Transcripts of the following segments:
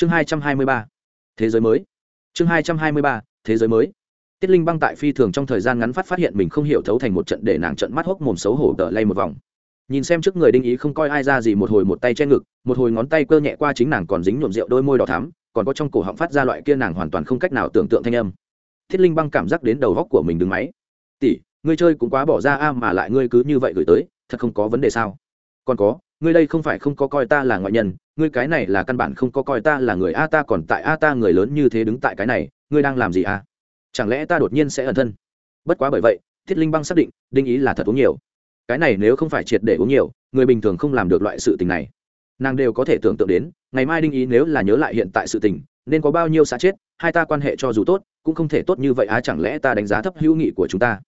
chương hai trăm hai mươi ba, thế giới mới. Chương hai trăm hai mươi ba, thế giới mới. Tiết linh băng tại phi thường trong thời gian ngắn phát phát hiện mình không hiểu thấu thành một trận để nàng trận mắt hốc mồm xấu hổ đỡ lay một vòng. Nhìn xem trước người đinh ý không coi ai ra gì một hồi một tay che ngực, một hồi ngón tay cơ nhẹ qua chính nàng còn dính nhuộm rượu đôi môi đỏ thắm, còn có trong cổ họng phát ra loại kia nàng hoàn toàn không cách nào tưởng tượng thanh âm. Thiết linh băng cảm giác đến đầu góc của mình đứng máy. Tỷ, ngươi chơi cũng quá bỏ ra a mà lại ngươi cứ như vậy gửi tới, thật không có vấn đề sao? Còn có ngươi đây không phải không có coi ta là ngoại nhân, ngươi cái này là căn bản không có coi ta là người a, ta còn tại a, ta người lớn như thế đứng tại cái này, ngươi đang làm gì a? Chẳng lẽ ta đột nhiên sẽ ẩn thân? Bất quá bởi vậy, thiết linh băng xác định, đinh ý là thật uống nhiều. Cái này nếu không phải triệt để uống nhiều, người bình thường không làm được loại sự tình này. Nàng đều có thể tưởng tượng đến, ngày mai đinh ý nếu là nhớ lại hiện tại sự tình, nên có bao nhiêu xã chết, hai ta quan hệ cho dù tốt, cũng không thể tốt như vậy á, chẳng lẽ ta đánh giá thấp hữu nghị của chúng ta?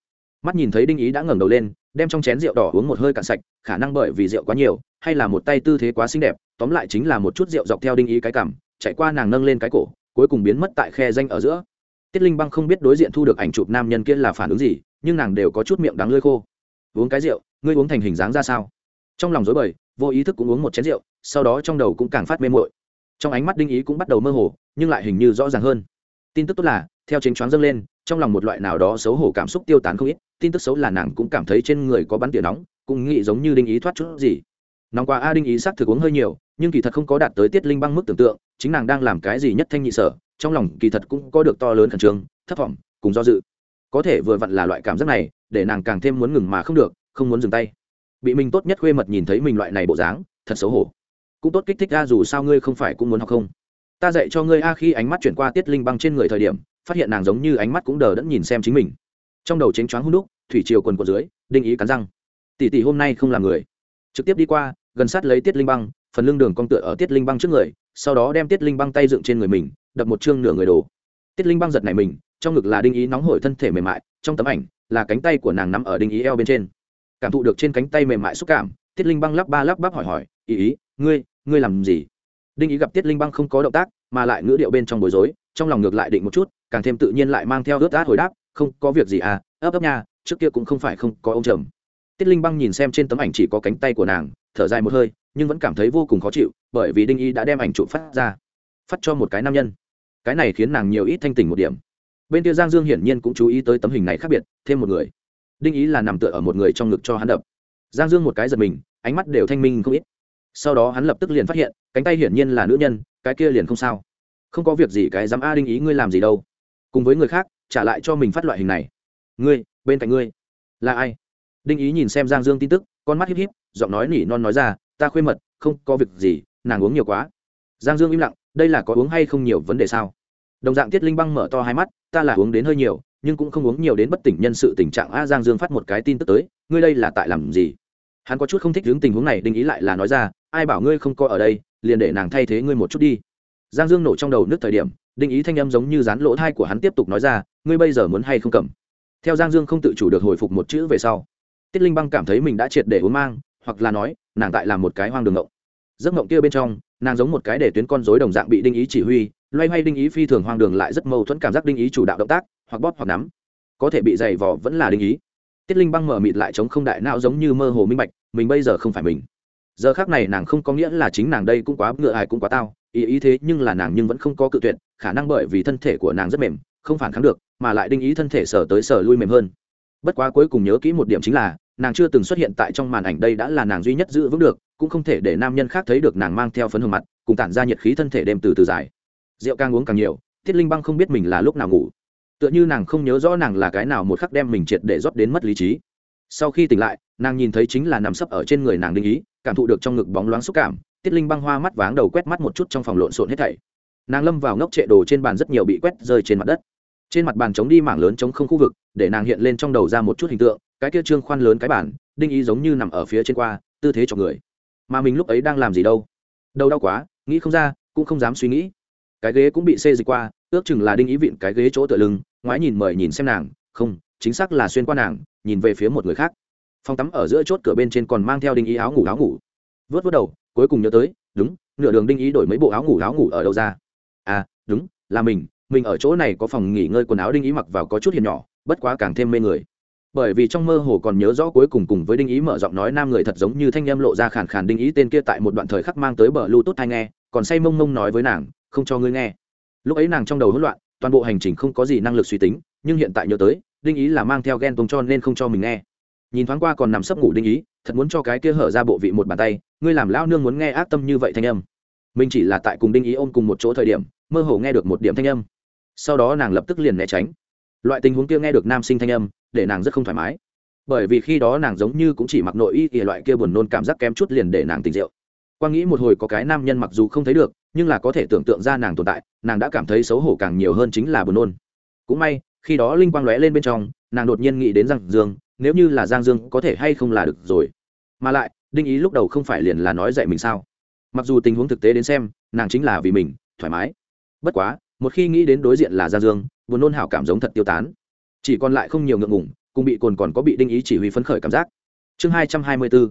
Mắt nhìn thấy đinh ý đã ngẩng đầu lên đem trong chén rượu đỏ uống một hơi cạn sạch khả năng bởi vì rượu quá nhiều hay là một tay tư thế quá xinh đẹp tóm lại chính là một chút rượu dọc theo đinh ý cái cảm, chạy qua nàng nâng lên cái cổ cuối cùng biến mất tại khe danh ở giữa. Tiết linh băng không biết đối diện thu được ảnh chụp nam nhân kia là phản ứng gì nhưng nàng đều có chút miệng đắng lơi khô. Uống cái rượu ngươi uống thành hình dáng ra sao? Trong lòng dối bời vô ý thức cũng uống một chén rượu sau đó trong đầu cũng càng phát mê mội trong ánh mắt đinh ý cũng bắt đầu mơ hồ nhưng lại hình như rõ ràng hơn. Tin tức tốt là theo chính choáng dâng lên trong lòng một loại nào đó xấu hổ cảm xúc tiêu tán không ít tin tức xấu là nàng cũng cảm thấy trên người có bắn tỉa nóng, cũng nghĩ giống như đinh ý thoát chút gì. Nóng qua a, đinh ý xác thực uống hơi nhiều, nhưng kỳ thật không có đạt tới tiết linh băng mức tưởng tượng, chính nàng đang làm cái gì nhất thanh nhị sở, trong lòng kỳ thật cũng có được to lớn khẩn trương thất vọng, cùng do dự. Có thể vừa vặn là loại cảm giác này, để nàng càng thêm muốn ngừng mà không được, không muốn dừng tay. Bị mình tốt nhất khuê mật nhìn thấy mình loại này bộ dáng, thật xấu hổ. Cũng tốt kích thích a, dù sao ngươi không phải cũng muốn học không? Ta dạy cho ngươi a, khi ánh mắt chuyển qua tiết linh băng trên người thời điểm, phát hiện nàng giống như ánh mắt cũng đờ đẫn nhìn xem chính mình trong đầu chánh choáng hung đúc, thủy triều quần của dưới, đinh ý cắn răng. Tỷ tỷ hôm nay không làm người. Trực tiếp đi qua, gần sát lấy tiết linh băng, phần lưng đường cong tựa ở tiết linh băng trước người, sau đó đem tiết linh băng tay dựng trên người mình, đập một chương nửa người đồ. Tiết linh băng giật này mình, trong ngực là đinh ý nóng hổi thân thể mềm mại, trong tấm ảnh là cánh tay của nàng nắm ở đinh ý eo bên trên. Cảm thụ được trên cánh tay mềm mại xúc cảm, tiết linh băng lắp ba lắp bắp hỏi hỏi, ý ý, ngươi ngươi làm gì? Đinh ý gặp tiết linh băng không có động tác, mà lại ngữ điệu bên trong bối rối, trong lòng ngược lại định một chút, càng thêm tự nhiên lại mang theo ướt át hồi đáp không có việc gì à ấp ấp nha, trước kia cũng không phải không có ông trầm tiết linh băng nhìn xem trên tấm ảnh chỉ có cánh tay của nàng, thở dài một hơi, nhưng vẫn cảm thấy vô cùng khó chịu, bởi vì đinh y đã đem ảnh chụp phát ra, phát cho một cái nam nhân. Cái này khiến nàng nhiều ít thanh tỉnh một điểm. Bên kia giang dương hiển nhiên cũng chú ý tới tấm hình này khác biệt, thêm một người. Đinh ý là nằm tựa ở một người trong ngực cho hắn đập. Giang dương một cái giật mình, ánh mắt đều thanh minh không ít. Sau đó hắn lập tức liền phát hiện, cánh tay hiển nhiên là nữ nhân, cái kia liền không sao. Không có việc gì cái dám a đinh ý ngươi làm gì đâu. Cùng với người khác trả lại cho mình phát loại hình này. Ngươi, bên cạnh ngươi. Là ai? Đinh ý nhìn xem giang dương tin tức, con mắt híp híp, giọng nói nỉ non nói ra, ta khuê mật, không có việc gì, nàng uống nhiều quá. Giang dương im lặng, đây là có uống hay không nhiều vấn đề sao? Đồng dạng tiết linh băng mở to hai mắt, ta là uống đến hơi nhiều, nhưng cũng không uống nhiều đến bất tỉnh nhân sự tình trạng. A giang dương phát một cái tin tức tới, ngươi đây là tại làm gì? Hắn có chút không thích hướng tình huống này, đinh ý lại là nói ra, ai bảo ngươi không có ở đây, liền để nàng thay thế ngươi một chút đi giang dương nổ trong đầu nước thời điểm, đinh ý thanh âm giống như dán lỗ thai của hắn tiếp tục nói ra, ngươi bây giờ muốn hay không cầm? Theo giang dương không tự chủ được hồi phục một chữ về sau, tiết linh băng cảm thấy mình đã triệt để uống mang, hoặc là nói, nàng tại làm một cái hoang đường ngộng. Giấc ngộng kia bên trong, nàng giống một cái để tuyến con dối đồng dạng bị đinh ý chỉ huy, loay hoay đinh ý phi thường hoang đường lại rất mâu thuẫn cảm giác đinh ý chủ đạo động tác, hoặc bóp hoặc nắm. Có thể bị dày vò vẫn là đinh ý. Tiết linh băng mở mịt lại chống không đại não giống như mơ hồ minh bạch, mình bây giờ không phải mình. Giờ khác này nàng không có nghĩa là chính nàng đây cũng quá ngựa ai cũng quá tao ý ý thế nhưng là nàng nhưng vẫn không có cự tuyệt, khả năng bởi vì thân thể của nàng rất mềm, không phản kháng được, mà lại đinh ý thân thể sở tới sở lui mềm hơn. Bất quá cuối cùng nhớ kỹ một điểm chính là, nàng chưa từng xuất hiện tại trong màn ảnh đây đã là nàng duy nhất giữ vững được, cũng không thể để nam nhân khác thấy được nàng mang theo phấn hương mặt, cùng tản ra nhiệt khí thân thể đêm từ từ dài. Rượu càng uống càng nhiều, thiết linh băng không biết mình là lúc nào ngủ. Tựa như nàng không nhớ rõ nàng là cái nào một khắc đem mình triệt để rót đến mất lý trí. Sau khi tỉnh lại, nàng nhìn thấy chính là nằm sấp ở trên người nàng đinh ý, cảm thụ được trong ngực bóng loáng xúc cảm tiết linh băng hoa mắt váng đầu quét mắt một chút trong phòng lộn xộn hết thảy. Nàng lâm vào ngốc trệ đồ trên bàn rất nhiều bị quét rơi trên mặt đất. Trên mặt bàn chống đi mảng lớn chống không khu vực, để nàng hiện lên trong đầu ra một chút hình tượng, cái kia trương khoan lớn cái bản đinh ý giống như nằm ở phía trên qua, tư thế cho người. Mà mình lúc ấy đang làm gì đâu? Đâu đau quá, nghĩ không ra, cũng không dám suy nghĩ. Cái ghế cũng bị xê dịch qua, ước chừng là đinh ý vịn cái ghế chỗ tựa lưng, ngoái nhìn mời nhìn xem nàng, không, chính xác là xuyên qua nàng, nhìn về phía một người khác. Phòng tắm ở giữa chốt cửa bên trên còn mang theo đinh ý áo ngủ áo ngủ. Vớt vớt đầu cuối cùng nhớ tới, đúng, nửa đường đinh ý đổi mấy bộ áo ngủ áo ngủ ở đâu ra? À đúng, là mình mình ở chỗ này có phòng nghỉ ngơi quần áo đinh ý mặc vào có chút hiền nhỏ, bất quá càng thêm mê người. Bởi vì trong mơ hồ còn nhớ rõ cuối cùng cùng với đinh ý mở giọng nói nam người thật giống như thanh em lộ ra khàn khàn đinh ý tên kia tại một đoạn thời khắc mang tới bờ lưu tốt thai nghe, còn say mông mông nói với nàng, không cho ngươi nghe. Lúc ấy nàng trong đầu hỗn loạn, toàn bộ hành trình không có gì năng lực suy tính, nhưng hiện tại nhớ tới, đinh ý là mang theo ghen tông cho nên không cho mình nghe. Nhìn thoáng qua còn nằm sấp ngủ đinh ý, thật muốn cho cái kia hở ra bộ vị một bàn tay ngươi làm lao nương muốn nghe ác tâm như vậy thanh âm. Mình chỉ là tại cùng đinh ý ôm cùng một chỗ thời điểm, mơ hồ nghe được một điểm thanh âm. Sau đó nàng lập tức liền né tránh. Loại tình huống kia nghe được nam sinh thanh âm, để nàng rất không thoải mái. Bởi vì khi đó nàng giống như cũng chỉ mặc nội y thì loại kia buồn nôn cảm giác kém chút liền để nàng tỉnh rượu. Quang nghĩ một hồi có cái nam nhân mặc dù không thấy được, nhưng là có thể tưởng tượng ra nàng tồn tại, nàng đã cảm thấy xấu hổ càng nhiều hơn chính là buồn nôn. Cũng may, khi đó linh quang lóe lên bên trong, nàng đột nhiên nghĩ đến giang dương, nếu như là giang dương có thể hay không là được rồi. Mà lại đinh ý lúc đầu không phải liền là nói dạy mình sao? Mặc dù tình huống thực tế đến xem, nàng chính là vì mình, thoải mái. Bất quá, một khi nghĩ đến đối diện là giang dương, buồn nôn hảo cảm giống thật tiêu tán. Chỉ còn lại không nhiều ngượng ngủng cùng bị cồn còn có bị đinh ý chỉ huy phấn khởi cảm giác. Chương hai trăm hai mươi b ố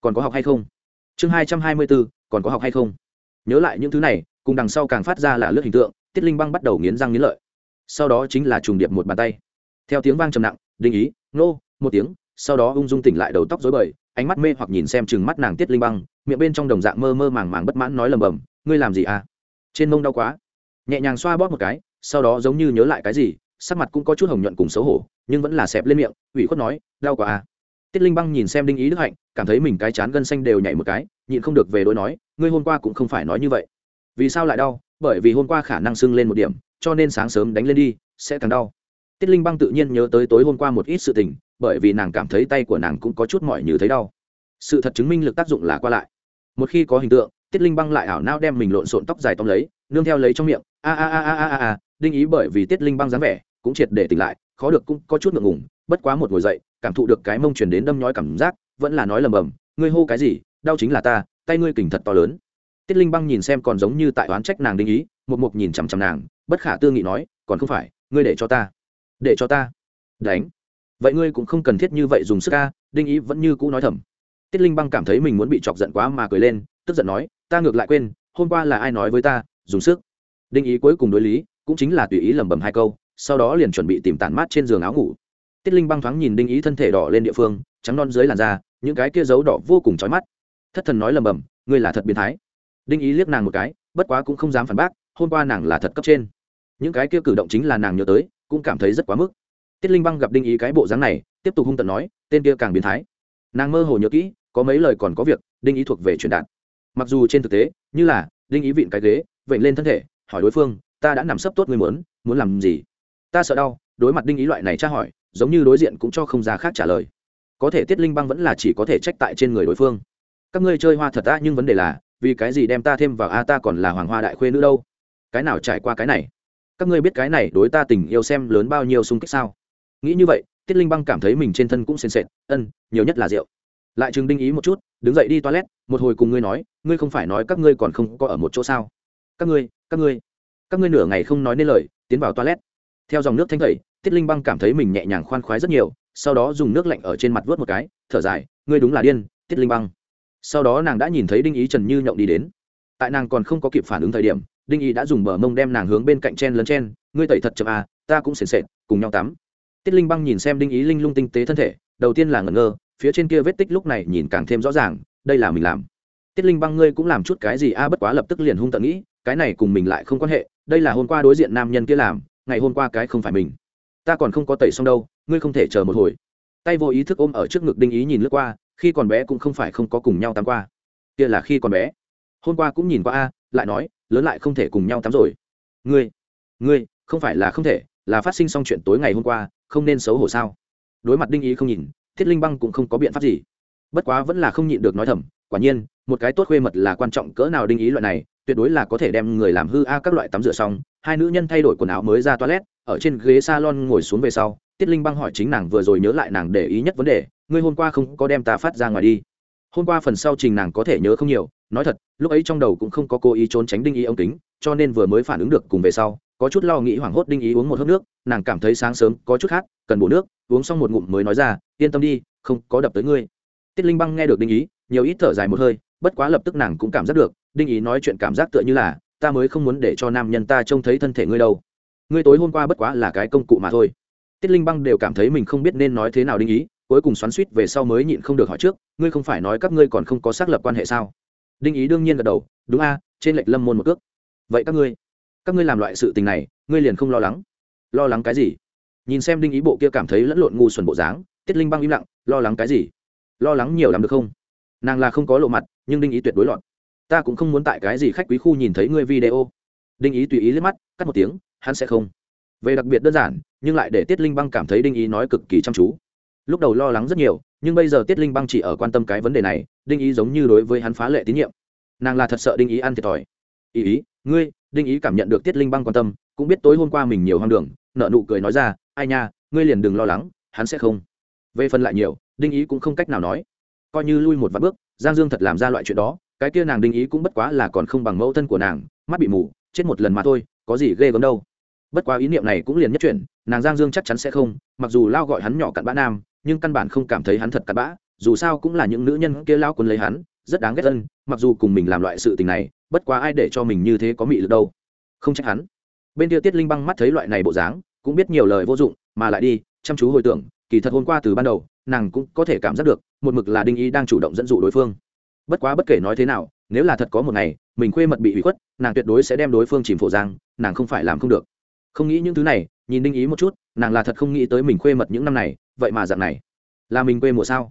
còn có học hay không? Chương hai trăm hai mươi b ố còn có học hay không? Nhớ lại những thứ này, cùng đằng sau càng phát ra là lướt hình tượng, tiết linh băng bắt đầu nghiến răng nghiến lợi. Sau đó chính là trùng điệp một bàn tay. Theo tiếng vang trầm nặng, đinh ý, nô, một tiếng, sau đó ung dung tỉnh lại đầu tóc dối bời ánh mắt mê hoặc nhìn xem chừng mắt nàng tiết linh băng, miệng bên trong đồng dạng mơ mơ màng màng bất mãn nói lầm bầm, ngươi làm gì à? Trên mông đau quá. Nhẹ nhàng xoa bóp một cái, sau đó giống như nhớ lại cái gì, sắc mặt cũng có chút hồng nhuận cùng xấu hổ, nhưng vẫn là xẹp lên miệng, ủy khuất nói, đau quá à. Tiết linh băng nhìn xem đinh ý đức hạnh, cảm thấy mình cái chán gân xanh đều nhảy một cái, nhịn không được về đối nói, ngươi hôm qua cũng không phải nói như vậy. Vì sao lại đau? Bởi vì hôm qua khả năng sưng lên một điểm, cho nên sáng sớm đánh lên đi, sẽ càng đau tiết linh băng tự nhiên nhớ tới tối hôm qua một ít sự tình, bởi vì nàng cảm thấy tay của nàng cũng có chút mỏi như thấy đau. Sự thật chứng minh lực tác dụng là qua lại. Một khi có hình tượng, tiết linh băng lại ảo nao đem mình lộn xộn tóc dài tóm lấy, nương theo lấy trong miệng a a a a a a, đinh ý bởi vì tiết linh băng dáng vẻ cũng triệt để tỉnh lại, khó được cũng có chút ngượng ngùng, bất quá một ngồi dậy, cảm thụ được cái mông truyền đến đâm nhói cảm giác, vẫn là nói lầm bầm, ngươi hô cái gì, đau chính là ta, tay ngươi kình thật to lớn. Tiết linh băng nhìn xem còn giống như tại oán trách nàng đinh ý, một mục nhìn chằm chằm nàng, bất khả tư nghị nói, còn không phải, ngươi để cho ta để cho ta. Đánh. Vậy ngươi cũng không cần thiết như vậy dùng sức ca, đinh ý vẫn như cũ nói thầm. Tiết linh băng cảm thấy mình muốn bị chọc giận quá mà cười lên, tức giận nói, ta ngược lại quên, hôm qua là ai nói với ta, dùng sức. Đinh ý cuối cùng đối lý, cũng chính là tùy ý lẩm bẩm hai câu, sau đó liền chuẩn bị tìm tản mát trên giường áo ngủ. Tiết linh băng thoáng nhìn đinh ý thân thể đỏ lên địa phương, trắng non dưới làn da, những cái kia dấu đỏ vô cùng chói mắt. Thất thần nói lầm bầm ngươi là thật biến thái. Đinh ý liếc nàng một cái, bất quá cũng không dám phản bác, hôm qua nàng là thật cấp trên. Những cái kia cử động chính là nàng nhớ tới cũng cảm thấy rất quá mức. Tiết linh băng gặp đinh ý cái bộ dáng này, tiếp tục hung tận nói, tên kia càng biến thái. Nàng mơ hồ nhớ kỹ, có mấy lời còn có việc, đinh ý thuộc về truyền đạt. Mặc dù trên thực tế, như là, đinh ý vịn cái ghế vệnh lên thân thể, hỏi đối phương, ta đã nằm sấp tốt người muốn muốn làm gì? Ta sợ đau. Đối mặt đinh ý loại này tra hỏi, giống như đối diện cũng cho không ra khác trả lời. Có thể tiết linh băng vẫn là chỉ có thể trách tại trên người đối phương. Các ngươi chơi hoa thật ta nhưng vấn đề là, vì cái gì đem ta thêm vào a, ta còn là hoàng hoa đại khuê nữ đâu? Cái nào trải qua cái này? Các ngươi biết cái này đối ta tình yêu xem lớn bao nhiêu sung kích sao? Nghĩ như vậy, tiết linh băng cảm thấy mình trên thân cũng sền sệt, ân, nhiều nhất là rượu. Lại chừng đinh ý một chút, đứng dậy đi toilet, một hồi cùng ngươi nói, ngươi không phải nói các ngươi còn không có ở một chỗ sao? Các ngươi các ngươi các ngươi nửa ngày không nói nên lời, tiến vào toilet. Theo dòng nước thanh thầy tiết linh băng cảm thấy mình nhẹ nhàng khoan khoái rất nhiều, sau đó dùng nước lạnh ở trên mặt vớt một cái, thở dài, ngươi đúng là điên, tiết linh băng. Sau đó nàng đã nhìn thấy đinh ý trần như nhộng đi đến. Tại nàng còn không có kịp phản ứng thời điểm đinh Y đã dùng bờ mông đem nàng hướng bên cạnh chen lấn chen, ngươi tẩy thật chậm à ta cũng sền sệt, cùng nhau tắm. Tiết linh băng nhìn xem đinh ý linh lung tinh tế thân thể, đầu tiên là ngẩn ngơ, phía trên kia vết tích lúc này nhìn càng thêm rõ ràng, đây là mình làm. Tiết linh băng ngươi cũng làm chút cái gì a bất quá lập tức liền hung tận nghĩ, cái này cùng mình lại không quan hệ, đây là hôm qua đối diện nam nhân kia làm, ngày hôm qua cái không phải mình. Ta còn không có tẩy xong đâu, ngươi không thể chờ một hồi. Tay vô ý thức ôm ở trước ngực đinh ý nhìn lướt qua, khi còn bé cũng không phải không có cùng nhau tắm qua. Kia là khi còn bé. Hôm qua cũng nhìn qua a, lại nói lớn lại không thể cùng nhau tắm rồi. Ngươi ngươi, không phải là không thể, là phát sinh xong chuyện tối ngày hôm qua, không nên xấu hổ sao? Đối mặt đinh ý không nhìn, thiết linh băng cũng không có biện pháp gì. Bất quá vẫn là không nhịn được nói thầm, quả nhiên, một cái tốt khuê mật là quan trọng cỡ nào đinh ý loại này, tuyệt đối là có thể đem người làm hư a các loại tắm rửa xong. Hai nữ nhân thay đổi quần áo mới ra toilet, ở trên ghế salon ngồi xuống về sau tiết linh băng hỏi chính nàng vừa rồi nhớ lại nàng để ý nhất vấn đề, ngươi hôm qua không có đem ta phát ra ngoài đi? Hôm qua phần sau trình nàng có thể nhớ không nhiều, nói thật, lúc ấy trong đầu cũng không có cố ý trốn tránh đinh ý ống kính, cho nên vừa mới phản ứng được cùng về sau, có chút lo nghĩ hoảng hốt đinh ý uống một hớp nước, nàng cảm thấy sáng sớm có chút khác cần bổ nước, uống xong một ngụm mới nói ra, yên tâm đi, không có đập tới ngươi. Tiết linh băng nghe được đinh ý nhiều ít thở dài một hơi, bất quá lập tức nàng cũng cảm giác được, đinh ý nói chuyện cảm giác tựa như là, ta mới không muốn để cho nam nhân ta trông thấy thân thể ngươi đâu. Ngươi tối hôm qua bất quá là cái công cụ mà thôi. Tiết linh băng đều cảm thấy mình không biết nên nói thế nào đinh ý cuối cùng xoắn suýt về sau mới nhịn không được hỏi trước, ngươi không phải nói các ngươi còn không có xác lập quan hệ sao? Đinh ý đương nhiên gật đầu, đúng a, trên lệch lâm môn một cước. Vậy các ngươi các ngươi làm loại sự tình này, ngươi liền không lo lắng. Lo lắng cái gì? Nhìn xem đinh ý bộ kia cảm thấy lẫn lộn ngu xuẩn bộ dáng, tiết linh băng im lặng, lo lắng cái gì? Lo lắng nhiều làm được không? Nàng là không có lộ mặt, nhưng đinh ý tuyệt đối lọt. Ta cũng không muốn tại cái gì khách quý khu nhìn thấy ngươi video. Đinh ý tùy ý liếc mắt, cắt một tiếng, hắn sẽ không. Về đặc biệt đơn giản, nhưng lại để tiết linh băng cảm thấy đinh ý nói cực kỳ chăm chú lúc đầu lo lắng rất nhiều, nhưng bây giờ tiết linh băng chỉ ở quan tâm cái vấn đề này, đinh ý giống như đối với hắn phá lệ tín nhiệm. Nàng là thật sợ đinh ý ăn thiệt thòi. Ý ý, ngươi, đinh ý cảm nhận được tiết linh băng quan tâm, cũng biết tối hôm qua mình nhiều hoang đường, nợ nụ cười nói ra, ai nha, ngươi liền đừng lo lắng, hắn sẽ không. Về phần lại nhiều, đinh ý cũng không cách nào nói. Coi như lui một vạn bước, giang dương thật làm ra loại chuyện đó, cái kia nàng đinh ý cũng bất quá là còn không bằng mẫu thân của nàng, mắt bị mù, chết một lần mà thôi, có gì ghê gớm đâu. Bất quá ý niệm này cũng liền nhất chuyển, nàng giang dương chắc chắn sẽ không, mặc dù lao gọi hắn nhỏ cặn bã nam nhưng căn bản không cảm thấy hắn thật cặn bã, dù sao cũng là những nữ nhân kia lao quân lấy hắn, rất đáng ghét ân, mặc dù cùng mình làm loại sự tình này, bất quá ai để cho mình như thế có mị lực đâu. Không trách hắn. Bên kia tiết linh băng mắt thấy loại này bộ dáng, cũng biết nhiều lời vô dụng, mà lại đi, chăm chú hồi tưởng, kỳ thật hôm qua từ ban đầu, nàng cũng có thể cảm giác được, một mực là đinh ý đang chủ động dẫn dụ đối phương. Bất quá bất kể nói thế nào, nếu là thật có một ngày, mình khuê mật bị hủy khuất, nàng tuyệt đối sẽ đem đối phương chìm phổ giang, nàng không phải làm không được. Không nghĩ những thứ này, nhìn đinh ý một chút, nàng là thật không nghĩ tới mình khuê mật những năm này vậy mà dạng này. Là mình quê mùa sao?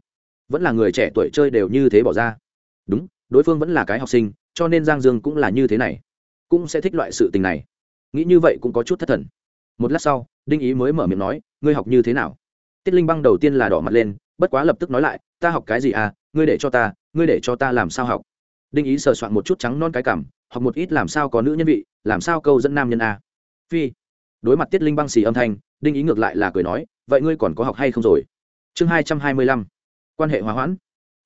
Vẫn là người trẻ tuổi chơi đều như thế bỏ ra. Đúng, đối phương vẫn là cái học sinh, cho nên giang dương cũng là như thế này. Cũng sẽ thích loại sự tình này. Nghĩ như vậy cũng có chút thất thần. Một lát sau, đinh ý mới mở miệng nói, ngươi học như thế nào? Tiết linh băng đầu tiên là đỏ mặt lên, bất quá lập tức nói lại, ta học cái gì à? Ngươi để cho ta, ngươi để cho ta làm sao học? Đinh ý sờ soạn một chút trắng non cái cảm, học một ít làm sao có nữ nhân vị, làm sao câu dẫn nam nhân a phi. Đối mặt tiết linh băng xì âm thanh, đinh ý ngược lại là cười nói vậy ngươi còn có học hay không rồi? Chương hai trăm hai mươi lăm, quan hệ hòa hoãn.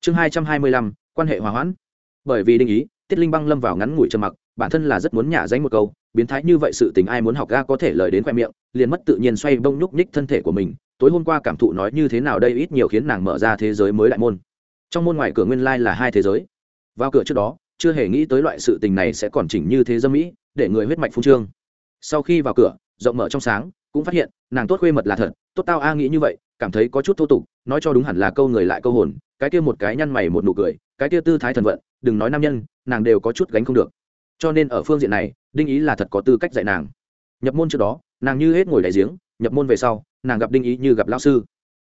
Chương hai trăm hai mươi lăm, quan hệ hòa hoãn. Bởi vì đinh ý, tiết linh băng lâm vào ngắn ngủi trầm mặc, bản thân là rất muốn nhả danh một câu, biến thái như vậy sự tình ai muốn học ga có thể lời đến khoe miệng, liền mất tự nhiên xoay bông nhúc nhích thân thể của mình, tối hôm qua cảm thụ nói như thế nào đây ít nhiều khiến nàng mở ra thế giới mới đại môn. Trong môn ngoài cửa nguyên lai là hai thế giới. Vào cửa trước đó, chưa hề nghĩ tới loại sự tình này sẽ còn chỉnh như thế dâm mỹ để người huyết mạch phung trương. Sau khi vào cửa, rộng mở trong sáng, cũng phát hiện, nàng tốt khuê mật là thật tốt tao a nghĩ như vậy, cảm thấy có chút thô tục, nói cho đúng hẳn là câu người lại câu hồn, cái kia một cái nhăn mày một nụ cười, cái kia tư thái thần vận, đừng nói nam nhân, nàng đều có chút gánh không được. Cho nên ở phương diện này, đinh ý là thật có tư cách dạy nàng. Nhập môn trước đó, nàng như hết ngồi đại giếng, nhập môn về sau, nàng gặp đinh ý như gặp lão sư.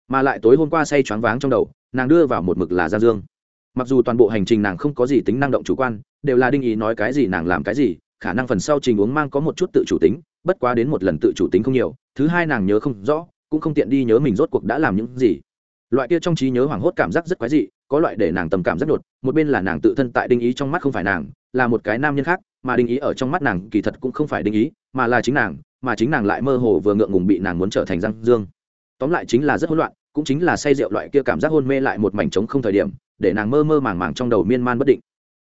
Mà lại tối hôm qua say choáng váng trong đầu, nàng đưa vào một mực là giang dương. Mặc dù toàn bộ hành trình nàng không có gì tính năng động chủ quan, đều là đinh ý nói cái gì nàng làm cái gì, khả năng phần sau trình uống mang có một chút tự chủ tính, bất quá đến một lần tự chủ tính không nhiều, thứ hai nàng nhớ không rõ cũng không tiện đi nhớ mình rốt cuộc đã làm những gì. Loại kia trong trí nhớ hoảng hốt cảm giác rất quái dị, có loại để nàng tầm cảm rất đột. Một bên là nàng tự thân tại đinh ý trong mắt không phải nàng, là một cái nam nhân khác, mà đinh ý ở trong mắt nàng kỳ thật cũng không phải đinh ý, mà là chính nàng, mà chính nàng lại mơ hồ vừa ngượng ngùng bị nàng muốn trở thành răng dương. Tóm lại chính là rất hỗn loạn, cũng chính là say rượu loại kia cảm giác hôn mê lại một mảnh trống không thời điểm, để nàng mơ mơ màng màng trong đầu miên man bất định.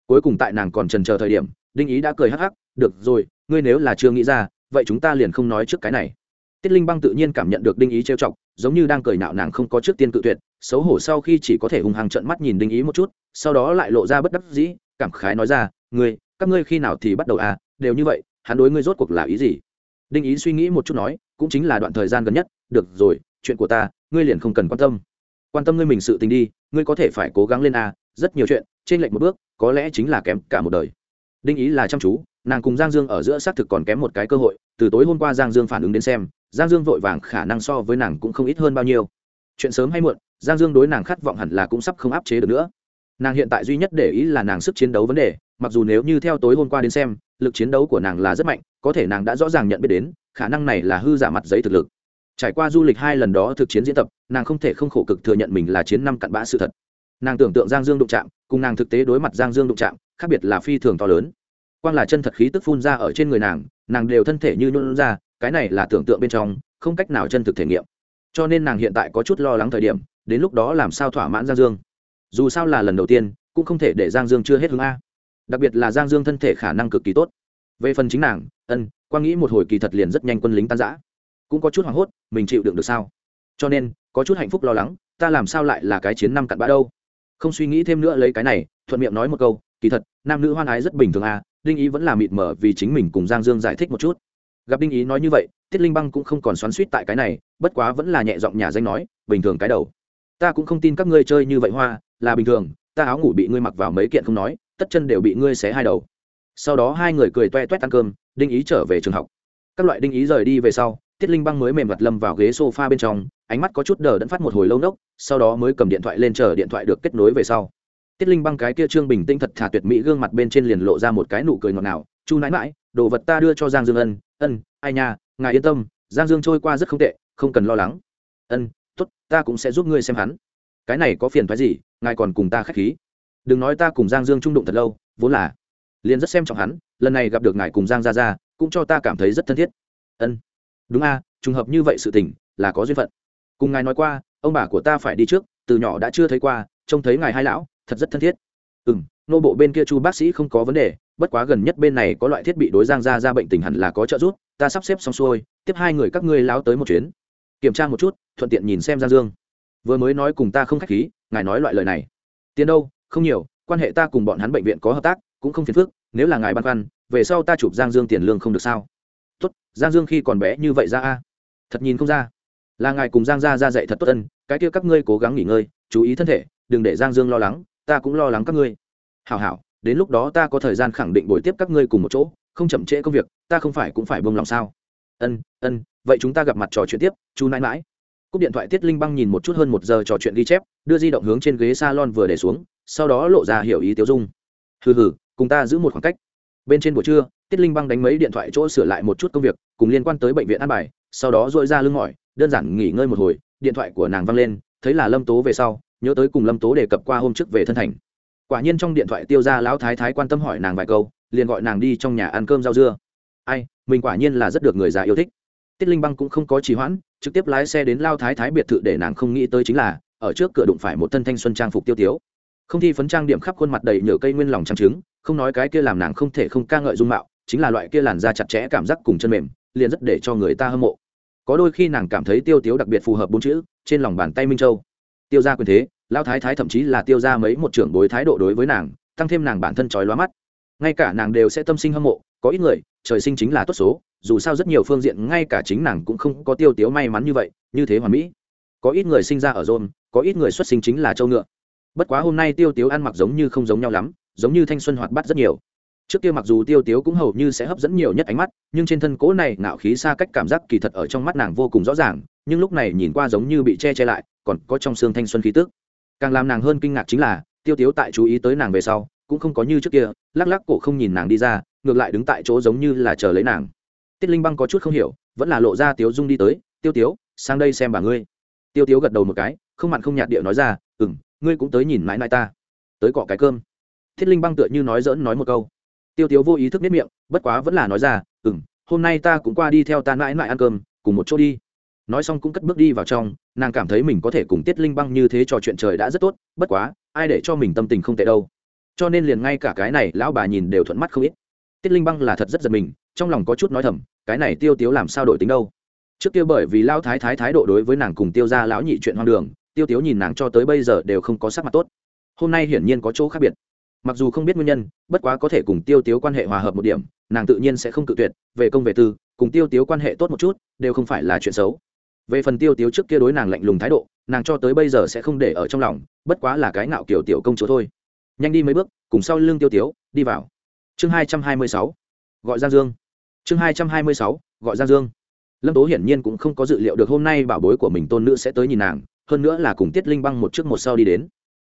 Cuối cùng tại nàng còn trần chờ thời điểm, đinh ý đã cười hắc hắc, được rồi, ngươi nếu là chưa nghĩ ra, vậy chúng ta liền không nói trước cái này tiết linh băng tự nhiên cảm nhận được đinh ý trêu chọc, giống như đang cười nạo nàng không có trước tiên cự tuyệt, xấu hổ sau khi chỉ có thể hùng hàng trận mắt nhìn đinh ý một chút, sau đó lại lộ ra bất đắc dĩ, cảm khái nói ra, ngươi, các ngươi khi nào thì bắt đầu à? Đều như vậy, hắn đối ngươi rốt cuộc là ý gì? Đinh ý suy nghĩ một chút nói, cũng chính là đoạn thời gian gần nhất, được rồi, chuyện của ta, ngươi liền không cần quan tâm. Quan tâm ngươi mình sự tình đi, ngươi có thể phải cố gắng lên a rất nhiều chuyện trên lệnh một bước, có lẽ chính là kém cả một đời đinh ý là chăm chú, nàng cùng giang dương ở giữa xác thực còn kém một cái cơ hội, từ tối hôm qua giang dương phản ứng đến xem, giang dương vội vàng khả năng so với nàng cũng không ít hơn bao nhiêu. Chuyện sớm hay muộn, giang dương đối nàng khát vọng hẳn là cũng sắp không áp chế được nữa. Nàng hiện tại duy nhất để ý là nàng sức chiến đấu vấn đề, mặc dù nếu như theo tối hôm qua đến xem, lực chiến đấu của nàng là rất mạnh, có thể nàng đã rõ ràng nhận biết đến, khả năng này là hư giả mặt giấy thực lực. Trải qua du lịch hai lần đó thực chiến diễn tập, nàng không thể không khổ cực thừa nhận mình là chiến năm cặn bã sự thật nàng tưởng tượng giang dương đụng chạm, cùng nàng thực tế đối mặt giang dương đụng chạm, khác biệt là phi thường to lớn. Quan là chân thật khí tức phun ra ở trên người nàng nàng đều thân thể như nhuận ra, cái này là tưởng tượng bên trong, không cách nào chân thực thể nghiệm. Cho nên nàng hiện tại có chút lo lắng thời điểm, đến lúc đó làm sao thỏa mãn giang dương. Dù sao là lần đầu tiên, cũng không thể để giang dương chưa hết hướng a. Đặc biệt là giang dương thân thể khả năng cực kỳ tốt. Về phần chính nàng, ân quan nghĩ một hồi kỳ thật liền rất nhanh quân lính tan giã cũng có chút hoảng hốt, mình chịu đựng được sao? Cho nên, có chút hạnh phúc lo lắng, ta làm sao lại là cái chiến năm cặn bã đâu? Không suy nghĩ thêm nữa lấy cái này, thuận miệng nói một câu, kỳ thật, nam nữ hoan ái rất bình thường à đinh ý vẫn là mịt mờ vì chính mình cùng giang dương giải thích một chút. Gặp đinh ý nói như vậy, tiết linh băng cũng không còn xoắn suýt tại cái này, bất quá vẫn là nhẹ giọng nhà danh nói, bình thường cái đầu. Ta cũng không tin các ngươi chơi như vậy hoa, là bình thường, ta áo ngủ bị ngươi mặc vào mấy kiện không nói, tất chân đều bị ngươi xé hai đầu. Sau đó hai người cười toe toét ăn cơm, đinh ý trở về trường học. Các loại đinh ý rời đi về sau, tiết linh băng mới mềm mặt lâm vào ghế s o f a bên trong ánh mắt có chút đờ đẫn phát một hồi lâu nốc, sau đó mới cầm điện thoại lên chờ điện thoại được kết nối về sau. Tiết linh băng cái kia trương bình tĩnh thật thà tuyệt mỹ gương mặt bên trên liền lộ ra một cái nụ cười ngọt ngào, chu nãi mãi đồ vật ta đưa cho giang dương ân ân, ai nha, ngài yên tâm, giang dương trôi qua rất không tệ, không cần lo lắng. Ân t ố t ta cũng sẽ giúp ngươi xem hắn. Cái này có phiền phái gì, ngài còn cùng ta k h á c h khí. Đừng nói ta cùng giang dương trung đụng thật lâu, vốn là liền rất xem trọng hắn, lần này gặp được ngài cùng giang ra ra cũng cho ta cảm thấy rất thân thiết. Ân, đúng a, trùng hợp như vậy sự tình, là có duyên phận cùng ngài nói qua, ông bà của ta phải đi trước, từ nhỏ đã chưa thấy qua, trông thấy ngài hai lão, thật rất thân thiết. Ừ m nô bộ bên kia chu bác sĩ không có vấn đề, bất quá gần nhất bên này có loại thiết bị đối giang ra ra bệnh tình hẳn là có trợ giúp, ta sắp xếp xong xuôi, tiếp hai người các ngươi láo tới một chuyến. Kiểm tra một chút, thuận tiện nhìn xem giang dương. Vừa mới nói cùng ta không khách khí, ngài nói loại lời này. Tiền đâu? Không nhiều, quan hệ ta cùng bọn hắn bệnh viện có hợp tác, cũng không phiền phức, nếu là ngài băn khoăn, về sau ta chụp giang dương tiền lương không được sao? Tốt, giang dương khi còn bé như vậy ra a. Thật nhìn không ra là ngài cùng giang gia ra dạy thật tốt ân, cái kia các ngươi cố gắng nghỉ ngơi, chú ý thân thể, đừng để giang dương lo lắng, ta cũng lo lắng các ngươi. Hảo hảo, đến lúc đó ta có thời gian khẳng định buổi tiếp các ngươi cùng một chỗ, không chậm trễ công việc, ta không phải cũng phải bông lòng sao? Ân ân, vậy chúng ta gặp mặt trò chuyện tiếp, chú nãi mãi cúp điện thoại tiết linh băng nhìn một chút hơn một giờ trò chuyện ghi chép, đưa di động hướng trên ghế s a lon vừa để xuống, sau đó lộ ra hiểu ý tiêu dung. Hừ hừ, cùng ta giữ một khoảng cách. Bên trên buổi trưa, tiết linh băng đánh mấy điện thoại chỗ sửa lại một chút công việc, cùng liên quan tới bệnh viện an bài, sau đó dội ra lưng mỏi đơn giản nghỉ ngơi một hồi, điện thoại của nàng văng lên, thấy là lâm tố về sau, nhớ tới cùng lâm tố đề cập qua hôm trước về thân thành. Quả nhiên trong điện thoại tiêu ra lão thái thái quan tâm hỏi nàng vài câu, liền gọi nàng đi trong nhà ăn cơm rau dưa. Ai, mình quả nhiên là rất được người già yêu thích. Tiết linh băng cũng không có trì hoãn, trực tiếp lái xe đến lao thái thái biệt thự để nàng không nghĩ tới chính là, ở trước cửa đụng phải một thân thanh xuân trang phục tiêu tiếu. Không thi phấn trang điểm khắp khuôn mặt đầy nhựa cây nguyên lòng trang trứng, không nói cái kia làm nàng không thể không ca ngợi dung mạo, chính là loại kia làn da chặt chẽ cảm giác cùng chân mềm, liền rất để cho người ta hâm mộ có đôi khi nàng cảm thấy tiêu tiếu đặc biệt phù hợp bốn chữ, trên lòng bàn tay minh châu. Tiêu ra quyền thế lao thái thái thậm chí là tiêu ra mấy một trưởng bối thái độ đối với nàng, tăng thêm nàng bản thân trói lóa mắt. Ngay cả nàng đều sẽ tâm sinh hâm mộ, có ít người, trời sinh chính là tốt số, dù sao rất nhiều phương diện ngay cả chính nàng cũng không có tiêu tiếu may mắn như vậy, như thế hoàn mỹ. Có ít người sinh ra ở rôn có ít người xuất sinh chính là châu ngựa. Bất quá hôm nay tiêu tiếu ăn mặc giống như không giống nhau lắm, giống như thanh xuân hoạt bắt rất nhiều trước kia mặc dù tiêu tiếu cũng hầu như sẽ hấp dẫn nhiều nhất ánh mắt, nhưng trên thân cố này ngạo khí xa cách cảm giác kỳ thật ở trong mắt nàng vô cùng rõ ràng, nhưng lúc này nhìn qua giống như bị che che lại, còn có trong xương thanh xuân khí tức. Càng làm nàng hơn kinh ngạc chính là, tiêu tiếu tại chú ý tới nàng về sau, cũng không có như trước kia, lắc lắc cổ không nhìn nàng đi ra, ngược lại đứng tại chỗ giống như là chờ lấy nàng. Tiết linh băng có chút không hiểu, vẫn là lộ ra tiếu dung đi tới, tiêu tiếu, sang đây xem bà ngươi. Tiêu tiếu gật đầu một cái, không mặn không nhạt điệu nói ra ừ m ngươi cũng tới nhìn mãi mãi ta, tới cọ cái cơm. Thiết linh băng tựa như nói dỡn nói một câu tiêu tiếu vô ý thức nếp miệng, bất quá vẫn là nói ra ừ m hôm nay ta cũng qua đi theo ta mãi mãi ăn cơm, cùng một chỗ đi. Nói xong cũng cất bước đi vào trong, nàng cảm thấy mình có thể cùng tiết linh băng như thế trò chuyện trời đã rất tốt, bất quá, ai để cho mình tâm tình không tệ đâu. Cho nên liền ngay cả cái này lão bà nhìn đều thuận mắt không ít. Tiết linh băng là thật rất giật mình, trong lòng có chút nói thầm, cái này tiêu tiếu làm sao đổi tính đâu? Trước kia bởi vì lão thái thái thái độ đối với nàng cùng tiêu ra lão nhị chuyện hoang đường, tiêu tiếu nhìn nàng cho tới bây giờ đều không có sắc mặt tốt. Hôm nay hiển nhiên có chỗ khác biệt mặc dù không biết nguyên nhân, bất quá có thể cùng tiêu tiếu quan hệ hòa hợp một điểm, nàng tự nhiên sẽ không cự tuyệt, về công về tư, cùng tiêu tiếu quan hệ tốt một chút, đều không phải là chuyện xấu. Về phần tiêu tiếu trước kia đối nàng lạnh lùng thái độ, nàng cho tới bây giờ sẽ không để ở trong lòng, bất quá là cái ngạo kiểu tiểu công chúa thôi. Nhanh đi mấy bước, cùng sau lưng tiêu tiếu, đi vào. Chương hai trăm hai mươi sáu, gọi giang dương. Chương hai trăm hai mươi sáu, gọi giang dương. Lâm tố hiển nhiên cũng không có dự liệu được hôm nay bảo bối của mình tôn nữ sẽ tới nhìn nàng, hơn nữa là cùng tiết linh băng một trước một sau đi đến.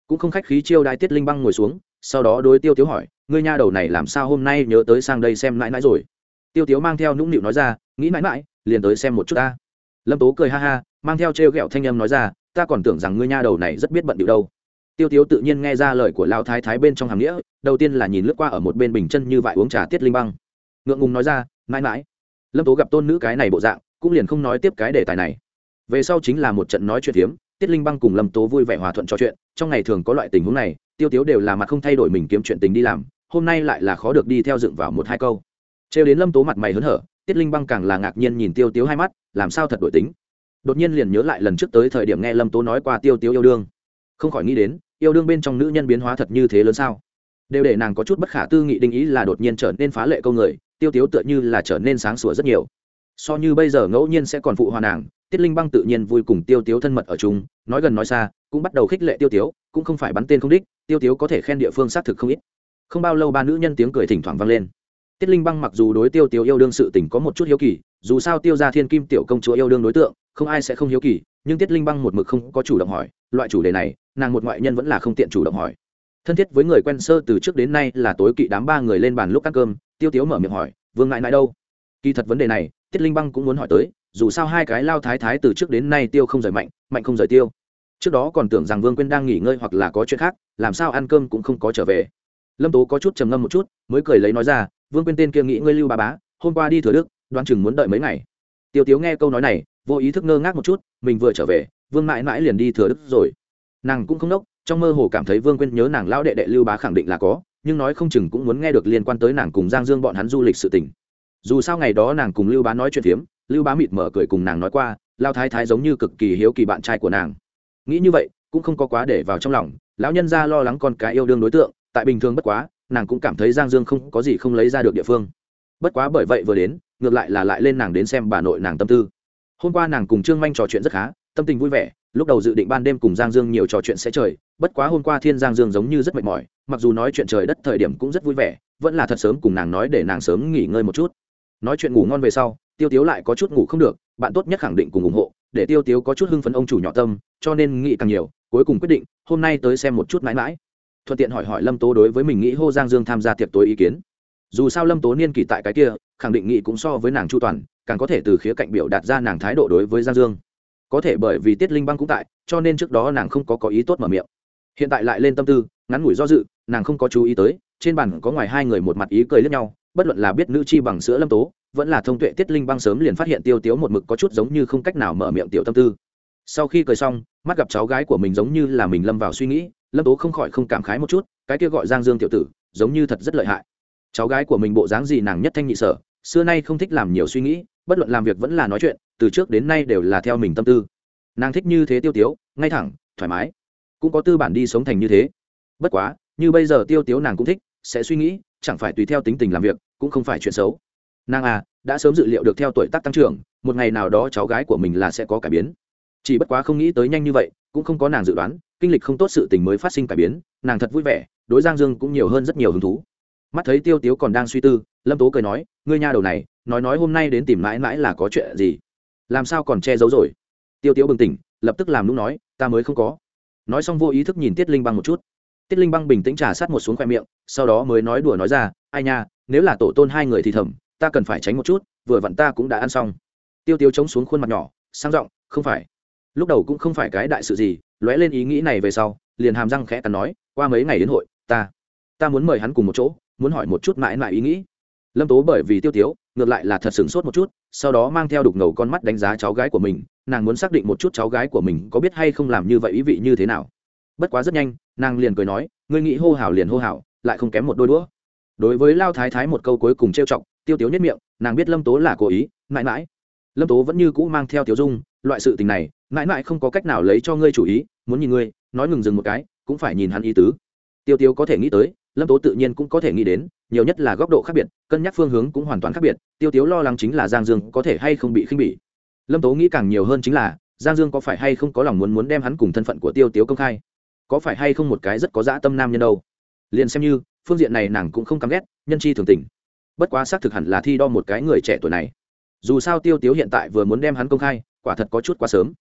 Cũng không khách khí chiêu đai tiết linh băng ngồi xuống sau đó đối tiêu tiếu hỏi, ngươi nha đầu này làm sao hôm nay nhớ tới sang đây xem mãi mãi rồi? Tiêu tiếu mang theo nũng nịu nói ra, nghĩ mãi mãi, liền tới xem một chút ta. Lâm tố cười ha ha, mang theo t r thanh âm nói ra, ta còn tưởng rằng ngươi nha đầu này rất biết bận điệu đâu. Tiêu tiếu tự nhiên nghe ra lời của lao thái thái bên trong hàm nghĩa, đầu tiên là nhìn lướt qua ở một bên bình chân như vại uống trà tiết linh băng. Ngượng ngùng nói ra, mãi mãi. Lâm tố gặp tôn nữ cái này bộ dạng, cũng liền không nói tiếp cái đề tài này. Về sau chính là một trận nói chuyện hiếm tiết linh băng cùng lâm tố vui vẻ hòa thuận trò chuyện, trong ngày thường có loại tình huống này tiêu tiếu đều là mặt không thay đổi mình kiếm chuyện tình đi làm, hôm nay lại là khó được đi theo dựng vào một hai câu. Trêu đến lâm tố mặt mày hớn hở, tiết linh băng càng là ngạc nhiên nhìn tiêu tiếu hai mắt, làm sao thật đổi tính. Đột nhiên liền nhớ lại lần trước tới thời điểm nghe lâm tố nói qua tiêu tiếu yêu đương. Không khỏi nghĩ đến, yêu đương bên trong nữ nhân biến hóa thật như thế lớn sao? Đều để nàng có chút bất khả tư nghị định ý là đột nhiên trở nên phá lệ câu người, tiêu tiếu tựa như là trở nên sáng sủa rất nhiều. So như bây giờ ngẫu nhiên sẽ còn phụ hòa nàng, tiết linh băng tự nhiên vui cùng tiêu tiếu thân mật ở chung, nói gần nói xa, cũng bắt đầu khích lệ tiêu tiếu, cũng không phải bắn tên không đích tiêu tiếu có thể khen địa phương xác thực không ít. Không bao lâu ba nữ nhân tiếng cười thỉnh thoảng vang lên. Tiết linh băng mặc dù đối tiêu tiếu yêu đương sự tình có một chút hiếu kỳ, dù sao tiêu ra thiên kim tiểu công chúa yêu đương đối tượng, không ai sẽ không hiếu kỳ, nhưng tiết linh băng một mực không có chủ động hỏi, loại chủ đề này, nàng một ngoại nhân vẫn là không tiện chủ động hỏi. Thân thiết với người quen sơ từ trước đến nay là tối kỵ đám ba người lên bàn lúc ăn cơm, tiêu tiếu mở miệng hỏi, vương ngại ngại đâu? Kỳ thật vấn đề này, tiết linh băng cũng muốn hỏi tới, dù sao hai cái lao thái thái từ trước đến nay tiêu không rời mạnh mạnh không rời tiêu trước đó còn tưởng rằng vương quyên đang nghỉ ngơi hoặc là có chuyện khác, làm sao ăn cơm cũng không có trở về. Lâm tố có chút trầm ngâm một chút, mới cười lấy nói ra, vương quyên tên kia nghĩ ngươi lưu ba bá, hôm qua đi thừa đức, đoán chừng muốn đợi mấy ngày. Tiêu tiếu nghe câu nói này, vô ý thức ngơ ngác một chút, mình vừa trở về, vương mãi mãi liền đi thừa đức rồi. Nàng cũng không đốc, trong mơ hồ cảm thấy vương quyên nhớ nàng lão đệ đệ lưu bá khẳng định là có, nhưng nói không chừng cũng muốn nghe được liên quan tới nàng cùng giang dương bọn hắn du lịch sự tình. Dù sao ngày đó nàng cùng lưu bá nói chuyện phiếm, lưu bá mịt mở cười cùng nàng nói qua, lao thái thái giống như cực kỳ hiếu kỳ bạn trai của nàng nghĩ như vậy, cũng không có quá để vào trong lòng, lão nhân ra lo lắng con cái yêu đương đối tượng, tại bình thường bất quá, nàng cũng cảm thấy giang dương không có gì không lấy ra được địa phương. Bất quá bởi vậy vừa đến, ngược lại là lại lên nàng đến xem bà nội nàng tâm tư. Hôm qua nàng cùng trương manh trò chuyện rất khá, tâm tình vui vẻ, lúc đầu dự định ban đêm cùng giang dương nhiều trò chuyện sẽ trời, bất quá hôm qua thiên giang dương giống như rất mệt mỏi, mặc dù nói chuyện trời đất thời điểm cũng rất vui vẻ, vẫn là thật sớm cùng nàng nói để nàng sớm nghỉ ngơi một chút. Nói chuyện ngủ ngon về sau, tiêu tiếu lại có chút ngủ không được, bạn tốt nhất khẳng định cùng ủng hộ, để tiêu tiếu có chút hưng phấn ông chủ nhỏ tâm cho nên nghĩ càng nhiều, cuối cùng quyết định, hôm nay tới xem một chút mãi mãi. Thuận tiện hỏi hỏi lâm tố đối với mình nghĩ hô giang dương tham gia tiệc tối ý kiến. Dù sao lâm tố niên kỷ tại cái kia, khẳng định nghĩ cũng so với nàng chu toàn, càng có thể từ khía cạnh biểu đạt ra nàng thái độ đối với giang dương. Có thể bởi vì tiết linh băng cũng tại, cho nên trước đó nàng không có có ý tốt mở miệng. Hiện tại lại lên tâm tư, ngắn ngủi do dự, nàng không có chú ý tới, trên bàn có ngoài hai người một mặt ý cười lẫn nhau, bất luận là biết nữ chi bằng sữa lâm tố, vẫn là thông tuệ tiết linh băng sớm liền phát hiện tiêu tiếu một mực có chút giống như không cách nào mở miệng tiểu tâm tư sau khi cười xong, mắt gặp cháu gái của mình giống như là mình lâm vào suy nghĩ, lâm tố không khỏi không cảm khái một chút, cái kia gọi giang dương tiểu tử, giống như thật rất lợi hại. Cháu gái của mình bộ dáng gì nàng nhất thanh nhị sở, xưa nay không thích làm nhiều suy nghĩ, bất luận làm việc vẫn là nói chuyện, từ trước đến nay đều là theo mình tâm tư. Nàng thích như thế tiêu tiếu, ngay thẳng, thoải mái. Cũng có tư bản đi sống thành như thế. Bất quá, như bây giờ tiêu tiếu nàng cũng thích, sẽ suy nghĩ, chẳng phải tùy theo tính tình làm việc, cũng không phải chuyện xấu. Nàng à đã sớm dự liệu được theo tuổi tác tăng trưởng, một ngày nào đó cháu gái của mình là sẽ có cải biến chỉ bất quá không nghĩ tới nhanh như vậy, cũng không có nàng dự đoán, kinh lịch không tốt sự tình mới phát sinh cải biến, nàng thật vui vẻ, đối giang dương cũng nhiều hơn rất nhiều hứng thú. Mắt thấy tiêu tiếu còn đang suy tư, lâm tố cười nói, ngươi nha đầu này, nói nói hôm nay đến tìm mãi mãi là có chuyện gì? Làm sao còn che giấu rồi? Tiêu tiếu bừng tỉnh, lập tức làm lúc nói, ta mới không có. Nói xong vô ý thức nhìn tiết linh băng một chút. Tiết linh băng bình tĩnh trả sát một xuống khoe miệng, sau đó mới nói đùa nói ra, ai nha, nếu là tổ tôn hai người thì thầm, ta cần phải tránh một chút, vừa vặn ta cũng đã ăn xong. Tiêu Tiếu chống xuống khuôn mặt nhỏ, sang giọng, không phải lúc đầu cũng không phải cái đại sự gì, lóe lên ý nghĩ này về sau, liền hàm răng khẽ cắn nói, qua mấy ngày đến hội, ta ta muốn mời hắn cùng một chỗ, muốn hỏi một chút mãi mãi ý nghĩ. Lâm tố bởi vì tiêu tiếu, ngược lại là thật sửng sốt một chút, sau đó mang theo đục ngầu con mắt đánh giá cháu gái của mình, nàng muốn xác định một chút cháu gái của mình có biết hay không làm như vậy ý vị như thế nào. Bất quá rất nhanh, nàng liền cười nói, ngươi nghĩ hô hào liền hô hào, lại không kém một đôi đũa. Đối với lao thái thái một câu cuối cùng trêu chọc, tiêu tiếu nhất miệng, nàng biết lâm tố là cố ý, mãi mãi. Lâm tố vẫn như cũ mang theo tiểu dung loại sự tình này, mãi mãi không có cách nào lấy cho ngươi chủ ý, muốn nhìn ngươi, nói ngừng dừng một cái, cũng phải nhìn hắn ý tứ. Tiêu tiêu có thể nghĩ tới, lâm tố tự nhiên cũng có thể nghĩ đến, nhiều nhất là góc độ khác biệt, cân nhắc phương hướng cũng hoàn toàn khác biệt, tiêu tiêu lo lắng chính là giang dương có thể hay không bị khinh bỉ. Lâm tố nghĩ càng nhiều hơn chính là, giang dương có phải hay không có lòng muốn muốn đem hắn cùng thân phận của tiêu tiêu công khai? Có phải hay không một cái rất có dã tâm nam nhân đâu? Liền xem như, phương diện này nàng cũng không căm ghét, nhân chi thường tình. Bất quá xác thực hẳn là thi đo một cái người trẻ tuổi này. Dù sao tiêu tiếu hiện tại vừa muốn đem hắn công khai quả thật có chút quá sớm.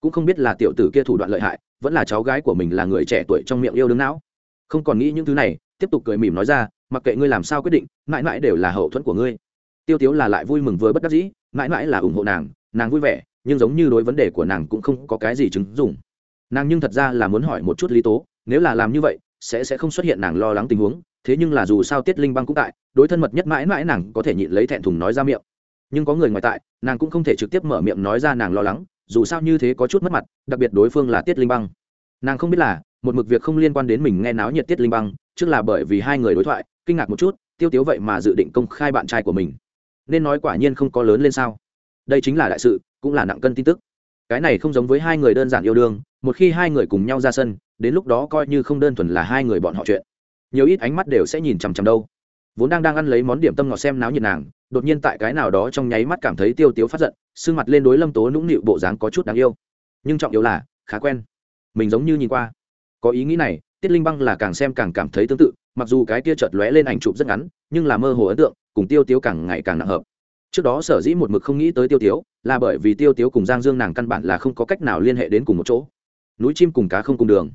Cũng không biết là tiểu tử kia thủ đoạn lợi hại, vẫn là cháu gái của mình là người trẻ tuổi trong miệng yêu đương não. Không còn nghĩ những thứ này, tiếp tục cười mỉm nói ra, mặc kệ ngươi làm sao quyết định, mãi mãi đều là hậu thuẫn của ngươi. Tiêu tiếu là lại vui mừng vừa bất đắc dĩ, mãi mãi là ủng hộ nàng nàng vui vẻ, nhưng giống như đối vấn đề của nàng cũng không có cái gì chứng dùng nàng nhưng thật ra là muốn hỏi một chút lý tố, nếu là làm như vậy, sẽ sẽ không xuất hiện nàng lo lắng tình huống, thế nhưng là dù sao tiết linh băng cũng tại, đối thân mật nhất mãi mãi nàng có thể nhịn lấy thẹn thùng nói ra miệng nhưng có người ngoài tại, nàng cũng không thể trực tiếp mở miệng nói ra nàng lo lắng, dù sao như thế có chút mất mặt, đặc biệt đối phương là tiết linh băng. Nàng không biết là, một mực việc không liên quan đến mình nghe náo nhiệt tiết linh băng, trước là bởi vì hai người đối thoại, kinh ngạc một chút, tiêu tiếu vậy mà dự định công khai bạn trai của mình. Nên nói quả nhiên không có lớn lên sao. Đây chính là đại sự, cũng là nặng cân tin tức. Cái này không giống với hai người đơn giản yêu đương, một khi hai người cùng nhau ra sân, đến lúc đó coi như không đơn thuần là hai người bọn họ chuyện. Nhiều ít ánh mắt đều sẽ nhìn chằm chằm đâu vốn đang đang ăn lấy món điểm tâm ngọt xem náo nhiệt nàng, đột nhiên tại cái nào đó trong nháy mắt cảm thấy tiêu tiếu phát giận, sưng mặt lên đối lâm tố nũng nịu bộ dáng có chút đáng yêu. Nhưng trọng yếu là, khá quen. Mình giống như nhìn qua. Có ý nghĩ này, tiết linh băng là càng xem càng cảm thấy tương tự, mặc dù cái kia chợt lóe lên ảnh chụp rất ngắn, nhưng là mơ hồ ấn tượng, cùng tiêu tiếu càng ngày càng nặng hợp. Trước đó sở dĩ một mực không nghĩ tới tiêu tiếu, là bởi vì tiêu tiếu cùng giang dương nàng căn bản là không có cách nào liên hệ đến cùng một chỗ. Núi chim cùng cá không cùng đường.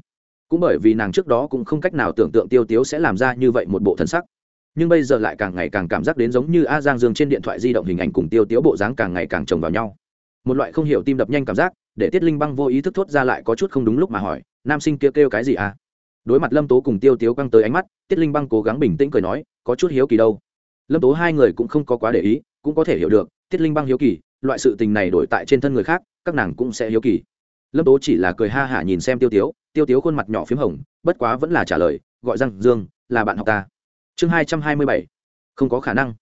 Cũng bởi vì nàng trước đó cũng không cách nào tưởng tượng tiêu tiếu sẽ làm ra như vậy một bộ thân sắc nhưng bây giờ lại càng ngày càng cảm giác đến giống như a giang dương trên điện thoại di động hình ảnh cùng tiêu tiếu bộ dáng càng ngày càng chồng vào nhau. Một loại không hiểu tim đập nhanh cảm giác để tiết linh băng vô ý thức thốt ra lại có chút không đúng lúc mà hỏi nam sinh kia kêu, kêu cái gì à? Đối mặt lâm tố cùng tiêu tiếu căng tới ánh mắt tiết linh băng cố gắng bình tĩnh cười nói có chút hiếu kỳ đâu. Lâm tố hai người cũng không có quá để ý cũng có thể hiểu được tiết linh băng hiếu kỳ loại sự tình này đổi tại trên thân người khác các nàng cũng sẽ hiếu kỳ. Lâm tố chỉ là cười ha hả nhìn xem tiêu tiếu tiêu tiếu khuôn mặt nhỏ p h í m hồng bất quá vẫn là trả lời gọi rằng dương là bạn học ta chương hai trăm hai mươi bảy, không có khả năng.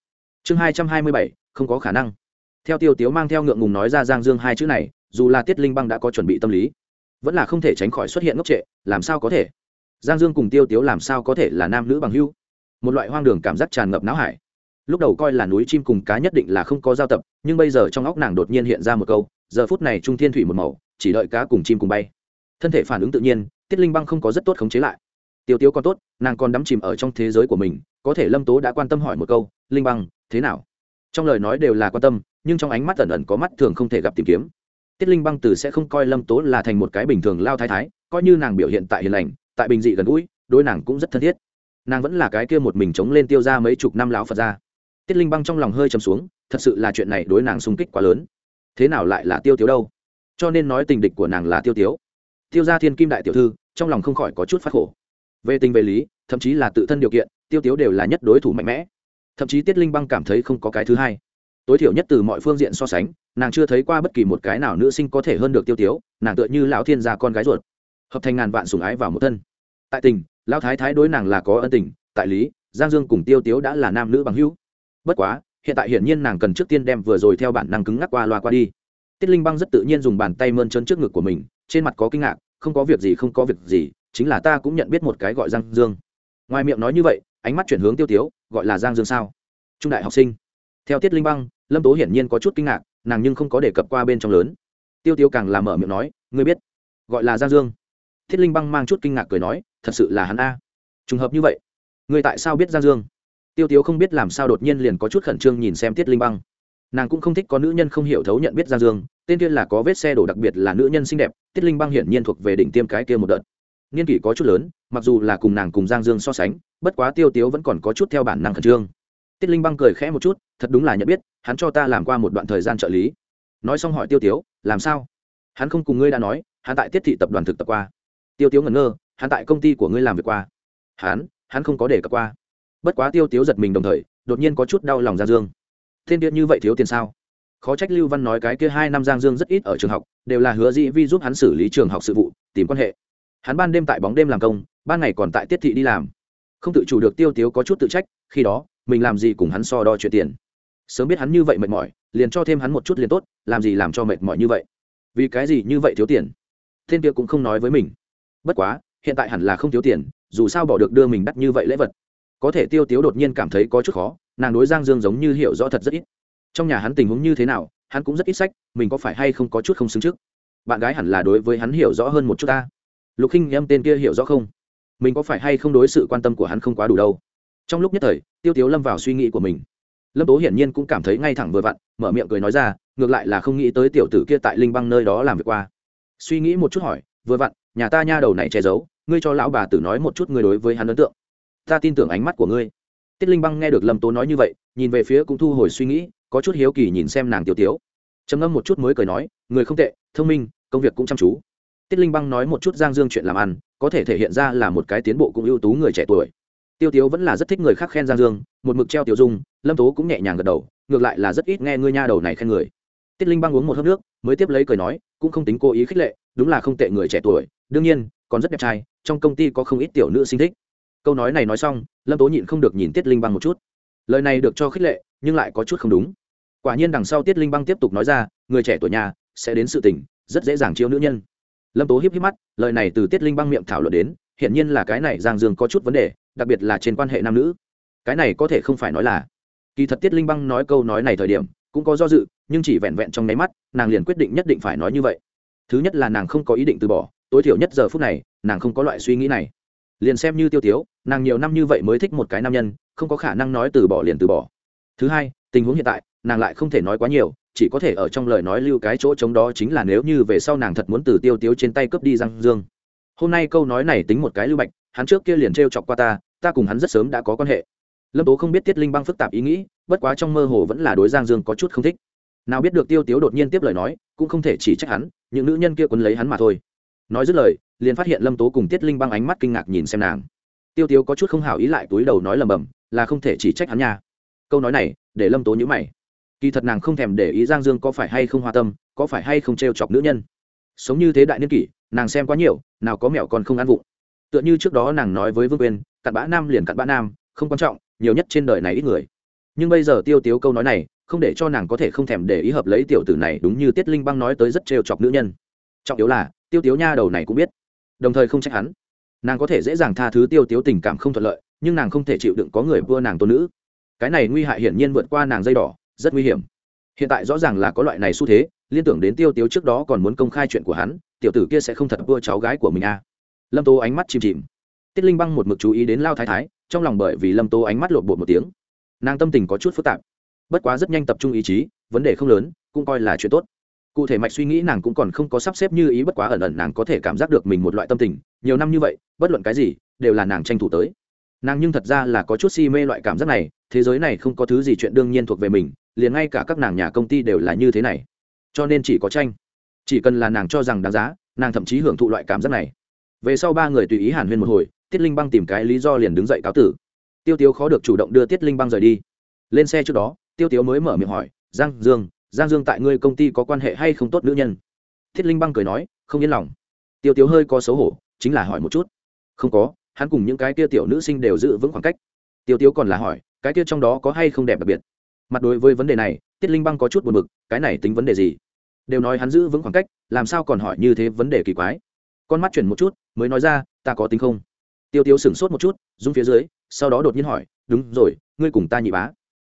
Chương hai trăm hai mươi bảy, không có khả năng. Theo tiêu tiếu mang theo ngượng ngùng nói ra giang dương hai chữ này, dù là tiết linh băng đã có chuẩn bị tâm lý, vẫn là không thể tránh khỏi xuất hiện ngốc trệ, làm sao có thể? Giang dương cùng tiêu tiếu làm sao có thể là nam nữ bằng hưu một loại hoang đường cảm giác tràn ngập não hải. Lúc đầu coi là núi chim cùng cá nhất định là không có giao tập, nhưng bây giờ trong óc nàng đột nhiên hiện ra một câu, giờ phút này trung thiên thủy một màu, chỉ đợi cá cùng chim cùng bay. Thân thể phản ứng tự nhiên, tiết linh băng không có rất tốt khống chế lại tiêu tiếu còn tốt, nàng còn đắm chìm ở trong thế giới của mình, có thể lâm tố đã quan tâm hỏi một câu, linh băng, thế nào? Trong lời nói đều là quan tâm, nhưng trong ánh mắt ẩn ẩn có mắt thường không thể gặp tìm kiếm. Tiết linh băng từ sẽ không coi lâm tố là thành một cái bình thường lao thái thái, coi như nàng biểu hiện tại hiền lành, tại bình dị gần gũi đôi nàng cũng rất thân thiết. Nàng vẫn là cái kia một mình chống lên tiêu ra mấy chục năm lão phật ra tiết linh băng trong lòng hơi chầm xuống, thật sự là chuyện này đối nàng sung kích quá lớn. Thế nào lại là tiêu tiếu đâu? Cho nên nói tình địch của nàng là tiêu tiếu. Tiêu gia thiên kim đại tiểu thư, trong lòng không khỏi có chút phát khổ về tình về lý, thậm chí là tự thân điều kiện, tiêu tiếu đều là nhất đối thủ mạnh mẽ. Thậm chí tiết linh băng cảm thấy không có cái thứ hai. Tối thiểu nhất từ mọi phương diện so sánh, nàng chưa thấy qua bất kỳ một cái nào nữ sinh có thể hơn được tiêu tiếu, nàng tựa như lão thiên gia con gái ruột. Hợp thành ngàn vạn sùng ái vào một thân. Tại tình, lão thái thái đối nàng là có ân tình, tại lý, giang dương cùng tiêu tiếu đã là nam nữ bằng hữu. Bất quá, hiện tại hiển nhiên nàng cần trước tiên đem vừa rồi theo bản năng cứng ngắc qua loa qua đi. Tiết linh băng rất tự nhiên dùng bàn tay mơn trơn trước ngực của mình, trên mặt có kinh ngạc, không có việc gì, không có việc gì chính là ta cũng nhận biết một cái gọi giang dương. Ngoài miệng nói như vậy, ánh mắt chuyển hướng tiêu tiếu, gọi là giang dương sao? Trung đại học sinh. Theo tiết linh băng, lâm tố hiển nhiên có chút kinh ngạc, nàng nhưng không có đề cập qua bên trong lớn. Tiêu tiêu càng làm mở miệng nói, ngươi biết, gọi là giang dương. Thiết linh băng mang chút kinh ngạc cười nói, thật sự là hắn a. Trùng hợp như vậy, ngươi tại sao biết giang dương? Tiêu tiếu không biết làm sao đột nhiên liền có chút khẩn trương nhìn xem tiết linh băng. Nàng cũng không thích có nữ nhân không hiểu thấu nhận biết giang dương, tên kia là có vết xe đổ đặc biệt là nữ nhân xinh đẹp, tiết linh băng hiển nhiên thuộc về đỉnh tiêm cái kia một đợt niên kỷ có chút lớn, mặc dù là cùng nàng cùng giang dương so sánh, bất quá tiêu tiếu vẫn còn có chút theo bản năng khẩn trương. Tiết linh băng cười khẽ một chút, thật đúng là nhận biết, hắn cho ta làm qua một đoạn thời gian trợ lý. Nói xong hỏi tiêu tiếu, làm sao? Hắn không cùng ngươi đã nói, hắn tại tiết thị tập đoàn thực tập qua. Tiêu tiếu ngẩn ngơ, hắn tại công ty của ngươi làm việc qua. Hắn hắn không có để cập qua. Bất quá tiêu tiếu giật mình đồng thời, đột nhiên có chút đau lòng giang dương. Thiên điện như vậy thiếu tiền sao? Khó trách lưu văn nói cái kia hai năm giang dương rất ít ở trường học, đều là hứa dĩ vi giúp hắn xử lý trường học sự vụ, tìm quan hệ hắn ban đêm tại bóng đêm làm công, ban ngày còn tại tiết thị đi làm. Không tự chủ được tiêu tiếu có chút tự trách, khi đó, mình làm gì cùng hắn so đo chuyện tiền. Sớm biết hắn như vậy mệt mỏi, liền cho thêm hắn một chút liền tốt, làm gì làm cho mệt mỏi như vậy? Vì cái gì như vậy thiếu tiền? Thiên kia cũng không nói với mình. Bất quá, hiện tại hẳn là không thiếu tiền, dù sao bỏ được đưa mình đắt như vậy lễ vật. Có thể tiêu tiếu đột nhiên cảm thấy có chút khó, nàng đối giang dương giống như hiểu rõ thật rất ít. Trong nhà hắn tình huống như thế nào, hắn cũng rất ít sách, mình có phải hay không có chút không xứng trước? Bạn gái hẳn là đối với hắn hiểu rõ hơn một chút ta lục khinh em tên kia hiểu rõ không? Mình có phải hay không đối sự quan tâm của hắn không quá đủ đâu? Trong lúc nhất thời, tiêu tiếu lâm vào suy nghĩ của mình. Lâm tố hiển nhiên cũng cảm thấy ngay thẳng vừa vặn, mở miệng cười nói ra, ngược lại là không nghĩ tới tiểu tử kia tại linh băng nơi đó làm việc qua. Suy nghĩ một chút hỏi, vừa vặn, nhà ta nha đầu này che giấu, ngươi cho lão bà tử nói một chút ngươi đối với hắn ấn tượng. Ta tin tưởng ánh mắt của ngươi. Tiết linh băng nghe được lâm tố nói như vậy, nhìn về phía cũng thu hồi suy nghĩ, có chút hiếu kỳ nhìn xem nàng tiểu tiếu. Trầm ngâm một chút mới cười nói, người không tệ, thông minh, công việc cũng chăm chú tiết linh băng nói một chút giang dương chuyện làm ăn, có thể thể hiện ra là một cái tiến bộ cũng ưu tú người trẻ tuổi. Tiêu tiếu vẫn là rất thích người khác khen giang dương, một mực treo tiểu dung, lâm tố cũng nhẹ nhàng gật đầu, ngược lại là rất ít nghe ngươi nha đầu này khen người. Tiết linh băng uống một hớp nước, mới tiếp lấy cười nói, cũng không tính cố ý khích lệ, đúng là không tệ người trẻ tuổi, đương nhiên, còn rất đẹp trai, trong công ty có không ít tiểu nữ sinh thích. Câu nói này nói xong, lâm tố nhịn không được nhìn tiết linh băng một chút. Lời này được cho khích lệ, nhưng lại có chút không đúng. Quả nhiên đằng sau tiết linh băng tiếp tục nói ra, người trẻ tuổi nhà, sẽ đến sự tình, rất dễ dàng chiêu nữ nhân lâm tố hiếp hiếp mắt, lời này từ tiết linh băng miệng thảo luận đến hiện nhiên là cái này giang dương có chút vấn đề, đặc biệt là trên quan hệ nam nữ. Cái này có thể không phải nói là. Kỳ thật tiết linh băng nói câu nói này thời điểm, cũng có do dự, nhưng chỉ vẹn vẹn trong nháy mắt, nàng liền quyết định nhất định phải nói như vậy. Thứ nhất là nàng không có ý định từ bỏ, tối thiểu nhất giờ phút này, nàng không có loại suy nghĩ này. Liền xem như tiêu tiếu, nàng nhiều năm như vậy mới thích một cái nam nhân, không có khả năng nói từ bỏ liền từ bỏ. Thứ hai, tình huống hiện tại nàng lại không thể nói quá nhiều, chỉ có thể ở trong lời nói lưu cái chỗ chống đó chính là nếu như về sau nàng thật muốn từ tiêu tiếu trên tay cướp đi giang dương. Hôm nay câu nói này tính một cái lưu bạch, hắn trước kia liền t r e o chọc qua ta ta cùng hắn rất sớm đã có quan hệ. Lâm tố không biết tiết linh băng phức tạp ý nghĩ, bất quá trong mơ hồ vẫn là đối giang dương có chút không thích. Nào biết được tiêu tiếu đột nhiên tiếp lời nói, cũng không thể chỉ trách hắn, những nữ nhân kia quấn lấy hắn mà thôi. Nói dứt lời, liền phát hiện lâm tố cùng tiết linh băng ánh mắt kinh ngạc nhìn xem nàng. Tiêu tiếu có chút không hào ý lại túi đầu nói lầm bầm, là không thể chỉ trách hắn nha. Câu nói này, để lâm tố nhữ mày kỳ thật nàng không thèm để ý giang dương có phải hay không hoa tâm, có phải hay không t r e o chọc nữ nhân. Sống như thế đại niên kỷ, nàng xem quá nhiều, nào có mẹo còn không ăn vụng. Tựa như trước đó nàng nói với vương quyên, cặn bã nam liền cặn bã nam, không quan trọng, nhiều nhất trên đời này ít người. Nhưng bây giờ tiêu tiếu câu nói này, không để cho nàng có thể không thèm để ý hợp lấy tiểu tử này, đúng như tiết linh băng nói tới rất trêu chọc nữ nhân. Trọng yếu là, tiêu tiếu nha đầu này cũng biết. Đồng thời không trách hắn. Nàng có thể dễ dàng tha thứ tiêu tiếu tình cảm không thuận lợi, nhưng nàng không thể chịu đựng có người vua nàng tôn nữ. Cái này nguy hại hiển nhiên vượt qua nàng dây đỏ rất nguy hiểm. Hiện tại rõ ràng là có loại này xu thế, liên tưởng đến tiêu tiếu trước đó còn muốn công khai chuyện của hắn, tiểu tử kia sẽ không thật vua cháu gái của mình à. lâm tố ánh mắt chìm chìm. Tiết linh băng một mực chú ý đến lao thái thái, trong lòng bởi vì lâm tố ánh mắt lộn bột một tiếng. Nàng tâm tình có chút phức tạp. Bất quá rất nhanh tập trung ý chí, vấn đề không lớn, cũng coi là chuyện tốt. Cụ thể mạch suy nghĩ nàng cũng còn không có sắp xếp như ý, bất quá ẩn ẩn nàng có thể cảm giác được mình một loại tâm tình. Nhiều năm như vậy, bất luận cái gì, đều là nàng tranh thủ tới. Nàng nhưng thật ra là có chút si mê loại cảm giác này, thế giới này không có thứ gì chuyện đương nhiên thuộc về mình liền ngay cả các nàng nhà công ty đều là như thế này. Cho nên chỉ có tranh. Chỉ cần là nàng cho rằng đáng giá, nàng thậm chí hưởng thụ loại cảm giác này. Về sau ba người tùy ý hàn huyên một hồi, tiết linh băng tìm cái lý do liền đứng dậy cáo tử. Tiêu tiếu khó được chủ động đưa tiết linh băng rời đi. Lên xe trước đó, tiêu tiếu mới mở miệng hỏi, giang dương giang dương tại ngươi công ty có quan hệ hay không tốt nữ nhân? Thiết linh băng cười nói, không yên lòng. Tiêu tiếu hơi có xấu hổ, chính là hỏi một chút. Không có, hắn cùng những cái kia tiểu nữ sinh đều giữ vững khoảng cách. Tiêu tiếu còn là hỏi, cái kia trong đó có hay không đẹp đặc biệt? Mặt đối với vấn đề này, tiết linh băng có chút buồn b ự c cái này tính vấn đề gì? Đều nói hắn giữ vững khoảng cách, làm sao còn hỏi như thế vấn đề kỳ quái? Con mắt chuyển một chút, mới nói ra, ta có tính không? Tiêu tiêu sửng sốt một chút, rung phía dưới, sau đó đột nhiên hỏi, đúng rồi, ngươi cùng ta nhị bá?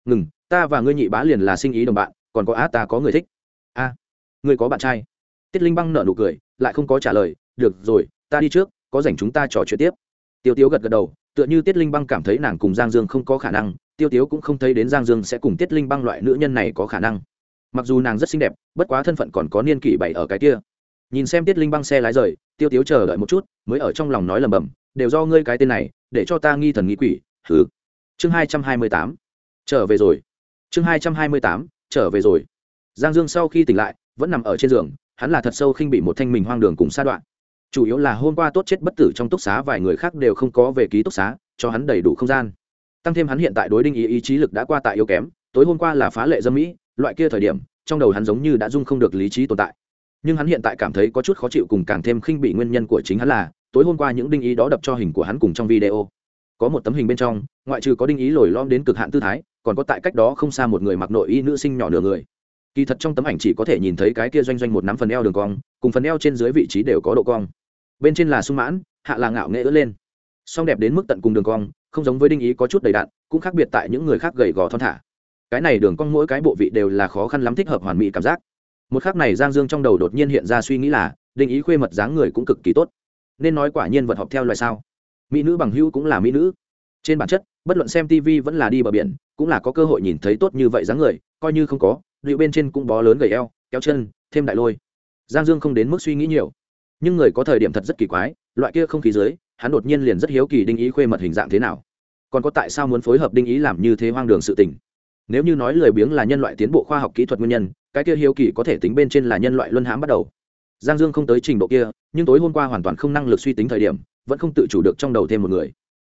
Ngừng, ta và ngươi nhị bá liền là sinh ý đồng bạn, còn có á, ta có người thích. A, ngươi có bạn trai? Tiết linh băng nợ nụ cười, lại không có trả lời, được rồi, ta đi trước, có dành chúng ta trò chuyện tiếp. Tiêu tiếu gật gật đầu, tựa như tiết linh băng cảm thấy nàng cùng giang dương không có khả năng tiêu tiếu cũng không thấy đến giang dương sẽ cùng tiết linh băng loại nữ nhân này có khả năng. Mặc dù nàng rất xinh đẹp, bất quá thân phận còn có niên kỷ bảy ở cái kia. Nhìn xem tiết linh băng xe lái rời, tiêu tiếu chờ đợi một chút, mới ở trong lòng nói lầm bầm đều do ngươi cái tên này, để cho ta nghi thần nghĩ quỷ thứ chương hai trăm hai mươi tám. Trở về rồi. Chương hai trăm hai mươi tám, trở về rồi. Giang dương sau khi tỉnh lại, vẫn nằm ở trên giường, hắn là thật sâu khinh bị một thanh mình hoang đường cùng sa đoạn. Chủ yếu là hôm qua tốt chết bất tử trong túc xá, vài người khác đều không có về ký túc xá, cho hắn đầy đủ không gian tăng thêm hắn hiện tại đối đinh ý ý chí lực đã qua tại yếu kém, tối hôm qua là phá lệ dâm mỹ, loại kia thời điểm, trong đầu hắn giống như đã dung không được lý trí tồn tại. Nhưng hắn hiện tại cảm thấy có chút khó chịu cùng càng thêm khinh bị nguyên nhân của chính hắn là, tối hôm qua những đinh ý đó đập cho hình của hắn cùng trong video. Có một tấm hình bên trong, ngoại trừ có đinh ý lồi lom đến cực hạn tư thái, còn có tại cách đó không xa một người mặc nội y nữ sinh nhỏ nửa người. Kỳ thật trong tấm ảnh chỉ có thể nhìn thấy cái kia doanh doanh một nắm phần eo đường cong, cùng phần eo trên dưới vị trí đều có độ cong. Bên trên là sung mãn, hạ là ngạo nghệ ớt lên. Song đẹp đến mức tận cùng đường cong không giống với đinh ý có chút đầy đạn, cũng khác biệt tại những người khác gầy gò thon thả. Cái này đường cong mỗi cái bộ vị đều là khó khăn lắm thích hợp hoàn mỹ cảm giác. Một khác này giang dương trong đầu đột nhiên hiện ra suy nghĩ là, đinh ý khuê mật dáng người cũng cực kỳ tốt. Nên nói quả nhiên vật học theo loài sao. Mỹ nữ bằng hữu cũng là mỹ nữ. Trên bản chất, bất luận xem tv vẫn là đi bờ biển, cũng là có cơ hội nhìn thấy tốt như vậy dáng người, coi như không có liệu bên trên cũng bó lớn gầy eo, kéo chân, thêm đại lôi. Giang dương không đến mức suy nghĩ nhiều. Nhưng người có thời điểm thật rất kỳ quái, loại kia không khí dưới, hắn đột nhiên liền rất hiếu kỳ đinh ý khuê mật hình dạng thế nào còn có tại sao muốn phối hợp đinh ý làm như thế hoang đường sự tình? Nếu như nói lười biếng là nhân loại tiến bộ khoa học kỹ thuật nguyên nhân, cái kia hiếu kỳ có thể tính bên trên là nhân loại luân hãm bắt đầu. Giang dương không tới trình độ kia, nhưng tối hôm qua hoàn toàn không năng lực suy tính thời điểm, vẫn không tự chủ được trong đầu thêm một người.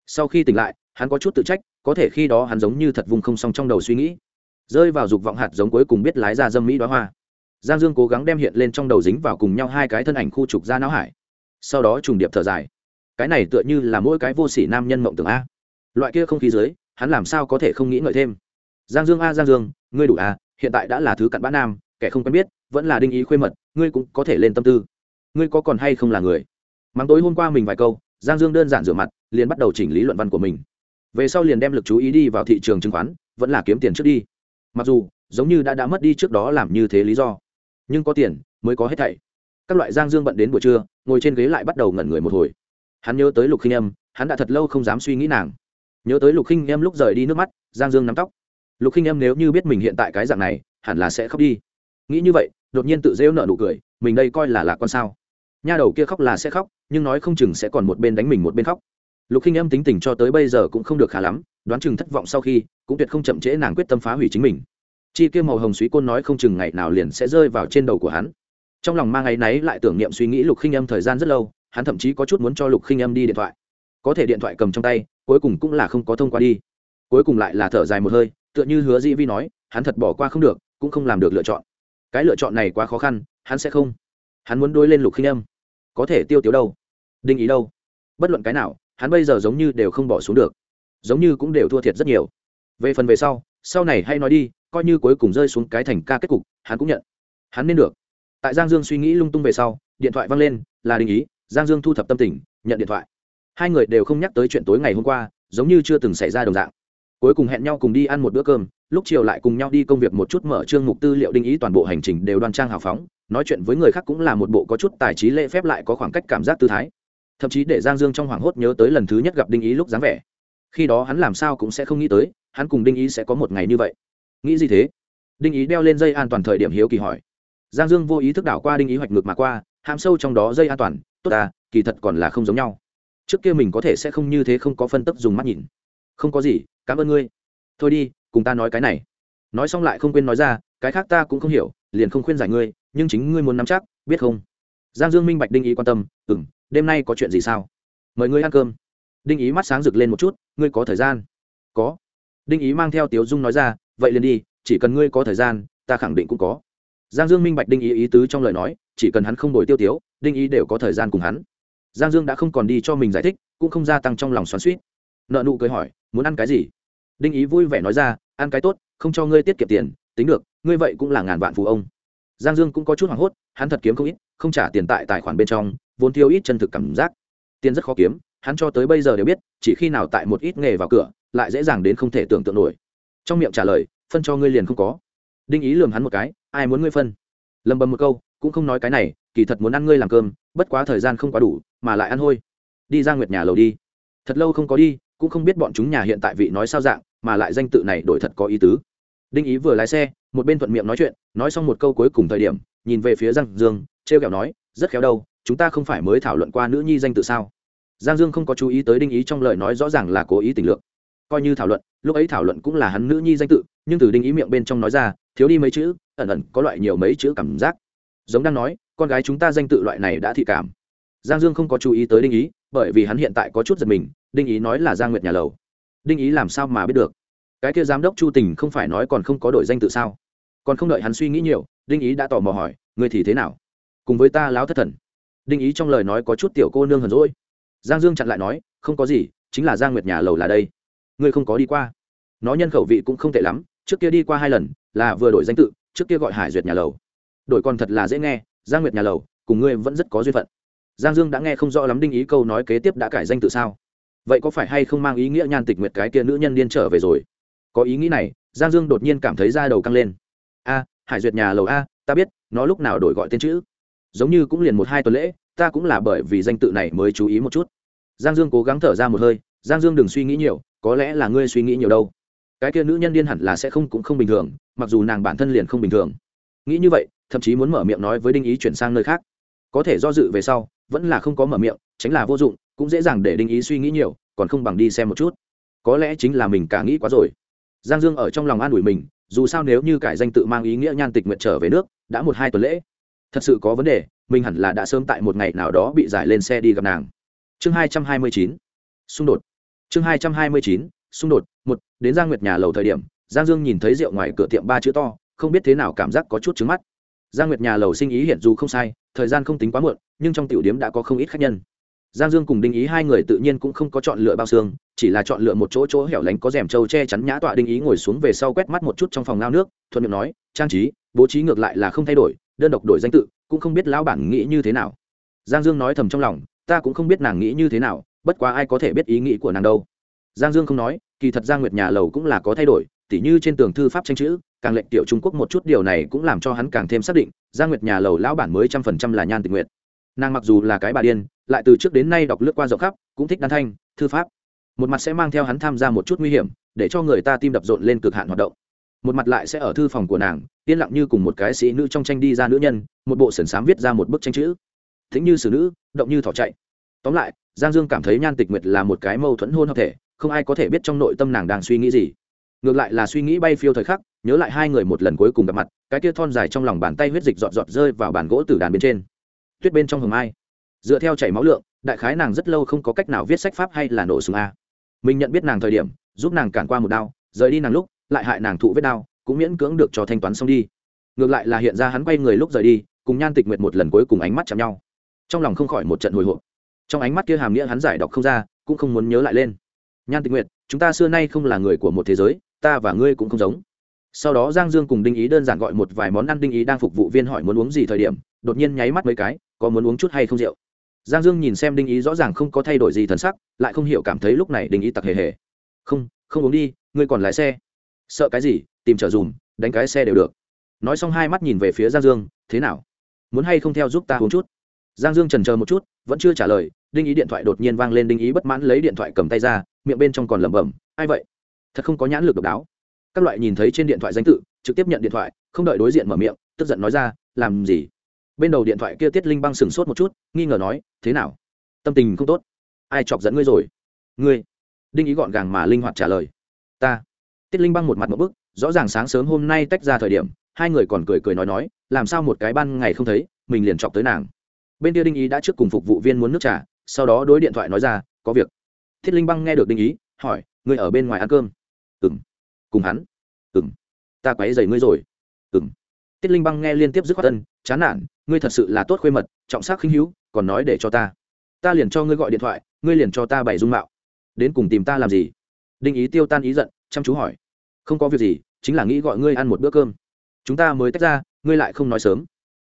Sau khi tỉnh lại, hắn có chút tự trách, có thể khi đó hắn giống như thật vùng không song trong đầu suy nghĩ. Rơi vào dục vọng hạt giống cuối cùng biết lái ra dâm mỹ đoá hoa. Giang dương cố gắng đem hiện lên trong đầu dính vào cùng nhau hai cái thân ảnh khu trục ra não hải. Sau đó trùng điệp thở dài. Cái này tựa như là mỗi cái vô s ỉ nam nhân mộng tưởng a loại kia không khí dưới, hắn làm sao có thể không nghĩ ngợi thêm? Giang dương a, giang dương, ngươi đủ à? hiện tại đã là thứ cặn bã nam, kẻ không quen biết, vẫn là đinh ý khuê mật, ngươi cũng có thể lên tâm tư. Ngươi có còn hay không là người? Mắng tối hôm qua mình vài câu, giang dương đơn giản rửa mặt, liền bắt đầu chỉnh lý luận văn của mình. Về sau liền đem lực chú ý đi vào thị trường chứng khoán, vẫn là kiếm tiền trước đi. Mặc dù, giống như đã đã mất đi trước đó làm như thế lý do, nhưng có tiền mới có hết thảy. Các loại giang dương bận đến buổi trưa, ngồi trên ghế lại bắt đầu ngẩn người một hồi. Hắn nhớ tới lục khinh âm, hắn đã thật lâu không dám suy nghĩ nàng nhớ tới lục khinh em lúc rời đi nước mắt, giang dương nắm tóc. Lục khinh em nếu như biết mình hiện tại cái dạng này, hẳn là sẽ khóc đi. Nghĩ như vậy, đột nhiên tự rêu nợ nụ cười, mình đây coi là lạc con sao? Nha đầu kia khóc là sẽ khóc, nhưng nói không chừng sẽ còn một bên đánh mình một bên khóc. Lục khinh em tính tình cho tới bây giờ cũng không được khá lắm, đoán chừng thất vọng sau khi, cũng tuyệt không chậm trễ nàng quyết tâm phá hủy chính mình. Chi kia màu hồng suý côn nói không chừng ngày nào liền sẽ rơi vào trên đầu của hắn. Trong lòng mang áy náy lại tưởng niệm suy nghĩ lục khinh em thời gian rất lâu, hắn thậm chí có chút muốn cho lục khinh em đi điện thoại có thể điện thoại cầm trong tay, cuối cùng cũng là không có thông qua đi. Cuối cùng lại là thở dài một hơi, tựa như hứa dĩ vi nói, hắn thật bỏ qua không được, cũng không làm được lựa chọn. Cái lựa chọn này quá khó khăn, hắn sẽ không. Hắn muốn đôi lên lục khinh âm. Có thể tiêu tiếu đâu? Đinh ý đâu? Bất luận cái nào, hắn bây giờ giống như đều không bỏ xuống được. Giống như cũng đều thua thiệt rất nhiều. Về phần về sau sau này hay nói đi, coi như cuối cùng rơi xuống cái thành ca kết cục, hắn cũng nhận. Hắn nên được. Tại giang dương suy nghĩ lung tung về sau, điện thoại văng lên, là đình ý, giang dương thu thập tâm tình, nhận điện thoại hai người đều không nhắc tới chuyện tối ngày hôm qua, giống như chưa từng xảy ra đồng dạng. Cuối cùng hẹn nhau cùng đi ăn một bữa cơm, lúc chiều lại cùng nhau đi công việc một chút mở trương mục tư liệu đinh ý toàn bộ hành trình đều đoan trang hào phóng, nói chuyện với người khác cũng là một bộ có chút tài trí lễ phép lại có khoảng cách cảm giác tư thái. Thậm chí để giang dương trong hoảng hốt nhớ tới lần thứ nhất gặp đinh ý lúc dáng vẻ. Khi đó hắn làm sao cũng sẽ không nghĩ tới, hắn cùng đinh ý sẽ có một ngày như vậy. Nghĩ gì thế? Đinh ý đeo lên dây an toàn thời điểm hiếu kỳ hỏi. Giang dương vô ý thức đảo qua đinh ý hoạch ngược mà qua, hàm sâu trong đó dây an toàn, tốt à kỳ thật còn là không giống nhau trước kia mình có thể sẽ không như thế không có phân tấp dùng mắt nhìn. Không có gì, cảm ơn ngươi. Thôi đi, cùng ta nói cái này. Nói xong lại không quên nói ra, cái khác ta cũng không hiểu, liền không khuyên giải ngươi, nhưng chính ngươi muốn nắm chắc, biết không? Giang dương minh bạch đinh ý quan tâm ừ m đêm nay có chuyện gì sao? Mời ngươi ăn cơm. Đinh ý mắt sáng rực lên một chút, ngươi có thời gian? Có. Đinh ý mang theo tiếu dung nói ra, vậy liền đi, chỉ cần ngươi có thời gian, ta khẳng định cũng có. Giang dương minh bạch đinh ý ý tứ trong lời nói, chỉ cần hắn không đổi tiêu tiếu, đinh ý đều có thời gian cùng hắn giang dương đã không còn đi cho mình giải thích, cũng không gia tăng trong lòng xoắn suýt. Nợ nụ cười hỏi, muốn ăn cái gì? Đinh ý vui vẻ nói ra, ăn cái tốt, không cho ngươi tiết kiệm tiền, tính được, ngươi vậy cũng là ngàn vạn phú ông. Giang dương cũng có chút hoảng hốt, hắn thật kiếm không ít, không trả tiền tại tài khoản bên trong, vốn thiếu ít chân thực cảm giác. Tiền rất khó kiếm, hắn cho tới bây giờ đều biết, chỉ khi nào tại một ít nghề vào cửa, lại dễ dàng đến không thể tưởng tượng nổi. Trong miệng trả lời, phân cho ngươi liền không có. Đinh ý lường hắn một cái, ai muốn ngươi phân? Lầm bầm một câu, cũng không nói cái này kỳ thật muốn ăn ngươi làm cơm, bất quá thời gian không quá đủ, mà lại ăn hôi. Đi ra nguyệt nhà lầu đi. Thật lâu không có đi, cũng không biết bọn chúng nhà hiện tại vị nói sao dạng, mà lại danh tự này đổi thật có ý tứ. Đinh ý vừa lái xe, một bên thuận miệng nói chuyện, nói xong một câu cuối cùng thời điểm, nhìn về phía giang dương t r e o kẹo nói, rất khéo đâu, chúng ta không phải mới thảo luận qua nữ nhi danh tự sao? Giang dương không có chú ý tới đinh ý trong lời nói rõ ràng là cố ý tình lượng coi như thảo luận, lúc ấy thảo luận cũng là hắn nữ nhi danh tự, nhưng từ đinh ý miệng bên trong nói ra, thiếu đi mấy chữ, ẩn ẩn có loại nhiều mấy chữ cảm giác. Giống đang nói con gái chúng ta danh tự loại này đã thị cảm. Giang dương không có chú ý tới đinh ý, bởi vì hắn hiện tại có chút giật mình, đinh ý nói là giang nguyệt nhà lầu. Đinh ý làm sao mà biết được? Cái kia giám đốc chu tình không phải nói còn không có đổi danh tự sao? Còn không đợi hắn suy nghĩ nhiều, đinh ý đã tò mò hỏi người thì thế nào? Cùng với ta láo thất thần. Đinh ý trong lời nói có chút tiểu cô nương hờn rỗi giang dương chặn lại nói, không có gì, chính là giang nguyệt nhà lầu là đây. Ngươi không có đi qua. Nó nhân khẩu vị cũng không tệ lắm, trước kia đi qua hai lần, là vừa đổi danh tự, trước kia gọi hải duyệt nhà lầu. Đổi còn thật là dễ nghe giang nguyệt nhà lầu, cùng ngươi vẫn rất có duyên phận. Giang dương đã nghe không rõ lắm đinh ý câu nói kế tiếp đã cải danh tự sao. Vậy có phải hay không mang ý nghĩa nhan tịch nguyệt cái kia nữ nhân điên trở về rồi? Có ý nghĩ này, giang dương đột nhiên cảm thấy da đầu căng lên. A, hải duyệt nhà lầu a, ta biết, nó lúc nào đổi gọi tên chữ. Giống như cũng liền một hai tuần lễ, ta cũng là bởi vì danh tự này mới chú ý một chút. Giang dương cố gắng thở ra một hơi, giang dương đừng suy nghĩ nhiều, có lẽ là ngươi suy nghĩ nhiều đâu. Cái kia nữ nhân điên hẳn là sẽ không cũng không bình thường, mặc dù nàng bản thân liền không bình thường. Nghĩ như vậy thậm chí muốn mở miệng nói với đinh ý chuyển sang nơi khác. Có thể do dự về sau, vẫn là không có mở miệng, tránh là vô dụng, cũng dễ dàng để đinh ý suy nghĩ nhiều, còn không bằng đi xem một chút. Có lẽ chính là mình cả nghĩ quá rồi. Giang dương ở trong lòng an ủi mình, dù sao nếu như cải danh tự mang ý nghĩa nhan tịch nguyện trở về nước, đã một hai tuần lễ. Thật sự có vấn đề, mình hẳn là đã sớm tại một ngày nào đó bị giải lên xe đi gặp nàng. Chương hai trăm hai mươi chín, xung đột. Chương hai trăm hai mươi chín, xung đột, một, đến giang nguyệt nhà lầu thời điểm, giang dương nhìn thấy rượu ngoài cửa tiệm ba chữ to, không biết thế nào cảm giác có chút trứng mắt giang nguyệt nhà lầu sinh ý hiện dù không sai, thời gian không tính quá muộn, nhưng trong tiểu điếm đã có không ít khách nhân. Giang dương cùng đinh ý hai người tự nhiên cũng không có chọn lựa bao xương, chỉ là chọn lựa một chỗ chỗ hẻo lánh có rèm trâu che chắn nhã tọa đinh ý ngồi xuống về sau quét mắt một chút trong phòng ngao nước, thuận miệng nói, trang trí, bố trí ngược lại là không thay đổi, đơn độc đổi danh tự, cũng không biết lão bản nghĩ như thế nào. Giang dương nói thầm trong lòng, ta cũng không biết nàng nghĩ như thế nào, bất quá ai có thể biết ý nghĩ của nàng đâu. Giang dương không nói, kỳ thật giang nguyệt nhà lầu cũng là có thay đổi, tỉ như trên tường thư pháp tranh chữ càng lệnh tiểu trung quốc một chút điều này cũng làm cho hắn càng thêm xác định, gia nguyệt nhà lầu lão bản mới trăm phần trăm là nhan tình nguyện nàng mặc dù là cái bà điên, lại từ trước đến nay đọc lướt qua rộng khắp, cũng thích đan thanh, thư pháp. Một mặt sẽ mang theo hắn tham gia một chút nguy hiểm, để cho người ta tim đập rộn lên cực hạn hoạt động. Một mặt lại sẽ ở thư phòng của nàng, yên lặng như cùng một cái sĩ nữ trong tranh đi ra nữ nhân, một bộ sườn xám viết ra một bức tranh chữ. Thính như xử nữ, động như thỏ chạy. Tóm lại, giang dương cảm thấy nhan tịch nguyệt là một cái mâu thuẫn hôn hợp thể, không ai có thể biết trong nội tâm nàng đang suy nghĩ gì ngược lại là suy nghĩ bay phiêu thời khắc, nhớ lại hai người một lần cuối cùng gặp mặt, cái kia thon dài trong lòng bàn tay huyết dịch giọt giọt rơi vào bàn gỗ từ đàn bên trên. Tuyết bên trong hồng ai dựa theo chảy máu lượng, đại khái nàng rất lâu không có cách nào viết sách pháp hay là nổ súng a. Mình nhận biết nàng thời điểm, giúp nàng cản qua một đao, rời đi nàng lúc, lại hại nàng thụ vết đao cũng miễn cưỡng được cho thanh toán xong đi. Ngược lại là hiện ra hắn quay người lúc rời đi, cùng nhan tịch nguyệt một lần cuối cùng ánh mắt chạm nhau. Trong lòng không khỏi một trận hồi hộp. Trong ánh mắt kia hàm nghĩa hắn giải đọc không ra, cũng không muốn nhớ lại lên. Nhan tịch nguyệt, chúng ta xưa nay không là người của một thế giới ta và ngươi cũng không giống. Sau đó giang dương cùng đinh ý đơn giản gọi một vài món ăn, đinh ý đang phục vụ viên hỏi muốn uống gì thời điểm, đột nhiên nháy mắt mấy cái, có muốn uống chút hay không rượu. Giang dương nhìn xem đinh ý rõ ràng không có thay đổi gì thần sắc, lại không hiểu cảm thấy lúc này đinh ý tặc hề hề. Không không uống đi, ngươi còn lái xe. Sợ cái gì, tìm trở dùm, đánh cái xe đều được. Nói xong hai mắt nhìn về phía giang dương, thế nào? Muốn hay không theo giúp ta uống chút? Giang dương trần chờ một chút, vẫn chưa trả lời, đinh ý điện thoại đột nhiên vang lên, đinh ý bất mãn lấy điện thoại cầm tay ra, miệng bên trong còn lẩm bẩm, ai vậy? Thật không có nhãn lực độc đáo. Các loại nhìn thấy trên điện thoại danh tự, trực tiếp nhận điện thoại, không đợi đối diện mở miệng, tức giận nói ra, làm gì? Bên đầu điện thoại kia tiết linh băng sừng sốt một chút, nghi ngờ nói, thế nào? Tâm tình không tốt. Ai chọc dẫn ngươi rồi? Ngươi? Đinh ý gọn gàng mà linh hoạt trả lời. Ta. Tiết linh băng một mặt một bức, rõ ràng sáng sớm hôm nay tách ra thời điểm, hai người còn cười cười nói nói, làm sao một cái ban ngày không thấy, mình liền chọc tới nàng. Bên kia đinh ý đã trước cùng phục vụ viên muốn nước trà, sau đó đối điện thoại nói ra, có việc. Thiết linh băng nghe được đinh ý, hỏi, ngươi ở bên ngoài ăn cơm? Cùng hắn. Ừng ta quáy dày ngươi rồi. Ừng tiết linh băng nghe liên tiếp dứt khoát tân chán nản, ngươi thật sự là tốt khuê mật, trọng sắc khinh hữu, còn nói để cho ta. Ta liền cho ngươi gọi điện thoại, ngươi liền cho ta bày dung mạo. Đến cùng tìm ta làm gì? Đinh ý tiêu tan ý giận, chăm chú hỏi. Không có việc gì, chính là nghĩ gọi ngươi ăn một bữa cơm. Chúng ta mới tách ra, ngươi lại không nói sớm.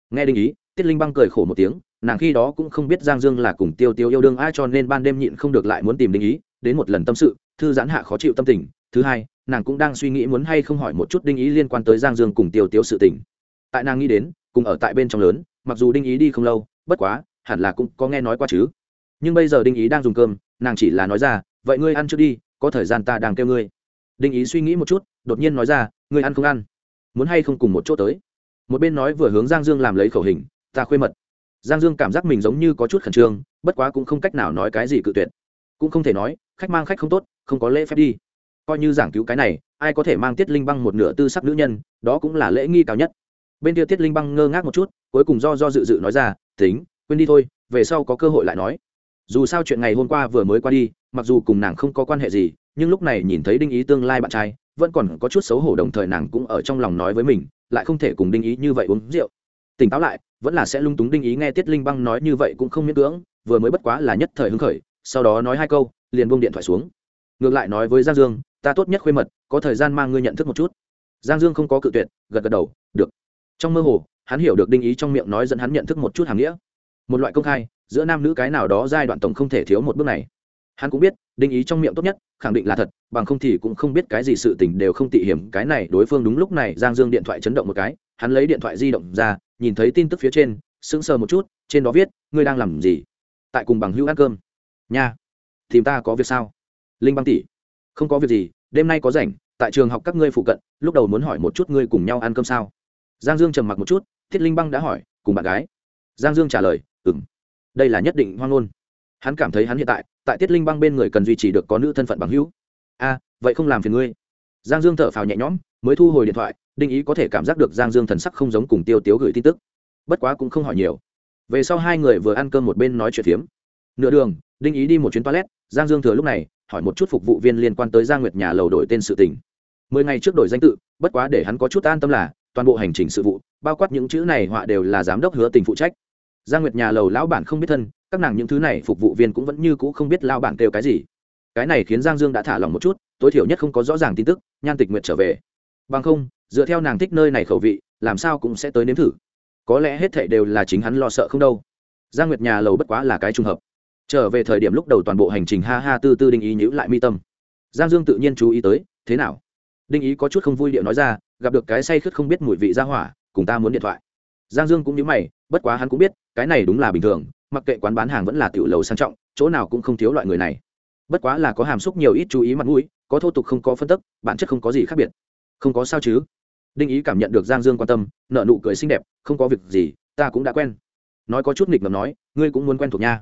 Nghe đinh ý, tiết linh băng cười khổ một tiếng, nàng khi đó cũng không biết giang dương là cùng tiêu tiêu yêu đương ai cho nên ban đêm nhịn không được lại muốn tìm đinh ý, đến một lần tâm sự, thư giãn hạ khó chịu tâm tình. Thứ hai nàng cũng đang suy nghĩ muốn hay không hỏi một chút đinh ý liên quan tới giang dương cùng tiêu tiêu sự tình. Tại nàng nghĩ đến, cùng ở tại bên trong lớn, mặc dù đinh ý đi không lâu, bất quá, hẳn là cũng có nghe nói qua chứ. Nhưng bây giờ đinh ý đang dùng cơm, nàng chỉ là nói ra, vậy ngươi ăn trước đi, có thời gian ta đang kêu ngươi. Đinh ý suy nghĩ một chút, đột nhiên nói ra, ngươi ăn không ăn? Muốn hay không cùng một chỗ tới? Một bên nói vừa hướng giang dương làm lấy khẩu hình, ta khuê mật. Giang dương cảm giác mình giống như có chút khẩn trương, bất quá cũng không cách nào nói cái gì cự tuyệt. Cũng không thể nói, khách mang khách không tốt, không có lễ phép đi coi như giảng cứu cái này, ai có thể mang tiết linh băng một nửa tư sắc nữ nhân, đó cũng là lễ nghi cao nhất. Bên kia tiết linh băng ngơ ngác một chút, cuối cùng do do dự dự nói ra, tính, quên đi thôi, về sau có cơ hội lại nói. Dù sao chuyện ngày hôm qua vừa mới qua đi, mặc dù cùng nàng không có quan hệ gì, nhưng lúc này nhìn thấy đinh ý tương lai bạn trai, vẫn còn có chút xấu hổ đồng thời nàng cũng ở trong lòng nói với mình, lại không thể cùng đinh ý như vậy uống rượu. Tỉnh táo lại, vẫn là sẽ lung túng đinh ý nghe tiết linh băng nói như vậy cũng không miễn cưỡng, vừa mới bất quá là nhất thời hứng khởi, sau đó nói hai câu, liền buông điện thoại xuống. Ngược lại nói với giang dương ta tốt nhất khuê mật, có thời gian mang ngươi nhận thức một chút. Giang dương không có cự tuyệt, gật gật đầu, được. Trong mơ hồ, hắn hiểu được đinh ý trong miệng nói dẫn hắn nhận thức một chút hàm nghĩa. Một loại công khai, giữa nam nữ cái nào đó giai đoạn tổng không thể thiếu một bước này. Hắn cũng biết, đinh ý trong miệng tốt nhất, khẳng định là thật, bằng không thì cũng không biết cái gì sự tình đều không tị hiểm. Cái này, đối phương đúng lúc này, giang dương điện thoại chấn động một cái, hắn lấy điện thoại di động ra, nhìn thấy tin tức phía trên, sững sờ một chút, trên đó viết, ngươi đang làm gì? Tại cùng bằng hữu ăn cơm. Nha, tìm ta có việc sao? Linh băng tỷ, không có việc gì đêm nay có rảnh, tại trường học các ngươi phụ cận, lúc đầu muốn hỏi một chút ngươi cùng nhau ăn cơm sao? Giang dương trầm mặc một chút, thiết linh băng đã hỏi, cùng bạn gái. Giang dương trả lời ừng đây là nhất định hoang ngôn. Hắn cảm thấy hắn hiện tại tại tiết linh băng bên người cần duy trì được có nữ thân phận bằng hữu. A, vậy không làm phiền ngươi. Giang dương thở phào nhẹ nhõm, mới thu hồi điện thoại đinh ý có thể cảm giác được giang dương thần sắc không giống cùng tiêu tiếu gửi tin tức. Bất quá cũng không hỏi nhiều. Về sau hai người vừa ăn cơm một bên nói chuyện phiếm. Nửa đường đinh ý đi một chuyến toilet, giang dương thừa lúc này, hỏi một chút phục vụ viên liên quan tới giang nguyệt nhà lầu đổi tên sự tình. Mười ngày trước đổi danh tự, bất quá để hắn có chút an tâm là, toàn bộ hành trình sự vụ, bao quát những chữ này họa đều là giám đốc hứa tình phụ trách. Giang nguyệt nhà lầu lão bản không biết thân, các nàng những thứ này phục vụ viên cũng vẫn như cũ không biết lao bản kêu cái gì. Cái này khiến giang dương đã thả lòng một chút, tối thiểu nhất không có rõ ràng tin tức, nhan tịch nguyệt trở về. Bằng không, dựa theo nàng thích nơi này khẩu vị, làm sao cũng sẽ tới nếm thử. Có lẽ hết thệ đều là chính hắn lo sợ không đâu. Giang nguyệt nhà lầu bất quá là cái trùng hợp trở về thời điểm lúc đầu toàn bộ hành trình ha ha tư tư đinh ý nhữ lại mi tâm. Giang dương tự nhiên chú ý tới, thế nào? Đinh ý có chút không vui điệu nói ra, gặp được cái say khướt không biết mùi vị ra hỏa, cùng ta muốn điện thoại. Giang dương cũng nhớ mày, bất quá hắn cũng biết, cái này đúng là bình thường, mặc kệ quán bán hàng vẫn là tiểu lầu sang trọng, chỗ nào cũng không thiếu loại người này. Bất quá là có hàm xúc nhiều ít chú ý mặt mũi, có thô tục không có phân tức, bản chất không có gì khác biệt. Không có sao chứ? Đinh ý cảm nhận được giang dương quan tâm nợ nụ cười xinh đẹp, không có việc gì, ta cũng đã quen. Nói có chút nghịch ngầm nói, ngươi cũng muốn quen thuộc nha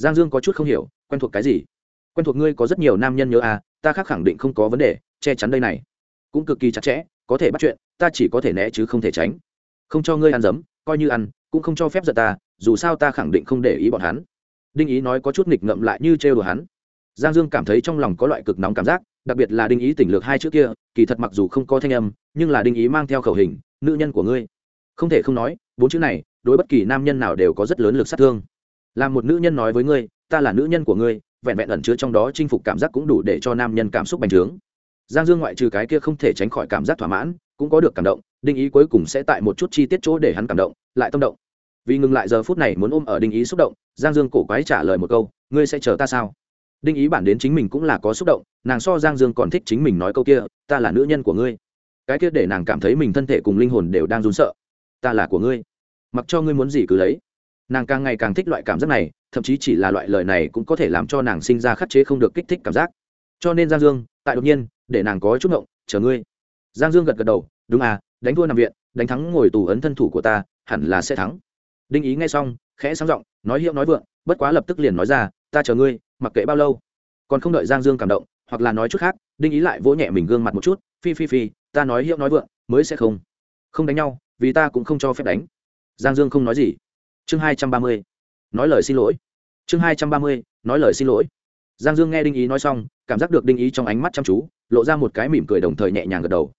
giang dương có chút không hiểu, quen thuộc cái gì? Quen thuộc ngươi có rất nhiều nam nhân nhớ à ta khác khẳng định không có vấn đề, che chắn đây này. Cũng cực kỳ chặt chẽ, có thể bắt chuyện, ta chỉ có thể né chứ không thể tránh. Không cho ngươi ăn dấm, coi như ăn, cũng không cho phép giận ta, dù sao ta khẳng định không để ý bọn hắn. Đinh ý nói có chút nghịch ngậm lại như trêu đùa hắn. Giang dương cảm thấy trong lòng có loại cực nóng cảm giác, đặc biệt là đinh ý tỉnh lược hai chữ kia, kỳ thật mặc dù không có thanh âm, nhưng là đinh ý mang theo khẩu hình, nữ nhân của ngươi. Không thể không nói, bốn chữ này, đối bất kỳ nam nhân nào đều có rất lớn lực sát thương là một nữ nhân nói với ngươi, ta là nữ nhân của ngươi, vẹn vẹn ẩn chứa trong đó chinh phục cảm giác cũng đủ để cho nam nhân cảm xúc bành trướng. Giang dương ngoại trừ cái kia không thể tránh khỏi cảm giác thỏa mãn, cũng có được cảm động, đinh ý cuối cùng sẽ tại một chút chi tiết chỗ để hắn cảm động, lại tâm động. Vì ngừng lại giờ phút này muốn ôm ở đinh ý xúc động, giang dương cổ quái trả lời một câu, ngươi sẽ chờ ta sao? Đinh ý bản đến chính mình cũng là có xúc động, nàng so giang dương còn thích chính mình nói câu kia, ta là nữ nhân của ngươi. Cái kia để nàng cảm thấy mình thân thể cùng linh hồn đều đang run sợ. Ta là của ngươi. Mặc cho ngươi muốn gì cứ lấy nàng càng ngày càng thích loại cảm giác này, thậm chí chỉ là loại lời này cũng có thể làm cho nàng sinh ra khắc chế không được kích thích cảm giác. Cho nên giang dương, tại đột nhiên, để nàng có chút ngộng, chờ ngươi. Giang dương gật gật đầu, đúng à đánh thua nằm viện, đánh thắng ngồi tù ấn thân thủ của ta, hẳn là sẽ thắng. Đinh ý nghe xong, khẽ sáng giọng, nói hiệu nói vượng, bất quá lập tức liền nói ra, ta chờ ngươi, mặc kệ bao lâu. Còn không đợi giang dương cảm động, hoặc là nói chút khác, đinh ý lại vỗ nhẹ mình gương mặt một chút, phi phi phi, ta nói hiệu nói vượng, mới sẽ không. Không đánh nhau, vì ta cũng không cho phép đánh. Giang dương không nói gì chương hai trăm ba mươi. Nói lời xin lỗi. Chương hai trăm ba mươi, nói lời xin lỗi. Giang dương nghe đinh ý nói xong, cảm giác được đinh ý trong ánh mắt chăm chú, lộ ra một cái mỉm cười đồng thời nhẹ nhàng gật đầu.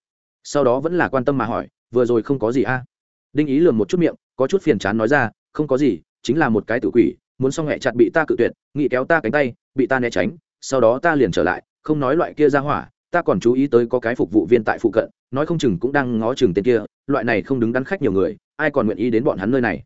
Sau đó vẫn là quan tâm mà hỏi, vừa rồi không có gì a? Đinh ý lườm một chút miệng, có chút phiền chán nói ra, không có gì, chính là một cái tự quỷ, muốn xong hẹ chặt bị ta cự tuyệt nghị kéo ta cánh tay, bị ta né tránh, sau đó ta liền trở lại, không nói loại kia ra hỏa, ta còn chú ý tới có cái phục vụ viên tại phụ cận, nói không chừng cũng đang ngó chừng tên kia, loại này không đứng đắn khách nhiều người, ai còn nguyện ý đến bọn hắn nơi này?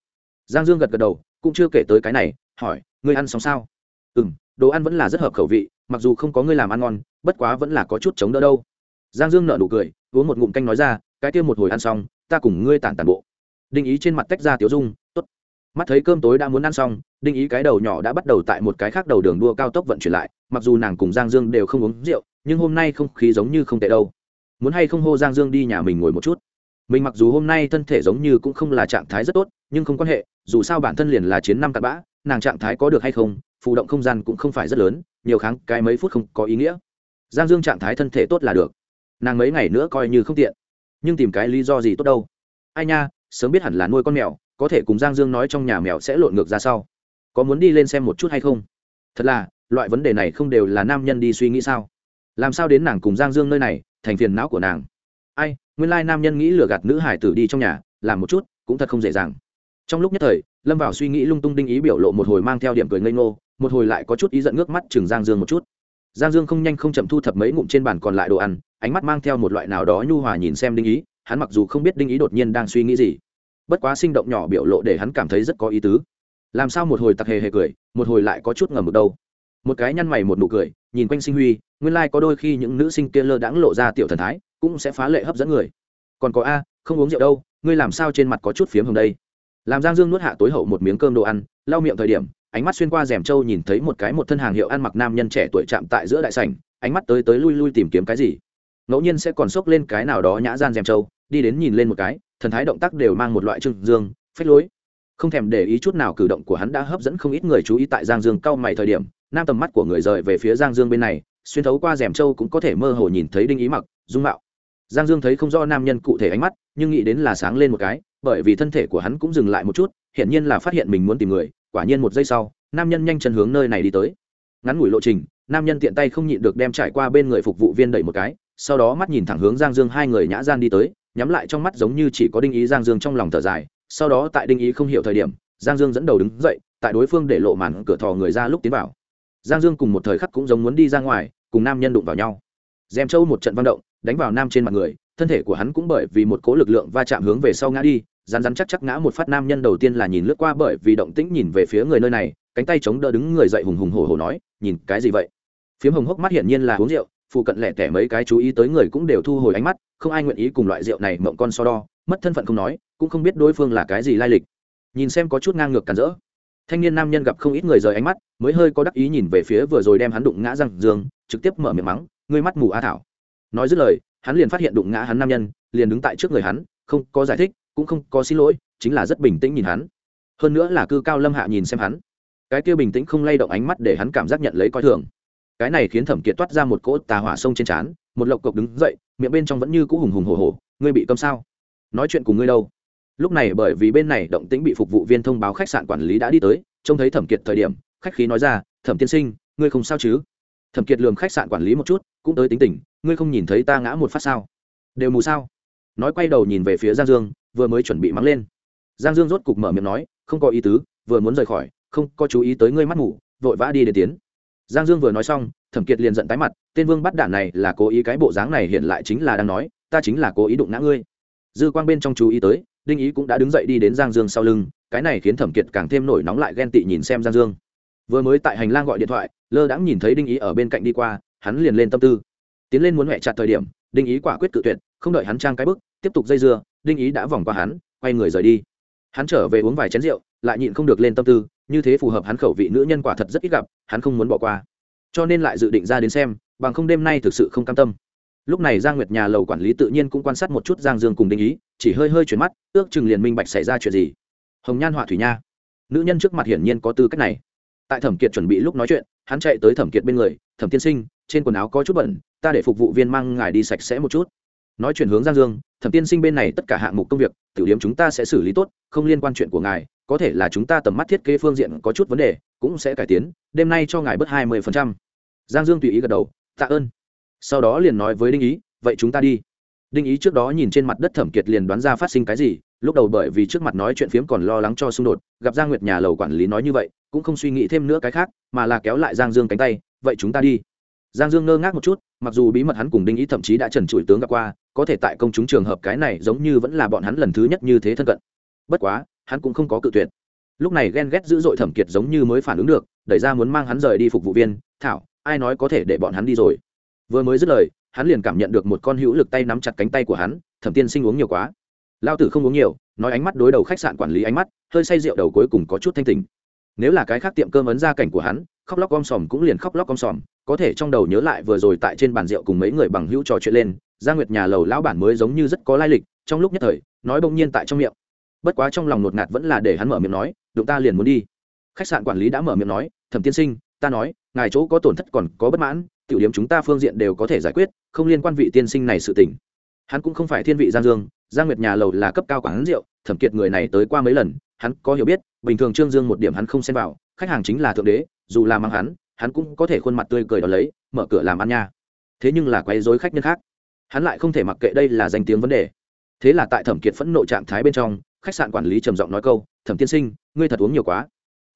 Giang dương gật gật đầu, cũng chưa kể tới cái này, hỏi, ngươi ăn xong sao? Ừ m đồ ăn vẫn là rất hợp khẩu vị, mặc dù không có ngươi làm ăn ngon, bất quá vẫn là có chút chống đỡ đâu. Giang dương nợ nụ cười, uống một ngụm canh nói ra, cái kia một hồi ăn xong, ta cùng ngươi tản tàn bộ. Đinh ý trên mặt tách ra tiểu dung t ố t mắt thấy cơm tối đã muốn ăn xong, đinh ý cái đầu nhỏ đã bắt đầu tại một cái khác đầu đường đua cao tốc vận chuyển lại, mặc dù nàng cùng giang dương đều không uống rượu, nhưng hôm nay không khí giống như không tệ đâu. Muốn hay không hô giang dương đi nhà mình ngồi một chút? Mình mặc dù hôm nay thân thể giống như cũng không là trạng thái rất tốt nhưng không quan hệ, dù sao bản thân liền là chiến năm cặn bã, nàng trạng thái có được hay không phụ động không gian cũng không phải rất lớn, nhiều kháng cái mấy phút không có ý nghĩa. Giang dương trạng thái thân thể tốt là được. Nàng mấy ngày nữa coi như không tiện. Nhưng tìm cái lý do gì tốt đâu? Ai nha, sớm biết hẳn là nuôi con mèo, có thể cùng giang dương nói trong nhà mèo sẽ lộn ngược ra sau. Có muốn đi lên xem một chút hay không? Thật là, loại vấn đề này không đều là nam nhân đi suy nghĩ sao? Làm sao đến nàng cùng giang dương nơi này, thành phiền não của nàng? Ai, nguyên lai nam nhân nghĩ lừa gạt nữ hải tử đi trong nhà, làm một chút, cũng thật không dễ dàng trong lúc nhất thời, lâm vào suy nghĩ lung tung đinh ý biểu lộ một hồi mang theo điểm cười ngây ngô, một hồi lại có chút ý giận ngước mắt chừng giang dương một chút. Giang dương không nhanh không chậm thu thập mấy ngụm trên bàn còn lại đồ ăn, ánh mắt mang theo một loại nào đó nhu hòa nhìn xem đinh ý, hắn mặc dù không biết đinh ý đột nhiên đang suy nghĩ gì, bất quá sinh động nhỏ biểu lộ để hắn cảm thấy rất có ý tứ. Làm sao một hồi tặc hề hề cười, một hồi lại có chút ngầm một đâu? Một cái nhăn mày một nụ cười, nhìn quanh sinh huy, nguyên lai、like、có đôi khi những nữ sinh kia lơ đãng lộ ra tiểu thần thái, cũng sẽ phá lệ hấp dẫn người. Còn có a, không uống rượu đâu, ngươi làm sao trên mặt có chút phiếm hồng đây? Làm giang dương nuốt hạ tối hậu một miếng cơm đồ ăn, lau miệng thời điểm, ánh mắt xuyên qua rèm trâu nhìn thấy một cái một thân hàng hiệu ăn mặc nam nhân trẻ tuổi chạm tại giữa đại sảnh, ánh mắt tới tới lui lui tìm kiếm cái gì. Ngẫu nhiên sẽ còn xốc lên cái nào đó nhã gian rèm trâu, đi đến nhìn lên một cái, thần thái động tác đều mang một loại trưng dương, phách lối. Không thèm để ý chút nào cử động của hắn đã hấp dẫn không ít người chú ý tại giang dương cau mày thời điểm, nam tầm mắt của người rời về phía giang dương bên này, xuyên thấu qua rèm trâu cũng có thể mơ hồ nhìn thấy đinh ý mặc, dung mạo. Giang dương thấy không rõ nam nhân cụ thể ánh mắt, nhưng nghĩ đến là sáng lên một cái bởi vì thân thể của hắn cũng dừng lại một chút, hiển nhiên là phát hiện mình muốn tìm người, quả nhiên một giây sau, nam nhân nhanh chân hướng nơi này đi tới. Ngắn ngủi lộ trình, nam nhân tiện tay không nhịn được đem trải qua bên người phục vụ viên đẩy một cái, sau đó mắt nhìn thẳng hướng giang dương hai người nhã gian đi tới, nhắm lại trong mắt giống như chỉ có đinh ý giang dương trong lòng thở dài, sau đó tại đinh ý không hiểu thời điểm, giang dương dẫn đầu đứng dậy, tại đối phương để lộ màn cửa thò người ra lúc tiến vào. Giang dương cùng một thời khắc cũng giống muốn đi ra ngoài, cùng nam nhân đụng vào nhau. Dèm châu một trận văn động, đánh vào nam trên mặt người, thân thể của hắn cũng bởi vì một cố lực lượng va chạm hướng về sau ngã đi rán rán chắc chắc ngã một phát nam nhân đầu tiên là nhìn lướt qua bởi vì động tĩnh nhìn về phía người nơi này, cánh tay chống đỡ đứng người dậy hùng hùng hổ hổ nói, nhìn cái gì vậy? Phiếm hồng hốc mắt hiển nhiên là uống rượu, phụ cận lẻ tẻ mấy cái chú ý tới người cũng đều thu hồi ánh mắt, không ai nguyện ý cùng loại rượu này mộng con so đo, mất thân phận không nói, cũng không biết đối phương là cái gì lai lịch. Nhìn xem có chút ngang ngược cản rỡ. Thanh niên nam nhân gặp không ít người rời ánh mắt, mới hơi có đắc ý nhìn về phía vừa rồi đem hắn đụng ngã răng dương, trực tiếp mở miệng mắng, ngươi mắt mù a thảo. Nói dứt lời, hắn liền phát hiện đụng ngã hắn nam nhân, liền đứng tại trước người hắn, không có giải thích cũng không có xin lỗi, chính là rất bình tĩnh nhìn hắn. Hơn nữa là cư cao lâm hạ nhìn xem hắn. Cái kia bình tĩnh không lay động ánh mắt để hắn cảm giác nhận lấy coi thường. Cái này khiến thẩm kiệt toát ra một cỗ tà hỏa sông trên trán, một lộc cộc đứng dậy, miệng bên trong vẫn như cũ hùng hùng hồ hồ ngươi bị câm sao? Nói chuyện cùng ngươi đâu? Lúc này bởi vì bên này động tĩnh bị phục vụ viên thông báo khách sạn quản lý đã đi tới, trông thấy thẩm kiệt thời điểm, khách khí nói ra, thẩm tiên sinh, ngươi không sao chứ? Thẩm kiệt lường khách sạn quản lý một chút, cũng tới tính tình, ngươi không nhìn thấy ta ngã một phát sao? Đều mù sao? Nói quay đầu nhìn về phía giang dương vừa mới chuẩn bị mắng lên. Giang dương rốt cục mở miệng nói, không có ý tứ, vừa muốn rời khỏi, không có chú ý tới ngươi mắt mù vội vã đi để tiến. Giang dương vừa nói xong, thẩm kiệt liền giận tái mặt, tên vương bắt đản này là cố ý cái bộ dáng này hiện lại chính là đang nói, ta chính là cố ý đụng ngã ngươi. Dư quang bên trong chú ý tới, đinh ý cũng đã đứng dậy đi đến giang dương sau lưng, cái này khiến thẩm kiệt càng thêm nổi nóng lại ghen tị nhìn xem giang dương. Vừa mới tại hành lang gọi điện thoại, lơ đãng nhìn thấy đinh ý ở bên cạnh đi qua, hắn liền lên tâm tư. Tiến lên muốn huệ chặt thời điểm, đinh ý quả quyết cự tuyệt, không đợi hắn trang cái bức, tiếp tục dây dưa đinh ý đã vòng qua hắn, quay người rời đi. Hắn trở về uống vài chén rượu, lại nhịn không được lên tâm tư, như thế phù hợp hắn khẩu vị nữ nhân quả thật rất ít gặp, hắn không muốn bỏ qua. Cho nên lại dự định ra đến xem, bằng không đêm nay thực sự không cam tâm. Lúc này giang nguyệt nhà lầu quản lý tự nhiên cũng quan sát một chút giang dương cùng đinh ý, chỉ hơi hơi chuyển mắt, ước chừng liền minh bạch xảy ra chuyện gì. Hồng nhan họa thủy nha. Nữ nhân trước mặt hiển nhiên có tư cách này. Tại thẩm kiệt chuẩn bị lúc nói chuyện, hắn chạy tới thẩm kiệt bên người, thẩm tiên sinh, trên quần áo có chút bẩn, ta để phục vụ viên mang ngài đi sạch sẽ một chút nói chuyện hướng giang dương, thẩm tiên sinh bên này tất cả hạng mục công việc, tiểu điểm chúng ta sẽ xử lý tốt, không liên quan chuyện của ngài, có thể là chúng ta tầm mắt thiết kế phương diện có chút vấn đề, cũng sẽ cải tiến, đêm nay cho ngài bớt hai mươi giang dương tùy ý gật đầu, tạ ơn. Sau đó liền nói với đinh ý, vậy chúng ta đi. Đinh ý trước đó nhìn trên mặt đất thẩm kiệt liền đoán ra phát sinh cái gì, lúc đầu bởi vì trước mặt nói chuyện phiếm còn lo lắng cho xung đột, gặp giang nguyệt nhà lầu quản lý nói như vậy, cũng không suy nghĩ thêm nữa cái khác, mà là kéo lại giang dương cánh tay, vậy chúng ta đi. Giang dương ngơ ngác một chút, mặc dù bí mật hắn cùng đinh ý thậm chí đã trần trụi tướng gặp qua có thể tại công chúng trường hợp cái này giống như vẫn là bọn hắn lần thứ nhất như thế thân cận. Bất quá, hắn cũng không có cự tuyệt. Lúc này ghen ghét dữ dội thẩm kiệt giống như mới phản ứng được, đẩy ra muốn mang hắn rời đi phục vụ viên, thảo, ai nói có thể để bọn hắn đi rồi? Vừa mới dứt lời, hắn liền cảm nhận được một con hữu lực tay nắm chặt cánh tay của hắn, thẩm tiên sinh uống nhiều quá. Lao tử không uống nhiều, nói ánh mắt đối đầu khách sạn quản lý ánh mắt, hơi say rượu đầu cuối cùng có chút thanh tình nếu là cái khác tiệm cơm ấn ra cảnh của hắn, khóc lóc om sòm cũng liền khóc lóc om sòm, có thể trong đầu nhớ lại vừa rồi tại trên bàn rượu cùng mấy người bằng hữu trò chuyện lên gia nguyệt nhà lầu lão bản mới giống như rất có lai lịch, trong lúc nhất thời, nói bỗng nhiên tại trong miệng. Bất quá trong lòng nột ngạt vẫn là để hắn mở miệng nói, đụng ta liền muốn đi. Khách sạn quản lý đã mở miệng nói, thẩm tiên sinh, ta nói, ngài chỗ có tổn thất còn có bất mãn, tiểu điểm chúng ta phương diện đều có thể giải quyết, không liên quan vị tiên sinh này sự tình. Hắn cũng không phải thiên vị giang dương giang nguyệt nhà lầu là cấp cao quán rượu, thẩm kiệt người này tới qua mấy lần, hắn có hiểu biết, bình thường trương dương một điểm hắn không xem vào, khách hàng chính là thượng đế, dù là mang hắn hắn cũng có thể khuôn mặt tươi cười đó lấy, mở cửa làm ăn nha. Thế nhưng là quấy rối khách nhân khác hắn lại không thể mặc kệ đây là danh tiếng vấn đề. Thế là tại thẩm kiệt phẫn nộ trạng thái bên trong, khách sạn quản lý trầm giọng nói câu, thẩm tiên sinh, ngươi thật uống nhiều quá.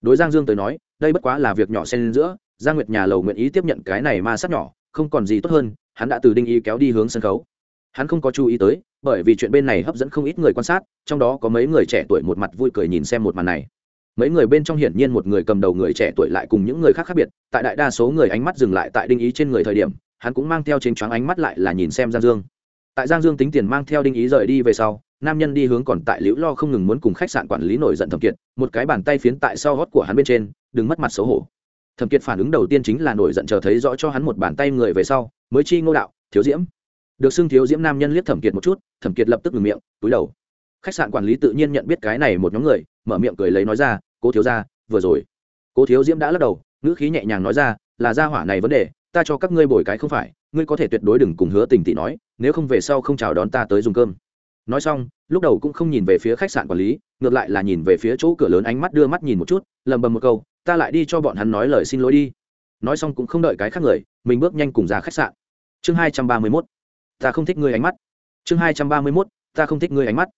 Đối giang dương tới nói, đây bất quá là việc nhỏ xen giữa, giang nguyệt nhà lầu nguyện ý tiếp nhận cái này ma sát nhỏ, không còn gì tốt hơn, hắn đã từ đinh ý kéo đi hướng sân khấu. Hắn không có chú ý tới, bởi vì chuyện bên này hấp dẫn không ít người quan sát, trong đó có mấy người trẻ tuổi một mặt vui cười nhìn xem một màn này. Mấy người bên trong hiển nhiên một người cầm đầu người trẻ tuổi lại cùng những người khác khác biệt, tại đại đa số người ánh mắt dừng lại tại đinh ý trên người thời điểm hắn cũng mang theo trên choáng ánh mắt lại là nhìn xem giang dương. Tại giang dương tính tiền mang theo đinh ý rời đi về sau, nam nhân đi hướng còn tại liễu lo không ngừng muốn cùng khách sạn quản lý nổi giận thẩm kiệt, một cái bàn tay phiến tại sau gót của hắn bên trên, đừng mất mặt xấu hổ. Thẩm kiệt phản ứng đầu tiên chính là nổi giận chờ thấy rõ cho hắn một bàn tay người về sau, mới chi ngô đạo, thiếu diễm. Được xưng thiếu diễm nam nhân liếc thẩm kiệt một chút, thẩm kiệt lập tức ngừng miệng, túi đầu. Khách sạn quản lý tự nhiên nhận biết cái này một nhóm người, mở miệng cười lấy nói ra, cố thiếu ra vừa rồi. Cố thiếu diễm đã lắc đầu, ngữ khí nhẹ nhàng nói ra, là ra hỏa này vấn đề ta cho các ngươi bồi cái không phải, ngươi có thể tuyệt đối đừng cùng hứa tình tỷ nói, nếu không về sau không chào đón ta tới dùng cơm. Nói xong, lúc đầu cũng không nhìn về phía khách sạn quản lý, ngược lại là nhìn về phía chỗ cửa lớn ánh mắt đưa mắt nhìn một chút lầm bầm một câu, ta lại đi cho bọn hắn nói lời xin lỗi đi. Nói xong cũng không đợi cái khác người, mình bước nhanh cùng ra khách sạn. Chương hai trăm ba mươi mốt, ta không thích ngươi ánh mắt. Chương hai trăm ba mươi mốt, ta không thích ngươi ánh mắt.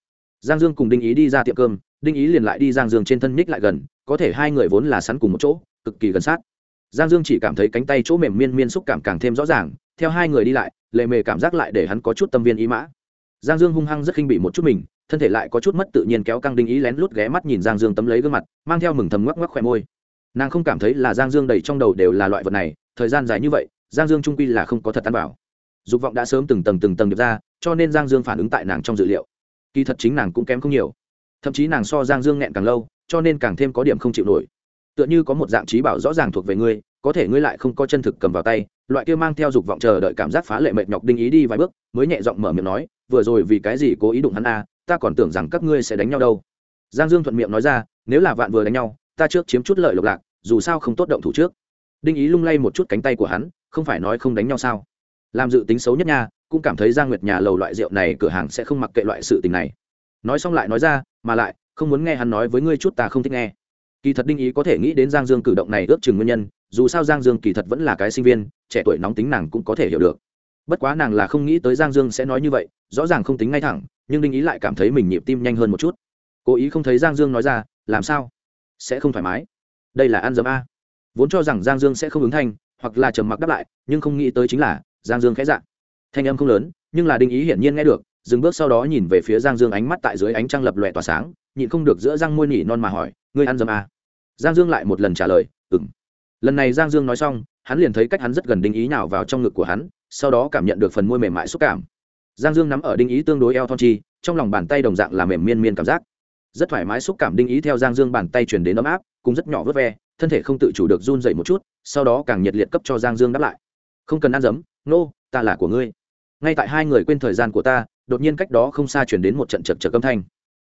Giang dương cùng đinh ý đi ra tiệm cơm, đinh ý liền lại đi giang dương trên thân ních lại gần, có thể hai người vốn là sắn cùng một chỗ, cực kỳ gần sát giang dương chỉ cảm thấy cánh tay chỗ mềm miên miên xúc cảm càng thêm rõ ràng, theo hai người đi lại, lệ mề cảm giác lại để hắn có chút tâm viên ý mã. Giang dương hung hăng rất khinh bị một chút mình, thân thể lại có chút mất tự nhiên kéo căng đinh ý lén lút ghé mắt nhìn giang dương tấm lấy gương mặt, mang theo mừng thầm ngoắc ngoắc khỏe môi. Nàng không cảm thấy là giang dương đầy trong đầu đều là loại vật này, thời gian dài như vậy, giang dương trung quy là không có thật ăn bảo. Dục vọng đã sớm từng tầng từng tầng được ra, cho nên giang dương phản ứng tại nàng trong dự liệu. Kỳ thật chính nàng cũng kém không nhiều. Thậm chí nàng so giang dương nghẹn càng lâu, cho nên càng thêm có điểm không chịu nổi tựa như có một dạng trí bảo rõ ràng thuộc về ngươi, có thể ngươi lại không có chân thực cầm vào tay, loại kia mang theo dục vọng chờ đợi cảm giác phá lệ mệt nhọc đinh ý đi vài bước, mới nhẹ giọng mở miệng nói, vừa rồi vì cái gì cố ý đụng hắn a ta còn tưởng rằng các ngươi sẽ đánh nhau đâu. Giang dương thuận miệng nói ra, nếu là vạn vừa đánh nhau, ta trước chiếm chút lợi lộc lạc, dù sao không tốt động thủ trước. Đinh ý lung lay một chút cánh tay của hắn, không phải nói không đánh nhau sao? Làm dự tính xấu nhất nha, cũng cảm thấy giang nguyệt nhà lầu loại rượu này cửa hàng sẽ không mặc kệ loại sự tình này. Nói xong lại nói ra, mà lại, không muốn nghe hắn nói với ngươi chút ta không thích nghe kỳ thật đinh ý có thể nghĩ đến giang dương cử động này ước chừng nguyên nhân, dù sao giang dương kỳ thật vẫn là cái sinh viên, trẻ tuổi nóng tính nàng cũng có thể hiểu được. Bất quá nàng là không nghĩ tới giang dương sẽ nói như vậy, rõ ràng không tính ngay thẳng, nhưng đinh ý lại cảm thấy mình nhịp tim nhanh hơn một chút. Cố ý không thấy giang dương nói ra, làm sao? Sẽ không thoải mái? Đây là ăn dấm a. Vốn cho rằng giang dương sẽ không ứng thanh, hoặc là trầm mặc đáp lại, nhưng không nghĩ tới chính là giang dương khẽ dạng thanh âm không lớn, nhưng là đinh ý hiển nhiên nghe được, dừng bước sau đó nhìn về phía giang dương ánh mắt tại dưới ánh trăng lập lòe tỏa sáng nhịn không được giữa răng môi nỉ non mà hỏi ngươi ăn dấm à? giang dương lại một lần trả lời ừng lần này giang dương nói xong hắn liền thấy cách hắn rất gần đinh ý nào vào trong ngực của hắn sau đó cảm nhận được phần môi mềm mại xúc cảm. Giang dương nắm ở đinh ý tương đối eo thon chi trong lòng bàn tay đồng dạng là mềm miên miên cảm giác. Rất thoải mái xúc cảm đinh ý theo giang dương bàn tay chuyển đến ấm áp cũng rất nhỏ vớt ve thân thể không tự chủ được run dậy một chút sau đó càng nhiệt liệt cấp cho giang dương đáp lại. Không cần ăn dấm nô、no, ta là của ngươi. Ngay tại hai người quên thời gian của ta đột nhiên cách đó không xa chuyển đến một trận chật chật âm thanh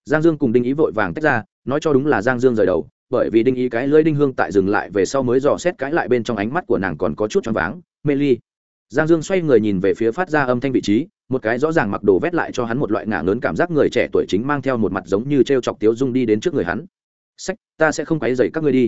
giang dương cùng đinh ý vội vàng tách ra, nói cho đúng là giang dương rời đầu, bởi vì đinh ý cái lưỡi đinh hương tại dừng lại về sau mới dò xét cãi lại bên trong ánh mắt của nàng còn có chút choáng váng, mê ly. Giang dương xoay người nhìn về phía phát ra âm thanh vị trí, một cái rõ ràng mặc đồ vét lại cho hắn một loại ngả lớn cảm giác người trẻ tuổi chính mang theo một mặt giống như t r e o chọc tiếu dung đi đến trước người hắn. Sách, ta sẽ không quáy dày các ngươi đi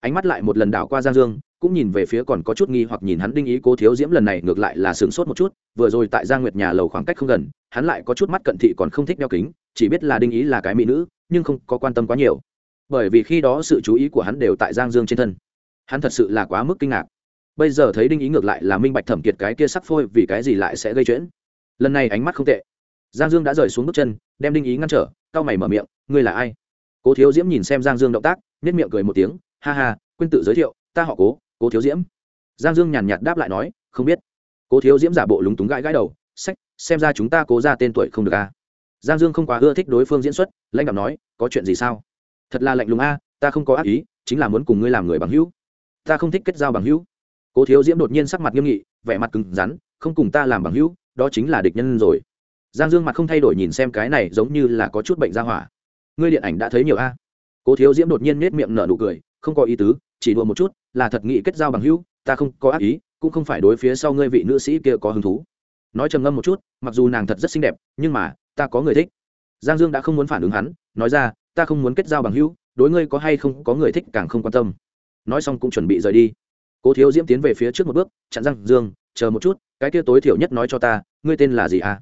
ánh mắt lại một lần đảo qua giang dương, cũng nhìn về phía còn có chút nghi hoặc nhìn hắn đinh ý cố thiếu diễm lần này ngược lại là sửng sốt một chút, vừa rồi tại giang nguyệt nhà lầu khoảng cách không gần, hắn lại có chút mắt cận thị còn không thích đeo kính, chỉ biết là đinh ý là cái mỹ nữ, nhưng không có quan tâm quá nhiều. Bởi vì khi đó sự chú ý của hắn đều tại giang dương trên thân. Hắn thật sự là quá mức kinh ngạc. Bây giờ thấy đinh ý ngược lại là minh bạch thẩm kiệt cái kia sắc phôi vì cái gì lại sẽ gây chuyện. Lần này ánh mắt không tệ. Giang dương đã rời xuống bước chân, đem đinh ý ngăn trở, cau mày mở miệng, ngươi là ai? Cố thiếu diễm nhìn xem giang dương động tác nhất miệng cười một tiếng ha ha, quên tự giới thiệu, ta họ cố cố thiếu diễm. Giang dương nhàn nhạt đáp lại nói, không biết. Cố thiếu diễm giả bộ lúng túng gãi gãi đầu, sách, xem ra chúng ta cố ra tên tuổi không được à giang dương không quá ưa thích đối phương diễn xuất, lãnh đạo nói, có chuyện gì sao? Thật là lạnh lùng a, ta không có ác ý, chính là muốn cùng ngươi làm người bằng hữu. Ta không thích kết giao bằng hữu. Cố thiếu diễm đột nhiên sắc mặt nghiêm nghị, vẻ mặt cứng rắn, không cùng ta làm bằng hữu, đó chính là địch nhân rồi. Giang dương mặt không thay đổi nhìn xem cái này giống như là có chút bệnh ra hỏa. Ngươi điện ảnh đã thấy nhiều a. Cố thiếu diễm đột nhiên nết miệng nở nụ cười không có ý tứ, chỉ đùa một chút, là thật nghị kết giao bằng hữu, ta không có ác ý, cũng không phải đối phía sau ngươi vị nữ sĩ kia có hứng thú. Nói trầm ngâm một chút, mặc dù nàng thật rất xinh đẹp, nhưng mà, ta có người thích. Giang dương đã không muốn phản ứng hắn, nói ra, ta không muốn kết giao bằng hữu, đối ngươi có hay không, có người thích càng không quan tâm. Nói xong cũng chuẩn bị rời đi. Cố thiếu diễm tiến về phía trước một bước, chặn giang dương, chờ một chút, cái kia tối thiểu nhất nói cho ta, ngươi tên là gì à?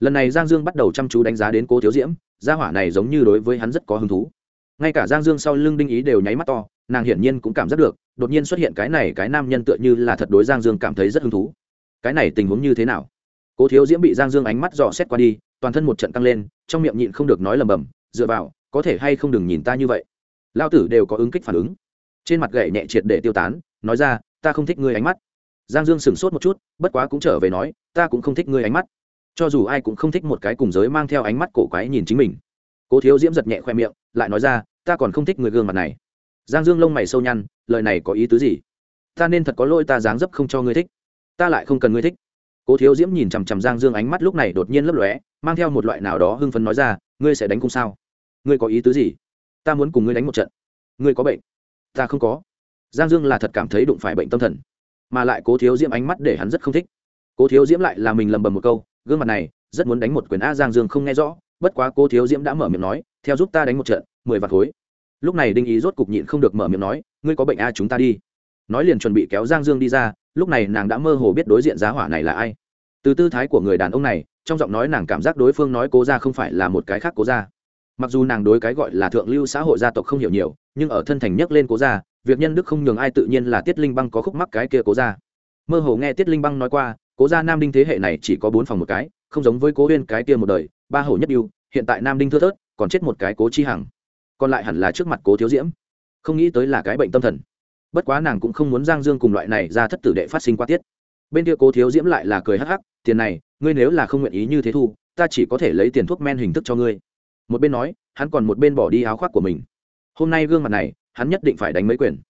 Lần này giang dương bắt đầu chăm chú đánh giá đến cố thiếu diễm, gia hỏa này giống như đối với hắn rất có hứng thú. Ngay cả giang dương sau lưng đinh ý đều nháy mắt to nàng hiển nhiên cũng cảm giác được, đột nhiên xuất hiện cái này cái nam nhân tựa như là thật đối giang dương cảm thấy rất hứng thú. Cái này tình huống như thế nào? Cố thiếu diễm bị giang dương ánh mắt dò xét qua đi, toàn thân một trận tăng lên, trong miệng nhịn không được nói lầm bầm dựa vào, có thể hay không đừng nhìn ta như vậy? Lao tử đều có ứng kích phản ứng. Trên mặt gậy nhẹ triệt để tiêu tán, nói ra, ta không thích ngươi ánh mắt. Giang dương sửng sốt một chút, bất quá cũng trở về nói, ta cũng không thích ngươi ánh mắt. Cho dù ai cũng không thích một cái cùng giới mang theo ánh mắt cổ quái nhìn chính mình. Cố thiếu diễm giật nhẹ khoe miệng, lại nói ra, ta còn không thích người gương mặt này giang dương lông mày sâu nhăn, lời này có ý tứ gì? Ta nên thật có lỗi ta dáng dấp không cho ngươi thích. Ta lại không cần ngươi thích. Cố thiếu diễm nhìn chằm chằm giang dương, ánh mắt lúc này đột nhiên lấp lóe, mang theo một loại nào đó hưng phấn nói ra, ngươi sẽ đánh cung sao? Ngươi có ý tứ gì? Ta muốn cùng ngươi đánh một trận. Ngươi có bệnh? Ta không có. Giang dương là thật cảm thấy đụng phải bệnh tâm thần, mà lại cố thiếu diễm ánh mắt để hắn rất không thích. Cố thiếu diễm lại là mình lầm bầm một câu, gương mặt này, rất muốn đánh một quyền a giang dương không nghe rõ, bất quá cố thiếu diễm đã mở miệng nói, theo giúp ta đánh một trận, mười vạt khối lúc này đinh ý rốt cục nhịn không được mở miệng nói, ngươi có bệnh a, chúng ta đi. Nói liền chuẩn bị kéo giang dương đi ra, lúc này nàng đã mơ hồ biết đối diện giá hỏa này là ai. Từ tư thái của người đàn ông này, trong giọng nói nàng cảm giác đối phương nói cố ra không phải là một cái khác cố ra. Mặc dù nàng đối cái gọi là thượng lưu xã hội gia tộc không hiểu nhiều, nhưng ở thân thành nhấc lên cố ra, việc nhân đức không nhường ai tự nhiên là tiết linh băng có khúc mắc cái kia cố ra. Mơ hồ nghe tiết linh băng nói qua, cố gia nam đinh thế hệ này chỉ có bốn phòng một cái, không giống với cố huyên cái kia một đời, ba hổ nhất yêu hiện tại nam đinh thưa thớt, còn chết một cái cố chi hằng còn lại hẳn là trước mặt cố thiếu diễm. Không nghĩ tới là cái bệnh tâm thần. Bất quá nàng cũng không muốn giang dương cùng loại này ra thất tử đệ phát sinh qua tiết. Bên kia cố thiếu diễm lại là cười hắc hắc, tiền này, ngươi nếu là không nguyện ý như thế thu, ta chỉ có thể lấy tiền thuốc men hình thức cho ngươi. Một bên nói, hắn còn một bên bỏ đi áo khoác của mình. Hôm nay gương mặt này, hắn nhất định phải đánh mấy quyền.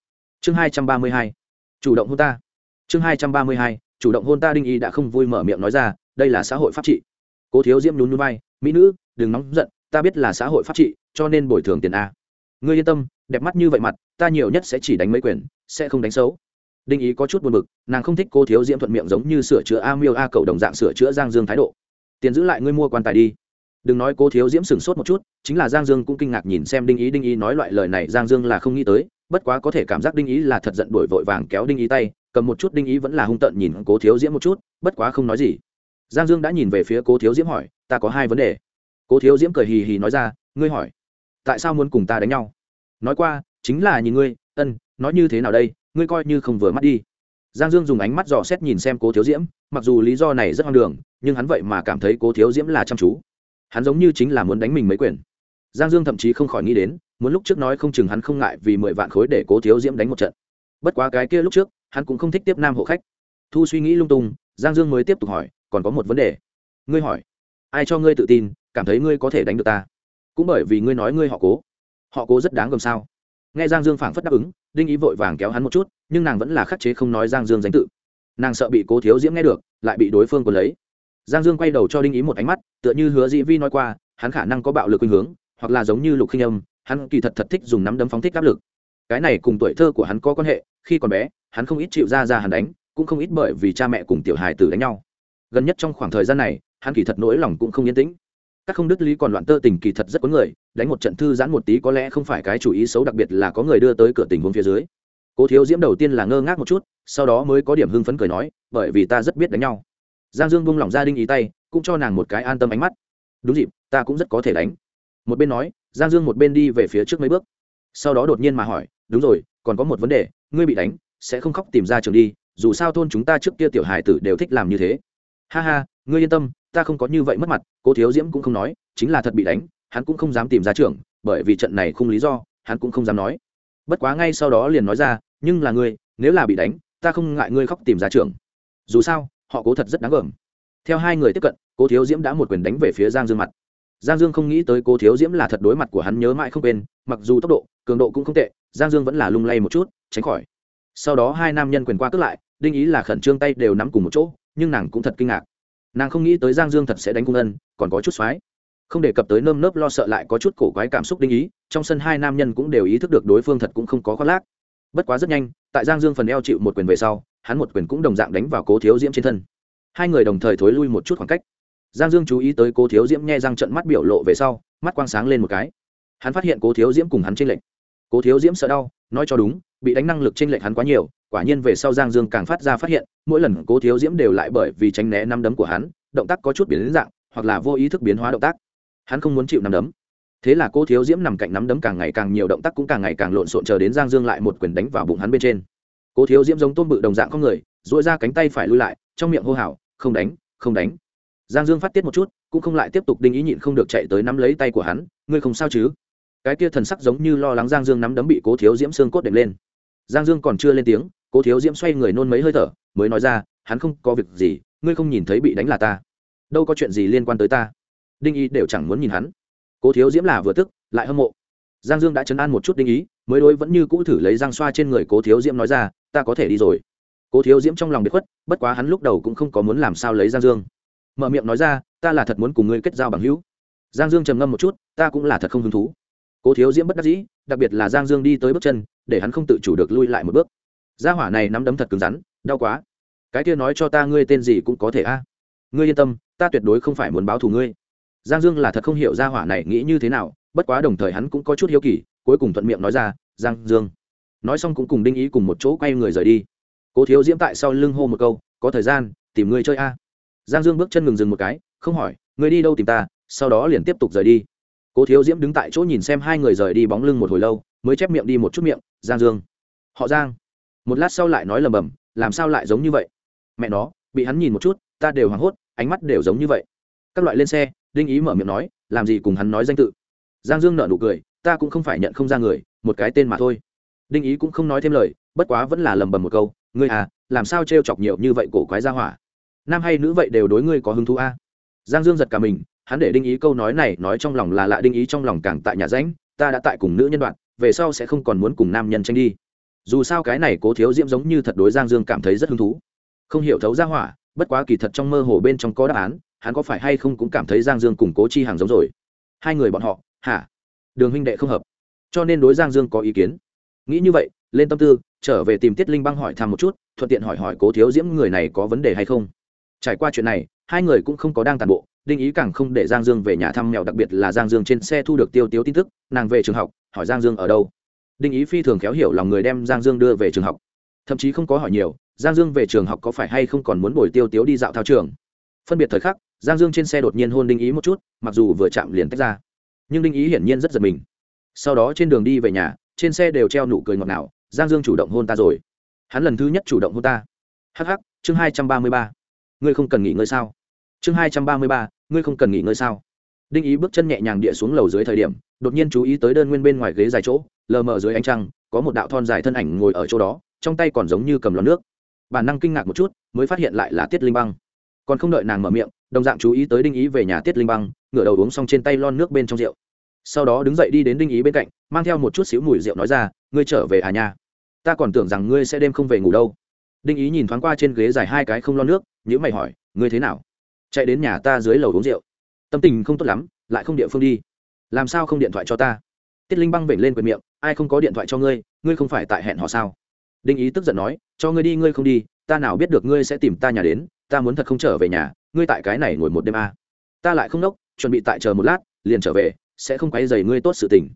Chương hai trăm ba mươi hai, chủ động hôn ta. Chương hai trăm ba mươi hai, chủ động hôn ta đinh y đã không vui mở miệng nói ra, đây là xã hội pháp trị. Cố thiếu diễm nhún nhún vai, mỹ nữ, đừng nóng giận ta biết là xã hội pháp trị, cho nên bồi thường tiền a. Ngươi yên tâm, đẹp mắt như vậy mặt, ta nhiều nhất sẽ chỉ đánh mấy quyền, sẽ không đánh xấu. Đinh ý có chút buồn bực, nàng không thích cô thiếu diễm thuận miệng giống như sửa chữa a miêu a cầu đồng dạng sửa chữa giang dương thái độ. Tiền giữ lại ngươi mua quan tài đi. Đừng nói cô thiếu diễm sửng sốt một chút, chính là giang dương cũng kinh ngạc nhìn xem đinh ý đinh ý nói loại lời này giang dương là không nghĩ tới, bất quá có thể cảm giác đinh ý là thật giận đổi vội vàng kéo đinh ý tay, cầm một chút đinh ý vẫn là hung tợn nhìn cố thiếu diễm một chút, bất quá không nói gì. Giang dương đã nhìn về phía cố thiếu diễm hỏi, ta có hai vấn đề cố thiếu diễm cười hì hì nói ra, ngươi hỏi, tại sao muốn cùng ta đánh nhau? Nói qua, chính là nhìn ngươi, ân, nói như thế nào đây, ngươi coi như không vừa mắt đi. Giang dương dùng ánh mắt dò xét nhìn xem cố thiếu diễm, mặc dù lý do này rất hoang đường, nhưng hắn vậy mà cảm thấy cố thiếu diễm là chăm chú. Hắn giống như chính là muốn đánh mình mấy quyền. Giang dương thậm chí không khỏi nghĩ đến, muốn lúc trước nói không chừng hắn không ngại vì mười vạn khối để cố thiếu diễm đánh một trận. Bất quá cái kia lúc trước, hắn cũng không thích tiếp nam hộ khách. Thu suy nghĩ lung tung, giang dương mới tiếp tục hỏi, còn có một vấn đề? Ngươi hỏi. Ai cho ngươi tự tin cảm thấy ngươi có thể đánh được ta. Cũng bởi vì ngươi nói ngươi họ cố. Họ cố rất đáng gồm sao? Nghe giang dương phảng phất đáp ứng, đinh ý vội vàng kéo hắn một chút, nhưng nàng vẫn là khắc chế không nói giang dương danh tự. Nàng sợ bị cố thiếu diễm nghe được, lại bị đối phương còn lấy. Giang dương quay đầu cho đinh ý một ánh mắt, tựa như hứa dĩ vi nói qua, hắn khả năng có bạo lực khuynh hướng, hoặc là giống như lục khinh âm, hắn kỳ thật thật thích dùng nắm đấm phóng thích áp lực. Cái này cùng tuổi thơ của hắn có quan hệ, khi còn bé, hắn không ít chịu ra ra hắn đánh, cũng không ít bởi vì cha mẹ cùng tiểu hài tử đánh nhau. Gần nhất trong khoảng thời gian này, hắn kỳ thật nỗi lòng cũng không yên tĩnh các không đứt lý còn loạn tơ tình kỳ thật rất có người, đánh một trận thư giãn một tí có lẽ không phải cái chủ ý xấu đặc biệt là có người đưa tới cửa tình huống phía dưới. Cố thiếu diễm đầu tiên là ngơ ngác một chút, sau đó mới có điểm hưng phấn cười nói, bởi vì ta rất biết đánh nhau. Giang dương buông lỏng ra đinh ý tay, cũng cho nàng một cái an tâm ánh mắt. Đúng dịp, ta cũng rất có thể đánh. Một bên nói, giang dương một bên đi về phía trước mấy bước. Sau đó đột nhiên mà hỏi, đúng rồi, còn có một vấn đề, ngươi bị đánh, sẽ không khóc tìm ra trường đi, dù sao thôn chúng ta trước kia tiểu hài tử đều thích làm như thế. Ha ha, ngươi yên tâm ta không có như vậy mất mặt, cố thiếu diễm cũng không nói, chính là thật bị đánh, hắn cũng không dám tìm ra trường bởi vì trận này không lý do, hắn cũng không dám nói. Bất quá ngay sau đó liền nói ra, nhưng là ngươi, nếu là bị đánh, ta không ngại ngươi khóc tìm ra trường dù sao, họ cố thật rất đáng gờm. Theo hai người tiếp cận, cố thiếu diễm đã một quyền đánh về phía giang dương mặt. Giang dương không nghĩ tới cố thiếu diễm là thật đối mặt của hắn nhớ mãi không quên, mặc dù tốc độ, cường độ cũng không tệ, giang dương vẫn là lung lay một chút, tránh khỏi. Sau đó hai nam nhân quyền qua cướp lại, đinh ý là khẩn trương tay đều nắm cùng một chỗ, nhưng nàng cũng thật kinh ngạc nàng không nghĩ tới giang dương thật sẽ đánh cung ân, còn có chút x không đề cập tới nơm nớp lo sợ lại có chút cổ quái cảm xúc đinh ý, trong sân hai nam nhân cũng đều ý thức được đối phương thật cũng không có khoác lác. Bất quá rất nhanh, tại giang dương phần eo chịu một quyền về sau, hắn một quyền cũng đồng dạng đánh vào cố thiếu diễm trên thân. Hai người đồng thời thối lui một chút khoảng cách. Giang dương chú ý tới cố thiếu diễm nghe răng trận mắt biểu lộ về sau, mắt quang sáng lên một cái. Hắn phát hiện cố thiếu diễm cùng hắn t r ê n lệch. Cố thiếu diễm sợ đau, nói cho đúng bị đánh năng lực trên lệch hắn quá nhiều, quả nhiên về sau giang dương càng phát ra phát hiện, mỗi lần cố thiếu diễm đều lại bởi vì tránh né năm đấm của hắn, động tác có chút biến dạng, hoặc là vô ý thức biến hóa động tác. Hắn không muốn chịu năm đấm. Thế là cố thiếu diễm nằm cạnh nắm đấm càng ngày càng nhiều động tác cũng càng ngày càng lộn xộn chờ đến giang dương lại một quyền đánh vào bụng hắn bên trên. Cố thiếu diễm giống tôm bự đồng dạng con người dội ra cánh tay phải lui lại, trong miệng hô hào, không đánh không đánh. Giang dương phát tiết một chút, cũng không lại tiếp tục đinh ý nhịn không được chạy tới nắm lấy tay của hắn, ngươi không sao chứ? Cái kia thần sắc giống như lo lắng giang dương nắm đấm bị cố thiếu diễm xương cốt đệm lên giang dương còn chưa lên tiếng, cố thiếu diễm xoay người nôn mấy hơi thở, mới nói ra, hắn không có việc gì, ngươi không nhìn thấy bị đánh là ta. Đâu có chuyện gì liên quan tới ta. Đinh Y đều chẳng muốn nhìn hắn. Cố thiếu diễm là vừa tức, lại hâm mộ. Giang dương đã chấn an một chút đinh ý mới đối vẫn như cũ thử lấy giang xoa trên người cố thiếu diễm nói ra, ta có thể đi rồi. Cố thiếu diễm trong lòng bị khuất, bất quá hắn lúc đầu cũng không có muốn làm sao lấy giang dương. Mở miệng nói ra, ta là thật muốn cùng ngươi kết giao bằng hữu. Giang dương trầm ngâm một chút, ta cũng là thật không hứng thú cố thiếu diễm bất đắc dĩ, đặc biệt là giang dương đi tới bước chân, để hắn không tự chủ được lui lại một bước. Gia hỏa này nắm đấm thật cứng rắn, đau quá. Cái kia nói cho ta ngươi tên gì cũng có thể a. Ngươi yên tâm, ta tuyệt đối không phải muốn báo thù ngươi. Giang dương là thật không hiểu gia hỏa này nghĩ như thế nào, bất quá đồng thời hắn cũng có chút hiếu kỳ, cuối cùng thuận miệng nói ra, giang dương. Nói xong cũng cùng đinh ý cùng một chỗ quay người rời đi. Cố thiếu diễm tại sau lưng hô một câu, có thời gian, tìm ngươi chơi a. Giang dương bước chân ngừng dừng một cái, không hỏi, ngươi đi đâu tìm ta, sau đó liền tiếp tục rời đi cố thiếu diễm đứng tại chỗ nhìn xem hai người rời đi bóng lưng một hồi lâu, mới chép miệng đi một chút miệng, giang dương. Họ giang. Một lát sau lại nói lầm bầm làm sao lại giống như vậy? Mẹ nó, bị hắn nhìn một chút, ta đều hoảng hốt, ánh mắt đều giống như vậy. Các loại lên xe, đinh ý mở miệng nói, làm gì cùng hắn nói danh tự? Giang dương nợ nụ cười, ta cũng không phải nhận không ra người, một cái tên mà thôi. Đinh ý cũng không nói thêm lời, bất quá vẫn là lầm bầm một câu, ngươi à làm sao t chọc nhiều như vậy cổ quái ra hỏa? Nam hay nữ vậy đều đối ngươi có hứng thú a? Giang dương giật cả mình hắn để đinh ý câu nói này nói trong lòng là lạ, đinh ý trong lòng càng tại nhà ránh ta đã tại cùng nữ nhân đoạn, về sau sẽ không còn muốn cùng nam nhân tranh đi. Dù sao cái này cố thiếu diễm giống như thật đối giang dương cảm thấy rất hứng thú. Không hiểu thấu ra hỏa, bất quá kỳ thật trong mơ hồ bên trong có đáp án, hắn có phải hay không cũng cảm thấy giang dương cùng cố chi hàng giống rồi. Hai người bọn họ, hả? Đường huynh đệ không hợp. Cho nên đối giang dương có ý kiến. Nghĩ như vậy, lên tâm tư, trở về tìm tiết linh băng hỏi thăm một chút, thuận tiện hỏi hỏi cố thiếu diễm người này có vấn đề hay không. Trải qua chuyện này hai người cũng không có đang tàn bộ, đinh ý càng không để giang dương về nhà thăm mèo, đặc biệt là giang dương trên xe thu được tiêu tiếu tin tức, nàng về trường học, hỏi giang dương ở đâu. Đinh ý phi thường khéo hiểu lòng người đem giang dương đưa về trường học. Thậm chí không có hỏi nhiều, giang dương về trường học có phải hay không còn muốn bồi tiêu tiếu đi dạo thao trường. Phân biệt thời khắc, giang dương trên xe đột nhiên hôn đinh ý một chút, mặc dù vừa chạm liền tách ra. Nhưng đinh ý hiển nhiên rất giật mình. Sau đó trên đường đi về nhà, trên xe đều treo nụ cười ngọt ngào, giang dương chủ động hôn ta rồi. Hắn lần thứ nhất chủ động hôn ta. Hh chương hai trăm ba mươi ba. Ngươi không cần nghỉ ngơi sao? Chương hai trăm ba mươi ba, ngươi không cần nghỉ ngơi sao? Đinh ý bước chân nhẹ nhàng địa xuống lầu dưới thời điểm, đột nhiên chú ý tới đơn nguyên bên ngoài ghế dài chỗ, lờ mờ dưới ánh trăng, có một đạo thon dài thân ảnh ngồi ở chỗ đó, trong tay còn giống như cầm lon nước. Bản năng kinh ngạc một chút, mới phát hiện lại là tiết linh băng. Còn không đợi nàng mở miệng, đồng dạng chú ý tới đinh ý về nhà tiết linh băng, ngửa đầu uống xong trên tay lon nước bên trong rượu. Sau đó đứng dậy đi đến đinh ý bên cạnh, mang theo một chút xíu mùi rượu nói ra, ngươi trở về à nha? Ta còn tưởng rằng ngươi sẽ đêm không về ngủ đâu. Đinh ý nhìn thoáng qua trên ghế dài hai cái không lon nước nhữ mày hỏi, ngươi thế nào? Chạy đến nhà ta dưới lầu uống rượu. Tâm tình không tốt lắm, lại không địa phương đi. Làm sao không điện thoại cho ta? Tiết linh băng vểnh lên quyền miệng, ai không có điện thoại cho ngươi ngươi không phải tại hẹn họ sao? Đinh ý tức giận nói, cho ngươi đi, ngươi không đi, ta nào biết được ngươi sẽ tìm ta nhà đến, ta muốn thật không trở về nhà, ngươi tại cái này ngồi một đêm à. ta lại không nốc, chuẩn bị tại chờ một lát, liền trở về, sẽ không quấy dày ngươi tốt sự tình.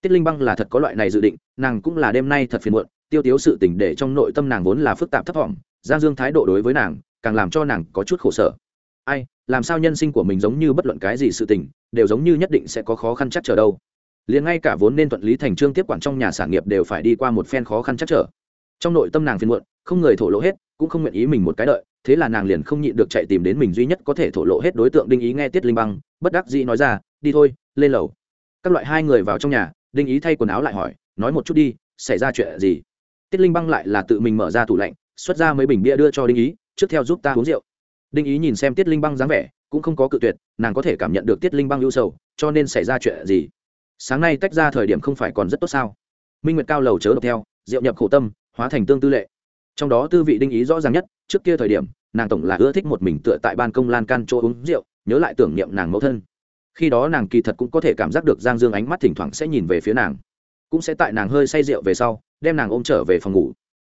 Tiết linh băng là thật có loại này dự định, nàng cũng là đêm nay thật phiền muộn, tiêu tiếu sự tình để trong nội tâm nàng vốn là phức tạp thấp thỏm, giang dương thái độ đối với nàng, càng làm cho nàng có chút khổ sở ai, làm sao nhân sinh của mình giống như bất luận cái gì sự tình, đều giống như nhất định sẽ có khó khăn chắc trở đâu. Liền ngay cả vốn nên thuận lý thành trương tiếp quản trong nhà sản nghiệp đều phải đi qua một phen khó khăn chắc trở. Trong nội tâm nàng phiền muộn, không người thổ lộ hết, cũng không nguyện ý mình một cái đợi, thế là nàng liền không nhịn được chạy tìm đến mình duy nhất có thể thổ lộ hết đối tượng đinh ý nghe tiết linh băng, bất đắc dĩ nói ra, đi thôi, lên lầu. Các loại hai người vào trong nhà, đinh ý thay quần áo lại hỏi, nói một chút đi, xảy ra chuyện gì? Tiết linh băng lại là tự mình mở ra tủ lạnh, xuất ra mấy bình bia đưa cho đinh ý, trước theo giúp ta uống rượu đinh ý nhìn xem tiết linh băng dáng vẻ, cũng không có cự tuyệt, nàng có thể cảm nhận được tiết linh băng ưu sầu, cho nên xảy ra chuyện gì? Sáng nay tách ra thời điểm không phải còn rất tốt sao? Minh nguyệt cao lầu chớ độc theo, rượu nhập khổ tâm, hóa thành tương tư lệ. Trong đó tư vị đinh ý rõ ràng nhất, trước kia thời điểm, nàng tổng là ưa thích một mình tựa tại ban công lan can chỗ uống rượu, nhớ lại tưởng niệm nàng mẫu thân. Khi đó nàng kỳ thật cũng có thể cảm giác được giang dương ánh mắt thỉnh thoảng sẽ nhìn về phía nàng, cũng sẽ tại nàng hơi say rượu về sau, đem nàng ôm trở về phòng ngủ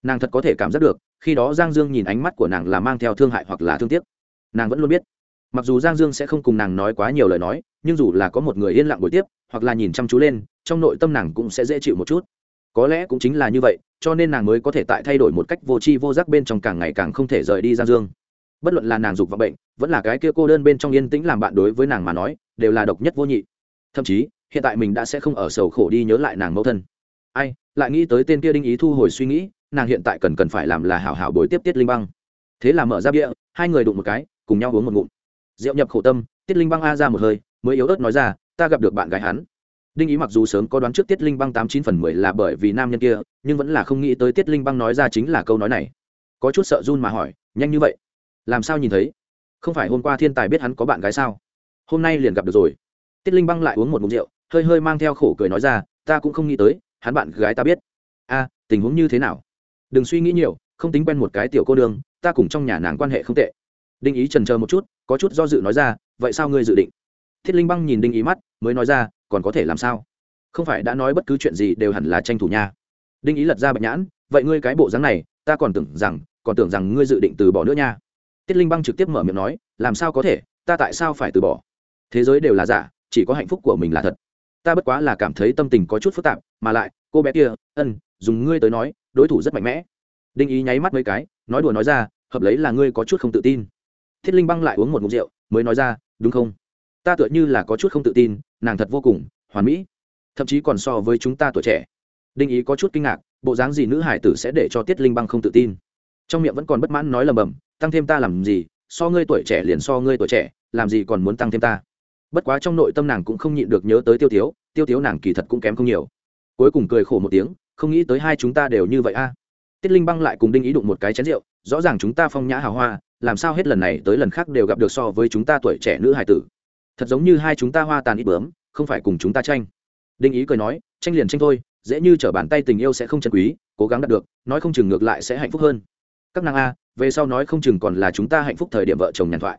nàng thật có thể cảm giác được, khi đó giang dương nhìn ánh mắt của nàng là mang theo thương hại hoặc là thương tiếc. Nàng vẫn luôn biết, mặc dù giang dương sẽ không cùng nàng nói quá nhiều lời nói, nhưng dù là có một người yên lặng buổi tiếp, hoặc là nhìn chăm chú lên, trong nội tâm nàng cũng sẽ dễ chịu một chút. Có lẽ cũng chính là như vậy, cho nên nàng mới có thể tại thay đổi một cách vô tri vô giác bên trong càng ngày càng không thể rời đi giang dương. Bất luận là nàng dục và bệnh, vẫn là cái kia cô đơn bên trong yên tĩnh làm bạn đối với nàng mà nói, đều là độc nhất vô nhị. Thậm chí, hiện tại mình đã sẽ không ở sầu khổ đi nhớ lại nàng mẫu thân. Ai, lại nghĩ tới tên kia đinh ý thu hồi suy nghĩ nàng hiện tại cần cần phải làm là hảo hảo bồi tiếp tiết linh băng. Thế là mở ra bia, hai người đụng một cái, cùng nhau uống một ngụm. Rượu nhập khổ tâm, tiết linh băng a ra một hơi, mới yếu ớt nói ra, ta gặp được bạn gái hắn. Đinh ý mặc dù sớm có đoán trước tiết linh băng tám chín phần mười là bởi vì nam nhân kia, nhưng vẫn là không nghĩ tới tiết linh băng nói ra chính là câu nói này. Có chút sợ run mà hỏi, nhanh như vậy? Làm sao nhìn thấy? Không phải hôm qua thiên tài biết hắn có bạn gái sao? Hôm nay liền gặp được rồi. Tiết linh băng lại uống một mục rượu, hơi hơi mang theo khổ cười nói ra, ta cũng không nghĩ tới, hắn bạn gái ta biết. A, tình huống như thế nào? Đừng suy nghĩ nhiều, không tính quen một cái tiểu cô đương ta cùng trong nhà nàng quan hệ không tệ. Đinh ý trần chờ một chút, có chút do dự nói ra, vậy sao ngươi dự định? Thiết linh băng nhìn đinh ý mắt, mới nói ra, còn có thể làm sao? Không phải đã nói bất cứ chuyện gì đều hẳn là tranh thủ nha. Đinh ý lật ra bạch nhãn, vậy ngươi cái bộ dáng này, ta còn tưởng rằng, còn tưởng rằng ngươi dự định từ bỏ nữa nha. Tiết linh băng trực tiếp mở miệng nói, làm sao có thể, ta tại sao phải từ bỏ? Thế giới đều là giả, chỉ có hạnh phúc của mình là thật. Ta bất quá là cảm thấy tâm tình có chút phức tạp, mà lại, cô bé kia, ân, dùng ngươi tới nói đối thủ rất mạnh mẽ. Đinh ý nháy mắt mấy cái, nói đùa nói ra, hợp lấy là ngươi có chút không tự tin. Thiết linh băng lại uống một ngụm rượu, mới nói ra, đúng không? Ta tựa như là có chút không tự tin, nàng thật vô cùng, hoàn mỹ. Thậm chí còn so với chúng ta tuổi trẻ. Đinh ý có chút kinh ngạc, bộ dáng gì nữ hải tử sẽ để cho tiết linh băng không tự tin? Trong miệng vẫn còn bất mãn nói lầm bầm, tăng thêm ta làm gì, so ngươi tuổi trẻ liền so ngươi tuổi trẻ, làm gì còn muốn tăng thêm ta? Bất quá trong nội tâm nàng cũng không nhịn được nhớ tới tiêu tiếu tiêu tiếu nàng kỳ thật cũng kém không nhiều. Cuối cùng cười khổ một tiếng không nghĩ tới hai chúng ta đều như vậy a. Tiết linh băng lại cùng đinh ý đụng một cái chén rượu, rõ ràng chúng ta phong nhã hào hoa, làm sao hết lần này tới lần khác đều gặp được so với chúng ta tuổi trẻ nữ hải tử. Thật giống như hai chúng ta hoa tàn ít bướm, không phải cùng chúng ta tranh. Đinh ý cười nói, tranh liền tranh thôi, dễ như t r ở bàn tay tình yêu sẽ không chân quý, cố gắng đạt được, nói không chừng ngược lại sẽ hạnh phúc hơn. Các nàng a, về sau nói không chừng còn là chúng ta hạnh phúc thời điểm vợ chồng nhàn thoại.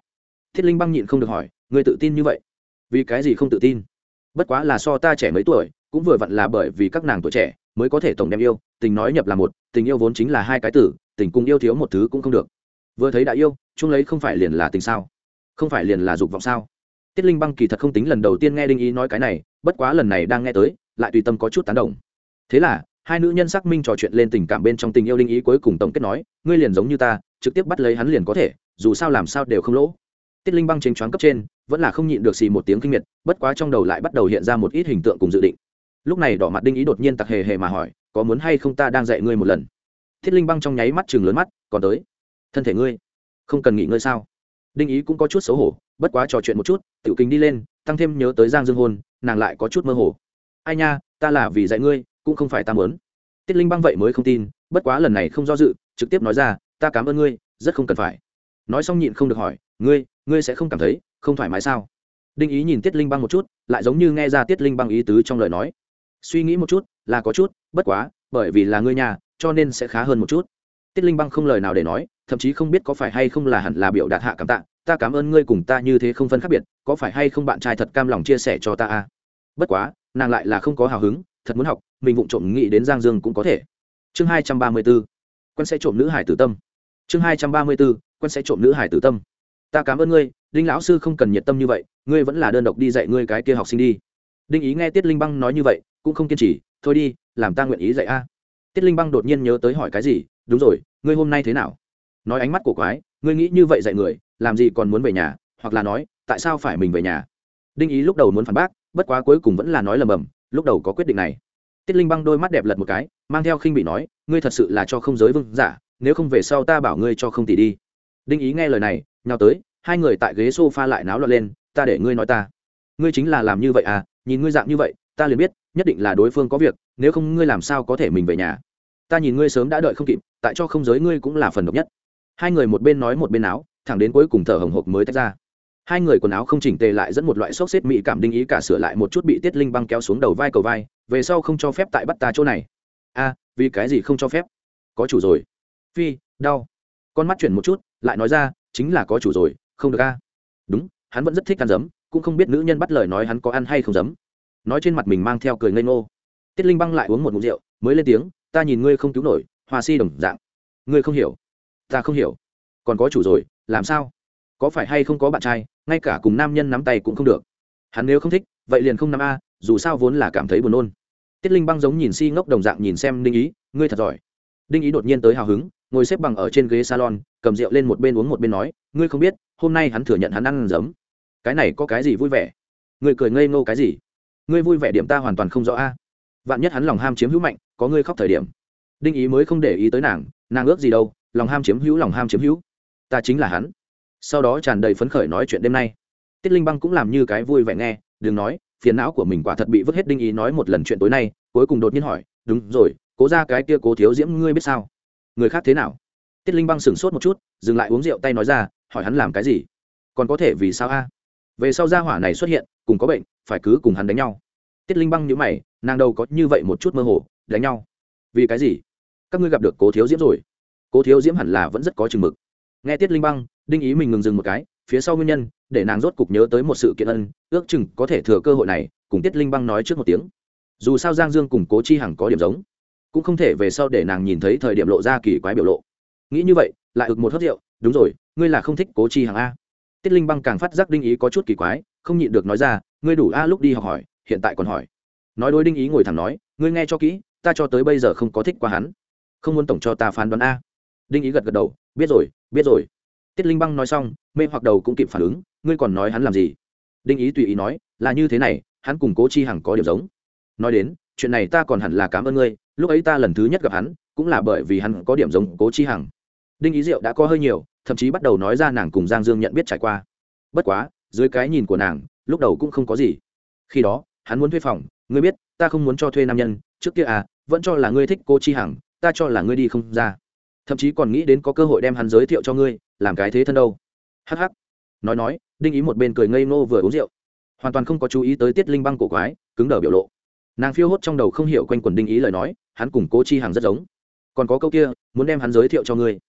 Thiết linh băng nhịn không được hỏi người tự tin như vậy? Vì cái gì không tự tin? Bất quá là so ta trẻ mấy tuổi, cũng vừa vặn là bởi vì các nàng tuổi trẻ mới có thể tổng đem yêu, tình nói nhập là một, tình yêu vốn chính là hai cái tử, tình cùng yêu thiếu một thứ cũng không được. Vừa thấy đã yêu, chung lấy không phải liền là tình sao? Không phải liền là dục vọng sao? Tiết linh băng kỳ thật không tính lần đầu tiên nghe đinh ý nói cái này, bất quá lần này đang nghe tới, lại tùy tâm có chút tán đồng. Thế là, hai nữ nhân xác minh trò chuyện lên tình cảm bên trong tình yêu đinh ý cuối cùng tổng kết nói, ngươi liền giống như ta, trực tiếp bắt lấy hắn liền có thể, dù sao làm sao đều không lỗ. Tiết linh băng chênh choáng cấp trên, vẫn là không nhịn được xì một tiếng kinh miệt, bất quá trong đầu lại bắt đầu hiện ra một ít hình tượng cùng dự định lúc này đỏ mặt đinh ý đột nhiên tặc hề hề mà hỏi, có muốn hay không ta đang dạy ngươi một lần? Thiết linh băng trong nháy mắt chừng lớn mắt, còn tới. Thân thể ngươi. Không cần nghỉ ngơi sao? Đinh ý cũng có chút xấu hổ, bất quá trò chuyện một chút tự kính đi lên, tăng thêm nhớ tới giang dương hôn, nàng lại có chút mơ hồ. Ai nha, ta là vì dạy ngươi, cũng không phải ta mớn tiết linh băng vậy mới không tin, bất quá lần này không do dự, trực tiếp nói ra, ta cảm ơn ngươi, rất không cần phải. Nói xong nhịn không được hỏi, ngươi ngươi sẽ không cảm thấy không thoải mái sao? Đinh ý nhìn tiết linh băng một chút, lại giống như nghe ra tiết linh băng ý tứ trong lời nói suy nghĩ một chút, là có chút, bất quá, bởi vì là ngươi nhà, cho nên sẽ khá hơn một chút. Tiết linh băng không lời nào để nói, thậm chí không biết có phải hay không là hẳn là biểu đạt hạ cảm tạ, ta cảm ơn ngươi cùng ta như thế không phân khác biệt, có phải hay không bạn trai thật cam lòng chia sẻ cho ta à bất quá, nàng lại là không có hào hứng, thật muốn học, mình vụng trộm nghĩ đến giang dương cũng có thể. Chương hai trăm ba mươi b ố quân sẽ trộm nữ hải tử tâm. Chương hai trăm ba mươi b ố quân sẽ trộm nữ hải tử tâm. Ta cảm ơn ngươi, đinh lão sư không cần nhiệt tâm như vậy, ngươi vẫn là đơn độc đi dạy ngươi cái kia học sinh đi. Đinh ý nghe tiết linh băng nói như vậy cũng không kiên trì, thôi đi, làm ta nguyện ý dạy a. Tiết linh băng đột nhiên nhớ tới hỏi cái gì, đúng rồi, ngươi hôm nay thế nào? Nói ánh mắt của quái, ngươi nghĩ như vậy dạy người, làm gì còn muốn về nhà, hoặc là nói, tại sao phải mình về nhà? Đinh ý lúc đầu muốn phản bác, bất quá cuối cùng vẫn là nói lầm bầm, lúc đầu có quyết định này. Tiết linh băng đôi mắt đẹp lật một cái, mang theo khinh bị nói, ngươi thật sự là cho không giới vương giả, nếu không về sau ta bảo ngươi cho không tỷ đi. Đinh ý nghe lời này, nhào tới, hai người tại ghế s o f a lại náo loạn lên, ta để ngươi nói ta. Ngươi chính là làm như vậy à? Nhìn ngươi dạng như vậy, ta liền biết nhất định là đối phương có việc, nếu không ngươi làm sao có thể mình về nhà? Ta nhìn ngươi sớm đã đợi không kịp, tại cho không giới ngươi cũng là phần độc nhất. Hai người một bên nói một bên áo, thẳng đến cuối cùng thở hồng hộc mới tách ra. Hai người quần áo không chỉnh tề lại dẫn một loại sốc xếp mỹ cảm đinh ý cả sửa lại một chút bị tiết linh băng kéo xuống đầu vai cầu vai, về sau không cho phép tại bắt ta chỗ này. A, vì cái gì không cho phép? Có chủ rồi. Phi, đau. Con mắt chuyển một chút, lại nói ra, chính là có chủ rồi, không được a. Đúng, hắn vẫn rất thích ăn giấm, cũng không biết nữ nhân bắt lời nói hắn có ăn hay không giấm nói trên mặt mình mang theo cười ngây ngô. Tiết linh băng lại uống một mụn rượu, mới lên tiếng, ta nhìn ngươi không cứu nổi, hoa si đồng dạng. Ngươi không hiểu. Ta không hiểu. Còn có chủ rồi, làm sao? Có phải hay không có bạn trai, ngay cả cùng nam nhân nắm tay cũng không được. Hắn nếu không thích, vậy liền không nắm a, dù sao vốn là cảm thấy buồn nôn. Tiết linh băng giống nhìn si ngốc đồng dạng nhìn xem đinh ý, ngươi thật giỏi. Đinh ý đột nhiên tới hào hứng, ngồi xếp bằng ở trên ghế salon, cầm rượu lên một bên uống một bên nói, ngươi không biết, hôm nay hắn thừa nhận hắn ăn giấm. Cái này có cái gì vui vẻ? Ngươi cười ngây ngô cái gì? Ngươi vui vẻ điểm ta hoàn toàn không rõ a. Vạn nhất hắn lòng ham chiếm hữu mạnh, có ngươi khóc thời điểm. Đinh ý mới không để ý tới nàng nàng ước gì đâu, lòng ham chiếm hữu, lòng ham chiếm hữu. Ta chính là hắn. Sau đó tràn đầy phấn khởi nói chuyện đêm nay. Tiết linh băng cũng làm như cái vui vẻ nghe, đừng nói, phiền não của mình quả thật bị vứt hết đinh ý nói một lần chuyện tối nay, cuối cùng đột nhiên hỏi, đúng rồi, cố ra cái kia cố thiếu diễm ngươi biết sao? Người khác thế nào? Tiết linh băng sửng sốt một chút, dừng lại uống rượu tay nói ra, hỏi hắn làm cái gì? Còn có thể vì sao a? Về sau gia hỏa này xuất hiện cùng có bệnh, phải cứ cùng hắn đánh nhau. Tiết linh băng nhữ mày, nàng đâu có như vậy một chút mơ hồ, đánh nhau. Vì cái gì? Các ngươi gặp được cố thiếu diễm rồi. Cố thiếu diễm hẳn là vẫn rất có chừng mực. Nghe tiết linh băng, đinh ý mình ngừng dừng một cái, phía sau nguyên nhân, để nàng rốt cục nhớ tới một sự kiện ân, ước chừng có thể thừa cơ hội này, cùng tiết linh băng nói trước một tiếng. Dù sao giang dương cùng cố chi hằng có điểm giống, cũng không thể về sau để nàng nhìn thấy thời điểm lộ ra kỳ quái biểu lộ. Nghĩ như vậy, lại ực một hớt rượu, đúng rồi, ngươi là không thích cố chi hằng a? Tiết linh băng càng phát giác đinh ý có chút kỳ quái, không nhịn được nói ra, ngươi đủ a lúc đi học hỏi, hiện tại còn hỏi. Nói đôi đinh ý ngồi thẳng nói, ngươi nghe cho kỹ, ta cho tới bây giờ không có thích qua hắn. Không muốn tổng cho ta phán đoán a. Đinh ý gật gật đầu, biết rồi biết rồi. Tiết linh băng nói xong, mê hoặc đầu cũng kịp phản ứng, ngươi còn nói hắn làm gì? Đinh ý tùy ý nói, là như thế này, hắn cùng cố chi hằng có điểm giống. Nói đến, chuyện này ta còn hẳn là cảm ơn ngươi, lúc ấy ta lần thứ nhất gặp hắn, cũng là bởi vì hắn có điểm giống cố chi hằng. Đinh ý diệu đã có hơi nhiều thậm chí bắt đầu nói ra nàng cùng giang dương nhận biết trải qua. Bất quá, dưới cái nhìn của nàng, lúc đầu cũng không có gì. Khi đó, hắn muốn thuê phòng, ngươi biết, ta không muốn cho thuê nam nhân, trước kia à vẫn cho là ngươi thích cô chi hằng, ta cho là ngươi đi không ra. Thậm chí còn nghĩ đến có cơ hội đem hắn giới thiệu cho ngươi, làm cái thế thân đâu. Hh nói nói, đinh ý một bên cười ngây ngô vừa uống rượu. Hoàn toàn không có chú ý tới tiết linh băng cổ quái, cứng đờ biểu lộ. Nàng phiêu hốt trong đầu không hiểu quanh quần đinh ý lời nói, hắn cùng cố chi hằng rất giống. Còn có câu kia, muốn đem hắn giới thiệu cho ngươi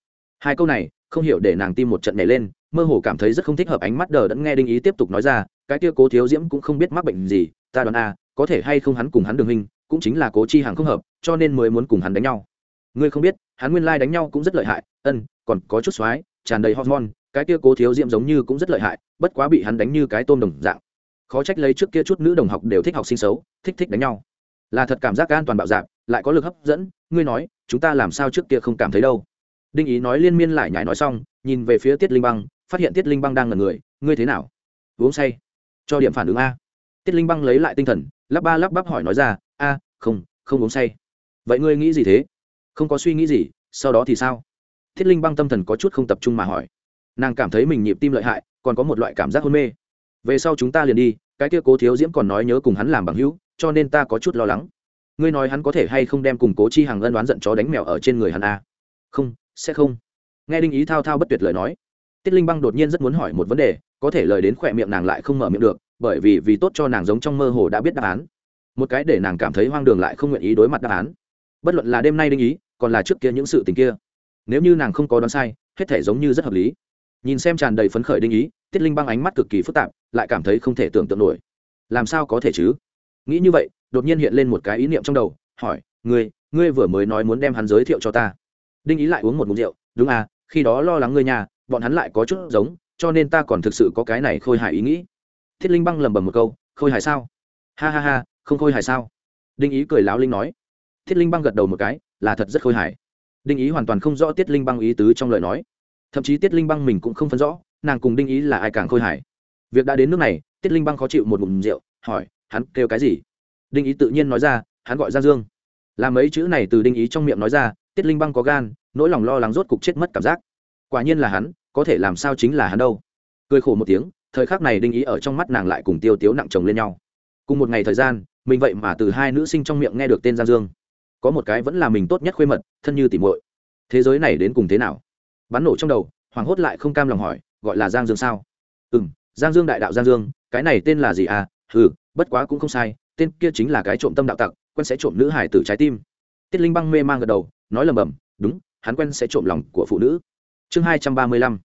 hai câu này không hiểu để nàng tim một trận nhảy lên mơ hồ cảm thấy rất không thích hợp ánh mắt đờ đẫn nghe đinh ý tiếp tục nói ra cái kia cố thiếu diễm cũng không biết mắc bệnh gì ta đoán a à, có thể hay không hắn cùng hắn đường hình cũng chính là cố chi hàng không hợp cho nên mới muốn cùng hắn đánh nhau. Ngươi không biết hắn nguyên lai đánh nhau cũng rất lợi hại ân còn có chút xoái tràn đầy hormone cái kia cố thiếu diễm giống như cũng rất lợi hại bất quá bị hắn đánh như cái tôm đồng dạng. Khó trách lấy trước kia chút nữ đồng học đều thích học sinh xấu thích thích đánh nhau. Là thật cảm giác an toàn bạo dạng lại có lực hấp dẫn ngươi nói chúng ta làm sao trước kia không cảm thấy đâu? Đinh ý nói liên miên lại nhải nói xong, nhìn về phía tiết linh băng, phát hiện tiết linh băng đang ngần người, ngươi thế nào? Uống say? Cho điểm phản ứng a. Tiết linh băng lấy lại tinh thần, lắp ba lắp bắp hỏi nói ra, a, không không uống say. Vậy ngươi nghĩ gì thế? Không có suy nghĩ gì, sau đó thì sao? Thiết linh băng tâm thần có chút không tập trung mà hỏi. Nàng cảm thấy mình nhịp tim lợi hại, còn có một loại cảm giác hôn mê. Về sau chúng ta liền đi, cái kia cố thiếu diễm còn nói nhớ cùng hắn làm bằng hữu, cho nên ta có chút lo lắng. Ngươi nói hắn có thể hay không đem cùng cố chi hàng ân đoán giận chó đánh mèo ở trên người hắn a? Không sẽ không. Nghe đinh ý thao thao bất tuyệt lời nói, tiết linh băng đột nhiên rất muốn hỏi một vấn đề, có thể lời đến khỏe miệng nàng lại không mở miệng được, bởi vì vì tốt cho nàng giống trong mơ hồ đã biết đáp án. Một cái để nàng cảm thấy hoang đường lại không nguyện ý đối mặt đáp án. Bất luận là đêm nay đinh ý, còn là trước kia những sự tình kia, nếu như nàng không có đoán sai, hết thể giống như rất hợp lý. Nhìn xem tràn đầy phấn khởi đinh ý, tiết linh băng ánh mắt cực kỳ phức tạp, lại cảm thấy không thể tưởng tượng nổi. Làm sao có thể chứ? Nghĩ như vậy, đột nhiên hiện lên một cái ý niệm trong đầu, hỏi, ngươi ngươi vừa mới nói muốn đem hắn giới thiệu cho ta đinh ý lại uống một mục rượu, đúng à khi đó lo lắng ngươi nhà, bọn hắn lại có chút giống, cho nên ta còn thực sự có cái này khôi hài ý nghĩ. Thiết linh băng lầm bầm một câu, khôi hài sao? Ha ha ha, không khôi hài sao? Đinh ý cười láo linh nói. Thiết linh băng gật đầu một cái, là thật rất khôi hài. Đinh ý hoàn toàn không rõ tiết linh băng ý tứ trong lời nói. Thậm chí tiết linh băng mình cũng không phân rõ, nàng cùng đinh ý là ai càng khôi hài. Việc đã đến nước này tiết linh băng khó chịu một ngụm rượu, hỏi, hắn kêu cái gì? Đinh ý tự nhiên nói ra, hắn gọi ra dương. Làm mấy chữ này từ đinh ý trong miệng nói ra tiết linh băng có gan, nỗi lòng lo lắng rốt cục chết mất cảm giác. Quả nhiên là hắn, có thể làm sao chính là hắn đâu. Cười khổ một tiếng, thời khắc này đinh ý ở trong mắt nàng lại cùng tiêu tiếu nặng chồng lên nhau. Cùng một ngày thời gian, mình vậy mà từ hai nữ sinh trong miệng nghe được tên giang dương. Có một cái vẫn là mình tốt nhất khuê mật, thân như tỉ muội. Thế giới này đến cùng thế nào? Bắn nổ trong đầu hoảng hốt lại không cam lòng hỏi, gọi là giang dương sao? Ừ m giang dương đại đạo giang dương, cái này tên là gì à? Ừ bất quá cũng không sai, tên kia chính là cái trộm tâm đạo tặc quân sẽ trộm nữ hải tử trái tim. Tiết linh băng mê man gật đầu nói lầm bầm, đúng, hắn quen sẽ trộm lòng của phụ nữ. Chương hai trăm ba mươi lăm,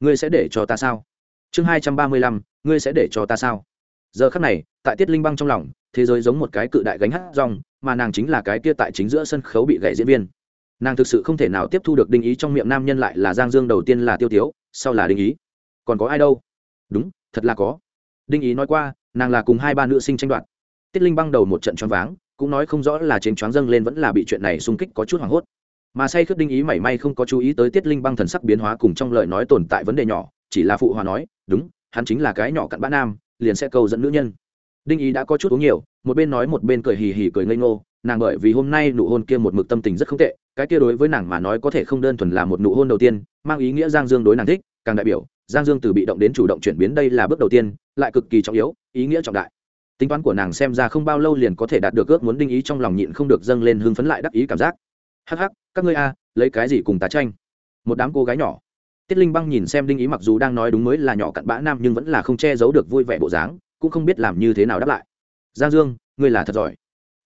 ngươi sẽ để cho ta sao? Chương hai trăm ba mươi lăm, ngươi sẽ để cho ta sao? Giờ khắc này, tại tiết linh băng trong lòng, thế giới giống một cái cự đại gánh hát rong, mà nàng chính là cái kia tại chính giữa sân khấu bị gãy diễn viên. Nàng thực sự không thể nào tiếp thu được đinh ý trong miệng nam nhân lại là giang dương đầu tiên là tiêu tiếu, sau là đinh ý. Còn có ai đâu? Đúng, thật là có. Đinh ý nói qua, nàng là cùng hai ba nữ sinh tranh đoạt. Tiết linh băng đầu một trận choáng váng cũng nói không rõ là trên choáng dâng lên vẫn là bị chuyện này xung kích có chút hoảng hốt. Mà say khước đinh ý mảy may không có chú ý tới tiết linh băng thần sắc biến hóa cùng trong lời nói tồn tại vấn đề nhỏ, chỉ là phụ hòa nói, đúng, hắn chính là cái nhỏ cặn bã nam, liền sẽ câu dẫn nữ nhân. Đinh ý đã có chút uống nhiều, một bên nói một bên cười hì hì cười ngây ngô, nàng bởi vì hôm nay nụ hôn kia một mực tâm tình rất không tệ, cái kia đối với nàng mà nói có thể không đơn thuần là một nụ hôn đầu tiên, mang ý nghĩa giang dương đối nàng thích, càng đại biểu, giang dương từ bị động đến chủ động chuyển biến đây là bước đầu tiên, lại cực kỳ trọng yếu, ý nghĩa trọng đại tính toán của nàng xem ra không bao lâu liền có thể đạt được ước muốn đinh ý trong lòng nhịn không được dâng lên hưng phấn lại đắc ý cảm giác. Hắc hắc, các ngươi a, lấy cái gì cùng tá tranh? Một đám cô gái nhỏ. Tiết linh băng nhìn xem đinh ý mặc dù đang nói đúng mới là nhỏ cặn bã nam nhưng vẫn là không che giấu được vui vẻ bộ dáng, cũng không biết làm như thế nào đáp lại. Giang dương, ngươi là thật giỏi.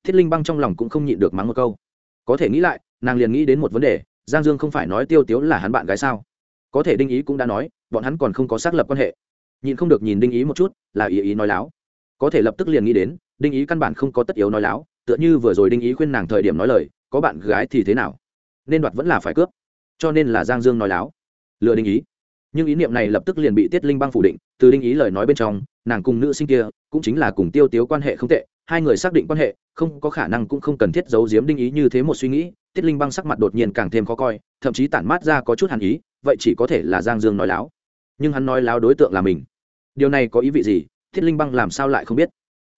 Thiết linh băng trong lòng cũng không nhịn được mắng một câu. Có thể nghĩ lại, nàng liền nghĩ đến một vấn đề, giang dương không phải nói tiêu tiếu là hắn bạn gái sao? Có thể đinh ý cũng đã nói, bọn hắn còn không có xác lập quan hệ. Nhịn không được nhìn đinh ý một chút, là ý ý nói láo có thể lập tức liền nghĩ đến, đinh ý căn bản không có tất yếu nói láo, tựa như vừa rồi đinh ý khuyên nàng thời điểm nói lời, có bạn gái thì thế nào? Nên đoạt vẫn là phải cướp. Cho nên là giang dương nói láo. Lừa đinh ý. Nhưng ý niệm này lập tức liền bị tiết linh băng phủ định, từ đinh ý lời nói bên trong, nàng cùng nữ sinh kia cũng chính là cùng tiêu tiếu quan hệ không tệ, hai người xác định quan hệ, không có khả năng cũng không cần thiết giấu giếm đinh ý như thế một suy nghĩ, tiết linh băng sắc mặt đột nhiên càng thêm khó coi, thậm chí tản mát ra có chút hàn ý, vậy chỉ có thể là giang dương nói láo. Nhưng hắn nói láo đối tượng là mình. Điều này có ý vị gì? Thiết linh băng làm sao lại không biết?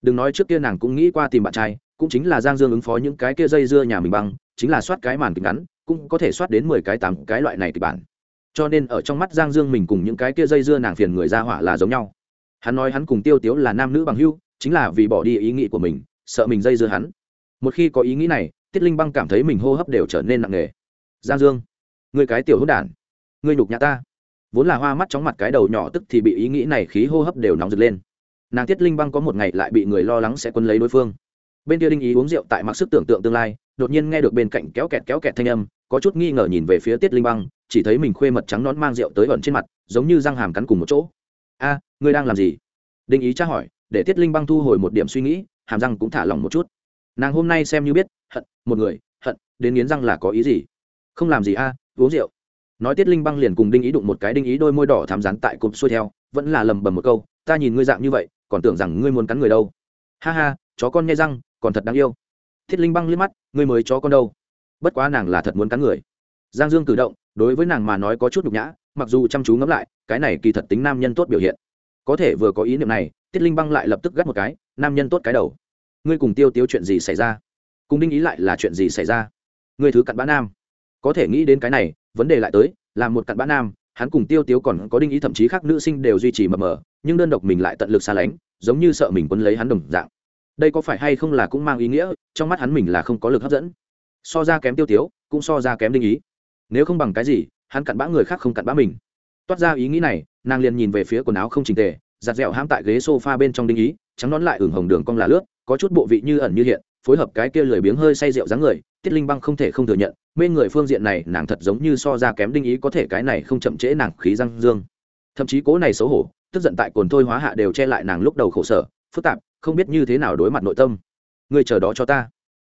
Đừng nói trước kia nàng cũng nghĩ qua tìm bạn trai, cũng chính là giang dương ứng phó những cái kia dây dưa nhà mình băng, chính là soát cái màn kịch ngắn, cũng có thể soát đến mười cái tám cái loại này kịch bản. Cho nên ở trong mắt giang dương mình cùng những cái kia dây dưa nàng phiền người ra hỏa là giống nhau. Hắn nói hắn cùng tiêu tiếu là nam nữ bằng hưu chính là vì bỏ đi ý nghĩ của mình, sợ mình dây dưa hắn. Một khi có ý nghĩ này tiết linh băng cảm thấy mình hô hấp đều trở nên nặng nề. Giang dương người cái tiểu hữu đản người nhục nhà ta. Vốn là hoa mắt chóng mặt cái đầu nhỏ tức thì bị ý nghĩ này khí hô hấp đều nóng rực lên nàng tiết linh băng có một ngày lại bị người lo lắng sẽ quân lấy đối phương. Bên kia đinh ý uống rượu tại mặc sức tưởng tượng tương lai, đột nhiên nghe được bên cạnh kéo kẹt kéo kẹt thanh âm, có chút nghi ngờ nhìn về phía tiết linh băng, chỉ thấy mình khuê mật trắng nón mang rượu tới ẩn trên mặt, giống như răng hàm cắn cùng một chỗ. A, ngươi đang làm gì? Đinh ý tra hỏi, để tiết linh băng thu hồi một điểm suy nghĩ, hàm răng cũng thả lỏng một chút. Nàng hôm nay xem như biết, hận, một người, hận, đến nghiến răng là có ý gì? Không làm gì a, uống rượu. Nói tiết linh băng liền cùng đinh ý đụng một cái, đinh ý đôi môi đỏ thám rán tại cụp xuôi theo, vẫn là lầm bầm một câu, ta nhìn ngươi dạng như vậy còn tưởng rằng ngươi muốn cắn người đâu. Ha ha, chó con nghe răng, còn thật đáng yêu. Thiết linh băng liếc mắt, ngươi mới chó con đâu. Bất quá nàng là thật muốn cắn người. Giang dương cử động, đối với nàng mà nói có chút nhục nhã, mặc dù chăm chú ngẫm lại, cái này kỳ thật tính nam nhân tốt biểu hiện. Có thể vừa có ý niệm này tiết linh băng lại lập tức gắt một cái, nam nhân tốt cái đầu. Ngươi cùng tiêu tiêu chuyện gì xảy ra? Cùng đinh ý lại là chuyện gì xảy ra? Ngươi thứ cặn bã nam. Có thể nghĩ đến cái này, vấn đề lại tới, là một cặn bã nam hắn cùng tiêu tiếu còn có đinh ý thậm chí khác nữ sinh đều duy trì mờ mờ, nhưng đơn độc mình lại tận lực xa lánh, giống như sợ mình quấn lấy hắn đồng dạng. Đây có phải hay không là cũng mang ý nghĩa, trong mắt hắn mình là không có lực hấp dẫn. So ra kém tiêu tiếu, cũng so ra kém đinh ý. Nếu không bằng cái gì, hắn cặn bã người khác không cặn bã mình. Toát ra ý nghĩ này, nàng liền nhìn về phía quần áo không trình tề, giặt dẻo ham tại ghế s o f a bên trong đinh ý, trắng nón lại ửng hồng đường cong là lướt, có chút bộ vị như ẩn như hiện, phối hợp cái kia lười biếng hơi say rượu dáng người, tiết linh băng không thể không thừa nhận mê người phương diện này nàng thật giống như so ra kém đinh ý có thể cái này không chậm trễ nàng khí răng dương. Thậm chí cố này xấu hổ, tức giận tại cồn thôi hóa hạ đều che lại nàng lúc đầu khổ sở, phức tạp, không biết như thế nào đối mặt nội tâm. Người chờ đó cho ta.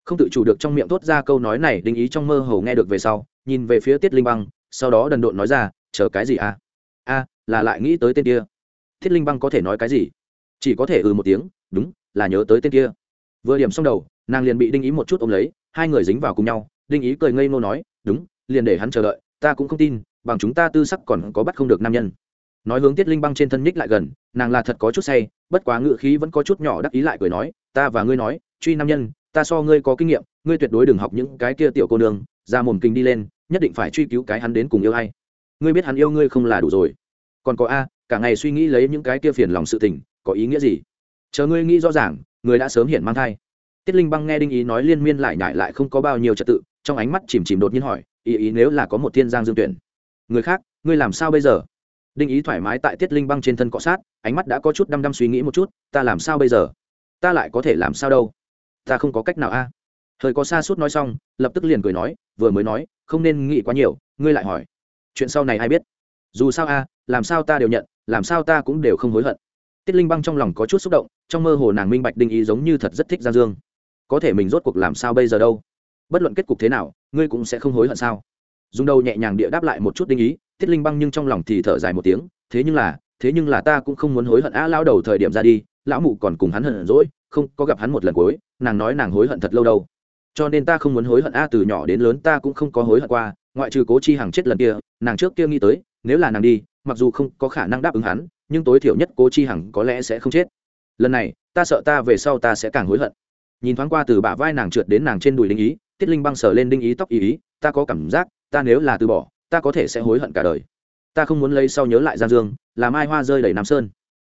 Không tự chủ được trong miệng thốt ra câu nói này, đinh ý trong mơ hồ nghe được về sau, nhìn về phía tiết linh băng, sau đó đần độn nói ra, chờ cái gì à? A, là lại nghĩ tới tên kia. Thiết linh băng có thể nói cái gì? Chỉ có thể ừ một tiếng, đúng, là nhớ tới tên kia. Vừa điểm xong đầu, nàng liền bị đinh ý một chút ôm lấy, hai người dính vào cùng nhau đinh ý cười ngây ngô nói, đúng, liền để hắn chờ đợi, ta cũng không tin, bằng chúng ta tư sắc còn có bắt không được nam nhân. Nói hướng tiết linh băng trên thân nhích lại gần, nàng là thật có chút say, bất quá ngự khí vẫn có chút nhỏ đắc ý lại cười nói, ta và ngươi nói, truy nam nhân, ta so ngươi có kinh nghiệm, ngươi tuyệt đối đừng học những cái kia tiểu cô nương, ra mồm kinh đi lên, nhất định phải truy cứu cái hắn đến cùng yêu hay ngươi biết hắn yêu ngươi không là đủ rồi. Còn có a, cả ngày suy nghĩ lấy những cái kia phiền lòng sự tình, có ý nghĩa gì? Chờ ngươi nghĩ rõ ràng, người đã sớm hiện mang thai. Tiết linh băng nghe đinh ý nói liên miên lại nhại lại không có bao nhiêu trật tự trong ánh mắt chìm chìm đột nhiên hỏi, ý ý nếu là có một thiên giang dương tuyển? Người khác, ngươi làm sao bây giờ? Đinh ý thoải mái tại tiết linh băng trên thân cọ sát, ánh mắt đã có chút đăm đăm suy nghĩ một chút, ta làm sao bây giờ? Ta lại có thể làm sao đâu? Ta không có cách nào a. À? thời có xa suốt nói xong, lập tức liền cười nói, vừa mới nói, không nên nghĩ quá nhiều, ngươi lại hỏi. Chuyện sau này ai biết? Dù sao a, làm sao ta đều nhận, làm sao ta cũng đều không hối hận. Tiết linh băng trong lòng có chút xúc động, trong mơ hồ nàng minh bạch đinh ý giống như thật rất thích giang dương. Có thể mình rốt cuộc làm sao bây giờ đâu? Bất luận kết cục thế nào, ngươi cũng sẽ không hối hận sao? Dùng đầu nhẹ nhàng địa đáp lại một chút đinh ý, tiết linh băng nhưng trong lòng thì thở dài một tiếng, thế nhưng là, thế nhưng là ta cũng không muốn hối hận a lao đầu thời điểm ra đi, lão mụ còn cùng hắn hận rỗi không có gặp hắn một lần cuối, nàng nói nàng hối hận thật lâu đâu. Cho nên ta không muốn hối hận a từ nhỏ đến lớn ta cũng không có hối hận qua, ngoại trừ cố chi hàng chết lần kia, nàng trước kia nghĩ tới, nếu là nàng đi, mặc dù không có khả năng đáp ứng hắn, nhưng tối thiểu nhất cố chi hằng có lẽ sẽ không chết. Lần này, ta sợ ta về sau ta sẽ càng hối hận. Nhìn thoáng qua từ bả vai nàng trượt đến nàng trên đùi linh ý tiết linh băng sờ lên đinh ý tóc ý ý, ta có cảm giác, ta nếu là từ bỏ, ta có thể sẽ hối hận cả đời. Ta không muốn lấy sau nhớ lại giang dương làm ai hoa rơi đầy nam sơn.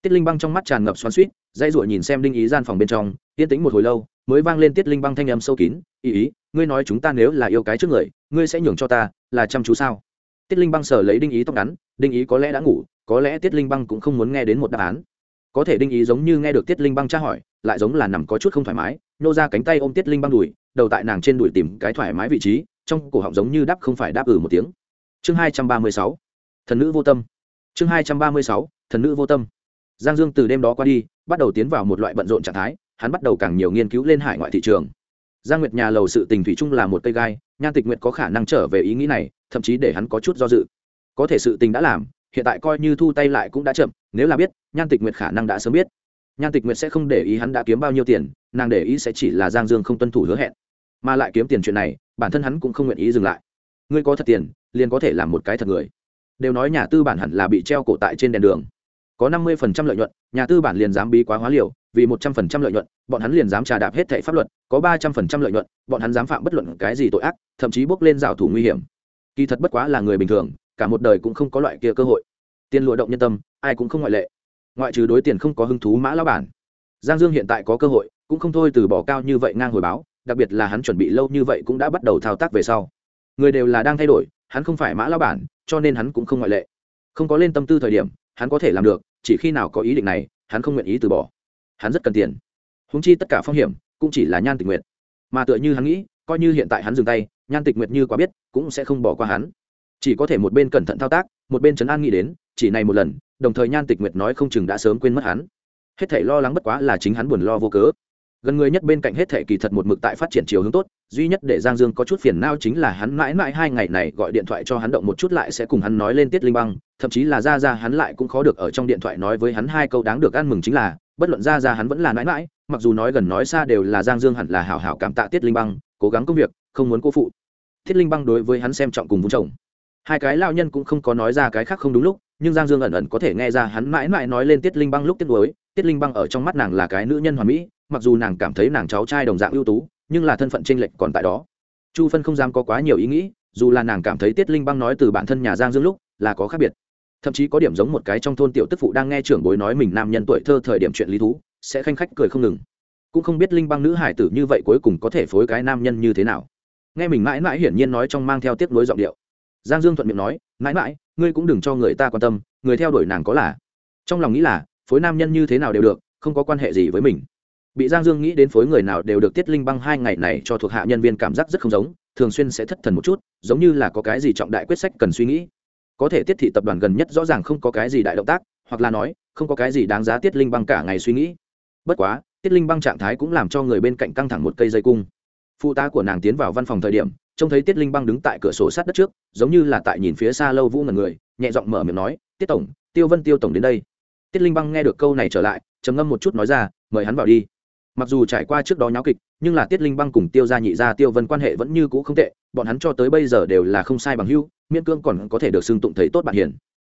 Tiết linh băng trong mắt tràn ngập xoắn suýt dây ruổi nhìn xem đinh ý gian phòng bên trong, yên tĩnh một hồi lâu, mới vang lên tiết linh băng thanh âm sâu kín, ý ý, ngươi nói chúng ta nếu là yêu cái trước người, ngươi sẽ nhường cho ta là chăm chú sao? Tiết linh băng sờ lấy đinh ý tóc ngắn, đinh ý có lẽ đã ngủ, có lẽ tiết linh băng cũng không muốn nghe đến một đáp án. Có thể đinh ý giống như nghe được tiết linh băng tra hỏi, lại giống là nằm có chút không thoải mái nô ra cánh tay ôm tiết linh băng đùi, đầu tại nàng trên đùi tìm cái thoải mái vị trí, trong cổ họng giống như đáp không phải đáp ừ một tiếng. Chương hai trăm ba mươi sáu, thần nữ vô tâm. Chương hai trăm ba mươi sáu, thần nữ vô tâm. Giang dương từ đêm đó qua đi, bắt đầu tiến vào một loại bận rộn trạng thái, hắn bắt đầu càng nhiều nghiên cứu lên hải ngoại thị trường. Giang nguyệt nhà lầu sự tình thủy chung là một cây gai, nhan tịch nguyệt có khả năng trở về ý nghĩ này, thậm chí để hắn có chút do dự. Có thể sự tình đã làm, hiện tại coi như thu tay lại cũng đã chậm, nếu là biết, nhan tịch nguyệt khả năng đã sớm biết. Nhan tịch nguyệt sẽ không để ý hắn đã kiếm bao nhiêu tiền nàng để ý sẽ chỉ là giang dương không tuân thủ hứa hẹn, mà lại kiếm tiền chuyện này, bản thân hắn cũng không nguyện ý dừng lại. Ngươi có thật tiền, liền có thể làm một cái thật người. Đều nói nhà tư bản hẳn là bị treo cổ tại trên đèn đường. Có năm mươi phần trăm lợi nhuận, nhà tư bản liền dám bí quá hóa liều, vì một trăm phần trăm lợi nhuận, bọn hắn liền dám trà đạp hết thệ pháp luật, có ba trăm phần trăm lợi nhuận, bọn hắn dám phạm bất luận cái gì tội ác, thậm chí bước lên rào thủ nguy hiểm. Kỳ thật bất quá là người bình thường, cả một đời cũng không có loại kia cơ hội. Tiền lụa động nhân tâm, ai cũng không ngoại lệ. Ngoại trừ đối tiền không có hứng thú mã lão bản. Giang dương hiện tại có cơ hội cũng không thôi từ bỏ cao như vậy ngang hồi báo, đặc biệt là hắn chuẩn bị lâu như vậy cũng đã bắt đầu thao tác về sau. Người đều là đang thay đổi, hắn không phải mã lão bản, cho nên hắn cũng không ngoại lệ. Không có lên tâm tư thời điểm, hắn có thể làm được, chỉ khi nào có ý định này, hắn không nguyện ý từ bỏ. Hắn rất cần tiền. Húng chi tất cả phong hiểm, cũng chỉ là nhan tịch nguyệt. Mà tựa như hắn nghĩ, coi như hiện tại hắn dừng tay, nhan tịch nguyệt như quá biết, cũng sẽ không bỏ qua hắn. Chỉ có thể một bên cẩn thận thao tác, một bên trấn an nghĩ đến, chỉ này một lần, đồng thời nhan tịch nguyệt nói không chừng đã sớm quên mất hắn. Hết thể lo lắng bất quá là chính hắn buồn lo vô cớ gần người nhất bên cạnh hết thể kỳ thật một mực tại phát triển chiều hướng tốt, duy nhất để giang dương có chút phiền nao chính là hắn mãi mãi hai ngày này gọi điện thoại cho hắn động một chút lại sẽ cùng hắn nói lên tiết linh băng, thậm chí là ra ra hắn lại cũng khó được ở trong điện thoại nói với hắn hai câu đáng được ăn mừng chính là, bất luận ra ra hắn vẫn là mãi mãi, mặc dù nói gần nói xa đều là giang dương hẳn là hảo hảo cảm tạ tiết linh băng, cố gắng công việc, không muốn cô phụ. Thiết linh băng đối với hắn xem trọng cùng vung chồng hai cái lao nhân cũng không có nói ra cái khác không đúng lúc, nhưng giang dương ẩn ẩn có thể nghe ra hắn mãi mãi nói lên tiết linh băng lúc tiết đối tiết linh băng ở trong mắt nàng là cái nữ nhân hoàn mỹ mặc dù nàng cảm thấy nàng cháu trai đồng dạng ưu tú, nhưng là thân phận tranh lệch còn tại đó. Chu phân không dám có quá nhiều ý nghĩ, dù là nàng cảm thấy tiết linh băng nói từ bản thân nhà giang dương lúc là có khác biệt. Thậm chí có điểm giống một cái trong thôn tiểu tức phụ đang nghe trưởng bối nói mình nam nhân tuổi thơ thời điểm chuyện lý thú, sẽ khanh khách cười không ngừng. Cũng không biết linh băng nữ hải tử như vậy cuối cùng có thể phối cái nam nhân như thế nào. Nghe mình mãi mãi hiển nhiên nói trong mang theo tiếp nối giọng điệu. Giang dương thuận miệng nói, mãi mãi, ngươi cũng đừng cho người ta quan tâm, người theo đuổi nàng có là. Trong lòng nghĩ là, phối nam nhân như thế nào đều được, không có quan hệ gì với mình bị giang dương nghĩ đến phối người nào đều được tiết linh băng hai ngày này cho thuộc hạ nhân viên cảm giác rất không giống, thường xuyên sẽ thất thần một chút, giống như là có cái gì trọng đại quyết sách cần suy nghĩ. Có thể tiết thị tập đoàn gần nhất rõ ràng không có cái gì đại động tác, hoặc là nói, không có cái gì đáng giá tiết linh băng cả ngày suy nghĩ. Bất quá, tiết linh băng trạng thái cũng làm cho người bên cạnh căng thẳng một cây dây cung. Phụ tá của nàng tiến vào văn phòng thời điểm, trông thấy tiết linh băng đứng tại cửa sổ sát đất trước, giống như là tại nhìn phía xa lâu vũ ngần người, nhẹ giọng mở miệng nói, tiết tổng, tiêu vân tiêu tổng đến đây. Tiết linh băng nghe được câu này trở lại, trầm ngâm một chút nói ra, mời hắn vào đi mặc dù trải qua trước đó nháo kịch, nhưng là tiết linh băng cùng tiêu gia nhị gia tiêu vân quan hệ vẫn như cũ không tệ, bọn hắn cho tới bây giờ đều là không sai bằng hưu miễn cương còn có thể được xưng tụng thấy tốt bạn hiền.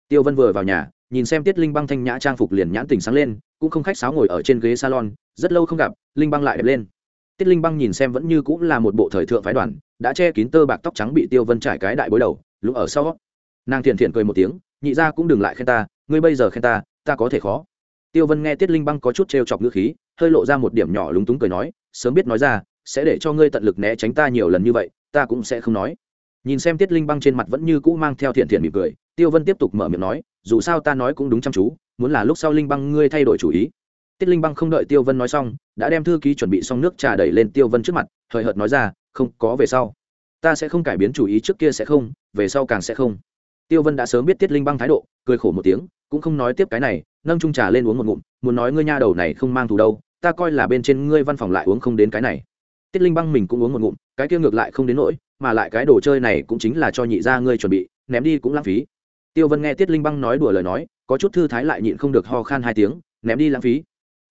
Tiêu vân vừa vào nhà, nhìn xem tiết linh băng thanh nhã trang phục liền nhãn tình sáng lên, cũng không khách sáo ngồi ở trên ghế salon, rất lâu không gặp, linh băng lại đẹp lên. Tiết linh băng nhìn xem vẫn như cũng là một bộ thời thượng phái đoàn, đã che kín tơ bạc tóc trắng bị tiêu vân trải cái đại bối đầu, lúc ở sau, nàng thiện thiện cười một tiếng, nhị ra cũng đừng lại khen ta, ngươi bây giờ khen ta ta có thể khó tiêu vân nghe tiết linh băng có chút t chọc ngữ khí, hơi lộ ra một điểm nhỏ lúng túng cười nói, sớm biết nói ra, sẽ để cho ngươi tận lực né tránh ta nhiều lần như vậy, ta cũng sẽ không nói. Nhìn xem tiết linh băng trên mặt vẫn như cũ mang theo thiện thiện mỉm cười, tiêu vân tiếp tục mở miệng nói, dù sao ta nói cũng đúng chăm chú, muốn là lúc sau linh băng ngươi thay đổi chủ ý. Tiết linh băng không đợi tiêu vân nói xong, đã đem thư ký chuẩn bị xong nước trà đẩy lên tiêu vân trước mặt, hời hợt nói ra, không, có về sau. Ta sẽ không cải biến chủ ý trước kia sẽ không, về sau càng sẽ không. Tiêu vân đã sớm biết tiết linh băng thái độ, cười khổ một tiếng cũng không nói tiếp cái này, nâng trung trà lên uống một ngụm, muốn nói ngươi nha đầu này không mang thù đâu, ta coi là bên trên ngươi văn phòng lại uống không đến cái này. Tiết linh băng mình cũng uống một ngụm, cái kia ngược lại không đến nỗi, mà lại cái đồ chơi này cũng chính là cho nhị ra ngươi chuẩn bị, ném đi cũng lãng phí. Tiêu vân nghe tiết linh băng nói đùa lời nói, có chút thư thái lại nhịn không được ho khan hai tiếng, ném đi lãng phí.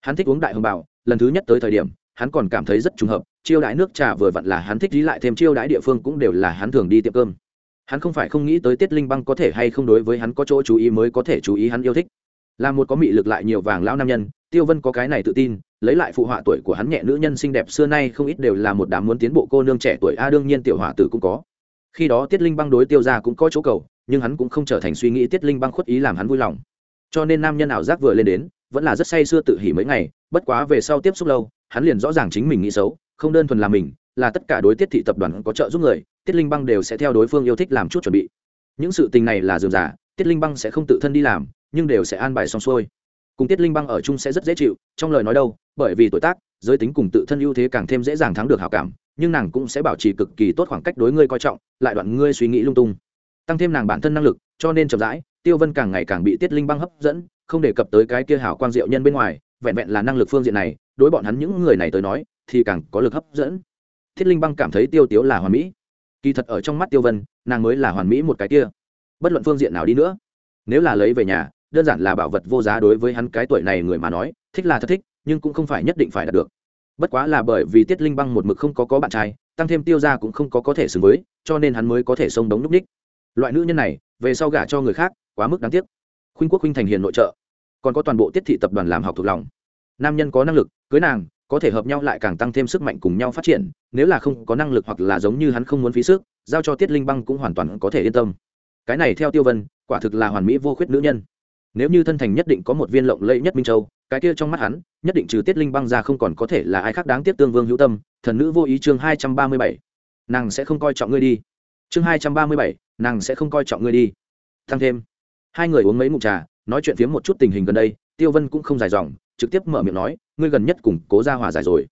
Hắn thích uống đại hồng bảo lần thứ nhất tới thời điểm, hắn còn cảm thấy rất trùng hợp, chiêu đãi nước trà vừa vặn là hắn thích dí lại thêm chiêu đãi địa phương cũng đều là hắn thường đi tiệm cơm hắn không phải không nghĩ tới tiết linh băng có thể hay không đối với hắn có chỗ chú ý mới có thể chú ý hắn yêu thích. Là một có mị lực lại nhiều vàng lão nam nhân, tiêu vân có cái này tự tin, lấy lại phụ họa tuổi của hắn nhẹ nữ nhân xinh đẹp xưa nay không ít đều là một đám muốn tiến bộ cô nương trẻ tuổi, a, đương nhiên tiểu họa tử cũng có. Khi đó tiết linh băng đối tiêu ra cũng có chỗ cầu, nhưng hắn cũng không trở thành suy nghĩ tiết linh băng khuất ý làm hắn vui lòng. Cho nên nam nhân ảo giác vừa lên đến, vẫn là rất say sưa tự hỉ mấy ngày, bất quá về sau tiếp xúc lâu, hắn liền rõ ràng chính mình nghĩ xấu, không đơn thuần là mình là tất cả đối tiết thị tập đoàn có trợ giúp người, tiết linh băng đều sẽ theo đối phương yêu thích làm chút chuẩn bị. Những sự tình này là dườm giả tiết linh băng sẽ không tự thân đi làm, nhưng đều sẽ an bài xong xuôi. Cùng tiết linh băng ở chung sẽ rất dễ chịu, trong lời nói đâu, bởi vì tuổi tác, giới tính cùng tự thân ưu thế càng thêm dễ dàng thắng được hảo cảm, nhưng nàng cũng sẽ bảo trì cực kỳ tốt khoảng cách đối ngươi coi trọng, lại đoạn ngươi suy nghĩ lung tung. Tăng thêm nàng bản thân năng lực, cho nên chậm rãi, tiêu vân càng ngày càng bị tiết linh băng hấp dẫn, không đề cập tới cái kia hảo quang diệu nhân bên ngoài, vẹn vẹn là năng lực phương diện này, đối bọn hắn những người này tới nói, thì càng có lực hấp dẫn thiết linh băng cảm thấy tiêu tiếu là hoàn mỹ. Kỳ thật ở trong mắt tiêu vân, nàng mới là hoàn mỹ một cái kia. Bất luận phương diện nào đi nữa, nếu là lấy về nhà, đơn giản là bảo vật vô giá đối với hắn cái tuổi này người mà nói, thích là thật thích, nhưng cũng không phải nhất định phải đạt được. Bất quá là bởi vì tiết linh băng một mực không có có bạn trai, tăng thêm tiêu ra cũng không có có thể xứng với, cho nên hắn mới có thể sông đống núp ních. Loại nữ nhân này, về sau gả cho người khác, quá mức đáng tiếc. Khuynh quốc khuynh thành hiền nội trợ, còn có toàn bộ tiết thị tập đoàn làm học thuộc lòng. Nam nhân có năng lực, cưới nàng có thể hợp nhau lại càng tăng thêm sức mạnh cùng nhau phát triển, nếu là không có năng lực hoặc là giống như hắn không muốn phí sức, giao cho tiết linh băng cũng hoàn toàn có thể yên tâm. Cái này theo tiêu vân, quả thực là hoàn mỹ vô khuyết nữ nhân. Nếu như thân thành nhất định có một viên lộng lẫy nhất minh châu, cái kia trong mắt hắn, nhất định trừ tiết linh băng ra không còn có thể là ai khác đáng tiếc tương vương hữu tâm, thần nữ vô ý chương hai trăm ba mươi bảy. Nàng sẽ không coi trọng ngươi đi. Chương hai trăm ba mươi bảy, nàng sẽ không coi trọng ngươi đi. Thăng thêm, hai người uống mấy mụn trà, nói chuyện phiếm một chút tình hình gần đây, tiêu vân cũng không dài dòng trực tiếp mở miệng nói, ngươi gần nhất cùng cố gia hòa giải rồi.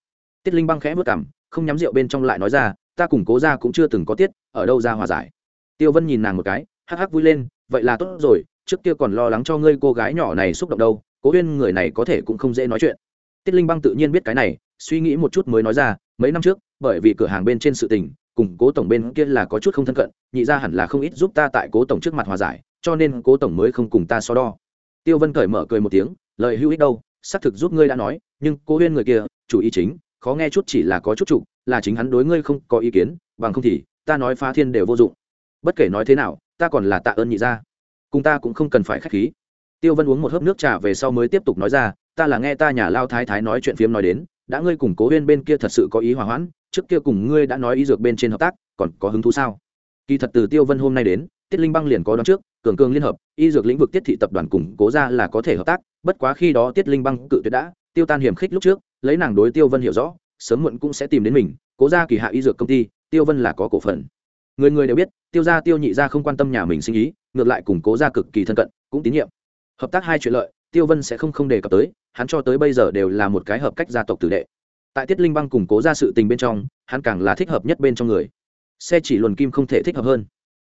Tiết linh băng khẽ vất cảm không nhắm rượu bên trong lại nói ra, ta cùng cố ra cũng chưa từng có tiết, ở đâu ra hòa giải? Tiêu vân nhìn nàng một cái, hắc hắc vui lên, vậy là tốt rồi, trước kia còn lo lắng cho ngươi cô gái nhỏ này xúc động đâu, cố huyên người này có thể cũng không dễ nói chuyện. Tiết linh băng tự nhiên biết cái này, suy nghĩ một chút mới nói ra, mấy năm trước, bởi vì cửa hàng bên trên sự tình, cùng cố tổng bên kia là có chút không thân cận, nhị ra hẳn là không ít giúp ta tại cố tổng trước mặt hòa giải, cho nên cố tổng mới không cùng ta so đo. Tiêu vân cởi mở cười một tiếng, lời hữu ích đâu xác thực giúp ngươi đã nói, nhưng cố huyên người kia, chủ ý chính, khó nghe chút chỉ là có chút trụ là chính hắn đối ngươi không có ý kiến, bằng không thì, ta nói phá thiên đều vô dụng. Bất kể nói thế nào, ta còn là tạ ơn nhị ra cùng ta cũng không cần phải k h á c h khí. Tiêu vân uống một hớp nước trà về sau mới tiếp tục nói ra, ta là nghe ta nhà lao thái thái nói chuyện phiếm nói đến, đã ngươi cùng cố huyên bên kia thật sự có ý hòa hoãn, trước kia cùng ngươi đã nói ý dược bên trên hợp tác, còn có hứng thú sao? Kỳ thật từ tiêu vân hôm nay đến, tiết linh băng liền có đón trước cường cường liên hợp, y dược lĩnh vực tiết thị tập đoàn củng cố ra là có thể hợp tác, bất quá khi đó tiết linh băng cự tuyệt đã, tiêu tan hiểm khích lúc trước, lấy nàng đối tiêu vân hiểu rõ, sớm muộn cũng sẽ tìm đến mình, cố ra kỳ hạ y dược công ty, tiêu vân là có cổ phần. Người người đều biết, tiêu ra tiêu nhị ra không quan tâm nhà mình sinh ý, ngược lại củng cố ra cực kỳ thân cận, cũng tín nhiệm. Hợp tác hai chuyện lợi, tiêu vân sẽ không không đề cập tới, hắn cho tới bây giờ đều là một cái hợp cách gia tộc tử đệ. Tại tiết linh băng củng cố ra sự tình bên trong, hắn càng là thích hợp nhất bên trong người. Xe chỉ luồn kim không thể thích hợp hơn.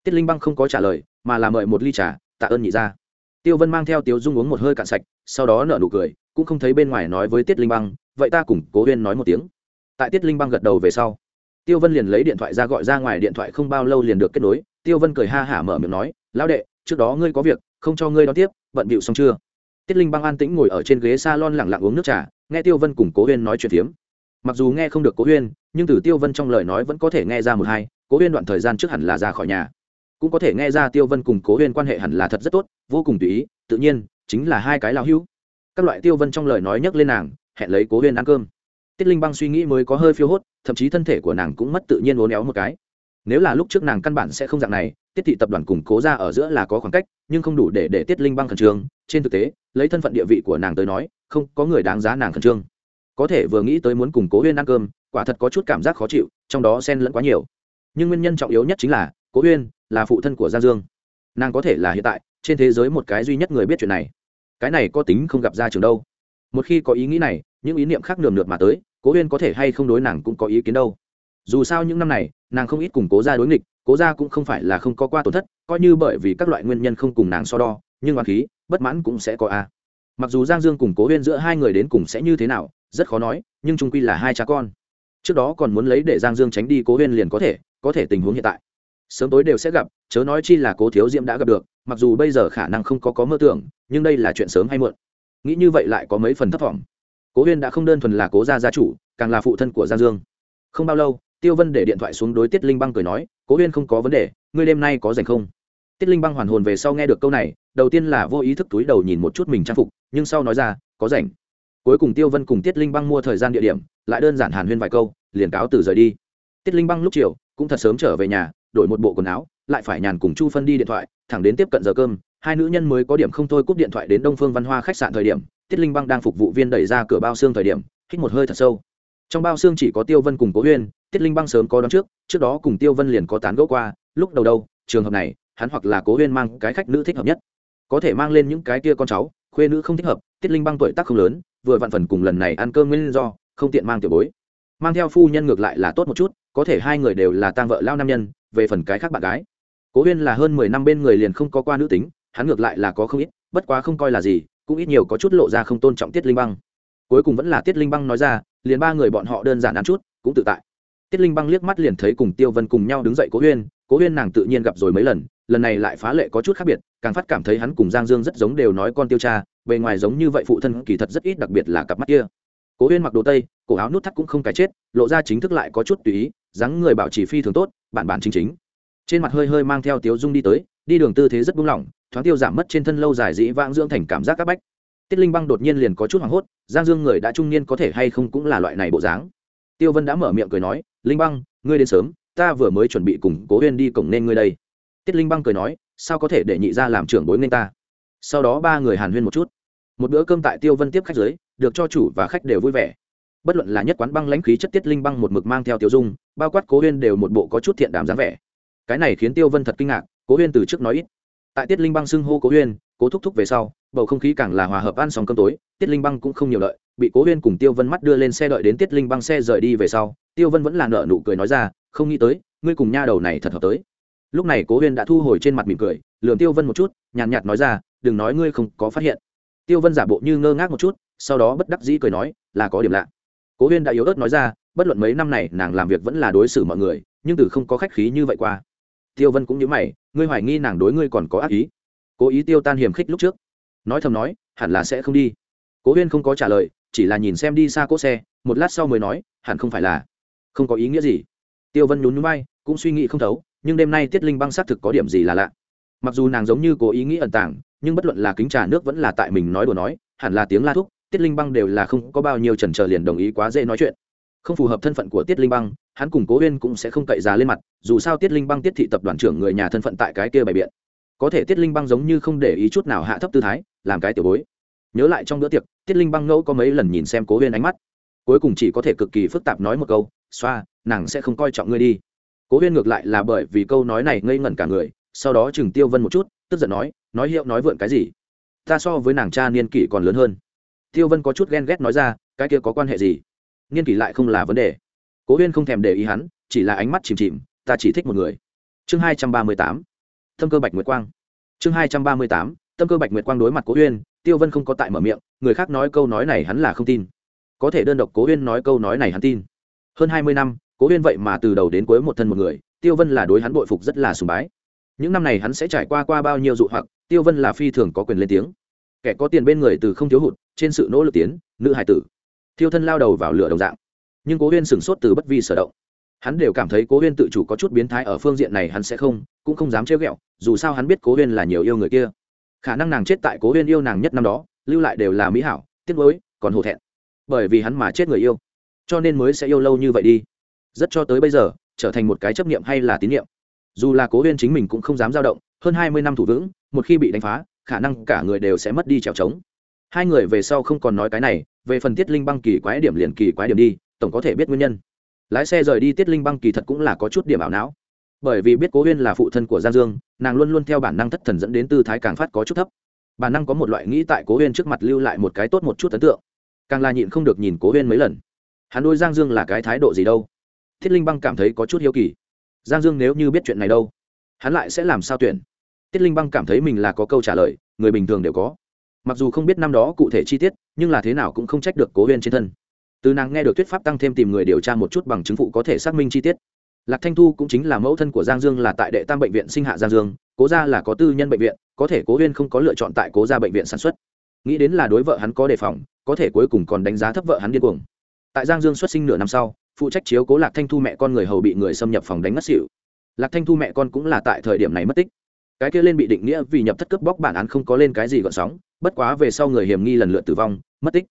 Tiết linh băng không có trả lời mà là mời một ly trà, tạ ơn nhị ra tiêu vân mang theo tiếu dung uống một hơi cạn sạch, sau đó nở nụ cười, cũng không thấy bên ngoài nói với tiết linh băng, vậy ta cùng cố huyên nói một tiếng. Tại tiết linh băng gật đầu về sau, tiêu vân liền lấy điện thoại ra gọi ra ngoài điện thoại không bao lâu liền được kết nối. Tiêu vân cười ha hả mở miệng nói, lão đệ, trước đó ngươi có việc, không cho ngươi đón tiếp, bận bịu xong chưa? Tiết linh băng an tĩnh ngồi ở trên ghế s a lon lẳng lặng uống nước trà, nghe tiêu vân cùng cố huyên nói chuyện phiếm. Mặc dù nghe không được cố huyên, nhưng từ tiêu vân trong lời nói vẫn có thể nghe ra một hai, cố huyên đoạn thời gian trước hẳn là ra khỏi nhà cũng có thể nghe ra tiêu vân cùng cố huyên quan hệ hẳn là thật rất tốt, vô cùng tùy ý, tự nhiên, chính là hai cái lao hữu. Các loại tiêu vân trong lời nói nhắc lên nàng, hẹn lấy cố huyên ăn cơm. Tiết linh băng suy nghĩ mới có hơi phiêu hốt, thậm chí thân thể của nàng cũng mất tự nhiên uốn éo một cái. Nếu là lúc trước nàng căn bản sẽ không dạng này, tiết thị tập đoàn củng cố ra ở giữa là có khoảng cách, nhưng không đủ để để tiết linh băng khẩn trương. Trên thực tế, lấy thân phận địa vị của nàng tới nói, không có người đáng giá nàng khẩn trương. Có thể vừa nghĩ tới muốn cùng cố huyên ăn cơm, quả thật có chút cảm giác khó chịu, trong đó xen lẫn quá nhiều. Nhưng nguyên nhân trọng yếu nhất chính là, cố huyên là phụ thân của giang dương. Nàng có thể là hiện tại, trên thế giới một cái duy nhất người biết chuyện này. Cái này có tính không gặp ra trường đâu. Một khi có ý nghĩ này, những ý niệm khác nườm nượp mà tới, cố huyên có thể hay không đối nàng cũng có ý kiến đâu. Dù sao những năm này, nàng không ít cùng cố ra đối nghịch, cố ra cũng không phải là không có qua tổn thất, coi như bởi vì các loại nguyên nhân không cùng nàng so đo, nhưng oán khí, bất mãn cũng sẽ có a. Mặc dù giang dương cùng cố huyên giữa hai người đến cùng sẽ như thế nào, rất khó nói, nhưng trung quy là hai cha con. Trước đó còn muốn lấy để giang dương tránh đi cố huyên liền có thể có thể tình huống hiện tại sớm tối đều sẽ gặp, chớ nói chi là cố thiếu diễm đã gặp được, mặc dù bây giờ khả năng không có có mơ tưởng, nhưng đây là chuyện sớm hay muộn. Nghĩ như vậy lại có mấy phần thấp t cố huyên đã không đơn thuần là cố gia gia chủ, càng là phụ thân của giang dương. Không bao lâu, tiêu vân để điện thoại xuống đối tiết linh băng cười nói, cố huyên không có vấn đề, ngươi đêm nay có dành không? Tiết linh băng hoàn hồn về sau nghe được câu này, đầu tiên là vô ý thức túi đầu nhìn một chút mình trang phục, nhưng sau nói ra, có rảnh. Cuối cùng tiêu vân cùng tiết linh băng mua thời gian địa điểm, lại đơn giản hàn huyên vài câu, liền cáo từ rời đi. Tiết linh băng lúc chiều, cũng thật sớm trở về nhà đổi một bộ quần áo, lại phải nhàn cùng chu phân đi điện thoại, thẳng đến tiếp cận giờ cơm, hai nữ nhân mới có điểm không thôi cúp điện thoại đến đông phương văn hoa khách sạn thời điểm, tiết linh băng đang phục vụ viên đẩy ra cửa bao xương thời điểm, hít một hơi thật sâu. Trong bao xương chỉ có tiêu vân cùng cố huyên, tiết linh băng sớm có đón trước trước đó cùng tiêu vân liền có tán gẫu qua, lúc đầu đâu, trường hợp này, hắn hoặc là cố huyên mang cái khách nữ thích hợp nhất. Có thể mang lên những cái kia con cháu, khuê nữ không thích hợp, tiết linh băng tuổi tác không lớn, vừa vạn phần cùng lần này ăn cơm nguyên do, không tiện mang tiểu bối. Mang theo phu nhân ngược lại là tốt một chút, có thể hai người đều là tang vợ lao nam nhân về phần cái khác bạn gái. Cố huyên là hơn mười năm bên người liền không có qua nữ tính, hắn ngược lại là có không ít, bất quá không coi là gì, cũng ít nhiều có chút lộ ra không tôn trọng tiết linh băng. Cuối cùng vẫn là tiết linh băng nói ra, liền ba người bọn họ đơn giản ăn chút, cũng tự tại. Tiết linh băng liếc mắt liền thấy cùng tiêu vân cùng nhau đứng dậy cố huyên cố huyên nàng tự nhiên gặp rồi mấy lần lần này lại phá lệ có chút khác biệt, càng phát cảm thấy hắn cùng giang dương rất giống đều nói con tiêu cha, bề ngoài giống như vậy phụ thân kỳ thật rất ít, đặc biệt là cặp mắt kia. Cố huyên mặc đồ tây, cổ áo nút thắt cũng không cái chết, lộ ra chính thức lại có chút tùy ý dáng người bảo trì phi thường tốt, bản bản chính chính. Trên mặt hơi hơi mang theo tiếu dung đi tới, đi đường tư thế rất buông lỏng, thoáng tiêu giảm mất trên thân lâu dài dĩ vãng dưỡng thành cảm giác các bách. Tiết linh băng đột nhiên liền có chút hoảng hốt, giang dương người đã trung niên có thể hay không cũng là loại này bộ dáng. Tiêu vân đã mở miệng cười nói, linh băng, ngươi đến sớm, ta vừa mới chuẩn bị cùng cố huyên đi cổng nên ngươi đây. Tiết linh băng cười nói, sao có thể để nhị ra làm trưởng bối nên ta? Sau đó ba người hàn huyên một chút. Một bữa cơm tại tiêu vân tiếp khách giới được cho chủ và khách đều vui vẻ bất luận là nhất quán băng lãnh khí chất tiết linh băng một mực mang theo tiêu dung bao quát cố huyên đều một bộ có chút thiện đàm dáng vẻ. Cái này khiến tiêu vân thật kinh ngạc cố huyên từ trước nói ít. Tại tiết linh băng xưng hô cố huyên cố thúc thúc về sau bầu không khí càng là hòa hợp ăn xong cơm tối tiết linh băng cũng không nhiều lợi, bị cố huyên cùng tiêu vân mắt đưa lên xe đợi đến tiết linh băng xe rời đi về sau tiêu vân vẫn là nợ nụ cười nói ra không nghĩ tới ngươi cùng nha đầu này thật hợp tới. Lúc này cố huyên đã thu hồi trên mặt mỉm cười lường tiêu vân một chút nhàn nhạt, nhạt nói ra đừng nói ngươi không có phát hiện. Tiêu vân giả bộ như ngơ ngác một chút sau đó bất đắc dĩ cười nói là có điểm lạ cố huyên đã yếu ớt nói ra, bất luận mấy năm này nàng làm việc vẫn là đối xử mọi người, nhưng từ không có khách khí như vậy qua. Tiêu vân cũng như mày, ngươi hoài nghi nàng đối ngươi còn có ác ý. Cố ý tiêu tan hiềm khích lúc trước. Nói thầm nói, hẳn là sẽ không đi. Cố huyên không có trả lời, chỉ là nhìn xem đi xa cỗ xe, một lát sau mới nói, hẳn không phải là. Không có ý nghĩa gì. Tiêu vân nhún nhún bay cũng suy nghĩ không thấu, nhưng đêm nay tiết linh băng xác thực có điểm gì là lạ. Mặc dù nàng giống như cố ý nghĩ ẩn tàng, nhưng bất luận là kính trà nước vẫn là tại mình nói đùa nói, hẳn là tiếng la thúc tiết linh băng đều là không có bao nhiêu trần trờ liền đồng ý quá dễ nói chuyện. Không phù hợp thân phận của tiết linh băng, hắn cùng cố huyên cũng sẽ không cậy giá lên mặt, dù sao tiết linh băng tiết thị tập đoàn trưởng người nhà thân phận tại cái kia bày biện. Có thể tiết linh băng giống như không để ý chút nào hạ thấp tư thái, làm cái tiểu bối. Nhớ lại trong bữa tiệc, tiết linh băng ngẫu có mấy lần nhìn xem cố huyên ánh mắt. Cuối cùng chỉ có thể cực kỳ phức tạp nói một câu, xoa, nàng sẽ không coi trọng ngươi đi. Cố huyên ngược lại là bởi vì câu nói này ngây ngẩn cả người, sau đó chừng tiêu vân một chút, tức giận nói nói hiệu nói vượn cái gì? Ta so với nàng cha niên kỷ còn lớn hơn tiêu vân có chút ghen ghét nói ra, cái kia có quan hệ gì? Niên kỷ lại không là vấn đề. Cố huyên không thèm để ý hắn, chỉ là ánh mắt chìm chìm, ta chỉ thích một người. Chương hai trăm ba mươi tám. Thâm cơ bạch nguyệt quang. Chương hai trăm ba mươi tám. Tâm cơ bạch nguyệt quang đối mặt cố huyên, tiêu vân không có tại mở miệng, người khác nói câu nói này hắn là không tin. Có thể đơn độc cố huyên nói câu nói này hắn tin. Hơn hai mươi năm, cố huyên vậy mà từ đầu đến cuối một thân một người, tiêu vân là đối hắn bội phục rất là sùng bái. Những năm này hắn sẽ trải qua qua bao nhiêu dụ hoặc, tiêu vân là phi thường có quyền lên tiếng. Kẻ có tiền bên người từ không thiếu hụt trên sự nỗ lực tiến, nữ hải tử. Thiêu thân lao đầu vào lửa đồng dạng. Nhưng cố huyên sửng sốt từ bất vi sở động. Hắn đều cảm thấy cố huyên tự chủ có chút biến thái ở phương diện này hắn sẽ không, cũng không dám trêu ghẹo, dù sao hắn biết cố huyên là nhiều yêu người kia. Khả năng nàng chết tại cố huyên yêu nàng nhất năm đó, lưu lại đều là mỹ hảo, tiếc nuối, còn hổ thẹn. Bởi vì hắn mà chết người yêu, cho nên mới sẽ yêu lâu như vậy đi. Rất cho tới bây giờ, trở thành một cái chấp niệm hay là tín niệm. Dù là cố huyên chính mình cũng không dám dao động, hơn hai mươi năm thủ vững, một khi bị đánh phá, khả năng cả người đều sẽ mất đi trèo trống hai người về sau không còn nói cái này, về phần tiết linh băng kỳ quái điểm liền kỳ quái điểm đi, tổng có thể biết nguyên nhân. Lái xe rời đi tiết linh băng kỳ thật cũng là có chút điểm ảo não. Bởi vì biết cố huyên là phụ thân của giang dương, nàng luôn luôn theo bản năng thất thần dẫn đến tư thái càng phát có chút thấp. Bản năng có một loại nghĩ tại cố huyên trước mặt lưu lại một cái tốt một chút ấn tượng. Càng là nhịn không được nhìn cố huyên mấy lần. Hắn đôi giang dương là cái thái độ gì đâu? Thiết linh băng cảm thấy có chút hiếu kỳ. Giang dương nếu như biết chuyện này đâu, hắn lại sẽ làm sao tuyển? Tiết linh băng cảm thấy mình là có câu trả lời, người bình thường đều có mặc dù không biết năm đó cụ thể chi tiết, nhưng là thế nào cũng không trách được cố huyên trên thân. Từ nàng nghe được thuyết pháp tăng thêm tìm người điều tra một chút bằng chứng phụ có thể xác minh chi tiết. Lạc thanh thu cũng chính là mẫu thân của giang dương là tại đệ tam bệnh viện sinh hạ giang dương, cố ra là có tư nhân bệnh viện, có thể cố huyên không có lựa chọn tại cố ra bệnh viện sản xuất. Nghĩ đến là đối vợ hắn có đề phòng, có thể cuối cùng còn đánh giá thấp vợ hắn điên cuồng. Tại giang dương xuất sinh nửa năm sau, phụ trách chiếu cố lạc thanh thu mẹ con người hầu bị người xâm nhập phòng đánh ngất xỉu. Lạc thanh thu mẹ con cũng là tại thời điểm này mất tích cái kia lên bị định nghĩa vì nhập thất cướp bóc bản án không có lên cái gì gọn sóng, bất quá về sau người hiểm nghi lần lượt tử vong, mất tích.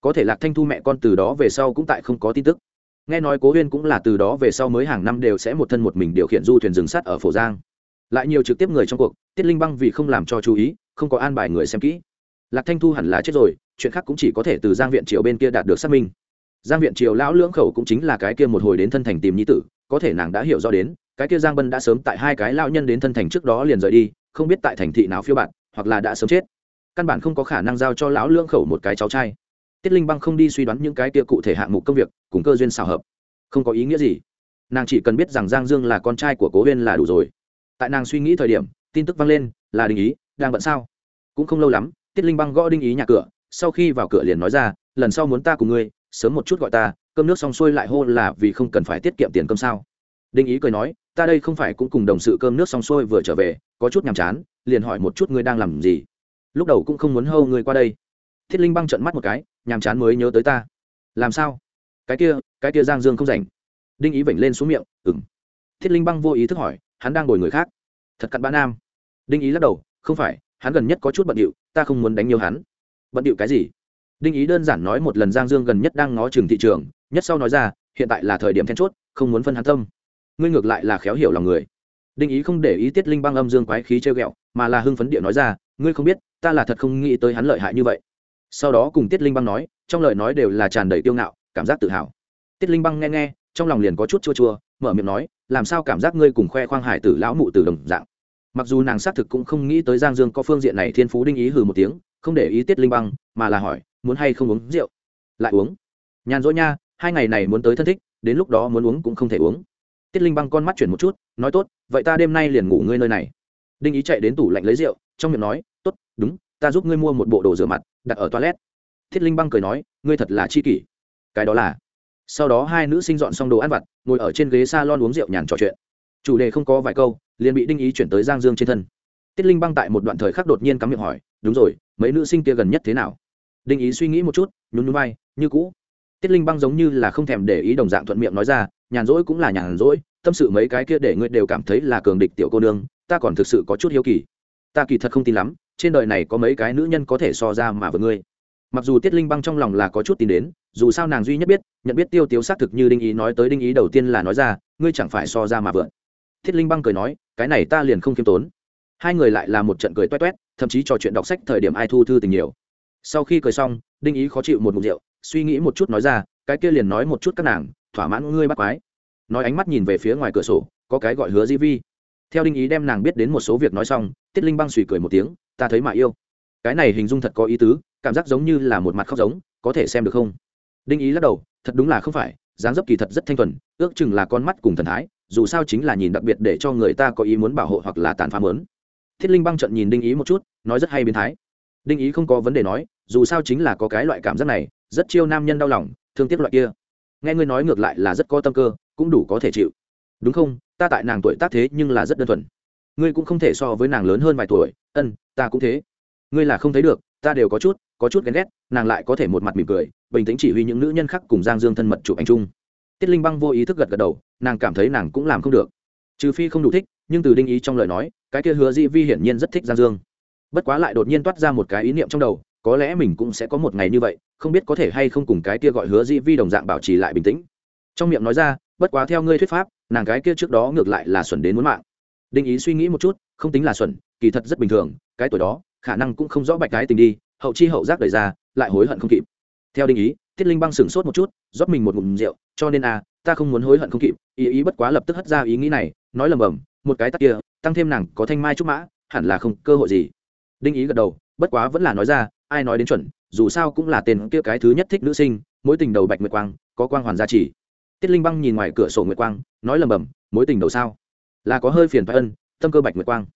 Có thể lạc thanh thu mẹ con từ đó về sau cũng tại không có tin tức. Nghe nói cố huyên cũng là từ đó về sau mới hàng năm đều sẽ một thân một mình điều khiển du thuyền rừng sắt ở phổ giang. Lại nhiều trực tiếp người trong cuộc, tiết linh băng vì không làm cho chú ý, không có an bài người xem kỹ. Lạc thanh thu hẳn là chết rồi, chuyện khác cũng chỉ có thể từ giang viện triều bên kia đạt được xác minh. Giang viện triều lão lưỡng khẩu cũng chính là cái kia một hồi đến thân thành tìm nhi tử, có thể nàng đã hiểu rõ đến cái kia giang bân đã sớm tại hai cái lão nhân đến thân thành trước đó liền rời đi, không biết tại thành thị nào phiêu bạn hoặc là đã sớm chết. Căn bản không có khả năng giao cho lão lưỡng khẩu một cái cháu trai. Tiết linh băng không đi suy đoán những cái kia cụ thể hạng mục công việc, cùng cơ duyên xào hợp. Không có ý nghĩa gì. Nàng chỉ cần biết rằng giang dương là con trai của cố huyên là đủ rồi. Tại nàng suy nghĩ thời điểm, tin tức vang lên, là đình ý, đang bận sao? Cũng không lâu lắm, tiết linh băng gõ đinh ý nhà cửa, sau khi vào cửa liền nói ra, lần sau muốn ta cùng ngươi, sớm một chút gọi ta, cơm nước xong xuôi lại hô là vì không cần phải tiết kiệm tiền cơm sao. Đinh ý cười nói ta đây không phải cũng cùng đồng sự cơm nước xong xuôi vừa trở về, có chút nhàm chán, liền hỏi một chút ngươi đang làm gì. Lúc đầu cũng không muốn hâu ngươi qua đây. Thiết linh băng trận mắt một cái, nhàm chán mới nhớ tới ta. Làm sao? Cái kia cái kia giang dương không rảnh. Đinh ý vểnh lên xuống miệng ừng thiết linh băng vô ý thức hỏi, hắn đang ngồi người khác? Thật cặn bã nam. Đinh ý lắc đầu, không phải, hắn gần nhất có chút bận điệu, ta không muốn đánh nhiều hắn. Bận điệu cái gì? Đinh ý đơn giản nói một lần giang dương gần nhất đang ngó chừng thị trường, nhất sau nói ra, hiện tại là thời điểm then chốt, không muốn phân hắn tâm ngươi ngược lại là khéo hiểu lòng người. Đinh ý không để ý tiết linh băng âm dương quái khí treo ghẹo, mà là hưng phấn địa nói ra, ngươi không biết, ta là thật không nghĩ tới hắn lợi hại như vậy. Sau đó cùng tiết linh băng nói, trong lời nói đều là tràn đầy tiêu ngạo, cảm giác tự hào. Tiết linh băng nghe nghe, trong lòng liền có chút chua chua, mở miệng nói, làm sao cảm giác ngươi cùng khoe khoang hải tử lão mụ tử đồng dạng. Mặc dù nàng xác thực cũng không nghĩ tới giang dương có phương diện này thiên phú đinh ý hừ một tiếng, không để ý tiết linh băng, mà là hỏi, muốn hay không uống rượu? Lại uống. Nhàn rỗi nha, hai ngày này muốn tới thân thích, đến lúc đó muốn uống cũng không thể uống tiết linh băng con mắt chuyển một chút, nói tốt, vậy ta đêm nay liền ngủ ngươi nơi này. Đinh ý chạy đến tủ lạnh lấy rượu, trong miệng nói, tốt, đúng, ta giúp ngươi mua một bộ đồ rửa mặt, đặt ở toilet. Thiết linh băng cười nói, ngươi thật là chi kỷ. Cái đó là. Sau đó hai nữ sinh dọn xong đồ ăn vặt, ngồi ở trên ghế s a lon uống rượu nhàn trò chuyện. Chủ đề không có vài câu, liền bị đinh ý chuyển tới giang dương trên thân. Tiết linh băng tại một đoạn thời khắc đột nhiên cắm miệng hỏi, đúng rồi, mấy nữ sinh kia gần nhất thế nào? Đinh ý suy nghĩ một chút, nhún núi bay như cũ. Tiết linh băng giống như là không thèm để ý đồng dạng thuận miệng nói ra nhàn rỗi cũng là nhàn rỗi, tâm sự mấy cái kia để ngươi đều cảm thấy là cường địch tiểu cô nương, ta còn thực sự có chút hiếu kỳ. Ta kỳ thật không tin lắm, trên đời này có mấy cái nữ nhân có thể so ra mà với ngươi. Mặc dù tiết linh băng trong lòng là có chút tin đến, dù sao nàng duy nhất biết, nhận biết tiêu tiếu xác thực như đinh ý nói tới đinh ý đầu tiên là nói ra, ngươi chẳng phải so ra mà vượn thiết linh băng cười nói, cái này ta liền không khiêm tốn. Hai người lại là một trận cười toét toét, thậm chí trò chuyện đọc sách thời điểm ai thu thư tình nhiều. Sau khi cười xong, đinh ý khó chịu một mục rượu, suy nghĩ một chút nói ra, cái kia liền nói một chút các nàng thỏa mãn ngươi bắt quái. Nói ánh mắt nhìn về phía ngoài cửa sổ, có cái gọi hứa di vi. Theo đinh ý đem nàng biết đến một số việc nói xong, tiết linh băng suy cười một tiếng, ta thấy mà yêu. Cái này hình dung thật có ý tứ, cảm giác giống như là một mặt khóc giống, có thể xem được không? Đinh ý lắc đầu, thật đúng là không phải, dáng dấp kỳ thật rất thanh thuần, ước chừng là con mắt cùng thần thái, dù sao chính là nhìn đặc biệt để cho người ta có ý muốn bảo hộ hoặc là tàn phá mớn. Thiết linh băng trận nhìn đinh ý một chút, nói rất hay biến thái. Đinh ý không có vấn đề nói, dù sao chính là có cái loại cảm giác này, rất chiêu nam nhân đau lòng, thương tiếc loại kia nghe ngươi nói ngược lại là rất có tâm cơ, cũng đủ có thể chịu. Đúng không? Ta tại nàng tuổi tác thế nhưng là rất đơn thuần. Ngươi cũng không thể so với nàng lớn hơn vài tuổi. Ân, ta cũng thế. Ngươi là không thấy được, ta đều có chút có chút ghen ghét, nàng lại có thể một mặt mỉm cười, bình tĩnh chỉ huy những nữ nhân khác cùng giang dương thân mật chụp ảnh chung. Tiết linh băng vô ý thức gật gật đầu, nàng cảm thấy nàng cũng làm không được. Trừ phi không đủ thích, nhưng từ đinh ý trong lời nói, cái kia hứa di vi hiển nhiên rất thích giang dương. Bất quá lại đột nhiên toát ra một cái ý niệm trong đầu có lẽ mình cũng sẽ có một ngày như vậy, không biết có thể hay không cùng cái kia gọi hứa di vi đồng dạng bảo trì lại bình tĩnh. Trong miệng nói ra, bất quá theo ngươi thuyết pháp, nàng cái kia trước đó ngược lại là xuẩn đến muốn mạng. Đinh ý suy nghĩ một chút, không tính là xuẩn, kỳ thật rất bình thường, cái tuổi đó, khả năng cũng không rõ bạch cái tình đi, hậu chi hậu giác đời ra, lại hối hận không kịp. Theo đinh ý, tiết linh băng sửng sốt một chút, rót mình một ngụm rượu, cho nên à ta không muốn hối hận không kịp, ý ý bất quá lập tức hất ra ý nghĩ này, nói lầm bầm, một cái tắc kia, tăng thêm nàng có thanh mai trúc mã, hẳn là không cơ hội gì. Đinh ý gật đầu, bất quá vẫn là nói ra ai nói đến chuẩn, dù sao cũng là tên kia cái thứ nhất thích nữ sinh, mối tình đầu bạch nguyệt quang, có quang hoàn gia trì. Tiết linh băng nhìn ngoài cửa sổ nguyệt quang, nói lầm bầm mối tình đầu sao? Là có hơi phiền phải ân, tâm cơ bạch nguyệt quang.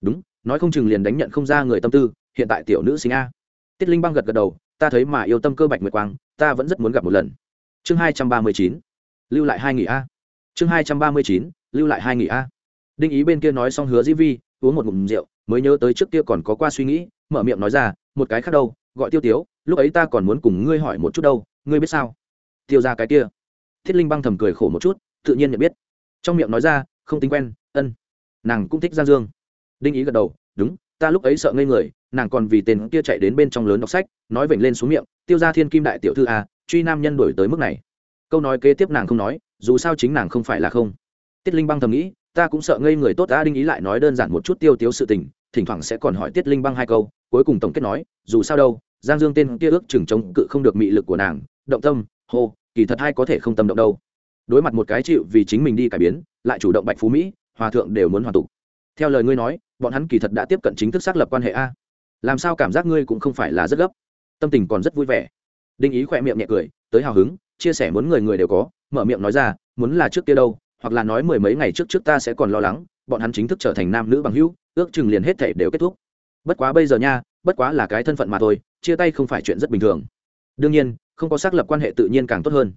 Đúng, nói không chừng liền đánh nhận không ra người tâm tư, hiện tại tiểu nữ sinh a. Tiết linh băng gật gật đầu, ta thấy mà yêu tâm cơ bạch nguyệt quang, ta vẫn rất muốn gặp một lần. Chương hai trăm ba mươi chín, lưu lại hai nghỉ a. Chương hai trăm ba mươi chín, lưu lại hai nghỉ a. Đinh ý bên kia nói xong hứa dĩ vi, uống một ngụm rượu, mới nhớ tới trước kia còn có qua suy nghĩ, mở miệng nói ra một cái khác đâu gọi tiêu tiếu lúc ấy ta còn muốn cùng ngươi hỏi một chút đâu ngươi biết sao? Tiêu ra cái kia. Thiết linh băng thầm cười khổ một chút tự nhiên nhận biết. Trong miệng nói ra không tính quen ân. Nàng cũng thích giang dương. Đinh ý gật đầu đúng ta lúc ấy sợ ngây người nàng còn vì tên kia chạy đến bên trong lớn đọc sách nói vểnh lên xuống miệng tiêu ra thiên kim đại tiểu thư à, truy nam nhân đổi tới mức này. Câu nói kế tiếp nàng không nói dù sao chính nàng không phải là không. Tiết linh băng thầm nghĩ ta cũng sợ ngây người tốt ta đinh ý lại nói đơn giản một chút tiêu tiếu sự tình thỉnh thoảng sẽ còn hỏi tiết linh băng hai câu cuối cùng tổng kết nói, dù sao đâu, giang dương tên kia ước chừng chống cự không được mị lực của nàng, động tâm, hô, kỳ thật hay có thể không tâm động đâu. Đối mặt một cái chịu vì chính mình đi cải biến, lại chủ động bạch phú mỹ, hòa thượng đều muốn hoàn tục. Theo lời ngươi nói, bọn hắn kỳ thật đã tiếp cận chính thức xác lập quan hệ a. Làm sao cảm giác ngươi cũng không phải là rất gấp. Tâm tình còn rất vui vẻ. Đinh ý khỏe miệng nhẹ cười, tới hào hứng, chia sẻ muốn người người đều có, mở miệng nói ra, muốn là trước kia đâu, hoặc là nói mười mấy ngày trước trước ta sẽ còn lo lắng, bọn hắn chính thức trở thành nam nữ bằng hữu, ước chừng liền hết thể đều kết thúc bất quá bây giờ nha, bất quá là cái thân phận mà thôi, chia tay không phải chuyện rất bình thường. Đương nhiên, không có xác lập quan hệ tự nhiên càng tốt hơn.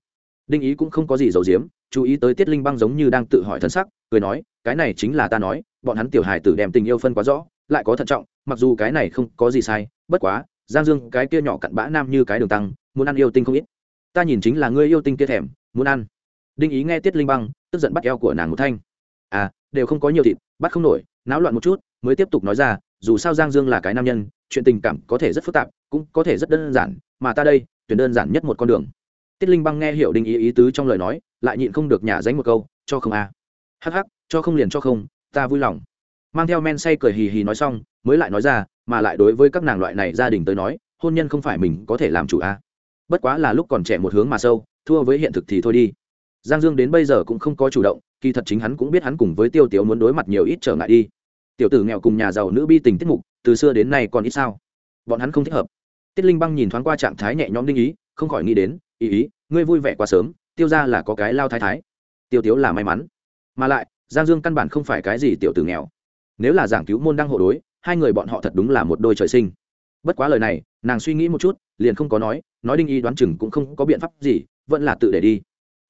Đinh ý cũng không có gì giấu giếm, chú ý tới tiết linh băng giống như đang tự hỏi thân sắc, cười nói, cái này chính là ta nói, bọn hắn tiểu hài tử đem tình yêu phân quá rõ, lại có thận trọng, mặc dù cái này không có gì sai, bất quá, giang dương, cái kia nhỏ cặn bã nam như cái đường tăng, muốn ăn yêu tinh không ít. Ta nhìn chính là ngươi yêu tinh kia thèm, muốn ăn. Đinh ý nghe tiết linh băng, tức giận bắt eo của nàng một thanh. À đều không có nhiều thịt, bắt không nổi, náo loạn một chút, mới tiếp tục nói ra dù sao giang dương là cái nam nhân, chuyện tình cảm có thể rất phức tạp, cũng có thể rất đơn giản, mà ta đây, tuyển đơn giản nhất một con đường tiết linh băng nghe hiểu đinh ý ý tứ trong lời nói, lại nhịn không được nhả dánh một câu, cho không à. hắc hắc, cho không liền cho không, ta vui lòng mang theo men say cười hì hì nói xong, mới lại nói ra, mà lại đối với các nàng loại này gia đình tới nói, hôn nhân không phải mình có thể làm chủ à. bất quá là lúc còn trẻ một hướng mà sâu, thua với hiện thực thì thôi đi giang dương đến bây giờ cũng không có chủ động, kỳ thật chính hắn cũng biết hắn cùng với tiêu tiếu muốn đối mặt nhiều ít trở ngại đi tiểu tử nghèo cùng nhà giàu nữ bi tình tiết mục, từ xưa đến nay còn ít sao. Bọn hắn không thích hợp. Tiết linh băng nhìn thoáng qua trạng thái nhẹ nhõm đinh ý, không khỏi nghĩ đến, ý ý, ngươi vui vẻ quá sớm, tiêu ra là có cái lao thái thái. Tiêu tiếu là may mắn. Mà lại, giang dương căn bản không phải cái gì tiểu tử nghèo. Nếu là giảng cứu môn đăng hộ đối, hai người bọn họ thật đúng là một đôi trời sinh. Bất quá lời này, nàng suy nghĩ một chút, liền không có nói nói đinh Ý đoán chừng cũng không có biện pháp gì, vẫn là tự để đi.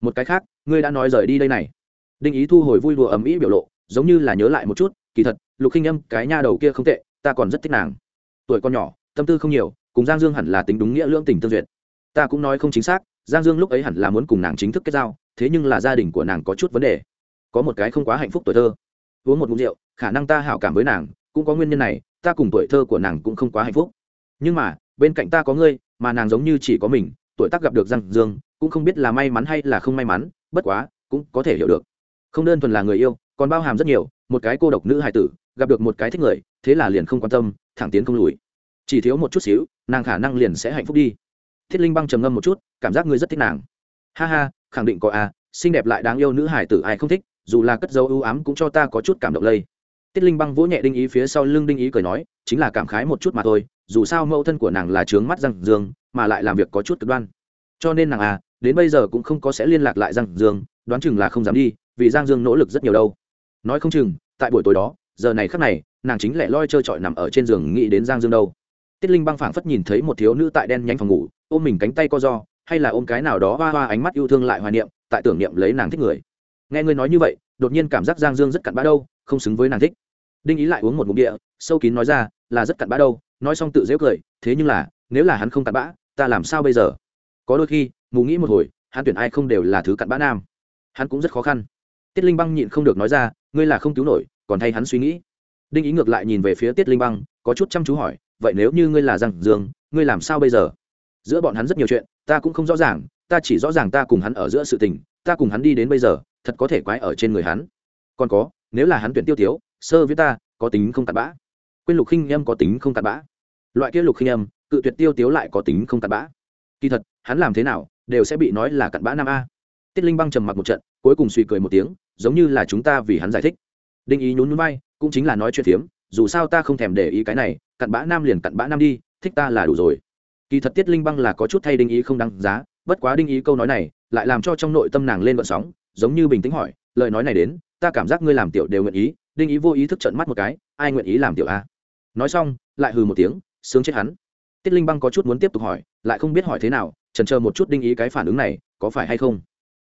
Một cái khác, ngươi đã nói rời đi đây này. Đinh ý thu hồi vui đùa ầm ĩ biểu lộ, giống như là nhớ lại một chút kỳ thật, lục khinh âm, cái nha đầu kia không tệ, ta còn rất thích nàng. Tuổi con nhỏ, tâm tư không nhiều, cùng giang dương hẳn là tính đúng nghĩa lưỡng tình tương duyệt. Ta cũng nói không chính xác, giang dương lúc ấy hẳn là muốn cùng nàng chính thức kết giao, thế nhưng là gia đình của nàng có chút vấn đề. Có một cái không quá hạnh phúc tuổi thơ. Uống một ngụm rượu, khả năng ta hảo cảm với nàng, cũng có nguyên nhân này, ta cùng tuổi thơ của nàng cũng không quá hạnh phúc. Nhưng mà, bên cạnh ta có ngươi, mà nàng giống như chỉ có mình, tuổi tác gặp được giang dương, cũng không biết là may mắn hay là không may mắn, bất quá, cũng có thể hiểu được. Không đơn thuần là người yêu, còn bao hàm rất nhiều một cái cô độc nữ hài tử, gặp được một cái thích người, thế là liền không quan tâm, thẳng tiến không lùi. Chỉ thiếu một chút xíu, nàng khả năng liền sẽ hạnh phúc đi. Thiết linh băng trầm ngâm một chút, cảm giác ngươi rất thích nàng. Ha ha, khẳng định có a xinh đẹp lại đáng yêu nữ hài tử ai không thích, dù là cất dấu ưu ám cũng cho ta có chút cảm động lây. Tiết linh băng vỗ nhẹ đinh ý phía sau lưng đinh ý cười nói, chính là cảm khái một chút mà thôi, dù sao mẫu thân của nàng là trướng mắt răng dương, mà lại làm việc có chút cực đoan. Cho nên nàng à đến bây giờ cũng không có sẽ liên lạc lại răng dương, đoán chừng là không dám đi, vì giang dương nỗ lực rất nhiều đâu nói không chừng, tại buổi tối đó, giờ này khắc này, nàng chính lại loi trơ trọi nằm ở trên giường nghĩ đến giang dương đâu. Tiết linh băng phảng phất nhìn thấy một thiếu nữ tại đen nhánh phòng ngủ, ôm mình cánh tay co do hay là ôm cái nào đó hoa hoa ánh mắt yêu thương lại hoài niệm, tại tưởng niệm lấy nàng thích người. Nghe ngươi nói như vậy, đột nhiên cảm giác giang dương rất cặn bã đâu, không xứng với nàng thích. Đinh ý lại uống một ngụm địa, sâu kín nói ra, là rất cặn bã đâu. Nói xong tự dễ cười, thế nhưng là, nếu là hắn không cặn bã, ta làm sao bây giờ? Có đôi khi, mù nghĩ một hồi, hắn tuyển ai không đều là thứ cặn bã nam. Hắn cũng rất khó khăn tiết linh băng nhịn không được nói ra, ngươi là không cứu nổi, còn thay hắn suy nghĩ. Đinh ý ngược lại nhìn về phía tiết linh băng, có chút chăm chú hỏi, vậy nếu như ngươi là giang dương, ngươi làm sao bây giờ? Giữa bọn hắn rất nhiều chuyện, ta cũng không rõ ràng, ta chỉ rõ ràng ta cùng hắn ở giữa sự tình, ta cùng hắn đi đến bây giờ, thật có thể quái ở trên người hắn. Còn có, nếu là hắn tuyển tiêu tiếu, sơ với ta, có tính không cặn bã. Quên lục khinh âm có tính không cặn bã. Loại kia lục khinh âm, cự tuyệt tiêu tiếu lại có tính không cặn bã. Kỳ thật, hắn làm thế nào, đều sẽ bị nói là cặn bã nam a tiết linh băng trầm mặc một trận, cuối cùng suy cười một tiếng, giống như là chúng ta vì hắn giải thích. Đinh ý nhún nhún vai, cũng chính là nói chuyện phiếm, dù sao ta không thèm để ý cái này, cặn bã nam liền cặn bã nam đi, thích ta là đủ rồi. Kỳ thật tiết linh băng là có chút thay đinh ý không đáng giá, bất quá đinh ý câu nói này lại làm cho trong nội tâm nàng lên vận sóng, giống như bình tĩnh hỏi, lời nói này đến, ta cảm giác ngươi làm tiểu đều nguyện ý. Đinh ý vô ý thức trận mắt một cái, ai nguyện ý làm tiểu a? Nói xong, lại hừ một tiếng, sướng chết hắn. Tiết linh băng có chút muốn tiếp tục hỏi, lại không biết hỏi thế nào trần chờ một chút đinh ý cái phản ứng này, có phải hay không?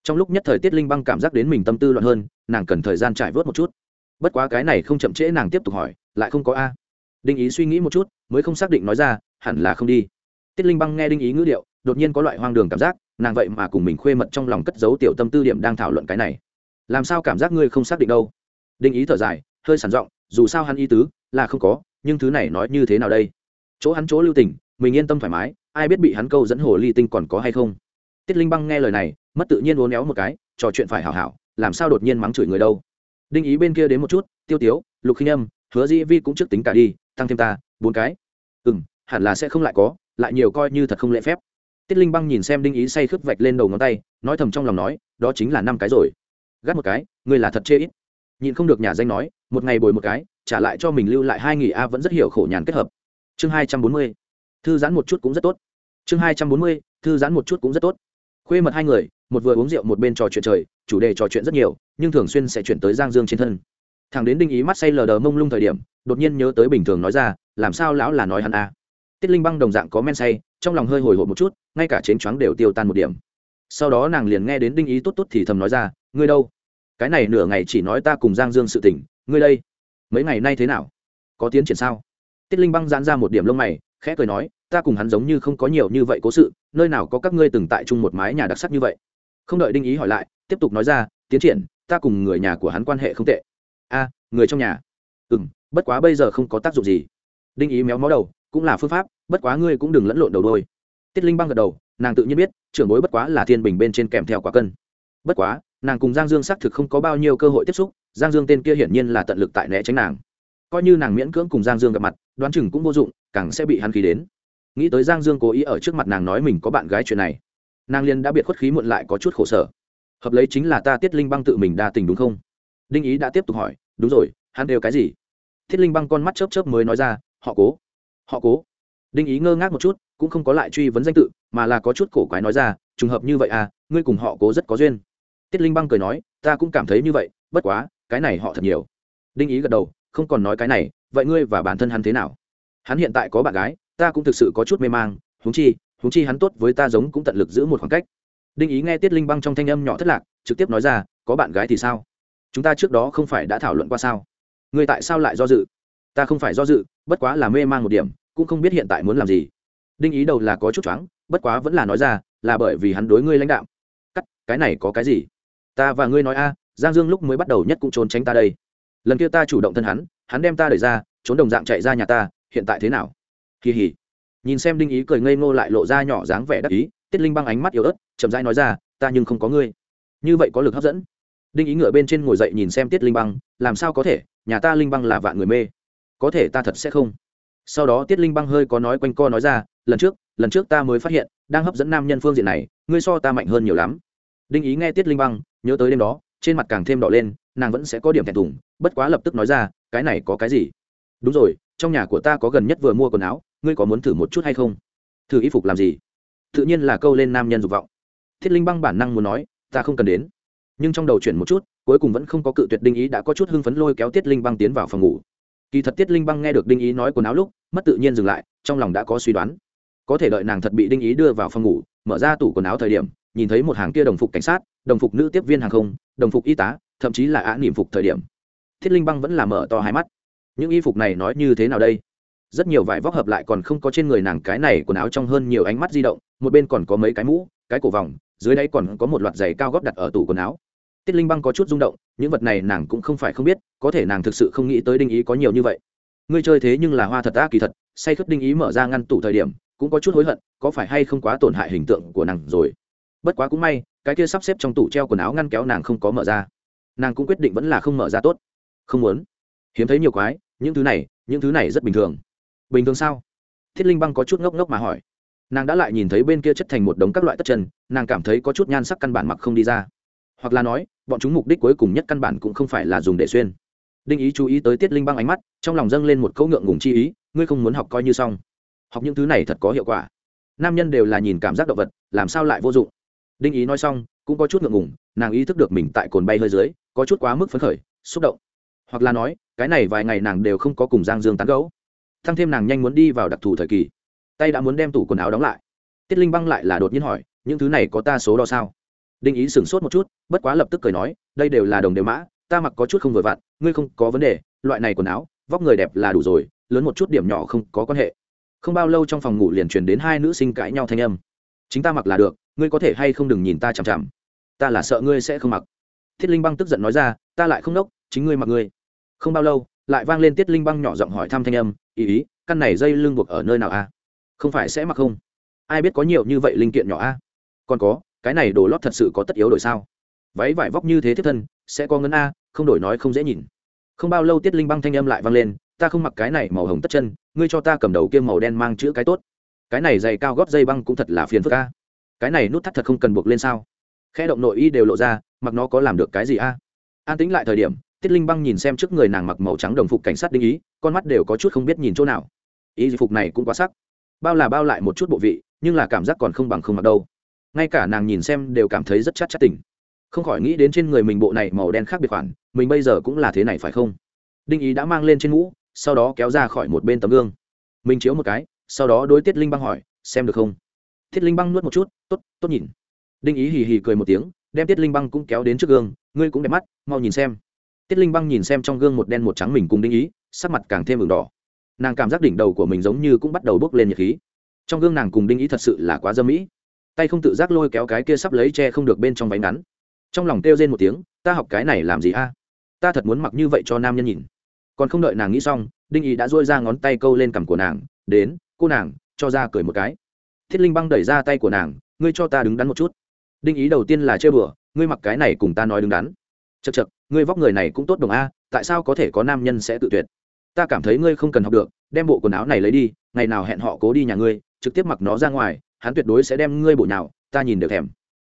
Trong lúc nhất thời tiết linh băng cảm giác đến mình tâm tư loạn hơn, nàng cần thời gian trải vớt một chút. Bất quá cái này không chậm trễ nàng tiếp tục hỏi, lại không có a. Đinh ý suy nghĩ một chút, mới không xác định nói ra, hẳn là không đi. Tiết linh băng nghe đinh ý ngữ điệu, đột nhiên có loại hoang đường cảm giác, nàng vậy mà cùng mình khuê mật trong lòng cất giấu tiểu tâm tư điểm đang thảo luận cái này. Làm sao cảm giác ngươi không xác định đâu? Đinh ý thở dài, hơi sản giọng, dù sao hắn ý tứ là không có, nhưng thứ này nói như thế nào đây? Chỗ hắn chỗ lưu tình, mình yên tâm thoải mái, ai biết bị hắn câu dẫn hồ ly tinh còn có hay không? Tiết linh băng nghe lời này mất tự nhiên uốn éo một cái, trò chuyện phải hảo hảo, làm sao đột nhiên mắng chửi người đâu. Đinh ý bên kia đến một chút, tiêu tiếu, lục khinh âm, hứa dĩ vi cũng trước tính cả đi, tăng thêm ta, bốn cái. Ừ m hẳn là sẽ không lại có, lại nhiều coi như thật không lễ phép. Tiết linh băng nhìn xem đinh ý say khướp vạch lên đầu ngón tay, nói thầm trong lòng nói, đó chính là năm cái rồi. Gắt một cái, ngươi là thật chê ít. Nhìn không được nhà danh nói, một ngày bồi một cái, trả lại cho mình lưu lại hai nghỉ a vẫn rất hiểu khổ nhàn kết hợp. Chương hai trăm bốn mươi. Thư giãn một chút cũng rất tốt. Chương hai trăm bốn mươi, thư giãn một chút cũng rất tốt. Khuê mật hai người một vừa uống rượu một bên trò chuyện trời, chủ đề trò chuyện rất nhiều, nhưng thường xuyên sẽ chuyển tới giang dương trên thân. Thằng đến đinh ý mắt say lờ đờ mông lung thời điểm, đột nhiên nhớ tới bình thường nói ra, làm sao lão là nói hắn a tiết linh băng đồng dạng có men say, trong lòng hơi hồi hộp một chút, ngay cả chén choáng đều tiêu tan một điểm. Sau đó nàng liền nghe đến đinh ý tốt tốt thì thầm nói ra, ngươi đâu? Cái này nửa ngày chỉ nói ta cùng giang dương sự tình, ngươi đây, mấy ngày nay thế nào? Có tiến triển sao? Tiết linh băng giãn ra một điểm lông mày, khẽ cười nói, ta cùng hắn giống như không có nhiều như vậy cố sự, nơi nào có các ngươi từng tại chung một mái nhà đặc sắc như vậy? Không đợi đinh ý hỏi lại, tiếp tục nói ra, tiến triển, ta cùng người nhà của hắn quan hệ không tệ. A, người trong nhà. Ừ m bất quá bây giờ không có tác dụng gì. Đinh ý méo mó đầu, cũng là phương pháp, bất quá ngươi cũng đừng lẫn lộn đầu đôi. Tiết linh băng gật đầu, nàng tự nhiên biết, trưởng bối bất quá là thiên bình bên trên kèm theo quả cân. Bất quá, nàng cùng giang dương xác thực không có bao nhiêu cơ hội tiếp xúc, giang dương tên kia hiển nhiên là tận lực tại né tránh nàng. Coi như nàng miễn cưỡng cùng giang dương gặp mặt, đoán chừng cũng vô dụng, càng sẽ bị hắn khí đến. Nghĩ tới giang dương cố ý ở trước mặt nàng nói mình có bạn gái chuyện này nàng liền đã biệt khuất khí muộn lại có chút khổ sở. Hợp lấy chính là ta tiết linh băng tự mình đa tình đúng không? Đinh ý đã tiếp tục hỏi, đúng rồi, hắn đều cái gì? Thiết linh băng con mắt chớp chớp mới nói ra, họ cố. Họ cố. Đinh ý ngơ ngác một chút, cũng không có lại truy vấn danh tự, mà là có chút cổ quái nói ra, trùng hợp như vậy à ngươi cùng họ cố rất có duyên. Tiết linh băng cười nói, ta cũng cảm thấy như vậy, bất quá, cái này họ thật nhiều. Đinh ý gật đầu, không còn nói cái này, vậy ngươi và bản thân hắn thế nào? Hắn hiện tại có bạn gái, ta cũng thực sự có chút mê mang, huống chi huống chi hắn tốt với ta giống cũng tận lực giữ một khoảng cách. Đinh ý nghe tiết linh băng trong thanh âm nhỏ thất lạc, trực tiếp nói ra, có bạn gái thì sao? Chúng ta trước đó không phải đã thảo luận qua sao? Ngươi tại sao lại do dự? Ta không phải do dự, bất quá là mê mang một điểm, cũng không biết hiện tại muốn làm gì. Đinh ý đầu là có chút choáng, bất quá vẫn là nói ra, là bởi vì hắn đối ngươi lãnh đạo cắt, cái này có cái gì? Ta và ngươi nói a, giang dương lúc mới bắt đầu nhất cũng trốn tránh ta đây. Lần kia ta chủ động thân hắn hắn đem ta đẩy ra, trốn đồng dạng chạy ra nhà ta, hiện tại thế nào? Kỳ hỉ nhìn xem đinh ý cười ngây ngô lại lộ ra nhỏ dáng vẻ đắc ý, tiết linh băng ánh mắt yếu ớt, chậm rãi nói ra, ta nhưng không có ngươi. Như vậy có lực hấp dẫn. Đinh ý ngựa bên trên ngồi dậy nhìn xem tiết linh băng, làm sao có thể? Nhà ta linh băng là vạn người mê. Có thể ta thật sẽ không. Sau đó tiết linh băng hơi có nói quanh co nói ra, lần trước lần trước ta mới phát hiện, đang hấp dẫn nam nhân phương diện này, ngươi so ta mạnh hơn nhiều lắm. Đinh ý nghe tiết linh băng, nhớ tới đêm đó, trên mặt càng thêm đỏ lên, nàng vẫn sẽ có điểm thẹn thùng, bất quá lập tức nói ra, cái này có cái gì? Đúng rồi, trong nhà của ta có gần nhất vừa mua quần áo ngươi có muốn thử một chút hay không? Thử y phục làm gì? Tự nhiên là câu lên nam nhân dục vọng. Thiết linh băng bản năng muốn nói, ta không cần đến. Nhưng trong đầu chuyển một chút, cuối cùng vẫn không có cự tuyệt đinh ý đã có chút hưng phấn lôi kéo tiết linh băng tiến vào phòng ngủ. Kỳ thật tiết linh băng nghe được đinh ý nói quần áo lúc, mất tự nhiên dừng lại, trong lòng đã có suy đoán. Có thể đợi nàng thật bị đinh ý đưa vào phòng ngủ, mở ra tủ quần áo thời điểm, nhìn thấy một hàng kia đồng phục cảnh sát, đồng phục nữ tiếp viên hàng không, đồng phục y tá, thậm chí là á niệm phục thời điểm. Thiết linh băng vẫn là mở to hai mắt. Những y phục này nói như thế nào đây? Rất nhiều vải vóc hợp lại còn không có trên người nàng cái này quần áo trong hơn nhiều ánh mắt di động, một bên còn có mấy cái mũ, cái cổ vòng, dưới đây còn có một loạt giày cao góp đặt ở tủ quần áo. Tiết linh băng có chút rung động, những vật này nàng cũng không phải không biết, có thể nàng thực sự không nghĩ tới đinh ý có nhiều như vậy. Ngươi chơi thế nhưng là hoa thật ta kỳ thật, say khướp đinh ý mở ra ngăn tủ thời điểm, cũng có chút hối hận, có phải hay không quá tổn hại hình tượng của nàng rồi. Bất quá cũng may, cái kia sắp xếp trong tủ treo quần áo ngăn kéo nàng không có mở ra. Nàng cũng quyết định vẫn là không mở ra tốt. Không muốn. Hiếm thấy nhiều quái, những thứ này, những thứ này rất bình thường bình thường sao? Thiết linh băng có chút ngốc ngốc mà hỏi. Nàng đã lại nhìn thấy bên kia chất thành một đống các loại tất chân, nàng cảm thấy có chút nhan sắc căn bản mặc không đi ra. Hoặc là nói, bọn chúng mục đích cuối cùng nhất căn bản cũng không phải là dùng để xuyên. Đinh ý chú ý tới tiết linh băng ánh mắt, trong lòng dâng lên một câu ngượng ngùng chi ý, ngươi không muốn học coi như xong. Học những thứ này thật có hiệu quả. Nam nhân đều là nhìn cảm giác động vật, làm sao lại vô dụng? Đinh ý nói xong, cũng có chút ngượng ngùng, nàng ý thức được mình tại cồn bay hơi dưới, có chút quá mức phấn khởi, xúc động. Hoặc là nói, cái này vài ngày nàng đều không có cùng giang dương tán gấu thăng thêm nàng nhanh muốn đi vào đặc thù thời kỳ. Tay đã muốn đem tủ quần áo đóng lại. Tiết linh băng lại là đột nhiên hỏi, những thứ này có ta số đo sao? Đinh ý sửng sốt một chút, bất quá lập tức cười nói, đây đều là đồng đều mã, ta mặc có chút không vừa vặn, ngươi không có vấn đề, loại này quần áo, vóc người đẹp là đủ rồi, lớn một chút điểm nhỏ không có quan hệ. Không bao lâu trong phòng ngủ liền truyền đến hai nữ sinh cãi nhau thanh âm. Chính ta mặc là được, ngươi có thể hay không đừng nhìn ta chằm chằm? Ta là sợ ngươi sẽ không mặc. Thiết linh băng tức giận nói ra, ta lại không đốc, chính ngươi mặc ngươi. Không bao lâu lại vang lên tiết linh băng nhỏ giọng hỏi thăm thanh âm, ý ý, căn này dây lưng buộc ở nơi nào a? Không phải sẽ mặc không? Ai biết có nhiều như vậy linh kiện nhỏ a? Còn có, cái này đồ lót thật sự có tất yếu đổi sao? Váy vải vóc như thế thiết thân, sẽ có ngân a, không đổi nói không dễ nhìn. Không bao lâu tiết linh băng thanh âm lại vang lên, ta không mặc cái này màu hồng tất chân, ngươi cho ta cầm đầu kia màu đen mang chữ cái tốt. Cái này dày cao góp dây băng cũng thật là phiền phức a. Cái này nút thắt thật không cần buộc lên sao? Khe động nội y đều lộ ra, mặc nó có làm được cái gì a? An tính lại thời điểm tiết linh băng nhìn xem trước người nàng mặc màu trắng đồng phục cảnh sát đinh ý, con mắt đều có chút không biết nhìn chỗ nào. Ý phục này cũng quá sắc. Bao là bao lại một chút bộ vị, nhưng là cảm giác còn không bằng không mặc đâu. Ngay cả nàng nhìn xem đều cảm thấy rất chắc chắc tỉnh không khỏi nghĩ đến trên người mình bộ này màu đen khác biệt khoản, mình bây giờ cũng là thế này phải không? Đinh ý đã mang lên trên mũ, sau đó kéo ra khỏi một bên tấm gương. Mình chiếu một cái, sau đó đối tiết linh băng hỏi, xem được không? Thiết linh băng nuốt một chút, tốt tốt nhìn. Đinh ý hì hì cười một tiếng, đem tiết linh băng cũng kéo đến trước gương, ngươi cũng đẹp mắt, mau nhìn xem tiết linh băng nhìn xem trong gương một đen một trắng mình cùng đinh ý, sắc mặt càng thêm ửng đỏ. Nàng cảm giác đỉnh đầu của mình giống như cũng bắt đầu bốc lên nhiệt khí. Trong gương nàng cùng đinh ý thật sự là quá dâm mỹ. Tay không tự giác lôi kéo cái kia sắp lấy che không được bên trong váy ngắn. Trong lòng kêu rên một tiếng, ta học cái này làm gì a? Ta thật muốn mặc như vậy cho nam nhân nhìn. Còn không đợi nàng nghĩ xong, đinh ý đã dôi ra ngón tay câu lên cằm của nàng, đến, cô nàng, cho ra cười một cái. Thiết linh băng đẩy ra tay của nàng, ngươi cho ta đứng đắn một chút. Đinh ý đầu tiên là chơi bừa, ngươi mặc cái này cùng ta nói đứng đắn chật chật, ngươi vóc người này cũng tốt đồng a, tại sao có thể có nam nhân sẽ tự tuyệt? Ta cảm thấy ngươi không cần học được, đem bộ quần áo này lấy đi, ngày nào hẹn họ cố đi nhà ngươi, trực tiếp mặc nó ra ngoài, hắn tuyệt đối sẽ đem ngươi bộ nào ta nhìn được thèm.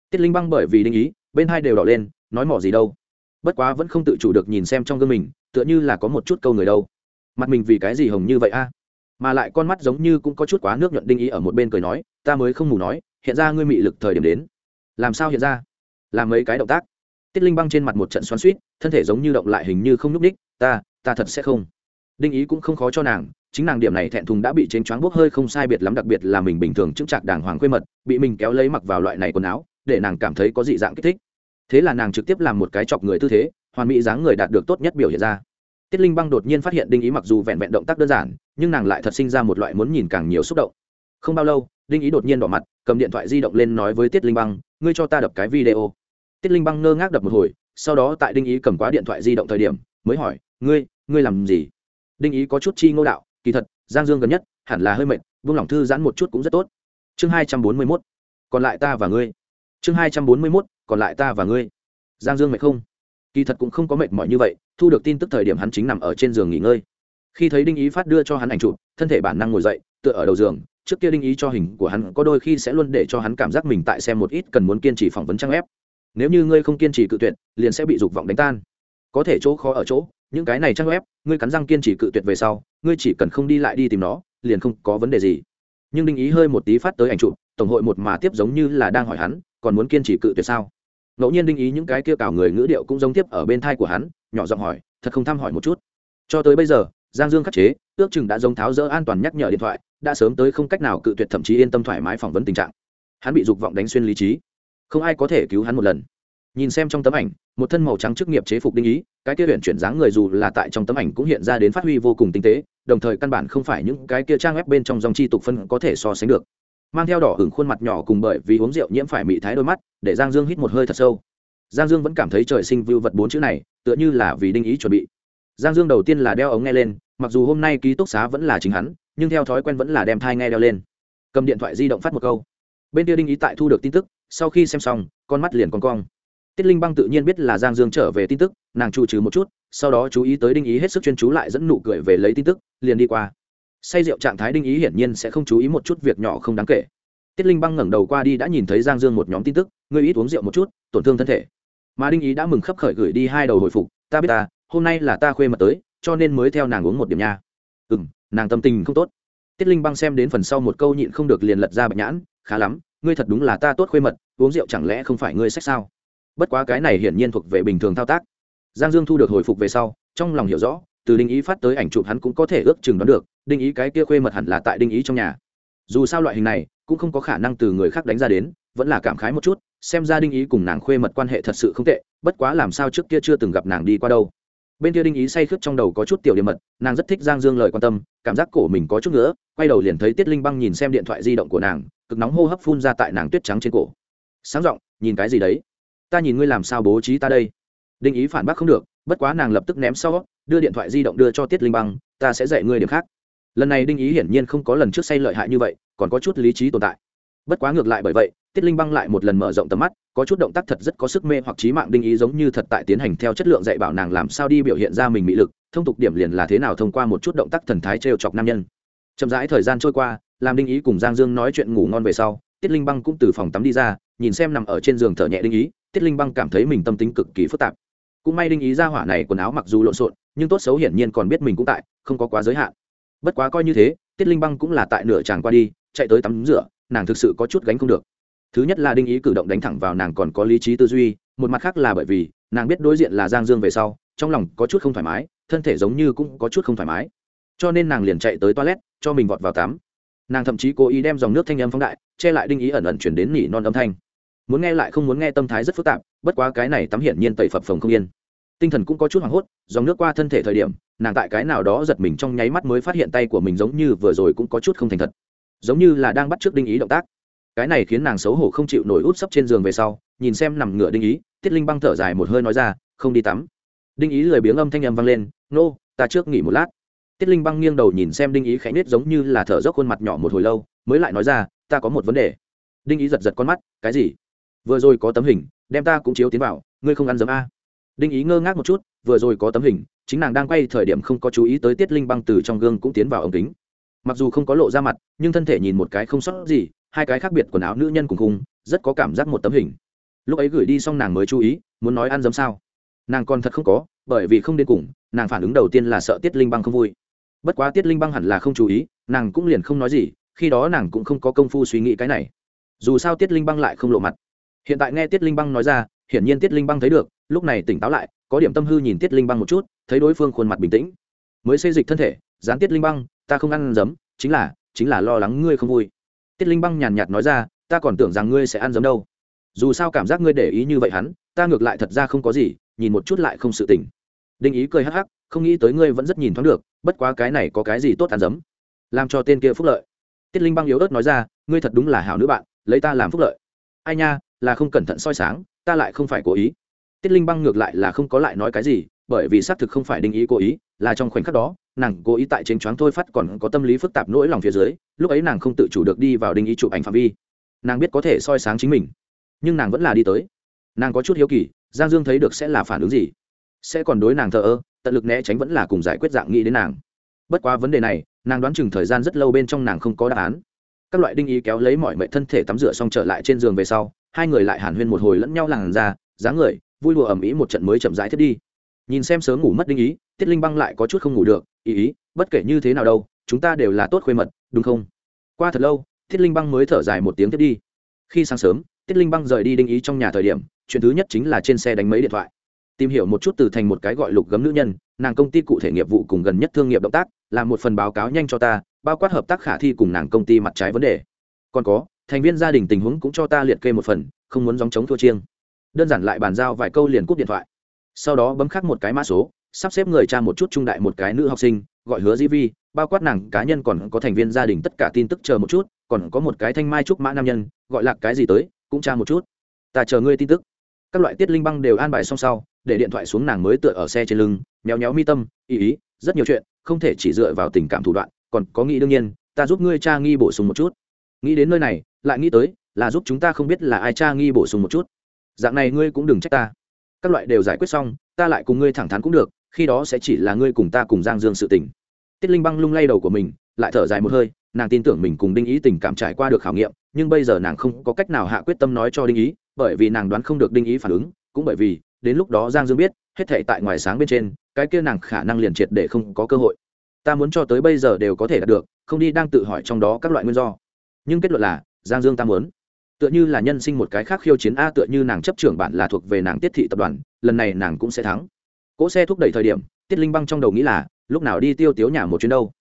Tiết linh băng bởi vì đinh ý, bên hai đều đỏ lên, nói mỏ gì đâu. Bất quá vẫn không tự chủ được nhìn xem trong gương mình, tựa như là có một chút câu người đâu. Mặt mình vì cái gì hồng như vậy a? Mà lại con mắt giống như cũng có chút quá nước nhuận đinh ý ở một bên cười nói, ta mới không mù nói, hiện ra ngươi mị lực thời điểm đến. Làm sao hiện ra? Làm mấy cái động tác? Tiết linh băng trên mặt một trận xoắn suýt thân thể giống như động lại hình như không n ú c ních ta ta thật sẽ không. Đinh ý cũng không khó cho nàng, chính nàng điểm này thẹn thùng đã bị chênh choáng bốc hơi không sai biệt lắm, đặc biệt là mình bình thường chững chạc đàng hoàng khuê mật, bị mình kéo lấy mặc vào loại này quần áo, để nàng cảm thấy có dị dạng kích thích. Thế là nàng trực tiếp làm một cái chọc người tư thế, hoàn mỹ dáng người đạt được tốt nhất biểu hiện ra. Tiết linh băng đột nhiên phát hiện đinh ý mặc dù vẹn vẹn động tác đơn giản, nhưng nàng lại thật sinh ra một loại muốn nhìn càng nhiều xúc động. Không bao lâu, đinh ý đột nhiên đỏ mặt, cầm điện thoại di động lên nói với tiết linh băng, ngươi cho ta đập cái video tiết linh băng ngơ ngác đập một hồi, sau đó tại đinh ý cầm quá điện thoại di động thời điểm, mới hỏi, ngươi ngươi làm gì? Đinh ý có chút chi ngô đạo, kỳ thật, giang dương gần nhất, hẳn là hơi mệt, vương lòng thư giãn một chút cũng rất tốt. Chương hai trăm bốn mươi mốt, còn lại ta và ngươi. Chương hai trăm bốn mươi mốt, còn lại ta và ngươi. Giang dương mệt không? Kỳ thật cũng không có mệt mỏi như vậy, thu được tin tức thời điểm hắn chính nằm ở trên giường nghỉ ngơi. Khi thấy đinh ý phát đưa cho hắn ảnh chụp, thân thể bản năng ngồi dậy, tựa ở đầu giường, trước kia đinh ý cho hình của hắn có đôi khi sẽ luôn để cho hắn cảm giác mình tại xem một ít cần muốn kiên trì phỏng vấn trang ép nếu như ngươi không kiên trì cự tuyệt, liền sẽ bị dục vọng đánh tan. Có thể chỗ khó ở chỗ, những cái này trang web, ngươi cắn răng kiên trì cự tuyệt về sau, ngươi chỉ cần không đi lại đi tìm nó, liền không có vấn đề gì. Nhưng đinh ý hơi một tí phát tới ảnh chụp, tổng hội một mà tiếp giống như là đang hỏi hắn, còn muốn kiên trì cự tuyệt sao? Ngẫu nhiên đinh ý những cái kia cào người ngữ điệu cũng giống tiếp ở bên thai của hắn, nhỏ giọng hỏi, thật không thăm hỏi một chút. Cho tới bây giờ, giang dương khắc chế, ước chừng đã giống tháo rỡ an toàn nhắc nhở điện thoại, đã sớm tới không cách nào cự tuyệt thậm chí yên tâm thoải mái phỏng vấn tình trạng. Hắn bị dục vọng đánh xuyên lý trí không ai có thể cứu hắn một lần. Nhìn xem trong tấm ảnh, một thân màu trắng chức nghiệp chế phục đinh ý, cái kia huyện chuyển dáng người dù là tại trong tấm ảnh cũng hiện ra đến phát huy vô cùng tinh tế, đồng thời căn bản không phải những cái kia trang web bên trong dòng chi tục phân có thể so sánh được. Mang theo đỏ hửng khuôn mặt nhỏ cùng bởi vì uống rượu nhiễm phải mị thái đôi mắt, để giang dương hít một hơi thật sâu. Giang dương vẫn cảm thấy trời sinh vưu vật bốn chữ này, tựa như là vì đinh ý chuẩn bị. Giang dương đầu tiên là đeo ống nghe lên, mặc dù hôm nay ký túc xá vẫn là chính hắn, nhưng theo thói quen vẫn là đem thai nghe đeo lên. Cầm điện thoại di động phát một câu. Bên kia đinh ý tại thu được tin tức sau khi xem xong, con mắt liền con cong. Tiết linh băng tự nhiên biết là giang dương trở về tin tức, nàng trụ trừ một chút, sau đó chú ý tới đinh ý hết sức chuyên chú lại dẫn nụ cười về lấy tin tức, liền đi qua. Say rượu trạng thái đinh ý hiển nhiên sẽ không chú ý một chút việc nhỏ không đáng kể. Tiết linh băng ngẩng đầu qua đi đã nhìn thấy giang dương một nhóm tin tức, ngươi ít uống rượu một chút, tổn thương thân thể. Mà đinh ý đã mừng khấp khởi gửi đi hai đầu hồi phục, ta biết ta, hôm nay là ta khuê mật tới, cho nên mới theo nàng uống một điểm nha. Ừ m nàng tâm tình không tốt. Tiết linh băng xem đến phần sau một câu nhịn không được liền lật ra bạch nhãn, khá lắm ngươi thật đúng là ta tốt khuê mật, uống rượu chẳng lẽ không phải ngươi sách sao? Bất quá cái này hiển nhiên thuộc về bình thường thao tác. Giang dương thu được hồi phục về sau, trong lòng hiểu rõ, từ đinh ý phát tới ảnh chụp hắn cũng có thể ước chừng đoán được, đinh ý cái kia khuê mật hẳn là tại đinh ý trong nhà. Dù sao loại hình này, cũng không có khả năng từ người khác đánh ra đến, vẫn là cảm khái một chút, xem ra đinh ý cùng nàng khuê mật quan hệ thật sự không tệ, bất quá làm sao trước kia chưa từng gặp nàng đi qua đâu. Bên kia đinh ý say khướt trong đầu có chút tiểu điểm mật, nàng rất thích giang dương lời quan tâm, cảm giác cổ mình có chút nữa, quay đầu liền thấy tiết linh băng nhìn xem điện thoại di động của nàng cực nóng hô hấp phun ra tại nàng tuyết trắng trên cổ. Sáng r ộ n g nhìn cái gì đấy? Ta nhìn ngươi làm sao bố trí ta đây? Đinh ý phản bác không được, bất quá nàng lập tức ném sau, đưa điện thoại di động đưa cho tiết linh băng, ta sẽ dạy ngươi điểm khác. Lần này đinh ý hiển nhiên không có lần trước say lợi hại như vậy, còn có chút lý trí tồn tại. Bất quá ngược lại bởi vậy, tiết linh băng lại một lần mở rộng tầm mắt, có chút động tác thật rất có sức mê hoặc trí mạng đinh ý giống như thật tại tiến hành theo chất lượng dạy bảo nàng làm sao đi biểu hiện ra mình mỹ lực, thông tục điểm liền là thế nào thông qua một chút động tác thần thái t chọc nam nhân chậm rãi thời gian trôi qua làm đinh ý cùng giang dương nói chuyện ngủ ngon về sau, tiết linh băng cũng từ phòng tắm đi ra, nhìn xem nằm ở trên giường thở nhẹ đinh ý, tiết linh băng cảm thấy mình tâm tính cực kỳ phức tạp. Cũng may đinh ý ra hỏa này quần áo mặc dù lộn xộn, nhưng tốt xấu hiển nhiên còn biết mình cũng tại, không có quá giới hạn. Bất quá coi như thế, tiết linh băng cũng là tại nửa tràng qua đi, chạy tới tắm rửa, nàng thực sự có chút gánh không được. Thứ nhất là đinh ý cử động đánh thẳng vào nàng còn có lý trí tư duy, một mặt khác là bởi vì nàng biết đối diện là giang dương về sau, trong lòng có chút không thoải mái, thân thể giống như cũng có chút không thoải mái cho nên nàng liền chạy tới toilet, cho mình vọt vào tắm. Nàng thậm chí cố ý đem dòng nước thanh âm phóng đại, che lại đinh ý ẩn ẩn chuyển đến nỉ non âm thanh. Muốn nghe lại không muốn nghe tâm thái rất phức tạp, bất quá cái này tắm hiển nhiên tẩy phập phồng không yên. Tinh thần cũng có chút hoảng hốt, dòng nước qua thân thể thời điểm, nàng tại cái nào đó giật mình trong nháy mắt mới phát hiện tay của mình giống như vừa rồi cũng có chút không thành thật. Giống như là đang bắt t r ư ớ c đinh ý động tác. Cái này khiến nàng xấu hổ không chịu nổi út sấp trên giường về sau, nhìn xem nằm ngửa đinh ý, tiết linh băng thở dài một hơi nói ra, không đi tắm. Đinh ý lười biếng âm thanh âm vang lên, nô, ta trước nghỉ một lát tiết linh băng nghiêng đầu nhìn xem đinh ý khẽ nết giống như là thở dốc khuôn mặt nhỏ một hồi lâu, mới lại nói ra, ta có một vấn đề. Đinh ý giật giật con mắt, cái gì? Vừa rồi có tấm hình, đem ta cũng chiếu tiến vào, ngươi không ăn dấm a? Đinh ý ngơ ngác một chút, vừa rồi có tấm hình, chính nàng đang quay thời điểm không có chú ý tới tiết linh băng từ trong gương cũng tiến vào ống kính. Mặc dù không có lộ ra mặt, nhưng thân thể nhìn một cái không sót gì, hai cái khác biệt quần áo nữ nhân cùng khung, rất có cảm giác một tấm hình. Lúc ấy gửi đi xong nàng mới chú ý, muốn nói ăn dấm sao? Nàng còn thật không có, bởi vì không đến cùng, nàng phản ứng đầu tiên là sợ tiết linh băng không vui bất quá tiết linh băng hẳn là không chú ý, nàng cũng liền không nói gì, khi đó nàng cũng không có công phu suy nghĩ cái này. Dù sao tiết linh băng lại không lộ mặt. Hiện tại nghe tiết linh băng nói ra, hiển nhiên tiết linh băng thấy được, lúc này tỉnh táo lại, có điểm tâm hư nhìn tiết linh băng một chút, thấy đối phương khuôn mặt bình tĩnh. Mới xây dịch thân thể gián tiết linh băng, ta không ăn giấm, chính là chính là lo lắng ngươi không vui. Tiết linh băng nhàn nhạt nói ra, ta còn tưởng rằng ngươi sẽ ăn giấm đâu. Dù sao cảm giác ngươi để ý như vậy hắn, ta ngược lại thật ra không có gì, nhìn một chút lại không sự tỉnh. Đinh ý cười hắc hắc không nghĩ tới ngươi vẫn rất nhìn thoáng được, bất quá cái này có cái gì tốt ăn giấm làm cho tên kia phúc lợi. Tiết linh băng yếu ớt nói ra, ngươi thật đúng là hảo nữ bạn, lấy ta làm phúc lợi. Ai nha, là không cẩn thận soi sáng, ta lại không phải cố ý. Tiết linh băng ngược lại là không có lại nói cái gì, bởi vì xác thực không phải đinh ý cố ý, là trong khoảnh khắc đó, nàng cố ý tại trên choáng thôi phát còn có tâm lý phức tạp nỗi lòng phía dưới, lúc ấy nàng không tự chủ được đi vào đinh ý chụp ảnh phạm vi. Nàng biết có thể soi sáng chính mình, nhưng nàng vẫn là đi tới. Nàng có chút hiếu kỳ, giang dương thấy được sẽ là phản ứng gì? Sẽ còn đối nàng thờ ơ tận lực né tránh vẫn là cùng giải quyết dạng nghĩ đến nàng. Bất quá vấn đề này, nàng đoán chừng thời gian rất lâu bên trong nàng không có đáp án. Các loại đinh ý kéo lấy mọi mệnh thân thể tắm rửa xong trở lại trên giường về sau, hai người lại hàn huyên một hồi lẫn nhau làn ra dáng người, vui lùa ầm ĩ một trận mới chậm rãi thiết đi. Nhìn xem sớm ngủ mất đinh ý, tiết linh băng lại có chút không ngủ được, ý ý, bất kể như thế nào đâu, chúng ta đều là tốt khuê mật, đúng không? Qua thật lâu, tiết linh băng mới thở dài một tiếng tiếp đi. Khi sáng sớm, tiết linh băng rời đi đinh ý trong nhà thời điểm, chuyện thứ nhất chính là trên xe đánh mấy điện thoại tìm hiểu một chút từ thành một cái gọi lục gấm nữ nhân, nàng công ty cụ thể nghiệp vụ cùng gần nhất thương nghiệp động tác làm một phần báo cáo nhanh cho ta, bao quát hợp tác khả thi cùng nàng công ty mặt trái vấn đề. Còn có, thành viên gia đình tình huống cũng cho ta liệt kê một phần, không muốn dòng chống thua chiêng. Đơn giản lại bàn giao vài câu liền cúp điện thoại. Sau đó bấm khắc một cái mã số, sắp xếp người cha một chút trung đại một cái nữ học sinh, gọi hứa di vi, bao quát nàng cá nhân còn có thành viên gia đình tất cả tin tức chờ một chút, còn có một cái thanh mai trúc mã nam nhân, gọi là cái gì tới, cũng tra một chút. Ta chờ ngươi tin tức. Các loại tiết linh băng đều an bài xong sau để điện thoại xuống nàng mới tựa ở xe trên lưng, méo méo mi tâm, ý ý, rất nhiều chuyện, không thể chỉ dựa vào tình cảm thủ đoạn, còn có nghĩ đương nhiên, ta giúp ngươi cha nghi bổ sung một chút. Nghĩ đến nơi này, lại nghĩ tới, là giúp chúng ta không biết là ai cha nghi bổ sung một chút. Dạng này ngươi cũng đừng trách ta. Các loại đều giải quyết xong, ta lại cùng ngươi thẳng thắn cũng được, khi đó sẽ chỉ là ngươi cùng ta cùng giang dương sự tình. Tiết linh băng lung lay đầu của mình, lại thở dài một hơi, nàng tin tưởng mình cùng đinh ý tình cảm trải qua được khảo nghiệm, nhưng bây giờ nàng không có cách nào hạ quyết tâm nói cho đinh ý, bởi vì nàng đoán không được đinh ý phản ứng cũng bởi vì, đến lúc đó giang dương biết, hết thệ tại ngoài sáng bên trên, cái kia nàng khả năng liền triệt để không có cơ hội. Ta muốn cho tới bây giờ đều có thể đạt được, không đi đang tự hỏi trong đó các loại nguyên do. Nhưng kết luận là, giang dương ta muốn. Tựa như là nhân sinh một cái khác khiêu chiến a, tựa như nàng chấp trưởng bản là thuộc về nàng tiết thị tập đoàn, lần này nàng cũng sẽ thắng. Cỗ xe thúc đẩy thời điểm, tiết linh băng trong đầu nghĩ là, lúc nào đi tiêu tiếu nhà một chuyến đâu.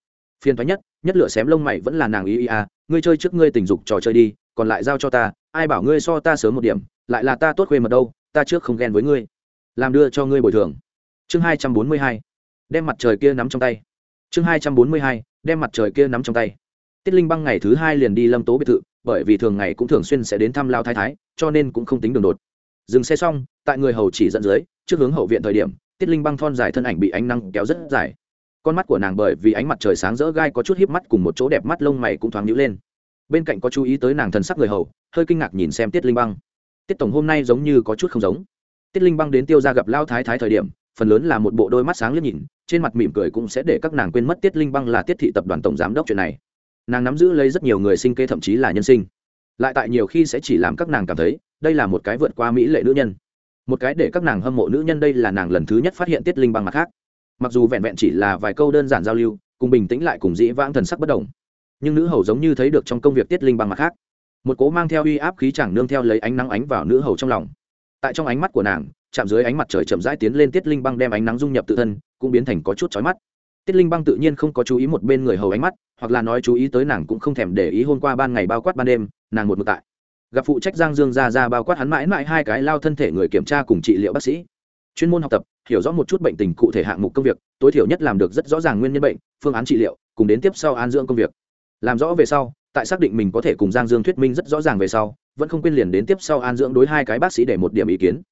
Phiền thoái nhất nhất lửa xém lông mày vẫn là nàng ý ý a, ngươi chơi trước ngươi tình dục trò chơi đi, còn lại giao cho ta, ai bảo ngươi so ta sớm một điểm, lại là ta tốt khuê mật đâu ta trước không ghen với ngươi, làm đưa cho ngươi bồi thường. Chương hai trăm bốn mươi hai, đem mặt trời kia nắm trong tay. Chương hai trăm bốn mươi hai, đem mặt trời kia nắm trong tay. Tiết linh băng ngày thứ hai liền đi lâm tố biệt thự, bởi vì thường ngày cũng thường xuyên sẽ đến thăm lao thái thái, cho nên cũng không tính đường đột. Dừng xe xong, tại người hầu chỉ dẫn dưới, trước hướng hậu viện thời điểm, tiết linh băng thon dài thân ảnh bị ánh nắng kéo rất dài. Con mắt của nàng bởi vì ánh mặt trời sáng rỡ gai có chút hiếp mắt cùng một chỗ đẹp mắt lông mày cũng thoáng nhữ lên. Bên cạnh có chú ý tới nàng thần sắc người hầu, hơi kinh ngạc nhìn xem tiết linh băng tiết tổng hôm nay giống như có chút không giống. Tiết linh băng đến tiêu ra gặp lao thái thái thời điểm, phần lớn là một bộ đôi mắt sáng liếc nhìn, trên mặt mỉm cười cũng sẽ để các nàng quên mất tiết linh băng là tiết thị tập đoàn tổng giám đốc chuyện này. Nàng nắm giữ lấy rất nhiều người sinh kế thậm chí là nhân sinh. Lại tại nhiều khi sẽ chỉ làm các nàng cảm thấy, đây là một cái vượt qua mỹ lệ nữ nhân. Một cái để các nàng hâm mộ nữ nhân đây là nàng lần thứ nhất phát hiện tiết linh băng mặt khác. Mặc dù vẹn vẹn chỉ là vài câu đơn giản giao lưu, cùng bình tĩnh lại cùng dĩ vãng thần sắc bất đồng, nhưng nữ hầu giống như thấy được trong công việc tiết linh băng mặt khác một cố mang theo uy áp khí chẳng nương theo lấy ánh nắng ánh vào nữ hầu trong lòng. Tại trong ánh mắt của nàng, chạm dưới ánh mặt trời chậm rãi tiến lên tiết linh băng đem ánh nắng dung nhập tự thân, cũng biến thành có chút chói mắt. Tiết linh băng tự nhiên không có chú ý một bên người hầu ánh mắt, hoặc là nói chú ý tới nàng cũng không thèm để ý hôm qua ban ngày bao quát ban đêm, nàng một mực tại. Gặp phụ trách giang dương ra ra bao quát hắn mãi mãi hai cái lao thân thể người kiểm tra cùng trị liệu bác sĩ. Chuyên môn học tập, hiểu rõ một chút bệnh tình cụ thể hạng mục công việc, tối thiểu nhất làm được rất rõ ràng nguyên nhân bệnh, phương án trị liệu, cùng đến tiếp sau an dưỡng công việc. Làm rõ về sau tại xác định mình có thể cùng giang dương thuyết minh rất rõ ràng về sau, vẫn không quên liền đến tiếp sau an dưỡng đối hai cái bác sĩ để một điểm ý kiến.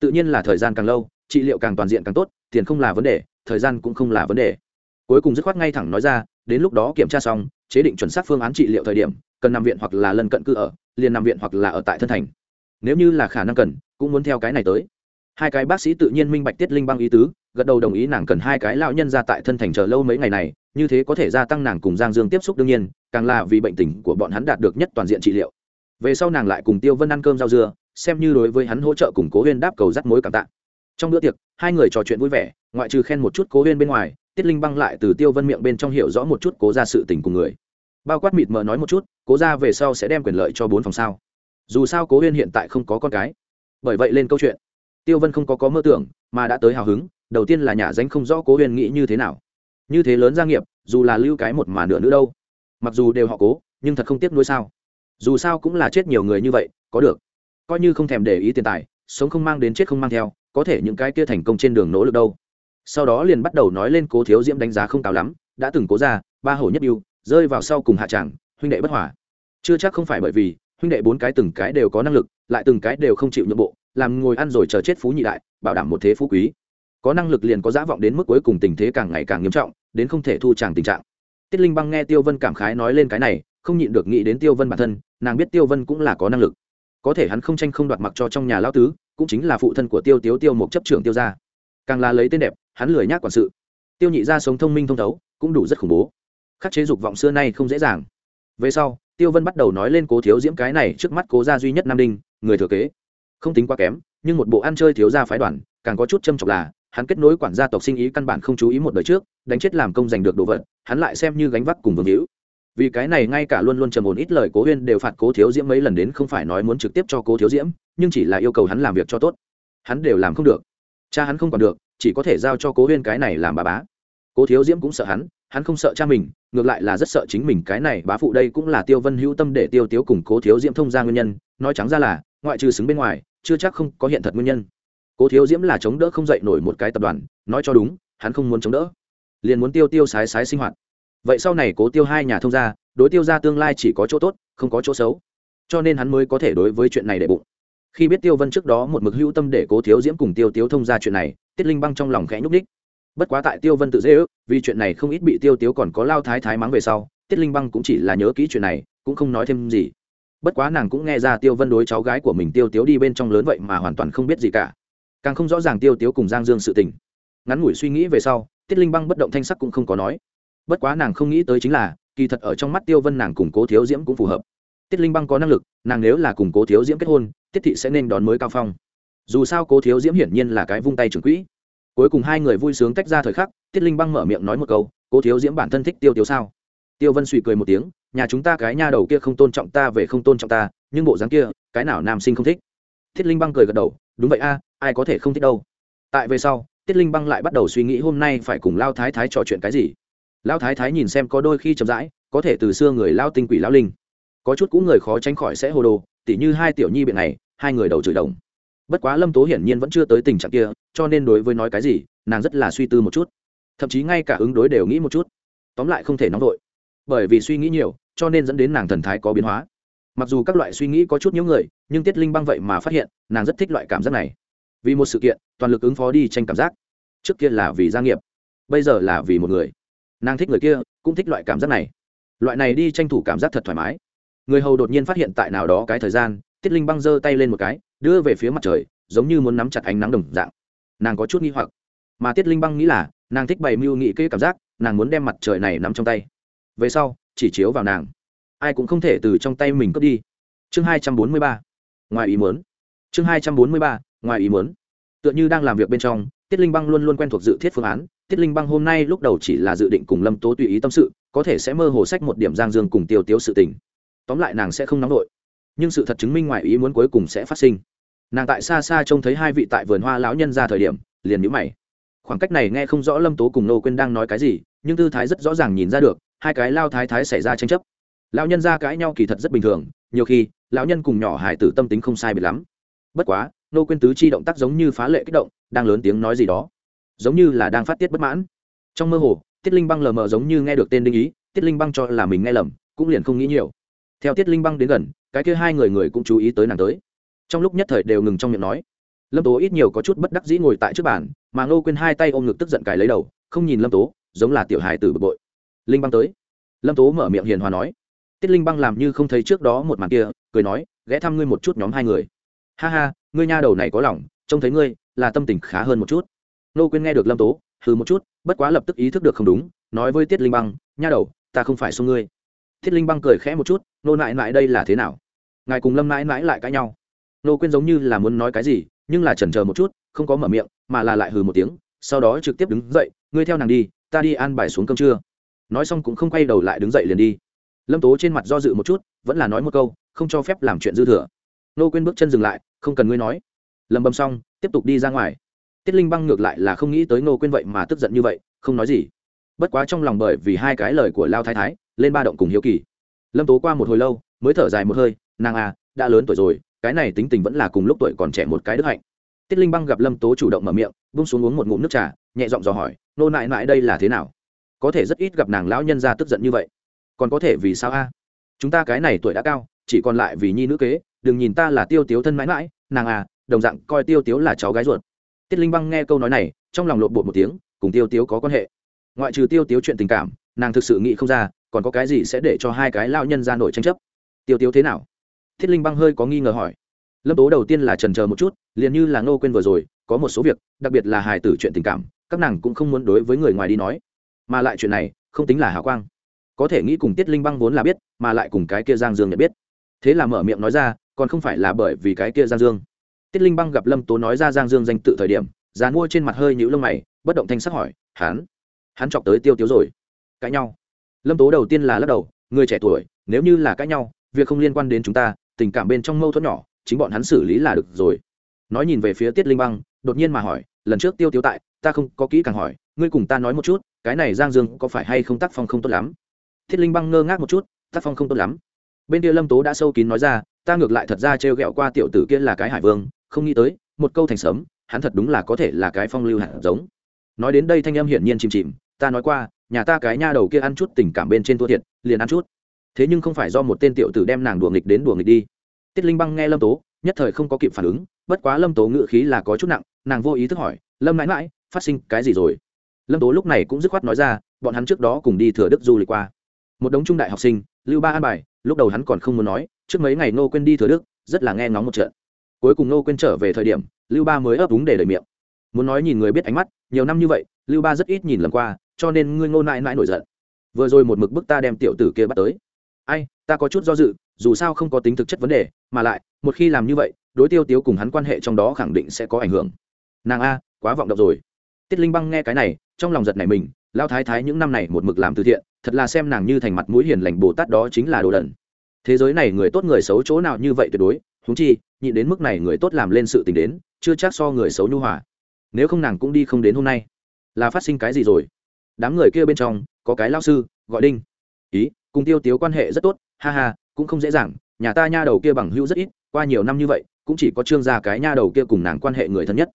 Tự nhiên là thời gian càng lâu, trị liệu càng toàn diện càng tốt, tiền không là vấn đề, thời gian cũng không là vấn đề. Cuối cùng dứt khoát ngay thẳng nói ra, đến lúc đó kiểm tra xong, chế định chuẩn xác phương án trị liệu thời điểm, cần nằm viện hoặc là lần cận cư ở, liền nằm viện hoặc là ở tại thân thành. Nếu như là khả năng cần, cũng muốn theo cái này tới. Hai cái bác sĩ tự nhiên minh bạch tiết linh băng ý tứ, gật đầu đồng ý nàng cần hai cái lão nhân ra tại thân thành chờ lâu mấy ngày này như thế có thể gia tăng nàng cùng giang dương tiếp xúc đương nhiên, càng là vì bệnh tình của bọn hắn đạt được nhất toàn diện trị liệu. Về sau nàng lại cùng tiêu vân ăn cơm rau dưa, xem như đối với hắn hỗ trợ củng cố huyên đáp cầu dắt mối cảm tạ. Trong bữa tiệc, hai người trò chuyện vui vẻ, ngoại trừ khen một chút cố huyên bên ngoài, tiết tiết linh băng lại từ tiêu vân miệng bên trong hiểu rõ một chút cố ra sự tình cùng người. Bao quát mịt mờ nói một chút, cố ra về sau sẽ đem quyền lợi cho bốn phòng sao. Dù sao cố huyên hiện tại không có con cái. Bởi vậy lên câu chuyện. Tiêu vân không có có mơ tưởng, mà đã tới hào hứng, đầu tiên là nhà danh không rõ cố huyên nghĩ như thế nào như thế lớn gia nghiệp, dù là lưu cái một mà nửa nữa đâu. Mặc dù đều họ cố, nhưng thật không tiếc nuối sao. Dù sao cũng là chết nhiều người như vậy, có được. Coi như không thèm để ý tiền tài, sống không mang đến chết không mang theo, có thể những cái kia thành công trên đường nỗ lực đâu. Sau đó liền bắt đầu nói lên cố thiếu diễm đánh giá không cao lắm, đã từng cố ra, ba hổ nhất yêu, rơi vào sau cùng hạ tràng, huynh đệ bất hòa. Chưa chắc không phải bởi vì, huynh đệ bốn cái từng cái đều có năng lực, lại từng cái đều không chịu nhượng bộ, làm ngồi ăn rồi chờ chết phú nhị đại, bảo đảm một thế phú quý có năng lực liền có giả vọng đến mức cuối cùng tình thế càng ngày càng nghiêm trọng, đến không thể thu tràng tình trạng. Tiết linh băng nghe tiêu vân cảm khái nói lên cái này, không nhịn được nghĩ đến tiêu vân bản thân, nàng biết tiêu vân cũng là có năng lực. Có thể hắn không tranh không đoạt mặc cho trong nhà lao tứ, cũng chính là phụ thân của tiêu tiếu tiêu một chấp trưởng tiêu gia. Càng là lấy tên đẹp, hắn lười nhác quản sự. Tiêu nhị gia sống thông minh thông thấu, cũng đủ rất khủng bố. Khắc chế dục vọng xưa nay không dễ dàng. Về sau, tiêu vân bắt đầu nói lên cố thiếu diễm cái này trước mắt cố gia duy nhất nam đinh, người thừa kế. Không tính quá kém, nhưng một bộ ăn chơi thiếu gia phái đoàn, càng có chút châm chọc là hắn kết nối quản gia tộc sinh ý căn bản không chú ý một đời trước, đánh chết làm công giành được đồ vật, hắn lại xem như gánh vác cùng vương hữu. Vì cái này ngay cả luôn luôn trầm ổn ít lời cố huyên đều phạt cố thiếu diễm mấy lần đến không phải nói muốn trực tiếp cho cố thiếu diễm, nhưng chỉ là yêu cầu hắn làm việc cho tốt. Hắn đều làm không được. Cha hắn không còn được, chỉ có thể giao cho cố huyên cái này làm bà bá. Cố thiếu diễm cũng sợ hắn hắn không sợ cha mình, ngược lại là rất sợ chính mình cái này bá phụ đây cũng là tiêu vân hữu tâm để tiêu tiếu cùng cố thiếu diễm thông ra nguyên nhân, nói trắng ra là, ngoại trừ xứng bên ngoài, chưa chắc không có hiện thật nguyên nhân cố thiếu diễm là chống đỡ không dậy nổi một cái tập đoàn, nói cho đúng, hắn không muốn chống đỡ. Liền muốn tiêu tiêu sái sái sinh hoạt. Vậy sau này cố tiêu hai nhà thông gia, đối tiêu ra tương lai chỉ có chỗ tốt, không có chỗ xấu. Cho nên hắn mới có thể đối với chuyện này để bụng. Khi biết tiêu vân trước đó một mực hữu tâm để cố thiếu diễm cùng tiêu tiếu thông ra chuyện này, tiết linh băng trong lòng khẽ nhúc ních bất quá tại tiêu vân tự dễ ước, vì chuyện này không ít bị tiêu tiếu còn có lao thái thái mắng về sau, tiết linh băng cũng chỉ là nhớ kỹ chuyện này, cũng không nói thêm gì. Bất quá nàng cũng nghe ra tiêu vân đối cháu gái của mình tiêu tiếu đi bên trong lớn vậy mà hoàn toàn không biết gì cả càng không rõ ràng tiêu tiếu cùng giang dương sự tình. Ngắn ngủi suy nghĩ về sau, tiết linh băng bất động thanh sắc cũng không có nói. Bất quá nàng không nghĩ tới chính là, kỳ thật ở trong mắt tiêu vân nàng cùng cố thiếu diễm cũng phù hợp. Tiết linh băng có năng lực, nàng nếu là cùng cố thiếu diễm kết hôn, tiết thị sẽ nên đón mới cao phong. Dù sao cố thiếu diễm hiển nhiên là cái vung tay trưởng quỹ. Cuối cùng hai người vui sướng tách ra thời khắc, tiết linh băng mở miệng nói một câu, cố thiếu diễm bản thân thích tiêu tiêu sao? Tiêu vân suy cười một tiếng, nhà chúng ta cái nha đầu kia không tôn trọng ta về không tôn trọng ta, nhưng bộ dáng kia, cái nào nam sinh không thích? Thiết linh băng cười gật đầu, đúng vậy a ai có thể không thích đâu. Tại về sau, tiết linh băng lại bắt đầu suy nghĩ hôm nay phải cùng lao thái thái trò chuyện cái gì. Lao thái thái nhìn xem có đôi khi chậm rãi, có thể từ xưa người lao tinh quỷ lao linh. Có chút cũng người khó tránh khỏi sẽ hồ đồ, tỉ như hai tiểu nhi biện này, hai người đầu chửi đồng. Bất quá lâm tố hiển nhiên vẫn chưa tới tình trạng kia, cho nên đối với nói cái gì, nàng rất là suy tư một chút. Thậm chí ngay cả ứng đối đều nghĩ một chút. Tóm lại không thể nóng vội. Bởi vì suy nghĩ nhiều, cho nên dẫn đến nàng thần thái có biến hóa. Mặc dù các loại suy nghĩ có chút những người, nhưng tiết linh băng vậy mà phát hiện, nàng rất thích loại cảm giác này vì một sự kiện, toàn lực ứng phó đi tranh cảm giác. Trước kia là vì gia nghiệp, bây giờ là vì một người. Nàng thích người kia, cũng thích loại cảm giác này. Loại này đi tranh thủ cảm giác thật thoải mái. Người hầu đột nhiên phát hiện tại nào đó cái thời gian, tiết linh băng giơ tay lên một cái, đưa về phía mặt trời, giống như muốn nắm chặt ánh nắng đồng dạng. Nàng có chút nghi hoặc, mà tiết linh băng nghĩ là, nàng thích bày mưu nghị kê cảm giác, nàng muốn đem mặt trời này nắm trong tay. Về sau, chỉ chiếu vào nàng. Ai cũng không thể từ trong tay mình cướp đi. Chương hai trăm bốn mươi ba. Ngoài ý muốn chương hai trăm bốn mươi ba, ngoài ý muốn. Tựa như đang làm việc bên trong, tiết linh băng luôn luôn quen thuộc dự thiết phương án. Tiết linh băng hôm nay lúc đầu chỉ là dự định cùng lâm tố tùy ý tâm sự, có thể sẽ mơ hồ sách một điểm giang dương cùng tiêu tiếu sự tình. Tóm lại nàng sẽ không nóng nổi. Nhưng sự thật chứng minh ngoài ý muốn cuối cùng sẽ phát sinh. Nàng tại xa xa trông thấy hai vị tại vườn hoa lão nhân ra thời điểm, liền nhữ mày. Khoảng cách này nghe không rõ lâm tố cùng nô quên đang nói cái gì, nhưng tư thái rất rõ ràng nhìn ra được, hai cái lao thái thái xảy ra tranh chấp. Lão nhân ra cãi nhau kỳ thật rất bình thường, nhiều khi, lão nhân cùng nhỏ hải tử tâm tính không sai biệt lắm bất quá, nô quên tứ chi động tác giống như phá lệ kích động, đang lớn tiếng nói gì đó. Giống như là đang phát tiết bất mãn. Trong mơ hồ, tiết linh băng lờ mờ giống như nghe được tên đinh ý, tiết linh băng cho là mình nghe lầm, cũng liền không nghĩ nhiều. Theo tiết linh băng đến gần, cái kia hai người người cũng chú ý tới nàng tới. Trong lúc nhất thời đều ngừng trong miệng nói. Lâm tố ít nhiều có chút bất đắc dĩ ngồi tại trước bàn, mà ngô quên hai tay ôm ngực tức giận cài lấy đầu, không nhìn lâm tố, giống là tiểu hài tử bực bội. Linh băng tới. Lâm tố mở miệng hiền hòa nói. Tiết linh băng làm như không thấy trước đó một màn kia, cười nói, ghé thăm ngươi một chút nhóm hai người ha ha, ngươi nha đầu này có lòng, trông thấy ngươi, là tâm tình khá hơn một chút. Nô quên nghe được lâm tố, hừ một chút, bất quá lập tức ý thức được không đúng, nói với tiết linh băng, nha đầu, ta không phải xô ngươi. Thiết linh băng cười khẽ một chút, nô nại nại đây là thế nào? Ngài cùng lâm nãi nãi lại cãi nhau. Nô quên giống như là muốn nói cái gì, nhưng là chần chờ một chút, không có mở miệng, mà là lại hừ một tiếng, sau đó trực tiếp đứng dậy, ngươi theo nàng đi, ta đi an bài xuống cơm trưa. Nói xong cũng không quay đầu lại đứng dậy liền đi. Lâm tố trên mặt do dự một chút, vẫn là nói một câu, không cho phép làm chuyện dư thừa. Nô quên bước chân dừng lại không cần ngươi nói. Lầm bầm xong, tiếp tục đi ra ngoài. Tiết linh băng ngược lại là không nghĩ tới nô quên vậy mà tức giận như vậy, không nói gì. Bất quá trong lòng bởi vì hai cái lời của lao thái thái, lên ba động cùng hiếu kỳ. Lâm tố qua một hồi lâu, mới thở dài một hơi, nàng à đã lớn tuổi rồi, cái này tính tình vẫn là cùng lúc tuổi còn trẻ một cái đức hạnh. Tiết linh băng gặp lâm tố chủ động mở miệng bung xuống uống một ngụm nước trà, nhẹ giọng dò hỏi, nô nại nại đây là thế nào? Có thể rất ít gặp nàng lão nhân ra tức giận như vậy. Còn có thể vì sao a? Chúng ta cái này tuổi đã cao, chỉ còn lại vì nhi nữ kế đừng nhìn ta là tiêu tiếu thân mãi mãi, nàng à đồng dạng coi tiêu tiếu là cháu gái ruột. Tiết linh băng nghe câu nói này, trong lòng lộn bột một tiếng, cùng tiêu tiếu có quan hệ. Ngoại trừ tiêu tiếu chuyện tình cảm, nàng thực sự nghĩ không ra, còn có cái gì sẽ để cho hai cái lao nhân ra nổi tranh chấp. Tiêu tiếu thế nào? Thiết linh băng hơi có nghi ngờ hỏi. Lâm tố đầu tiên là trần chờ một chút, liền như là ngô quên vừa rồi, có một số việc, đặc biệt là hài tử chuyện tình cảm, các nàng cũng không muốn đối với người ngoài đi nói. Mà lại chuyện này, không tính là hào quang. Có thể nghĩ cùng tiết linh băng vốn là biết, mà lại cùng cái kia giang dương nhận biết. Thế là mở miệng nói ra còn không phải là bởi vì cái kia giang dương. Tiết linh băng gặp lâm tố nói ra giang dương danh tự thời điểm dàn mua trên mặt hơi nhũ lông mày, bất động thanh sắc hỏi, hắn? Hắn chọc tới tiêu tiếu rồi. Cãi nhau. Lâm tố đầu tiên là lắc đầu, người trẻ tuổi, nếu như là cãi nhau, việc không liên quan đến chúng ta, tình cảm bên trong mâu thuẫn nhỏ, chính bọn hắn xử lý là được rồi. Nói nhìn về phía tiết linh băng, đột nhiên mà hỏi, lần trước tiêu tiêu tại, ta không có kỹ càng hỏi, ngươi cùng ta nói một chút, cái này giang dương có phải hay không tác phong không tốt lắm? Thiết linh băng ngơ ngác một chút, tác phong không tốt lắm. Bên kia lâm tố đã sâu kín nói ra ta ngược lại thật ra trêu ghẹo qua tiểu tử kia là cái hải vương, không nghĩ tới, một câu thành sớm hắn thật đúng là có thể là cái phong lưu hạt giống. Nói đến đây thanh âm hiển nhiên chìm chìm, ta nói qua, nhà ta cái nha đầu kia ăn chút tình cảm bên trên thua thiệt, liền ăn chút. Thế nhưng không phải do một tên tiểu tử đem nàng đùa nghịch đến đùa nghịch đi. Tiết linh băng nghe lâm tố, nhất thời không có kịp phản ứng, bất quá lâm tố ngự khí là có chút nặng, nàng vô ý thức hỏi, lâm mãi mãi, phát sinh cái gì rồi? Lâm tố lúc này cũng dứt khoát nói ra, bọn hắn trước đó cùng đi thừa đức du lịch qua một đống trung đại học sinh, lưu ba an bài, lúc đầu hắn còn không muốn nói, trước mấy ngày nô quên đi thừa đức, rất là nghe ngóng một trận. Cuối cùng nô quên trở về thời điểm, lưu ba mới ấp úng để đời miệng. Muốn nói nhìn người biết ánh mắt, nhiều năm như vậy, lưu ba rất ít nhìn lần qua, cho nên ngươi ngô nại nại nổi giận. Vừa rồi một mực bức ta đem tiểu tử kia bắt tới. Ai, ta có chút do dự, dù sao không có tính thực chất vấn đề, mà lại, một khi làm như vậy, đối tiêu tiếu cùng hắn quan hệ trong đó khẳng định sẽ có ảnh hưởng. Nàng a, quá vọng động rồi. Tiết linh băng nghe cái này, trong lòng giật này mình lao thái thái những năm này một mực làm từ thiện thật là xem nàng như thành mặt mũi hiền lành bồ tát đó chính là đồ đần. Thế giới này người tốt người xấu chỗ nào như vậy tuyệt đối húng chi, nhịn đến mức này người tốt làm lên sự tình đến, chưa chắc so người xấu nhu hòa. Nếu không nàng cũng đi không đến hôm nay. Là phát sinh cái gì rồi? Đám người kia bên trong, có cái lao sư, gọi đinh. Ý, cùng tiêu tiếu quan hệ rất tốt, ha ha, cũng không dễ dàng, nhà ta nha đầu kia bằng hữu rất ít, qua nhiều năm như vậy, cũng chỉ có trương gia cái nha đầu kia cùng nàng quan hệ người thân nhất.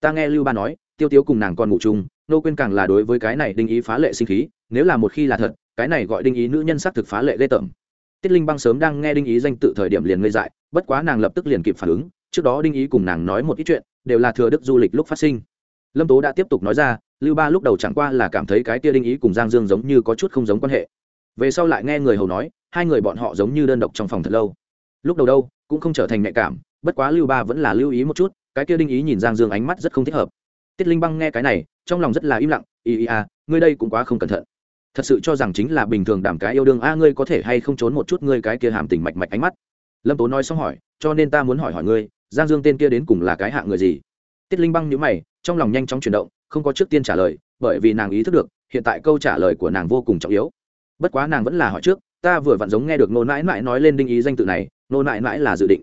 Ta nghe lưu ba nói tiêu tiếu cùng nàng còn ngủ chung, nô quên càng là đối với cái này đinh ý phá lệ sinh khí, nếu là một khi là thật, cái này gọi đinh ý nữ nhân xác thực phá lệ ghê tởm. Tiết linh băng sớm đang nghe đinh ý danh tự thời điểm liền ngây dại, bất quá nàng lập tức liền kịp phản ứng, trước đó đinh ý cùng nàng nói một ít chuyện, đều là thừa đức du lịch lúc phát sinh. Lâm tố đã tiếp tục nói ra, lưu ba lúc đầu chẳng qua là cảm thấy cái tia đinh ý cùng giang dương giống như có chút không giống quan hệ. Về sau lại nghe người hầu nói, hai người bọn họ giống như đơn độc trong phòng thật lâu. Lúc đầu đâu, cũng không trở thành nhạy cảm, bất quá lưu ba vẫn là lưu ý một chút, cái kia đinh ý nhìn giang dương ánh mắt rất không thích hợp tiết linh băng nghe cái này, trong lòng rất là im lặng, ý ý à ngươi đây cũng quá không cẩn thận. Thật sự cho rằng chính là bình thường đảm cái yêu đương, a, ngươi có thể hay không trốn một chút ngươi cái kia hàm tình mạch mạch ánh mắt? Lâm tố nói xong hỏi, cho nên ta muốn hỏi hỏi ngươi, giang dương tên kia đến cùng là cái hạ người gì? Tiết linh băng nhíu mày, trong lòng nhanh chóng chuyển động, không có trước tiên trả lời, bởi vì nàng ý thức được, hiện tại câu trả lời của nàng vô cùng trọng yếu. Bất quá nàng vẫn là hỏi trước, ta vừa vặn giống nghe được nô nãi nãi nói lên đinh ý danh tự này, nô nãi nãi là dự định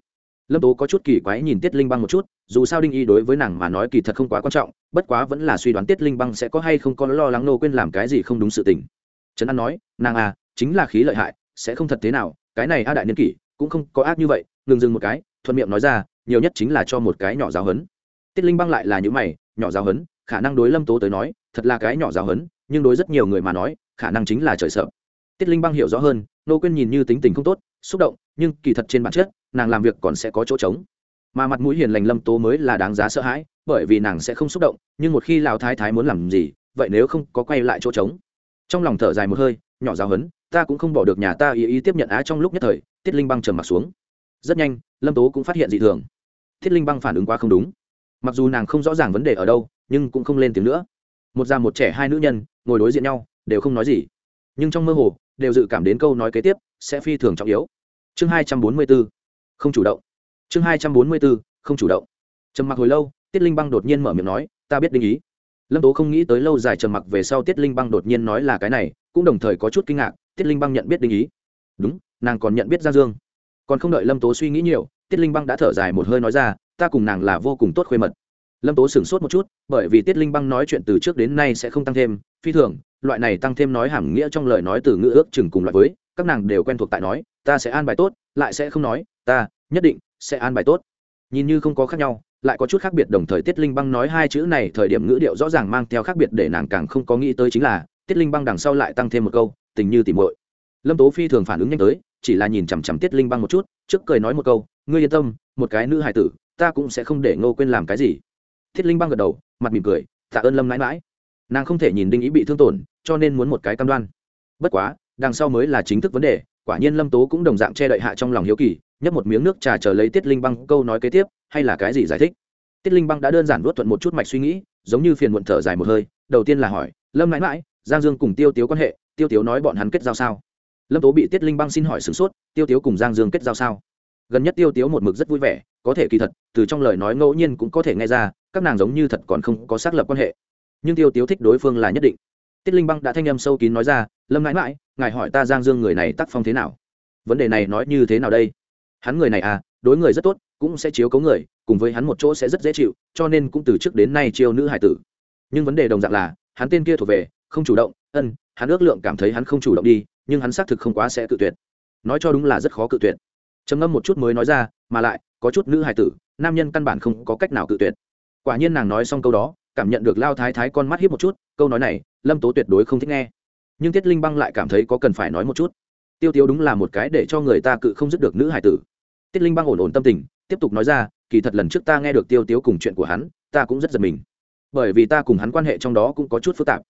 lâm tố có chút kỳ quái nhìn tiết linh băng một chút, dù sao đinh Y đối với nàng mà nói kỳ thật không quá quan trọng, bất quá vẫn là suy đoán tiết linh băng sẽ có hay không có lo lắng nô quên làm cái gì không đúng sự tình. Trấn an nói, nàng à chính là khí lợi hại, sẽ không thật thế nào, cái này a đại niên kỷ cũng không có ác như vậy, ngừng dừng một cái, thuận miệng nói ra, nhiều nhất chính là cho một cái nhỏ giáo hấn tiết linh băng lại là những mày, nhỏ giáo hấn khả năng đối lâm tố tới nói, thật là cái nhỏ giáo hấn nhưng đối rất nhiều người mà nói, khả năng chính là trời sợ. Tiết linh băng hiểu rõ hơn, nô quên nhìn như tính tình không tốt, xúc động, nhưng kỳ thật trên bản chất nàng làm việc còn sẽ có chỗ trống. Mà mặt mũi hiền lành lâm tố mới là đáng giá sợ hãi, bởi vì nàng sẽ không xúc động, nhưng một khi lão thái thái muốn làm gì, vậy nếu không có quay lại chỗ trống. Trong lòng thở dài một hơi, nhỏ giáo hấn ta cũng không bỏ được nhà ta ý ý tiếp nhận á trong lúc nhất thời, tiết linh băng trầm mặt xuống. Rất nhanh, lâm tố cũng phát hiện dị thường. Thiết linh băng phản ứng quá không đúng. Mặc dù nàng không rõ ràng vấn đề ở đâu, nhưng cũng không lên tiếng nữa. Một già một trẻ hai nữ nhân, ngồi đối diện nhau, đều không nói gì. Nhưng trong mơ hồ, đều dự cảm đến câu nói kế tiếp sẽ phi thường trọng yếu. Chương hai trăm bốn mươi bốn không chủ động. Chương hai trăm bốn mươi bốn, không chủ động. Trầm mặc hồi lâu tiết linh băng đột nhiên mở miệng nói ta biết đinh ý. Lâm tố không nghĩ tới lâu dài trầm mặc về sau tiết linh băng đột nhiên nói là cái này cũng đồng thời có chút kinh ngạc tiết linh băng nhận biết đinh ý. Đúng nàng còn nhận biết giang dương. Còn không đợi lâm tố suy nghĩ nhiều tiết linh băng đã thở dài một hơi nói ra ta cùng nàng là vô cùng tốt khuê mật. Lâm tố sửng sốt một chút bởi vì tiết linh băng nói chuyện từ trước đến nay sẽ không tăng thêm phi thường loại này tăng thêm nói hàm nghĩa trong lời nói từ ngữ ước chừng cùng loại với các nàng đều quen thuộc tại nói ta sẽ an bài tốt lại sẽ không nói ta, nhất định sẽ an bài tốt. Nhìn như không có khác nhau, lại có chút khác biệt đồng thời tiết linh băng nói hai chữ này thời điểm ngữ điệu rõ ràng mang theo khác biệt để nàng càng không có nghĩ tới chính là, tiết linh băng đằng sau lại tăng thêm một câu, tình như tìm muội. Lâm tố phi thường phản ứng nhanh tới, chỉ là nhìn chằm chằm tiết linh băng một chút, trước cười nói một câu, ngươi yên tâm, một cái nữ hài tử, ta cũng sẽ không để ngô quên làm cái gì. Tiết linh băng gật đầu, mặt mỉm cười, tạ ơn lâm mãi mãi. Nàng không thể nhìn đinh ý bị thương tổn, cho nên muốn một cái cam đoan. Bất quá, đằng sau mới là chính thức vấn đề quả nhiên lâm tố cũng đồng dạng che đậy hạ trong lòng hiếu kỳ, nhấp một miếng nước trà chờ lấy tiết linh băng câu nói kế tiếp, hay là cái gì giải thích? Tiết linh băng đã đơn giản vuốt thuận một chút mạch suy nghĩ, giống như phiền muộn thở dài một hơi, đầu tiên là hỏi, lâm mãi mãi, giang dương cùng tiêu tiếu quan hệ, tiêu tiếu nói bọn hắn kết giao sao? Lâm tố bị tiết linh băng xin hỏi sửng sốt, tiêu tiếu cùng giang dương kết giao sao? Gần nhất tiêu tiếu một mực rất vui vẻ, có thể kỳ thật, từ trong lời nói ngẫu nhiên cũng có thể nghe ra, các nàng giống như thật còn không có xác lập quan hệ. Nhưng tiêu tiếu thích đối phương là nhất định tiết linh băng đã thanh âm sâu kín nói ra, lâm mãi mãi, ngài hỏi ta giang dương người này tác phong thế nào? Vấn đề này nói như thế nào đây? Hắn người này à đối người rất tốt, cũng sẽ chiếu cấu người, cùng với hắn một chỗ sẽ rất dễ chịu, cho nên cũng từ trước đến nay chiêu nữ hải tử. Nhưng vấn đề đồng dạng là, hắn tên kia thuộc về, không chủ động, ân, hắn ước lượng cảm thấy hắn không chủ động đi, nhưng hắn xác thực không quá sẽ cự tuyệt. Nói cho đúng là rất khó cự tuyệt. Trầm ngâm một chút mới nói ra, mà lại, có chút nữ hải tử, nam nhân căn bản không có cách nào cự tuyệt. Quả nhiên nàng nói xong câu đó, cảm nhận được lao thái thái con mắt hiếp một chút, câu nói này lâm tố tuyệt đối không thích nghe. Nhưng tiết linh băng lại cảm thấy có cần phải nói một chút. Tiêu tiêu đúng là một cái để cho người ta cự không dứt được nữ hải tử. Tiết linh băng ổn ổn tâm tình, tiếp tục nói ra, kỳ thật lần trước ta nghe được tiêu tiêu cùng chuyện của hắn, ta cũng rất giật mình. Bởi vì ta cùng hắn quan hệ trong đó cũng có chút phức tạp.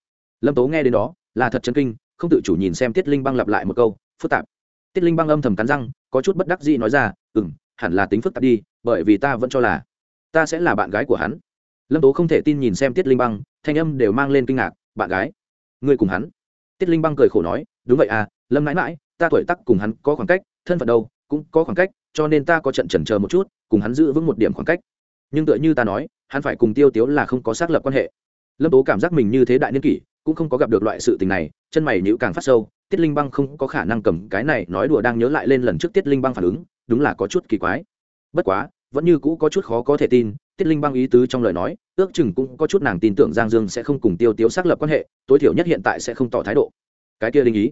Lâm tố nghe đến đó, là thật chân kinh, không tự chủ nhìn xem tiết linh băng lặp lại một câu, phức tạp. Tiết linh băng âm thầm cắn răng, có chút bất đắc dĩ nói ra ừ m hẳn là tính phức tạp đi, bởi vì ta vẫn cho là, ta sẽ là bạn gái của hắn. Lâm tố không thể tin nhìn xem tiết linh băng, thanh âm đều mang lên kinh ngạc bạn gái. Ngươi cùng hắn. Tiết linh băng cười khổ nói, đúng vậy à lâm mãi mãi ta tuổi tắc cùng hắn có khoảng cách, thân phận đâu, cũng có khoảng cách, cho nên ta có trận chần chờ một chút, cùng hắn giữ vững một điểm khoảng cách. Nhưng tựa như ta nói, hắn phải cùng tiêu tiếu là không có xác lập quan hệ. Lâm tố cảm giác mình như thế đại niên kỷ, cũng không có gặp được loại sự tình này, chân mày nhữ càng phát sâu, tiết linh băng không có khả năng cầm cái này nói đùa đang nhớ lại lên lần trước tiết linh băng phản ứng, đúng là có chút kỳ quái. Bất quá, vẫn như cũ có chút khó có thể tin, tiết linh băng ý tứ trong lời nói ước chừng cũng có chút nàng tin tưởng giang dương sẽ không cùng tiêu tiếu xác lập quan hệ, tối thiểu nhất hiện tại sẽ không tỏ thái độ. Cái kia linh ý.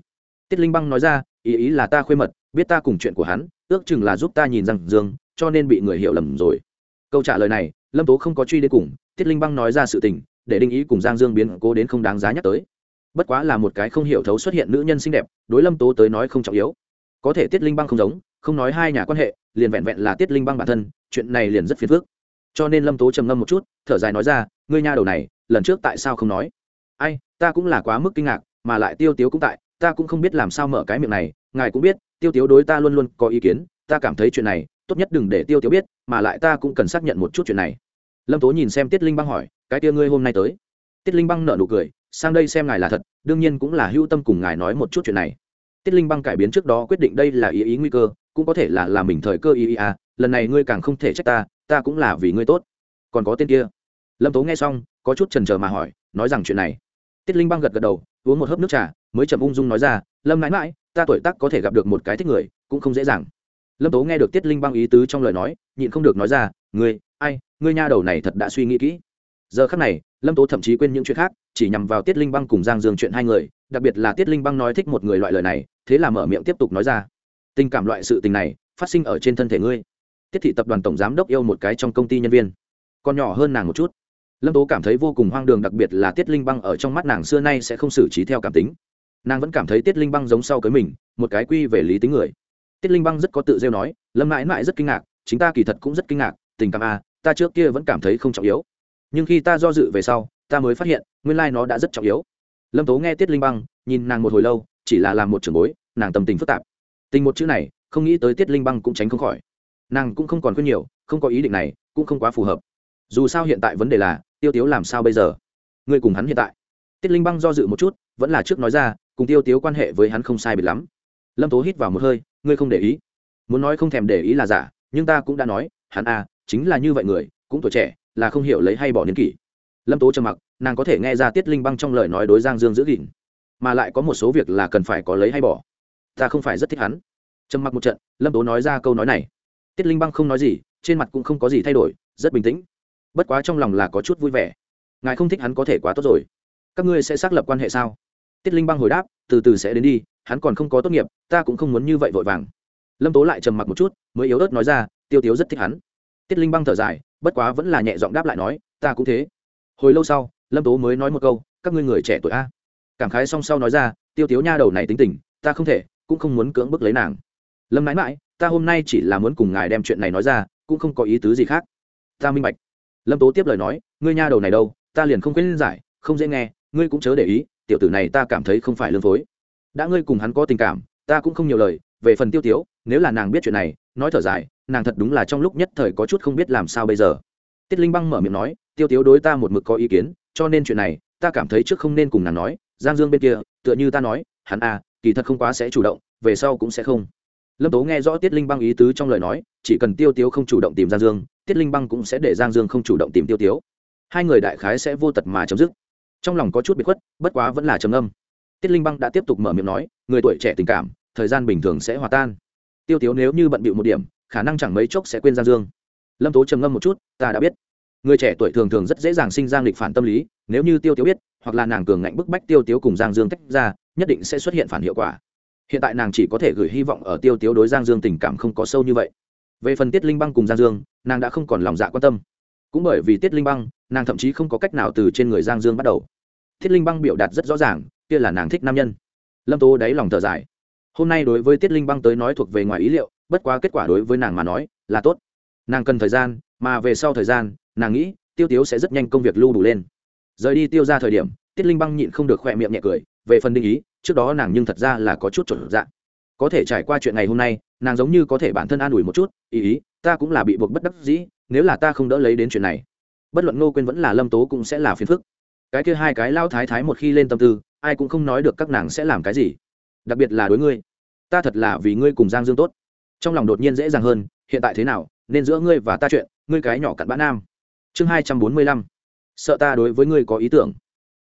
Tiết linh băng nói ra, ý ý là ta khuê mật, biết ta cùng chuyện của hắn, ước chừng là giúp ta nhìn rằng dương, cho nên bị người hiểu lầm rồi. Câu trả lời này, lâm tố không có truy đến cùng, tiết linh băng nói ra sự tình, để đinh ý cùng giang dương biến cố đến không đáng giá nhắc tới. Bất quá là một cái không hiểu thấu xuất hiện nữ nhân xinh đẹp, đối lâm tố tới nói không trọng yếu. Có thể tiết linh băng không giống, không nói hai nhà quan hệ, liền vẹn vẹn là tiết linh băng bản thân, chuyện này liền rất phiền phức cho nên lâm tố trầm ngâm một chút, thở dài nói ra, ngươi nha đầu này, lần trước tại sao không nói? Ai, ta cũng là quá mức kinh ngạc, mà lại tiêu tiếu cũng tại, ta cũng không biết làm sao mở cái miệng này, ngài cũng biết, tiêu tiếu đối ta luôn luôn có ý kiến, ta cảm thấy chuyện này, tốt nhất đừng để tiêu tiếu biết, mà lại ta cũng cần xác nhận một chút chuyện này. Lâm tố nhìn xem tiết linh băng hỏi, cái tia ngươi hôm nay tới? Tiết linh băng nợ nụ cười, sang đây xem ngài là thật, đương nhiên cũng là hữu tâm cùng ngài nói một chút chuyện này. Tiết linh băng cải biến trước đó quyết định đây là ý ý nguy cơ, cũng có thể là là mình thời cơ ý ý à lần này ngươi càng không thể trách ta ta cũng là vì ngươi tốt. Còn có tên kia. Lâm tố nghe xong, có chút trần trờ mà hỏi, nói rằng chuyện này. Tiết linh băng gật gật đầu, uống một hớp nước trà, mới chậm ung dung nói ra, lâm mãi mãi, ta tuổi tác có thể gặp được một cái thích người, cũng không dễ dàng. Lâm tố nghe được tiết linh băng ý tứ trong lời nói, nhịn không được nói ra, ngươi, ai, ngươi nha đầu này thật đã suy nghĩ kỹ. Giờ khắc này, lâm tố thậm chí quên những chuyện khác, chỉ nhằm vào tiết linh băng cùng giang dương chuyện hai người, đặc biệt là tiết linh băng nói thích một người loại lời này, thế là mở miệng tiếp tục nói ra, tình cảm loại sự tình này phát sinh ở trên thân thể ngươi tiết thị tập đoàn tổng giám đốc yêu một cái trong công ty nhân viên. Còn nhỏ hơn nàng một chút. Lâm tố cảm thấy vô cùng hoang đường đặc biệt là tiết linh băng ở trong mắt nàng xưa nay sẽ không xử trí theo cảm tính. Nàng vẫn cảm thấy tiết linh băng giống sau cưới mình một cái quy về lý tính người. Tiết linh băng rất có tự rêu nói lâm mãi mãi rất kinh ngạc chính ta kỳ thật cũng rất kinh ngạc tình cảm a à, ta trước kia vẫn cảm thấy không trọng yếu. Nhưng khi ta do dự về sau ta mới phát hiện nguyên lai nó đã rất trọng yếu. Lâm tố nghe tiết linh băng nhìn nàng một hồi lâu chỉ là làm một trường bối nàng tâm tình phức tạp. Tình một chữ này không nghĩ tới tiết linh băng cũng tránh không khỏi nàng cũng không còn khuyên nhiều không có ý định này cũng không quá phù hợp. Dù sao hiện tại vấn đề là tiêu tiếu làm sao bây giờ? Ngươi cùng hắn hiện tại. Tiết linh băng do dự một chút vẫn là trước nói ra cùng tiêu tiếu quan hệ với hắn không sai biệt lắm. Lâm tố hít vào một hơi ngươi không để ý. Muốn nói không thèm để ý là giả nhưng ta cũng đã nói hắn a à, chính là như vậy người cũng tuổi trẻ là không hiểu lấy hay bỏ niên kỷ. Lâm tố trầm mặc nàng có thể nghe ra tiết linh băng trong lời nói đối giang dương giữ gìn mà lại có một số việc là cần phải có lấy hay bỏ. Ta không phải rất thích hắn. Trầm mặc một trận lâm tố nói ra câu nói này tiết linh băng không nói gì, trên mặt cũng không có gì thay đổi, rất bình tĩnh. Bất quá trong lòng là có chút vui vẻ. Ngài không thích hắn có thể quá tốt rồi. Các ngươi sẽ xác lập quan hệ sao? Tiết linh băng hồi đáp, từ từ sẽ đến đi, hắn còn không có tốt nghiệp, ta cũng không muốn như vậy vội vàng. Lâm tố lại trầm mặc một chút, mới yếu ớt nói ra, tiêu tiếu rất thích hắn. Tiết linh băng thở dài, bất quá vẫn là nhẹ giọng đáp lại nói, ta cũng thế. Hồi lâu sau, lâm tố mới nói một câu, các ngươi người trẻ tuổi a. Cảm khái song sau nói ra, tiêu tiếu nha đầu này tính tình, ta không thể, cũng không muốn cưỡng bức lấy nàng. Lâm mãi mãi ta hôm nay chỉ là muốn cùng ngài đem chuyện này nói ra, cũng không có ý tứ gì khác. Ta minh bạch. Lâm tố tiếp lời nói, ngươi nha đầu này đâu, ta liền không khuyên giải, không dễ nghe, ngươi cũng chớ để ý, tiểu tử này ta cảm thấy không phải lương phối. Đã ngươi cùng hắn có tình cảm, ta cũng không nhiều lời, về phần tiêu tiếu, nếu là nàng biết chuyện này, nói thở dài, nàng thật đúng là trong lúc nhất thời có chút không biết làm sao bây giờ. Tiết linh băng mở miệng nói, tiêu tiếu đối ta một mực có ý kiến, cho nên chuyện này, ta cảm thấy trước không nên cùng nàng nói, giang dương bên kia, tựa như ta nói, hắn à kỳ thật không quá sẽ chủ động, về sau cũng sẽ không lâm tố nghe rõ tiết linh băng ý tứ trong lời nói, chỉ cần tiêu tiếu không chủ động tìm giang dương, tiết linh băng cũng sẽ để giang dương không chủ động tìm tiêu tiếu. Hai người đại khái sẽ vô tật mà chấm dứt. Trong lòng có chút bị khuất, bất quá vẫn là trầm âm tiết linh băng đã tiếp tục mở miệng nói, người tuổi trẻ tình cảm, thời gian bình thường sẽ hòa tan. Tiêu tiếu nếu như bận bịu một điểm, khả năng chẳng mấy chốc sẽ quên giang dương. Lâm tố trầm ngâm một chút, ta đã biết. Người trẻ tuổi thường thường rất dễ dàng sinh giang lịch phản tâm lý, nếu như tiêu tiếu biết, hoặc là nàng cường ngạnh bức bách tiêu tiếu cùng giang dương tách ra, nhất định sẽ xuất hiện phản hiệu quả hiện tại nàng chỉ có thể gửi hy vọng ở tiêu tiếu đối giang dương tình cảm không có sâu như vậy. Về phần tiết linh băng cùng giang dương, nàng đã không còn lòng dạ quan tâm. Cũng bởi vì tiết linh băng, nàng thậm chí không có cách nào từ trên người giang dương bắt đầu. Tiết linh băng biểu đạt rất rõ ràng, kia là nàng thích nam nhân. Lâm tố đáy lòng thở dài. Hôm nay đối với tiết linh băng tới nói thuộc về ngoài ý liệu, bất quá kết quả đối với nàng mà nói, là tốt. Nàng cần thời gian, mà về sau thời gian, nàng nghĩ, tiêu tiếu sẽ rất nhanh công việc lưu đủ lên. Rời đi tiêu ra thời điểm, tiết linh băng nhịn không được khoe miệng nhẹ cười, về phần đinh ý trước đó nàng nhưng thật ra là có chút chuẩn dạng. Có thể trải qua chuyện ngày hôm nay, nàng giống như có thể bản thân an ủi một chút, ý ý, ta cũng là bị buộc bất đắc dĩ, nếu là ta không đỡ lấy đến chuyện này, bất luận ngô quên vẫn là lâm tố cũng sẽ là phiền phức. Cái kia hai cái lao thái thái một khi lên tâm tư, ai cũng không nói được các nàng sẽ làm cái gì. Đặc biệt là đối ngươi. Ta thật là vì ngươi cùng giang dương tốt. Trong lòng đột nhiên dễ dàng hơn, hiện tại thế nào, nên giữa ngươi và ta chuyện, ngươi cái nhỏ cặn bã nam. Chương hai trăm bốn mươi lăm. Sợ ta đối với ngươi có ý tưởng.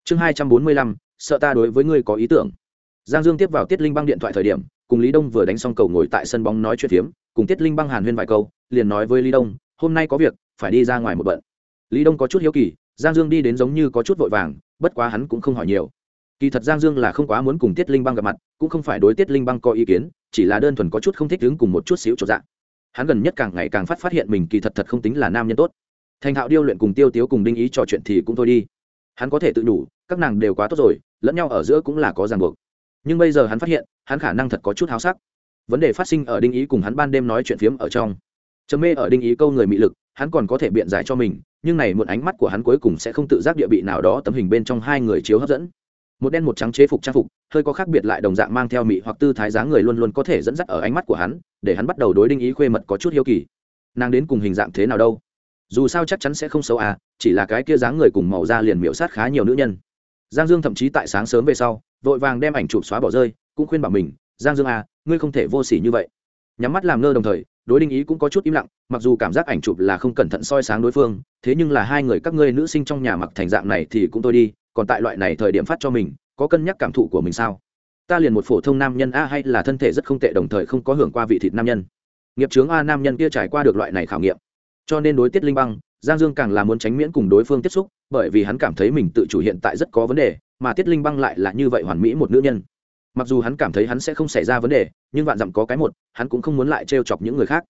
Chương hai trăm bốn mươi lăm. Sợ ta đối với ngươi có ý tưởng giang dương tiếp vào tiết linh băng điện thoại thời điểm, cùng lý đông vừa đánh xong cầu ngồi tại sân bóng nói chuyện phiếm, cùng tiết linh băng hàn huyên vài câu, liền nói với lý đông, hôm nay có việc, phải đi ra ngoài một bận. Lý đông có chút hiếu kỳ, giang dương đi đến giống như có chút vội vàng, bất quá hắn cũng không hỏi nhiều. Kỳ thật giang dương là không quá muốn cùng tiết linh băng gặp mặt, cũng không phải đối tiết linh băng có ý kiến, chỉ là đơn thuần có chút không thích đứng cùng một chút xíu trọn dạng hắn gần nhất càng ngày càng phát phát hiện mình kỳ thật thật không tính là nam nhân tốt. Thành thạo điêu luyện cùng tiêu tiếu cùng đinh ý trò chuyện thì cũng thôi đi. Hắn có thể tự đủ, các nàng đều quá tốt rồi, lẫn nhau ở giữa cũng là có ràng buộc nhưng bây giờ hắn phát hiện, hắn khả năng thật có chút háo sắc. Vấn đề phát sinh ở đinh ý cùng hắn ban đêm nói chuyện phiếm ở trong. Chấm mê ở đinh ý câu người mị lực, hắn còn có thể biện giải cho mình, nhưng này một ánh mắt của hắn cuối cùng sẽ không tự giác địa bị nào đó tấm hình bên trong hai người chiếu hấp dẫn. Một đen một trắng chế phục trang phục, hơi có khác biệt lại đồng dạng mang theo mị hoặc tư thái dáng người luôn luôn có thể dẫn dắt ở ánh mắt của hắn, để hắn bắt đầu đối đinh ý khuê mật có chút hiếu kỳ. Nàng đến cùng hình dạng thế nào đâu? Dù sao chắc chắn sẽ không xấu à chỉ là cái kia dáng người cùng màu da liền miễu sát khá nhiều nữ nhân. Giang dương thậm chí tại sáng sớm về sau vội vàng đem ảnh chụp xóa bỏ rơi, cũng khuyên bảo mình, giang dương à ngươi không thể vô s ỉ như vậy. Nhắm mắt làm ngơ đồng thời, đối đinh ý cũng có chút im lặng, mặc dù cảm giác ảnh chụp là không cẩn thận soi sáng đối phương, thế nhưng là hai người các ngươi nữ sinh trong nhà mặc thành dạng này thì cũng tôi đi, còn tại loại này thời điểm phát cho mình, có cân nhắc cảm thụ của mình sao? Ta liền một phổ thông nam nhân a, hay là thân thể rất không tệ đồng thời không có hưởng qua vị thịt nam nhân. Nghiệp chướng a nam nhân kia trải qua được loại này khảo nghiệm. Cho nên đối tiết linh băng, giang dương càng là muốn tránh miễn cùng đối phương tiếp xúc, bởi vì hắn cảm thấy mình tự chủ hiện tại rất có vấn đề mà tiết linh băng lại là như vậy hoàn mỹ một nữ nhân. Mặc dù hắn cảm thấy hắn sẽ không xảy ra vấn đề, nhưng vạn dặm có cái một, hắn cũng không muốn lại trêu chọc những người khác.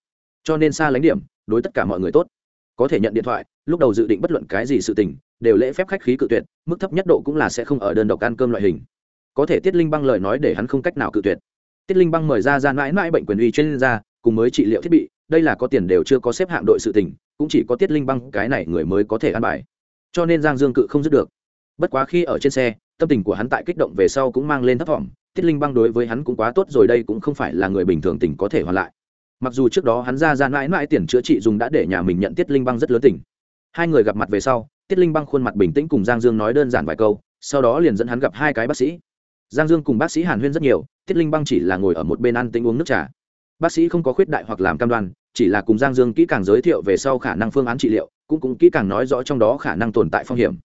Cho nên xa lánh điểm, đối tất cả mọi người tốt. Có thể nhận điện thoại, lúc đầu dự định bất luận cái gì sự tình, đều lễ phép khách khí cự tuyệt, mức thấp nhất độ cũng là sẽ không ở đơn độc ăn cơm loại hình. Có thể tiết linh băng lời nói để hắn không cách nào cự tuyệt. Tiết linh băng mời ra ra mãi mãi bệnh quyền uy chuyên gia, cùng mới trị liệu thiết bị, đây là có tiền đều chưa có xếp hạng đội sự tình, cũng chỉ có tiết linh băng cái này người mới có thể ăn bài. Cho nên giang dương cự không dứt được bất quá khi ở trên xe, tâm tình của hắn tại kích động về sau cũng mang lên thấp thỏm, tiết linh băng đối với hắn cũng quá tốt rồi đây cũng không phải là người bình thường tình có thể hoàn lại. Mặc dù trước đó hắn ra ra mãi mãi tiền chữa trị dùng đã để nhà mình nhận tiết linh băng rất lớn tình. Hai người gặp mặt về sau, tiết linh băng khuôn mặt bình tĩnh cùng giang dương nói đơn giản vài câu, sau đó liền dẫn hắn gặp hai cái bác sĩ. Giang dương cùng bác sĩ hàn huyên rất nhiều, tiết linh băng chỉ là ngồi ở một bên ăn tính uống nước trà. Bác sĩ không có khuyết đại hoặc làm cam đoan, chỉ là cùng giang dương kỹ càng giới thiệu về sau khả năng phương án trị liệu, cũng cũng kỹ càng nói rõ trong đó khả năng tồn tại phong hiểm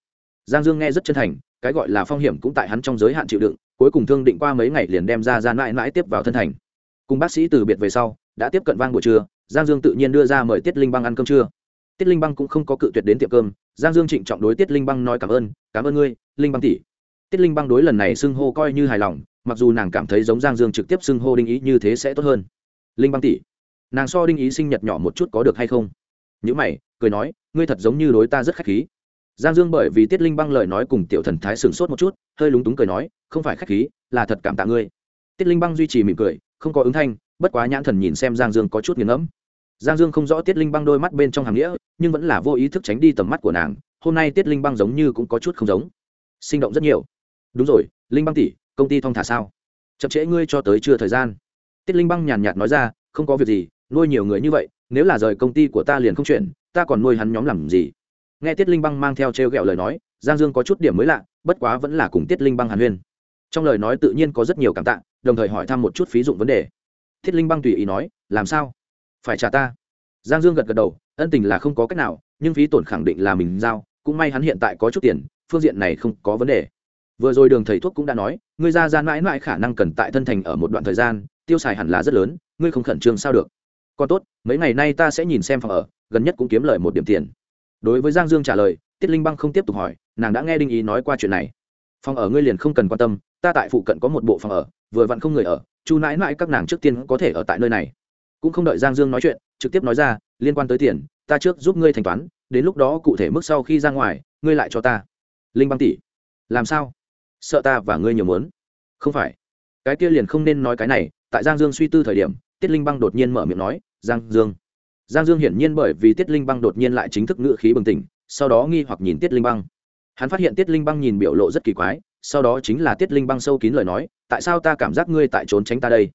giang dương nghe rất chân thành, cái gọi là phong hiểm cũng tại hắn trong giới hạn chịu đựng, cuối cùng thương định qua mấy ngày liền đem ra ra mãi mãi tiếp vào thân thành. Cùng bác sĩ từ biệt về sau, đã tiếp cận vang buổi trưa, giang dương tự nhiên đưa ra mời tiết linh băng ăn cơm trưa. Tiết linh băng cũng không có cự tuyệt đến tiệm cơm, giang dương trịnh trọng đối tiết linh băng nói cảm ơn cảm ơn ngươi, linh băng tỷ. Tiết linh băng đối lần này xưng hô coi như hài lòng, mặc dù nàng cảm thấy giống giang dương trực tiếp xưng hô đinh ý như thế sẽ tốt hơn. Linh băng tỷ, nàng so đinh ý sinh nhật nhỏ một chút có được hay không? Những mày, cười nói, ngươi thật giống như đối ta rất khách khí giang dương bởi vì tiết linh băng lời nói cùng tiểu thần thái sửng sốt một chút, hơi lúng túng cười nói, không phải khách khí, là thật cảm tạ ngươi. Tiết linh băng duy trì mỉm cười, không có ứng thanh, bất quá nhãn thần nhìn xem giang dương có chút nghiền ngẫm. Giang dương không rõ tiết linh băng đôi mắt bên trong hàm nghĩa, nhưng vẫn là vô ý thức tránh đi tầm mắt của nàng, hôm nay tiết linh băng giống như cũng có chút không giống. Sinh động rất nhiều. Đúng rồi, linh băng tỷ, công ty thong thả sao? Chậm trễ ngươi cho tới chưa thời gian. Tiết linh băng nhàn nhạt nói ra, không có việc gì, nuôi nhiều người như vậy, nếu là rời công ty của ta liền không chuyển ta còn nuôi hắn nhóm làm gì? Nghe tiết linh băng mang theo t r e o g ẹ o lời nói, giang dương có chút điểm mới lạ, bất quá vẫn là cùng tiết linh băng hàn huyên. Trong lời nói tự nhiên có rất nhiều cảm tạ, đồng thời hỏi thăm một chút phí dụng vấn đề. Thiết linh băng tùy ý nói, làm sao? Phải trả ta? Giang dương gật gật đầu, ân tình là không có cách nào, nhưng phí tổn khẳng định là mình giao, cũng may hắn hiện tại có chút tiền, phương diện này không có vấn đề. Vừa rồi đường thầy thuốc cũng đã nói, ngươi ra gian mãi mãi khả năng cần tại thân thành ở một đoạn thời gian, tiêu xài hẳn là rất lớn, ngươi không khẩn trương sao được? Còn tốt, mấy ngày nay ta sẽ nhìn xem phòng ở, gần nhất cũng kiếm lời một điểm tiền đối với giang dương trả lời, tiết linh băng không tiếp tục hỏi, nàng đã nghe đinh ý nói qua chuyện này. Phòng ở ngươi liền không cần quan tâm, ta tại phụ cận có một bộ phòng ở, vừa vặn không người ở, chu nãi mãi các nàng trước tiên có thể ở tại nơi này. Cũng không đợi giang dương nói chuyện, trực tiếp nói ra, liên quan tới tiền, ta trước giúp ngươi thanh toán, đến lúc đó cụ thể mức sau khi ra ngoài, ngươi lại cho ta. Linh băng tỷ, làm sao? Sợ ta và ngươi nhiều muốn. Không phải. Cái kia liền không nên nói cái này, tại giang dương suy tư thời điểm, tiết linh băng đột nhiên mở miệng nói, giang dương giang dương hiển nhiên bởi vì tiết linh băng đột nhiên lại chính thức ngữ khí bừng tỉnh, sau đó nghi hoặc nhìn tiết linh băng. Hắn phát hiện tiết linh băng nhìn biểu lộ rất kỳ quái, sau đó chính là tiết linh băng sâu kín lời nói, tại sao ta cảm giác ngươi tại trốn tránh ta đây?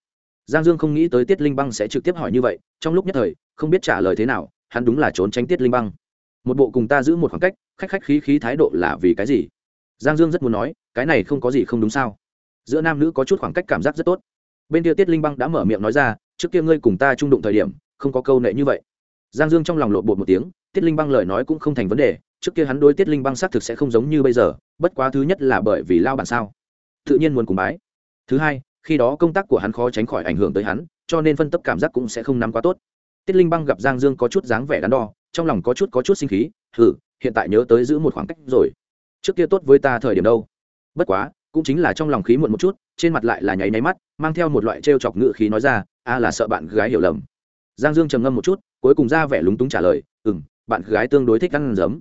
Giang dương không nghĩ tới tiết linh băng sẽ trực tiếp hỏi như vậy, trong lúc nhất thời, không biết trả lời thế nào, hắn đúng là trốn tránh tiết linh băng. Một bộ cùng ta giữ một khoảng cách, khách khách khí khí thái độ là vì cái gì? Giang dương rất muốn nói, cái này không có gì không đúng sao? Giữa nam nữ có chút khoảng cách cảm giác rất tốt. Bên kia tiết linh băng đã mở miệng nói ra, trước kia ngươi cùng ta trung đụng thời điểm không có câu nệ như vậy. Giang dương trong lòng lộ bột một tiếng, tiết linh băng lời nói cũng không thành vấn đề, trước kia hắn đối tiết linh băng xác thực sẽ không giống như bây giờ, bất quá thứ nhất là bởi vì lao bản sao. Tự nhiên muốn cùng bái. Thứ hai, khi đó công tác của hắn khó tránh khỏi ảnh hưởng tới hắn, cho nên phân tấp cảm giác cũng sẽ không nắm quá tốt. Tiết linh băng gặp giang dương có chút dáng vẻ đắn đo, trong lòng có chút có chút sinh khí, hừ, hiện tại nhớ tới giữ một khoảng cách rồi. Trước kia tốt với ta thời điểm đâu. Bất quá, cũng chính là trong lòng khí muộn một chút, trên mặt lại là nháy nháy mắt, mang theo một loại t r e o chọc ngự khí nói ra, a là sợ bạn gái hiểu lầm giang dương trầm ngâm một chút, cuối cùng ra vẻ lúng túng trả lời ừ m bạn gái tương đối thích ăn giấm.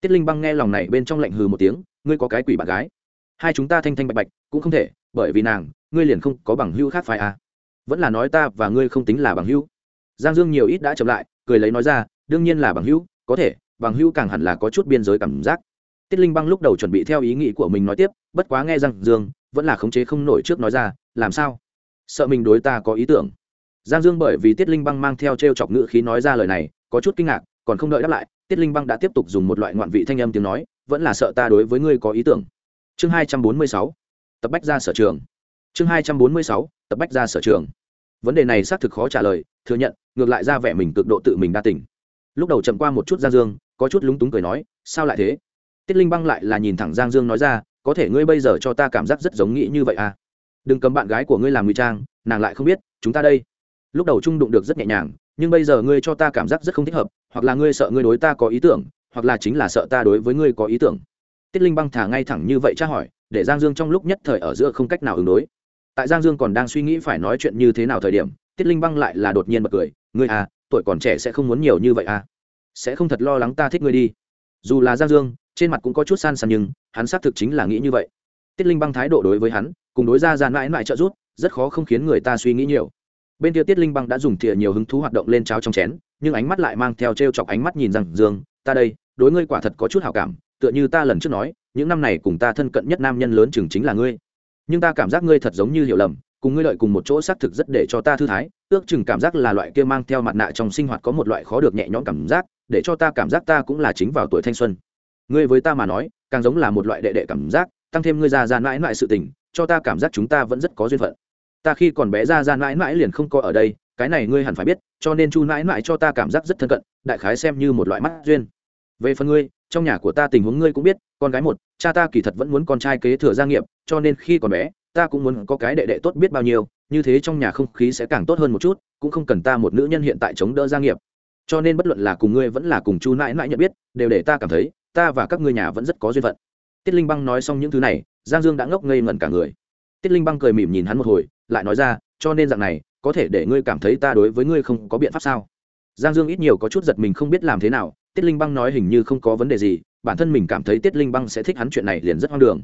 Tiết linh băng nghe lòng này bên trong lạnh hừ một tiếng, ngươi có cái quỷ bạn gái? Hai chúng ta thanh thanh bạch bạch, cũng không thể, bởi vì nàng, ngươi liền không có bằng hưu khác phải à? Vẫn là nói ta và ngươi không tính là bằng hưu giang dương nhiều ít đã chậm lại, cười lấy nói ra, đương nhiên là bằng hưu có thể, bằng hưu càng hẳn là có chút biên giới cảm giác. Tiết linh băng lúc đầu chuẩn bị theo ý nghĩ của mình nói tiếp, bất quá nghe rằng dương, vẫn là khống chế không nổi trước nói ra, làm sao? Sợ mình đối ta có ý tưởng giang dương bởi vì tiết linh băng mang theo t r e o chọc ngữ khí nói ra lời này, có chút kinh ngạc, còn không đợi đáp lại, tiết linh băng đã tiếp tục dùng một loại ngoạn vị thanh âm tiếng nói, vẫn là sợ ta đối với ngươi có ý tưởng. Chương hai trăm bốn mươi sáu, tập bách ra sở trường. Chương hai trăm bốn mươi sáu, tập bách ra sở trường. Vấn đề này xác thực khó trả lời, thừa nhận, ngược lại ra vẻ mình cực độ tự mình đa tỉnh lúc đầu chậm qua một chút giang dương, có chút lúng túng cười nói, sao lại thế? Tiết linh băng lại là nhìn thẳng giang dương nói ra, có thể ngươi bây giờ cho ta cảm giác rất giống nghĩ như vậy à? Đừng cấm bạn gái của ngươi làm ngụy trang, nàng lại không biết, chúng ta đây lúc đầu trung đụng được rất nhẹ nhàng, nhưng bây giờ ngươi cho ta cảm giác rất không thích hợp, hoặc là ngươi sợ ngươi đối ta có ý tưởng, hoặc là chính là sợ ta đối với ngươi có ý tưởng. Tiết linh băng thả ngay thẳng như vậy tra hỏi, để giang dương trong lúc nhất thời ở giữa không cách nào ứng đối. Tại giang dương còn đang suy nghĩ phải nói chuyện như thế nào thời điểm, tiết linh băng lại là đột nhiên bật cười, ngươi à tuổi còn trẻ sẽ không muốn nhiều như vậy à? Sẽ không thật lo lắng ta thích ngươi đi. Dù là giang dương, trên mặt cũng có chút san sàn nhưng, hắn xác thực chính là nghĩ như vậy. Tiết linh băng thái độ đối với hắn, cùng đối ra ra mãi mãi trợ giúp, rất khó không khiến người ta suy nghĩ nhiều bên kia tiết linh băng đã dùng thìa nhiều hứng thú hoạt động lên cháo trong chén, nhưng ánh mắt lại mang theo t r e o chọc ánh mắt nhìn rằng dương, ta đây, đối ngươi quả thật có chút hào cảm, tựa như ta lần trước nói, những năm này cùng ta thân cận nhất nam nhân lớn chừng chính là ngươi. Nhưng ta cảm giác ngươi thật giống như hiểu lầm, cùng ngươi lợi cùng một chỗ xác thực rất để cho ta thư thái, ước chừng cảm giác là loại kia mang theo mặt nạ trong sinh hoạt có một loại khó được nhẹ nhõm cảm giác, để cho ta cảm giác ta cũng là chính vào tuổi thanh xuân. Ngươi với ta mà nói, càng giống là một loại đệ đệ cảm giác, tăng thêm ngươi ra ra mãi mãi sự tình, cho ta cảm giác chúng ta vẫn rất có duyên phận ta khi còn bé ra ra mãi mãi liền không có ở đây, cái này ngươi hẳn phải biết, cho nên chu mãi mãi cho ta cảm giác rất thân cận, đại khái xem như một loại mắt duyên. Về phần ngươi, trong nhà của ta tình huống ngươi cũng biết, con gái một, cha ta kỳ thật vẫn muốn con trai kế thừa gia nghiệp, cho nên khi còn bé, ta cũng muốn có cái đệ đệ tốt biết bao nhiêu, như thế trong nhà không khí sẽ càng tốt hơn một chút, cũng không cần ta một nữ nhân hiện tại chống đỡ gia nghiệp. Cho nên bất luận là cùng ngươi vẫn là cùng chu nãi nãi nhận biết, đều để ta cảm thấy, ta và các ngươi nhà vẫn rất có duyên phận. Tiết linh băng nói xong những thứ này, giang dương đã ngốc ngây ngẩn cả người. Tiết linh băng cười mỉm nhìn hắn một hồi lại nói ra, cho nên dạng này, có thể để ngươi cảm thấy ta đối với ngươi không có biện pháp sao? Giang dương ít nhiều có chút giật mình không biết làm thế nào, tiết linh băng nói hình như không có vấn đề gì, bản thân mình cảm thấy tiết linh băng sẽ thích hắn chuyện này liền rất hoang đường.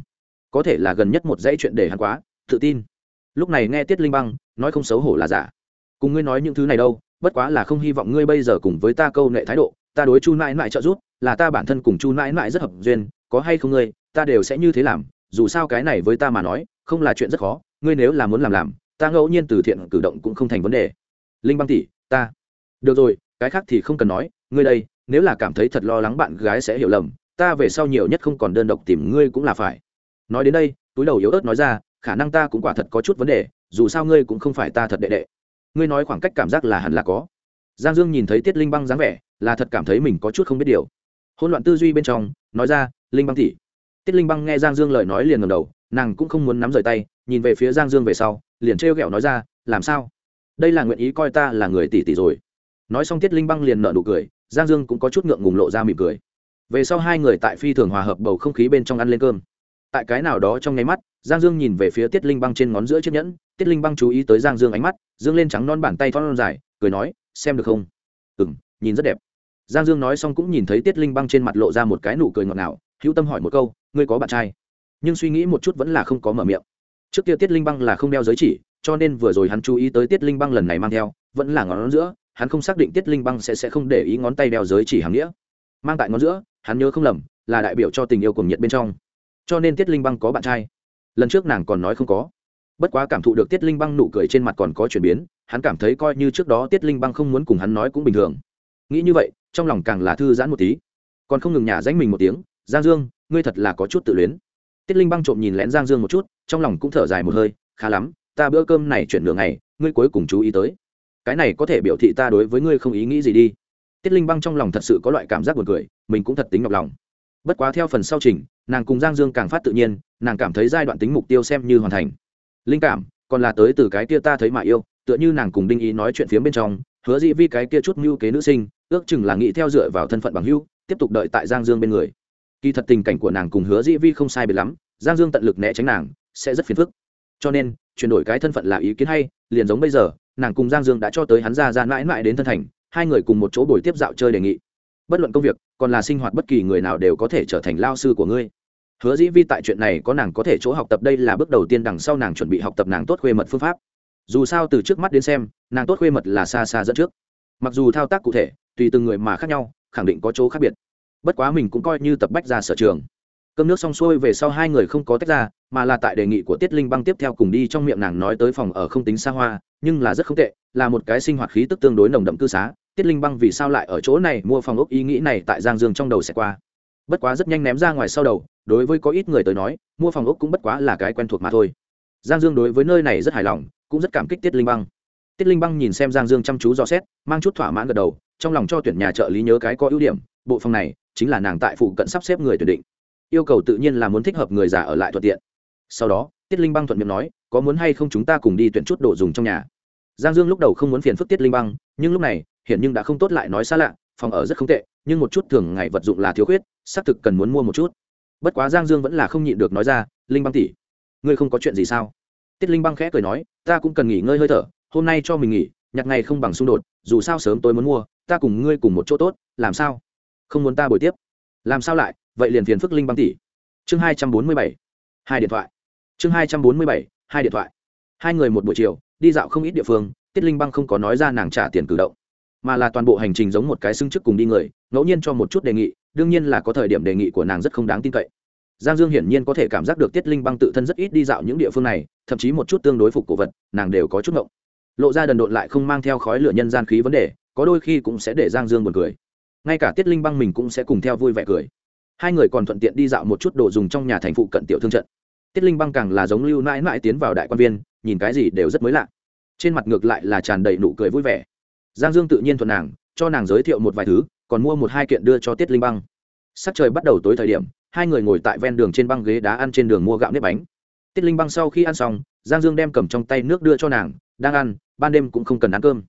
Có thể là gần nhất một dãy chuyện để hắn quá, tự tin. Lúc này nghe tiết linh băng, nói không xấu hổ là giả. Cùng ngươi nói những thứ này đâu, bất quá là không hy vọng ngươi bây giờ cùng với ta câu nệ thái độ, ta đối chu mãi mãi trợ giúp, là ta bản thân cùng chu mãi mãi rất hợp duyên, có hay không ngươi, ta đều sẽ như thế làm, dù sao cái này với ta mà nói, không là chuyện rất khó ngươi nếu là muốn làm làm, ta ngẫu nhiên từ thiện cử động cũng không thành vấn đề. Linh băng tỷ, ta. Được rồi, cái khác thì không cần nói, ngươi đây, nếu là cảm thấy thật lo lắng bạn gái sẽ hiểu lầm, ta về sau nhiều nhất không còn đơn độc tìm ngươi cũng là phải. Nói đến đây, túi đầu yếu ớt nói ra, khả năng ta cũng quả thật có chút vấn đề, dù sao ngươi cũng không phải ta thật đệ đệ. Ngươi nói khoảng cách cảm giác là hẳn là có. Giang dương nhìn thấy tiết linh băng dáng vẻ, là thật cảm thấy mình có chút không biết điều. Hôn loạn tư duy bên trong, nói ra, linh băng tỷ. tiết linh băng nghe giang dương lời nói liền ngầm đầu nàng cũng không muốn nắm rời tay, nhìn về phía giang dương về sau, liền trêu ghẹo nói ra, làm sao? Đây là nguyện ý coi ta là người tỷ tỷ rồi. Nói xong tiết linh băng liền nợ nụ cười, giang dương cũng có chút ngượng ngùng lộ ra mỉm cười. Về sau hai người tại phi thường hòa hợp bầu không khí bên trong ăn lên cơm. Tại cái nào đó trong nháy mắt, giang dương nhìn về phía tiết linh băng trên ngón giữa chiếc nhẫn, tiết linh băng chú ý tới giang dương ánh mắt, dương lên trắng non bàn tay thon dài, cười nói, xem được không? Ừ m nhìn rất đẹp. Giang dương nói xong cũng nhìn thấy tiết linh băng trên mặt lộ ra một cái nụ cười ngọt ngào, hữu tâm hỏi một câu, ngươi có bạn trai? Nhưng suy nghĩ một chút vẫn là không có mở miệng. Trước kia tiết linh băng là không đeo giới chỉ, cho nên vừa rồi hắn chú ý tới tiết linh băng lần này mang theo, vẫn là ngón giữa, hắn không xác định tiết linh băng sẽ sẽ không để ý ngón tay đeo giới chỉ hàng nghĩa. Mang tại ngón giữa, hắn nhớ không lầm, là đại biểu cho tình yêu cùng nhiệt bên trong. Cho nên tiết linh băng có bạn trai. Lần trước nàng còn nói không có. Bất quá cảm thụ được tiết linh băng nụ cười trên mặt còn có chuyển biến, hắn cảm thấy coi như trước đó tiết linh băng không muốn cùng hắn nói cũng bình thường. Nghĩ như vậy, trong lòng càng là thư giãn một tí. Còn không ngừng nhả danh mình một tiếng, giang dương, ngươi thật là có chút tự luyến tiết linh băng trộm nhìn lén giang dương một chút, trong lòng cũng thở dài một hơi, khá lắm, ta bữa cơm này chuyển đường này ngươi cuối cùng chú ý tới. Cái này có thể biểu thị ta đối với ngươi không ý nghĩ gì đi. Tiết linh băng trong lòng thật sự có loại cảm giác buồn cười, mình cũng thật tính nhọc lòng. Bất quá theo phần sau trình, nàng cùng giang dương càng phát tự nhiên, nàng cảm thấy giai đoạn tính mục tiêu xem như hoàn thành. Linh cảm, còn là tới từ cái kia ta thấy mà yêu, tựa như nàng cùng đinh ý nói chuyện phía bên trong, hứa dĩ vi cái kia chút mưu kế nữ sinh, ước chừng là nghĩ theo dựa vào thân phận bằng hưu tiếp tục đợi tại giang dương bên người kỳ thật tình cảnh của nàng cùng hứa dĩ vi không sai biệt lắm, giang dương tận lực né tránh nàng, sẽ rất phiền phức. Cho nên, chuyển đổi cái thân phận là ý kiến hay, liền giống bây giờ, nàng cùng giang dương đã cho tới hắn ra ra mãi mãi đến thân thành, hai người cùng một chỗ buổi tiếp dạo chơi đề nghị. Bất luận công việc, còn là sinh hoạt bất kỳ người nào đều có thể trở thành lao sư của ngươi. Hứa dĩ vi tại chuyện này có nàng có thể chỗ học tập đây là bước đầu tiên đằng sau nàng chuẩn bị học tập nàng tốt khuê mật phương pháp. Dù sao từ trước mắt đến xem, nàng tốt khuê mật là xa xa dẫn trước. Mặc dù thao tác cụ thể, tùy từng người mà khác nhau, khẳng định có chỗ khác biệt bất quá mình cũng coi như tập bách ra sở trường. Cơm nước xong xuôi về sau hai người không có tách ra, mà là tại đề nghị của tiết linh băng tiếp theo cùng đi trong miệng nàng nói tới phòng ở không tính xa hoa, nhưng là rất không tệ, là một cái sinh hoạt khí tức tương đối nồng đậm cư xá. Tiết linh băng vì sao lại ở chỗ này mua phòng ốc ý nghĩ này tại giang dương trong đầu sẽ qua. Bất quá rất nhanh ném ra ngoài sau đầu, đối với có ít người tới nói, mua phòng ốc cũng bất quá là cái quen thuộc mà thôi. Giang dương đối với nơi này rất hài lòng, cũng rất cảm kích tiết linh băng. Tiết linh băng nhìn xem giang dương chăm chú dò xét, mang chút thỏa mãn gật đầu, trong lòng cho tuyển nhà trợ lý nhớ cái có ưu điểm, bộ phòng này chính là nàng tại phụ cận sắp xếp người tuyển định. Yêu cầu tự nhiên là muốn thích hợp người già ở lại thuận tiện. Sau đó, tiết linh băng thuận miệng nói, có muốn hay không chúng ta cùng đi tuyển chút đồ dùng trong nhà? Giang dương lúc đầu không muốn phiền phức tiết linh băng, nhưng lúc này hiện nhưng đã không tốt lại nói xa lạ, phòng ở rất không tệ, nhưng một chút thường ngày vật dụng là thiếu khuyết, xác thực cần muốn mua một chút. Bất quá giang dương vẫn là không nhịn được nói ra, linh băng tỷ, ngươi không có chuyện gì sao? Tiết linh băng khẽ cười nói, ta cũng cần nghỉ ngơi hơi thở, hôm nay cho mình nghỉ, nhặt ngày không bằng xung đột, dù sao sớm tôi muốn mua, ta cùng ngươi cùng một chỗ tốt, làm sao? Không muốn ta bồi tiếp. Làm sao lại? Vậy liền phiền phức linh băng tỷ. Chương hai trăm bốn mươi bảy, hai điện thoại. Chương hai trăm bốn mươi bảy, hai điện thoại. Hai người một buổi chiều, đi dạo không ít địa phương, tiết linh băng không có nói ra nàng trả tiền cử động, mà là toàn bộ hành trình giống một cái xưng chức cùng đi người, ngẫu nhiên cho một chút đề nghị, đương nhiên là có thời điểm đề nghị của nàng rất không đáng tin cậy. Giang dương hiển nhiên có thể cảm giác được tiết linh băng tự thân rất ít đi dạo những địa phương này, thậm chí một chút tương đối phục cổ vật, nàng đều có chút ngộng. Lộ ra đần độn lại không mang theo khói lửa nhân gian khí vấn đề, có đôi khi cũng sẽ để giang dương buồn cười ngay cả tiết linh băng mình cũng sẽ cùng theo vui vẻ cười. Hai người còn thuận tiện đi dạo một chút đồ dùng trong nhà thành phụ cận tiểu thương trận. Tiết linh băng càng là giống lưu mãi mãi tiến vào đại quan viên, nhìn cái gì đều rất mới lạ. Trên mặt ngược lại là tràn đầy nụ cười vui vẻ. Giang dương tự nhiên thuận nàng, cho nàng giới thiệu một vài thứ, còn mua một hai kiện đưa cho tiết linh băng. Sắc trời bắt đầu tối thời điểm, hai người ngồi tại ven đường trên băng ghế đá ăn trên đường mua gạo nếp bánh. Tiết linh băng sau khi ăn xong, giang dương đem cầm trong tay nước đưa cho nàng, đang ăn, ban đêm cũng không cần ăn cơm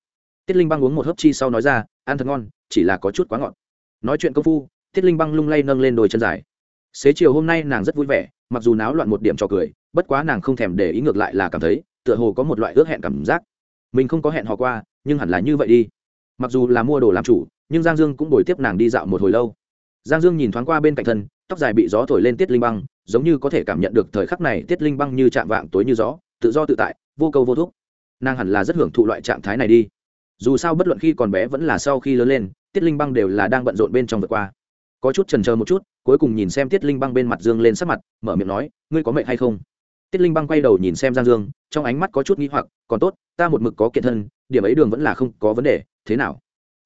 tiết linh băng uống một hớp chi sau nói ra, ăn thật ngon, chỉ là có chút quá ngọt. Nói chuyện công phu, tiết linh băng lung lay nâng lên đôi chân dài. Xế chiều hôm nay nàng rất vui vẻ, mặc dù náo loạn một điểm trò cười, bất quá nàng không thèm để ý ngược lại là cảm thấy, tựa hồ có một loại ước hẹn cảm giác. Mình không có hẹn họ qua, nhưng hẳn là như vậy đi. Mặc dù là mua đồ làm chủ, nhưng giang dương cũng bồi tiếp nàng đi dạo một hồi lâu. Giang dương nhìn thoáng qua bên cạnh thân, tóc dài bị gió thổi lên tiết linh băng, giống như có thể cảm nhận được thời khắc này tiết linh băng như chạm vạng tối như gió, tự do tự tại, vô câu vô thúc. Nàng hẳn là rất hưởng thụ loại trạng thái này đi dù sao bất luận khi còn bé vẫn là sau khi lớn lên, tiết linh băng đều là đang bận rộn bên trong vượt qua. Có chút trần chờ một chút, cuối cùng nhìn xem tiết linh băng bên mặt dương lên sắc mặt, mở miệng nói, ngươi có mệnh hay không? Tiết linh băng quay đầu nhìn xem giang dương, trong ánh mắt có chút n g h i hoặc, còn tốt, ta một mực có kiện thân, điểm ấy đường vẫn là không có vấn đề, thế nào?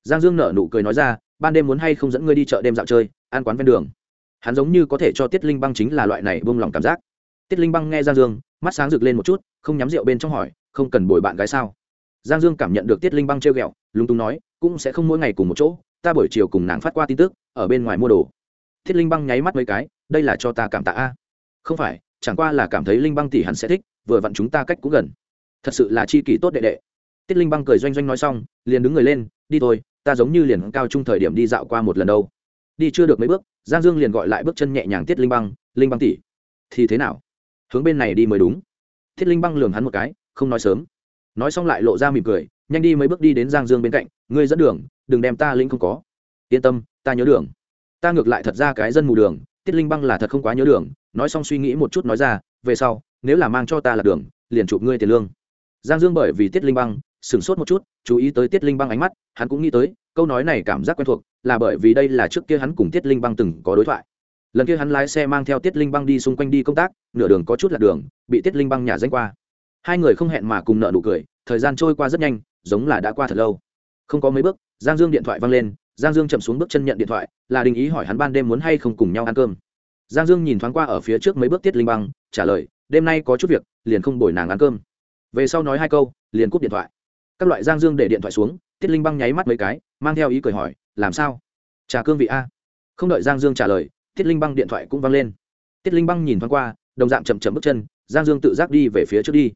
Giang dương nở nụ cười nói ra, ban đêm muốn hay không dẫn ngươi đi chợ đêm dạo chơi, ăn quán ven đường. Hắn giống như có thể cho tiết linh băng chính là loại này buông lòng cảm giác. Tiết linh băng nghe giang dương, mắt sáng rực lên một chút, không nhắm rượu bên trong hỏi, không cần bồi bạn gái sao? Giang dương cảm nhận được tiết linh băng treo g ẹ o lúng túng nói, cũng sẽ không mỗi ngày cùng một chỗ, ta buổi chiều cùng nàng phát qua tin tức, ở bên ngoài mua đồ. Thiết linh băng nháy mắt mấy cái, đây là cho ta cảm tạ a. Không phải, chẳng qua là cảm thấy linh băng tỷ hẳn sẽ thích, vừa vặn chúng ta cách cũng gần. Thật sự là chi kỷ tốt đệ đệ. Tiết linh băng cười doanh doanh nói xong, liền đứng người lên, đi thôi, ta giống như liền cao trung thời điểm đi dạo qua một lần đâu. Đi chưa được mấy bước, giang dương liền gọi lại bước chân nhẹ nhàng tiết linh băng linh băng tỷ, thì thế nào? Hướng bên này đi mới đúng. Thiết linh băng lường hắn một cái, không nói sớm nói xong lại lộ ra mỉm cười, nhanh đi mấy bước đi đến giang dương bên cạnh, ngươi dẫn đường, đừng đem ta linh không có. Yên tâm, ta nhớ đường. Ta ngược lại thật ra cái dân mù đường, tiết linh băng là thật không quá nhớ đường. Nói xong suy nghĩ một chút nói ra, về sau, nếu là mang cho ta là đường, liền chụp ngươi tiền lương. Giang dương bởi vì tiết linh băng, sửng sốt một chút, chú ý tới tiết linh băng ánh mắt, hắn cũng nghĩ tới, câu nói này cảm giác quen thuộc, là bởi vì đây là trước kia hắn cùng tiết linh băng từng có đối thoại. Lần kia hắn lái xe mang theo tiết linh băng đi xung quanh đi công tác, nửa đường có chút là đường, bị tiết linh băng nhả danh qua hai người không hẹn mà cùng nợ nụ cười, thời gian trôi qua rất nhanh, giống là đã qua thật lâu. Không có mấy bước, giang dương điện thoại văng lên, giang dương chậm xuống bước chân nhận điện thoại, là đình ý hỏi hắn ban đêm muốn hay không cùng nhau ăn cơm. Giang dương nhìn thoáng qua ở phía trước mấy bước tiết linh băng, trả lời, đêm nay có chút việc, liền không bồi nàng ăn cơm. Về sau nói hai câu, liền cúp điện thoại. Các loại giang dương để điện thoại xuống, tiết linh băng nháy mắt mấy cái, mang theo ý cười hỏi, làm sao? Trả cương vị a? Không đợi giang dương trả lời, tiết linh băng điện thoại cũng văng lên. Tiết linh băng nhìn thoáng qua, đồng dạng chậm chậm bước chân, giang dương tự giác đi về phía trước đi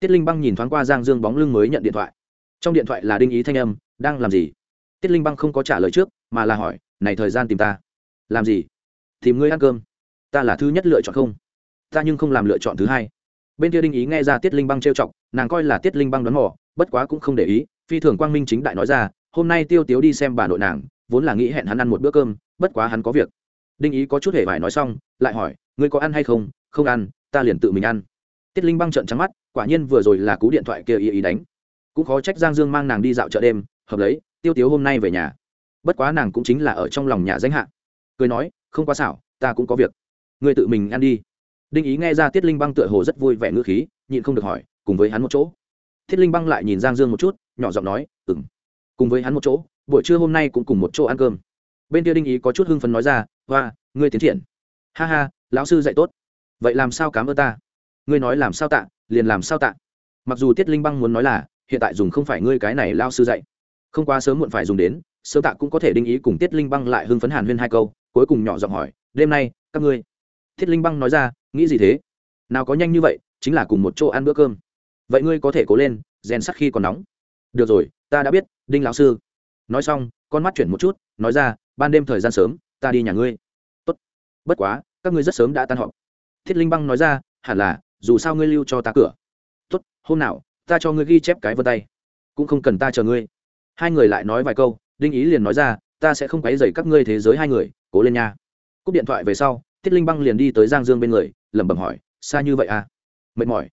tiết linh băng nhìn thoáng qua giang dương bóng lưng mới nhận điện thoại. Trong điện thoại là đinh ý thanh âm, đang làm gì? Tiết linh băng không có trả lời trước, mà là hỏi, này thời gian tìm ta. Làm gì? Tìm ngươi ăn cơm. Ta là thứ nhất lựa chọn không. Ta nhưng không làm lựa chọn thứ hai. Bên kia đinh ý nghe ra tiết linh băng trêu chọc, nàng coi là tiết linh băng đoán mò, bất quá cũng không để ý, phi thường quang minh chính đại nói ra, hôm nay tiêu tiếu đi xem bà nội nàng, vốn là nghĩ hẹn hắn ăn một bữa cơm, bất quá hắn có việc. Đinh ý có chút hề vải nói xong, lại hỏi, ngươi có ăn hay không? Không ăn, ta liền tự mình ăn tiết linh băng trợn trắng mắt, quả nhiên vừa rồi là cú điện thoại kia ý ý đánh. Cũng khó trách giang dương mang nàng đi dạo chợ đêm, hợp lấy, tiêu tiếu hôm nay về nhà. Bất quá nàng cũng chính là ở trong lòng nhà danh hạ. Cười nói, không quá xảo, ta cũng có việc. Ngươi tự mình ăn đi. Đinh ý nghe ra tiết linh băng tựa hồ rất vui vẻ ngữ khí, nhịn không được hỏi, cùng với hắn một chỗ? Thiết linh băng lại nhìn giang dương một chút, nhỏ giọng nói ừng cùng với hắn một chỗ, buổi trưa hôm nay cũng cùng một chỗ ăn cơm. Bên kia đinh ý có chút hưng phấn nói ra, hoa, ngươi tiến triển. Ha ha, lão sư dạy tốt. Vậy làm sao cám ơn ta? Ngươi nói làm sao tạ, liền làm sao tạ. Mặc dù tiết linh băng muốn nói là, hiện tại dùng không phải ngươi cái này lao sư dạy. Không quá sớm muộn phải dùng đến, sớm tạ cũng có thể đinh ý cùng tiết linh băng lại hưng phấn hàn huyên hai câu, cuối cùng nhỏ giọng hỏi, đêm nay, các ngươi? Thiết linh băng nói ra, nghĩ gì thế? Nào có nhanh như vậy, chính là cùng một chỗ ăn bữa cơm. Vậy ngươi có thể cố lên, rèn sắt khi còn nóng. Được rồi, ta đã biết, đinh lão sư. Nói xong, con mắt chuyển một chút, nói ra, ban đêm thời gian sớm, ta đi nhà ngươi. Tốt. Bất quá, các ngươi rất sớm đã tan họp. Thiết linh băng nói ra, hẳn là dù sao ngươi lưu cho ta cửa. Tốt, hôm nào, ta cho ngươi ghi chép cái vân tay. Cũng không cần ta chờ ngươi. Hai người lại nói vài câu, đinh ý liền nói ra, ta sẽ không quấy dày các ngươi thế giới hai người, cố lên nha. Cúp điện thoại về sau, tiết linh băng liền đi tới giang dương bên người, lẩm bẩm hỏi, xa như vậy à? Mệt mỏi.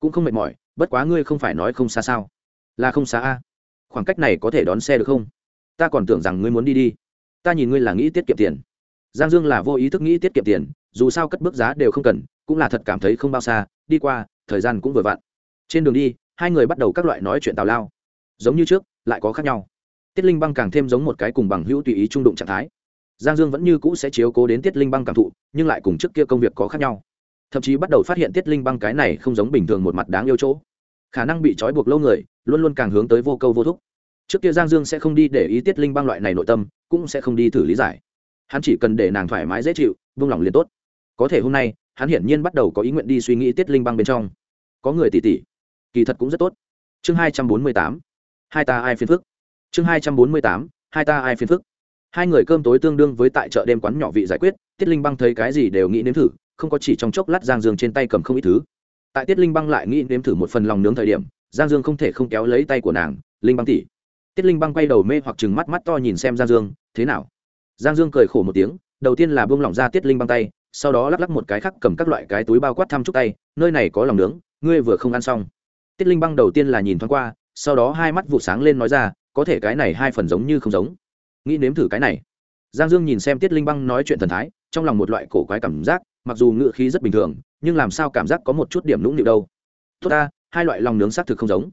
Cũng không mệt mỏi, bất quá ngươi không phải nói không xa sao? Là không xa à? Khoảng cách này có thể đón xe được không? Ta còn tưởng rằng ngươi muốn đi đi. Ta nhìn ngươi là nghĩ tiết kiệm tiền. Giang dương là vô ý thức nghĩ tiết kiệm tiền, dù sao cất bước giá đều không cần cũng là thật cảm thấy không bao xa, đi qua, thời gian cũng vừa vặn. Trên đường đi, hai người bắt đầu các loại nói chuyện tào lao. Giống như trước, lại có khác nhau. Tiết linh băng càng thêm giống một cái cùng bằng hữu tùy ý trung đụng trạng thái. Giang dương vẫn như cũ sẽ chiếu cố đến tiết linh băng cảm thụ, nhưng lại cùng trước kia công việc có khác nhau. Thậm chí bắt đầu phát hiện tiết linh băng cái này không giống bình thường một mặt đáng yêu chỗ. Khả năng bị trói buộc lâu người, luôn luôn càng hướng tới vô câu vô thúc. Trước kia giang dương sẽ không đi để ý tiết linh băng loại này nội tâm, cũng sẽ không đi thử lý giải. Hắn chỉ cần để nàng thoải mái dễ chịu, vung lòng liền tốt. Có thể hôm nay hắn hiển nhiên bắt đầu có ý nguyện đi suy nghĩ tiết linh băng bên trong. Có người tỉ tỉ. Kỳ thật cũng rất tốt. Chương hai trăm bốn mươi tám. Hai ta ai phiền phức? Chương hai trăm bốn mươi tám. Hai ta ai phiền phức? Hai người cơm tối tương đương với tại chợ đêm quán nhỏ vị giải quyết, tiết linh băng thấy cái gì đều nghĩ nếm thử, không có chỉ trong chốc lát giang dương trên tay cầm không ít thứ. Tại tiết linh băng lại nghĩ nếm thử một phần lòng nướng thời điểm, giang dương không thể không kéo lấy tay của nàng, linh băng tỉ. Tiết linh băng quay đầu mê hoặc chừng mắt mắt to nhìn xem giang dương, thế nào? Giang dương cười khổ một tiếng, đầu tiên là buông lỏng ra tiết linh băng tay sau đó lắc lắc một cái khác cầm các loại cái túi bao quát thăm chúc tay, nơi này có lòng nướng, ngươi vừa không ăn xong. Tiết linh băng đầu tiên là nhìn thoáng qua, sau đó hai mắt vụ sáng lên nói ra, có thể cái này hai phần giống như không giống. Nghĩ nếm thử cái này. Giang dương nhìn xem tiết linh băng nói chuyện thần thái, trong lòng một loại cổ quái cảm giác, mặc dù ngựa khí rất bình thường, nhưng làm sao cảm giác có một chút điểm lũng nịu đâu. Tốt ta, hai loại lòng nướng xác thực không giống.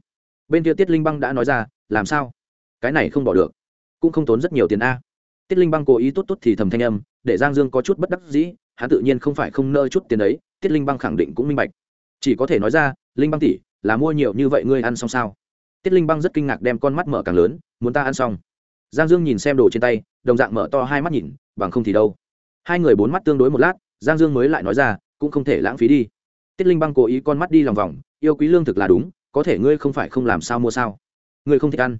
Bên kia tiết linh băng đã nói ra, làm sao? Cái này không bỏ được. Cũng không tốn rất nhiều tiền a. Tiết linh băng cố ý tốt tốt thì thầm thanh âm, để giang dương có chút bất đắc dĩ hắn tự nhiên không phải không nơ chút tiền đấy tiết linh băng khẳng định cũng minh bạch. Chỉ có thể nói ra, linh băng tỷ, là mua nhiều như vậy ngươi ăn xong sao? Tiết linh băng rất kinh ngạc đem con mắt mở càng lớn, muốn ta ăn xong? Giang dương nhìn xem đồ trên tay, đồng dạng mở to hai mắt nhìn, bằng không thì đâu. Hai người bốn mắt tương đối một lát, giang dương mới lại nói ra, cũng không thể lãng phí đi. Tiết linh băng cố ý con mắt đi lòng vòng, yêu quý lương thực là đúng, có thể ngươi không phải không làm sao mua sao? Ngươi không thích ăn.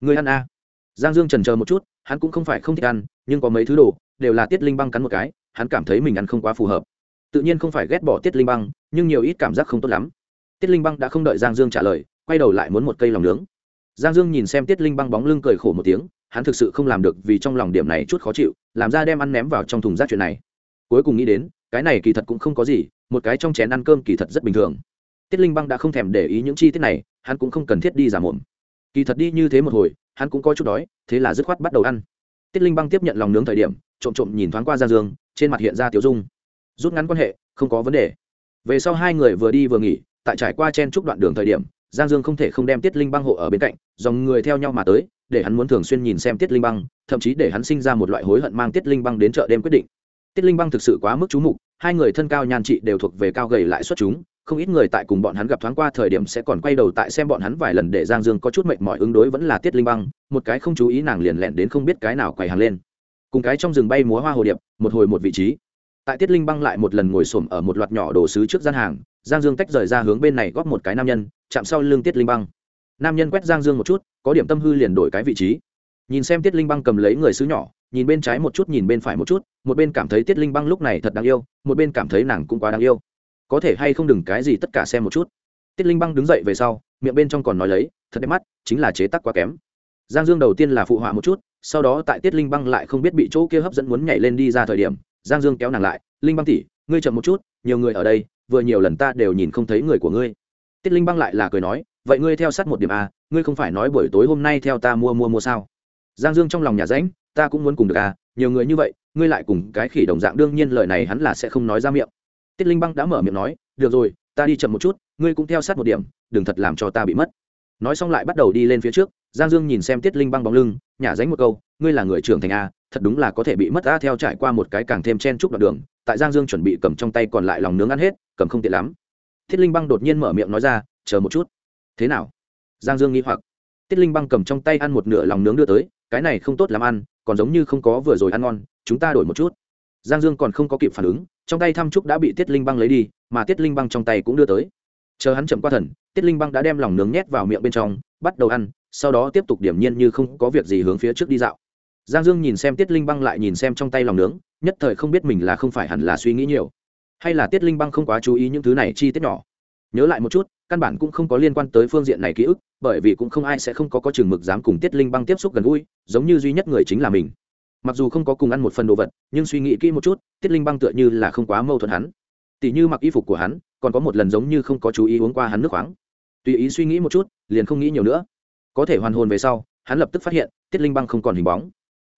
Ngươi ăn a à. giang dương trần chờ một chút, hắn cũng không phải không thích ăn, nhưng có mấy thứ đồ, đều là tiết linh băng cắn một cái hắn cảm thấy mình ăn không quá phù hợp. Tự nhiên không phải ghét bỏ tiết linh băng, nhưng nhiều ít cảm giác không tốt lắm. Tiết linh băng đã không đợi giang dương trả lời, quay đầu lại muốn một cây lòng nướng. Giang dương nhìn xem tiết linh băng bóng lưng cười khổ một tiếng, hắn thực sự không làm được vì trong lòng điểm này chút khó chịu, làm ra đem ăn ném vào trong thùng rác chuyện này. Cuối cùng nghĩ đến, cái này kỳ thật cũng không có gì, một cái trong chén ăn cơm kỳ thật rất bình thường. Tiết linh băng đã không thèm để ý những chi tiết này, hắn cũng không cần thiết đi giả mồm. Kỳ thật đi như thế một hồi, hắn cũng có chút đói, thế là dứt khoát bắt đầu ăn. Tiết linh băng tiếp nhận lòng nướng thời điểm, trộm trộm nhìn thoáng qua giang dương trên mặt hiện ra tiểu dung. Rút ngắn quan hệ, không có vấn đề. Về sau hai người vừa đi vừa nghỉ, tại trải qua chen chúc đoạn đường thời điểm, giang dương không thể không đem tiết linh băng hộ ở bên cạnh, dòng người theo nhau mà tới, để hắn muốn thường xuyên nhìn xem tiết linh băng, thậm chí để hắn sinh ra một loại hối hận mang tiết linh băng đến chợ đêm quyết định. Tiết linh băng thực sự quá mức chú mục, hai người thân cao nhan trị đều thuộc về cao gầy lại xuất chúng, không ít người tại cùng bọn hắn gặp thoáng qua thời điểm sẽ còn quay đầu tại xem bọn hắn vài lần để giang dương có chút mệt mỏi ứng đối vẫn là tiết linh băng, một cái không chú ý nàng liền lẹn đến không biết cái nào quầy hàng lên cùng cái trong rừng bay múa hoa hồ điệp, một hồi một vị trí. Tại tiết linh băng lại một lần ngồi xổm ở một loạt nhỏ đồ sứ trước gian hàng, giang dương tách rời ra hướng bên này góp một cái nam nhân, chạm sau lưng tiết linh băng. Nam nhân quét giang dương một chút, có điểm tâm hư liền đổi cái vị trí. Nhìn xem tiết linh băng cầm lấy người sứ nhỏ, nhìn bên trái một chút, nhìn bên phải một chút, một bên cảm thấy tiết linh băng lúc này thật đáng yêu, một bên cảm thấy nàng cũng quá đáng yêu. Có thể hay không đừng cái gì tất cả xem một chút. Tiết linh băng đứng dậy về sau, miệng bên trong còn nói lấy, thật đẹp mắt, chính là chế tác quá kém giang dương đầu tiên là phụ họa một chút, sau đó tại tiết linh băng lại không biết bị chỗ kia hấp dẫn muốn nhảy lên đi ra thời điểm, giang dương kéo nàng lại, linh băng tỉ ngươi chậm một chút, nhiều người ở đây, vừa nhiều lần ta đều nhìn không thấy người của ngươi. Tiết linh băng lại là cười nói, vậy ngươi theo sát một điểm a ngươi không phải nói buổi tối hôm nay theo ta mua mua mua sao? Giang dương trong lòng nhà ránh, ta cũng muốn cùng được à nhiều người như vậy, ngươi lại cùng cái khỉ đồng dạng, đương nhiên lời này hắn là sẽ không nói ra miệng. Tiết linh băng đã mở miệng nói, được rồi, ta đi chậm một chút, ngươi cũng theo sát một điểm, đừng thật làm cho ta bị mất nói xong lại bắt đầu đi lên phía trước, giang dương nhìn xem tiết linh băng bóng lưng, nhả dánh một câu, ngươi là người trưởng thành a thật đúng là có thể bị mất a theo trải qua một cái càng thêm chen chúc đoạn đường, tại giang dương chuẩn bị cầm trong tay còn lại lòng nướng ăn hết, cầm không tiện lắm. Thiết linh băng đột nhiên mở miệng nói ra, chờ một chút. Thế nào? Giang dương nghĩ hoặc. Tiết linh băng cầm trong tay ăn một nửa lòng nướng đưa tới, cái này không tốt làm ăn, còn giống như không có vừa rồi ăn ngon, chúng ta đổi một chút. Giang dương còn không có kịp phản ứng, trong tay thăm trúc đã bị tiết linh băng lấy đi, mà tiết linh băng trong tay cũng đưa tới chờ hắn chậm qua thần, tiết linh băng đã đem lòng nướng nhét vào miệng bên trong, bắt đầu ăn, sau đó tiếp tục điểm nhiên như không có việc gì hướng phía trước đi dạo. Giang dương nhìn xem tiết linh băng lại nhìn xem trong tay lòng nướng, nhất thời không biết mình là không phải hẳn là suy nghĩ nhiều. Hay là tiết linh băng không quá chú ý những thứ này chi tiết nhỏ. Nhớ lại một chút, căn bản cũng không có liên quan tới phương diện này ký ức, bởi vì cũng không ai sẽ không có có chừng mực dám cùng tiết linh băng tiếp xúc gần gũi, giống như duy nhất người chính là mình. Mặc dù không có cùng ăn một phần đồ vật, nhưng suy nghĩ kỹ một chút, tiết linh băng tựa như là không quá mâu thuẫn hắn. Tỉ như mặc y phục của hắn còn có một lần giống như không có chú ý uống qua hắn nước khoáng. Tùy ý suy nghĩ một chút, liền không nghĩ nhiều nữa. Có thể hoàn hồn về sau, hắn lập tức phát hiện, tiết linh băng không còn hình bóng.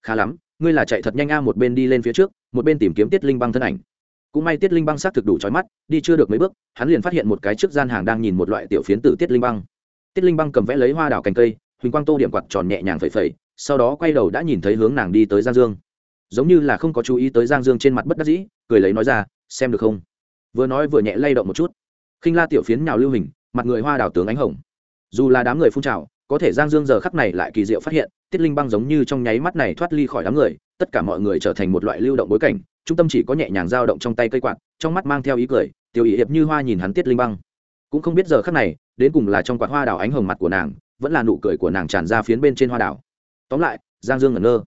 Khá lắm, ngươi là chạy thật nhanh a, một bên đi lên phía trước, một bên tìm kiếm tiết linh băng thân ảnh. Cũng may tiết linh băng xác thực đủ trói mắt, đi chưa được mấy bước, hắn liền phát hiện một cái trước gian hàng đang nhìn một loại tiểu phiến tử tiết linh băng. Tiết linh băng cầm vẽ lấy hoa đào cành cây, huỳnh quang tô điểm quạt tròn nhẹ nhàng phẩy phẩy, sau đó quay đầu đã nhìn thấy hướng nàng đi tới giang dương. Giống như là không có chú ý tới giang dương trên mặt bất đắc dĩ, cười lấy nói ra, xem được không? Vừa nói vừa nhẹ lay động một chút. Khinh la tiểu phiến nhào lưu hình, mặt người hoa đào tướng ánh hồng. Dù là đám người phun trào, có thể giang dương giờ khắc này lại kỳ diệu phát hiện, tiết linh băng giống như trong nháy mắt này thoát ly khỏi đám người, tất cả mọi người trở thành một loại lưu động bối cảnh, trung tâm chỉ có nhẹ nhàng dao động trong tay cây quạt, trong mắt mang theo ý cười tiểu ý hiệp như hoa nhìn hắn tiết linh băng. Cũng không biết giờ khắc này, đến cùng là trong quạt hoa đào ánh hồng mặt của nàng, vẫn là nụ cười của nàng tràn ra phiến bên trên hoa đào. Tóm lại, giang dương ngẩn ngơ.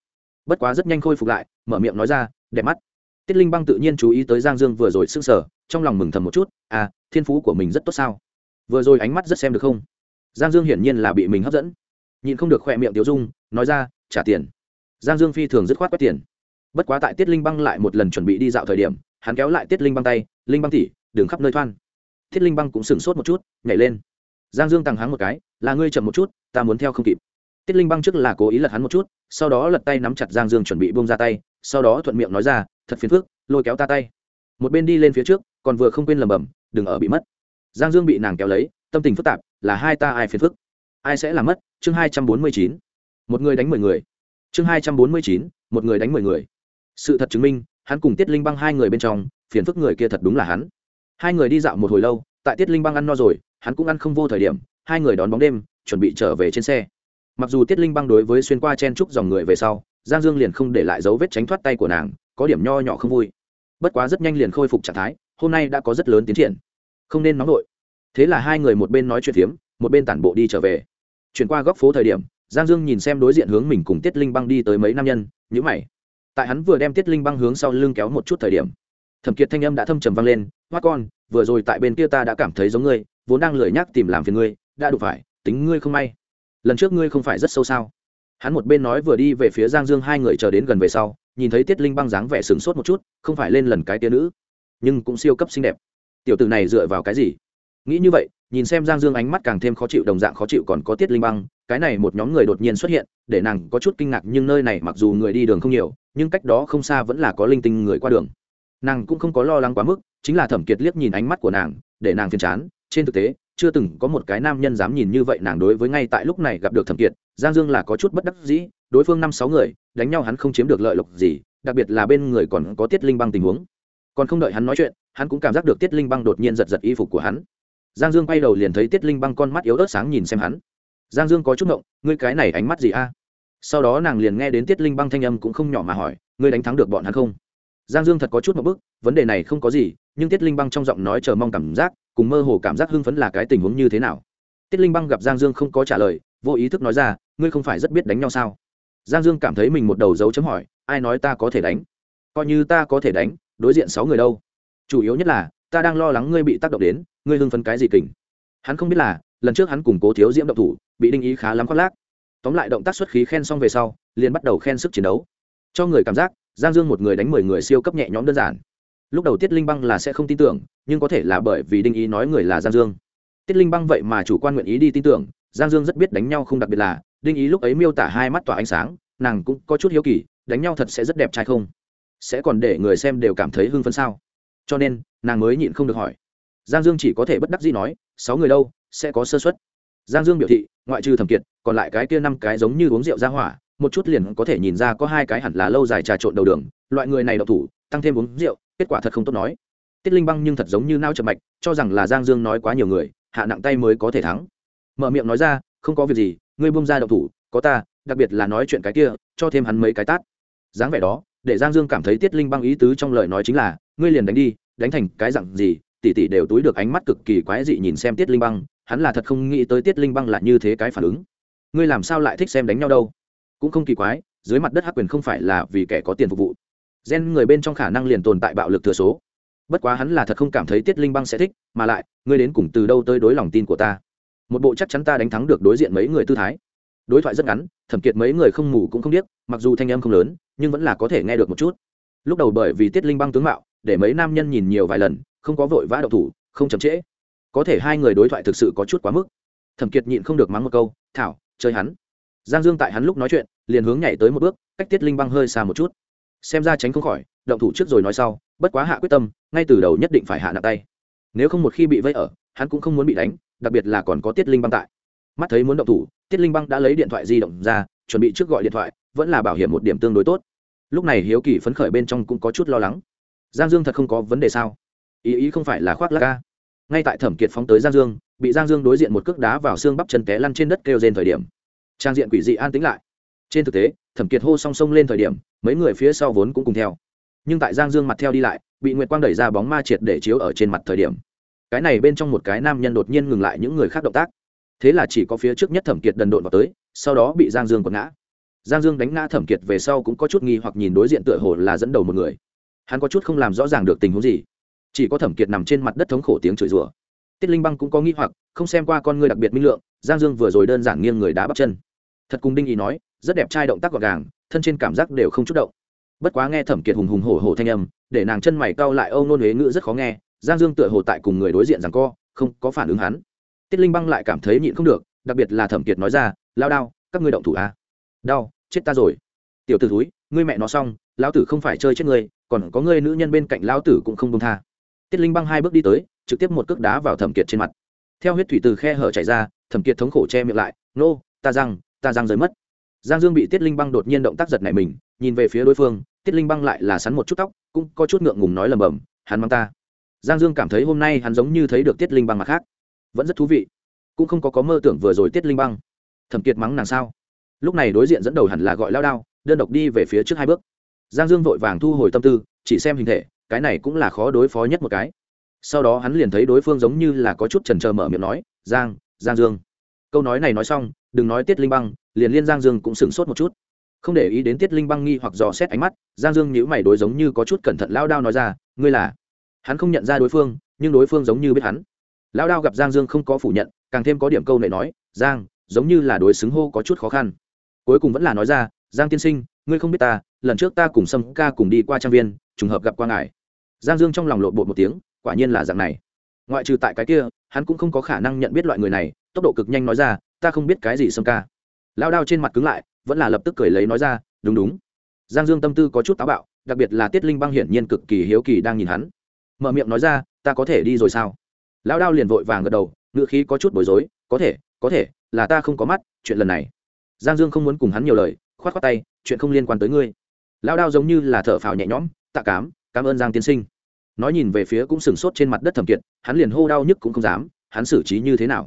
Bất quá rất nhanh khôi phục lại, mở miệng nói ra, đẹp mắt. Tiết linh băng tự nhiên chú ý tới giang dương vừa rồi s ư n g sở trong lòng mừng thầm một chút à thiên phú của mình rất tốt sao? Vừa rồi ánh mắt rất xem được không? Giang dương hiển nhiên là bị mình hấp dẫn. Nhìn không được khoe miệng tiêu dung, nói ra, trả tiền. Giang dương phi thường dứt khoát quét tiền. Bất quá tại tiết linh băng lại một lần chuẩn bị đi dạo thời điểm, hắn kéo lại tiết linh băng tay, linh băng tỉ đường khắp nơi thoan. Tiết linh băng cũng sửng sốt một chút, nhảy lên. Giang dương tăng hắn một cái, là ngươi chậm một chút, ta muốn theo không kịp. Tiết linh băng trước là cố ý lật hắn một chút, sau đó lật tay nắm chặt giang dương chuẩn bị bông ra tay, sau đó thuận miệng nói ra, thật phiền phức, lôi kéo ta tay. Một bên đi lên phía trước còn vừa không quên lầm bầm đừng ở bị mất. Giang dương bị nàng kéo lấy, tâm tình phức tạp, là hai ta ai phiền phức? Ai sẽ làm mất? Chương hai trăm bốn mươi chín. Một người đánh mười người. Chương hai trăm bốn mươi chín, một người đánh mười người. Sự thật chứng minh, hắn cùng tiết linh băng hai người bên trong, phiền phức người kia thật đúng là hắn. Hai người đi dạo một hồi lâu, tại tiết linh băng ăn no rồi, hắn cũng ăn không vô thời điểm, hai người đón bóng đêm, chuẩn bị trở về trên xe. Mặc dù tiết linh băng đối với xuyên qua chen trúc dòng người về sau, giang dương liền không để lại dấu vết tránh thoát tay của nàng, có điểm nho nhỏ không vui. Bất quá rất nhanh liền khôi phục trạng thái hôm nay đã có rất lớn tiến triển. Không nên nóng nổi thế là hai người một bên nói chuyện phiếm, một bên tản bộ đi trở về. Chuyển qua góc phố thời điểm, giang dương nhìn xem đối diện hướng mình cùng tiết linh băng đi tới mấy nam nhân nhữ mày. Tại hắn vừa đem tiết linh băng hướng sau lưng kéo một chút thời điểm, thẩm kiệt thanh âm đã thâm trầm vang lên, hoa con, vừa rồi tại bên kia ta đã cảm thấy giống ngươi, vốn đang lười nhác tìm làm phiền ngươi, đã đủ phải, tính ngươi không may. Lần trước ngươi không phải rất sâu sao? Hắn một bên nói vừa đi về phía giang dương, hai người chờ đến gần về sau, nhìn thấy tiết linh băng dáng vẻ sửng sốt một chút, không phải lên lần cái tia nữ nhưng cũng siêu cấp xinh đẹp. Tiểu tử này dựa vào cái gì? Nghĩ như vậy, nhìn xem giang dương ánh mắt càng thêm khó chịu, đồng dạng khó chịu còn có tiết linh băng, cái này một nhóm người đột nhiên xuất hiện, để nàng có chút kinh ngạc, nhưng nơi này mặc dù người đi đường không nhiều, nhưng cách đó không xa vẫn là có linh tinh người qua đường. Nàng cũng không có lo lắng quá mức, chính là thẩm kiệt liếc nhìn ánh mắt của nàng, để nàng phiền chán. Trên thực tế, chưa từng có một cái nam nhân dám nhìn như vậy, nàng đối với ngay tại lúc này gặp được thẩm kiệt, giang dương là có chút bất đắc dĩ, đối phương năm sáu người, đánh nhau hắn không chiếm được lợi lộc gì, đặc biệt là bên người còn có tiết linh băng tình huống còn không đợi hắn nói chuyện, hắn cũng cảm giác được tiết linh băng đột nhiên giật giật y phục của hắn. Giang dương quay đầu liền thấy tiết linh băng con mắt yếu ớt sáng nhìn xem hắn. Giang dương có chút ngộng, ngươi cái này ánh mắt gì a? Sau đó nàng liền nghe đến tiết linh băng thanh âm cũng không nhỏ mà hỏi, ngươi đánh thắng được bọn hắn không? Giang dương thật có chút một bức, vấn đề này không có gì, nhưng tiết linh băng trong giọng nói chờ mong cảm giác, cùng mơ hồ cảm giác hưng phấn là cái tình huống như thế nào? Tiết linh băng gặp giang dương không có trả lời, vô ý thức nói ra, ngươi không phải rất biết đánh nhau sao? Giang dương cảm thấy mình một đầu dấu chấm hỏi, ai nói ta có thể đánh? Coi như ta có thể đánh đối diện sáu người đâu? Chủ yếu nhất là, ta đang lo lắng ngươi bị tác động đến, ngươi hưng phấn cái gì kình? Hắn không biết là, lần trước hắn cùng cố thiếu diễm động thủ, bị đinh ý khá lắm khoác lác. Tóm lại động tác xuất khí khen xong về sau, liền bắt đầu khen sức chiến đấu. Cho người cảm giác, giang dương một người đánh mười người siêu cấp nhẹ nhõm đơn giản. Lúc đầu tiết linh băng là sẽ không tin tưởng, nhưng có thể là bởi vì đinh ý nói người là giang dương. Tiết linh băng vậy mà chủ quan nguyện ý đi tin tưởng, giang dương rất biết đánh nhau không đặc biệt là, đinh ý lúc ấy miêu tả hai mắt tỏa ánh sáng, nàng cũng có chút hiếu kỳ, đánh nhau thật sẽ rất đẹp trai không? Sẽ còn để người xem đều cảm thấy hưng phấn sao? Cho nên, nàng mới nhịn không được hỏi. Giang dương chỉ có thể bất đắc dĩ nói, sáu người đâu, sẽ có sơ xuất giang dương biểu thị, ngoại trừ thẩm kiệt, còn lại cái kia năm cái giống như uống rượu ra hỏa, một chút liền có thể nhìn ra có hai cái hẳn là lâu dài trà trộn đầu đường, loại người này độc thủ, tăng thêm uống rượu, kết quả thật không tốt nói. Tiết linh băng nhưng thật giống như nao chậm mạch, cho rằng là giang dương nói quá nhiều người, hạ nặng tay mới có thể thắng. Mở miệng nói ra, không có việc gì, ngươi bung ra độc thủ, có ta, đặc biệt là nói chuyện cái kia, cho thêm hắn mấy cái tát. Dáng vẻ đó để giang dương cảm thấy tiết linh băng ý tứ trong lời nói chính là, ngươi liền đánh đi, đánh thành cái dặn gì? Tỷ tỷ đều túi được ánh mắt cực kỳ quái dị nhìn xem tiết linh băng, hắn là thật không nghĩ tới tiết linh băng là như thế cái phản ứng. Ngươi làm sao lại thích xem đánh nhau đâu? Cũng không kỳ quái, dưới mặt đất hắc quyền không phải là vì kẻ có tiền phục vụ. Gen người bên trong khả năng liền tồn tại bạo lực thừa số. Bất quá hắn là thật không cảm thấy tiết linh băng sẽ thích, mà lại, ngươi đến cùng từ đâu tới đối lòng tin của ta? Một bộ chắc chắn ta đánh thắng được đối diện mấy người tư thái đối thoại rất ngắn, thẩm kiệt mấy người không mù cũng không biết mặc dù thanh âm không lớn, nhưng vẫn là có thể nghe được một chút. Lúc đầu bởi vì tiết linh băng tướng mạo, để mấy nam nhân nhìn nhiều vài lần, không có vội vã đậu thủ, không chậm trễ. Có thể hai người đối thoại thực sự có chút quá mức. Thẩm kiệt nhịn không được mắng một câu, thảo, chơi hắn. Giang dương tại hắn lúc nói chuyện, liền hướng nhảy tới một bước, cách tiết linh băng hơi xa một chút. Xem ra tránh không khỏi, động thủ trước rồi nói sau, bất quá hạ quyết tâm, ngay từ đầu nhất định phải hạ nặng tay. Nếu không một khi bị vây ở, hắn cũng không muốn bị đánh, đặc biệt là còn có tiết linh băng tại mắt thấy muốn động thủ, tiết linh băng đã lấy điện thoại di động ra, chuẩn bị trước gọi điện thoại, vẫn là bảo hiểm một điểm tương đối tốt. Lúc này hiếu kỳ phấn khởi bên trong cũng có chút lo lắng. Giang dương thật không có vấn đề sao? Ý ý không phải là khoác lác ca ngay tại thẩm kiệt phóng tới giang dương, bị giang dương đối diện một cước đá vào xương bắp chân té lăn trên đất kêu trên thời điểm. Trang diện quỷ dị an tĩnh lại. Trên thực tế, thẩm kiệt hô song song lên thời điểm, mấy người phía sau vốn cũng cùng theo. Nhưng tại giang dương mặt theo đi lại, bị nguyệt quang đẩy ra bóng ma triệt để chiếu ở trên mặt thời điểm. Cái này bên trong một cái nam nhân đột nhiên ngừng lại những người khác động tác thế là chỉ có phía trước nhất thẩm kiệt đần độn vào tới, sau đó bị giang dương quật ngã. Giang dương đánh ngã thẩm kiệt về sau cũng có chút nghi hoặc nhìn đối diện tựa hồ là dẫn đầu một người. Hắn có chút không làm rõ ràng được tình huống gì. Chỉ có thẩm kiệt nằm trên mặt đất thống khổ tiếng chửi rủa. Tiết linh băng cũng có nghi hoặc, không xem qua con người đặc biệt minh lượng, giang dương vừa rồi đơn giản nghiêng người đá bắp chân. Thật cùng đinh ý nói, rất đẹp trai động tác gọn gàng, thân trên cảm giác đều không chút động. Bất quá nghe thẩm kiệt hùng hùng hổ hổ thanh âm, để nàng chân mày cau lại, âu nôn huế ngữ rất khó nghe, giang dương tựa hồ tại cùng người đối diện rằng co, không có phản ứng hắn tiết linh băng lại cảm thấy nhịn không được, đặc biệt là thẩm kiệt nói ra lao đao, các ngươi động thủ à? đau chết ta rồi. Tiểu t ử thúi, ngươi mẹ nó xong, lão tử không phải chơi chết ngươi, còn có ngươi nữ nhân bên cạnh lão tử cũng không công tha. Tiết linh băng hai bước đi tới, trực tiếp một cước đá vào thẩm kiệt trên mặt. Theo huyết thủy từ khe hở chảy ra, thẩm kiệt thống khổ che miệng lại, nô, ta răng ta răng rơi mất. Giang dương bị tiết linh băng đột nhiên động tác giật này mình, nhìn về phía đối phương, tiết linh băng lại là sắn một chút tóc, cũng có chút ngượng ngùng nói lầm bầm, hắn mang ta. Giang dương cảm thấy hôm nay hắn giống như thấy được tiết linh băng mặt khác vẫn rất thú vị. Cũng không có có mơ tưởng vừa rồi tiết linh băng. Thẩm kiệt mắng nàng sao? Lúc này đối diện dẫn đầu hẳn là gọi lao đao, đơn độc đi về phía trước hai bước. Giang dương vội vàng thu hồi tâm tư, chỉ xem hình thể, cái này cũng là khó đối phó nhất một cái. Sau đó hắn liền thấy đối phương giống như là có chút trần trờ mở miệng nói, giang giang dương. Câu nói này nói xong, đừng nói tiết linh băng, liền liên giang dương cũng sửng sốt một chút. Không để ý đến tiết linh băng nghi hoặc dò xét ánh mắt, giang dương nhữ mày đối giống như có chút cẩn thận lao đao nói ra, ngươi là? Hắn không nhận ra đối phương, nhưng đối phương giống như biết hắn lao đao gặp giang dương không có phủ nhận, càng thêm có điểm câu này nói, giang, giống như là đối xứng hô có chút khó khăn. Cuối cùng vẫn là nói ra, giang tiên sinh, ngươi không biết ta, lần trước ta cùng sâm ca cùng đi qua trang viên, trùng hợp gặp qua ngài. Giang dương trong lòng lộn bột một tiếng, quả nhiên là dạng này. Ngoại trừ tại cái kia, hắn cũng không có khả năng nhận biết loại người này, tốc độ cực nhanh nói ra, ta không biết cái gì sâm ca. Lao đao trên mặt cứng lại, vẫn là lập tức cười lấy nói ra, đúng đúng. Giang dương tâm tư có chút táo bạo, đặc biệt là tiết linh băng hiển nhiên cực kỳ hiếu kỳ đang nhìn hắn. Mở miệng nói ra, ta có thể đi rồi sao? Lao đao liền vội vàng gật đầu ngựa khí có chút bối rối, có thể có thể, là ta không có mắt, chuyện lần này. Giang dương không muốn cùng hắn nhiều lời k h o á t k h o á t tay, chuyện không liên quan tới ngươi. Lao đao giống như là thở phào nhẹ nhõm, tạ cám, cảm ơn giang tiên sinh. Nói nhìn về phía cũng sửng sốt trên mặt đất thẩm kiệt, hắn liền hô đau nhức cũng không dám, hắn xử trí như thế nào?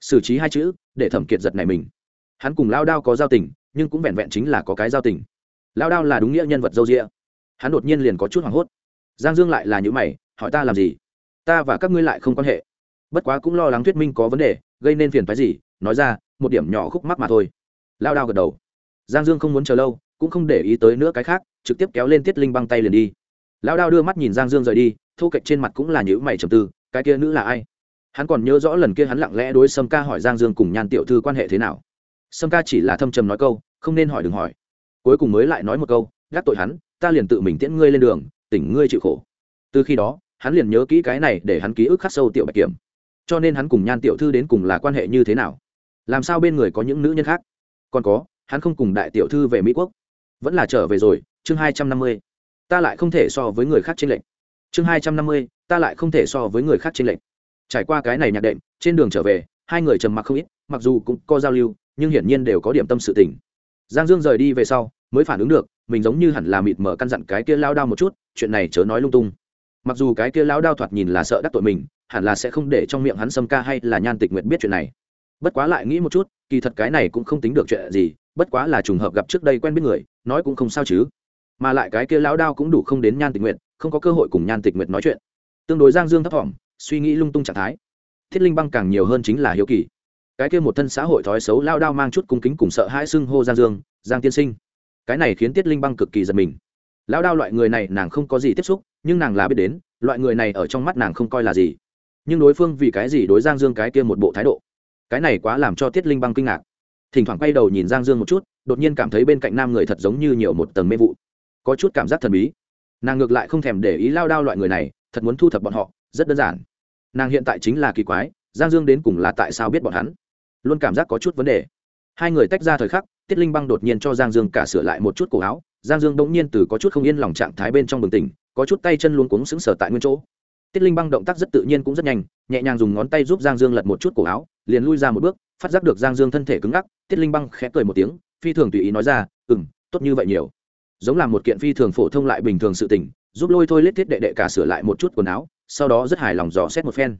Xử trí hai chữ, để thẩm kiệt giật này mình. Hắn cùng lao đao có giao tình, nhưng cũng vẹn vẹn chính là có cái giao tình. Lao đao là đúng nghĩa nhân vật dâu rịa hắn đột nhiên liền có chút hoảng hốt. Giang dương lại là những mày, hỏi ta làm gì? Ta và các ngươi lại không quan hệ. Bất quá cũng lo lắng thuyết minh có vấn đề, gây nên phiền phái gì, nói ra, một điểm nhỏ khúc mắc mà thôi. Lao đao gật đầu. Giang dương không muốn chờ lâu, cũng không để ý tới nữa cái khác, trực tiếp kéo lên tiết linh băng tay liền đi. Lao đao đưa mắt nhìn giang dương rời đi, thu kệch trên mặt cũng là nhữ mày trầm tư, cái kia nữ là ai? Hắn còn nhớ rõ lần kia hắn lặng lẽ đối sâm ca hỏi giang dương cùng nhan tiểu thư quan hệ thế nào. Sâm ca chỉ là thâm trầm nói câu, không nên hỏi đừng hỏi. Cuối cùng mới lại nói một câu, gác tội hắn, ta liền tự mình tiễn ngươi lên đường, tỉnh ngươi chịu khổ. Từ khi đó hắn liền nhớ kỹ cái này để hắn ký ức khắc sâu tiểu bạch kiểm. Cho nên hắn cùng nhan tiểu thư đến cùng là quan hệ như thế nào? Làm sao bên người có những nữ nhân khác? Còn có, hắn không cùng đại tiểu thư về mỹ quốc. Vẫn là trở về rồi, chương hai trăm năm mươi. Ta lại không thể so với người khác trên lệnh chương hai trăm năm mươi, ta lại không thể so với người khác trên lệnh trải qua cái này nhạc đệm, trên đường trở về, hai người trầm mặc không ít, mặc dù cũng có giao lưu, nhưng hiển nhiên đều có điểm tâm sự tình. Giang dương rời đi về sau, mới phản ứng được, mình giống như hẳn là mịt mở căn dặn cái kia lao đao một chút, chuyện này chớ nói lung tung mặc dù cái kia lão đao thoạt nhìn là sợ đắc tội mình, hẳn là sẽ không để trong miệng hắn xâm ca hay là nhan tịch nguyện biết chuyện này. Bất quá lại nghĩ một chút, kỳ thật cái này cũng không tính được chuyện gì, bất quá là trùng hợp gặp trước đây quen biết người, nói cũng không sao chứ. Mà lại cái kia lão đao cũng đủ không đến nhan tịch nguyện không có cơ hội cùng nhan tịch nguyện nói chuyện. Tương đối giang dương thấp thỏm, suy nghĩ lung tung trạng thái. Thiết linh băng càng nhiều hơn chính là hiếu kỳ. Cái kia một thân xã hội thói xấu lao đao mang chút cung kính cùng sợ hãi xưng hô giang dương, giang tiên sinh. Cái này khiến tiết linh băng cực kỳ giật mình. Lao đao loại người này nàng không có gì tiếp xúc nhưng nàng là biết đến, loại người này ở trong mắt nàng không coi là gì. Nhưng đối phương vì cái gì đối giang dương cái kia một bộ thái độ? Cái này quá làm cho tiết linh băng kinh ngạc. Thỉnh thoảng quay đầu nhìn giang dương một chút, đột nhiên cảm thấy bên cạnh nam người thật giống như nhiều một tầng mê vụ. Có chút cảm giác thần bí. Nàng ngược lại không thèm để ý lao đao loại người này, thật muốn thu thập bọn họ, rất đơn giản. Nàng hiện tại chính là kỳ quái, giang dương đến cùng là tại sao biết bọn hắn? Luôn cảm giác có chút vấn đề. Hai người tách ra thời khắc, tiết linh băng đột nhiên cho giang dương cả sửa lại một chút cổ áo. Giang dương bỗng nhiên từ có chút không yên lòng trạng thái bên trong bừng tỉnh có chút tay chân luôn cuống sững sờ tại nguyên chỗ. Tiết linh băng động tác rất tự nhiên cũng rất nhanh, nhẹ nhàng dùng ngón tay giúp giang dương lật một chút cổ áo, liền lui ra một bước, phát giác được giang dương thân thể cứng ngắc, tiết linh băng khẽ cười một tiếng, phi thường tùy ý nói ra ừ m tốt như vậy nhiều. Giống là một kiện phi thường phổ thông lại bình thường sự tình, giúp lôi thôi lết thiết đệ đệ cả sửa lại một chút quần áo, sau đó rất hài lòng dò xét một phen.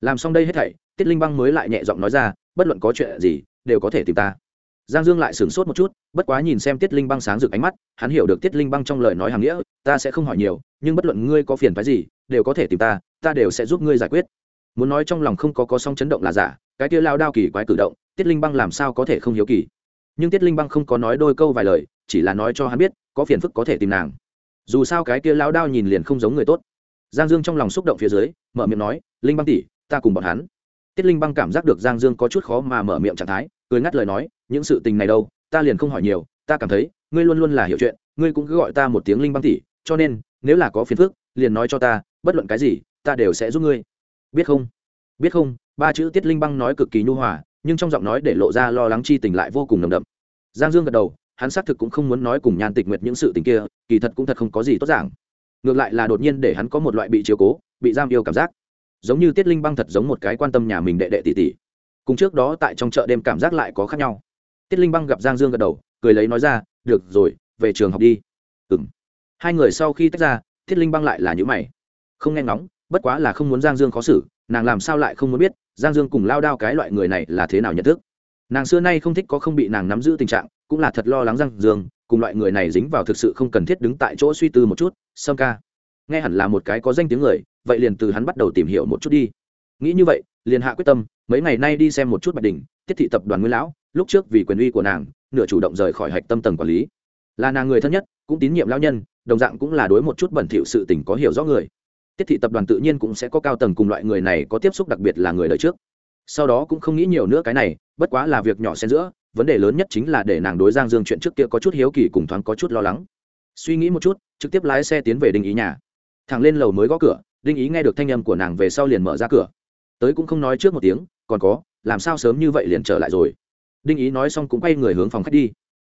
Làm xong đây hết thảy, tiết linh băng mới lại nhẹ giọng nói ra, bất luận có chuyện gì, đều có thể tìm ta. Giang dương lại sửng sốt một chút, bất quá nhìn xem tiết linh băng sáng rực ánh mắt, hắn hiểu được tiết linh băng trong lời nói hàng nghĩa ta sẽ không hỏi nhiều, nhưng bất luận ngươi có phiền phái gì, đều có thể tìm ta ta đều sẽ giúp ngươi giải quyết. Muốn nói trong lòng không có có song chấn động là giả, cái kia lao đao kỳ quái cử động, tiết linh băng làm sao có thể không hiếu kỳ? Nhưng tiết linh băng không có nói đôi câu vài lời, chỉ là nói cho hắn biết, có phiền phức có thể tìm nàng. Dù sao cái kia lao đao nhìn liền không giống người tốt. Giang dương trong lòng xúc động phía dưới, mở miệng nói, linh băng tỉ ta cùng bọn hắn. Tiết linh băng cảm giác được giang dương có chút khó mà mở miệng trạng thái, cười ngắt lời nói, những sự tình này đâu, ta liền không hỏi nhiều, ta cảm thấy, ngươi luôn luôn là hiểu chuyện, ngươi cũng cứ gọi ta một tiếng linh băng tỉ cho nên, nếu là có phiền phức, liền nói cho ta, bất luận cái gì, ta đều sẽ giúp ngươi. Biết không? Biết không, ba chữ tiết linh băng nói cực kỳ nhu hòa, nhưng trong giọng nói để lộ ra lo lắng chi tình lại vô cùng nồng đậm. Giang dương gật đầu, hắn xác thực cũng không muốn nói cùng nhan tịch nguyệt những sự tình kia, kỳ thật cũng thật không có gì tốt giảng. Ngược lại là đột nhiên để hắn có một loại bị chiếu cố, bị giam yêu cảm giác. Giống như tiết linh băng thật giống một cái quan tâm nhà mình đệ đệ tỷ tỷ. Cùng trước đó tại trong chợ đêm cảm giác lại có khác nhau. Tiết linh băng gặp giang dương gật đầu, cười lấy nói ra, được rồi, về trường học đi. Ừng hai người sau khi tách ra, Thiết linh băng lại là những mày. Không nghe ngóng, bất quá là không muốn giang dương khó xử, nàng làm sao lại không muốn biết giang dương cùng lao đao cái loại người này là thế nào nhận thức. Nàng xưa nay không thích có không bị nàng nắm giữ tình trạng, cũng là thật lo lắng giang dương, cùng loại người này dính vào thực sự không cần thiết đứng tại chỗ suy tư một chút, sâm ca. Nghe hẳn là một cái có danh tiếng người, vậy liền từ hắn bắt đầu tìm hiểu một chút đi. Nghĩ như vậy, liền hạ quyết tâm, mấy ngày nay đi xem một chút bạch đình, tiết thị tập đoàn nguyên lão, lúc trước vì quyền uy của nàng, nửa chủ động rời khỏi hạch tâm tầng quản lý. Là nàng người thân nhất, cũng tín nhiệm lão nhân đồng dạng cũng là đối một chút bẩn thỉu sự tình có hiểu rõ người. Tiết thị tập đoàn tự nhiên cũng sẽ có cao tầng cùng loại người này có tiếp xúc đặc biệt là người đời trước. Sau đó cũng không nghĩ nhiều nữa cái này, bất quá là việc nhỏ xen giữa, vấn đề lớn nhất chính là để nàng đối giang dương chuyện trước kia có chút hiếu kỳ cùng thoáng có chút lo lắng. Suy nghĩ một chút, trực tiếp lái xe tiến về đinh ý nhà. Thằng lên lầu mới gõ cửa, đinh ý nghe được thanh âm của nàng về sau liền mở ra cửa. Tới cũng không nói trước một tiếng, còn có, làm sao sớm như vậy liền trở lại rồi? Đinh ý nói xong cũng quay người hướng phòng khách đi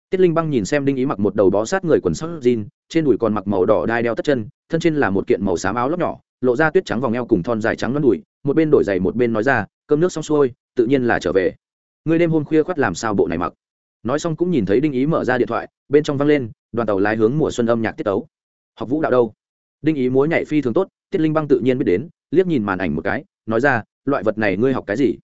tiết linh băng nhìn xem đinh ý mặc một đầu bó sát người quần sóc jean, trên đùi còn mặc màu đỏ đai đeo tất chân, thân trên là một kiện màu xám áo lóc nhỏ, lộ ra tuyết trắng vòng eo cùng thon dài trắng lẫn đùi, một bên đổi giày một bên nói ra, cơm nước xong xuôi, tự nhiên là trở về. Người đêm hôm khuya khoắt làm sao bộ này mặc? Nói xong cũng nhìn thấy đinh ý mở ra điện thoại, bên trong văng lên, đoàn tàu lái hướng mùa xuân âm nhạc tiết tấu. Học vũ đạo đâu? Đinh ý múa nhảy phi thường tốt, tiết linh băng tự nhiên biết đến, liếc nhìn màn ảnh một cái, nói ra, loại vật này ngươi học cái gì?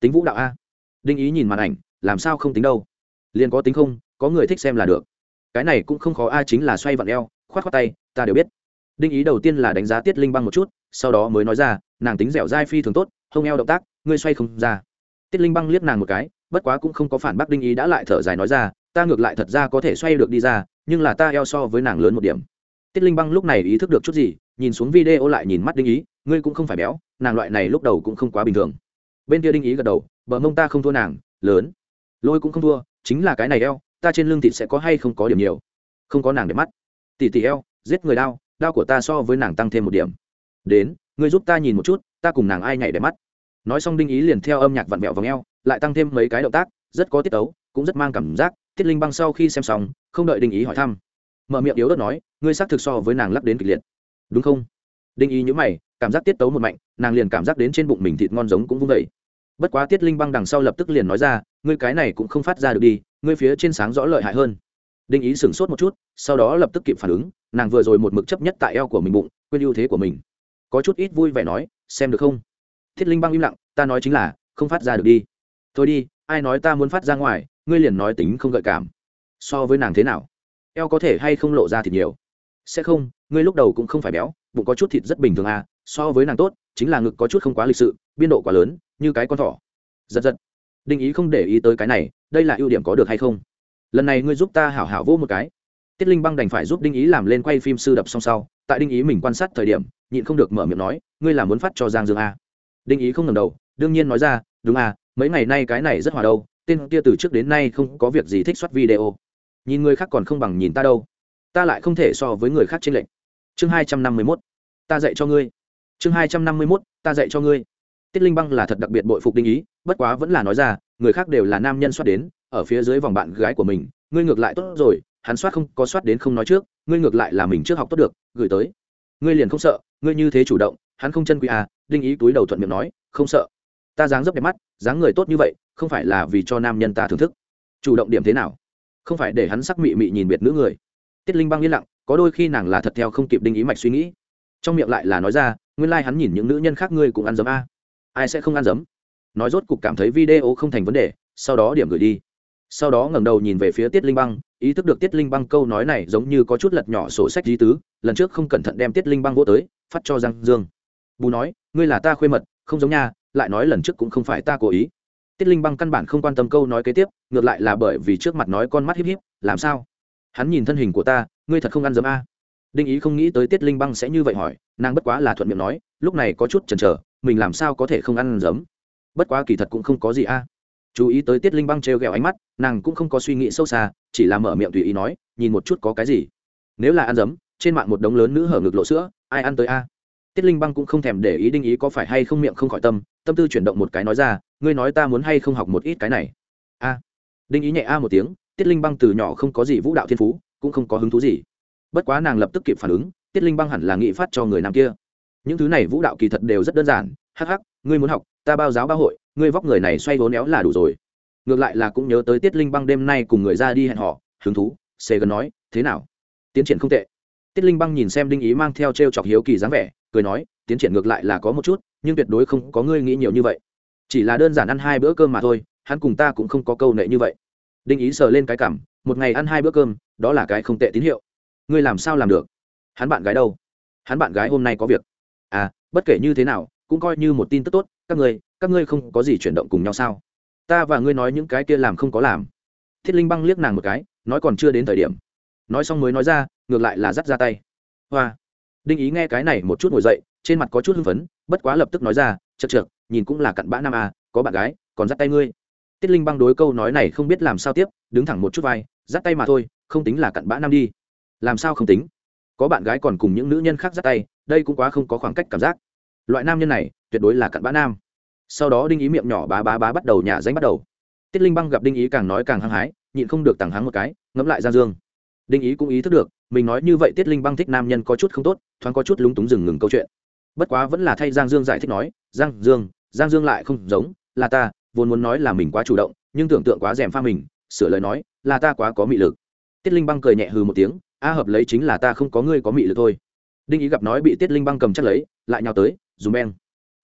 Tính vũ đạo a. Đinh ý nhìn màn ảnh, làm sao không tính đâu? Liền có tính không có người thích xem là được. Cái này cũng không khó, a, chính là xoay vặn eo, khoát khoát tay, ta đều biết. Đinh ý đầu tiên là đánh giá tiết linh băng một chút, sau đó mới nói ra, nàng tính dẻo dai phi thường tốt, hông eo động tác, ngươi xoay không ra. Tiết linh băng liếc nàng một cái, bất quá cũng không có phản bác đinh ý đã lại thở dài nói ra, ta ngược lại thật ra có thể xoay được đi ra, nhưng là ta eo so với nàng lớn một điểm. Tiết linh băng lúc này ý thức được chút gì, nhìn xuống video lại nhìn mắt đinh ý, ngươi cũng không phải béo, nàng loại này lúc đầu cũng không quá bình thường. Bên kia đinh ý gật đầu, bờ mông ta không thua nàng, lớn. Lôi cũng không thua, chính là cái này eo ta trên lưng thịt sẽ có hay không có điểm nhiều? Không có nàng để mắt. Tỉ tỉ eo giết người đau đau của ta so với nàng tăng thêm một điểm. Đến ngươi giúp ta nhìn một chút ta cùng nàng ai nhảy để mắt. Nói xong đinh ý liền theo âm nhạc vặn vẹo v eo, lại tăng thêm mấy cái động tác rất có tiết tấu cũng rất mang cảm giác. Tiết linh băng sau khi xem xong không đợi đinh ý hỏi thăm mở miệng yếu đất nói ngươi xác thực so với nàng lắp đến kịch liệt. Đúng không? Đinh ý nhữ mày cảm giác tiết tấu một mạnh nàng liền cảm giác đến trên bụng mình thịt ngon giống cũng vung vẩy bất quá tiết linh băng đằng sau lập tức liền nói ra ngươi cái này cũng không phát ra được đi ngươi phía trên sáng rõ lợi hại hơn. Đinh ý sửng sốt một chút, sau đó lập tức kịp phản ứng, nàng vừa rồi một mực chấp nhất tại eo của mình bụng, quên ưu thế của mình. Có chút ít vui vẻ nói, xem được không? Thiết linh băng im lặng, ta nói chính là, không phát ra được đi. Thôi đi, ai nói ta muốn phát ra ngoài, ngươi liền nói tính không gợi cảm. So với nàng thế nào? Eo có thể hay không lộ ra thịt nhiều. Sẽ không, ngươi lúc đầu cũng không phải béo, bụng có chút thịt rất bình thường à so với nàng tốt, chính là ngực có chút không quá lịch sự, biên độ quá lớn, như cái con thỏ. Giật giật. Đinh ý không để ý tới cái này đây là ưu điểm có được hay không? Lần này ngươi giúp ta hảo hảo vô một cái. Tiết linh băng đành phải giúp đinh ý làm lên quay phim sư đập song sau, tại đinh ý mình quan sát thời điểm, nhịn không được mở miệng nói, ngươi là muốn phát cho giang dương a đinh ý không ngầm đầu, đương nhiên nói ra, đúng à mấy ngày nay cái này rất hòa đâu, tên kia từ trước đến nay không có việc gì thích soát video. Nhìn người khác còn không bằng nhìn ta đâu. Ta lại không thể so với người khác trên lệnh chương hai trăm năm mươi mốt, ta dạy cho ngươi. Chương hai trăm năm mươi mốt, ta dạy cho ngươi. Tiết linh băng là thật đặc biệt bội phục đinh ý, bất quá vẫn là nói ra người khác đều là nam nhân soát đến, ở phía dưới vòng bạn gái của mình, ngươi ngược lại tốt rồi, hắn soát không, có soát đến không nói trước, ngươi ngược lại là mình trước học tốt được, gửi tới. Ngươi liền không sợ, ngươi như thế chủ động, hắn không chân quý à đinh ý túi đầu thuận miệng nói, không sợ. Ta dáng dấp đẹp mắt, dáng người tốt như vậy, không phải là vì cho nam nhân ta thưởng thức. Chủ động điểm thế nào? Không phải để hắn sắc mị mị nhìn biệt nữ người. Tiết linh băng yên lặng, có đôi khi nàng là thật theo không kịp đinh ý mạch suy nghĩ. Trong miệng lại là nói ra, nguyên lai hắn nhìn những nữ nhân khác ngươi cũng ăn dấm a. Ai sẽ không ăn dấm? Nói rốt cục cảm thấy video không thành vấn đề, sau đó điểm gửi đi. Sau đó ngẩng đầu nhìn về phía tiết linh băng, ý thức được tiết linh băng câu nói này giống như có chút lật nhỏ sổ sách di tứ, lần trước không cẩn thận đem tiết linh băng vỗ tới, phát cho giang dương. Bù nói, ngươi là ta khuê mật, không giống nha, lại nói lần trước cũng không phải ta cố ý. Tiết linh băng căn bản không quan tâm câu nói kế tiếp, ngược lại là bởi vì trước mặt nói con mắt híp híp, làm sao? Hắn nhìn thân hình của ta, ngươi thật không ăn dấm a? Đinh ý không nghĩ tới tiết linh băng sẽ như vậy hỏi, nàng bất quá là thuận miệng nói, lúc này có chút chần chờ, mình làm sao có thể không ăn dấm? Bất quá kỳ thật cũng không có gì a. Chú ý tới tiết linh băng trêu ghẹo ánh mắt, nàng cũng không có suy nghĩ sâu xa, chỉ là mở miệng tùy ý nói, nhìn một chút có cái gì. Nếu là ăn dấm, trên mạng một đống lớn nữ hở ngực lộ sữa, ai ăn tới a? Tiết linh băng cũng không thèm để ý đinh ý có phải hay không miệng không khỏi tâm tâm tư chuyển động một cái nói ra, ngươi nói ta muốn hay không học một ít cái này? A. Đinh ý nhẹ a một tiếng, tiết linh băng từ nhỏ không có gì vũ đạo thiên phú, cũng không có hứng thú gì. Bất quá nàng lập tức kịp phản ứng, tiết linh băng hẳn là nghị phát cho người nam kia. Những thứ này vũ đạo kỳ thật đều rất đơn giản, hắc hắc ngươi muốn học, ta bao giáo bao hội, ngươi vóc người này xoay vốn éo là đủ rồi. Ngược lại là cũng nhớ tới tiết linh băng đêm nay cùng người ra đi hẹn họ hứng thú, xê gần nói, thế nào? Tiến triển không tệ. Tiết linh băng nhìn xem đinh ý mang theo t r e o chọc hiếu kỳ dáng vẻ, cười nói, tiến triển ngược lại là có một chút, nhưng tuyệt đối không có ngươi nghĩ nhiều như vậy. Chỉ là đơn giản ăn hai bữa cơm mà thôi, hắn cùng ta cũng không có câu nệ như vậy. Đinh ý sờ lên cái cảm, một ngày ăn hai bữa cơm, đó là cái không tệ tín hiệu. Ngươi làm sao làm được? Hắn bạn gái đâu? Hắn bạn gái hôm nay có việc. À bất kể như thế nào cũng coi như một tin tức tốt, các ngươi các ngươi không có gì chuyển động cùng nhau sao? Ta và ngươi nói những cái kia làm không có làm. Thiết linh băng liếc nàng một cái, nói còn chưa đến thời điểm. Nói xong mới nói ra, ngược lại là dắt ra tay. Hoa. Đinh ý nghe cái này một chút ngồi dậy, trên mặt có chút hưng phấn, bất quá lập tức nói ra chật trượt nhìn cũng là cặn bã nam à có bạn gái, còn dắt tay ngươi. Tiết linh băng đối câu nói này không biết làm sao tiếp, đứng thẳng một chút vai, dắt tay mà thôi, không tính là cặn bã nam đi. Làm sao không tính? Có bạn gái còn cùng những nữ nhân khác dắt tay, đây cũng quá không có khoảng cách cảm giác loại nam nhân này, tuyệt đối là cặn bã nam. Sau đó đinh ý miệng nhỏ bá bá bá bắt đầu nhả danh bắt đầu. Tiết linh băng gặp đinh ý càng nói càng hăng hái, nhịn không được tàng hắng một cái, ngẫm lại giang dương. Đinh ý cũng ý thức được, mình nói như vậy tiết linh băng thích nam nhân có chút không tốt, thoáng có chút lúng túng dừng ngừng câu chuyện. Bất quá vẫn là thay giang dương giải thích nói, giang dương giang dương lại không giống, là ta, vốn muốn nói là mình quá chủ động, nhưng tưởng tượng quá rèm pha mình, sửa lời nói, là ta quá có mị lực. Tiết linh băng cười nhẹ hừ một tiếng, a hợp lấy chính là ta không có ngươi có mị lực thôi. Đinh ý gặp nói bị tiết linh băng cầm chắc lấy, lại nhào tới dùm beng.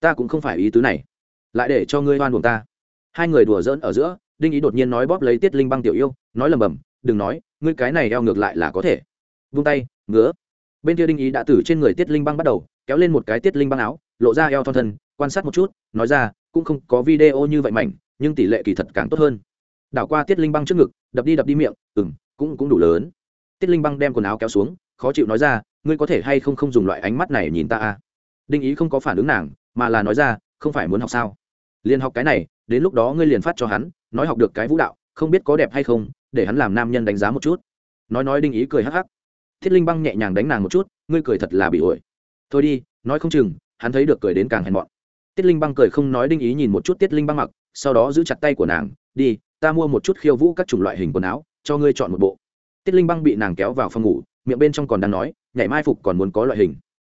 Ta cũng không phải ý tứ này. Lại để cho ngươi oan buồn ta. Hai người đùa giỡn ở giữa, đinh ý đột nhiên nói bóp lấy tiết linh băng tiểu yêu, nói lầm bầm đừng nói, ngươi cái này eo ngược lại là có thể. Vung tay, ngứa. Bên kia đinh ý đã từ trên người tiết linh băng bắt đầu, kéo lên một cái tiết linh băng áo, lộ ra eo thon thân, quan sát một chút, nói ra, cũng không có video như vậy mảnh, nhưng tỷ lệ kỳ thật càng tốt hơn. Đảo qua tiết linh băng trước ngực, đập đi đập đi miệng ừng cũng cũng đủ lớn. Tiết linh băng đem quần áo kéo xuống, khó chịu nói ra, ngươi có thể hay không không dùng loại ánh mắt này nhìn ta à? Đinh ý không có phản ứng nàng, mà là nói ra, không phải muốn học sao? Liền học cái này, đến lúc đó ngươi liền phát cho hắn, nói học được cái vũ đạo, không biết có đẹp hay không, để hắn làm nam nhân đánh giá một chút. Nói nói đinh ý cười hắc hắc. Thiết linh băng nhẹ nhàng đánh nàng một chút, ngươi cười thật là bị ổi. Thôi đi, nói không chừng, hắn thấy được cười đến càng hèn mọn. Tiết linh băng cười không nói đinh ý nhìn một chút tiết linh băng mặc, sau đó giữ chặt tay của nàng, đi, ta mua một chút khiêu vũ các chủng loại hình quần áo, cho ngươi chọn một bộ. Tiết linh băng bị nàng kéo vào phòng ngủ, miệng bên trong còn đang nói, nhảy mai phục còn muốn có loại hình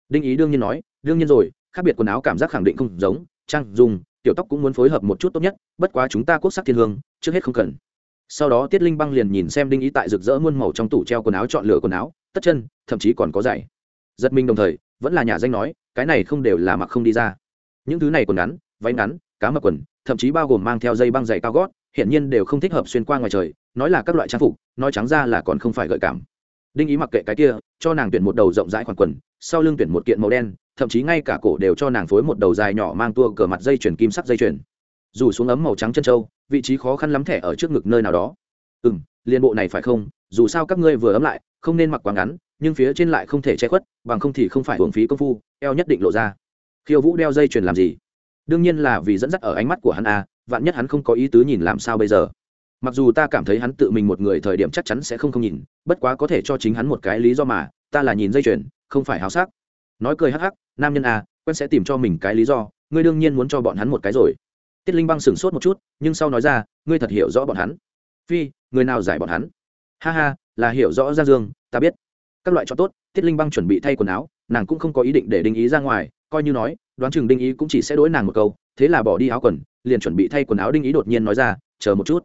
đinh ý đương nhiên nói, đương nhiên rồi, khác biệt quần áo cảm giác khẳng định không giống, trang dùng tiểu tóc cũng muốn phối hợp một chút tốt nhất, bất quá chúng ta quốc sắc thiên hương, trước hết không cần. Sau đó tiết linh băng liền nhìn xem đinh ý tại rực rỡ muôn màu trong tủ treo quần áo chọn lựa quần áo, tất chân, thậm chí còn có giày. Giật mình đồng thời, vẫn là nhà danh nói, cái này không đều là mặc không đi ra. Những thứ này quần ngắn, váy ngắn, cá mập quần, thậm chí bao gồm mang theo dây băng giày cao gót hiện nhiên đều không thích hợp xuyên qua ngoài trời, nói là các loại trang phục, nói trắng ra là còn không phải gợi cảm đinh ý mặc kệ cái kia, cho nàng tuyển một đầu rộng rãi khoản quần, sau lưng tuyển một kiện màu đen, thậm chí ngay cả cổ đều cho nàng phối một đầu dài nhỏ mang tua cờ mặt dây chuyền kim sắc dây chuyền. Dù xuống ấm màu trắng chân trâu vị trí khó khăn lắm thẻ ở trước ngực nơi nào đó. Ừ m liên bộ này phải không? Dù sao các ngươi vừa ấm lại, không nên mặc quá ngắn, nhưng phía trên lại không thể che khuất, bằng không thì không phải hưởng phí công phu, eo nhất định lộ ra. Khiêu vũ đeo dây chuyền làm gì? Đương nhiên là vì dẫn dắt ở ánh mắt của hắn à vạn nhất hắn không có ý tứ nhìn làm sao bây giờ mặc dù ta cảm thấy hắn tự mình một người thời điểm chắc chắn sẽ không không nhìn, bất quá có thể cho chính hắn một cái lý do mà, ta là nhìn dây chuyền, không phải háo sắc. Nói cười hắc hắc, nam nhân à quen sẽ tìm cho mình cái lý do, ngươi đương nhiên muốn cho bọn hắn một cái rồi. Tiết linh băng sửng sốt một chút, nhưng sau nói ra, ngươi thật hiểu rõ bọn hắn. Phi, người nào giải bọn hắn? Ha ha, là hiểu rõ ra dương, ta biết. Các loại cho tốt, tiết linh băng chuẩn bị thay quần áo, nàng cũng không có ý định để đinh ý ra ngoài, coi như nói, đoán chừng đinh ý cũng chỉ sẽ đối nàng một câu, thế là bỏ đi áo quần, liền chuẩn bị thay quần áo đinh ý đột nhiên nói ra, chờ một chút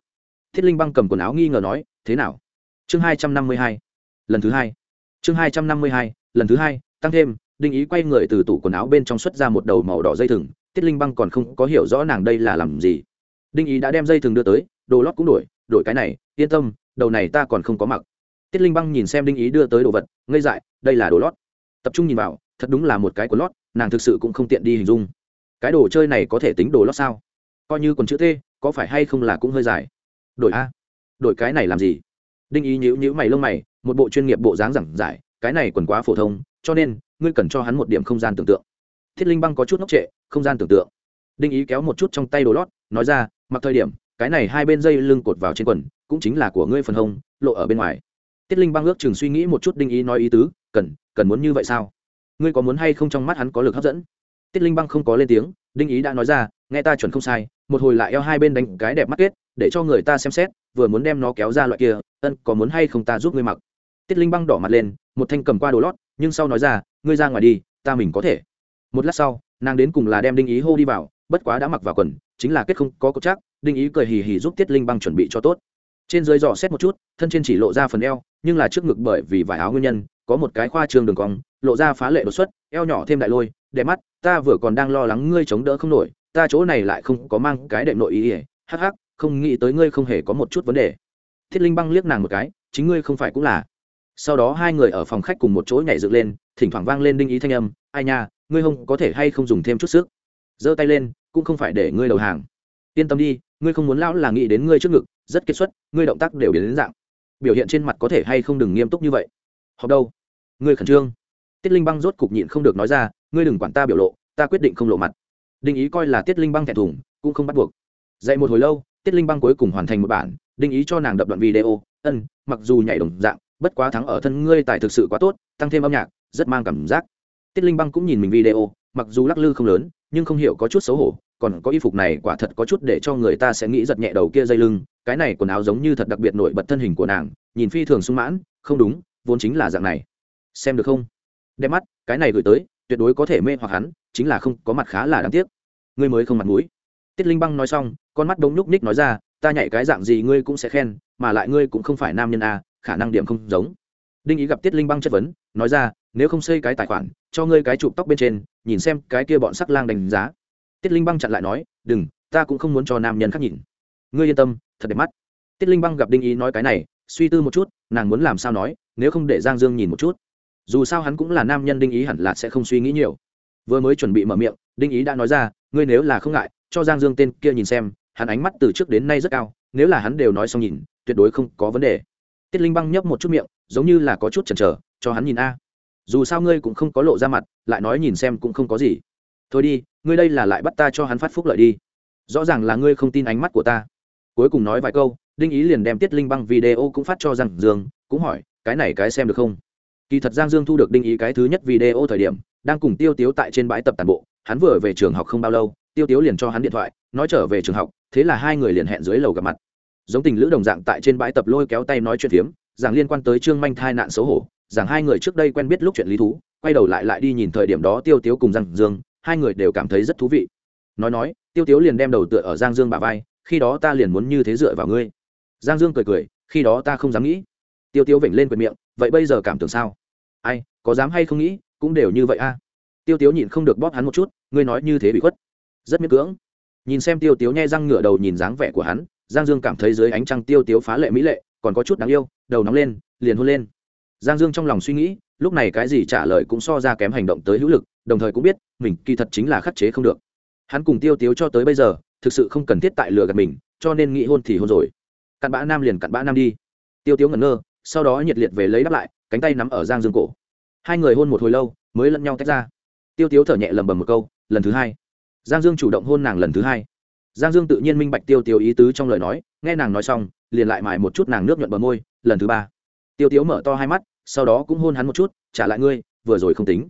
thiết linh băng cầm quần áo nghi ngờ nói, thế nào? Chương hai trăm năm mươi hai, lần thứ hai. Chương hai trăm năm mươi hai, lần thứ hai, tăng thêm, đinh ý quay người từ tủ quần áo bên trong xuất ra một đầu màu đỏ dây thừng tiết linh băng còn không có hiểu rõ nàng đây là làm gì. Đinh ý đã đem dây thừng đưa tới, đồ lót cũng đổi đổi cái này, yên tâm, đầu này ta còn không có mặc. Tiết linh băng nhìn xem đinh ý đưa tới đồ vật, ngây dại, đây là đồ lót. Tập trung nhìn vào, thật đúng là một cái quần lót, nàng thực sự cũng không tiện đi hình dung. Cái đồ chơi này có thể tính đồ lót sao? Coi như còn chữ t, có phải hay không là cũng hơi dài? Đổi a. Đổi cái này làm gì? Đinh ý nhữ nhữ mày lông mày, một bộ chuyên nghiệp bộ dáng giảng giải, cái này quần quá phổ thông, cho nên, ngươi cần cho hắn một điểm không gian tưởng tượng. Thiết linh băng có chút ngốc trệ, không gian tưởng tượng. Đinh ý kéo một chút trong tay đồ lót, nói ra, mặc thời điểm, cái này hai bên dây lưng cột vào trên quần, cũng chính là của ngươi phần hông, lộ ở bên ngoài. Tiết linh băng ước chừng suy nghĩ một chút đinh ý nói ý tứ, cần cần muốn như vậy sao? Ngươi có muốn hay không trong mắt hắn có lực hấp dẫn? Tiết linh băng không có lên tiếng, đinh ý đã nói ra, nghe ta chuẩn không sai, một hồi lại eo hai bên đánh cái đẹp mắt kết để cho người ta xem xét, vừa muốn đem nó kéo ra loại kia, ân, có muốn hay không ta giúp ngươi mặc? Tiết linh băng đỏ mặt lên, một thanh cầm qua đồ lót, nhưng sau nói ra, ngươi ra ngoài đi, ta mình có thể. Một lát sau, nàng đến cùng là đem đinh ý hô đi vào, bất quá đã mặc vào quần, chính là kết không có cốt chắc, đinh ý cười hì hì giúp tiết linh băng chuẩn bị cho tốt. Trên dưới dò xét một chút, thân trên chỉ lộ ra phần eo, nhưng là trước ngực bởi vì vải áo nguyên nhân, có một cái khoa trương đường cong, lộ ra phá lệ đột xuất, eo nhỏ thêm đại lôi, đẹp mắt, ta vừa còn đang lo lắng ngươi chống đỡ không nổi, ta chỗ này lại không có mang cái đệm nội ý ỉa hắc hắc không nghĩ tới ngươi không hề có một chút vấn đề. Thiết linh băng liếc nàng một cái, chính ngươi không phải cũng là. Sau đó hai người ở phòng khách cùng một chỗ nhảy dựng lên, thỉnh thoảng vang lên đinh ý thanh âm, ai nha, ngươi không, có thể hay không dùng thêm chút sức? Giơ tay lên, cũng không phải để ngươi đầu hàng. Yên tâm đi, ngươi không muốn lão là nghĩ đến ngươi trước ngực, rất kết xuất, ngươi động tác đều biến đến dạng. Biểu hiện trên mặt có thể hay không đừng nghiêm túc như vậy. Học đâu? Ngươi khẩn trương. Tiết linh băng rốt cục nhịn không được nói ra, ngươi đừng quản ta biểu lộ, ta quyết định không lộ mặt. Đinh ý coi là tiết linh băng thẹn thùng, cũng không bắt buộc. Dạy một hồi lâu tiết linh băng cuối cùng hoàn thành một bản đinh ý cho nàng đập đoạn video, ân, mặc dù nhảy đồng dạng, bất quá thắng ở thân ngươi tài thực sự quá tốt, tăng thêm âm nhạc, rất mang cảm giác. Tiết linh băng cũng nhìn mình video, mặc dù lắc lư không lớn, nhưng không hiểu có chút xấu hổ, còn có y phục này quả thật có chút để cho người ta sẽ nghĩ giật nhẹ đầu kia dây lưng, cái này quần áo giống như thật đặc biệt nổi bật thân hình của nàng, nhìn phi thường sung mãn, không đúng, vốn chính là dạng này. Xem được không? Đem mắt, cái này gửi tới, tuyệt đối có thể mê hoặc hắn, chính là không có mặt khá là đáng tiếc. Ngươi mới không mặt mũi tiết linh băng nói xong, con mắt đống nhúc ních nói ra, ta nhảy cái dạng gì ngươi cũng sẽ khen, mà lại ngươi cũng không phải nam nhân a khả năng điểm không giống. Đinh ý gặp tiết linh băng chất vấn, nói ra, nếu không xây cái tài khoản, cho ngươi cái chụp tóc bên trên, nhìn xem cái kia bọn sắc lang đánh giá. Tiết linh băng chặn lại nói, đừng, ta cũng không muốn cho nam nhân khác nhìn. Ngươi yên tâm, thật đẹp mắt. Tiết linh băng gặp đinh ý nói cái này, suy tư một chút, nàng muốn làm sao nói, nếu không để giang dương nhìn một chút. Dù sao hắn cũng là nam nhân đinh ý hẳn là sẽ không suy nghĩ nhiều. Vừa mới chuẩn bị mở miệng, đinh ý đã nói ra, ngươi nếu là không ngại cho giang dương tên kia nhìn xem, hắn ánh mắt từ trước đến nay rất cao, nếu là hắn đều nói xong nhìn, tuyệt đối không có vấn đề. Tiết linh băng nhấp một chút miệng, giống như là có chút chần chờ, cho hắn nhìn a. Dù sao ngươi cũng không có lộ ra mặt, lại nói nhìn xem cũng không có gì. Thôi đi, ngươi đây là lại bắt ta cho hắn phát phúc lợi đi. Rõ ràng là ngươi không tin ánh mắt của ta. Cuối cùng nói vài câu, đinh ý liền đem tiết linh băng video cũng phát cho giang dương, cũng hỏi, cái này cái xem được không? Kỳ thật giang dương thu được đinh ý cái thứ nhất video thời điểm đang cùng tiêu tiếu tại trên bãi tập tàn bộ, hắn vừa về trường học không bao lâu, tiêu tiếu liền cho hắn điện thoại, nói trở về trường học, thế là hai người liền hẹn dưới lầu gặp mặt. Giống tình lữ đồng dạng tại trên bãi tập lôi kéo tay nói chuyện phiếm, rằng liên quan tới trương manh thai nạn xấu hổ, rằng hai người trước đây quen biết lúc chuyện lý thú, quay đầu lại lại đi nhìn thời điểm đó tiêu tiếu cùng giang dương, hai người đều cảm thấy rất thú vị. Nói nói, tiêu tiếu liền đem đầu tựa ở giang dương bà vai, khi đó ta liền muốn như thế dựa vào ngươi. Giang dương cười cười, khi đó ta không dám nghĩ. Tiêu tiếu vểnh lên quyệt miệng, vậy bây giờ cảm tưởng sao? Ai, có dám hay không nghĩ cũng đều như vậy a. Tiêu tiếu nhịn không được bóp hắn một chút, ngươi nói như thế bị khuất. Rất miễn cưỡng. Nhìn xem tiêu tiếu nhai răng ngửa đầu nhìn dáng vẻ của hắn, giang dương cảm thấy dưới ánh trăng tiêu tiếu phá lệ mỹ lệ, còn có chút đáng yêu, đầu nóng lên, liền hôn lên. Giang dương trong lòng suy nghĩ, lúc này cái gì trả lời cũng so ra kém hành động tới hữu lực, đồng thời cũng biết, mình kỳ thật chính là khắc chế không được. Hắn cùng tiêu tiếu cho tới bây giờ, thực sự không cần thiết tại lừa gạt mình, cho nên nghĩ hôn thì hôn rồi. Cặn bã nam liền cặn bã nam đi. Tiêu tiếu ngẩn ngơ, sau đó nhiệt liệt về lấy đáp lại, cánh tay nắm ở giang dương cổ hai người hôn một hồi lâu, mới lẫn nhau tách ra. Tiêu tiếu thở nhẹ lầm bầm một câu, lần thứ hai. Giang dương chủ động hôn nàng lần thứ hai. Giang dương tự nhiên minh bạch tiêu Tiếu ý tứ trong lời nói, nghe nàng nói xong, liền lại mải một chút nàng nước nhuận bờ môi, lần thứ ba. Tiêu tiếu mở to hai mắt, sau đó cũng hôn hắn một chút, trả lại ngươi, vừa rồi không tính.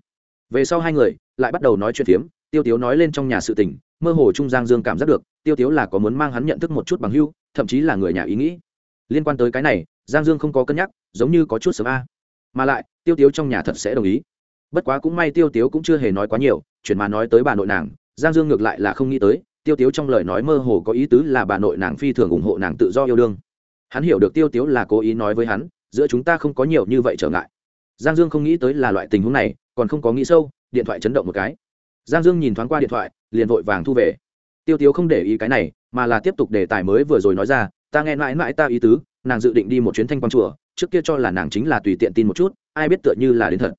Về sau hai người, lại bắt đầu nói chuyện phiếm, tiêu tiếu nói lên trong nhà sự tình, mơ hồ trung giang dương cảm giác được, tiêu tiếu là có muốn mang hắn nhận thức một chút bằng hưu, thậm chí là người nhà ý nghĩ. Liên quan tới cái này, giang dương không có cân nhắc, giống như có chút sớm a. Mà lại tiêu tiếu trong nhà thật sẽ đồng ý. Bất quá cũng may tiêu tiếu cũng chưa hề nói quá nhiều chuyển mà nói tới bà nội nàng, giang dương ngược lại là không nghĩ tới, tiêu tiếu trong lời nói mơ hồ có ý tứ là bà nội nàng phi thường ủng hộ nàng tự do yêu đương. Hắn hiểu được tiêu tiếu là cố ý nói với hắn, giữa chúng ta không có nhiều như vậy trở ngại. Giang dương không nghĩ tới là loại tình huống này, còn không có nghĩ sâu, điện thoại chấn động một cái. Giang dương nhìn thoáng qua điện thoại, liền vội vàng thu về. Tiêu tiếu không để ý cái này, mà là tiếp tục đề tài mới vừa rồi nói ra, ta nghe mãi mãi ta ý tứ, nàng dự định đi một chuyến thanh quang chùa, trước kia cho là nàng chính là tùy tiện tin một chút ai biết tựa như là đến thật.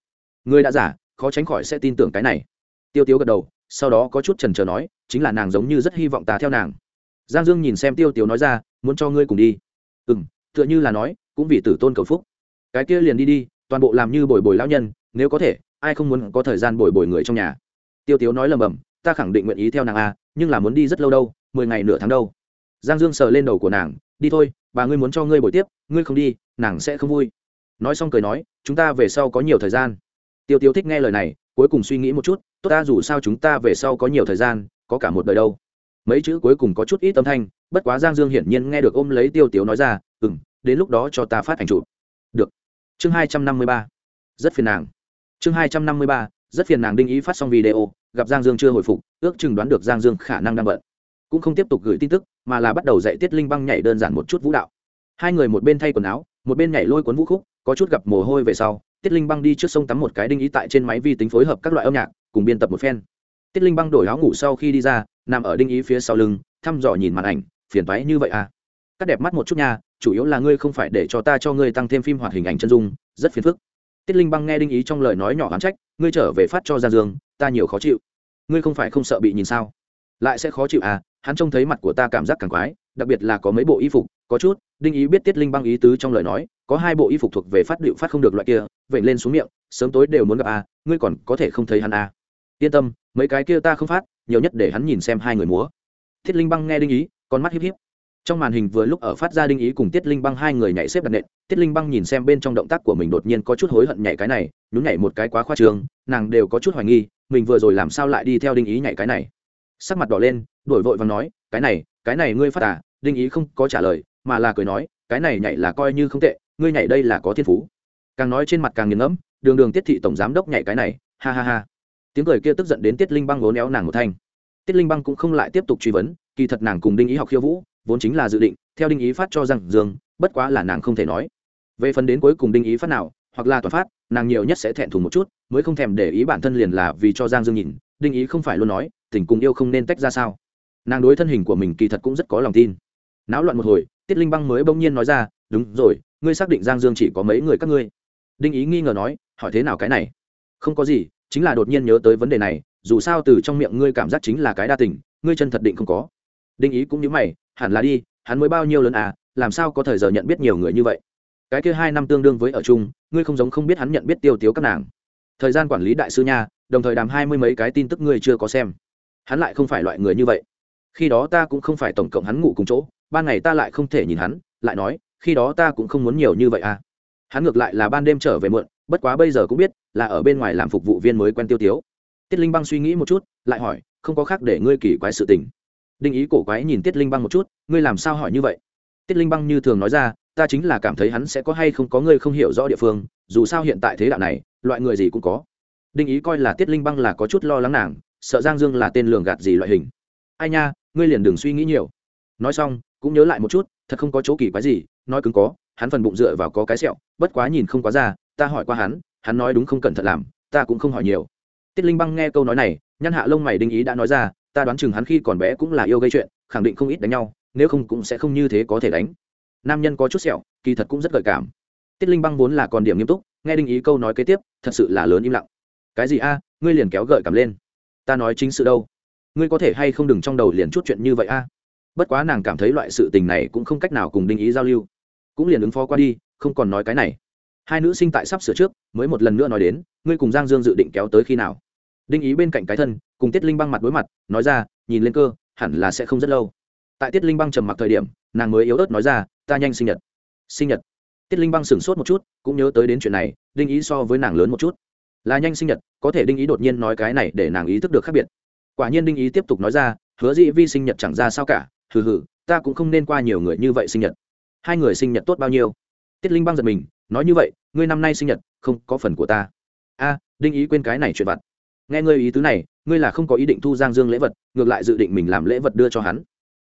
Người đã giả, khó tránh khỏi sẽ tin tưởng cái này. Tiêu tiếu gật đầu, sau đó có chút trần trờ nói, chính là nàng giống như rất hy vọng ta theo nàng. Giang dương nhìn xem tiêu tiếu nói ra, muốn cho ngươi cùng đi. Ừ m tựa như là nói, cũng vì tử tôn cầu phúc. Cái kia liền đi đi, toàn bộ làm như bồi bồi lão nhân, nếu có thể, ai không muốn có thời gian bồi bồi người trong nhà. Tiêu tiếu nói lầm bầm, ta khẳng định nguyện ý theo nàng a, nhưng là muốn đi rất lâu đâu, mười ngày nửa tháng đâu. Giang dương sờ lên đầu của nàng, đi thôi, bà ngươi muốn cho ngươi bồi tiếp, ngươi không đi, nàng sẽ không vui nói xong cười nói, chúng ta về sau có nhiều thời gian. Tiêu tiêu thích nghe lời này, cuối cùng suy nghĩ một chút, tốt ta, dù sao chúng ta về sau có nhiều thời gian, có cả một đời đâu. Mấy chữ cuối cùng có chút ít âm thanh, bất quá giang dương hiển nhiên nghe được ôm lấy tiêu tiếu nói ra ừ m đến lúc đó cho ta phát ảnh chụp. Được. Chương hai trăm năm mươi ba. Rất phiền nàng. Chương hai trăm năm mươi ba, rất phiền nàng đinh ý phát xong video, gặp giang dương chưa hồi phục, ước chừng đoán được giang dương khả năng đang bận. Cũng không tiếp tục gửi tin tức, mà là bắt đầu dạy tiết linh băng nhảy đơn giản một chút vũ đạo. Hai người một bên thay quần áo, một bên nhảy lôi cuốn vũ khúc có chút gặp mồ hôi về sau tiết linh băng đi trước sông tắm một cái đinh ý tại trên máy vi tính phối hợp các loại âm nhạc cùng biên tập một phen. Tiết linh băng đổi áo ngủ sau khi đi ra nằm ở đinh ý phía sau lưng thăm dò nhìn màn ảnh phiền toái như vậy à? Cắt đẹp mắt một chút nha chủ yếu là ngươi không phải để cho ta cho ngươi tăng thêm phim hoạt hình ảnh chân dung rất phiền phức. Tiết linh băng nghe đinh ý trong lời nói nhỏ oán trách ngươi trở về phát cho ra giường, ta nhiều khó chịu. Ngươi không phải không sợ bị nhìn sao? Lại sẽ khó chịu à? Hắn trông thấy mặt của ta cảm giác càng quái đặc biệt là có mấy bộ y phục có chút đinh ý biết tiết linh băng ý tứ trong lời nói có hai bộ y phục thuộc về phát điệu phát không được loại kia vậy lên xuống miệng, sớm tối đều muốn gặp à ngươi còn có thể không thấy hắn à yên tâm, mấy cái kia ta không phát, nhiều nhất để hắn nhìn xem hai người múa. Thiết linh băng nghe đinh ý, con mắt híp híp. Trong màn hình vừa lúc ở phát ra đinh ý cùng tiết linh băng hai người nhảy xếp đặt nện, tiết linh băng nhìn xem bên trong động tác của mình đột nhiên có chút hối hận nhảy cái này, nhún nhảy một cái quá khoa trường nàng đều có chút hoài nghi, mình vừa rồi làm sao lại đi theo đinh ý nhảy cái này. Sắc mặt đỏ lên đổi vội và nói, cái này cái này ngươi phát à? Đinh ý không có trả lời, mà là cười nói, cái này nhảy là coi như không tệ ngươi nhảy đây là có thiên phú. Càng nói trên mặt càng nghiền ngẫm, đường đường tiết thị tổng giám đốc nhảy cái này, ha ha ha. Tiếng cười kia tức giận đến tiết linh băng vốn éo nàng một thanh. Tiết linh băng cũng không lại tiếp tục truy vấn, kỳ thật nàng cùng đinh ý học khiêu vũ, vốn chính là dự định, theo đinh ý phát cho rằng dương, bất quá là nàng không thể nói. Về phần đến cuối cùng đinh ý phát nào, hoặc là toàn phát, nàng nhiều nhất sẽ thẹn thùng một chút, mới không thèm để ý bản thân liền là vì cho giang dương nhìn, đinh ý không phải luôn nói, tình cùng yêu không nên tách ra sao. Nàng đối thân hình của mình kỳ thật cũng rất có lòng tin. Náo loạn một hồi, tiết linh băng mới bỗng nhiên nói ra đúng rồi, ngươi xác định giang dương chỉ có mấy người các ngươi? Đinh ý nghi ngờ nói, hỏi thế nào cái này? Không có gì, chính là đột nhiên nhớ tới vấn đề này, dù sao từ trong miệng ngươi cảm giác chính là cái đa tình, ngươi chân thật định không có. Đinh ý cũng như mày, hẳn là đi, hắn mới bao nhiêu lớn à làm sao có thời giờ nhận biết nhiều người như vậy? Cái kia hai năm tương đương với ở chung, ngươi không giống không biết hắn nhận biết tiêu tiếu các nàng. Thời gian quản lý đại sư nha, đồng thời đàm hai mươi mấy cái tin tức ngươi chưa có xem. Hắn lại không phải loại người như vậy. Khi đó ta cũng không phải tổng cộng hắn ngủ cùng chỗ, ban ngày ta lại không thể nhìn hắn, lại nói khi đó ta cũng không muốn nhiều như vậy à. Hắn ngược lại là ban đêm trở về muộn, bất quá bây giờ cũng biết, là ở bên ngoài làm phục vụ viên mới quen tiêu tiếu. Tiết linh băng suy nghĩ một chút, lại hỏi, không có khác để ngươi kỳ quái sự tình. Đinh ý cổ quái nhìn tiết linh băng một chút, ngươi làm sao hỏi như vậy? Tiết linh băng như thường nói ra, ta chính là cảm thấy hắn sẽ có hay không có ngươi không hiểu rõ địa phương, dù sao hiện tại thế đạo này, loại người gì cũng có. Đinh ý coi là tiết linh băng là có chút lo lắng nàng, sợ giang dương là tên lường gạt gì loại hình. Ai nha, ngươi liền đừng suy nghĩ nhiều. Nói xong cũng nhớ lại một chút, thật không có chỗ kỳ quái gì, nói cứng có, hắn phần bụng dựa vào có cái sẹo, bất quá nhìn không quá ra, ta hỏi qua hắn hắn nói đúng không cẩn thận làm, ta cũng không hỏi nhiều. Tiết linh băng nghe câu nói này, nhăn hạ lông mày đinh ý đã nói ra, ta đoán chừng hắn khi còn bé cũng là yêu gây chuyện, khẳng định không ít đánh nhau, nếu không cũng sẽ không như thế có thể đánh. Nam nhân có chút sẹo, kỳ thật cũng rất gợi cảm. Tiết linh băng vốn là còn điểm nghiêm túc, nghe đinh ý câu nói kế tiếp, thật sự là lớn im lặng. Cái gì a, ngươi liền kéo gợi cảm lên. Ta nói chính sự đâu. Ngươi có thể hay không đừng trong đầu liền chút chuyện như vậy a? Bất quá nàng cảm thấy loại sự tình này cũng không cách nào cùng đinh ý giao lưu. Cũng liền ứng phó qua đi, không còn nói cái này. Hai nữ sinh tại sắp sửa trước, mới một lần nữa nói đến, ngươi cùng giang dương dự định kéo tới khi nào? Đinh ý bên cạnh cái thân, cùng tiết linh băng mặt đối mặt, nói ra, nhìn lên cơ, hẳn là sẽ không rất lâu. Tại tiết linh băng trầm mặc thời điểm, nàng mới yếu ớt nói ra, ta nhanh sinh nhật. Sinh nhật? Tiết linh băng sửng sốt một chút, cũng nhớ tới đến chuyện này, đinh ý so với nàng lớn một chút. Là nhanh sinh nhật, có thể đinh ý đột nhiên nói cái này để nàng ý thức được khác biệt. Quả nhiên đinh ý tiếp tục nói ra, hứa dĩ vi sinh nhật chẳng ra sao cả hừ hừ, ta cũng không nên qua nhiều người như vậy sinh nhật. Hai người sinh nhật tốt bao nhiêu? Tiết linh băng giật mình, nói như vậy, ngươi năm nay sinh nhật, không có phần của ta. A, đinh ý quên cái này chuyện vặt. Nghe ngươi ý tứ này, ngươi là không có ý định thu giang dương lễ vật, ngược lại dự định mình làm lễ vật đưa cho hắn.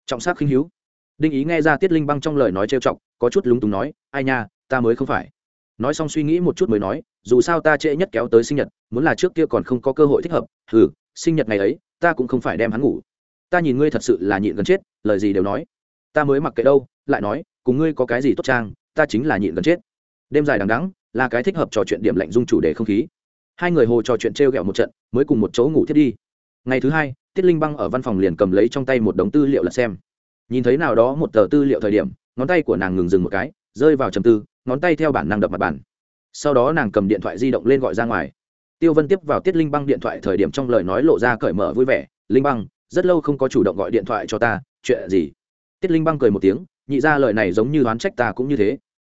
Trọng sắc khinh hữu. Đinh ý nghe ra tiết linh băng trong lời nói trêu chọc, có chút lúng túng nói, ai nha, ta mới không phải. Nói xong suy nghĩ một chút mới nói, dù sao ta trễ nhất kéo tới sinh nhật, muốn là trước kia còn không có cơ hội thích hợp ừ sinh nhật ngày ấy, ta cũng không phải đem hắn ngủ. Ta nhìn ngươi thật sự là nhịn gần chết lời gì đều nói. Ta mới mặc kệ đâu, lại nói, cùng ngươi có cái gì tốt trang, ta chính là nhịn gần chết. Đêm dài đằng đắng là cái thích hợp trò chuyện điểm lạnh dung chủ đề không khí. Hai người hồ trò chuyện t r e o g ẹ o một trận, mới cùng một chỗ ngủ thiết đi. Ngày thứ hai, tiết linh băng ở văn phòng liền cầm lấy trong tay một đống tư liệu là xem. Nhìn thấy nào đó một tờ tư liệu thời điểm, ngón tay của nàng ngừng dừng một cái, rơi vào trầm tư, ngón tay theo bản năng đập mặt bàn. Sau đó nàng cầm điện thoại di động lên gọi ra ngoài. Tiêu vân tiếp vào tiết linh băng điện thoại thời điểm trong lời nói lộ ra cởi mở vui vẻ. Linh băng, rất lâu không có chủ động gọi điện thoại cho ta chuyện gì? Tiết linh băng cười một tiếng, nhị ra lời này giống như đoán trách ta cũng như thế.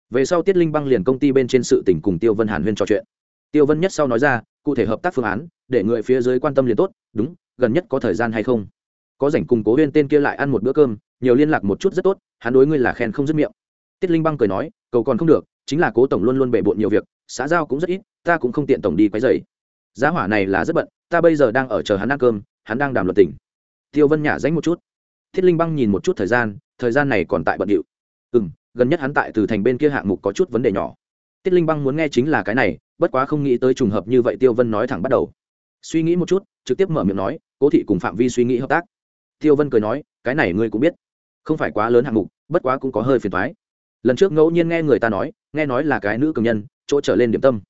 Về sau tiết linh băng liền công ty bên trên sự tỉnh cùng tiêu vân hàn huyên trò chuyện. Tiêu vân nhất sau nói ra, cụ thể hợp tác phương án, để người phía dưới quan tâm liền tốt, đúng, gần nhất có thời gian hay không? Có rảnh cùng cố huyên tên kia lại ăn một bữa cơm, nhiều liên lạc một chút rất tốt, hắn đối ngươi là khen không dứt miệng. Tiết linh băng cười nói, cầu còn không được, chính là cố tổng luôn luôn bề bộn nhiều việc, xã giao cũng rất ít, ta cũng không tiện tổng đi quấy dày giá hỏa này là rất bận, ta bây giờ đang ở chờ hắn ăn cơm, hắn đang đàm luật tỉnh tiêu vân nhả danh một chút thiết linh băng nhìn một chút thời gian thời gian này còn tại bận điệu. Ừ m gần nhất hắn tại từ thành bên kia hạng mục có chút vấn đề nhỏ. Thiết linh băng muốn nghe chính là cái này, bất quá không nghĩ tới trùng hợp như vậy tiêu vân nói thẳng bắt đầu. Suy nghĩ một chút, trực tiếp mở miệng nói, cố thị cùng phạm vi suy nghĩ hợp tác. Tiêu vân cười nói, cái này ngươi cũng biết. Không phải quá lớn hạng mục, bất quá cũng có hơi phiền thoái lần trước ngẫu nhiên nghe người ta nói, nghe nói là cái nữ cường nhân, chỗ trở lên điểm tâm.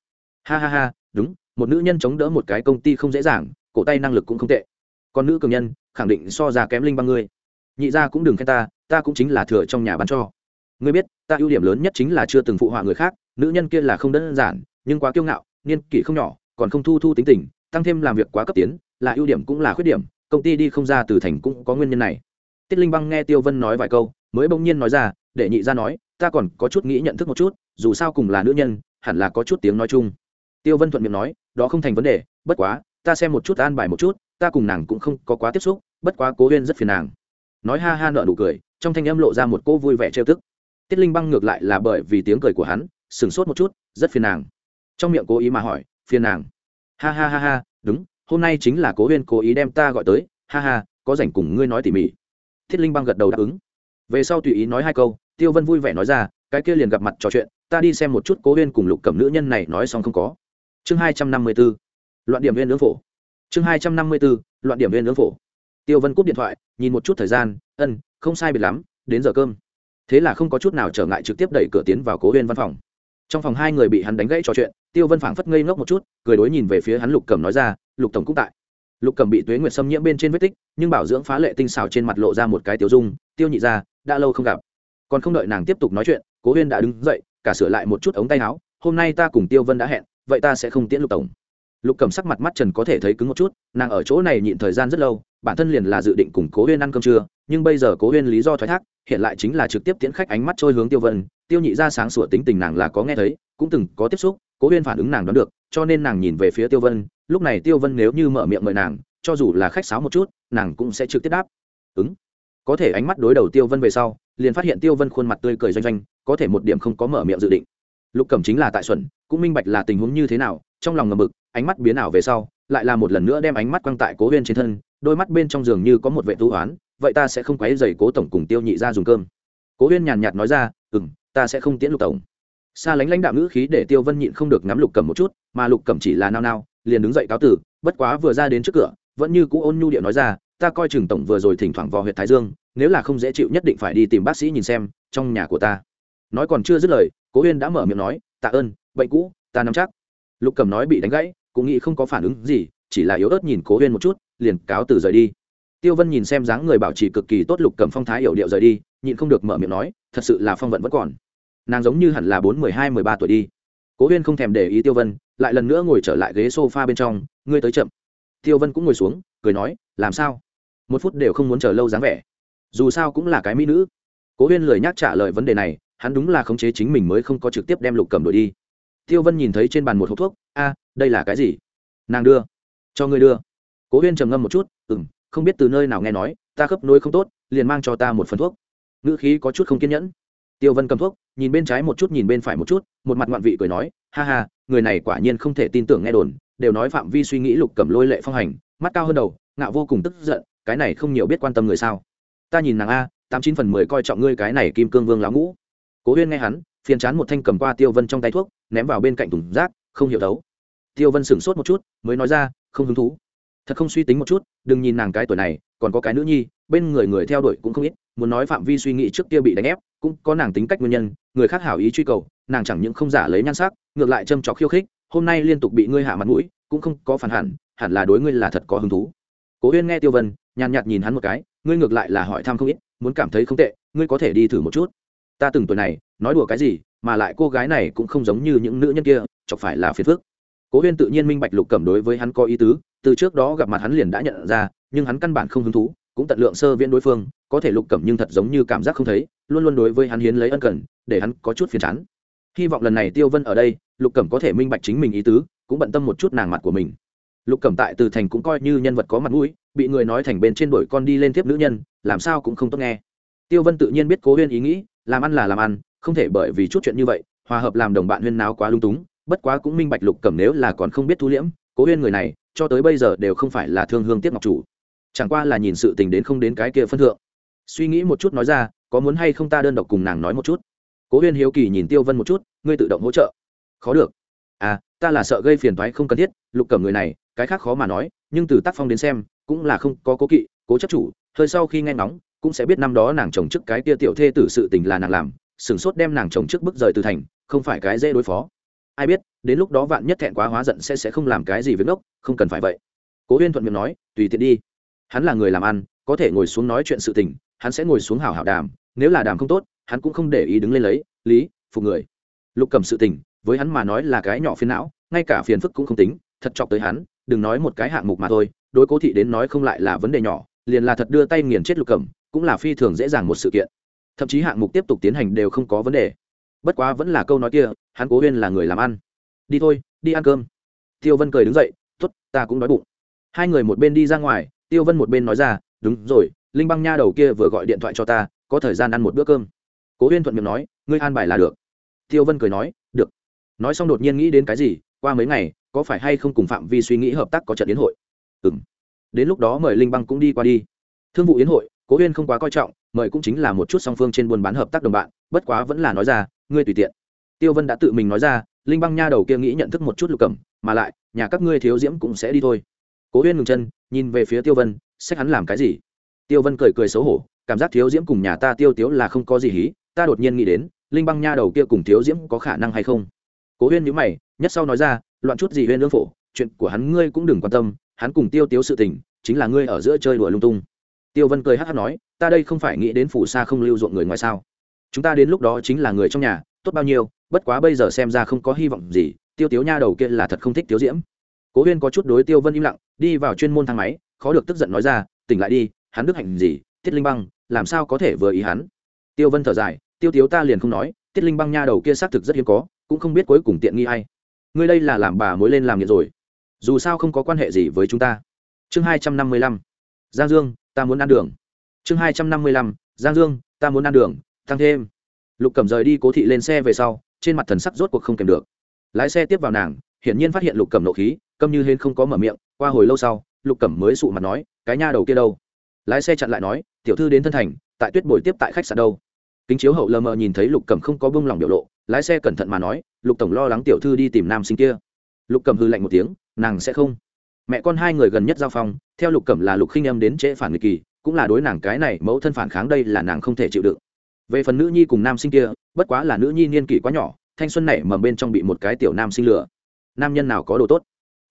Ha ha ha, đúng, một nữ nhân chống đỡ một cái công ty không dễ dàng, cổ tay năng lực cũng không tệ. Còn nữ cường nhân, khẳng định so ra kém linh băng ngươi nhị ra cũng đừng khen ta ta cũng chính là thừa trong nhà bán cho. Ngươi biết, ta ưu điểm lớn nhất chính là chưa từng phụ họa người khác, nữ nhân kia là không đơn giản, nhưng quá kiêu ngạo, niên kỷ không nhỏ, còn không thu thu tính tình, tăng thêm làm việc quá cấp tiến, là ưu điểm cũng là khuyết điểm, công ty đi không ra từ thành cũng có nguyên nhân này. Tiết linh băng nghe tiêu vân nói vài câu, mới bỗng nhiên nói ra, để nhị ra nói, ta còn có chút nghĩ nhận thức một chút, dù sao cùng là nữ nhân, hẳn là có chút tiếng nói chung. Tiêu vân thuận miệng nói, đó không thành vấn đề, bất quá, ta xem một chút, an bài một chút, ta cùng nàng cũng không có quá tiếp xúc, bất quá cố huyên rất phiền nàng nói ha ha nợ nụ cười, trong thanh âm lộ ra một cô vui vẻ trêu tức. Tiết linh băng ngược lại là bởi vì tiếng cười của hắn, sửng sốt một chút, rất phiền nàng. Trong miệng cố ý mà hỏi, phiền nàng? Ha ha ha ha, đúng, hôm nay chính là cố huyên cố ý đem ta gọi tới, ha ha, có rảnh cùng ngươi nói tỉ mỉ. Thiết linh băng gật đầu đáp ứng. Về sau tùy ý nói hai câu, tiêu vân vui vẻ nói ra, cái kia liền gặp mặt trò chuyện, ta đi xem một chút cố huyên cùng lục cẩm nữ nhân này nói xong không có. Chương hai trăm năm mươi b ố loạn điểm viên lưỡng phổ. Chương hai trăm năm mươi b ố loạn điểm viên lưỡng phổ tiêu vân cúp điện thoại, nhìn một chút thời gian, ân, không sai biệt lắm, đến giờ cơm. Thế là không có chút nào trở ngại trực tiếp đẩy cửa tiến vào cố huyên văn phòng. Trong phòng hai người bị hắn đánh gãy trò chuyện, tiêu vân phảng phất ngây ngốc một chút, cười đối nhìn về phía hắn lục cẩm nói ra, lục tổng cũng tại. Lục cẩm bị tuế nguyệt xâm nhiễm bên trên vết tích, nhưng bảo dưỡng phá lệ tinh xào trên mặt lộ ra một cái tiêu dung, tiêu nhị ra, đã lâu không gặp. Còn không đợi nàng tiếp tục nói chuyện, cố huyên đã đứng dậy, cả sửa lại một chút ống tay áo, hôm nay ta cùng tiêu vân đã hẹn, vậy ta sẽ không tiễn lục tổng lục cầm sắc mặt mắt trần có thể thấy cứng một chút, nàng ở chỗ này nhịn thời gian rất lâu, bản thân liền là dự định cùng cố huyên ăn cơm trưa, nhưng bây giờ cố huyên lý do thoái thác, hiện lại chính là trực tiếp tiễn khách ánh mắt trôi hướng tiêu vân, tiêu nhị ra sáng sủa tính tình nàng là có nghe thấy, cũng từng có tiếp xúc, cố huyên phản ứng nàng đoán được, cho nên nàng nhìn về phía tiêu vân, lúc này tiêu vân nếu như mở miệng mời nàng, cho dù là khách sáo một chút, nàng cũng sẽ trực tiếp đáp. Ứng. Có thể ánh mắt đối đầu tiêu vân về sau, liền phát hiện tiêu vân khuôn mặt tươi cười doanh doanh, có thể một điểm không có mở miệng dự định. Lục cẩm chính là tại xuẩn, cũng minh bạch là tình huống như thế nào, trong lòng ngầm mực ánh mắt biến ảo về sau, lại là một lần nữa đem ánh mắt quăng tại cố huyên trên thân, đôi mắt bên trong giường như có một vệ tu hoán vậy ta sẽ không quấy dày cố tổng cùng tiêu nhị ra dùng cơm. Cố huyên nhàn nhạt nói ra ừ m ta sẽ không tiễn lục tổng. Xa lánh lãnh đạo ngữ khí để tiêu vân nhịn không được ngắm lục cầm một chút, mà lục cầm chỉ là nao nao, liền đứng dậy cáo tử, bất quá vừa ra đến trước cửa, vẫn như cũ ôn nhu điệu nói ra, ta coi chừng tổng vừa rồi thỉnh thoảng vào huyện thái dương, nếu là không dễ chịu nhất định phải đi tìm bác sĩ nhìn xem, trong nhà của ta. Nói còn chưa dứt lời, cố huyên đã mở miệng nói, tạ ơn, bệnh cũ, ta nắm chắc lục cầm nói bị đánh gãy, cũng nghĩ không có phản ứng gì, chỉ là yếu ớt nhìn cố huyên một chút, liền cáo từ rời đi. Tiêu vân nhìn xem dáng người bảo trì cực kỳ tốt lục cầm phong thái hiểu điệu rời đi, nhịn không được mở miệng nói, thật sự là phong vận vẫn còn. Nàng giống như hẳn là bốn mười hai, mười ba tuổi đi. Cố huyên không thèm để ý tiêu vân, lại lần nữa ngồi trở lại ghế s o f a bên trong, ngươi tới chậm. Tiêu vân cũng ngồi xuống, cười nói, làm sao? Một phút đều không muốn chờ lâu dáng vẻ. Dù sao cũng là cái mỹ nữ. Cố huyên lười nhắc trả lời vấn đề này, hắn đúng là khống chế chính mình mới không có trực tiếp đem lục cầm đổi đi tiêu vân nhìn thấy trên bàn một hộp thuốc, a, đây là cái gì? Nàng đưa. Cho ngươi đưa. Cố huyên trầm ngâm một chút ừ m không biết từ nơi nào nghe nói, ta khớp nối không tốt, liền mang cho ta một phần thuốc. Ngữ khí có chút không kiên nhẫn. Tiêu vân cầm thuốc, nhìn bên trái một chút, nhìn bên phải một chút, một mặt ngoạn vị cười nói, ha ha, người này quả nhiên không thể tin tưởng nghe đồn, đều nói phạm vi suy nghĩ lục cầm lôi lệ phong hành, mắt cao hơn đầu, ngạo vô cùng tức giận, cái này không nhiều biết quan tâm người sao. Ta nhìn nàng a, tám chín phần mười coi trọng ngươi cái này kim cương vương lão ngũ. Cố huyên nghe hắn phiền chán một thanh cầm qua tiêu vân trong tay thuốc, ném vào bên cạnh thùng rác, không hiểu đấu tiêu vân sửng sốt một chút, mới nói ra, không hứng thú. Thật không suy tính một chút, đừng nhìn nàng cái tuổi này, còn có cái nữ nhi, bên người người theo đuổi cũng không ít, muốn nói phạm vi suy nghĩ trước kia bị đánh ép, cũng có nàng tính cách nguyên nhân, người khác hảo ý truy cầu, nàng chẳng những không giả lấy nhan sắc, ngược lại châm trọc khiêu khích, hôm nay liên tục bị ngươi hạ mặt mũi, cũng không có phản hẳn hẳn là đối ngươi là thật có hứng thú. Cố huyên nghe tiêu vân, nhàn nhạt nhìn hắn một cái, ngươi ngược lại là hỏi thăm không ít, muốn cảm thấy không tệ, ngươi có thể đi thử một chút ta từng tuổi này, nói đùa cái gì, mà lại cô gái này cũng không giống như những nữ nhân kia, chọc phải là phiền phức. Cố huyên tự nhiên minh bạch lục cẩm đối với hắn có ý tứ, từ trước đó gặp mặt hắn liền đã nhận ra, nhưng hắn căn bản không hứng thú, cũng tận lượng sơ viễn đối phương, có thể lục cẩm nhưng thật giống như cảm giác không thấy, luôn luôn đối với hắn hiến lấy ân cần, để hắn có chút phiền chán. Hy vọng lần này tiêu vân ở đây, lục cẩm có thể minh bạch chính mình ý tứ, cũng bận tâm một chút nàng mặt của mình. Lục cẩm tại từ thành cũng coi như nhân vật có mặt mũi, bị người nói thành bên trên đuổi con đi lên tiếp nữ nhân, làm sao cũng không tốt nghe. Tiêu vân tự nhiên biết cố huyên ý nghĩ làm ăn là làm ăn, không thể bởi vì chút chuyện như vậy, hòa hợp làm đồng bạn huyên náo quá lung túng, bất quá cũng minh bạch lục cẩm nếu là còn không biết thu liễm, cố huyên người này, cho tới bây giờ đều không phải là thương hương tiếp ngọc chủ. Chẳng qua là nhìn sự tình đến không đến cái kia phân thượng. Suy nghĩ một chút nói ra, có muốn hay không ta đơn độc cùng nàng nói một chút? Cố huyên hiếu kỳ nhìn tiêu vân một chút, ngươi tự động hỗ trợ. Khó được. À ta là sợ gây phiền thoái không cần thiết, lục cẩm người này, cái khác khó mà nói, nhưng từ tác phong đến xem, cũng là không có cố kỵ, cố chấp chủ, hơi sau khi nghe ngóng cũng sẽ biết năm đó nàng chồng trước cái tia tiểu thê tử sự tình là nàng làm sửng sốt đem nàng chồng trước bước rời từ thành, không phải cái dễ đối phó. Ai biết, đến lúc đó vạn nhất thẹn quá hóa giận sẽ sẽ không làm cái gì với ngốc, không cần phải vậy. Cố huyên thuận miệng nói, tùy tiện đi. Hắn là người làm ăn, có thể ngồi xuống nói chuyện sự tình, hắn sẽ ngồi xuống hảo hảo đàm, nếu là đàm không tốt, hắn cũng không để ý đứng lên lấy, lý, phục người. Lục cầm sự tình, với hắn mà nói là cái nhỏ phiền não, ngay cả phiền phức cũng không tính, thật chọc tới hắn, đừng nói một cái hạng mục mà thôi, đối cố thị đến nói không lại là vấn đề nhỏ, liền là thật đưa tay nghiền chết lục cầm cũng là phi thường dễ dàng một sự kiện. Thậm chí hạng mục tiếp tục tiến hành đều không có vấn đề. Bất quá vẫn là câu nói kia, hắn cố huyên là người làm ăn. Đi thôi, đi ăn cơm. Tiêu vân cười đứng dậy t ố t ta cũng đói bụng. Hai người một bên đi ra ngoài, tiêu vân một bên nói ra, đúng rồi, linh băng nha đầu kia vừa gọi điện thoại cho ta, có thời gian ăn một bữa cơm. Cố huyên thuận miệng nói, ngươi an bài là được. Tiêu vân cười nói, được. Nói xong đột nhiên nghĩ đến cái gì, qua mấy ngày, có phải hay không cùng phạm vi suy nghĩ hợp tác có trận yến hội? Ừ m đến lúc đó mời linh băng cũng đi qua đi. Thương vụ yến hội cố huyên không quá coi trọng, mời cũng chính là một chút song phương trên buôn bán hợp tác đồng bạn, bất quá vẫn là nói ra, ngươi tùy tiện. Tiêu vân đã tự mình nói ra, linh băng nha đầu kia nghĩ nhận thức một chút lục cẩm, mà lại, nhà các ngươi thiếu diễm cũng sẽ đi thôi. Cố huyên ngừng chân, nhìn về phía tiêu vân xét hắn làm cái gì? Tiêu vân cười cười xấu hổ, cảm giác thiếu diễm cùng nhà ta tiêu tiếu là không có gì hí, ta đột nhiên nghĩ đến, linh băng nha đầu kia cùng thiếu diễm có khả năng hay không? Cố huyên nhữ mày, nhất sau nói ra, loạn chút gì huyên lương phổ, chuyện của hắn ngươi cũng đừng quan tâm, hắn cùng tiêu tiếu sự tình, chính là ngươi ở giữa chơi đùa lung tung tiêu vân cười hát hát nói, ta đây không phải nghĩ đến phủ xa không lưu ruộng người ngoài sao? Chúng ta đến lúc đó chính là người trong nhà, tốt bao nhiêu, bất quá bây giờ xem ra không có hy vọng gì, tiêu tiếu nha đầu kia là thật không thích tiêu diễm. Cố huyên có chút đối tiêu vân im lặng, đi vào chuyên môn thang máy, khó được tức giận nói ra, tỉnh lại đi, hắn đức hạnh gì, tiết linh băng, làm sao có thể vừa ý hắn? Tiêu vân thở dài, tiêu tiếu ta liền không nói, tiết linh băng nha đầu kia xác thực rất hiếm có, cũng không biết cuối cùng tiện nghi hay ngươi đây là làm bà mối lên làm nghiện rồi. Dù sao không có quan hệ gì với chúng ta. Chương hai trăm năm mươi lăm. Giang dương ta muốn ăn đường. Chương hai trăm năm mươi lăm, giang dương, ta muốn ăn đường, tăng thêm. Lục cẩm rời đi cố thị lên xe về sau, trên mặt thần sắc rốt cuộc không kèm được. Lái xe tiếp vào nàng, hiển nhiên phát hiện lục cẩm nộ khí, câm như hên không có mở miệng, qua hồi lâu sau, lục cẩm mới sụ mặt nói, cái nha đầu kia đâu? Lái xe chặn lại nói, tiểu thư đến thân thành, tại tuyết bồi tiếp tại khách sạn đâu? Kính chiếu hậu lờ mờ nhìn thấy lục cẩm không có bông lòng biểu lộ, lái xe cẩn thận mà nói, lục tổng lo lắng tiểu thư đi tìm nam sinh kia. Lục cẩm hư lạnh một tiếng, nàng sẽ không mẹ con hai người gần nhất giao phong, theo lục cẩm là lục khinh em đến trễ phản nghịch kỳ, cũng là đối nàng cái này mẫu thân phản kháng đây là nàng không thể chịu đựng. Về phần nữ nhi cùng nam sinh kia, bất quá là nữ nhi niên kỷ quá nhỏ, thanh xuân này mầm bên trong bị một cái tiểu nam sinh lừa. Nam nhân nào có đồ tốt?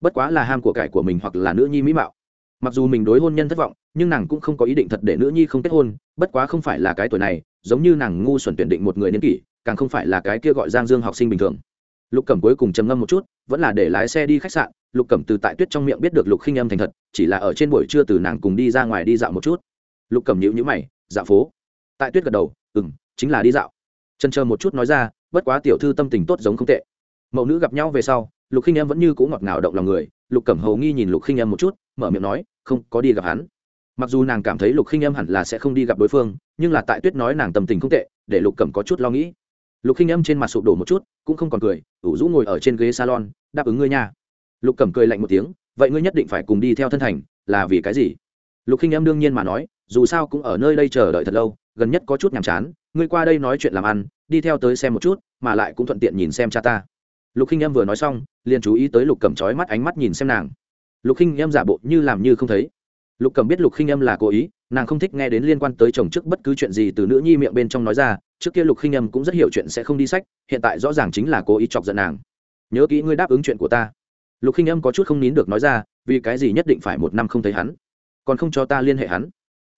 Bất quá là ham của cải của mình hoặc là nữ nhi mỹ mạo. Mặc dù mình đối hôn nhân thất vọng, nhưng nàng cũng không có ý định thật để nữ nhi không kết hôn, bất quá không phải là cái tuổi này, giống như nàng ngu xuẩn tuyển định một người niên kỷ, càng không phải là cái kia gọi giang dương học sinh bình thường. Lục cẩm cuối cùng trầm ngâm một chút, vẫn là để lái xe đi khách sạn lục cẩm từ tại tuyết trong miệng biết được lục khinh âm thành thật, chỉ là ở trên buổi trưa từ nàng cùng đi ra ngoài đi dạo một chút. Lục cẩm nhịu nhữ mày dạo phố. Tại tuyết gật đầu ừ m chính là đi dạo. Chân chờ một chút nói ra, bất quá tiểu thư tâm tình tốt giống không tệ. Mẫu nữ gặp nhau về sau, lục khinh em vẫn như c ũ ngọt ngào động lòng người. Lục cẩm hầu nghi nhìn lục khinh em một chút, mở miệng nói, không, có đi gặp hắn. Mặc dù nàng cảm thấy lục khinh em hẳn là sẽ không đi gặp đối phương, nhưng là tại tuyết nói nàng tâm tình không tệ, để lục cẩm có chút lo nghĩ. Lục khinh âm trên mặt sụp đổ một chút, cũng không còn cười, ủ rũ ngồi ở trên ghế salon, đáp ứng ngươi nha lục cẩm cười lạnh một tiếng, vậy ngươi nhất định phải cùng đi theo thân thành, là vì cái gì? Lục khinh Em đương nhiên mà nói, dù sao cũng ở nơi đây chờ đợi thật lâu, gần nhất có chút nhàm chán, ngươi qua đây nói chuyện làm ăn, đi theo tới xem một chút, mà lại cũng thuận tiện nhìn xem cha ta. Lục khinh Em vừa nói xong, liền chú ý tới lục cẩm trói mắt ánh mắt nhìn xem nàng. Lục khinh Em giả bộ như làm như không thấy. Lục cẩm biết lục khinh Em là cố ý, nàng không thích nghe đến liên quan tới chồng trước bất cứ chuyện gì từ nữ nhi miệng bên trong nói ra, trước kia lục khinh Em cũng rất hiểu chuyện sẽ không đi sách, hiện tại rõ ràng chính là cố ý chọc giận nàng. Nhớ kỹ ngươi đáp ứng chuyện của ta lục khinh âm có chút không nín được nói ra, vì cái gì nhất định phải một năm không thấy hắn? Còn không cho ta liên hệ hắn?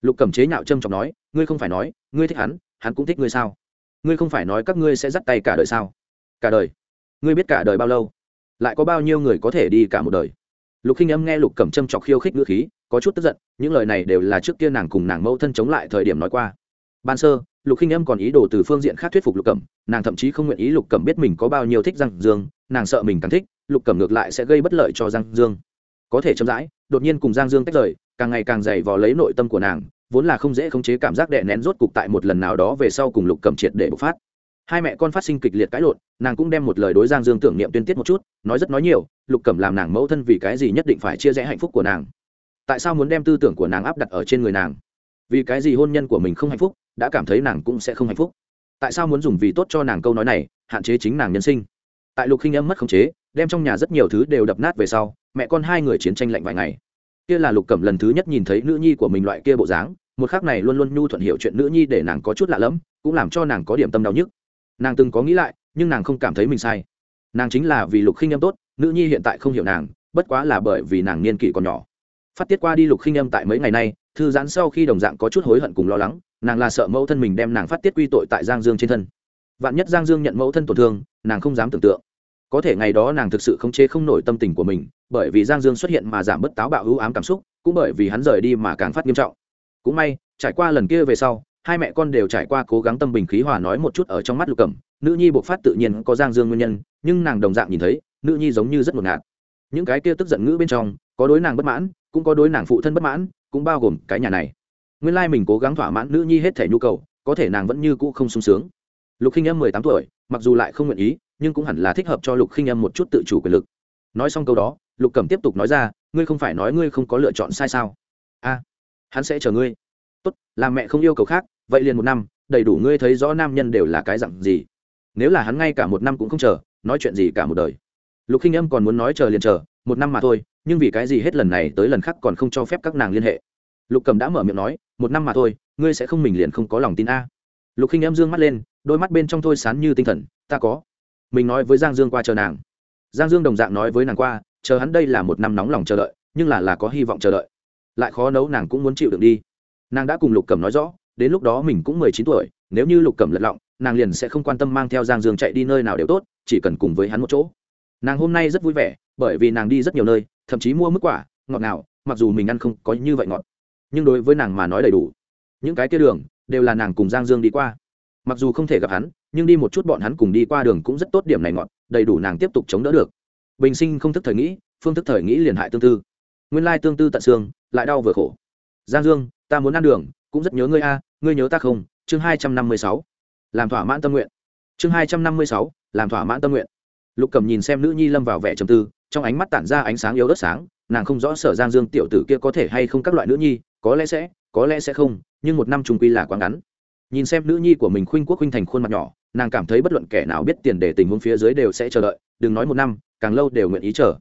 Lục cẩm chế nhạo trâm trọng nói, ngươi không phải nói, ngươi thích hắn hắn cũng thích ngươi sao? Ngươi không phải nói các ngươi sẽ dắt tay cả đời sao? Cả đời? Ngươi biết cả đời bao lâu? Lại có bao nhiêu người có thể đi cả một đời? Lục khinh âm nghe lục cẩm trâm chọc khiêu khích ngữ khí, có chút tức giận, những lời này đều là trước kia nàng cùng nàng mẫu thân chống lại thời điểm nói qua. Ban sơ, lục khinh âm còn ý đồ từ phương diện khác thuyết phục lục cẩm, nàng thậm chí không nguyện ý lục cẩm biết mình có bao nhiêu thích răng dương, nàng sợ mình càng thích lục cẩm ngược lại sẽ gây bất lợi cho giang dương. Có thể chậm rãi, đột nhiên cùng giang dương tách rời, càng ngày càng dày vò lấy nội tâm của nàng, vốn là không dễ khống chế cảm giác đè nén rốt cục tại một lần nào đó về sau cùng lục cẩm triệt để bộc phát. Hai mẹ con phát sinh kịch liệt cãi lộn, nàng cũng đem một lời đối giang dương tưởng niệm tuyên tiết một chút, nói rất nói nhiều, lục cẩm làm nàng mẫu thân vì cái gì nhất định phải chia rẽ hạnh phúc của nàng. Tại sao muốn đem tư tưởng của nàng áp đặt ở trên người nàng? Vì cái gì hôn nhân của mình không hạnh phúc, đã cảm thấy nàng cũng sẽ không hạnh phúc? Tại sao muốn dùng vì tốt cho nàng câu nói này, hạn chế chính nàng nhân sinh? Tại lục khinh âm mất khống chế đem trong nhà rất nhiều thứ đều đập nát về sau, mẹ con hai người chiến tranh lạnh vài ngày. Kia là lục cẩm lần thứ nhất nhìn thấy nữ nhi của mình loại kia bộ dáng, một khác này luôn luôn nhu thuận hiểu chuyện nữ nhi để nàng có chút lạ lẫm, cũng làm cho nàng có điểm tâm đau nhức. Nàng từng có nghĩ lại, nhưng nàng không cảm thấy mình sai. Nàng chính là vì lục khinh em tốt, nữ nhi hiện tại không hiểu nàng, bất quá là bởi vì nàng niên kỷ còn nhỏ. Phát tiết qua đi lục khinh em tại mấy ngày nay, thư giãn sau khi đồng dạng có chút hối hận cùng lo lắng, nàng là sợ mẫu thân mình đem nàng phát tiết quy tội tại giang dương trên thân. Vạn nhất giang dương nhận mẫu thân tổn thương, nàng không dám tưởng tượng có thể ngày đó nàng thực sự không chế không nổi tâm tình của mình, bởi vì giang dương xuất hiện mà giảm bớt táo bạo hữu ám cảm xúc, cũng bởi vì hắn rời đi mà càng phát nghiêm trọng. Cũng may, trải qua lần kia về sau, hai mẹ con đều trải qua cố gắng tâm bình khí hòa nói một chút ở trong mắt lục cẩm. Nữ nhi buộc phát tự nhiên có giang dương nguyên nhân, nhưng nàng đồng dạng nhìn thấy, nữ nhi giống như rất ngột ngạt. Những cái kia tức giận ngữ bên trong, có đối nàng bất mãn, cũng có đối nàng phụ thân bất mãn, cũng bao gồm cái nhà này. Nguyên lai mình cố gắng thỏa mãn nữ nhi hết thể nhu cầu, có thể nàng vẫn như cũ không sung sướng. Lục khinh em mười tám tuổi, mặc dù lại không nguyện ý nhưng cũng hẳn là thích hợp cho lục khinh âm một chút tự chủ quyền lực. Nói xong câu đó, lục cẩm tiếp tục nói ra, ngươi không phải nói ngươi không có lựa chọn sai sao? A, hắn sẽ chờ ngươi. Tốt, làm mẹ không yêu cầu khác, vậy liền một năm, đầy đủ ngươi thấy rõ nam nhân đều là cái dặn gì. Nếu là hắn ngay cả một năm cũng không chờ, nói chuyện gì cả một đời. Lục khinh âm còn muốn nói chờ liền chờ, một năm mà thôi, nhưng vì cái gì hết lần này tới lần khác còn không cho phép các nàng liên hệ. Lục cầm đã mở miệng nói, một năm mà thôi, ngươi sẽ không mình liền không có lòng tin a. Lục khinh âm dương mắt lên, đôi mắt bên trong thôi sán như tinh thần, ta có mình nói với giang dương qua chờ nàng. Giang dương đồng dạng nói với nàng qua, chờ hắn đây là một năm nóng lòng chờ đợi, nhưng là là có hy vọng chờ đợi. Lại khó nấu nàng cũng muốn chịu đựng đi. Nàng đã cùng lục cẩm nói rõ, đến lúc đó mình cũng mười chín tuổi, nếu như lục cẩm lật lọng, nàng liền sẽ không quan tâm mang theo giang dương chạy đi nơi nào đều tốt, chỉ cần cùng với hắn một chỗ. Nàng hôm nay rất vui vẻ, bởi vì nàng đi rất nhiều nơi, thậm chí mua mức quả, ngọt ngào, mặc dù mình ăn không có như vậy ngọt. Nhưng đối với nàng mà nói đầy đủ. Những cái kia đường, đều là nàng cùng giang dương đi qua mặc dù không thể gặp hắn, nhưng đi một chút bọn hắn cùng đi qua đường cũng rất tốt điểm này ngọt đầy đủ nàng tiếp tục chống đỡ được. Bình sinh không thức thời nghĩ, phương thức thời nghĩ liền hại tương tư. Nguyên lai tương tư tận xương, lại đau vừa khổ. Giang dương, ta muốn ăn đường, cũng rất nhớ ngươi a, ngươi nhớ ta không? Chương hai trăm năm mươi sáu. Làm thỏa mãn tâm nguyện. Chương hai trăm năm mươi sáu, làm thỏa mãn tâm nguyện. Lục cầm nhìn xem nữ nhi lâm vào vẻ trầm tư, trong ánh mắt tản ra ánh sáng yếu ớt sáng, nàng không rõ sở giang dương tiểu tử kia có thể hay không các loại nữ nhi, có lẽ sẽ, có lẽ sẽ không, nhưng một năm trùng quy là quá ngắn nhìn xem nữ nhi của mình khuynh quốc khuynh thành khuôn mặt nhỏ, nàng cảm thấy bất luận kẻ nào biết tiền để tình huống phía dưới đều sẽ chờ đợi, đừng nói một năm, càng lâu đều nguyện ý chờ.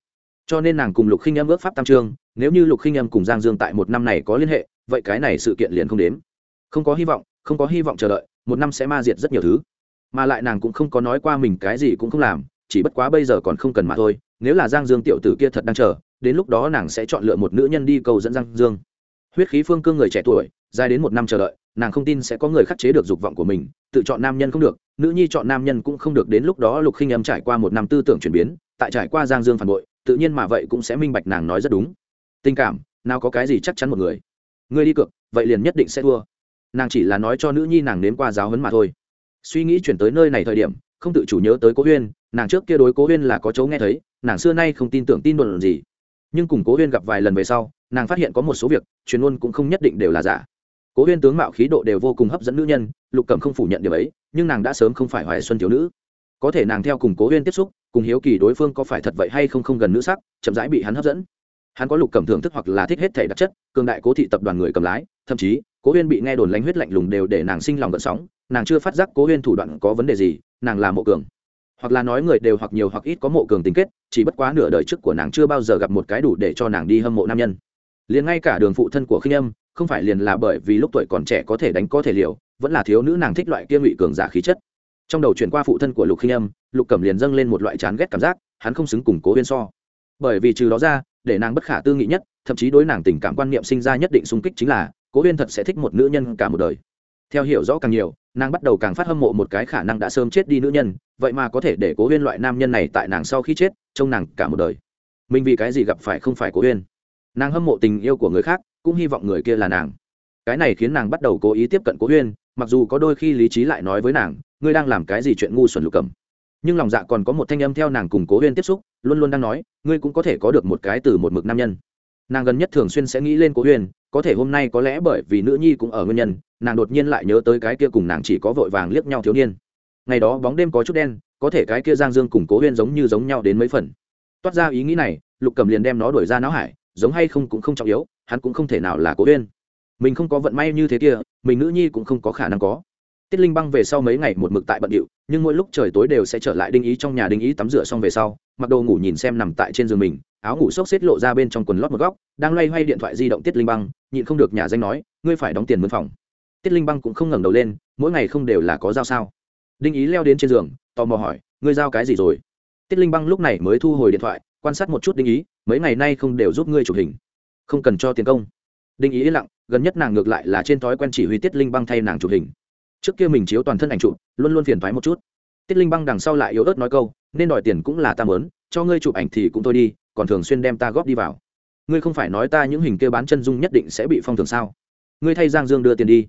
Cho nên nàng cùng lục khinh em ước pháp tam trương nếu như lục khinh em cùng giang dương tại một năm này có liên hệ, vậy cái này sự kiện liền không đến không có hy vọng, không có hy vọng chờ đợi, một năm sẽ ma diệt rất nhiều thứ. Mà lại nàng cũng không có nói qua mình cái gì cũng không làm, chỉ bất quá bây giờ còn không cần mà thôi, nếu là giang dương tiểu tử kia thật đang chờ, đến lúc đó nàng sẽ chọn lựa một nữ nhân đi cầu dẫn giang dương. Huyết khí phương cương người trẻ tuổi, dài đến một năm chờ đợi nàng không tin sẽ có người khắc chế được dục vọng của mình, tự chọn nam nhân không được, nữ nhi chọn nam nhân cũng không được đến lúc đó lục khinh âm trải qua một năm tư tưởng chuyển biến, tại trải qua giang dương phản bội, tự nhiên mà vậy cũng sẽ minh bạch nàng nói rất đúng. Tình cảm, nào có cái gì chắc chắn một người. Người đi cược, vậy liền nhất định sẽ thua. Nàng chỉ là nói cho nữ nhi nàng nếm qua giáo hấn mà thôi. Suy nghĩ chuyển tới nơi này thời điểm, không tự chủ nhớ tới cố huyên, nàng trước kia đối cố huyên là có chấu nghe thấy, nàng xưa nay không tin tưởng tin đồn gì. Nhưng cùng cố huyên gặp vài lần về sau, nàng phát hiện có một số việc truyền ngôn cũng không nhất định đều là giả cố huyên tướng mạo khí độ đều vô cùng hấp dẫn nữ nhân, lục cẩm không phủ nhận điều ấy, nhưng nàng đã sớm không phải hoài xuân thiếu nữ. Có thể nàng theo cùng cố huyên tiếp xúc, cùng hiếu kỳ đối phương có phải thật vậy hay không không gần nữ sắc, chậm rãi bị hắn hấp dẫn. Hắn có lục cẩm thưởng thức hoặc là thích hết thể đặc chất, cường đại cố thị tập đoàn người cầm lái, thậm chí, cố huyên bị nghe đồn lánh huyết lạnh lùng đều để nàng sinh lòng gợn sóng, nàng chưa phát giác cố huyên thủ đoạn có vấn đề gì, nàng là mộ cường. Hoặc là nói người đều hoặc nhiều hoặc ít có mộ cường tính kết, chỉ bất quá nửa đời trước của nàng chưa bao giờ gặp một cái đủ để cho nàng đi hâm mộ nam nhân. Liền ngay cả đường phụ thân của khinh âm không phải liền là bởi vì lúc tuổi còn trẻ có thể đánh có thể liều, vẫn là thiếu nữ nàng thích loại kia ngụy cường giả khí chất. Trong đầu chuyển qua phụ thân của lục khinh âm, lục cẩm liền dâng lên một loại chán ghét cảm giác, hắn không xứng cùng cố huyên so. Bởi vì trừ đó ra, để nàng bất khả tư nghị nhất, thậm chí đối nàng tình cảm quan niệm sinh ra nhất định sung kích chính là, cố huyên thật sẽ thích một nữ nhân cả một đời. Theo hiểu rõ càng nhiều, nàng bắt đầu càng phát hâm mộ một cái khả năng đã sớm chết đi nữ nhân, vậy mà có thể để cố huyên loại nam nhân này tại nàng sau khi chết, trông nàng cả một đời. Mình vì cái gì gặp phải không phải cố huyên? Nàng hâm mộ tình yêu của người khác cũng hy vọng người kia là nàng. Cái này khiến nàng bắt đầu cố ý tiếp cận cố huyên, mặc dù có đôi khi lý trí lại nói với nàng, ngươi đang làm cái gì chuyện ngu xuẩn lục cầm nhưng lòng dạ còn có một thanh âm theo nàng cùng cố huyên tiếp xúc, luôn luôn đang nói, ngươi cũng có thể có được một cái từ một mực nam nhân. Nàng gần nhất thường xuyên sẽ nghĩ lên cố huyên, có thể hôm nay có lẽ bởi vì nữ nhi cũng ở nguyên nhân, nàng đột nhiên lại nhớ tới cái kia cùng nàng chỉ có vội vàng liếc nhau thiếu niên. Ngày đó bóng đêm có chút đen, có thể cái kia giang dương cùng cố huyên giống như giống nhau đến mấy phần. Toát ra ý nghĩ này, lục cầm liền đem nó đuổi ra não hải giống hay không cũng không trọng yếu, hắn cũng không thể nào là cố huyên mình không có vận may như thế kia, mình nữ nhi cũng không có khả năng có. Tiết linh băng về sau mấy ngày một mực tại bận điệu, nhưng mỗi lúc trời tối đều sẽ trở lại đinh ý trong nhà đinh ý tắm rửa xong về sau, mặc đồ ngủ nhìn xem nằm tại trên giường mình, áo ngủ xốc xếp lộ ra bên trong quần lót một góc, đang loay hoay điện thoại di động tiết linh băng, nhịn không được nhà danh nói, ngươi phải đóng tiền mướn phòng. Tiết linh băng cũng không ngẩng đầu lên, mỗi ngày không đều là có giao sao? Đinh ý leo đến trên giường, tò mò hỏi, ngươi giao cái gì rồi? Tiết linh băng lúc này mới thu hồi điện thoại, quan sát một chút đinh ý mấy ngày nay không đều giúp ngươi chụp hình. Không cần cho tiền công. Đinh ý yên lặng, gần nhất nàng ngược lại là trên thói quen chỉ huy tiết linh băng thay nàng chụp hình. Trước kia mình chiếu toàn thân ảnh chụp, luôn luôn phiền thoái một chút. Tiết linh băng đằng sau lại yếu ớt nói câu, nên đòi tiền cũng là ta mớn cho ngươi chụp ảnh thì cũng thôi đi, còn thường xuyên đem ta góp đi vào. Ngươi không phải nói ta những hình kia bán chân dung nhất định sẽ bị phong thường sao? Ngươi thay giang dương đưa tiền đi.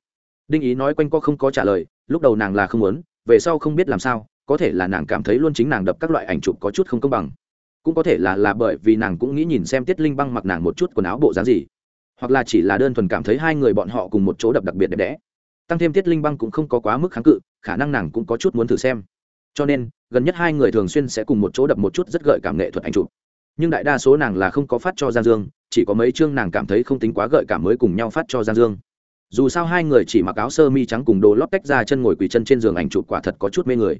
Đinh ý nói quanh co không có trả lời, lúc đầu nàng là không muốn, về sau không biết làm sao, có thể là nàng cảm thấy luôn chính nàng đập các loại ảnh chụp có chút không công bằng cũng có thể là là bởi vì nàng cũng nghĩ nhìn xem tiết linh băng mặc nàng một chút quần áo bộ dáng gì, hoặc là chỉ là đơn thuần cảm thấy hai người bọn họ cùng một chỗ đập đặc biệt đẹp đẽ. Tăng thêm tiết linh băng cũng không có quá mức kháng cự, khả năng nàng cũng có chút muốn thử xem. Cho nên, gần nhất hai người thường xuyên sẽ cùng một chỗ đập một chút rất gợi cảm nghệ thuật ảnh chụp. Nhưng đại đa số nàng là không có phát cho giang dương, chỉ có mấy chương nàng cảm thấy không tính quá gợi cảm mới cùng nhau phát cho giang dương. Dù sao hai người chỉ mặc áo sơ mi trắng cùng đồ lót tách ra chân ngồi quỳ chân trên giường ảnh chụp quả thật có chút mê người.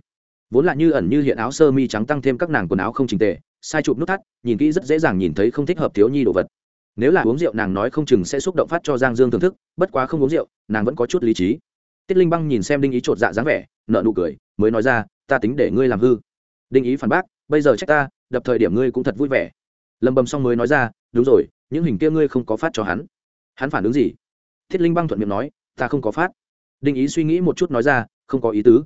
Vốn là như ẩn như hiện áo sơ mi trắng tăng thêm các nàng quần áo không trình tề sai chụp nút thắt, nhìn kỹ rất dễ dàng nhìn thấy không thích hợp thiếu nhi đồ vật. Nếu là uống rượu, nàng nói không chừng sẽ xúc động phát cho giang dương thưởng thức, bất quá không uống rượu, nàng vẫn có chút lý trí. Tiết linh băng nhìn xem đinh ý chột dạ dáng vẻ nợ nụ cười, mới nói ra, ta tính để ngươi làm hư. Đinh ý phản bác, bây giờ trách ta, đập thời điểm ngươi cũng thật vui vẻ. Lầm bầm xong mới nói ra, đúng rồi, những hình kia ngươi không có phát cho hắn. Hắn phản ứng gì? Thiết linh băng thuận miệng nói, ta không có phát. Đinh ý suy nghĩ một chút nói ra, không có ý tứ.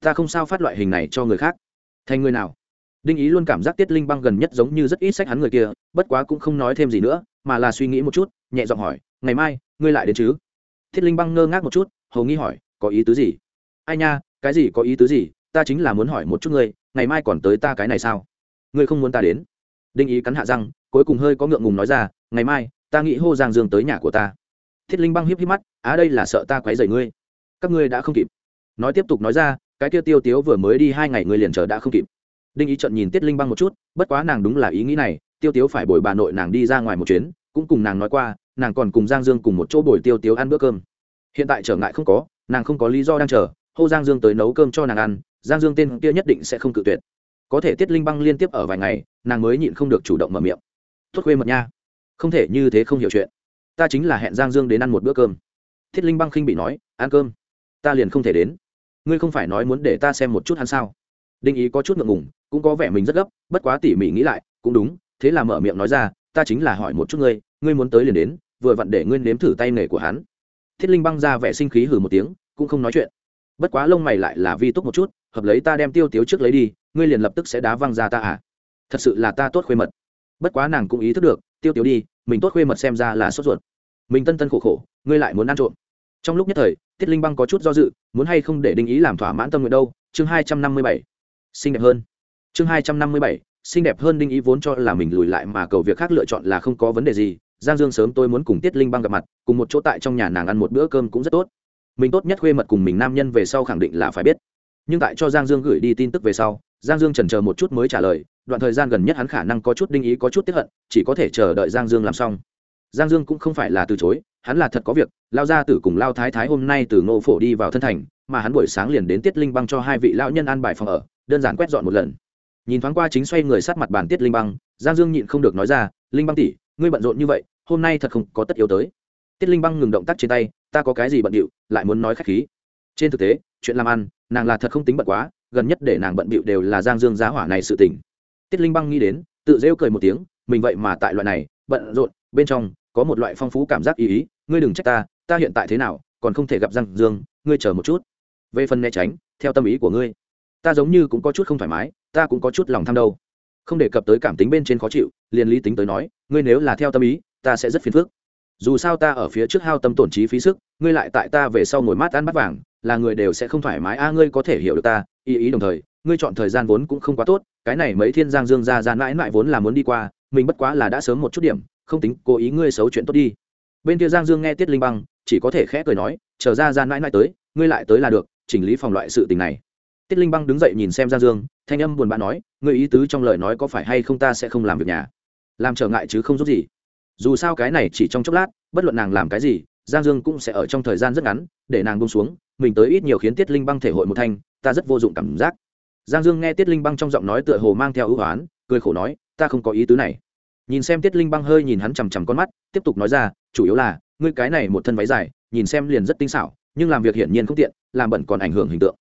Ta không sao phát loại hình này cho người khác. Thành người nào? Đinh ý luôn cảm giác tiết linh băng gần nhất giống như rất ít sách hắn người kia, bất quá cũng không nói thêm gì nữa, mà là suy nghĩ một chút, nhẹ giọng hỏi, ngày mai, ngươi lại đến chứ? Thiết linh băng ngơ ngác một chút, hầu nghi hỏi, có ý tứ gì? Ai nha, cái gì có ý tứ gì? Ta chính là muốn hỏi một chút ngươi, ngày mai còn tới ta cái này sao? Ngươi không muốn ta đến? Đinh ý cắn hạ răng, cuối cùng hơi có ngượng ngùng nói ra, ngày mai, ta nghĩ hô giang dương tới nhà của ta. Thiết linh băng hiếp hiếp mắt, á, đây là sợ ta quấy rầy ngươi. Các ngươi đã không kịp. Nói tiếp tục nói ra, cái kia tiêu tiếu vừa mới đi hai ngày ngươi liền chờ đã không kịp đinh ý trận nhìn tiết linh băng một chút, bất quá nàng đúng là ý nghĩ này, tiêu tiếu phải bồi bà nội nàng đi ra ngoài một chuyến, cũng cùng nàng nói qua, nàng còn cùng giang dương cùng một chỗ bồi tiêu tiếu ăn bữa cơm. Hiện tại trở ngại không có, nàng không có lý do đang chờ, hô giang dương tới nấu cơm cho nàng ăn, giang dương tên kia nhất định sẽ không cự tuyệt. Có thể tiết linh băng liên tiếp ở vài ngày, nàng mới nhịn không được chủ động mở miệng. Tốt khuê mật nha. Không thể như thế không hiểu chuyện. Ta chính là hẹn giang dương đến ăn một bữa cơm. Thiết linh băng khinh bị nói, ăn cơm? Ta liền không thể đến. Ngươi không phải nói muốn để ta xem một chút hắn sao? Đinh ý có chút ngượng ngùng, cũng có vẻ mình rất gấp, bất quá tỉ mỉ nghĩ lại, cũng đúng, thế là mở miệng nói ra, ta chính là hỏi một chút ngươi ngươi muốn tới liền đến, vừa vặn để ngươi nếm thử tay nghề của hắn. Thiết linh băng ra vẻ sinh khí hừ một tiếng, cũng không nói chuyện. Bất quá lông mày lại là vi túc một chút, hợp lấy ta đem tiêu tiếu trước lấy đi, ngươi liền lập tức sẽ đá văng ra ta à? Thật sự là ta tốt khuê mật. Bất quá nàng cũng ý thức được, tiêu tiếu đi, mình tốt khuê mật xem ra là sốt ruột. Mình tân tân khổ khổ, ngươi lại muốn ăn trộm. Trong lúc nhất thời, thiết linh băng có chút do dự, muốn hay không để đinh ý làm thỏa mãn tâm nguyện đâu? Chương hai trăm năm mươi bảy xinh đẹp hơn. Chương hai trăm năm mươi bảy, xinh đẹp hơn đinh ý vốn cho là mình lùi lại mà cầu việc khác lựa chọn là không có vấn đề gì. Giang dương sớm tôi muốn cùng tiết linh băng gặp mặt, cùng một chỗ tại trong nhà nàng ăn một bữa cơm cũng rất tốt. Mình tốt nhất khuê mật cùng mình nam nhân về sau khẳng định là phải biết. Nhưng tại cho giang dương gửi đi tin tức về sau, giang dương chần chờ một chút mới trả lời, đoạn thời gian gần nhất hắn khả năng có chút đinh ý có chút tiếp hận, chỉ có thể chờ đợi giang dương làm xong. Giang dương cũng không phải là từ chối, hắn là thật có việc, lao ra tử cùng lao thái thái hôm nay từ ngô phổ đi vào thân thành, mà hắn buổi sáng liền đến tiết linh băng cho hai vị lão nhân ăn bài phòng ở đơn giản quét dọn một lần. Nhìn thoáng qua chính xoay người sát mặt bàn tiết linh băng, giang dương nhịn không được nói ra, linh băng tỷ, ngươi bận rộn như vậy, hôm nay thật không có tất yếu tới. Tiết linh băng ngừng động tác trên tay, ta có cái gì bận điệu lại muốn nói khách khí. Trên thực tế, chuyện làm ăn, nàng là thật không tính bận quá, gần nhất để nàng bận bịu đều là giang dương giá hỏa này sự tỉnh tiết linh băng nghĩ đến, tự rêu cười một tiếng, mình vậy mà tại loại này, bận rộn, bên trong có một loại phong phú cảm giác ý ý, ngươi đừng trách ta ta hiện tại thế nào, còn không thể gặp giang dương, ngươi chờ một chút. Về phần né tránh, theo tâm ý của ngươi ta giống như cũng có chút không thoải mái, ta cũng có chút lòng tham đâu. Không đề cập tới cảm tính bên trên khó chịu, liền lý tính tới nói, ngươi nếu là theo tâm ý, ta sẽ rất phiền phức. Dù sao ta ở phía trước hao tâm tổn trí phí sức, ngươi lại tại ta về sau ngồi mát ăn bắt vàng, là người đều sẽ không thoải mái. A, ngươi có thể hiểu được ta, ý ý đồng thời, ngươi chọn thời gian vốn cũng không quá tốt, cái này mấy thiên giang dương ra ra mãi mãi vốn là muốn đi qua, mình bất quá là đã sớm một chút điểm, không tính, cố ý ngươi xấu chuyện tốt đi. Bên kia giang dương nghe tiết linh băng, chỉ có thể khẽ cười nói, chờ ra ra mãi mãi tới, ngươi lại tới là được, chỉnh lý phòng loại sự tình này tiết linh băng đứng dậy nhìn xem giang dương, thanh âm buồn bã nói người ý tứ trong lời nói có phải hay không ta sẽ không làm việc nhà? Làm trở ngại chứ không giúp gì. Dù sao cái này chỉ trong chốc lát, bất luận nàng làm cái gì, giang dương cũng sẽ ở trong thời gian rất ngắn, để nàng bông xuống, mình tới ít nhiều khiến tiết linh băng thể hội một thanh, ta rất vô dụng cảm giác. Giang dương nghe tiết linh băng trong giọng nói tựa hồ mang theo ưu hoán, cười khổ nói, ta không có ý tứ này. Nhìn xem tiết linh băng hơi nhìn hắn chằm chằm con mắt, tiếp tục nói ra, chủ yếu là, ngươi cái này một thân váy dài, nhìn xem liền rất tinh xảo, nhưng làm việc hiển nhiên không tiện, làm bẩn còn ảnh hưởng hình tượng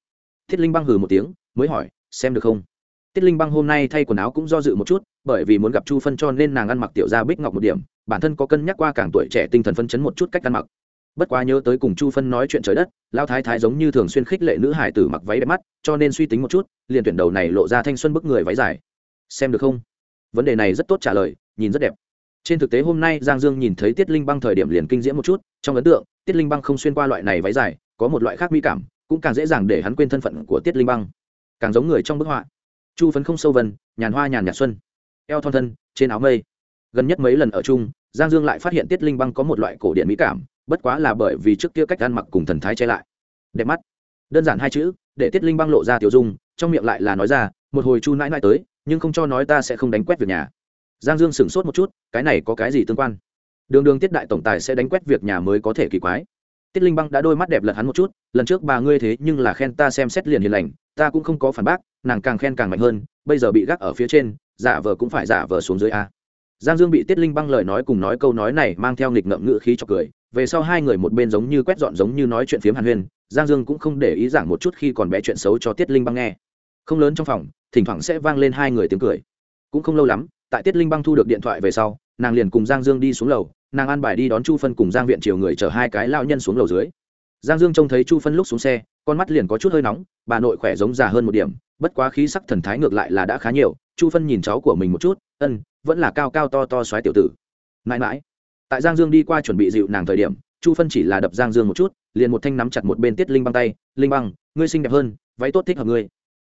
tiết linh băng hừ một tiếng, mới hỏi, xem được không? Tiết linh băng hôm nay thay quần áo cũng do dự một chút, bởi vì muốn gặp chu phân cho nên nàng ăn mặc tiểu gia bích ngọc một điểm, bản thân có cân nhắc qua càng tuổi trẻ tinh thần phân chấn một chút cách ăn mặc. Bất quá nhớ tới cùng chu phân nói chuyện trời đất lao thái thái giống như thường xuyên khích lệ nữ hải tử mặc váy đẹp mắt, cho nên suy tính một chút, liền tuyển đầu này lộ ra thanh xuân bức người váy dài. Xem được không? Vấn đề này rất tốt trả lời, nhìn rất đẹp. Trên thực tế hôm nay giang dương nhìn thấy tiết linh băng thời điểm liền kinh diễm một chút, trong ấn tượng, tiết linh băng không xuyên qua loại này váy dài, có một loại khác mỹ cảm cũng càng dễ dàng để hắn quên thân phận của tiết linh băng. Càng giống người trong bức họa. Chu phấn không sâu vân, nhàn hoa nhàn nhạt xuân. Eo thon thân, trên áo mây. Gần nhất mấy lần ở chung, giang dương lại phát hiện tiết linh băng có một loại cổ điện mỹ cảm, bất quá là bởi vì trước kia cách ăn mặc cùng thần thái che lại. Đẹp mắt. Đơn giản hai chữ, để tiết linh băng lộ ra tiểu dung, trong miệng lại là nói ra, một hồi chu nãi nãi tới, nhưng không cho nói ta sẽ không đánh quét việc nhà. Giang dương sửng sốt một chút, cái này có cái gì tương quan? Đường đường tiết đại tổng tài sẽ đánh quét việc nhà mới có thể kỳ quái tiết linh băng đã đôi mắt đẹp lật hắn một chút, lần trước bà ngươi thế nhưng là khen ta xem xét liền hiền lành, ta cũng không có phản bác, nàng càng khen càng mạnh hơn, bây giờ bị gác ở phía trên, giả vờ cũng phải giả vờ xuống dưới a. Giang dương bị tiết linh băng lời nói cùng nói câu nói này mang theo nghịch ngợm ngữ khí cho cười, về sau hai người một bên giống như quét dọn giống như nói chuyện phiếm hàn huyên, giang dương cũng không để ý giảng một chút khi còn bé chuyện xấu cho tiết linh băng nghe. Không lớn trong phòng, thỉnh thoảng sẽ vang lên hai người tiếng cười. Cũng không lâu lắm, tại tiết linh băng thu được điện thoại về sau, nàng liền cùng giang dương đi xuống lầu nàng an bài đi đón chu phân cùng giang viện triều người chở hai cái lao nhân xuống lầu dưới. Giang dương trông thấy chu phân lúc xuống xe, con mắt liền có chút hơi nóng, bà nội khỏe giống già hơn một điểm, bất quá khí sắc thần thái ngược lại là đã khá nhiều, chu phân nhìn cháu của mình một chút, ân, vẫn là cao cao to to xoáy tiểu tử. Mãi mãi. Tại giang dương đi qua chuẩn bị dịu nàng thời điểm, chu phân chỉ là đập giang dương một chút, liền một thanh nắm chặt một bên tiết linh băng tay, linh băng, ngươi xinh đẹp hơn, váy tốt thích hợp ngươi.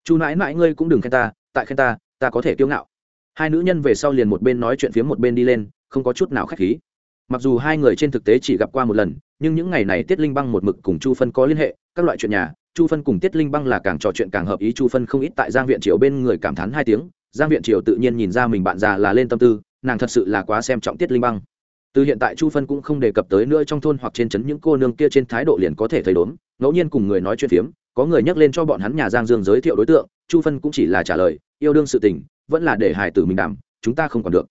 Chu mãi mãi ngươi cũng đừng khen ta, tại khen ta ta có thể kiêu ngạo. Hai nữ nhân về sau liền một bên nói chuyện phía một bên đi lên, không có chút nào k h á c h khí mặc dù hai người trên thực tế chỉ gặp qua một lần, nhưng những ngày này tiết linh băng một mực cùng chu phân có liên hệ, các loại chuyện nhà, chu phân cùng tiết linh băng là càng trò chuyện càng hợp ý, chu phân không ít tại giang viện triều bên người cảm thán hai tiếng, giang viện triều tự nhiên nhìn ra mình bạn già là lên tâm tư, nàng thật sự là quá xem trọng tiết linh băng. Từ hiện tại chu phân cũng không đề cập tới nữa trong thôn hoặc trên trấn những cô nương kia trên thái độ liền có thể thấy đốn, ngẫu nhiên cùng người nói chuyện phiếm, có người nhắc lên cho bọn hắn nhà giang dương giới thiệu đối tượng, chu phân cũng chỉ là trả lời, yêu đương sự tình, vẫn là để hải tử mình đảm, chúng ta không còn được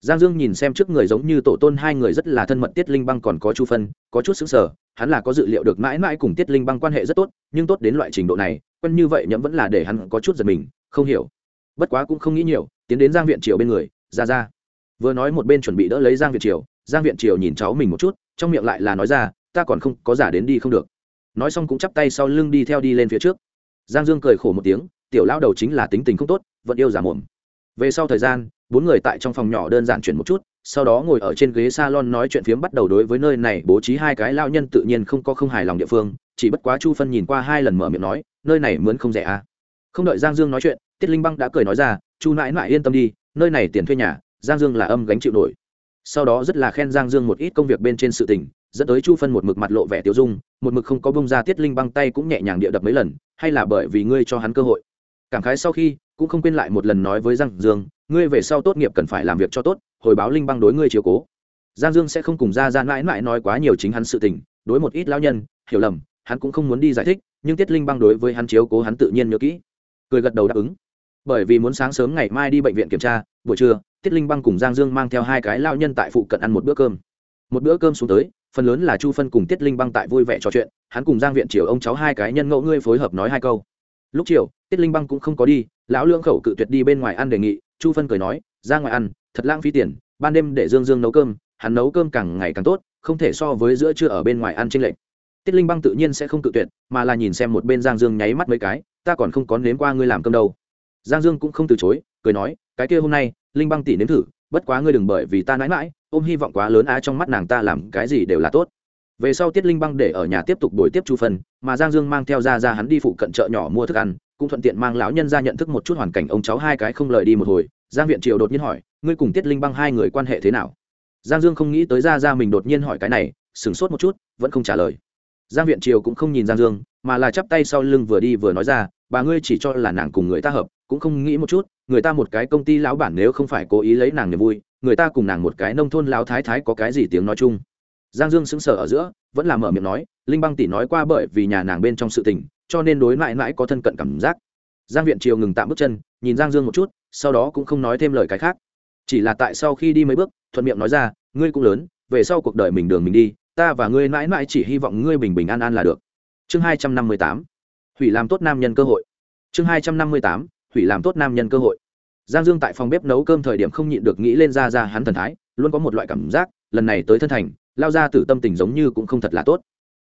giang dương nhìn xem trước người giống như tổ tôn hai người rất là thân mật tiết linh băng còn có chu phân, có chút xứng sở hắn là có dự liệu được mãi mãi cùng tiết linh băng quan hệ rất tốt, nhưng tốt đến loại trình độ này, quen như vậy nhẫm vẫn là để hắn có chút giật mình, không hiểu. Bất quá cũng không nghĩ nhiều, tiến đến giang viện triều bên người, ra ra. Vừa nói một bên chuẩn bị đỡ lấy giang viện triều, giang viện triều nhìn cháu mình một chút, trong miệng lại là nói ra, ta còn không có giả đến đi không được. Nói xong cũng chắp tay sau lưng đi theo đi lên phía trước. Giang dương cười khổ một tiếng, tiểu lao đầu chính là tính tình không tốt, vẫn yêu giả mồm. Về sau thời gian bốn người tại trong phòng nhỏ đơn giản chuyển một chút, sau đó ngồi ở trên ghế salon nói chuyện phiếm bắt đầu đối với nơi này bố trí hai cái lao nhân tự nhiên không có không hài lòng địa phương, chỉ bất quá chu phân nhìn qua hai lần mở miệng nói, nơi này mướn không rẻ à? Không đợi giang dương nói chuyện, tiết linh băng đã cười nói ra, chu mãi mãi yên tâm đi, nơi này tiền thuê nhà, giang dương là âm gánh chịu nổi. Sau đó rất là khen giang dương một ít công việc bên trên sự tình, dẫn tới chu phân một mực mặt lộ vẻ tiêu dung, một mực không có bông ra tiết linh băng tay cũng nhẹ nhàng địa đập mấy lần, hay là bởi vì ngươi cho hắn cơ hội? Cảm khái sau khi cũng không quên lại một lần nói với giang dương, ngươi về sau tốt nghiệp cần phải làm việc cho tốt, hồi báo linh băng đối ngươi chiều cố. Giang dương sẽ không cùng ra ra mãi mãi nói quá nhiều chính hắn sự tình, đối một ít lao nhân, hiểu lầm, hắn cũng không muốn đi giải thích, nhưng tiết linh băng đối với hắn chiếu cố hắn tự nhiên nhớ kỹ. Cười gật đầu đáp ứng. Bởi vì muốn sáng sớm ngày mai đi bệnh viện kiểm tra, buổi trưa, tiết linh băng cùng giang dương mang theo hai cái lao nhân tại phụ cận ăn một bữa cơm. Một bữa cơm xuống tới, phần lớn là chu phân cùng tiết linh băng tại vui vẻ trò chuyện, hắn cùng giang viện triều ông cháu hai cái nhân ngẫu ngươi phối hợp nói hai câu. Lúc chiều, tiết linh băng cũng không có đi lão lương khẩu cự tuyệt đi bên ngoài ăn đề nghị, chu phân cười nói, ra ngoài ăn, thật lãng phí tiền, ban đêm để dương dương nấu cơm, hắn nấu cơm càng ngày càng tốt, không thể so với giữa trưa ở bên ngoài ăn tranh lệch. Tiết linh băng tự nhiên sẽ không cự tuyệt, mà là nhìn xem một bên giang dương nháy mắt mấy cái, ta còn không có nếm qua ngươi làm cơm đâu. Giang dương cũng không từ chối, cười nói, cái kia hôm nay, linh băng tỉ nếm thử, bất quá ngươi đừng bởi vì ta mãi mãi ôm hy vọng quá lớn á, trong mắt nàng ta làm cái gì đều là tốt. Về sau tiết linh băng để ở nhà tiếp tục đổi tiếp chu phân, mà giang dương mang theo ra ra hắn đi phụ cận chợ nhỏ mua thức ăn cũng thuận tiện mang lão nhân ra nhận thức một chút hoàn cảnh ông cháu hai cái không lời đi một hồi. Giang viện triều đột nhiên hỏi, ngươi cùng tiết linh băng hai người quan hệ thế nào? Giang dương không nghĩ tới ra ra mình đột nhiên hỏi cái này, sửng sốt một chút, vẫn không trả lời. Giang viện triều cũng không nhìn giang dương, mà là chắp tay sau lưng vừa đi vừa nói ra, bà ngươi chỉ cho là nàng cùng người ta hợp, cũng không nghĩ một chút, người ta một cái công ty lão bản nếu không phải cố ý lấy nàng niềm vui, người ta cùng nàng một cái nông thôn lão thái thái có cái gì tiếng nói chung? Giang dương sững sờ ở giữa, vẫn là mở miệng nói, linh băng tỷ nói qua bởi vì nhà nàng bên trong sự tình cho nên đối mãi mãi có thân cận cảm giác. Giang viện triều ngừng tạm bước chân, nhìn giang dương một chút, sau đó cũng không nói thêm lời cái khác. Chỉ là tại sau khi đi mấy bước, thuận miệng nói ra, ngươi cũng lớn, về sau cuộc đời mình đường mình đi, ta và ngươi mãi mãi chỉ hy vọng ngươi bình bình an an là được. Chương hai trăm năm mươi tám, hủy làm tốt nam nhân cơ hội. Chương hai trăm năm mươi tám, hủy làm tốt nam nhân cơ hội. Giang dương tại phòng bếp nấu cơm thời điểm không nhịn được nghĩ lên ra ra hắn thần thái, luôn có một loại cảm giác, lần này tới thân thành, lao ra từ tâm tình giống như cũng không thật là tốt.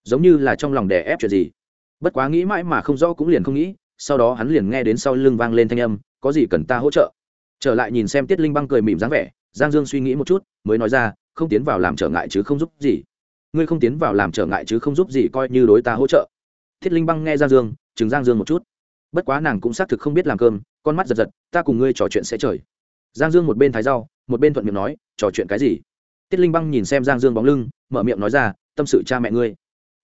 Giống như là trong lòng đè ép chuyện gì bất quá nghĩ mãi mà không rõ cũng liền không nghĩ, sau đó hắn liền nghe đến sau lưng vang lên thanh âm, có gì cần ta hỗ trợ? Trở lại nhìn xem tiết linh băng cười mỉm dáng vẻ, giang dương suy nghĩ một chút, mới nói ra, không tiến vào làm trở ngại chứ không giúp gì. Ngươi không tiến vào làm trở ngại chứ không giúp gì coi như đối ta hỗ trợ. Thiết linh băng nghe giang dương, chừng giang dương một chút. Bất quá nàng cũng xác thực không biết làm cơm, con mắt giật giật, ta cùng ngươi trò chuyện sẽ trời. Giang dương một bên thái rau, một bên thuận miệng nói, trò chuyện cái gì? Tiết linh băng nhìn xem giang dương bóng lưng, mở miệng nói ra, tâm sự cha mẹ ngươi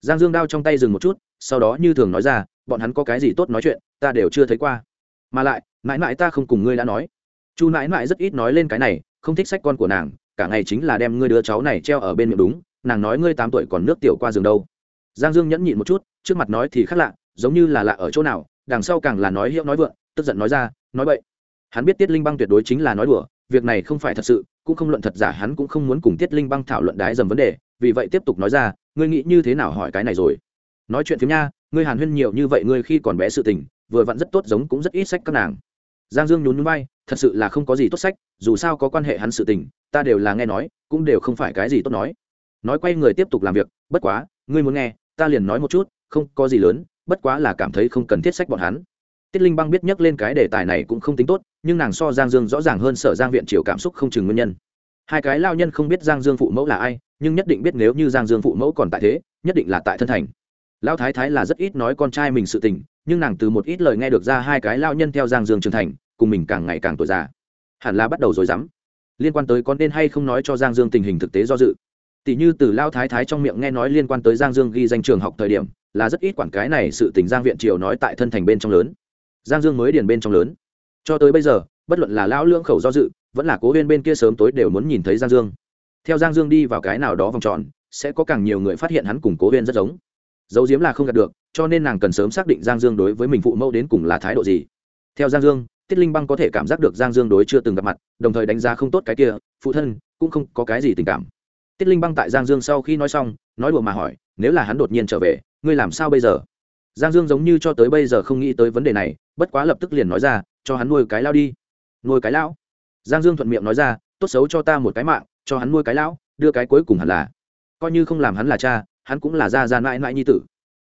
giang dương đao trong tay dừng một chút, sau đó như thường nói ra, bọn hắn có cái gì tốt nói chuyện, ta đều chưa thấy qua. Mà lại, mãi mãi ta không cùng ngươi đã nói. Chu mãi mãi rất ít nói lên cái này, không thích sách con của nàng, cả ngày chính là đem ngươi đứa cháu này treo ở bên miệng đúng, nàng nói ngươi tám tuổi còn nước tiểu qua giường đâu. Giang dương nhẫn nhịn một chút, trước mặt nói thì khác lạ, giống như là lạ ở chỗ nào, đằng sau càng là nói hiệu nói vượng, tức giận nói ra, nói vậy hắn biết tiết linh băng tuyệt đối chính là nói đùa, việc này không phải thật sự, cũng không luận thật giả, hắn cũng không muốn cùng tiết linh băng thảo luận đái dầm vấn đề vì vậy tiếp tục nói ra, ngươi nghĩ như thế nào hỏi cái này rồi? Nói chuyện phiếm nha, ngươi hàn huyên nhiều như vậy ngươi khi còn bé sự tình, vừa vặn rất tốt giống cũng rất ít sách các nàng. Giang dương nhún núi bay thật sự là không có gì tốt sách, dù sao có quan hệ hắn sự tình, ta đều là nghe nói, cũng đều không phải cái gì tốt nói. Nói quay người tiếp tục làm việc, bất quá, ngươi muốn nghe, ta liền nói một chút, không có gì lớn, bất quá là cảm thấy không cần thiết sách bọn hắn. Tiết linh băng biết nhắc lên cái đề tài này cũng không tính tốt, nhưng nàng so giang dương rõ ràng hơn sở giang viện triều cảm xúc không chừng nguyên nhân. Hai cái lao nhân không biết giang dương phụ mẫu là ai nhưng nhất định biết nếu như giang dương phụ mẫu còn tại thế, nhất định là tại thân thành. Lao thái thái là rất ít nói con trai mình sự tình, nhưng nàng từ một ít lời nghe được ra hai cái lao nhân theo giang dương trưởng thành, cùng mình càng ngày càng tuổi già. Hẳn là bắt đầu rồi dám. Liên quan tới con nên hay không nói cho giang dương tình hình thực tế do dự. Tỷ như từ lao thái thái trong miệng nghe nói liên quan tới giang dương ghi danh trường học thời điểm, là rất ít quản cái này sự tình giang viện triều nói tại thân thành bên trong lớn. Giang dương mới điền bên trong lớn. Cho tới bây giờ, bất luận là lão lưỡng khẩu do dự, vẫn là cố huyên bên kia sớm tối đều muốn nhìn thấy giang dương theo giang dương đi vào cái nào đó vòng tròn, sẽ có càng nhiều người phát hiện hắn cùng cố huyên rất giống. Dấu diếm là không gặp được, cho nên nàng cần sớm xác định giang dương đối với mình phụ mẫu đến cùng là thái độ gì. Theo giang dương, tiết linh băng có thể cảm giác được giang dương đối chưa từng gặp mặt, đồng thời đánh giá không tốt cái kia, phụ thân, cũng không có cái gì tình cảm. Tiết linh băng tại giang dương sau khi nói xong, nói đùa mà hỏi, nếu là hắn đột nhiên trở về, ngươi làm sao bây giờ? Giang dương giống như cho tới bây giờ không nghĩ tới vấn đề này, bất quá lập tức liền nói ra, cho hắn nuôi cái lao đi. Nuôi cái lão giang dương thuận miệng nói ra, tốt xấu cho ta một cái mạng cho hắn nuôi cái lão, đưa cái cuối cùng hẳn là. Coi như không làm hắn là cha, hắn cũng là gia gia mãi mãi nhi tử.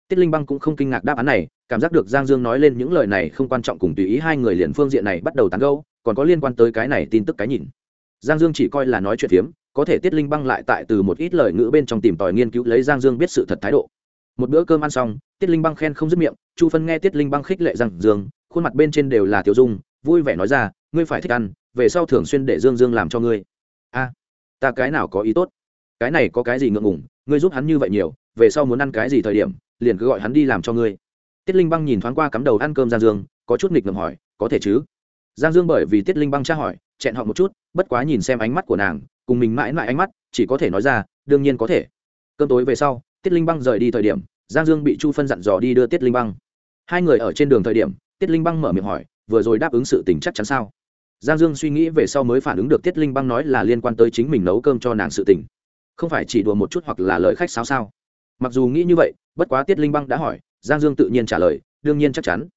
Tiết linh băng cũng không kinh ngạc đáp án này, cảm giác được giang dương nói lên những lời này không quan trọng cùng tùy ý hai người liền phương diện này bắt đầu tán gâu còn có liên quan tới cái này tin tức cái nhìn. Giang dương chỉ coi là nói chuyện phiếm, có thể tiết linh băng lại tại từ một ít lời ngữ bên trong tìm tòi nghiên cứu lấy giang dương biết sự thật thái độ. Một bữa cơm ăn xong, tiết linh băng khen không dứt miệng, chu phân nghe tiết linh băng khích lệ giang dương, khuôn mặt bên trên đều là tiểu dung, vui vẻ nói ra, ngươi phải thích ăn, về sau thường xuyên để dương dương làm cho ngươi. A ta cái nào có ý tốt? Cái này có cái gì ngượng ngùng, ngươi giúp hắn như vậy nhiều về sau muốn ăn cái gì thời điểm liền cứ gọi hắn đi làm cho ngươi. Tiết linh băng nhìn thoáng qua cắm đầu ăn cơm giang dương có chút nghịch ngầm hỏi có thể chứ? Giang dương bởi vì tiết linh băng tra hỏi chẹn họ một chút bất quá nhìn xem ánh mắt của nàng cùng mình mãi mãi ánh mắt chỉ có thể nói ra đương nhiên có thể. Cơm tối về sau tiết linh băng rời đi thời điểm giang dương bị chu phân dặn dò đi đưa tiết linh băng. Hai người ở trên đường thời điểm tiết linh băng mở miệng hỏi vừa rồi đáp ứng sự tình chắc chắn sao? Giang dương suy nghĩ về sau mới phản ứng được tiết linh băng nói là liên quan tới chính mình nấu cơm cho nàng sự tình. Không phải chỉ đùa một chút hoặc là lời khách sao sao? Mặc dù nghĩ như vậy, bất quá tiết linh băng đã hỏi, giang dương tự nhiên trả lời, đương nhiên chắc chắn.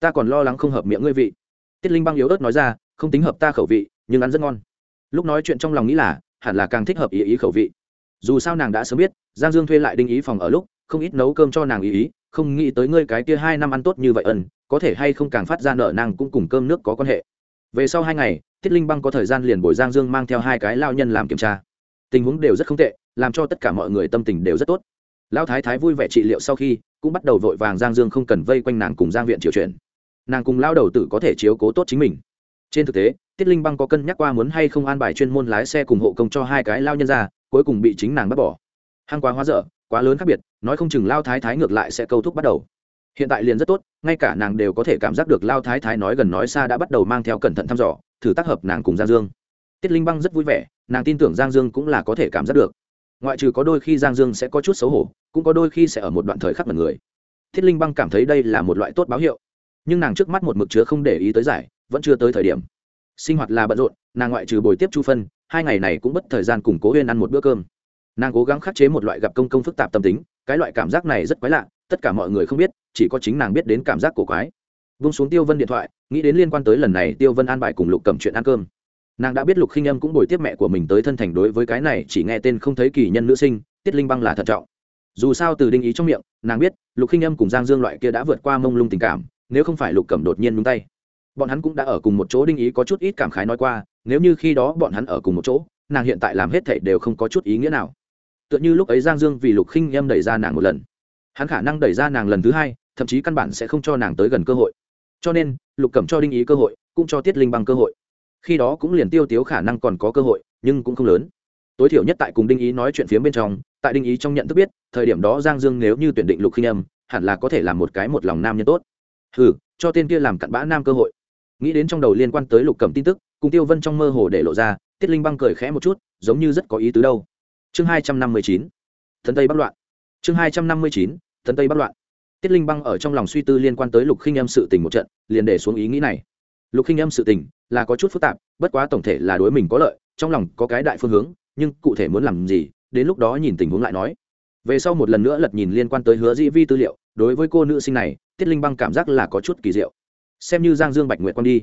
Ta còn lo lắng không hợp miệng ngươi vị. Tiết linh băng yếu ớt nói ra, không tính hợp ta khẩu vị, nhưng ăn rất ngon. Lúc nói chuyện trong lòng nghĩ là, hẳn là càng thích hợp ý ý khẩu vị. Dù sao nàng đã sớm biết, giang dương thuê lại đinh ý phòng ở lúc, không ít nấu cơm cho nàng ý ý, không nghĩ tới ngươi cái kia hai năm ăn tốt như vậy ẩn, có thể hay không càng phát ra nợ nàng cũng cùng cơm nước có quan hệ về sau hai ngày, tiết linh băng có thời gian liền bồi giang dương mang theo hai cái lao nhân làm kiểm tra. Tình huống đều rất không tệ, làm cho tất cả mọi người tâm tình đều rất tốt. Lão thái thái vui vẻ trị liệu sau khi, cũng bắt đầu vội vàng giang dương không cần vây quanh nàng cùng giang viện triều chuyển nàng cùng lao đầu tử có thể chiếu cố tốt chính mình. Trên thực tế, tiết linh băng có cân nhắc qua muốn hay không an bài chuyên môn lái xe cùng hộ công cho hai cái lao nhân ra, cuối cùng bị chính nàng bắt bỏ. Hăng quá hóa dở, quá lớn khác biệt, nói không chừng lao thái thái ngược lại sẽ câu thúc bắt đầu hiện tại liền rất tốt, ngay cả nàng đều có thể cảm giác được lao thái thái nói gần nói xa đã bắt đầu mang theo cẩn thận thăm dò, thử tác hợp nàng cùng giang dương. Tiết linh băng rất vui vẻ, nàng tin tưởng giang dương cũng là có thể cảm giác được. Ngoại trừ có đôi khi giang dương sẽ có chút xấu hổ, cũng có đôi khi sẽ ở một đoạn thời khắc mật người. Thiết linh băng cảm thấy đây là một loại tốt báo hiệu. Nhưng nàng trước mắt một mực chứa không để ý tới giải, vẫn chưa tới thời điểm. Sinh hoạt là bận rộn, nàng ngoại trừ bồi tiếp chu phân, hai ngày này cũng mất thời gian cùng cố huyên ăn một bữa cơm. Nàng cố gắng khắc chế một loại gặp công công phức tạp tâm tính, cái loại cảm giác này rất quái lạ, tất cả mọi người không biết chỉ có chính nàng biết đến cảm giác cổ quái. Vung xuống tiêu vân điện thoại, nghĩ đến liên quan tới lần này tiêu vân an bài cùng lục cầm chuyện ăn cơm. Nàng đã biết lục khinh âm cũng bồi tiếp mẹ của mình tới thân thành đối với cái này chỉ nghe tên không thấy kỳ nhân nữ sinh, tiết linh băng là thận trọng. Dù sao từ đinh ý trong miệng, nàng biết lục khinh âm cùng giang dương loại kia đã vượt qua mông lung tình cảm, nếu không phải lục cẩm đột nhiên nhúng tay, bọn hắn cũng đã ở cùng một chỗ đinh ý có chút ít cảm khái nói qua, nếu như khi đó bọn hắn ở cùng một chỗ, nàng hiện tại làm hết thảy đều không có chút ý nghĩa nào. Tựa như lúc ấy giang dương vì lục khinh âm đẩy ra nàng một lần. Hắn khả năng đẩy ra nàng lần thứ hai thậm chí căn bản sẽ không cho nàng tới gần cơ hội. Cho nên, lục cẩm cho đinh ý cơ hội, cũng cho tiết linh băng cơ hội. Khi đó cũng liền tiêu tiếu khả năng còn có cơ hội, nhưng cũng không lớn. Tối thiểu nhất tại cùng đinh ý nói chuyện phía bên trong, tại đinh ý trong nhận thức biết, thời điểm đó giang dương nếu như tuyển định lục khinh âm, hẳn là có thể làm một cái một lòng nam nhân tốt. Ừ cho tên kia làm cặn bã nam cơ hội. Nghĩ đến trong đầu liên quan tới lục cẩm tin tức, cùng tiêu vân trong mơ hồ để lộ ra, tiết linh băng cười khẽ một chút, giống như rất có ý tứ đâu. Chương hai trăm năm mươi chín. Thần tây bắc loạn. Chương hai trăm năm mươi chín. Thần tây bắc loạn tiết linh băng ở trong lòng suy tư liên quan tới lục khinh âm sự tình một trận, liền để xuống ý nghĩ này. Lục khinh âm sự tình là có chút phức tạp, bất quá tổng thể là đối mình có lợi, trong lòng có cái đại phương hướng, nhưng cụ thể muốn làm gì, đến lúc đó nhìn tình huống lại nói. Về sau một lần nữa lật nhìn liên quan tới hứa dĩ vi tư liệu, đối với cô nữ sinh này, tiết linh băng cảm giác là có chút kỳ diệu. Xem như giang dương bạch nguyệt quang đi.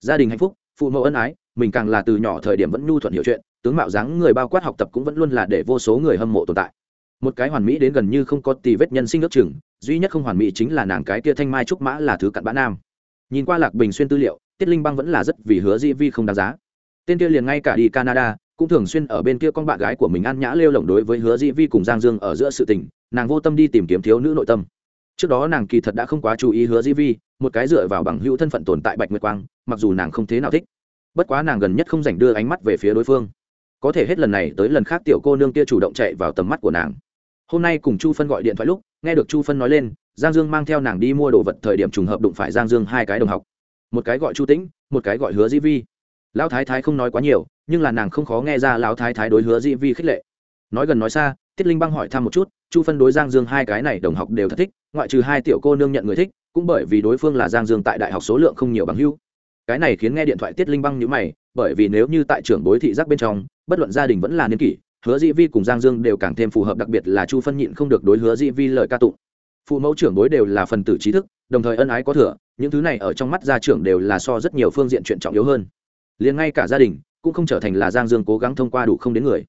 Gia đình hạnh phúc, phụ mẫu ân ái, mình càng là từ nhỏ thời điểm vẫn nhu thuận hiểu chuyện, tướng mạo dáng người bao quát học tập cũng vẫn luôn là để vô số người hâm mộ tồn tại một cái hoàn mỹ đến gần như không có tì vết nhân sinh nước chừng, duy nhất không hoàn mỹ chính là nàng cái kia thanh mai trúc mã là thứ cặn bã nam. Nhìn qua lạc bình xuyên tư liệu, tiết linh băng vẫn là rất vì hứa di vi không đáng giá. Tên kia liền ngay cả đi canada, cũng thường xuyên ở bên kia con bạn gái của mình ăn nhã lêu lồng đối với hứa di vi cùng giang dương ở giữa sự tình, nàng vô tâm đi tìm kiếm thiếu nữ nội tâm. Trước đó nàng kỳ thật đã không quá chú ý hứa di vi, một cái dựa vào bằng hữu thân phận tồn tại bạch nguyệt quang, mặc dù nàng không thế nào thích. Bất quá nàng gần nhất không dành đưa ánh mắt về phía đối phương. Có thể hết lần này tới lần khác tiểu cô nương kia chủ động chạy vào tầm mắt của nàng hôm nay cùng chu phân gọi điện thoại lúc, nghe được chu phân nói lên, giang dương mang theo nàng đi mua đồ vật thời điểm trùng hợp đụng phải giang dương hai cái đồng học. Một cái gọi chu tĩnh, một cái gọi hứa di vi. Lão thái thái không nói quá nhiều, nhưng là nàng không khó nghe ra lão thái thái đối hứa di vi khích lệ. Nói gần nói xa, tiết linh băng hỏi thăm một chút, chu phân đối giang dương hai cái này đồng học đều thật thích, ngoại trừ hai tiểu cô nương nhận người thích, cũng bởi vì đối phương là giang dương tại đại học số lượng không nhiều bằng hưu cái này khiến nghe điện thoại tiết linh băng nhữ mày, bởi vì nếu như tại trưởng bối thị giác bên trong, bất luận gia đình vẫn là niên kỷ hứa di vi cùng giang dương đều càng thêm phù hợp, đặc biệt là chu phân nhịn không được đối hứa di vi lời ca tụng. Phụ mẫu trưởng bối đều là phần tử trí thức, đồng thời ân ái có thừa, những thứ này ở trong mắt gia trưởng đều là so rất nhiều phương diện chuyện trọng yếu hơn. Liền ngay cả gia đình, cũng không trở thành là giang dương cố gắng thông qua đủ không đến người.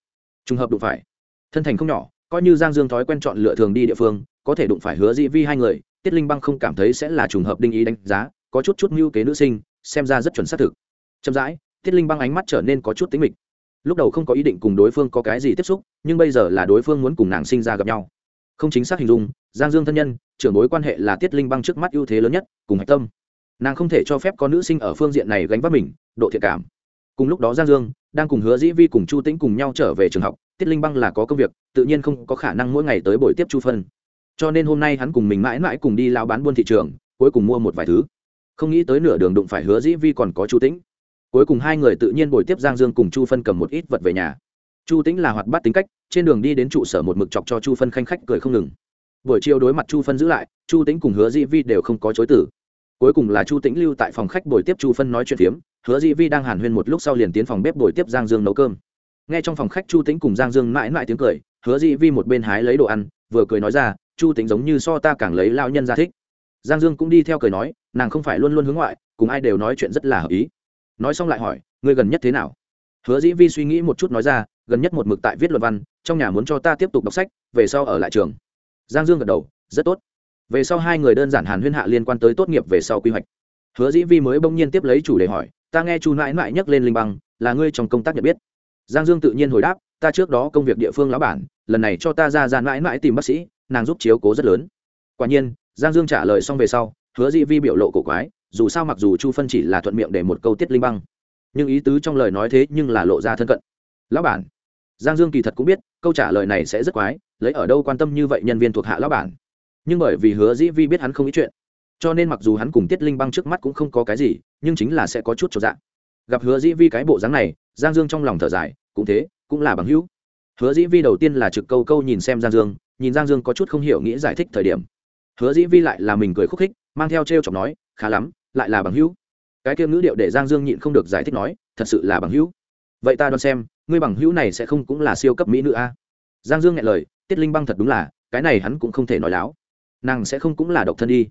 Trùng hợp đụng phải, thân thành không nhỏ, coi như giang dương thói quen chọn lựa thường đi địa phương, có thể đụng phải hứa dĩ vi hai người, tiết linh băng không cảm thấy sẽ là trùng hợp đinh ý đánh giá, có chút chút mưu kế nữ sinh, xem ra rất chuẩn xác thực. Chậm rãi, tiết linh băng ánh mắt trở nên có chút tính mịch lúc đầu không có ý định cùng đối phương có cái gì tiếp xúc, nhưng bây giờ là đối phương muốn cùng nàng sinh ra gặp nhau. Không chính xác hình dung, giang dương thân nhân, trưởng mối quan hệ là tiết linh băng trước mắt ưu thế lớn nhất, cùng hạch tâm. Nàng không thể cho phép có nữ sinh ở phương diện này gánh vác mình, độ thiện cảm. Cùng lúc đó giang dương đang cùng hứa dĩ vi cùng chu tĩnh cùng nhau trở về trường học, tiết linh băng là có công việc, tự nhiên không có khả năng mỗi ngày tới buổi tiếp chu phân. Cho nên hôm nay hắn cùng mình mãi mãi cùng đi lao bán buôn thị trường, cuối cùng mua một vài thứ. Không nghĩ tới nửa đường đụng phải hứa dĩ vi còn có chu tĩnh cuối cùng hai người tự nhiên buổi tiếp giang dương cùng chu phân cầm một ít vật về nhà. Chu tĩnh là hoạt bát tính cách, trên đường đi đến trụ sở một mực chọc cho chu phân khanh khách cười không ngừng. Buổi chiều đối mặt chu phân giữ lại, chu tĩnh cùng hứa dĩ vi đều không có chối tử cuối cùng là chu tĩnh lưu tại phòng khách buổi tiếp chu phân nói chuyện phiếm, hứa dĩ vi đang hàn huyên một lúc sau liền tiến phòng bếp buổi tiếp giang dương nấu cơm. Nghe trong phòng khách chu Tĩnh cùng giang dương mãi mãi tiếng cười, hứa dĩ vi một bên hái lấy đồ ăn, vừa cười nói ra, chu Tĩnh giống như so ta càng lấy lao nhân ra thích. Giang dương cũng đi theo cười nói, nàng không phải luôn luôn hướng ngoại, cùng ai đều nói chuyện rất là hợp ý nói xong lại hỏi, ngươi gần nhất thế nào? Hứa dĩ vi suy nghĩ một chút nói ra, gần nhất một mực tại viết luận văn, trong nhà muốn cho ta tiếp tục đọc sách, về sau ở lại trường. Giang dương gật đầu, rất tốt. Về sau hai người đơn giản hàn huyên hạ liên quan tới tốt nghiệp về sau quy hoạch. Hứa dĩ vi mới bỗng nhiên tiếp lấy chủ đề hỏi, ta nghe chu mãi mãi nhắc lên linh băng, là ngươi trong công tác nhận biết? Giang dương tự nhiên hồi đáp, ta trước đó công việc địa phương lão bản, lần này cho ta ra ra mãi mãi tìm bác sĩ, nàng giúp chiếu cố rất lớn. Quả nhiên, giang dương trả lời xong về sau, hứa dĩ vi biểu lộ cổ quái dù sao mặc dù chu phân chỉ là thuận miệng để một câu tiết linh băng, nhưng ý tứ trong lời nói thế nhưng là lộ ra thân cận. Lão bản. Giang dương kỳ thật cũng biết, câu trả lời này sẽ rất quái, lấy ở đâu quan tâm như vậy nhân viên thuộc hạ lão bản. Nhưng bởi vì hứa dĩ vi biết hắn không ý chuyện, cho nên mặc dù hắn cùng tiết linh băng trước mắt cũng không có cái gì, nhưng chính là sẽ có chút trọn dạng. Gặp hứa dĩ vi cái bộ dáng này, giang dương trong lòng thở dài, cũng thế, cũng là bằng hữu. Hứa dĩ vi đầu tiên là trực câu câu nhìn xem giang dương, nhìn giang dương có chút không hiểu nghĩa giải thích thời điểm. Hứa dĩ vi lại là mình cười khúc khích, mang theo t r e o chọc nói, khá lắm lại là bằng hữu. Cái kia ngữ điệu để giang dương nhịn không được giải thích nói, thật sự là bằng hữu. Vậy ta đoán xem, ngươi bằng hữu này sẽ không cũng là siêu cấp mỹ nữ a? Giang dương nghe lời, tiết linh băng thật đúng là, cái này hắn cũng không thể nói láo. Nàng sẽ không cũng là độc thân đi.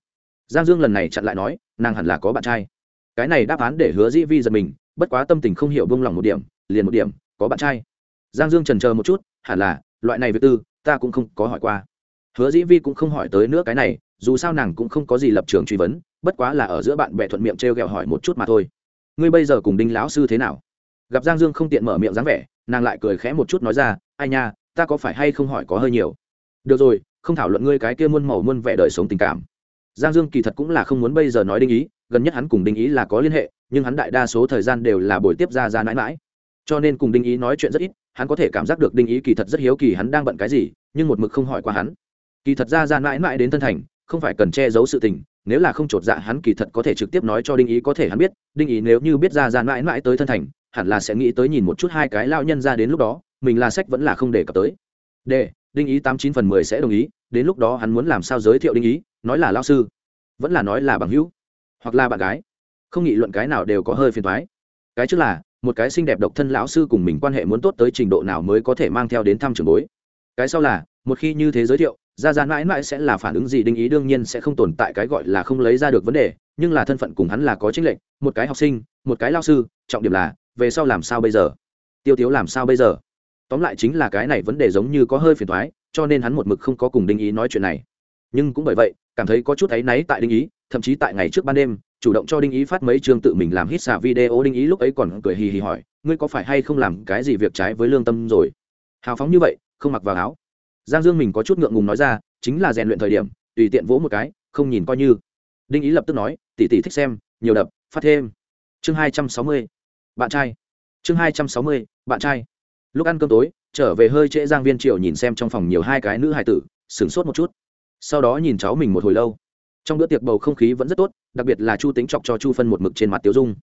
Giang dương lần này chặn lại nói, nàng hẳn là có bạn trai. Cái này đáp án để hứa dĩ vi giật mình, bất quá tâm tình không hiểu bông lòng một điểm, liền một điểm, có bạn trai. Giang dương trần chờ một chút, hẳn là, loại này việc tư, ta cũng không có hỏi qua. Hứa dĩ vi cũng không hỏi tới nữa cái này dù sao nàng cũng không có gì lập trường truy vấn, bất quá là ở giữa bạn bè thuận miệng t r e o g ẹ o hỏi một chút mà thôi. Ngươi bây giờ cùng đinh lão sư thế nào? Gặp giang dương không tiện mở miệng dáng vẻ, nàng lại cười khẽ một chút nói ra, ai nha, ta có phải hay không hỏi có hơi nhiều? Được rồi, không thảo luận ngươi cái kia muôn màu muôn vẻ đời sống tình cảm. Giang dương kỳ thật cũng là không muốn bây giờ nói đinh ý, gần nhất hắn cùng đinh ý là có liên hệ, nhưng hắn đại đa số thời gian đều là buổi tiếp ra ra mãi mãi. Cho nên cùng đinh ý nói chuyện rất ít, hắn có thể cảm giác được đinh ý kỳ thật rất hiếu kỳ hắn đang bận cái gì, nhưng một mực không hỏi qua hắn. Kỳ thật ra ra mãi mãi đến thân thành không phải cần che giấu sự tình, nếu là không chột dạ hắn kỳ thật có thể trực tiếp nói cho đinh ý, có thể hắn biết, đinh ý nếu như biết ra ra mãi mãi tới thân thành, hẳn là sẽ nghĩ tới nhìn một chút hai cái lao nhân ra đến lúc đó, mình là sách vẫn là không đề cập tới. D đinh ý tám chín phần mười sẽ đồng ý, đến lúc đó hắn muốn làm sao giới thiệu đinh ý, nói là lao sư, vẫn là nói là bằng hữu, hoặc là bạn gái. Không nghị luận cái nào đều có hơi phiền thoái cái trước là, một cái xinh đẹp độc thân lão sư cùng mình quan hệ muốn tốt tới trình độ nào mới có thể mang theo đến thăm trường bối. Cái sau là, một khi như thế giới thiệu ra ra mãi mãi sẽ là phản ứng gì đinh ý đương nhiên sẽ không tồn tại cái gọi là không lấy ra được vấn đề, nhưng là thân phận cùng hắn là có chính lệnh một cái học sinh, một cái lao sư, trọng điểm là, về sau làm sao bây giờ? Tiêu tiếu làm sao bây giờ? Tóm lại chính là cái này vấn đề giống như có hơi phiền thoái cho nên hắn một mực không có cùng đinh ý nói chuyện này. Nhưng cũng bởi vậy, cảm thấy có chút áy náy tại đinh ý, thậm chí tại ngày trước ban đêm, chủ động cho đinh ý phát mấy chương tự mình làm hít xả video đinh ý lúc ấy còn cười hì hì hỏi, ngươi có phải hay không làm cái gì việc trái với lương tâm rồi? Hào phóng như vậy, không mặc vào áo giang dương mình có chút ngượng ngùng nói ra, chính là rèn luyện thời điểm, tùy tiện vỗ một cái, không nhìn coi như. Đinh ý lập tức nói tỉ tỉ thích xem, nhiều đập, phát thêm. Chương hai trăm sáu mươi, bạn trai. Chương hai trăm sáu mươi, bạn trai. Lúc ăn cơm tối, trở về hơi trễ giang viên triều nhìn xem trong phòng nhiều hai cái nữ hài tử, sửng sốt một chút. Sau đó nhìn cháu mình một hồi lâu. Trong bữa tiệc bầu không khí vẫn rất tốt, đặc biệt là chu tính chọc cho chu phân một mực trên mặt tiêu dung.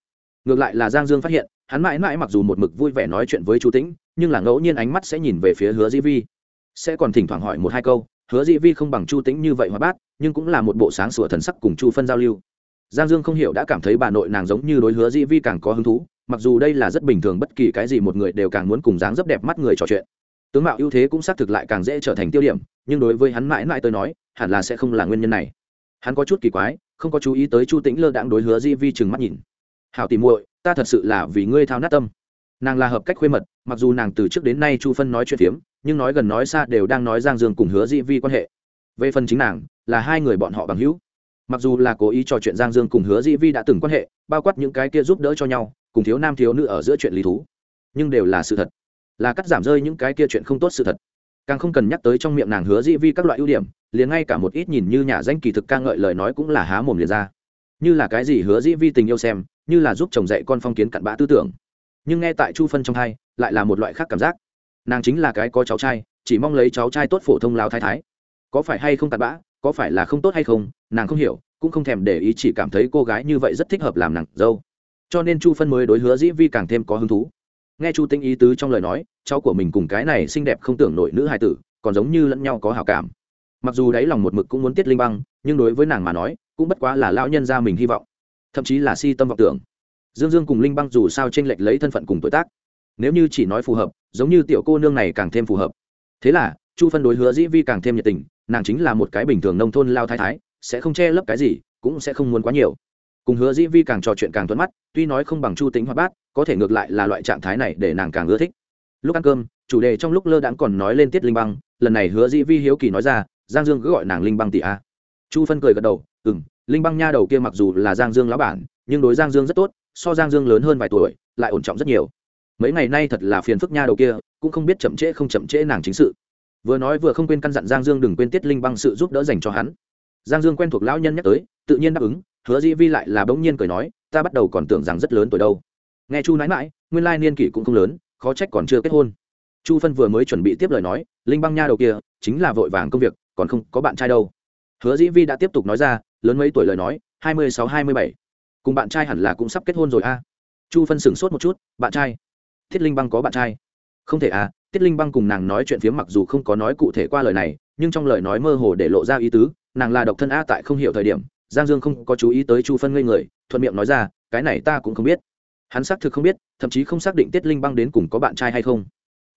Ngược lại là giang dương phát hiện, hắn mãi mãi mặc dù một mực vui vẻ nói chuyện với chu tĩnh, nhưng là ngẫu nhiên ánh mắt sẽ nhìn về phía hứa Di vi sẽ còn thỉnh thoảng hỏi một hai câu, hứa dĩ vi không bằng chu tĩnh như vậy hoa bát, nhưng cũng là một bộ sáng sủa thần sắc cùng chu phân giao lưu. Giang dương không hiểu đã cảm thấy bà nội nàng giống như đối hứa dĩ vi càng có hứng thú, mặc dù đây là rất bình thường bất kỳ cái gì một người đều càng muốn cùng dáng dấp đẹp mắt người trò chuyện. Tướng mạo ưu thế cũng xác thực lại càng dễ trở thành tiêu điểm, nhưng đối với hắn mãi mãi tôi nói, hẳn là sẽ không là nguyên nhân này. Hắn có chút kỳ quái, không có chú ý tới chu tĩnh lơ đãng đối hứa di vi chừng mắt nhìn. Hảo tìm muội, ta thật sự là vì ngươi thao nát tâm. Nàng là hợp cách khuê mật, mặc dù nàng từ trước đến nay chu phân nói chuyện phiếm nhưng nói gần nói xa đều đang nói giang dương cùng hứa di vi quan hệ. Về phần chính nàng, là hai người bọn họ bằng hữu. Mặc dù là cố ý trò chuyện giang dương cùng hứa di vi đã từng quan hệ, bao quát những cái kia giúp đỡ cho nhau, cùng thiếu nam thiếu nữ ở giữa chuyện lý thú, nhưng đều là sự thật. Là cắt giảm rơi những cái kia chuyện không tốt sự thật. Càng không cần nhắc tới trong miệng nàng hứa di vi các loại ưu điểm, liền ngay cả một ít nhìn như nhà danh kỳ thực ca ngợi lời nói cũng là há mồm liền ra. Như là cái gì hứa dĩ vi tình yêu xem, như là giúp chồng dạy con phong kiến cặn bã tư tưởng. Nhưng nghe tại chu phân trong hai, lại là một loại khác cảm giác nàng chính là cái có cháu trai, chỉ mong lấy cháu trai tốt phổ thông lao thái thái. Có phải hay không tạt bã, có phải là không tốt hay không, nàng không hiểu, cũng không thèm để ý chỉ cảm thấy cô gái như vậy rất thích hợp làm nàng dâu. Cho nên chu phân mới đối hứa dĩ vi càng thêm có hứng thú. Nghe chu tinh ý tứ trong lời nói, cháu của mình cùng cái này xinh đẹp không tưởng nổi nữ hài tử, còn giống như lẫn nhau có hảo cảm. Mặc dù đáy lòng một mực cũng muốn tiết linh băng, nhưng đối với nàng mà nói, cũng bất quá là lão nhân ra mình hy vọng, thậm chí là si tâm vọng tưởng. Dương dương cùng linh băng dù sao t r ê n lệch lấy thân phận cùng tuổi tác nếu như chỉ nói phù hợp, giống như tiểu cô nương này càng thêm phù hợp. Thế là, chu phân đối hứa dĩ vi càng thêm nhiệt tình, nàng chính là một cái bình thường nông thôn lao thái thái, sẽ không che lấp cái gì, cũng sẽ không muốn quá nhiều. Cùng hứa dĩ vi càng trò chuyện càng thuận mắt, tuy nói không bằng chu tính hoạt bát, có thể ngược lại là loại trạng thái này để nàng càng ưa thích. Lúc ăn cơm, chủ đề trong lúc lơ đãng còn nói lên tiết linh băng, lần này hứa dĩ vi hiếu kỳ nói ra, giang dương cứ gọi nàng linh băng tỷ a. Chu phân cười gật đầu ừ m linh băng nha đầu kia mặc dù là giang dương lão bản, nhưng đối giang dương rất tốt, so giang dương lớn hơn vài tuổi, lại ổn trọng rất nhiều mấy ngày nay thật là phiền phức nha đầu kia, cũng không biết chậm trễ không chậm trễ nàng chính sự. Vừa nói vừa không quên căn dặn giang dương đừng quên tiết linh băng sự giúp đỡ dành cho hắn. Giang dương quen thuộc lão nhân nhắc tới, tự nhiên đáp ứng, hứa dĩ vi lại là bỗng nhiên cười nói, ta bắt đầu còn tưởng rằng rất lớn tuổi đâu. Nghe chu nói mãi nguyên lai niên kỷ cũng không lớn, khó trách còn chưa kết hôn. Chu phân vừa mới chuẩn bị tiếp lời nói, linh băng nha đầu kia, chính là vội vàng công việc, còn không có bạn trai đâu. Hứa dĩ vi đã tiếp tục nói ra, lớn mấy tuổi lời nói, hai mươi sáu, hai mươi bảy. Cùng bạn trai hẳn là cũng sắp kết hôn rồi a. Chu phân sửng sốt một chút, bạn trai thiết linh băng có bạn trai. Không thể à tiết linh băng cùng nàng nói chuyện phiếm mặc dù không có nói cụ thể qua lời này, nhưng trong lời nói mơ hồ để lộ ra ý tứ, nàng là độc thân a tại không hiểu thời điểm, giang dương không có chú ý tới chu phân ngây người, thuận miệng nói ra, cái này ta cũng không biết. Hắn xác thực không biết, thậm chí không xác định tiết linh băng đến cùng có bạn trai hay không.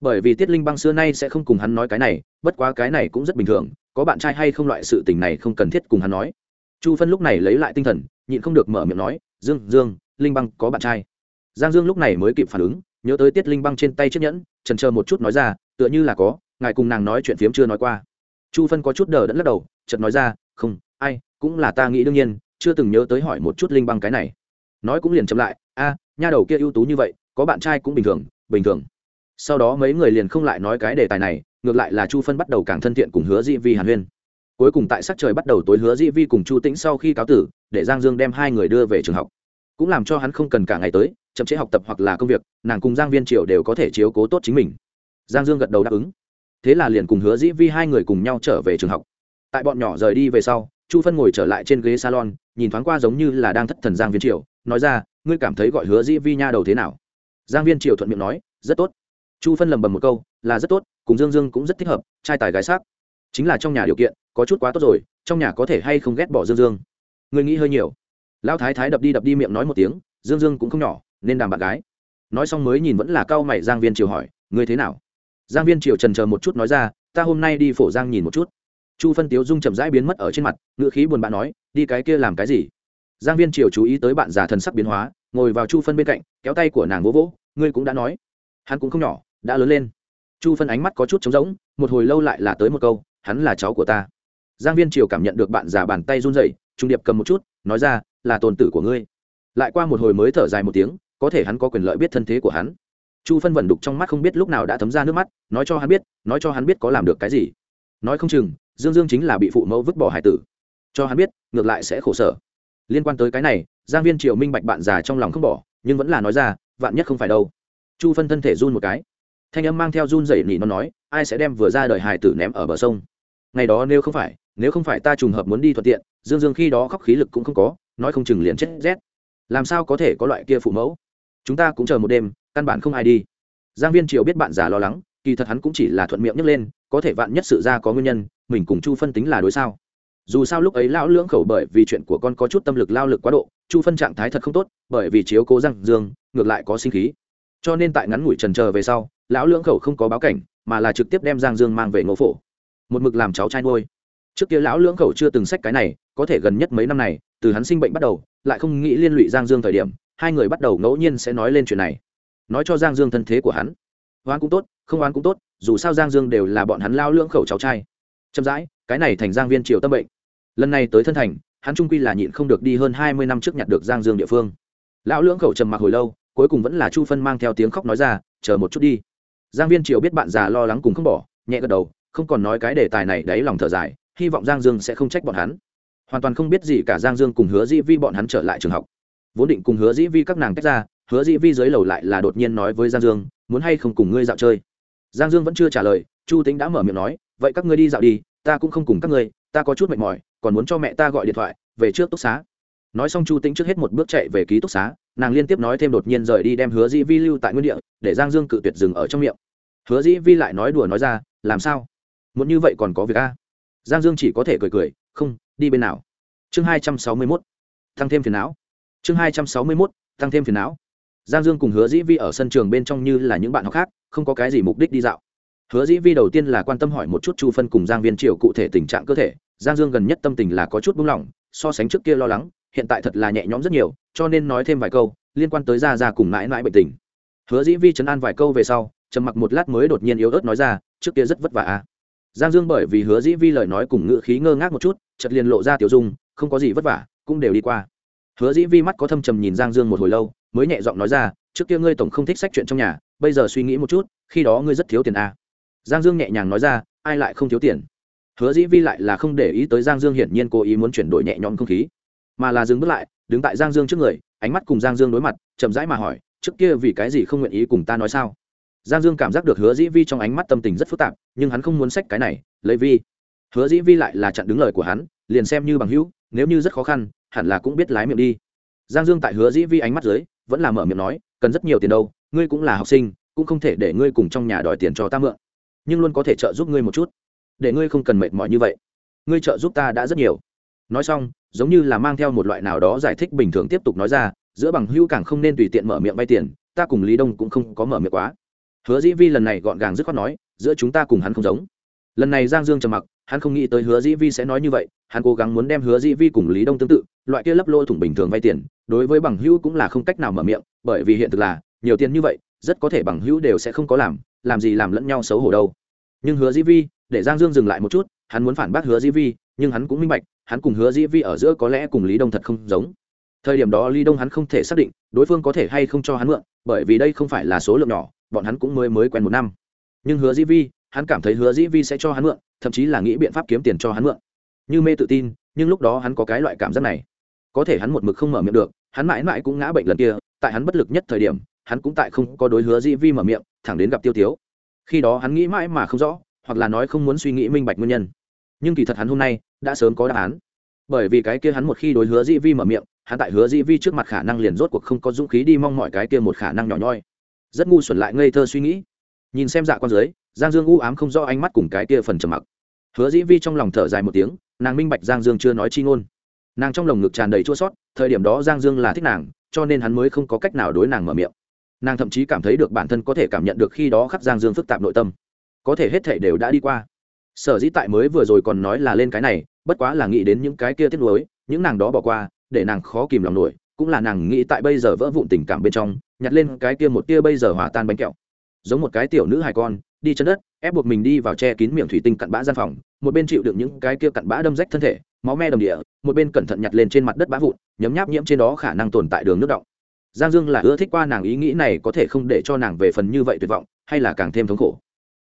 Bởi vì tiết linh băng xưa nay sẽ không cùng hắn nói cái này, bất quá cái này cũng rất bình thường, có bạn trai hay không loại sự tình này không cần thiết cùng hắn nói. Chu phân lúc này lấy lại tinh thần, nhịn không được mở miệng nói dương dương, linh băng có bạn trai. Giang dương lúc này mới kịp phản ứng nhớ tới tiết linh băng trên tay chiếc nhẫn, trần chờ một chút nói ra, tựa như là có, ngài cùng nàng nói chuyện phiếm chưa nói qua. Chu phân có chút đờ đẫn lắc đầu, chợt nói ra, không, ai, cũng là ta nghĩ đương nhiên, chưa từng nhớ tới hỏi một chút linh băng cái này. Nói cũng liền chậm lại, a, nha đầu kia ưu tú như vậy, có bạn trai cũng bình thường bình thường. Sau đó mấy người liền không lại nói cái đề tài này, ngược lại là chu phân bắt đầu càng thân thiện cùng hứa dĩ vi hàn huyên. Cuối cùng tại sắc trời bắt đầu tối hứa dĩ vi cùng chu tĩnh sau khi cáo tử, để giang dương đem hai người đưa về trường học. Cũng làm cho hắn không cần cả ngày tới chậm chế học tập hoặc là công việc, nàng cùng giang viên triều đều có thể chiếu cố tốt chính mình. Giang dương gật đầu đáp ứng. Thế là liền cùng hứa dĩ vi hai người cùng nhau trở về trường học. Tại bọn nhỏ rời đi về sau, chu phân ngồi trở lại trên ghế salon, nhìn thoáng qua giống như là đang thất thần giang viên triều, nói ra, ngươi cảm thấy gọi hứa dĩ vi nha đầu thế nào? Giang viên triều thuận miệng nói, rất tốt. Chu phân lầm bầm một câu, là rất tốt, cùng dương dương cũng rất thích hợp, trai tài gái sắc. Chính là trong nhà điều kiện, có chút quá tốt rồi, trong nhà có thể hay không ghét bỏ dương dương? Người nghĩ hơi nhiều. Lão thái thái đập đi đập đi miệng nói một tiếng, dương dương cũng không nhỏ nên đàm bạn gái. Nói xong mới nhìn vẫn là cao mày giang viên triều hỏi, ngươi thế nào? Giang viên triều trần chờ một chút nói ra, ta hôm nay đi phổ giang nhìn một chút. Chu phân tiếu dung chậm rãi biến mất ở trên mặt ngựa khí buồn bã nói, đi cái kia làm cái gì? Giang viên triều chú ý tới bạn già thần sắc biến hóa, ngồi vào chu phân bên cạnh, kéo tay của nàng vỗ vỗ, ngươi cũng đã nói. Hắn cũng không nhỏ, đã lớn lên. Chu phân ánh mắt có chút trống rỗng, một hồi lâu lại là tới một câu, hắn là cháu của ta. Giang viên triều cảm nhận được bạn già bàn tay run rẩy, trung điệp cầm một chút, nói ra, là tôn tử của ngươi. Lại qua một hồi mới thở dài một tiếng có thể hắn có quyền lợi biết thân thế của hắn. Chu phân vẩn đục trong mắt không biết lúc nào đã thấm ra nước mắt, nói cho hắn biết, nói cho hắn biết có làm được cái gì. Nói không chừng, dương dương chính là bị phụ mẫu vứt bỏ hải tử. Cho hắn biết, ngược lại sẽ khổ sở. Liên quan tới cái này, giang viên triều minh bạch bạn già trong lòng không bỏ, nhưng vẫn là nói ra, vạn nhất không phải đâu. Chu phân thân thể run một cái. Thanh âm mang theo run rẩy nỉ nó nói, ai sẽ đem vừa ra đời hải tử ném ở bờ sông? Ngày đó nếu không phải, nếu không phải ta trùng hợp muốn đi thuận tiện, dương dương khi đó khóc khí lực cũng không có, nói không chừng liền chết rét. Làm sao có thể có loại kia phụ mẫu? Chúng ta cũng chờ một đêm, căn bản không ai đi. Giang viên triều biết bạn già lo lắng, kỳ thật hắn cũng chỉ là thuận miệng nhấc lên, có thể vạn nhất sự ra có nguyên nhân, mình cùng chu phân tính là đối sao? Dù sao lúc ấy lão lưỡng khẩu bởi vì chuyện của con có chút tâm lực lao lực quá độ, chu phân trạng thái thật không tốt, bởi vì chiếu cố giang dương, ngược lại có sinh khí. Cho nên tại ngắn ngủi trần chờ về sau, lão lưỡng khẩu không có báo cảnh, mà là trực tiếp đem giang dương mang về ngộ phổ. Một mực làm cháu trai nuôi. Trước kia lão lưỡng khẩu chưa từng sách cái này, có thể gần nhất mấy năm này, từ hắn sinh bệnh bắt đầu, lại không nghĩ liên lụy giang dương thời điểm hai người bắt đầu ngẫu nhiên sẽ nói lên chuyện này. Nói cho giang dương thân thế của hắn. Oán cũng tốt, không oán cũng tốt, dù sao giang dương đều là bọn hắn lao lưỡng khẩu cháu trai. Chậm rãi, cái này thành giang viên triều tâm bệnh. Lần này tới thân thành, hắn trung quy là nhịn không được đi hơn hai mươi năm trước nhặt được giang dương địa phương. Lão lưỡng khẩu trầm mặc hồi lâu, cuối cùng vẫn là chu phân mang theo tiếng khóc nói ra, chờ một chút đi. Giang viên triều biết bạn già lo lắng cùng không bỏ, nhẹ gật đầu, không còn nói cái đề tài này đấy lòng thở dài, hy vọng giang dương sẽ không trách bọn hắn. Hoàn toàn không biết gì cả giang dương cùng hứa dĩ vi bọn hắn trở lại trường học vốn định cùng hứa dĩ vi các nàng tách ra, hứa dĩ vi dưới lầu lại là đột nhiên nói với giang dương, muốn hay không cùng ngươi dạo chơi? Giang dương vẫn chưa trả lời, chu tính đã mở miệng nói, vậy các ngươi đi dạo đi, ta cũng không cùng các ngươi, ta có chút mệt mỏi, còn muốn cho mẹ ta gọi điện thoại, về trước túc xá. Nói xong chu tính trước hết một bước chạy về ký túc xá, nàng liên tiếp nói thêm đột nhiên rời đi đem hứa dĩ vi lưu tại nguyên địa, để giang dương cự tuyệt dừng ở trong miệng. Hứa dĩ vi lại nói đùa nói ra, làm sao? Muốn như vậy còn có việc a? Giang dương chỉ có thể cười cười, không, đi bên nào? Chương hai trăm sáu mươi mốt. Tăng thêm phiền não chương hai trăm sáu mươi mốt, tăng thêm phiền não. Giang dương cùng hứa dĩ vi ở sân trường bên trong như là những bạn học khác, không có cái gì mục đích đi dạo. Hứa dĩ vi đầu tiên là quan tâm hỏi một chút chu phân cùng giang viên triều cụ thể tình trạng cơ thể. Giang dương gần nhất tâm tình là có chút buông lỏng, so sánh trước kia lo lắng, hiện tại thật là nhẹ nhõm rất nhiều, cho nên nói thêm vài câu liên quan tới ra ra cùng mãi mãi bệnh tình. Hứa dĩ vi chấn an vài câu về sau, trầm mặc một lát mới đột nhiên yếu ớt nói ra, trước kia rất vất vả à. giang dương bởi vì hứa dĩ vi lời nói cùng ngữ khí ngơ ngác một chút chật liền lộ ra tiểu dung, không có gì vất vả, cũng đều đi qua hứa dĩ vi mắt có thâm trầm nhìn giang dương một hồi lâu, mới nhẹ giọng nói ra, trước kia ngươi tổng không thích sách chuyện trong nhà, bây giờ suy nghĩ một chút, khi đó ngươi rất thiếu tiền à. giang dương nhẹ nhàng nói ra, ai lại không thiếu tiền? Hứa dĩ vi lại là không để ý tới giang dương hiển nhiên cố ý muốn chuyển đổi nhẹ nhõm không khí, mà là dừng bước lại, đứng tại giang dương trước người, ánh mắt cùng giang dương đối mặt, chậm rãi mà hỏi, trước kia vì cái gì không nguyện ý cùng ta nói sao? Giang dương cảm giác được hứa dĩ vi trong ánh mắt tâm tình rất phức tạp, nhưng hắn không muốn sách cái này, lấy vi. Hứa dĩ vi lại là chặn đứng lời của hắn, liền xem như bằng hữu, nếu như rất khó khăn hẳn là cũng biết lái miệng đi. Giang dương tại hứa dĩ vi ánh mắt dưới, vẫn là mở miệng nói, cần rất nhiều tiền đâu, ngươi cũng là học sinh, cũng không thể để ngươi cùng trong nhà đòi tiền cho ta mượn. Nhưng luôn có thể trợ giúp ngươi một chút. Để ngươi không cần mệt mỏi như vậy. Ngươi trợ giúp ta đã rất nhiều. Nói xong, giống như là mang theo một loại nào đó giải thích bình thường tiếp tục nói ra, giữa bằng hữu càng không nên tùy tiện mở miệng vay tiền, ta cùng lý đông cũng không có mở miệng quá. Hứa dĩ vi lần này gọn gàng dứt khoát nói, giữa chúng ta cùng hắn không giống. Lần này giang dương trầm mặc hắn không nghĩ tới hứa dĩ vi sẽ nói như vậy, hắn cố gắng muốn đem hứa dĩ vi cùng lý đông tương tự, loại kia lấp lôi thủng bình thường vay tiền, đối với bằng hữu cũng là không cách nào mở miệng, bởi vì hiện thực là, nhiều tiền như vậy, rất có thể bằng hữu đều sẽ không có làm làm gì làm lẫn nhau xấu hổ đâu. Nhưng hứa dĩ vi, để giang dương dừng lại một chút, hắn muốn phản bác hứa dĩ vi, nhưng hắn cũng minh bạch, hắn cùng hứa dĩ vi ở giữa có lẽ cùng lý đông thật không giống. Thời điểm đó lý đông hắn không thể xác định, đối phương có thể hay không cho hắn mượn, bởi vì đây không phải là số lượng nhỏ, bọn hắn cũng mới mới quen một năm. Nhưng hứa dĩ vi, hắn cảm thấy hứa dĩ vi sẽ cho hắn mượn thậm chí là nghĩ biện pháp kiếm tiền cho hắn mượn. Như mê tự tin, nhưng lúc đó hắn có cái loại cảm giác này. Có thể hắn một mực không mở miệng được, hắn mãi mãi cũng ngã bệnh lần kia, tại hắn bất lực nhất thời điểm, hắn cũng tại không có đối hứa dĩ vi mở miệng, thẳng đến gặp tiêu tiếu khi đó hắn nghĩ mãi mà không rõ, hoặc là nói không muốn suy nghĩ minh bạch nguyên nhân. Nhưng kỳ thật hắn hôm nay đã sớm có đáp án. Bởi vì cái kia hắn một khi đối hứa dĩ vi mở miệng, hắn tại hứa dĩ vi trước mặt khả năng liền rốt cuộc không có dũng khí đi mong mọi cái kia một khả năng nhỏ nhoi. Rất ngu xuẩn lại ngây thơ suy nghĩ. Nhìn xem dạ con dưới giang dương u ám không do ánh mắt cùng cái kia phần trầm mặc. Hứa dĩ vi trong lòng thở dài một tiếng, nàng minh bạch giang dương chưa nói chi ngôn. Nàng trong lồng ngực tràn đầy chua sót, thời điểm đó giang dương là thích nàng, cho nên hắn mới không có cách nào đối nàng mở miệng. Nàng thậm chí cảm thấy được bản thân có thể cảm nhận được khi đó khắc giang dương phức tạp nội tâm. Có thể hết thể đều đã đi qua. Sở dĩ tại mới vừa rồi còn nói là lên cái này, bất quá là nghĩ đến những cái kia tiếc nuối, những nàng đó bỏ qua, để nàng khó kìm lòng nổi, cũng là nàng nghĩ tại bây giờ vỡ vụn tình cảm bên trong, nhặt lên cái kia một tia bây giờ hòa tan bánh kẹo. Giống một cái tiểu nữ hài con đi chân đất, ép buộc mình đi vào che kín miệng thủy tinh cặn bã gian phòng, một bên chịu đựng những cái kia cặn bã đâm rách thân thể, máu me đầm địa, một bên cẩn thận nhặt lên trên mặt đất bã vụn, nhấm nháp nhiễm trên đó khả năng tồn tại đường nước động. Giang dương là ưa thích qua nàng ý nghĩ này có thể không để cho nàng về phần như vậy tuyệt vọng, hay là càng thêm thống khổ.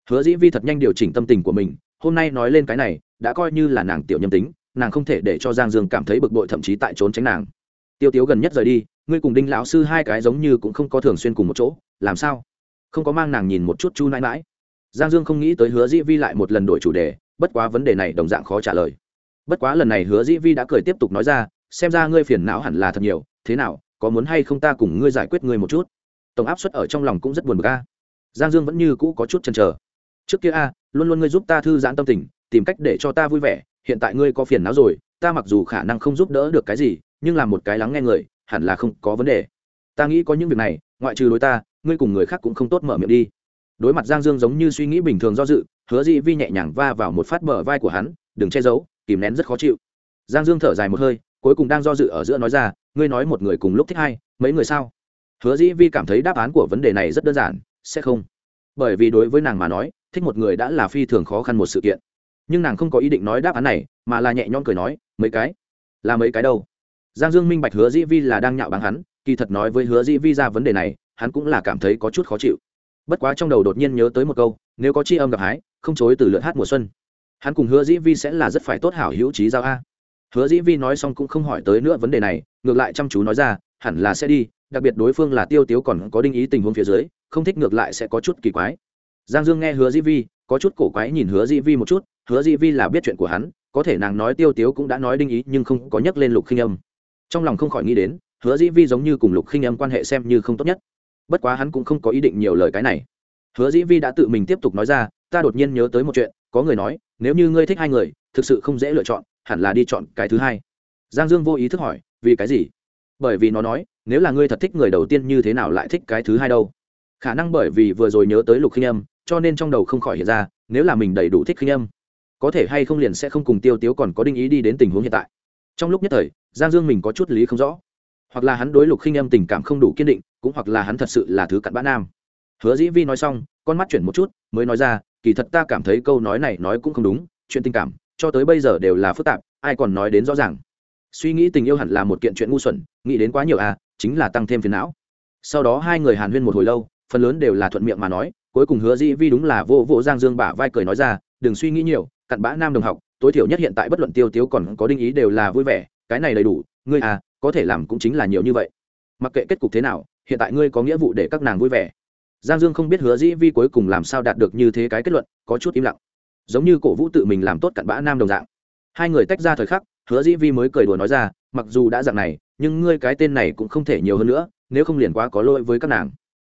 Hứa dĩ vi thật nhanh điều chỉnh tâm tình của mình, hôm nay nói lên cái này, đã coi như là nàng tiểu nhâm tính, nàng không thể để cho giang dương cảm thấy bực bội thậm chí tại trốn tránh nàng. Tiêu tiếu gần nhất rời đi, ngươi cùng đinh lão sư hai cái giống như cũng không có thường xuyên cùng một chỗ, làm sao? Không có mang nàng nhìn một chút chu nãi mãi giang dương không nghĩ tới hứa dĩ vi lại một lần đổi chủ đề, bất quá vấn đề này đồng dạng khó trả lời. Bất quá lần này hứa dĩ vi đã cười tiếp tục nói ra, xem ra ngươi phiền não hẳn là thật nhiều, thế nào, có muốn hay không ta cùng ngươi giải quyết ngươi một chút? Tổng áp suất ở trong lòng cũng rất buồn bực a. Giang dương vẫn như cũ có chút chần chờ. Trước kia a, luôn luôn ngươi giúp ta thư giãn tâm tình, tìm cách để cho ta vui vẻ, hiện tại ngươi có phiền não rồi, ta mặc dù khả năng không giúp đỡ được cái gì, nhưng là một cái lắng nghe người, hẳn là không có vấn đề. Ta nghĩ có những việc này, ngoại trừ đối ta, ngươi cùng người khác cũng không tốt mở miệng đi đối mặt giang dương giống như suy nghĩ bình thường do dự, hứa dĩ vi nhẹ nhàng va vào một phát bờ vai của hắn, đừng che giấu, kìm nén rất khó chịu. Giang dương thở dài một hơi, cuối cùng đang do dự ở giữa nói ra, ngươi nói một người cùng lúc thích hai, mấy người sao? Hứa dĩ vi cảm thấy đáp án của vấn đề này rất đơn giản, sẽ không. Bởi vì đối với nàng mà nói, thích một người đã là phi thường khó khăn một sự kiện. Nhưng nàng không có ý định nói đáp án này, mà là nhẹ nhõm cười nói, mấy cái? Là mấy cái đâu? Giang dương minh bạch hứa dĩ vi là đang nhạo báng hắn, kỳ thật nói với hứa dĩ vi ra vấn đề này, hắn cũng là cảm thấy có chút khó chịu bất quá trong đầu đột nhiên nhớ tới một câu, nếu có c h i âm gặp hái, không chối từ lượt hát mùa xuân. Hắn cùng hứa dĩ vi sẽ là rất phải tốt hảo hữu trí giao a. Hứa dĩ vi nói xong cũng không hỏi tới nữa vấn đề này, ngược lại chăm chú nói ra, hẳn là sẽ đi, đặc biệt đối phương là tiêu tiếu còn có đinh ý tình huống phía dưới, không thích ngược lại sẽ có chút kỳ quái. Giang dương nghe hứa dĩ vi, có chút cổ quái nhìn hứa dĩ vi một chút, hứa dĩ vi là biết chuyện của hắn, có thể nàng nói tiêu tiếu cũng đã nói đinh ý, nhưng không có nhắc lên lục khinh âm. Trong lòng không khỏi nghĩ đến, hứa dĩ vi giống như cùng lục khinh âm quan hệ xem như không tốt nhất bất quá hắn cũng không có ý định nhiều lời cái này. Hứa dĩ vi đã tự mình tiếp tục nói ra, ta đột nhiên nhớ tới một chuyện, có người nói, nếu như ngươi thích hai người, thực sự không dễ lựa chọn, hẳn là đi chọn cái thứ hai. Giang dương vô ý thức hỏi, vì cái gì? Bởi vì nó nói, nếu là ngươi thật thích người đầu tiên như thế nào lại thích cái thứ hai đâu? Khả năng bởi vì vừa rồi nhớ tới lục khinh âm, cho nên trong đầu không khỏi hiện ra, nếu là mình đầy đủ thích khinh âm, có thể hay không liền sẽ không cùng tiêu tiếu còn có đinh ý đi đến tình huống hiện tại. Trong lúc nhất thời, giang dương mình có chút lý không rõ. Hoặc là hắn đối lục khinh âm tình cảm không đủ kiên định cũng hoặc là hắn thật sự là thứ cặn bã nam. Hứa dĩ vi nói xong, con mắt chuyển một chút, mới nói ra, kỳ thật ta cảm thấy câu nói này nói cũng không đúng, chuyện tình cảm, cho tới bây giờ đều là phức tạp, ai còn nói đến rõ ràng. Suy nghĩ tình yêu hẳn là một kiện chuyện ngu xuẩn, nghĩ đến quá nhiều à chính là tăng thêm phiền não. Sau đó hai người hàn huyên một hồi lâu, phần lớn đều là thuận miệng mà nói, cuối cùng hứa dĩ vi đúng là vô vô giang dương bả vai cười nói ra, đừng suy nghĩ nhiều, cặn bã nam đồng học, tối thiểu nhất hiện tại bất luận tiêu tiếu còn có đinh ý đều là vui vẻ, cái này đầy đủ, ngươi à có thể làm cũng chính là nhiều như vậy mặc kệ kết cục thế nào, hiện tại ngươi có nghĩa vụ để các nàng vui vẻ. Giang dương không biết hứa dĩ vi cuối cùng làm sao đạt được như thế cái kết luận, có chút im lặng. Giống như cổ vũ tự mình làm tốt cặn bã nam đồng dạng. Hai người tách ra thời khắc, hứa dĩ vi mới cười đùa nói ra, mặc dù đã dạng này, nhưng ngươi cái tên này cũng không thể nhiều hơn nữa, nếu không liền quá có lỗi với các nàng.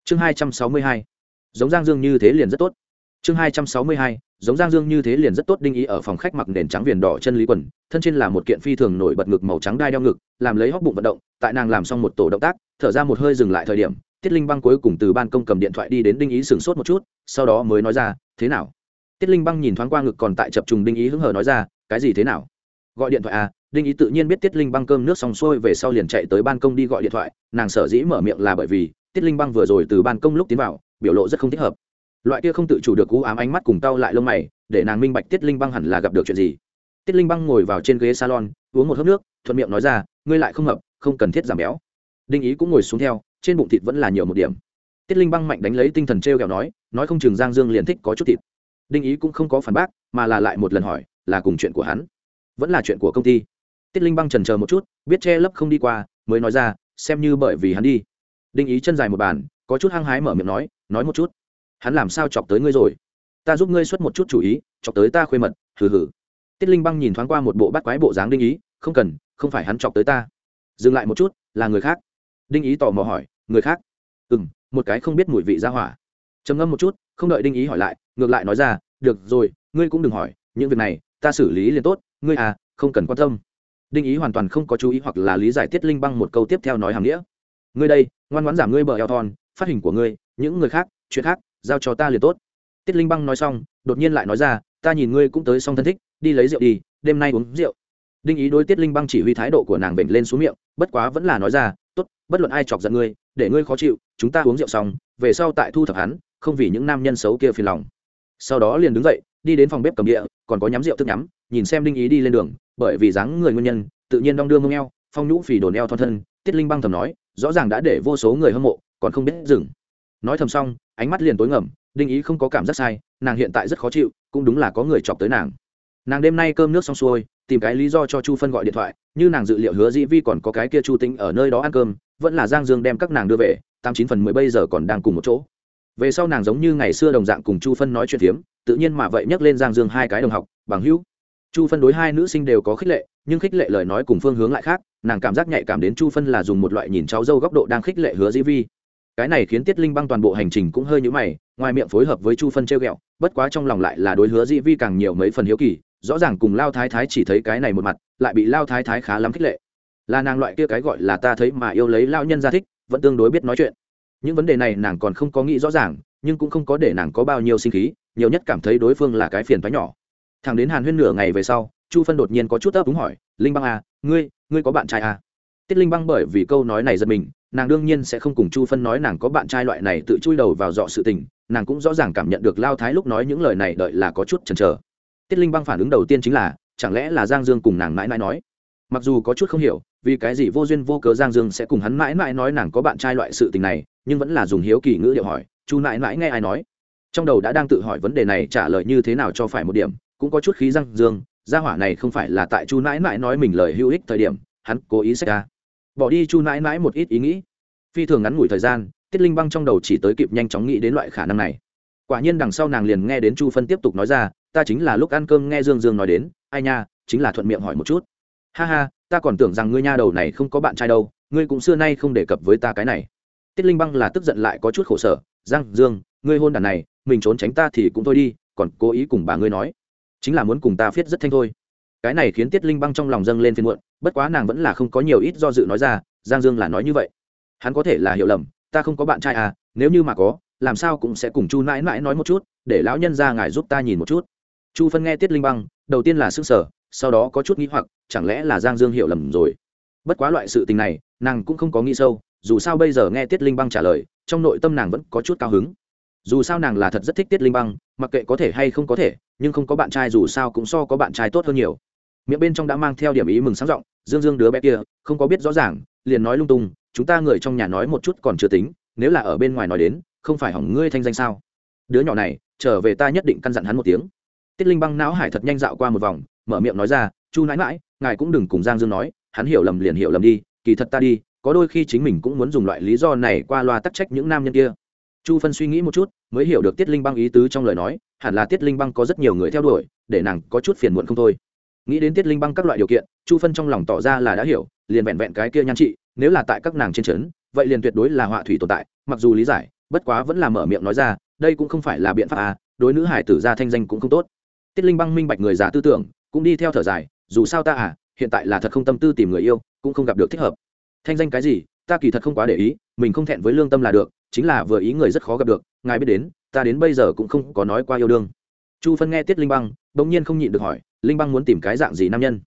Chương hai trăm sáu mươi hai. Giống giang dương như thế liền rất tốt chương hai trăm sáu mươi hai, giống giang dương như thế liền rất tốt đinh ý ở phòng khách mặc nền trắng viền đỏ chân lý quần, thân trên là một kiện phi thường nổi bật ngực màu trắng đai đeo ngực, làm lấy hóc bụng vận động, tại nàng làm xong một tổ động tác, thở ra một hơi dừng lại thời điểm, tiết linh băng cuối cùng từ ban công cầm điện thoại đi đến đinh ý sửng sốt một chút, sau đó mới nói ra, thế nào? Tiết linh băng nhìn thoáng qua ngực còn tại chập trùng đinh ý hứng hờ nói ra, cái gì thế nào? Gọi điện thoại à? Đinh ý tự nhiên biết tiết linh băng cơm nước xong xuôi về sau liền chạy tới ban công đi gọi điện thoại, nàng sở dĩ mở miệng là bởi vì tiết linh băng vừa rồi từ ban công lúc tiến vào, biểu lộ rất không thích hợp loại kia không tự chủ được cú ám ánh mắt cùng tao lại lông mày, để nàng minh bạch tiết linh băng hẳn là gặp được chuyện gì. Tiết linh băng ngồi vào trên ghế salon, uống một hớp nước, thuận miệng nói ra, ngươi lại không hợp, không cần thiết giảm béo. Đinh ý cũng ngồi xuống theo, trên bụng thịt vẫn là nhiều một điểm. Tiết linh băng mạnh đánh lấy tinh thần t r e o kẹo nói nói không chừng giang dương liền thích có chút thịt. Đinh ý cũng không có phản bác, mà là lại một lần hỏi, là cùng chuyện của hắn? Vẫn là chuyện của công ty. Tiết linh băng trần c một chút, biết che lấp không đi qua, mới nói ra, xem như bởi vì hắn đi. Đinh ý chân dài một bàn, có chút hăng hái mở miệng nói nói một chút hắn làm sao chọc tới ngươi rồi? Ta giúp ngươi xuất một chút chủ ý, chọc tới ta khuê mật, hừ hừ. Tiết linh băng nhìn thoáng qua một bộ bắt quái bộ dáng đinh ý, không cần, không phải hắn chọc tới ta. Dừng lại một chút, là người khác. Đinh ý tò mò hỏi, người khác? Ừ m một cái không biết mùi vị ra hỏa. Trầm ngâm một chút, không đợi đinh ý hỏi lại, ngược lại nói ra, được rồi, ngươi cũng đừng hỏi, những việc này, ta xử lý liền tốt, ngươi à không cần quan tâm. Đinh ý hoàn toàn không có chú ý hoặc là lý giải tiết linh băng một câu tiếp theo nói hàm nghĩa. Ngươi đây, ngoan ngoãn giảm ngươi bờ eo thon, phát hình của ngươi, những người khác, chuyện khác giao cho ta liền tốt. Tiết linh băng nói xong, đột nhiên lại nói ra, ta nhìn ngươi cũng tới xong thân thích, đi lấy rượu đi, đêm nay uống rượu. Đinh ý đối tiết linh băng chỉ huy thái độ của nàng bệnh lên xuống miệng, bất quá vẫn là nói ra, tốt, bất luận ai chọc giận ngươi, để ngươi khó chịu, chúng ta uống rượu xong, về sau tại thu thập hắn, không vì những nam nhân xấu kia phiền lòng. Sau đó liền đứng dậy, đi đến phòng bếp cầm địa, còn có nhắm rượu thức nhắm, nhìn xem đinh ý đi lên đường, bởi vì dáng người nguyên nhân, tự nhiên đong đưa mông eo, phong nhũ phì đồn eo thon thân, tiết linh băng thầm nói, rõ ràng đã để vô số người hâm mộ, còn không biết dừng nói thầm xong, ánh mắt liền tối ngầm, đinh ý không có cảm giác sai, nàng hiện tại rất khó chịu, cũng đúng là có người chọc tới nàng. Nàng đêm nay cơm nước xong xuôi, tìm cái lý do cho chu phân gọi điện thoại, như nàng dự liệu hứa dĩ vi còn có cái kia chu tính ở nơi đó ăn cơm, vẫn là giang dương đem các nàng đưa về, tám chín phần mười bây giờ còn đang cùng một chỗ. Về sau nàng giống như ngày xưa đồng dạng cùng chu phân nói chuyện phiếm, tự nhiên mà vậy nhắc lên giang dương hai cái đồng học, bằng hữu. Chu phân đối hai nữ sinh đều có khích lệ, nhưng khích lệ lời nói cùng phương hướng lại khác, nàng cảm giác nhạy cảm đến chu phân là dùng một loại nhìn cháu dâu góc độ đang khích lệ hứa dĩ vi cái này khiến tiết linh băng toàn bộ hành trình cũng hơi nhũ mày, ngoài miệng phối hợp với chu phân treo ghẹo, bất quá trong lòng lại là đối hứa dĩ vi càng nhiều mấy phần hiếu kỳ, rõ ràng cùng lao thái thái chỉ thấy cái này một mặt, lại bị lao thái thái khá lắm khích lệ. Là nàng loại kia cái gọi là ta thấy mà yêu lấy lao nhân ra thích, vẫn tương đối biết nói chuyện. Những vấn đề này nàng còn không có nghĩ rõ ràng, nhưng cũng không có để nàng có bao nhiêu sinh khí, nhiều nhất cảm thấy đối phương là cái phiền thoái nhỏ. Thằng đến hàn huyên nửa ngày về sau, chu phân đột nhiên có chút ấp úng hỏi, linh băng à ngươi ngươi có bạn trai à? Tiết linh băng bởi vì câu nói này giật mình nàng đương nhiên sẽ không cùng chu phân nói nàng có bạn trai loại này tự chui đầu vào dọ sự tình, nàng cũng rõ ràng cảm nhận được lao thái lúc nói những lời này đợi là có chút chần chờ. Tiết linh băng phản ứng đầu tiên chính là, chẳng lẽ là giang dương cùng nàng mãi mãi nói? Mặc dù có chút không hiểu, vì cái gì vô duyên vô cớ giang dương sẽ cùng hắn mãi mãi nói nàng có bạn trai loại sự tình này, nhưng vẫn là dùng hiếu kỳ ngữ điệu hỏi, chu mãi mãi nghe ai nói? Trong đầu đã đang tự hỏi vấn đề này trả lời như thế nào cho phải một điểm, cũng có chút khí giang dương, gia hỏa này không phải là tại chu mãi mãi nói mình lời hữu ích thời điểm, hắn cố ý xét ra bỏ đi chu mãi mãi một ít ý nghĩ. Phi thường ngắn ngủi thời gian, tiết linh băng trong đầu chỉ tới kịp nhanh chóng nghĩ đến loại khả năng này. Quả nhiên đằng sau nàng liền nghe đến chu phân tiếp tục nói ra, ta chính là lúc ăn cơm nghe dương dương nói đến, ai nha, chính là thuận miệng hỏi một chút. Ha ha, ta còn tưởng rằng ngươi nha đầu này không có bạn trai đâu, ngươi cũng xưa nay không đề cập với ta cái này. Tiết linh băng là tức giận lại có chút khổ sở, giang dương, ngươi hôn đàn này, mình trốn tránh ta thì cũng thôi đi, còn cố ý cùng bà ngươi nói. Chính là muốn cùng ta viết rất thanh thôi cái này khiến tiết linh băng trong lòng dâng lên phiên muộn, bất quá nàng vẫn là không có nhiều ít do dự nói ra, giang dương là nói như vậy. Hắn có thể là hiểu lầm, ta không có bạn trai à nếu như mà có, làm sao cũng sẽ cùng chu mãi mãi nói một chút, để lão nhân ra ngài giúp ta nhìn một chút. Chu phân nghe tiết linh băng, đầu tiên là s ư n g sở sau đó có chút nghĩ hoặc, chẳng lẽ là giang dương hiểu lầm rồi? Bất quá loại sự tình này, nàng cũng không có nghĩ sâu, dù sao bây giờ nghe tiết linh băng trả lời, trong nội tâm nàng vẫn có chút cao hứng. Dù sao nàng là thật rất thích tiết linh băng, mặc kệ có thể hay không có thể, nhưng không có bạn trai dù sao cũng so có bạn trai tốt hơn nhiều miệng bên trong đã mang theo điểm ý mừng sáng r ộ n g dương dương đứa bé kia, không có biết rõ ràng, liền nói lung tung, chúng ta người trong nhà nói một chút còn chưa tính, nếu là ở bên ngoài nói đến, không phải hỏng ngươi thanh danh sao? Đứa nhỏ này, trở về ta nhất định căn dặn hắn một tiếng. Tiết linh băng não hải thật nhanh dạo qua một vòng, mở miệng nói ra, chu nãi mãi ngài cũng đừng cùng giang dương nói, hắn hiểu lầm liền hiểu lầm đi, kỳ thật ta đi, có đôi khi chính mình cũng muốn dùng loại lý do này qua loa tắc trách những nam nhân kia. Chu phân suy nghĩ một chút, mới hiểu được tiết linh băng ý tứ trong lời nói, hẳn là tiết linh băng có rất nhiều người theo đuổi, để nàng có chút phiền muộn không thôi nghĩ đến tiết linh băng các loại điều kiện, chu phân trong lòng tỏ ra là đã hiểu, liền vẹn vẹn cái kia nhan trị, nếu là tại các nàng trên trấn, vậy liền tuyệt đối là họa thủy tồn tại, mặc dù lý giải, bất quá vẫn là mở miệng nói ra, đây cũng không phải là biện pháp à đối nữ hải tử ra thanh danh cũng không tốt. Tiết linh băng minh bạch người già tư tưởng, cũng đi theo thở dài, dù sao ta à hiện tại là thật không tâm tư tìm người yêu, cũng không gặp được thích hợp. Thanh danh cái gì, ta kỳ thật không quá để ý, mình không thẹn với lương tâm là được, chính là vừa ý người rất khó gặp được, ngài biết đến, ta đến bây giờ cũng không có nói qua yêu đương. Chu phân nghe tiết linh băng bỗng nhiên không nhịn được hỏi linh băng muốn tìm cái dạng gì nam nhân?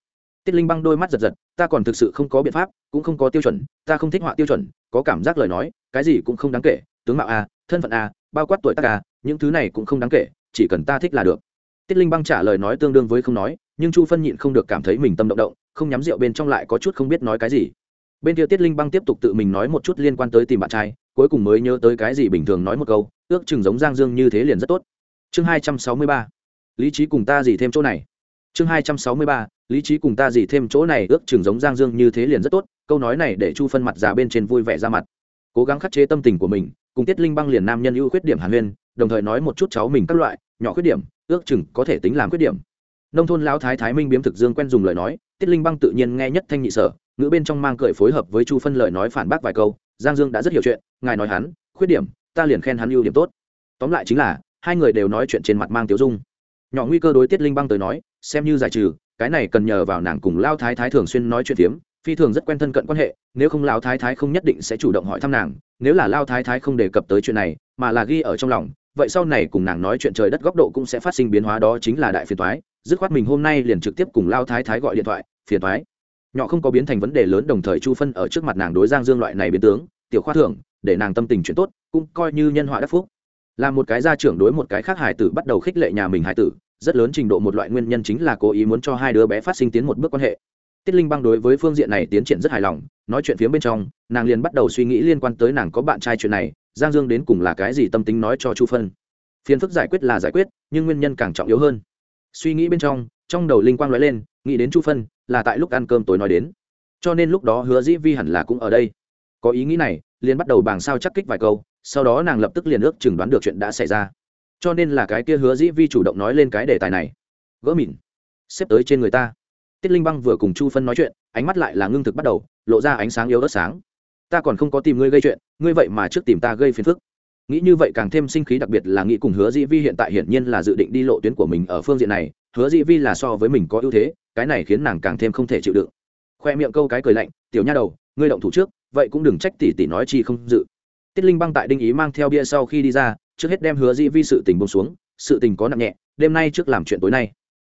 Tiết linh băng đôi mắt giật giật ta còn thực sự không có biện pháp cũng không có tiêu chuẩn ta không thích họa tiêu chuẩn có cảm giác lời nói cái gì cũng không đáng kể tướng mạo a à, thân phận a à, bao quát tuổi tác a à, những thứ này cũng không đáng kể chỉ cần ta thích là được. Tiết linh băng trả lời nói tương đương với không nói nhưng chu phân nhịn không được cảm thấy mình tâm động động không nhắm rượu bên trong lại có chút không biết nói cái gì. Bên kia tiết linh băng tiếp tục tự mình nói một chút liên quan tới tìm bạn trai cuối cùng mới nhớ tới cái gì bình thường nói một câu ước chừng giống giang dương như thế liền rất tốt. Chương hai trăm sáu mươi ba lý trí cùng ta gì thêm chỗ này? Chương hai trăm sáu mươi ba, lý trí cùng ta gì thêm chỗ này? Ước chừng giống giang dương như thế liền rất tốt, câu nói này để chu phân mặt già bên trên vui vẻ ra mặt. Cố gắng khắc chế tâm tình của mình, cùng tiết linh băng liền nam nhân ưu khuyết điểm hàn huyên, đồng thời nói một chút cháu mình các loại, nhỏ khuyết điểm, ước chừng có thể tính làm khuyết điểm. Nông thôn lão thái thái minh biếm thực dương quen dùng lời nói, tiết linh băng tự nhiên nghe nhất thanh nhị sở, ngữ bên trong mang cười phối hợp với chu phân lời nói phản bác vài câu, giang dương đã rất hiểu chuyện, ngài nói hắn, khuyết điểm, ta liền khen hắn ưu điểm tốt. Tóm lại chính là, hai người đều nói chuyện trên mặt mang tiếu dung nhỏ nguy cơ đối tiết linh băng tới nói, xem như giải trừ, cái này cần nhờ vào nàng cùng lao thái thái thường xuyên nói chuyện phiếm, phi thường rất quen thân cận quan hệ, nếu không lao thái thái không nhất định sẽ chủ động hỏi thăm nàng, nếu là lao thái thái không đề cập tới chuyện này, mà là ghi ở trong lòng, vậy sau này cùng nàng nói chuyện trời đất góc độ cũng sẽ phát sinh biến hóa đó chính là đại phiền thoái dứt khoát mình hôm nay liền trực tiếp cùng lao thái thái gọi điện thoại, phiền thoái nhỏ không có biến thành vấn đề lớn đồng thời chu phân ở trước mặt nàng đối giang dương loại này biến tướng, tiểu khoa thưởng để nàng tâm tình chuyện tốt, cũng coi như nhân họa đắc phúc. Là một cái gia trưởng đối một cái khác hải tử bắt đầu khích lệ nhà mình hải tử rất lớn trình độ một loại nguyên nhân chính là cố ý muốn cho hai đứa bé phát sinh tiến một bước quan hệ. Tiết linh băng đối với phương diện này tiến triển rất hài lòng, nói chuyện phía bên trong, nàng liền bắt đầu suy nghĩ liên quan tới nàng có bạn trai chuyện này, giang dương đến cùng là cái gì tâm tính nói cho chu phân. Phiền phức giải quyết là giải quyết, nhưng nguyên nhân càng trọng yếu hơn. Suy nghĩ bên trong trong đầu linh quang nói lên, nghĩ đến chu phân, là tại lúc ăn cơm tối nói đến. Cho nên lúc đó hứa dĩ vi hẳn là cũng ở đây. Có ý nghĩ này, liền bắt đầu bàng sao chắc kích vài câu, sau đó nàng lập tức liền ước chừng đoán được chuyện đã xảy ra cho nên là cái kia hứa dĩ vi chủ động nói lên cái đề tài này. Gỡ mìn xếp tới trên người ta. Tiết linh băng vừa cùng chu phân nói chuyện, ánh mắt lại là ngưng thực bắt đầu, lộ ra ánh sáng yếu ớt sáng. Ta còn không có tìm ngươi gây chuyện, ngươi vậy mà trước tìm ta gây phiền phức. Nghĩ như vậy càng thêm sinh khí đặc biệt là nghĩ cùng hứa dĩ vi hiện tại hiển nhiên là dự định đi lộ tuyến của mình ở phương diện này, hứa dĩ vi là so với mình có ưu thế, cái này khiến nàng càng thêm không thể chịu đựng. Khoe miệng câu cái cười lạnh, tiểu nha đầu, ngươi động thủ trước, vậy cũng đừng trách tỷ tỷ nói chi không dự. Tiết linh băng tại đinh ý mang theo bia sau khi đi ra trước hết đem hứa dĩ vi sự tình bông xuống, sự tình có nặng nhẹ, đêm nay trước làm chuyện tối nay.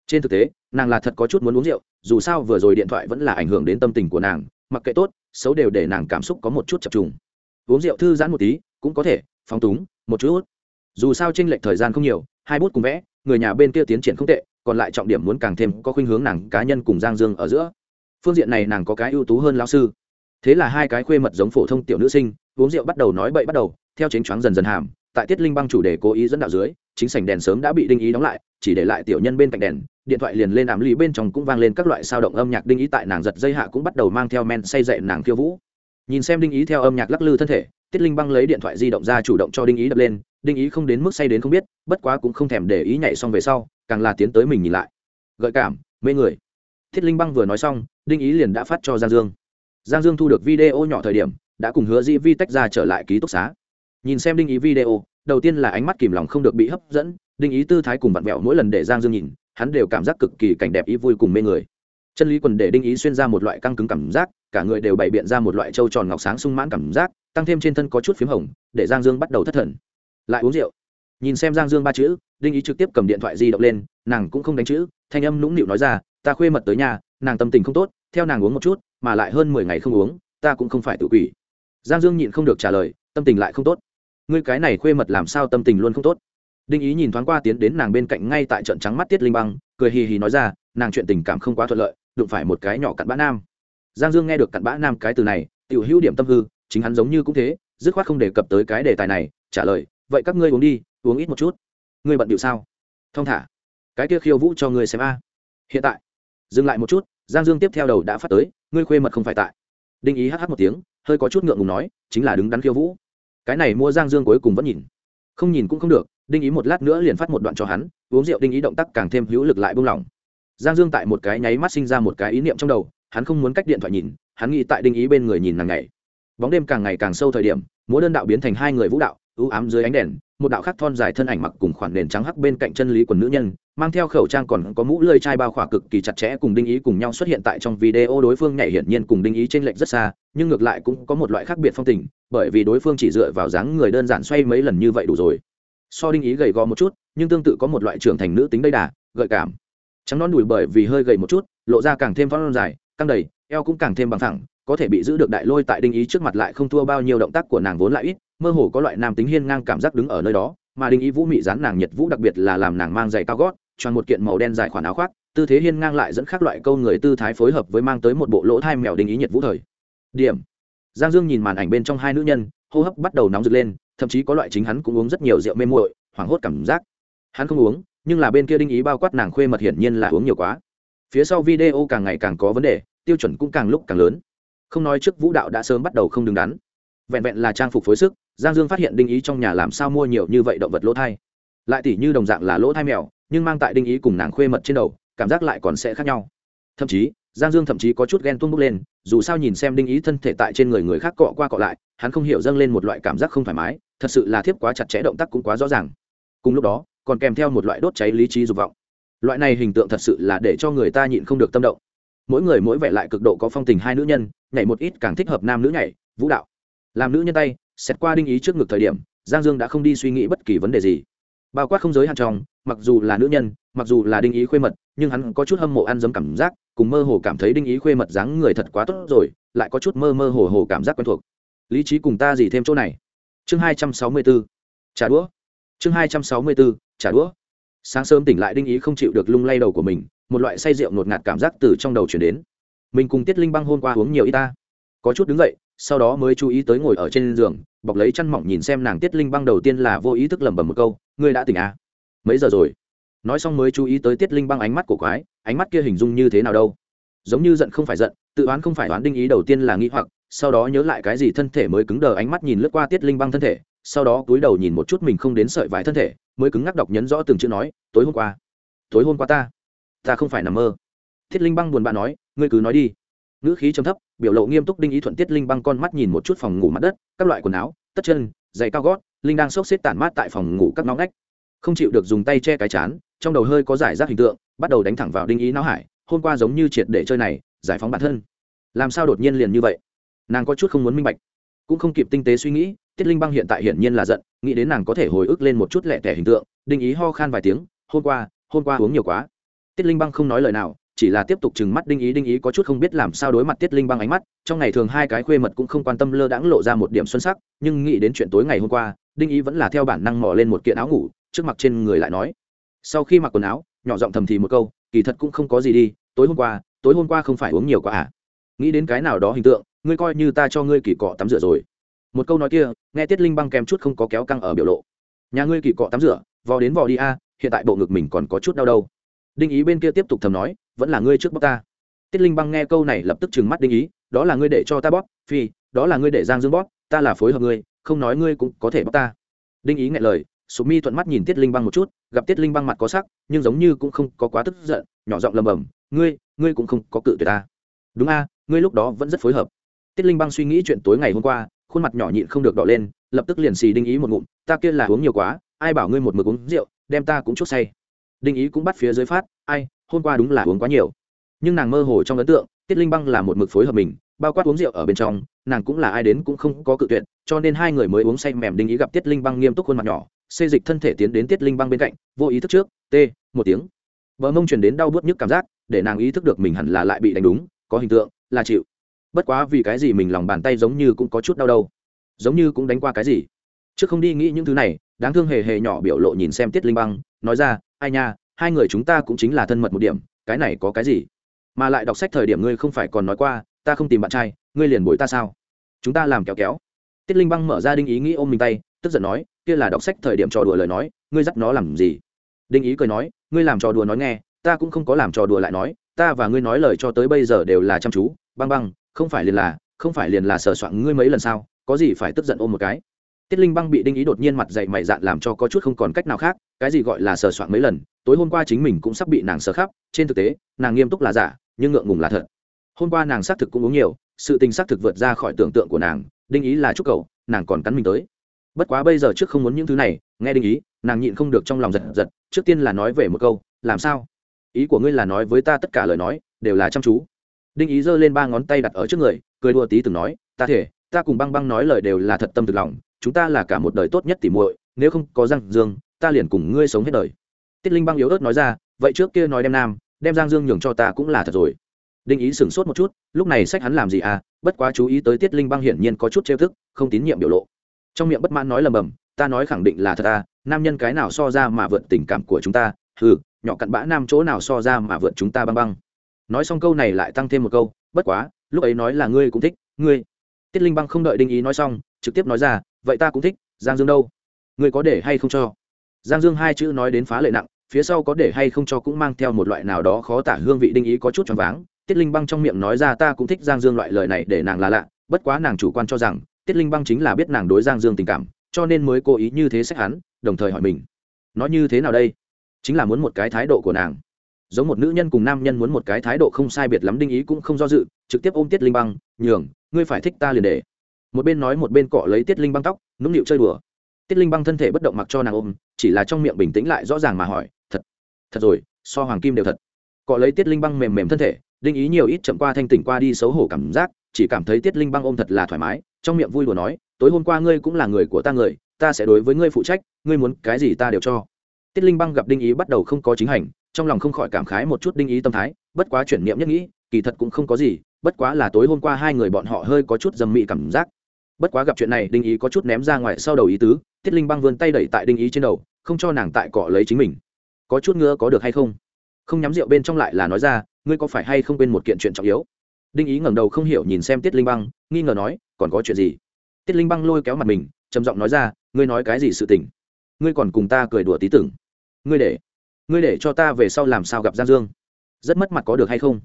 Trên thực tế, nàng là thật có chút muốn uống rượu, dù sao vừa rồi điện thoại vẫn là ảnh hưởng đến tâm tình của nàng, mặc kệ tốt, xấu đều để nàng cảm xúc có một chút chập trùng. Uống rượu thư giãn một tí, cũng có thể, phóng túng, một chút. Dù sao tranh lệch thời gian không nhiều, hai bút cùng vẽ, người nhà bên kia tiến triển không tệ, còn lại trọng điểm muốn càng thêm có khuynh hướng nàng cá nhân cùng giang dương ở giữa. Phương diện này nàng có cái ưu tú hơn lão sư. Thế là hai cái khuê mật giống phổ thông tiểu nữ sinh, uống rượu bắt đầu nói bậy bắt đầu, theo chính choáng dần dần hàm tại tiết linh băng chủ đề cố ý dẫn đạo dưới, chính sảnh đèn sớm đã bị đinh ý đóng lại, chỉ để lại tiểu nhân bên cạnh đèn, điện thoại liền lên ảm ly bên trong cũng vang lên các loại sao động âm nhạc đinh ý tại nàng giật dây hạ cũng bắt đầu mang theo men say dậy nàng khiêu vũ. Nhìn xem đinh ý theo âm nhạc lắc lư thân thể, tiết linh băng lấy điện thoại di động ra chủ động cho đinh ý đập lên, đinh ý không đến mức say đến không biết, bất quá cũng không thèm để ý nhảy xong về sau, càng là tiến tới mình nhìn lại. Gợi cảm, mê người. Thiết linh băng vừa nói xong, đinh ý liền đã phát cho giang dương. Giang dương thu được video nhỏ thời điểm, đã cùng hứa Di vi tách ra trở lại ký túc xá nhìn xem đinh ý video, đầu tiên là ánh mắt kìm lòng không được bị hấp dẫn, đinh ý tư thái cùng vặn vẹo mỗi lần để giang dương nhìn, hắn đều cảm giác cực kỳ cảnh đẹp ý vui cùng mê người. Chân lý quần để đinh ý xuyên ra một loại căng cứng cảm giác, cả người đều bày biện ra một loại trâu tròn ngọc sáng sung mãn cảm giác, tăng thêm trên thân có chút p h í m hồng, để giang dương bắt đầu thất thần. Lại uống rượu. Nhìn xem giang dương ba chữ, đinh ý trực tiếp cầm điện thoại di động lên, nàng cũng không đánh chữ, thanh âm nũng nịu nói ra, ta khuê mật tới nhà, nàng tâm tình không tốt, theo nàng uống một chút, mà lại hơn mười ngày không uống, ta cũng không phải tự quỷ. Giang dương nhịn không được trả lời, tâm tình lại không tốt ngươi cái này khuê mật làm sao tâm tình luôn không tốt? Đinh ý nhìn thoáng qua tiến đến nàng bên cạnh ngay tại trận trắng mắt tiết linh băng, cười hì hì nói ra, nàng chuyện tình cảm không quá thuận lợi, đụng phải một cái nhỏ cặn bã nam. Giang dương nghe được cặn bã nam cái từ này, tiểu hữu điểm tâm hư, chính hắn giống như cũng thế, dứt khoát không đề cập tới cái đề tài này, trả lời, vậy các ngươi uống đi, uống ít một chút. Ngươi bận điệu sao? Thong thả. Cái kia khiêu vũ cho ngươi xem a. Hiện tại. Dừng lại một chút, giang dương tiếp theo đầu đã phát tới, ngươi khuê mật không phải tại. Đinh ý hh một tiếng, hơi có chút ngượng ngùng nói, chính là đứng đắn khiêu vũ cái này mua giang dương cuối cùng vẫn nhìn. Không nhìn cũng không được, đinh ý một lát nữa liền phát một đoạn cho hắn, uống rượu đinh ý động tác càng thêm hữu lực lại buông lỏng giang dương tại một cái nháy mắt sinh ra một cái ý niệm trong đầu, hắn không muốn cách điện thoại nhìn, hắn nghĩ tại đinh ý bên người nhìn hàng ngày. Bóng đêm càng ngày càng sâu thời điểm, múa đơn đạo biến thành hai người vũ đạo ưu ám dưới ánh đèn, một đạo khắc thon dài thân ảnh mặc cùng khoản nền trắng hắc bên cạnh chân lý quần nữ nhân mang theo khẩu trang còn có mũ lơi chai bao khỏa cực kỳ chặt chẽ cùng đinh ý cùng nhau xuất hiện tại trong video, đối phương nhảy hiển nhiên cùng đinh ý t r ê n lệch rất xa, nhưng ngược lại cũng có một loại khác biệt phong tình, bởi vì đối phương chỉ dựa vào dáng người đơn giản xoay mấy lần như vậy đủ rồi. So đinh ý gầy gò một chút, nhưng tương tự có một loại trưởng thành nữ tính đây đà, gợi cảm. Trắng non đùi bởi vì hơi gầy một chút, lộ ra càng thêm phong dài, căng đầy, eo cũng càng thêm bằng thẳng có thể bị giữ được đại lôi tại đinh ý trước mặt lại không thua bao nhiêu động tác của nàng vốn lại ít, mơ hồ có loại nam tính hiên ngang cảm giác đứng ở nơi đó, mà đinh ý vũ mị dán nàng nhiệt vũ đặc biệt là làm nàng mang giày cao gót tròn một kiện màu đen dài khoản áo khoác, tư thế hiên ngang lại dẫn khác loại câu người tư thái phối hợp với mang tới một bộ lỗ thai mèo đinh ý nhiệt vũ thời. Điểm. Giang dương nhìn màn ảnh bên trong hai nữ nhân, hô hấp bắt đầu nóng rực lên, thậm chí có loại chính hắn cũng uống rất nhiều rượu mê muội, hoảng hốt cảm giác. Hắn không uống, nhưng là bên kia đinh ý bao quát nàng khuê mật hiển nhiên là uống nhiều quá. Phía sau video càng ngày càng có vấn đề, tiêu chuẩn cũng càng lúc càng lớn. Không nói trước vũ đạo đã sớm bắt đầu không đứng đắn. Vẹn vẹn là trang phục phối sức, giang dương phát hiện đinh ý trong nhà làm sao mua nhiều như vậy động vật lỗ thai. Lại tỉ như đồng dạng là lỗ thai mèo nhưng mang tại đinh ý cùng nàng khuê mật trên đầu, cảm giác lại còn sẽ khác nhau. Thậm chí, giang dương thậm chí có chút ghen tuông bốc lên, dù sao nhìn xem đinh ý thân thể tại trên người người khác cọ qua cọ lại, hắn không hiểu dâng lên một loại cảm giác không thoải mái, thật sự là thiếp quá chặt chẽ động tác cũng quá rõ ràng. Cùng lúc đó, còn kèm theo một loại đốt cháy lý trí dục vọng. Loại này hình tượng thật sự là để cho người ta nhịn không được tâm động. Mỗi người mỗi vẻ lại cực độ có phong tình hai nữ nhân, nhảy một ít càng thích hợp nam nữ nhảy, vũ đạo. Làm nữ nhân tay, xét qua đinh ý trước ngực thời điểm, giang dương đã không đi suy nghĩ bất kỳ vấn đề gì. Bao quát không giới hạn trong mặc dù là nữ nhân, mặc dù là đinh ý khuê mật, nhưng hắn có chút hâm mộ ăn dấm cảm giác, cùng mơ hồ cảm thấy đinh ý khuê mật dáng người thật quá tốt rồi, lại có chút mơ mơ hồ hồ cảm giác quen thuộc. Lý trí cùng ta gì thêm chỗ này? Chương hai trăm sáu mươi bốn trả đũa. Chương hai trăm sáu mươi bốn trả đũa. Sáng sớm tỉnh lại đinh ý không chịu được lung lay đầu của mình, một loại say rượu ngột ngạt cảm giác từ trong đầu chuyển đến. Mình cùng tiết linh băng hôm qua uống nhiều y ta. Có chút đứng dậy, sau đó mới chú ý tới ngồi ở trên giường, bọc lấy chăn mỏng nhìn xem nàng tiết linh băng đầu tiên là vô ý thức lẩm bẩm một câu, ngươi đã tỉnh à? Mấy giờ rồi? Nói xong mới chú ý tới tiết linh băng ánh mắt của quái, ánh mắt kia hình dung như thế nào đâu? Giống như giận không phải giận, tự oán không phải oán đinh ý đầu tiên là nghĩ hoặc, sau đó nhớ lại cái gì thân thể mới cứng đờ ánh mắt nhìn lướt qua tiết linh băng thân thể, sau đó cúi đầu nhìn một chút mình không đến sợi vải thân thể, mới cứng ngắc đọc nhấn rõ từng chữ nói, tối hôm qua, tối hôm qua ta ta không phải nằm mơ. Thiết linh băng buồn bã nói, ngươi cứ nói đi. Ngữ khí trầm thấp, biểu lộ nghiêm túc đinh ý thuận tiết linh băng con mắt nhìn một chút phòng ngủ mặt đất, các loại quần áo, tất chân, giày cao gót, linh đang xốc xếp tản mát tại phòng ngủ các nóng ngách không chịu được dùng tay che cái chán, trong đầu hơi có giải rác hình tượng, bắt đầu đánh thẳng vào đinh ý não hải, hôm qua giống như triệt để chơi này, giải phóng bản thân. Làm sao đột nhiên liền như vậy? Nàng có chút không muốn minh bạch. Cũng không kịp tinh tế suy nghĩ, tiết linh băng hiện tại hiển nhiên là giận, nghĩ đến nàng có thể hồi ức lên một chút lẹ tẻ hình tượng, đinh ý ho khan vài tiếng, hôm qua hôm qua uống nhiều quá. Tiết linh băng không nói lời nào, chỉ là tiếp tục chừng mắt đinh ý đinh ý có chút không biết làm sao đối mặt tiết linh băng ánh mắt, trong ngày thường hai cái khuê mật cũng không quan tâm lơ đãng lộ ra một điểm xuân sắc, nhưng nghĩ đến chuyện tối ngày hôm qua, đinh ý vẫn là theo bản năng mò lên một kiện áo ngủ trước mặt trên người lại nói. Sau khi mặc quần áo, nhỏ giọng thầm thì một câu, kỳ thật cũng không có gì đi, tối hôm qua, tối hôm qua không phải uống nhiều quá à? Nghĩ đến cái nào đó hình tượng, ngươi coi như ta cho ngươi kỳ cọ tắm rửa rồi. Một câu nói kia, nghe tiết linh băng kèm chút không có kéo căng ở biểu lộ. Nhà ngươi kỳ cọ tắm rửa, vò đến vò đi a hiện tại bộ ngực mình còn có chút đau đâu. Đinh ý bên kia tiếp tục thầm nói, vẫn là ngươi trước bóc ta. Tiết linh băng nghe câu này lập tức trừng mắt đinh ý, đó là ngươi để cho ta bóp, phi, đó là ngươi để giang dương bóp, ta là phối hợp ngươi, không nói ngươi cũng có thể bóp ta. Đinh ý nghe lời sụp mi thuận mắt nhìn tiết linh băng một chút, gặp tiết linh băng mặt có sắc, nhưng giống như cũng không có quá tức giận, nhỏ giọng lầm bầm, ngươi ngươi cũng không có cự tuyệt ta. Đúng a, ngươi lúc đó vẫn rất phối hợp. Tiết linh băng suy nghĩ chuyện tối ngày hôm qua, khuôn mặt nhỏ nhịn không được đỏ lên, lập tức liền xì đinh ý một ngụm, ta kia là uống nhiều quá, ai bảo ngươi một mực uống rượu, đem ta cũng chút say. Đinh ý cũng bắt phía dưới phát, ai, hôm qua đúng là uống quá nhiều. Nhưng nàng mơ hồ trong ấn tượng, tiết linh băng là một mực phối hợp mình, bao quát uống rượu ở bên trong, nàng cũng là ai đến cũng không có cự tuyệt, cho nên hai người mới uống say mềm đinh ý gặp tiết linh băng nghiêm túc khuôn mặt nhỏ xê dịch thân thể tiến đến tiết linh băng bên cạnh, vô ý thức trước, t, một tiếng. Bờ mông chuyển đến đau bớt nhức cảm giác, để nàng ý thức được mình hẳn là lại bị đánh đúng, có hình tượng, là chịu. Bất quá vì cái gì mình lòng bàn tay giống như cũng có chút đau đâu. Giống như cũng đánh qua cái gì. Trước không đi nghĩ những thứ này, đáng thương hề hề nhỏ biểu lộ nhìn xem tiết linh băng, nói ra, ai nha, hai người chúng ta cũng chính là thân mật một điểm, cái này có cái gì? Mà lại đọc sách thời điểm ngươi không phải còn nói qua, ta không tìm bạn trai, ngươi liền bồi ta sao? Chúng ta làm kéo kéo. Tiết linh băng mở ra đinh ý nghĩ ôm mình tay, tức giận nói kia là đọc sách thời điểm trò đùa lời nói, ngươi dắt nó làm gì? Đinh ý cười nói, ngươi làm trò đùa nói nghe, ta cũng không có làm trò đùa lại nói, ta và ngươi nói lời cho tới bây giờ đều là chăm chú, băng băng, không phải liền là, không phải liền là sờ soạn ngươi mấy lần sao, có gì phải tức giận ôm một cái? Tiết linh băng bị đinh ý đột nhiên mặt dậy mày dạn làm cho có chút không còn cách nào khác, cái gì gọi là sờ soạn mấy lần, tối hôm qua chính mình cũng sắp bị nàng sờ khắp, trên thực tế, nàng nghiêm túc là giả, nhưng ngượng ngùng là thật. Hôm qua nàng xác thực cũng uống nhiều, sự tình xác thực vượt ra khỏi tưởng tượng của nàng, đinh ý là chúc cầu, nàng còn cắn mình tới bất quá bây giờ trước không muốn những thứ này, nghe đinh ý, nàng nhịn không được trong lòng giật giật, trước tiên là nói về một câu, làm sao? Ý của ngươi là nói với ta tất cả lời nói, đều là chăm chú. Đinh ý giơ lên ba ngón tay đặt ở trước người, cười đùa tí từng nói, ta thể, ta cùng băng băng nói lời đều là thật tâm thực lòng, chúng ta là cả một đời tốt nhất tỉ muội, nếu không có giang dương, ta liền cùng ngươi sống hết đời. Tiết linh băng yếu ớt nói ra, vậy trước kia nói đem nam, đem giang dương nhường cho ta cũng là thật rồi. Đinh ý sửng sốt một chút, lúc này sách hắn làm gì à? Bất quá chú ý tới tiết linh băng hiển nhiên có chút trêu thức, không tín nhiệm biểu lộ trong miệng bất mãn nói lầm bầm, ta nói khẳng định là thật à nam nhân cái nào so ra mà vượt tình cảm của chúng ta, hừ, nhỏ cặn bã nam chỗ nào so ra mà vượt chúng ta băng băng. Nói xong câu này lại tăng thêm một câu, bất quá, lúc ấy nói là ngươi cũng thích, ngươi. Tiết linh băng không đợi đinh ý nói xong, trực tiếp nói ra, vậy ta cũng thích, giang dương đâu? Ngươi có để hay không cho? Giang dương hai chữ nói đến phá lệ nặng, phía sau có để hay không cho cũng mang theo một loại nào đó khó tả hương vị đinh ý có chút choáng váng. Tiết linh băng trong miệng nói ra, ta cũng thích giang dương loại lời này để nàng là lạ, bất quá nàng chủ quan cho rằng tiết linh băng chính là biết nàng đối giang dương tình cảm, cho nên mới cố ý như thế sách hắn, đồng thời hỏi mình nói như thế nào đây? Chính là muốn một cái thái độ của nàng. Giống một nữ nhân cùng nam nhân muốn một cái thái độ không sai biệt lắm, đinh ý cũng không do dự, trực tiếp ôm tiết linh băng, nhường, ngươi phải thích ta liền để. Một bên nói một bên cọ lấy tiết linh băng tóc, nũng nịu chơi đùa. Tiết linh băng thân thể bất động mặc cho nàng ôm, chỉ là trong miệng bình tĩnh lại rõ ràng mà hỏi, thật thật rồi, so hoàng kim đều thật. Cọ lấy tiết linh băng mềm mềm thân thể, đinh ý nhiều ít chậm qua thanh tỉnh qua đi xấu hổ cảm giác, chỉ cảm thấy tiết linh băng ôm thật là thoải mái trong miệng vui đùa nói, tối hôm qua ngươi cũng là người của ta người, ta sẽ đối với ngươi phụ trách, ngươi muốn cái gì ta đều cho. Tiết linh băng gặp đinh ý bắt đầu không có chính hành, trong lòng không khỏi cảm khái một chút đinh ý tâm thái, bất quá chuyển niệm nhất nghĩ, kỳ thật cũng không có gì, bất quá là tối hôm qua hai người bọn họ hơi có chút dầm mị cảm giác. Bất quá gặp chuyện này, đinh ý có chút ném ra ngoài sau đầu ý tứ, tiết linh băng vươn tay đẩy tại đinh ý trên đầu, không cho nàng tại cọ lấy chính mình. Có chút ngứa có được hay không? Không nhắm rượu bên trong lại là nói ra, ngươi có phải hay không quên một kiện chuyện trọng yếu? Đinh ý ngẩng đầu không hiểu nhìn xem tiết linh băng, nghi ngờ nói còn có chuyện gì? Tiết linh băng lôi kéo mặt mình, trầm giọng nói ra, ngươi nói cái gì sự tình? Ngươi còn cùng ta cười đùa tí tưởng. Ngươi để ngươi để cho ta về sau làm sao gặp giang dương? Rất mất mặt có được hay không?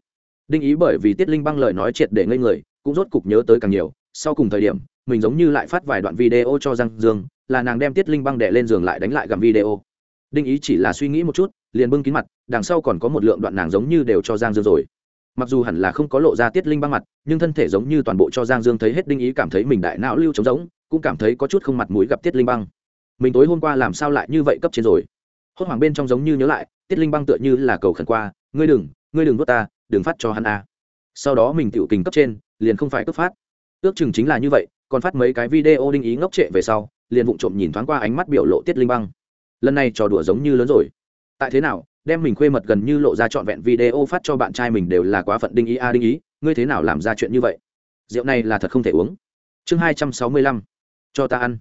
Đinh ý bởi vì tiết linh băng lời nói triệt để ngây người, cũng rốt cục nhớ tới càng nhiều. Sau cùng thời điểm, mình giống như lại phát vài đoạn video cho giang dương, là nàng đem tiết linh băng đẻ lên giường lại đánh lại gặm video. Đinh ý chỉ là suy nghĩ một chút, liền bưng kín mặt, đằng sau còn có một lượng đoạn nàng giống như đều cho giang dương rồi mặc dù hẳn là không có lộ ra tiết linh băng mặt, nhưng thân thể giống như toàn bộ cho giang dương thấy hết đinh ý cảm thấy mình đại não lưu trống giống cũng cảm thấy có chút không mặt mũi gặp tiết linh băng. Mình tối hôm qua làm sao lại như vậy cấp trên rồi? Hốt hoảng bên trong giống như nhớ lại, tiết linh băng tựa như là cầu khẩn qua, ngươi đừng ngươi đừng đốt ta, đừng phát cho hắn a. Sau đó mình tự kình cấp trên, liền không phải cấp phát. Ước chừng chính là như vậy, còn phát mấy cái video đinh ý ngốc trệ về sau, liền vụng trộm nhìn thoáng qua ánh mắt biểu lộ tiết linh băng. Lần này trò đùa giống như lớn rồi. Tại thế nào đem mình khuê mật gần như lộ ra trọn vẹn video phát cho bạn trai mình đều là quá phận đinh ý a à đinh ý, ngươi thế nào làm ra chuyện như vậy? Rượu này là thật không thể uống. Chương hai trăm sáu mươi lăm, cho ta ăn.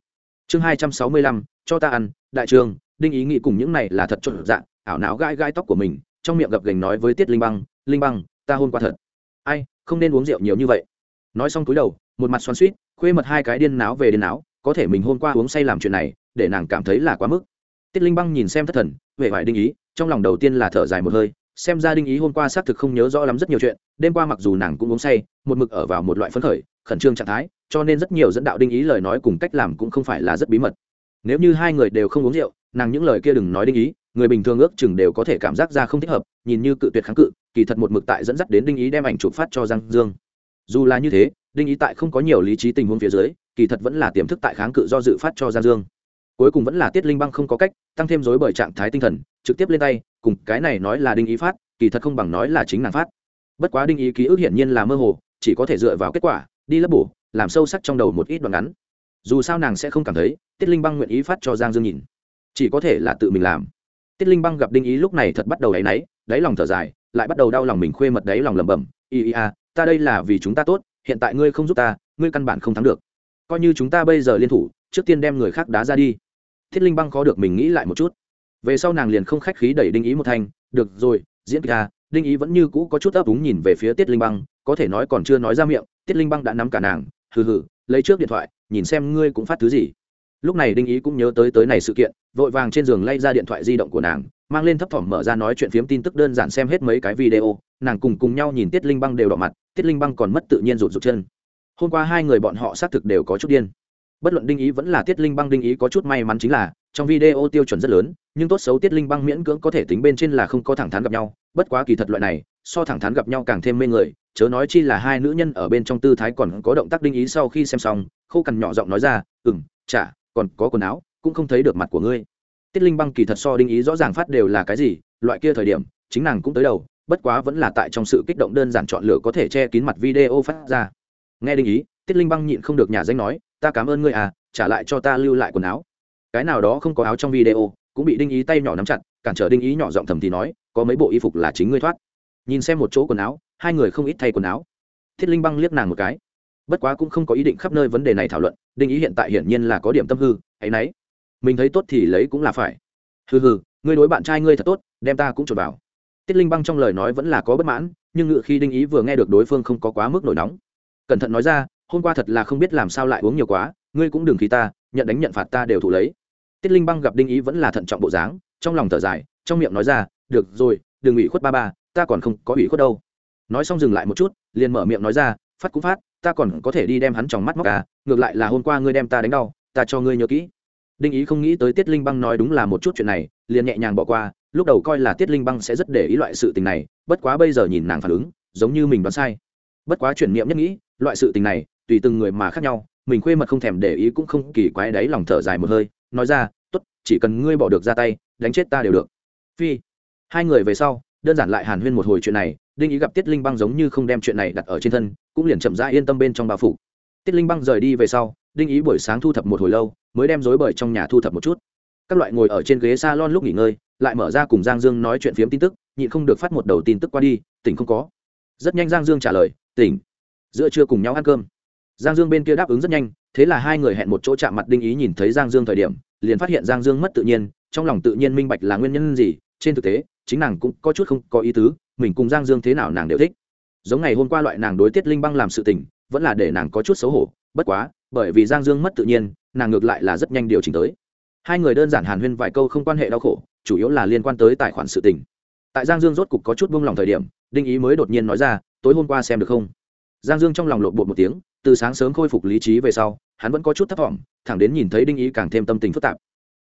Chương hai trăm sáu mươi lăm, cho ta ăn, đại trường, đinh ý nghĩ cùng những này là thật trộn dạng, ảo não gai gai tóc của mình, trong miệng gập gành nói với tiết linh băng linh băng, ta hôn qua thật. Ai, không nên uống rượu nhiều như vậy. Nói xong cúi đầu, một mặt xoắn suýt khuê mật hai cái điên náo về điên náo, có thể mình hôm qua uống say làm chuyện này, để nàng cảm thấy là quá mức. Tiết linh băng nhìn xem thất thần huệ vải đinh ý, trong lòng đầu tiên là thở dài một hơi, xem ra đinh ý hôm qua xác thực không nhớ rõ lắm rất nhiều chuyện, đêm qua mặc dù nàng cũng uống say, một mực ở vào một loại phấn khởi, khẩn trương trạng thái, cho nên rất nhiều dẫn đạo đinh ý lời nói cùng cách làm cũng không phải là rất bí mật. Nếu như hai người đều không uống rượu, nàng những lời kia đừng nói đinh ý, người bình thường ước chừng đều có thể cảm giác ra không thích hợp, nhìn như cự tuyệt kháng cự, kỳ thật một mực tại dẫn dắt đến đinh ý đem ảnh chụp phát cho giang dương. Dù là như thế, đinh ý tại không có nhiều lý trí tình huống phía dưới, kỳ thật vẫn là tiềm thức tại kháng cự do dự phát cho giang dương cuối cùng vẫn là tiết linh băng không có cách, tăng thêm dối bởi trạng thái tinh thần, trực tiếp lên tay, cùng cái này nói là đinh ý phát, kỳ thật không bằng nói là chính nàng phát. Bất quá đinh ý ký ức hiển nhiên là mơ hồ, chỉ có thể dựa vào kết quả, đi lấp bổ, làm sâu sắc trong đầu một ít đoạn ngắn. Dù sao nàng sẽ không cảm thấy, tiết linh băng nguyện ý phát cho giang dương nhìn. Chỉ có thể là tự mình làm. Tiết linh băng gặp đinh ý lúc này thật bắt đầu đáy náy, đáy lòng thở dài, lại bắt đầu đau lòng mình khuê mật đáy lòng lẩm bẩm y y a ta đây là vì chúng ta tốt, hiện tại ngươi không giúp ta, ngươi căn bản không thắng được. Coi như chúng ta bây giờ liên thủ trước tiên đem người khác đá ra đi. Thiết linh băng khó được mình nghĩ lại một chút. Về sau nàng liền không khách khí đẩy đinh ý một thanh, được rồi, diễn ca à, đinh ý vẫn như cũ có chút ấp úng nhìn về phía tiết linh băng, có thể nói còn chưa nói ra miệng tiết linh băng đã nắm cả nàng, hừ hừ, lấy trước điện thoại, nhìn xem ngươi cũng phát thứ gì. Lúc này đinh ý cũng nhớ tới tới này sự kiện, vội vàng trên giường lay ra điện thoại di động của nàng, mang lên thấp thỏm mở ra nói chuyện phiếm tin tức đơn giản xem hết mấy cái video, nàng cùng cùng nhau nhìn tiết linh băng đều đỏ mặt tiết linh băng còn mất tự nhiên rụt rụt chân. Hôm qua hai người bọn họ xác thực đều có chút điên bất luận đinh ý vẫn là tiết linh băng đinh ý có chút may mắn chính là, trong video tiêu chuẩn rất lớn, nhưng tốt xấu tiết linh băng miễn cưỡng có thể tính bên trên là không có thẳng thắn gặp nhau. Bất quá kỳ thật loại này, so thẳng thắn gặp nhau càng thêm mê người, chớ nói chi là hai nữ nhân ở bên trong tư thái còn có động tác đinh ý sau khi xem xong, khô cằn nhỏ giọng nói ra ừ m chả, còn có quần áo, cũng không thấy được mặt của ngươi. Tiết linh băng kỳ thật so đinh ý rõ ràng phát đều là cái gì, loại kia thời điểm, chính nàng cũng tới đầu, bất quá vẫn là tại trong sự kích động đơn giản chọn lựa có thể che kín mặt video phát ra. Nghe đinh ý, tiết linh băng nhịn không được nhà danh nói ta cảm ơn ngươi à trả lại cho ta lưu lại quần áo. Cái nào đó không có áo trong video, cũng bị đinh ý tay nhỏ nắm chặt, cản trở đinh ý nhỏ giọng thầm thì nói, có mấy bộ y phục là chính ngươi thoát. Nhìn xem một chỗ quần áo, hai người không ít thay quần áo. Thiết linh băng liếc nàng một cái. Bất quá cũng không có ý định khắp nơi vấn đề này thảo luận, đinh ý hiện tại hiển nhiên là có điểm tâm hư ấ y n ấ y mình thấy tốt thì lấy cũng là phải. Hừ hừ, ngươi đối bạn trai ngươi thật tốt, đem ta cũng trộn vào. Tiết linh băng trong lời nói vẫn là có bất mãn, nhưng ngự khi đinh ý vừa nghe được đối phương không có quá mức nổi nóng. Cẩn thận nói ra hôm qua thật là không biết làm sao lại uống nhiều quá, ngươi cũng đừng khí ta, nhận đánh nhận phạt ta đều thụ lấy. Tiết linh băng gặp đinh ý vẫn là thận trọng bộ dáng, trong lòng thở dài, trong miệng nói ra, được rồi, đừng ủy khuất ba ba, ta còn không có ủy khuất đâu. Nói xong dừng lại một chút, liền mở miệng nói ra, phát cũng phát, ta còn có thể đi đem hắn trong mắt móc cả ngược lại là hôm qua ngươi đem ta đánh đau, ta cho ngươi nhớ kỹ. Đinh ý không nghĩ tới tiết linh băng nói đúng là một chút chuyện này, liền nhẹ nhàng bỏ qua, lúc đầu coi là tiết linh băng sẽ rất để ý loại sự tình này, bất quá bây giờ nhìn nàng phản ứng, giống như mình đoán sai. Bất quá chuyển niệm nhất nghĩ, loại sự tình này tùy từng người mà khác nhau, mình khuê mật không thèm để ý cũng không kỳ quái đấy lòng thở dài một hơi, nói ra t ố t chỉ cần ngươi bỏ được ra tay, đánh chết ta đều được. Phi, hai người về sau, đơn giản lại hàn huyên một hồi chuyện này, đinh ý gặp tiết linh băng giống như không đem chuyện này đặt ở trên thân, cũng liền chậm rãi yên tâm bên trong bao phủ. Tiết linh băng rời đi về sau, đinh ý buổi sáng thu thập một hồi lâu, mới đem dối bời trong nhà thu thập một chút. Các loại ngồi ở trên ghế s a lon lúc nghỉ ngơi, lại mở ra cùng giang dương nói chuyện phiếm tin tức, nhịn không được phát một đầu tin tức qua đi, tỉnh không có. Rất nhanh giang dương trả lời, tỉnh. Giữa trưa cùng nhau ăn cơm giang dương bên kia đáp ứng rất nhanh, thế là hai người hẹn một chỗ chạm mặt đinh ý nhìn thấy giang dương thời điểm, liền phát hiện giang dương mất tự nhiên, trong lòng tự nhiên minh bạch là nguyên nhân gì, trên thực tế, chính nàng cũng có chút không có ý tứ, mình cùng giang dương thế nào nàng đều thích. Giống ngày hôm qua loại nàng đối tiết linh băng làm sự tình, vẫn là để nàng có chút xấu hổ, bất quá, bởi vì giang dương mất tự nhiên, nàng ngược lại là rất nhanh điều chỉnh tới. Hai người đơn giản hàn huyên vài câu không quan hệ đau khổ, chủ yếu là liên quan tới tài khoản sự tình. Tại giang dương rốt cục có chút buông lòng thời điểm, đinh ý mới đột nhiên nói ra, tối hôm qua xem được không? Giang dương trong lòng lộn bột một tiếng, từ sáng sớm khôi phục lý trí về sau, hắn vẫn có chút thấp t thẳng đến nhìn thấy đinh ý càng thêm tâm tình phức tạp.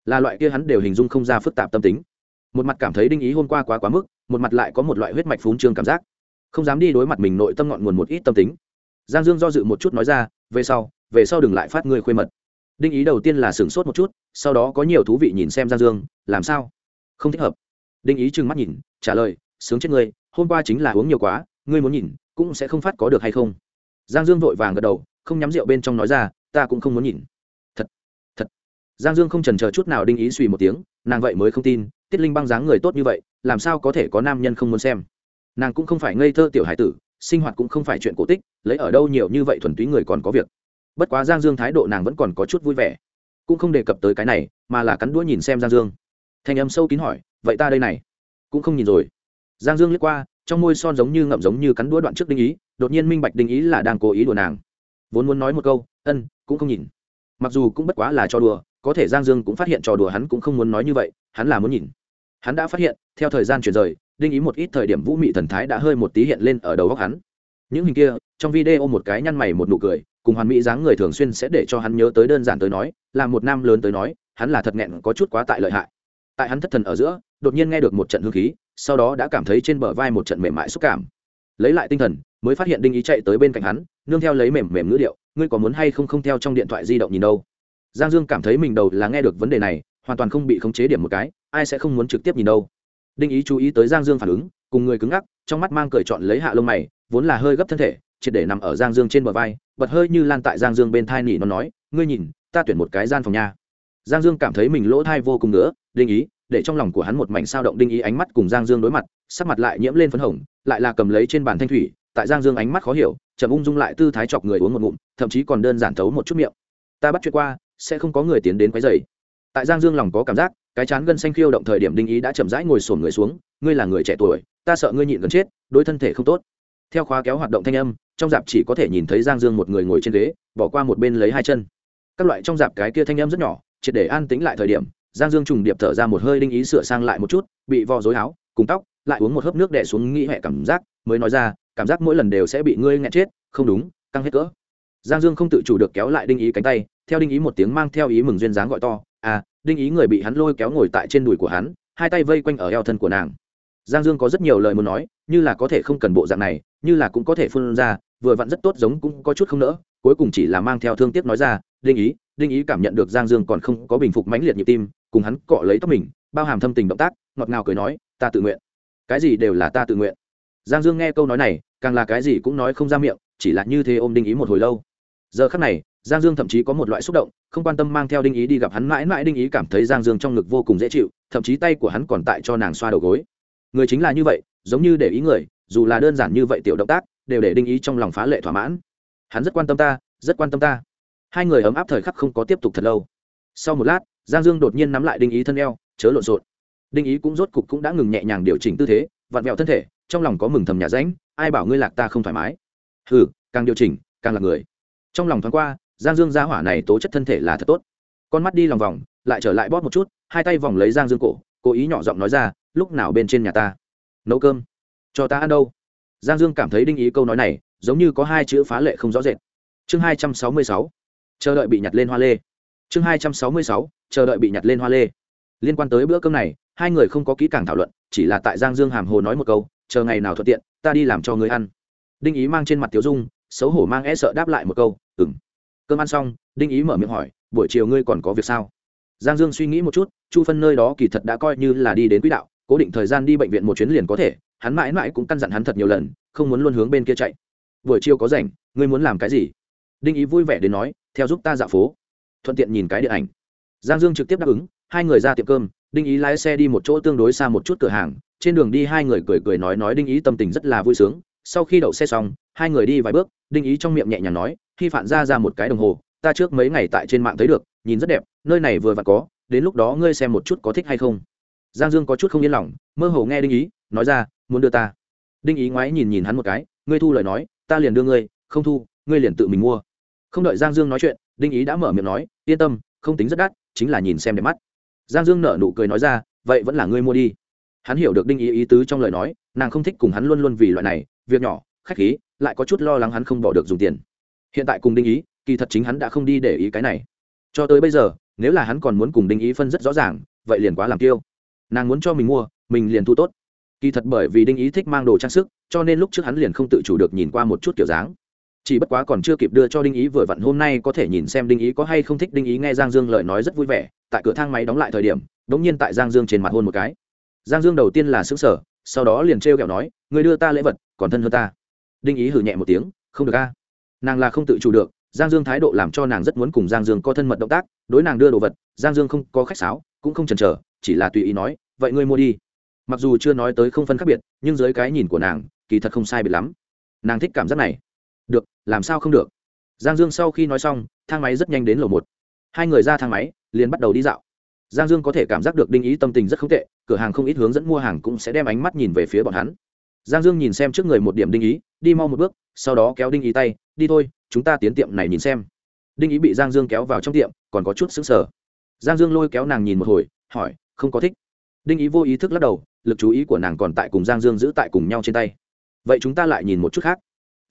Là loại kia hắn đều hình dung không ra phức tạp tâm tính. Một mặt cảm thấy đinh ý hôm qua quá quá mức, một mặt lại có một loại huyết mạch phúng trương cảm giác. Không dám đi đối mặt mình nội tâm ngọn nguồn một ít tâm tính. Giang dương do dự một chút nói ra, về sau về sau đừng lại phát ngươi khuê mật. Đinh ý đầu tiên là sửng sốt một chút, sau đó có nhiều thú vị nhìn xem giang dương, làm sao? Không thích hợp. Đinh ý trừng mắt nhìn, trả lời, sướng chết ngươi, hôm qua chính là uống nhiều quá, ngươi muốn nhìn cũng sẽ không phát có được hay không? Giang dương vội vàng gật đầu, không nhắm rượu bên trong nói ra, ta cũng không muốn nhìn. Thật thật. Giang dương không trần chờ chút nào đinh ý suy một tiếng, nàng vậy mới không tin, tiết linh băng dáng người tốt như vậy, làm sao có thể có nam nhân không muốn xem? Nàng cũng không phải ngây thơ tiểu hải tử, sinh hoạt cũng không phải chuyện cổ tích, lấy ở đâu nhiều như vậy thuần túy người còn có việc. Bất quá giang dương thái độ nàng vẫn còn có chút vui vẻ. Cũng không đề cập tới cái này, mà là cắn đũa nhìn xem giang dương. Thanh âm sâu kín hỏi, vậy ta đây này? Cũng không nhìn rồi. Giang dương liếc qua trong môi son giống như ngậm giống như cắn đũa đoạn trước đinh ý, đột nhiên minh bạch đinh ý là đang cố ý đùa nàng. Vốn muốn nói một câu, ân, cũng không nhìn. Mặc dù cũng bất quá là cho đùa, có thể giang dương cũng phát hiện trò đùa hắn cũng không muốn nói như vậy, hắn là muốn nhìn. Hắn đã phát hiện, theo thời gian chuyển rời, đinh ý một ít thời điểm vũ mị thần thái đã hơi một tí hiện lên ở đầu góc hắn. Những hình kia, trong video một cái nhăn mày một nụ cười, cùng hoàn mỹ dáng người thường xuyên sẽ để cho hắn nhớ tới đơn giản tới nói, là một nam lớn tới nói, hắn là thật nghẹn có chút quá tại lợi hại. Tại hắn thất thần ở giữa, đột nhiên nghe được một trận hương khí sau đó đã cảm thấy trên bờ vai một trận mềm mại xúc cảm. Lấy lại tinh thần, mới phát hiện đinh ý chạy tới bên cạnh hắn, nương theo lấy mềm mềm ngữ điệu, ngươi có muốn hay không không theo trong điện thoại di động nhìn đâu? Giang dương cảm thấy mình đầu là nghe được vấn đề này, hoàn toàn không bị khống chế điểm một cái, ai sẽ không muốn trực tiếp nhìn đâu. Đinh ý chú ý tới giang dương phản ứng, cùng người cứng ngắc, trong mắt mang cười chọn lấy hạ lông mày, vốn là hơi gấp thân thể, triệt để nằm ở giang dương trên bờ vai, bật hơi như lan tại giang dương bên thai nỉ nó nói, ngươi nhìn, ta tuyển một cái gian phòng nha. Giang dương cảm thấy mình lỗ thai vô cùng nữa, đinh ý để trong lòng của hắn một mảnh sao động đinh ý ánh mắt cùng giang dương đối mặt, sắc mặt lại nhiễm lên phấn hồng, lại là cầm lấy trên bàn thanh thủy, tại giang dương ánh mắt khó hiểu, chậm ung dung lại tư thái chọc người uống một ngụm, thậm chí còn đơn giản thấu một chút miệng. Ta bắt chuyện qua, sẽ không có người tiến đến quấy dày tại giang dương lòng có cảm giác, cái chán gân xanh khiêu động thời điểm đinh ý đã chậm rãi ngồi sổn người xuống, ngươi là người trẻ tuổi, ta sợ ngươi nhịn gần chết, đối thân thể không tốt. Theo khóa kéo hoạt động thanh âm, trong dạp chỉ có thể nhìn thấy giang dương một người ngồi trên ghế, bỏ qua một bên lấy hai chân. Các loại trong dạp cái kia thanh âm rất nhỏ, triệt để an tĩnh lại thời điểm giang dương trùng điệp thở ra một hơi đinh ý sửa sang lại một chút, bị vò dối áo, cùng tóc, lại uống một hớp nước đẻ xuống nghĩ hẹ cảm giác, mới nói ra, cảm giác mỗi lần đều sẽ bị ngươi nghẹn chết, không đúng, căng hết cỡ. Giang dương không tự chủ được kéo lại đinh ý cánh tay, theo đinh ý một tiếng mang theo ý mừng duyên dáng gọi to à đinh ý người bị hắn lôi kéo ngồi tại trên đùi của hắn, hai tay vây quanh ở eo thân của nàng. Giang dương có rất nhiều lời muốn nói, như là có thể không cần bộ dạng này, như là cũng có thể phun ra, vừa vặn rất tốt giống cũng có chút không nỡ, cuối cùng chỉ là mang theo thương tiếc nói ra, đinh ý đinh ý cảm nhận được giang dương còn không có bình phục mãnh liệt nhịp tim cùng hắn cọ lấy tóc mình, bao hàm thâm tình động tác, ngọt ngào cười nói, ta tự nguyện. Cái gì đều là ta tự nguyện. Giang dương nghe câu nói này, càng là cái gì cũng nói không ra miệng, chỉ là như thế ôm đinh ý một hồi lâu. Giờ khắc này, giang dương thậm chí có một loại xúc động, không quan tâm mang theo đinh ý đi gặp hắn, mãi mãi đinh ý cảm thấy giang dương trong ngực vô cùng dễ chịu, thậm chí tay của hắn còn tại cho nàng xoa đầu gối. Người chính là như vậy, giống như để ý người, dù là đơn giản như vậy tiểu động tác, đều để đinh ý trong lòng phá lệ thỏa mãn. Hắn rất quan tâm ta, rất quan tâm ta. Hai người ấm áp thời khắc không có tiếp tục thật lâu. Sau một lát giang dương đột nhiên nắm lại đinh ý thân eo, chớ lộn xộn. Đinh ý cũng rốt cục cũng đã ngừng nhẹ nhàng điều chỉnh tư thế, vặn vẹo thân thể, trong lòng có mừng thầm nhà ránh ai bảo ngươi lạc ta không thoải mái. Ừ càng điều chỉnh, càng là người. Trong lòng thoáng qua, giang dương gia hỏa này tố chất thân thể là thật tốt. Con mắt đi lòng vòng, lại trở lại bóp một chút, hai tay vòng lấy giang dương cổ, cố ý nhỏ giọng nói ra, lúc nào bên trên nhà ta? Nấu cơm. Cho ta ăn đâu? Giang dương cảm thấy đinh ý câu nói này, giống như có hai chữ phá lệ không rõ rệt. Chương hai trăm sáu mươi sáu. Chờ đợi bị nhặt lên hoa lê. Chương hai trăm sáu mươi sáu chờ đợi bị nhặt lên hoa lê. Liên quan tới bữa cơm này, hai người không có kỹ càng thảo luận, chỉ là tại giang dương hàm hồ nói một câu, chờ ngày nào thuận tiện, ta đi làm cho người ăn. Đinh ý mang trên mặt tiểu dung, xấu hổ mang e sợ đáp lại một câu ừng cơm ăn xong, đinh ý mở miệng hỏi, buổi chiều ngươi còn có việc sao? Giang dương suy nghĩ một chút, chu phân nơi đó kỳ thật đã coi như là đi đến quỹ đạo, cố định thời gian đi bệnh viện một chuyến liền có thể, hắn mãi mãi cũng căn dặn hắn thật nhiều lần, không muốn luôn hướng bên kia chạy. Buổi chiều có rảnh, ngươi muốn làm cái gì? Đinh ý vui vẻ đến nói, theo giúp ta dạo phố. Thuận tiện nhìn cái điện ảnh giang dương trực tiếp đáp ứng, hai người ra tiệm cơm, đinh ý lái xe đi một chỗ tương đối xa một chút cửa hàng, trên đường đi hai người cười cười nói nói đinh ý tâm tình rất là vui sướng. Sau khi đậu xe xong, hai người đi vài bước, đinh ý trong miệng nhẹ nhàng nói khi phản ra ra một cái đồng hồ, ta trước mấy ngày tại trên mạng thấy được, nhìn rất đẹp, nơi này vừa vặn có, đến lúc đó ngươi xem một chút có thích hay không. Giang dương có chút không yên lòng, mơ hồ nghe đinh ý, nói ra, muốn đưa ta. Đinh ý ngoái nhìn nhìn hắn một cái, ngươi thu lời nói, ta liền đưa ngươi, không thu, ngươi liền tự mình mua. Không đợi giang dương nói chuyện, đinh ý đã mở miệng nói, yên tâm, không tính rất đắt chính là nhìn xem đẹp mắt. Giang dương nở nụ cười nói ra, vậy vẫn là ngươi mua đi. Hắn hiểu được đinh ý ý tứ trong lời nói, nàng không thích cùng hắn luôn luôn vì loại này, việc nhỏ, khách khí, lại có chút lo lắng hắn không bỏ được dùng tiền. Hiện tại cùng đinh ý, kỳ thật chính hắn đã không đi để ý cái này. Cho tới bây giờ, nếu là hắn còn muốn cùng đinh ý phân rất rõ ràng, vậy liền quá làm tiêu nàng muốn cho mình mua, mình liền thu tốt. Kỳ thật bởi vì đinh ý thích mang đồ trang sức, cho nên lúc trước hắn liền không tự chủ được nhìn qua một chút kiểu dáng chỉ bất quá còn chưa kịp đưa cho đinh ý vừa vặn hôm nay có thể nhìn xem đinh ý có hay không thích đinh ý nghe giang dương lời nói rất vui vẻ, tại cửa thang máy đóng lại thời điểm đ ỗ n g nhiên tại giang dương trên mặt hôn một cái. Giang dương đầu tiên là xứng sở sau đó liền trêu kẹo nói, người đưa ta lễ vật, còn thân hơn ta. Đinh ý hử nhẹ một tiếng, không được a. Nàng là không tự chủ được, giang dương thái độ làm cho nàng rất muốn cùng giang dương có thân mật động tác, đối nàng đưa đồ vật, giang dương không có khách sáo, cũng không chần chờ, chỉ là tùy ý nói, vậy ngươi mua đi. Mặc dù chưa nói tới không phân khác biệt, nhưng dưới cái nhìn của nàng, kỳ thật không sai biệt lắm. Nàng thích cảm giác này được, làm sao không được? Giang dương sau khi nói xong, thang máy rất nhanh đến lầu một. Hai người ra thang máy, liền bắt đầu đi dạo. Giang dương có thể cảm giác được đinh ý tâm tình rất không tệ, cửa hàng không ít hướng dẫn mua hàng cũng sẽ đem ánh mắt nhìn về phía bọn hắn. Giang dương nhìn xem trước người một điểm đinh ý, đi mau một bước, sau đó kéo đinh ý tay, đi thôi, chúng ta tiến tiệm này nhìn xem. Đinh ý bị giang dương kéo vào trong tiệm, còn có chút xứng sở giang dương lôi kéo nàng nhìn một hồi, hỏi, không có thích. Đinh ý vô ý thức lắc đầu, lực chú ý của nàng còn tại cùng giang dương giữ tại cùng nhau trên tay. Vậy chúng ta lại nhìn một chút khác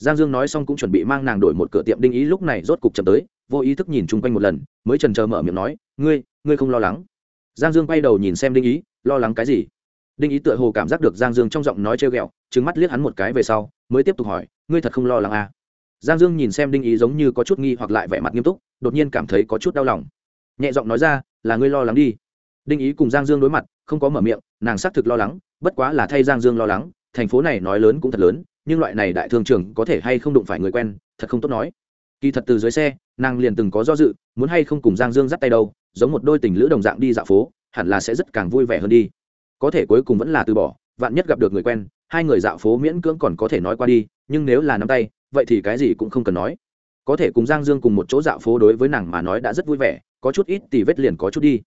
giang dương nói xong cũng chuẩn bị mang nàng đổi một cửa tiệm đinh ý, lúc này rốt cục chậm tới, vô ý thức nhìn chung quanh một lần, mới trần trờ mở miệng nói, ngươi ngươi không lo lắng. Giang dương quay đầu nhìn xem đinh ý, lo lắng cái gì? Đinh ý tựa hồ cảm giác được giang dương trong giọng nói trêu ghẹo trứng mắt liếc hắn một cái về sau, mới tiếp tục hỏi, ngươi thật không lo lắng à? giang dương nhìn xem đinh ý giống như có chút nghi hoặc lại vẻ mặt nghiêm túc, đột nhiên cảm thấy có chút đau lòng. Nhẹ giọng nói ra, là ngươi lo lắng đi. Đinh ý cùng giang dương đối mặt, không có mở miệng, nàng xác thực lo lắng, bất quá là thay giang dương lo lắng, thành phố này nói lớn cũng thật lớn nhưng loại này đại thương trường có thể hay không đụng phải người quen, thật không tốt nói. Kỳ thật từ dưới xe, nàng liền từng có do dự, muốn hay không cùng giang dương dắt tay đâu, giống một đôi tình lữ đồng dạng đi dạo phố, hẳn là sẽ rất càng vui vẻ hơn đi. Có thể cuối cùng vẫn là từ bỏ, vạn nhất gặp được người quen, hai người dạo phố miễn cưỡng còn có thể nói qua đi, nhưng nếu là nắm tay, vậy thì cái gì cũng không cần nói. Có thể cùng giang dương cùng một chỗ dạo phố đối với nàng mà nói đã rất vui vẻ, có chút ít thì vết liền có chút đi.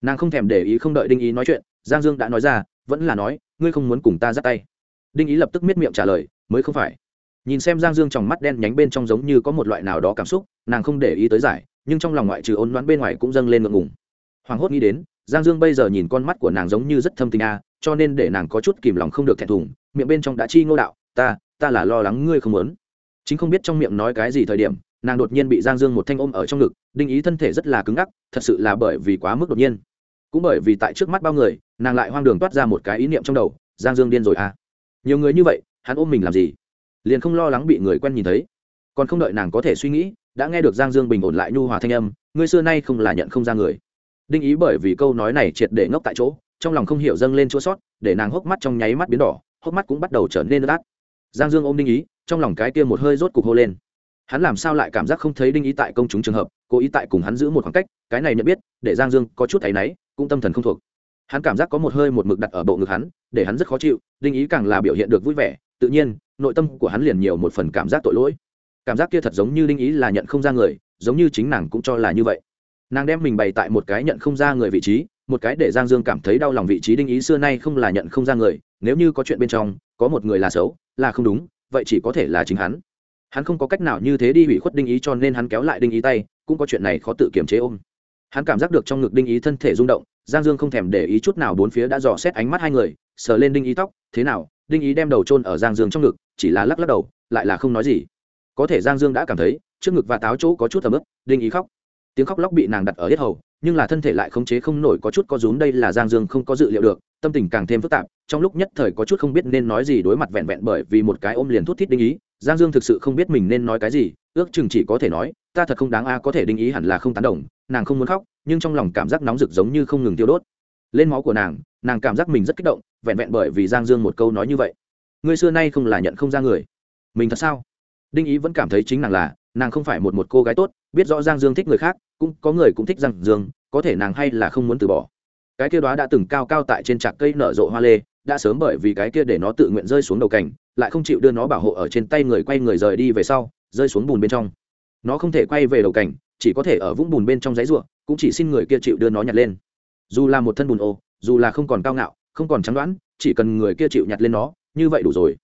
Nàng không thèm để ý không đợi đinh ý nói chuyện, giang dương đã nói ra, vẫn là nói, ngươi không muốn cùng ta dắt tay. Đinh ý lập tức miết miệng trả lời mới không phải. Nhìn xem giang dương trong mắt đen nhánh bên trong giống như có một loại nào đó cảm xúc, nàng không để ý tới giải, nhưng trong lòng ngoại trừ ôn đoán bên ngoài cũng dâng lên ngượng ngùng. Hoàng hốt nghĩ đến, giang dương bây giờ nhìn con mắt của nàng giống như rất thâm tình a, cho nên để nàng có chút kìm lòng không được thẹn thùng, miệng bên trong đã chi ngô đạo, ta ta là lo lắng ngươi không muốn. Chính không biết trong miệng nói cái gì thời điểm, nàng đột nhiên bị giang dương một thanh ôm ở trong ngực, đinh ý thân thể rất là cứng ngắc, thật sự là bởi vì quá mức đột nhiên. Cũng bởi vì tại trước mắt bao người, nàng lại hoang đường toát ra một cái ý niệm trong đầu, giang dương điên rồi à? Nhiều người như vậy hắn ôm mình làm gì? Liền không lo lắng bị người quen nhìn thấy. Còn không đợi nàng có thể suy nghĩ, đã nghe được giang dương bình ổn lại nhu hòa thanh âm, ngươi xưa nay không là nhận không ra người. Đinh ý bởi vì câu nói này triệt để ngốc tại chỗ, trong lòng không hiểu dâng lên chua sót, để nàng hốc mắt trong nháy mắt biến đỏ, hốc mắt cũng bắt đầu trở nên ướt giang dương ôm đinh ý, trong lòng cái kia một hơi rốt cục hô lên. Hắn làm sao lại cảm giác không thấy đinh ý tại công chúng trường hợp, cố ý tại cùng hắn giữ một khoảng cách, cái này nhận biết, để giang dương có chút thấy náy, cũng tâm thần không thuộc. Hắn cảm giác có một hơi một mực đặt ở bộ ngực hắn, để hắn rất khó chịu, đinh ý càng là biểu hiện được vui vẻ tự nhiên, nội tâm của hắn liền nhiều một phần cảm giác tội lỗi. Cảm giác kia thật giống như đinh ý là nhận không ra người, giống như chính nàng cũng cho là như vậy. Nàng đem mình bày tại một cái nhận không ra người vị trí, một cái để giang dương cảm thấy đau lòng vị trí đinh ý xưa nay không là nhận không ra người, nếu như có chuyện bên trong, có một người là xấu, là không đúng, vậy chỉ có thể là chính hắn. Hắn không có cách nào như thế đi hủy khuất đinh ý cho nên hắn kéo lại đinh ý tay, cũng có chuyện này khó tự kiềm chế ôm. Hắn cảm giác được trong ngực đinh ý thân thể rung động, giang dương không thèm để ý chút nào, bốn phía đã dò xét ánh mắt hai người, sờ lên đinh ý tóc, thế nào đinh ý đem đầu trôn ở giang dương trong ngực, chỉ là lắc lắc đầu, lại là không nói gì. Có thể giang dương đã cảm thấy, trước ngực và táo chỗ có chút ấm ức đinh ý khóc. Tiếng khóc lóc bị nàng đặt ở hết hầu, nhưng là thân thể lại khống chế không nổi có chút có rúm, đây là giang dương không có dự liệu được, tâm tình càng thêm phức tạp, trong lúc nhất thời có chút không biết nên nói gì đối mặt vẹn vẹn bởi vì một cái ôm liền thút thít đinh ý, giang dương thực sự không biết mình nên nói cái gì, ước chừng chỉ có thể nói, ta thật không đáng a, có thể đinh ý hẳn là không tán đồng, nàng không muốn khóc, nhưng trong lòng cảm giác nóng rực giống như không ngừng tiêu đốt. Lên máu của nàng nàng cảm giác mình rất kích động vẹn vẹn bởi vì giang dương một câu nói như vậy. Ngươi xưa nay không là nhận không ra người. Mình thật sao? Đinh ý vẫn cảm thấy chính nàng là, nàng không phải một một cô gái tốt, biết rõ giang dương thích người khác, cũng có người cũng thích giang dương, có thể nàng hay là không muốn từ bỏ. Cái kia đó đã từng cao cao tại trên trạc cây nở rộ hoa lê, đã sớm bởi vì cái kia để nó tự nguyện rơi xuống đầu cảnh lại không chịu đưa nó bảo hộ ở trên tay người quay người rời đi về sau, rơi xuống bùn bên trong. Nó không thể quay về đầu cảnh chỉ có thể ở vũng bùn bên trong giấy ruộng cũng chỉ xin người kia chịu đưa nó nhặt lên. Dù là một thân bùn ô, dù là không còn cao ngạo không còn chán đoán, chỉ cần người kia chịu nhặt lên nó, như vậy đủ rồi.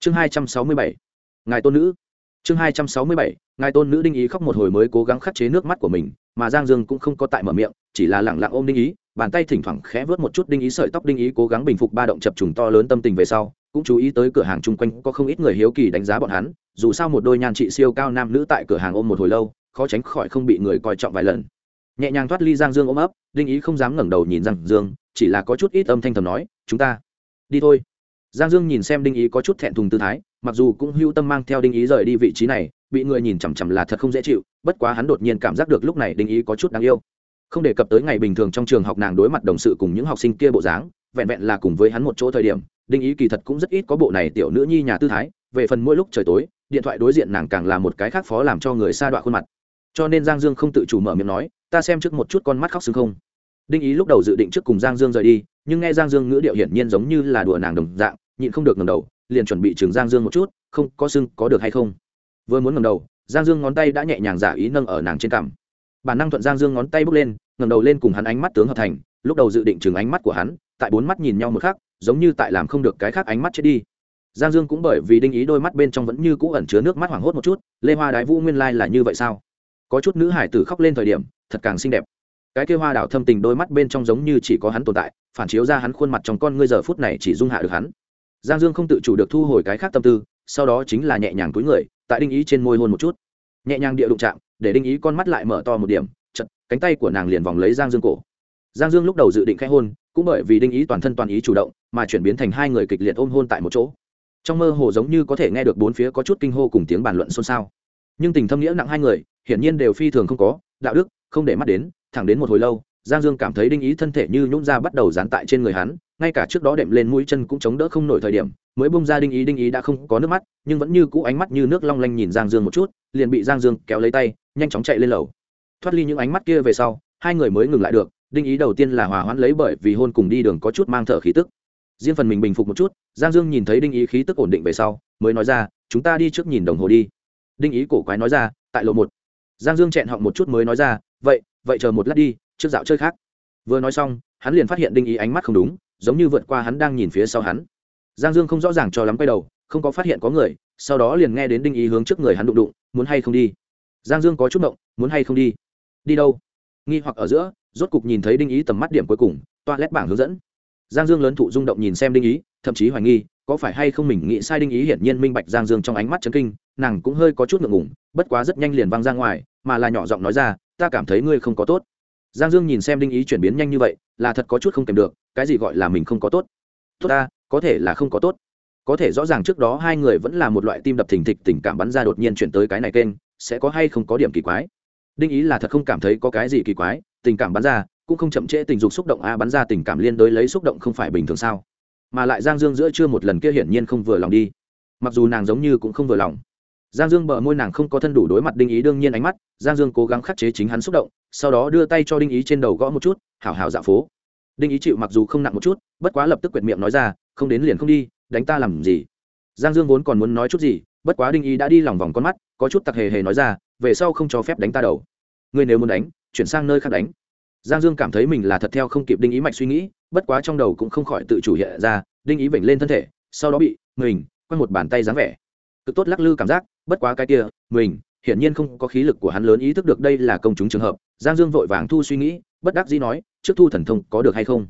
Chương hai trăm sáu mươi bảy. Ngài tôn nữ. Chương hai trăm sáu mươi bảy, ngài tôn nữ đinh ý khóc một hồi mới cố gắng khắc chế nước mắt của mình, mà giang dương cũng không có tại mở miệng, chỉ là lẳng lặng ôm đinh ý, bàn tay thỉnh thoảng khẽ vớt một chút đinh ý sợi tóc đinh ý cố gắng bình phục ba động chập trùng to lớn tâm tình về sau, cũng chú ý tới cửa hàng chung quanh có không ít người hiếu kỳ đánh giá bọn hắn, dù sao một đôi nhan trị siêu cao nam nữ tại cửa hàng ôm một hồi lâu, khó tránh khỏi không bị người coi trọng vài lần. Nhẹ nhàng thoát ly giang dương ôm ấp, đinh ý không dám ngẩng đầu nhìn giang dương chỉ là có chút ít âm thanh thầm nói, chúng ta, đi thôi. Giang dương nhìn xem đinh ý có chút thẹn thùng tư thái, mặc dù cũng hưu tâm mang theo đinh ý rời đi vị trí này, bị người nhìn chằm chằm là thật không dễ chịu, bất quá hắn đột nhiên cảm giác được lúc này đinh ý có chút đáng yêu. Không đề cập tới ngày bình thường trong trường học nàng đối mặt đồng sự cùng những học sinh kia bộ dáng, vẹn vẹn là cùng với hắn một chỗ thời điểm, đinh ý kỳ thật cũng rất ít có bộ này tiểu nữ nhi nhà tư thái, về phần mỗi lúc trời tối, điện thoại đối diện nàng càng là một cái khác phó làm cho người xa đoạn khuôn mặt. Cho nên giang dương không tự chủ mở miệng nói, ta xem trước một chút con mắt khóc xứng không? Đinh ý lúc đầu dự định trước cùng giang dương rời đi, nhưng nghe giang dương ngữ điệu hiển nhiên giống như là đùa nàng đồng dạng, nhịn không được ngầm đầu, liền chuẩn bị trường giang dương một chút, không, có xương, có được hay không? Vừa muốn ngầm đầu, giang dương ngón tay đã nhẹ nhàng giả ý nâng ở nàng trên cằm. Bản năng thuận giang dương ngón tay bước lên ngầm đầu lên cùng hắn ánh mắt tướng hợp thành, lúc đầu dự định chừng ánh mắt của hắn, tại bốn mắt nhìn nhau một khác giống như tại làm không được cái khác ánh mắt chết đi. Giang dương cũng bởi vì đinh ý đôi mắt bên trong vẫn như cũ ẩn chứa nước mắt hoảng hốt một chút, lê hoa đái vũ nguyên lai là như vậy sao? Có chút nữ hải tử khóc lên thời điểm, thật càng xinh đẹp cái kia hoa đảo thâm tình đôi mắt bên trong giống như chỉ có hắn tồn tại, phản chiếu ra hắn khuôn mặt trong con ngươi giờ phút này chỉ dung hạ được hắn. Giang dương không tự chủ được thu hồi cái khác tâm tư, sau đó chính là nhẹ nhàng túi người, tại đinh ý trên môi hôn một chút. Nhẹ nhàng địa đụng chạm, để đinh ý con mắt lại mở to một điểm, chật, cánh tay của nàng liền vòng lấy giang dương cổ. Giang dương lúc đầu dự định khai hôn, cũng bởi vì đinh ý toàn thân toàn ý chủ động, mà chuyển biến thành hai người kịch liệt ôm hôn tại một chỗ. Trong mơ hồ giống như có thể nghe được bốn phía có chút kinh hô cùng tiếng bàn luận xôn xao. Nhưng tình thâm nghĩa nặng hai người, hiển nhiên đều phi thường không có, đạo đức, không để mắt đến thẳng đến một hồi lâu, giang dương cảm thấy đinh ý thân thể như nhún ra bắt đầu dán tại trên người hắn, ngay cả trước đó đệm lên mũi chân cũng chống đỡ không nổi thời điểm, mới bung ra đinh ý đinh ý đã không có nước mắt, nhưng vẫn như cũ ánh mắt như nước long lanh nhìn giang dương một chút, liền bị giang dương kéo lấy tay, nhanh chóng chạy lên lầu. Thoát ly những ánh mắt kia về sau, hai người mới ngừng lại được, đinh ý đầu tiên là hòa hoãn lấy bởi vì hôn cùng đi đường có chút mang thở khí tức. Riêng phần mình bình phục một chút, giang dương nhìn thấy đinh ý khí tức ổn định về sau, mới nói ra, chúng ta đi trước nhìn đồng hồ đi. Đinh ý cổ quái nói ra, tại lộ một. Giang dương chẹn họng một chút mới nói ra vậy vậy chờ một lát đi, trước dạo chơi khác. Vừa nói xong, hắn liền phát hiện đinh ý ánh mắt không đúng, giống như vượt qua hắn đang nhìn phía sau hắn. Giang dương không rõ ràng cho lắm quay đầu, không có phát hiện có người, sau đó liền nghe đến đinh ý hướng trước người hắn đụng đụng, muốn hay không đi? Giang dương có chút động muốn hay không đi? Đi đâu? Nghi hoặc ở giữa, rốt cục nhìn thấy đinh ý tầm mắt điểm cuối cùng toa lét bảng hướng dẫn. Giang dương lớn thụ rung động nhìn xem đinh ý, thậm chí hoài nghi, có phải hay không mình nghĩ sai đinh ý hiển nhiên minh bạch giang dương trong ánh mắt chấn kinh, nàng cũng hơi có chút ngượng ngùng, bất quá rất nhanh liền văng ra ngoài, mà là nhỏ giọng nói ra ta cảm thấy ngươi không có tốt. Giang dương nhìn xem đinh ý chuyển biến nhanh như vậy, là thật có chút không kèm được, cái gì gọi là mình không có tốt? Tốt ta, có thể là không có tốt. Có thể rõ ràng trước đó hai người vẫn là một loại tim đập thình thịch tình cảm bắn ra đột nhiên chuyển tới cái này kênh, sẽ có hay không có điểm kỳ quái? Đinh ý là thật không cảm thấy có cái gì kỳ quái, tình cảm bắn ra, cũng không chậm trễ tình dục xúc động a, bắn ra tình cảm liên đối lấy xúc động không phải bình thường sao? Mà lại giang dương giữa chưa một lần kia hiển nhiên không vừa lòng đi. Mặc dù nàng giống như cũng không vừa lòng giang dương bờ môi nàng không có thân đủ đối mặt đinh ý đương nhiên ánh mắt, giang dương cố gắng khắc chế chính hắn xúc động, sau đó đưa tay cho đinh ý trên đầu gõ một chút, hảo hảo dạ phố. Đinh ý chịu mặc dù không nặng một chút, bất quá lập tức quyệt miệng nói ra, không đến liền không đi, đánh ta làm gì? Giang dương vốn còn muốn nói chút gì, bất quá đinh ý đã đi lòng vòng con mắt, có chút tặc hề hề nói ra, về sau không cho phép đánh ta đầu ngươi nếu muốn đánh, chuyển sang nơi khác đánh. Giang dương cảm thấy mình là thật theo không kịp đinh ý mạch suy nghĩ, bất quá trong đầu cũng không khỏi tự chủ hiện ra, đinh ý vểnh lên thân thể, sau đó bị mình quăng một bàn tay dáng vẻ cực tốt lắc lư cảm giác, bất quá cái kia, mình, hiển nhiên không có khí lực của hắn lớn ý thức được đây là công chúng trường hợp, giang dương vội vàng thu suy nghĩ, bất đắc dĩ nói, trước thu thần thông có được hay không?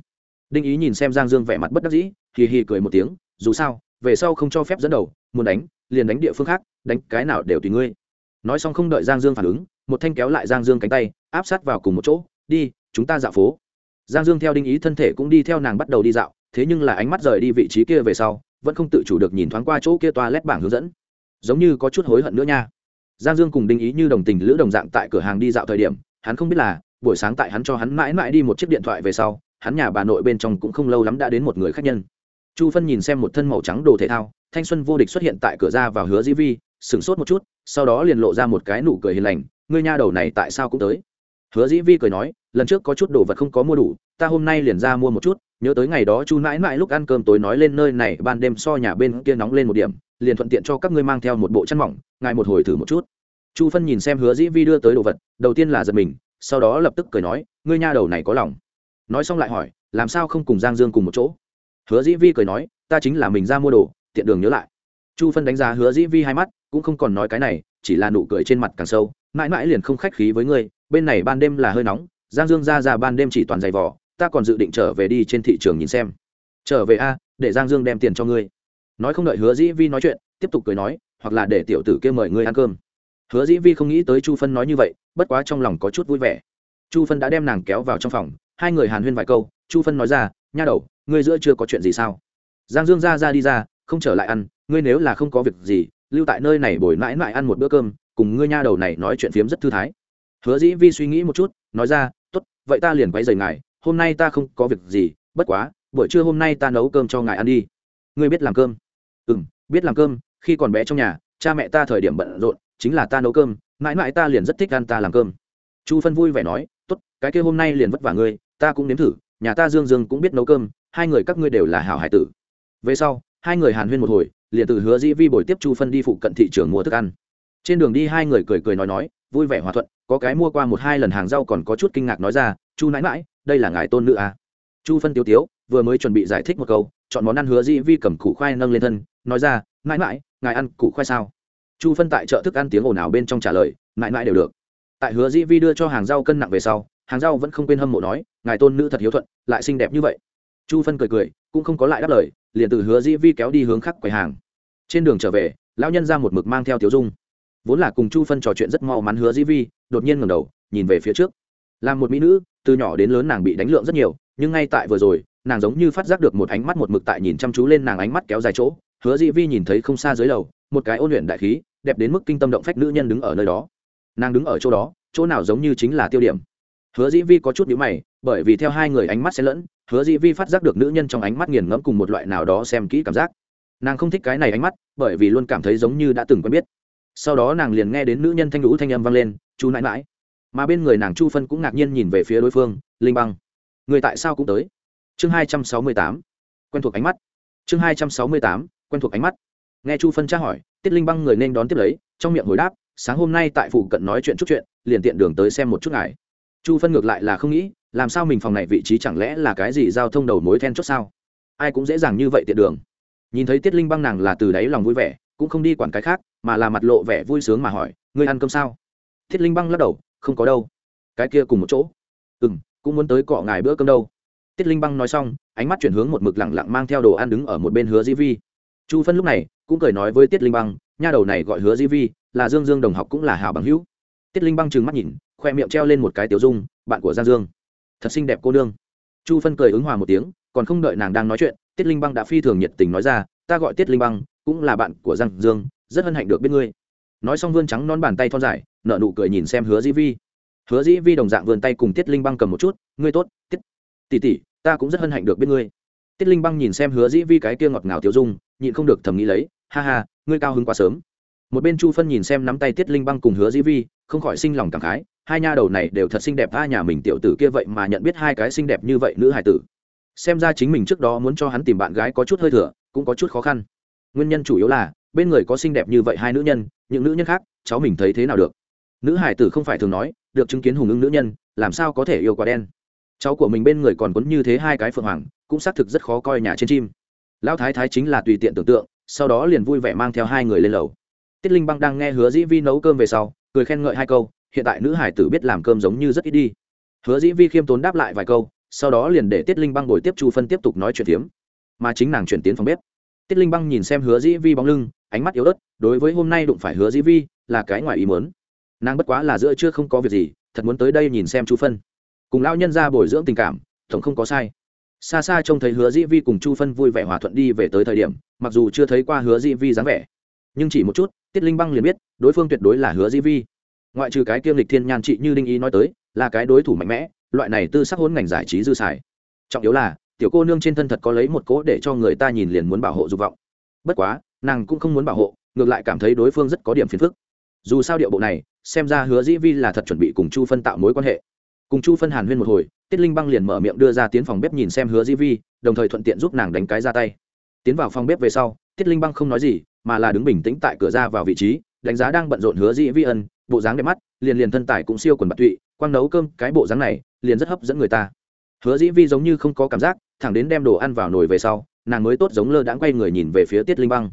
Đinh ý nhìn xem giang dương vẻ mặt bất đắc dĩ, hì hì cười một tiếng, dù sao, về sau không cho phép dẫn đầu, muốn đánh, liền đánh địa phương khác, đánh cái nào đều tùy ngươi. Nói xong không đợi giang dương phản ứng, một thanh kéo lại giang dương cánh tay, áp sát vào cùng một chỗ, đi, chúng ta dạo phố. Giang dương theo đinh ý thân thể cũng đi theo nàng bắt đầu đi dạo, thế nhưng là ánh mắt rời đi vị trí kia về sau, vẫn không tự chủ được nhìn thoáng qua chỗ kia toa lét bảng hướng dẫn giống như có chút hối hận nữa nha. Giang dương cùng đinh ý như đồng tình lữ đồng dạng tại cửa hàng đi dạo thời điểm, hắn không biết là, buổi sáng tại hắn cho hắn mãi mãi đi một chiếc điện thoại về sau, hắn nhà bà nội bên trong cũng không lâu lắm đã đến một người khách nhân. Chu phân nhìn xem một thân màu trắng đồ thể thao, thanh xuân vô địch xuất hiện tại cửa ra vào hứa dĩ vi, sửng sốt một chút, sau đó liền lộ ra một cái nụ cười hiền lành, ngươi nha đầu này tại sao cũng tới? Hứa dĩ vi cười nói, lần trước có chút đồ vật không có mua đủ, ta hôm nay liền ra mua một chút, nhớ tới ngày đó chu mãi mãi lúc ăn cơm tối nói lên nơi này, ban đêm so nhà bên kia nóng lên một điểm liền thuận tiện cho các ngươi mang theo một bộ chăn mỏng, ngài một hồi thử một chút. Chu phân nhìn xem hứa dĩ vi đưa tới đồ vật, đầu tiên là giật mình, sau đó lập tức cười nói, ngươi nha đầu này có lòng. Nói xong lại hỏi, làm sao không cùng giang dương cùng một chỗ? Hứa dĩ vi cười nói, ta chính là mình ra mua đồ, tiện đường nhớ lại. Chu phân đánh giá hứa dĩ vi hai mắt, cũng không còn nói cái này, chỉ là nụ cười trên mặt càng sâu, mãi mãi liền không khách khí với ngươi, bên này ban đêm là hơi nóng, giang dương ra ra ban đêm chỉ toàn giày vỏ ta còn dự định trở về đi trên thị trường nhìn xem. Trở về a, để giang dương đem tiền cho ngươi nói không đợi hứa dĩ vi nói chuyện, tiếp tục cười nói, hoặc là để tiểu tử kia mời ngươi ăn cơm. Hứa dĩ vi không nghĩ tới chu phân nói như vậy, bất quá trong lòng có chút vui vẻ. Chu phân đã đem nàng kéo vào trong phòng, hai người hàn huyên vài câu, chu phân nói ra, nha đầu, ngươi giữa chưa có chuyện gì sao? Giang dương ra ra đi ra, không trở lại ăn, ngươi nếu là không có việc gì, lưu tại nơi này bồi mãi mãi ăn một bữa cơm, cùng ngươi nha đầu này nói chuyện phiếm rất thư thái. Hứa dĩ vi suy nghĩ một chút, nói ra t ố t vậy ta liền quay dày ngài, hôm nay ta không có việc gì, bất quá, buổi trưa hôm nay ta nấu cơm cho ngài ăn đi. Ngươi biết làm cơm? Ừ m biết làm cơm, khi còn bé trong nhà, cha mẹ ta thời điểm bận rộn, chính là ta nấu cơm, mãi mãi ta liền rất thích ăn ta làm cơm. Chu phân vui vẻ nói t ố t cái kia hôm nay liền vất vả ngươi, ta cũng nếm thử, nhà ta dương dương cũng biết nấu cơm, hai người các ngươi đều là hảo hải tử. Về sau, hai người hàn huyên một hồi, liền từ hứa dĩ vi bồi tiếp chu phân đi phụ cận thị trường mua thức ăn. Trên đường đi hai người cười cười nói nói, vui vẻ hòa thuận, có cái mua qua một hai lần hàng rau còn có chút kinh ngạc nói ra, chu nãi mãi đây là ngài tôn nữ à. chu phân tiêu tiếu, vừa mới chuẩn bị giải thích một câu chọn món ăn hứa dĩ vi cầm củ khoai nâng lên thân, nói ra mãi mãi ngài ăn củ khoai sao? Chu phân tại chợ thức ăn tiếng ồn ào bên trong trả lời mãi mãi đều được. Tại hứa dĩ vi đưa cho hàng rau cân nặng về sau, hàng rau vẫn không quên hâm mộ nói, ngài tôn nữ thật hiếu thuận, lại xinh đẹp như vậy. Chu phân cười cười, cũng không có lại đáp lời, liền từ hứa dĩ vi kéo đi hướng khắc quầy hàng. Trên đường trở về, lão nhân ra một mực mang theo tiếu dung. Vốn là cùng chu phân trò chuyện rất mau mắn hứa dĩ vi, đột nhiên ngầm đầu, nhìn về phía trước. Là một mỹ nữ, từ nhỏ đến lớn nàng bị đánh lượng rất nhiều, nhưng ngay tại vừa rồi nàng giống như phát giác được một ánh mắt một mực tại nhìn chăm chú lên nàng ánh mắt kéo dài chỗ, hứa dĩ vi nhìn thấy không xa dưới lầu, một cái ôn luyện đại khí, đẹp đến mức kinh tâm động phách nữ nhân đứng ở nơi đó. Nàng đứng ở chỗ đó, chỗ nào giống như chính là tiêu điểm. Hứa dĩ vi có chút nhữ mày, bởi vì theo hai người ánh mắt xen lẫn, hứa dĩ vi phát giác được nữ nhân trong ánh mắt nghiền ngẫm cùng một loại nào đó xem kỹ cảm giác. Nàng không thích cái này ánh mắt, bởi vì luôn cảm thấy giống như đã từng quen biết. Sau đó nàng liền nghe đến nữ nhân thanh lũ thanh âm vang lên chú nãi mãi mà bên người nàng chu phân cũng ngạc nhiên nhìn về phía đối phương, linh băng, người tại sao cũng tới? Chương hai trăm sáu mươi tám, quen thuộc ánh mắt. Chương hai trăm sáu mươi tám, quen thuộc ánh mắt. Nghe chu phân tra hỏi, tiết linh băng người nên đón tiếp lấy, trong miệng hồi đáp, sáng hôm nay tại phủ cận nói chuyện chút chuyện, liền tiện đường tới xem một chút ngài. Chu phân ngược lại là không nghĩ, làm sao mình phòng này vị trí chẳng lẽ là cái gì giao thông đầu mối then chốt sao? Ai cũng dễ dàng như vậy tiện đường. Nhìn thấy tiết linh băng nàng là từ đáy lòng vui vẻ, cũng không đi quản cái khác, mà là mặt lộ vẻ vui sướng mà hỏi, ngươi ăn cơm sao? Thiết linh băng lắc đầu, không có đâu. Cái kia cùng một chỗ. Ừ m cũng muốn tới cọ ngài bữa cơm đâu tiết linh băng nói xong, ánh mắt chuyển hướng một mực lẳng lặng mang theo đồ ăn đứng ở một bên hứa di vi. Chu phân lúc này cũng cười nói với tiết linh băng, nha đầu này gọi hứa di vi, là dương dương đồng học cũng là hảo bằng hữu. Tiết linh băng trừng mắt nhìn, khoe miệng treo lên một cái tiểu dung, bạn của giang dương, thật xinh đẹp cô nương. Chu phân cười ứng hòa một tiếng, còn không đợi nàng đang nói chuyện, tiết linh băng đã phi thường nhiệt tình nói ra, ta gọi tiết linh băng, cũng là bạn của giang dương, rất hân hạnh được biết ngươi. Nói xong vươn trắng non bàn tay thon dài nợ nụ cười nhìn xem hứa dĩ vi. Hứa dĩ vi đồng dạng vươn tay cùng tiết linh băng cầm một chút, ngươi tốt, tiết tỷ tỷ ta cũng rất hân hạnh được biết ngươi. Tiết linh băng nhìn xem hứa dĩ vi cái kia ngọt ngào tiêu dung, nhịn không được thầm nghĩ lấy, ha ha, ngươi cao hứng quá sớm. Một bên chu phân nhìn xem nắm tay tiết linh băng cùng hứa dĩ vi, không khỏi sinh lòng cảm khái, hai nha đầu này đều thật xinh đẹp tha nhà mình tiểu tử kia vậy mà nhận biết hai cái xinh đẹp như vậy nữ hải tử. Xem ra chính mình trước đó muốn cho hắn tìm bạn gái có chút hơi thừa, cũng có chút khó khăn. Nguyên nhân chủ yếu là, bên người có xinh đẹp như vậy hai nữ nhân, những nữ nhân khác, cháu mình thấy thế nào được? Nữ hải tử không phải thường nói, được chứng kiến hùng ưng nữ nhân, làm sao có thể yêu quá đen? Cháu của mình bên người còn quấn như thế hai cái phượng hoàng, cũng xác thực rất khó coi nhà trên chim. Lão thái thái chính là tùy tiện tưởng tượng, sau đó liền vui vẻ mang theo hai người lên lầu. Tiết linh băng đang nghe hứa dĩ vi nấu cơm về sau, cười khen ngợi hai câu, hiện tại nữ hải tử biết làm cơm giống như rất ít đi. Hứa dĩ vi khiêm tốn đáp lại vài câu, sau đó liền để tiết linh băng ngồi tiếp chu phân tiếp tục nói chuyện phiếm. Mà chính nàng chuyển tiến phòng bếp. Tiết linh băng nhìn xem hứa dĩ vi bóng lưng, ánh mắt yếu ớt, đối với hôm nay đụng phải hứa dĩ vi là cái ngoài ý muốn. Nàng bất quá là giữa chưa không có việc gì, thật muốn tới đây nhìn xem chu phân cùng lão nhân ra bồi dưỡng tình cảm, tổng không có sai. Xa xa trông thấy hứa dĩ vi cùng chu phân vui vẻ hòa thuận đi về tới thời điểm, mặc dù chưa thấy qua hứa dĩ vi dáng vẻ, nhưng chỉ một chút, tiết linh băng liền biết, đối phương tuyệt đối là hứa dĩ vi. Ngoại trừ cái kiêm lịch thiên nhan trị như đinh ý nói tới, là cái đối thủ mạnh mẽ, loại này tư sắc hôn ngành giải trí dư xài. Trọng yếu là, tiểu cô nương trên thân thật có lấy một cỗ để cho người ta nhìn liền muốn bảo hộ dục vọng. Bất quá, nàng cũng không muốn bảo hộ, ngược lại cảm thấy đối phương rất có điểm phiền phức. Dù sao điệu bộ này, xem ra hứa dĩ vi là thật chuẩn bị cùng chu phân tạo mối quan hệ cùng chu phân hàn huyên một hồi tiết linh băng liền mở miệng đưa ra tiến phòng bếp nhìn xem hứa di vi đồng thời thuận tiện giúp nàng đánh cái ra tay. Tiến vào phòng bếp về sau tiết linh băng không nói gì mà là đứng bình tĩnh tại cửa ra vào vị trí đánh giá đang bận rộn hứa di vi ân bộ dáng đẹp mắt liền liền thân tải cũng siêu quần bạc tụy quang nấu cơm cái bộ dáng này liền rất hấp dẫn người ta. Hứa dĩ vi giống như không có cảm giác thẳng đến đem đồ ăn vào nồi về sau nàng mới tốt giống lơ đãng quay người nhìn về phía tiết linh băng.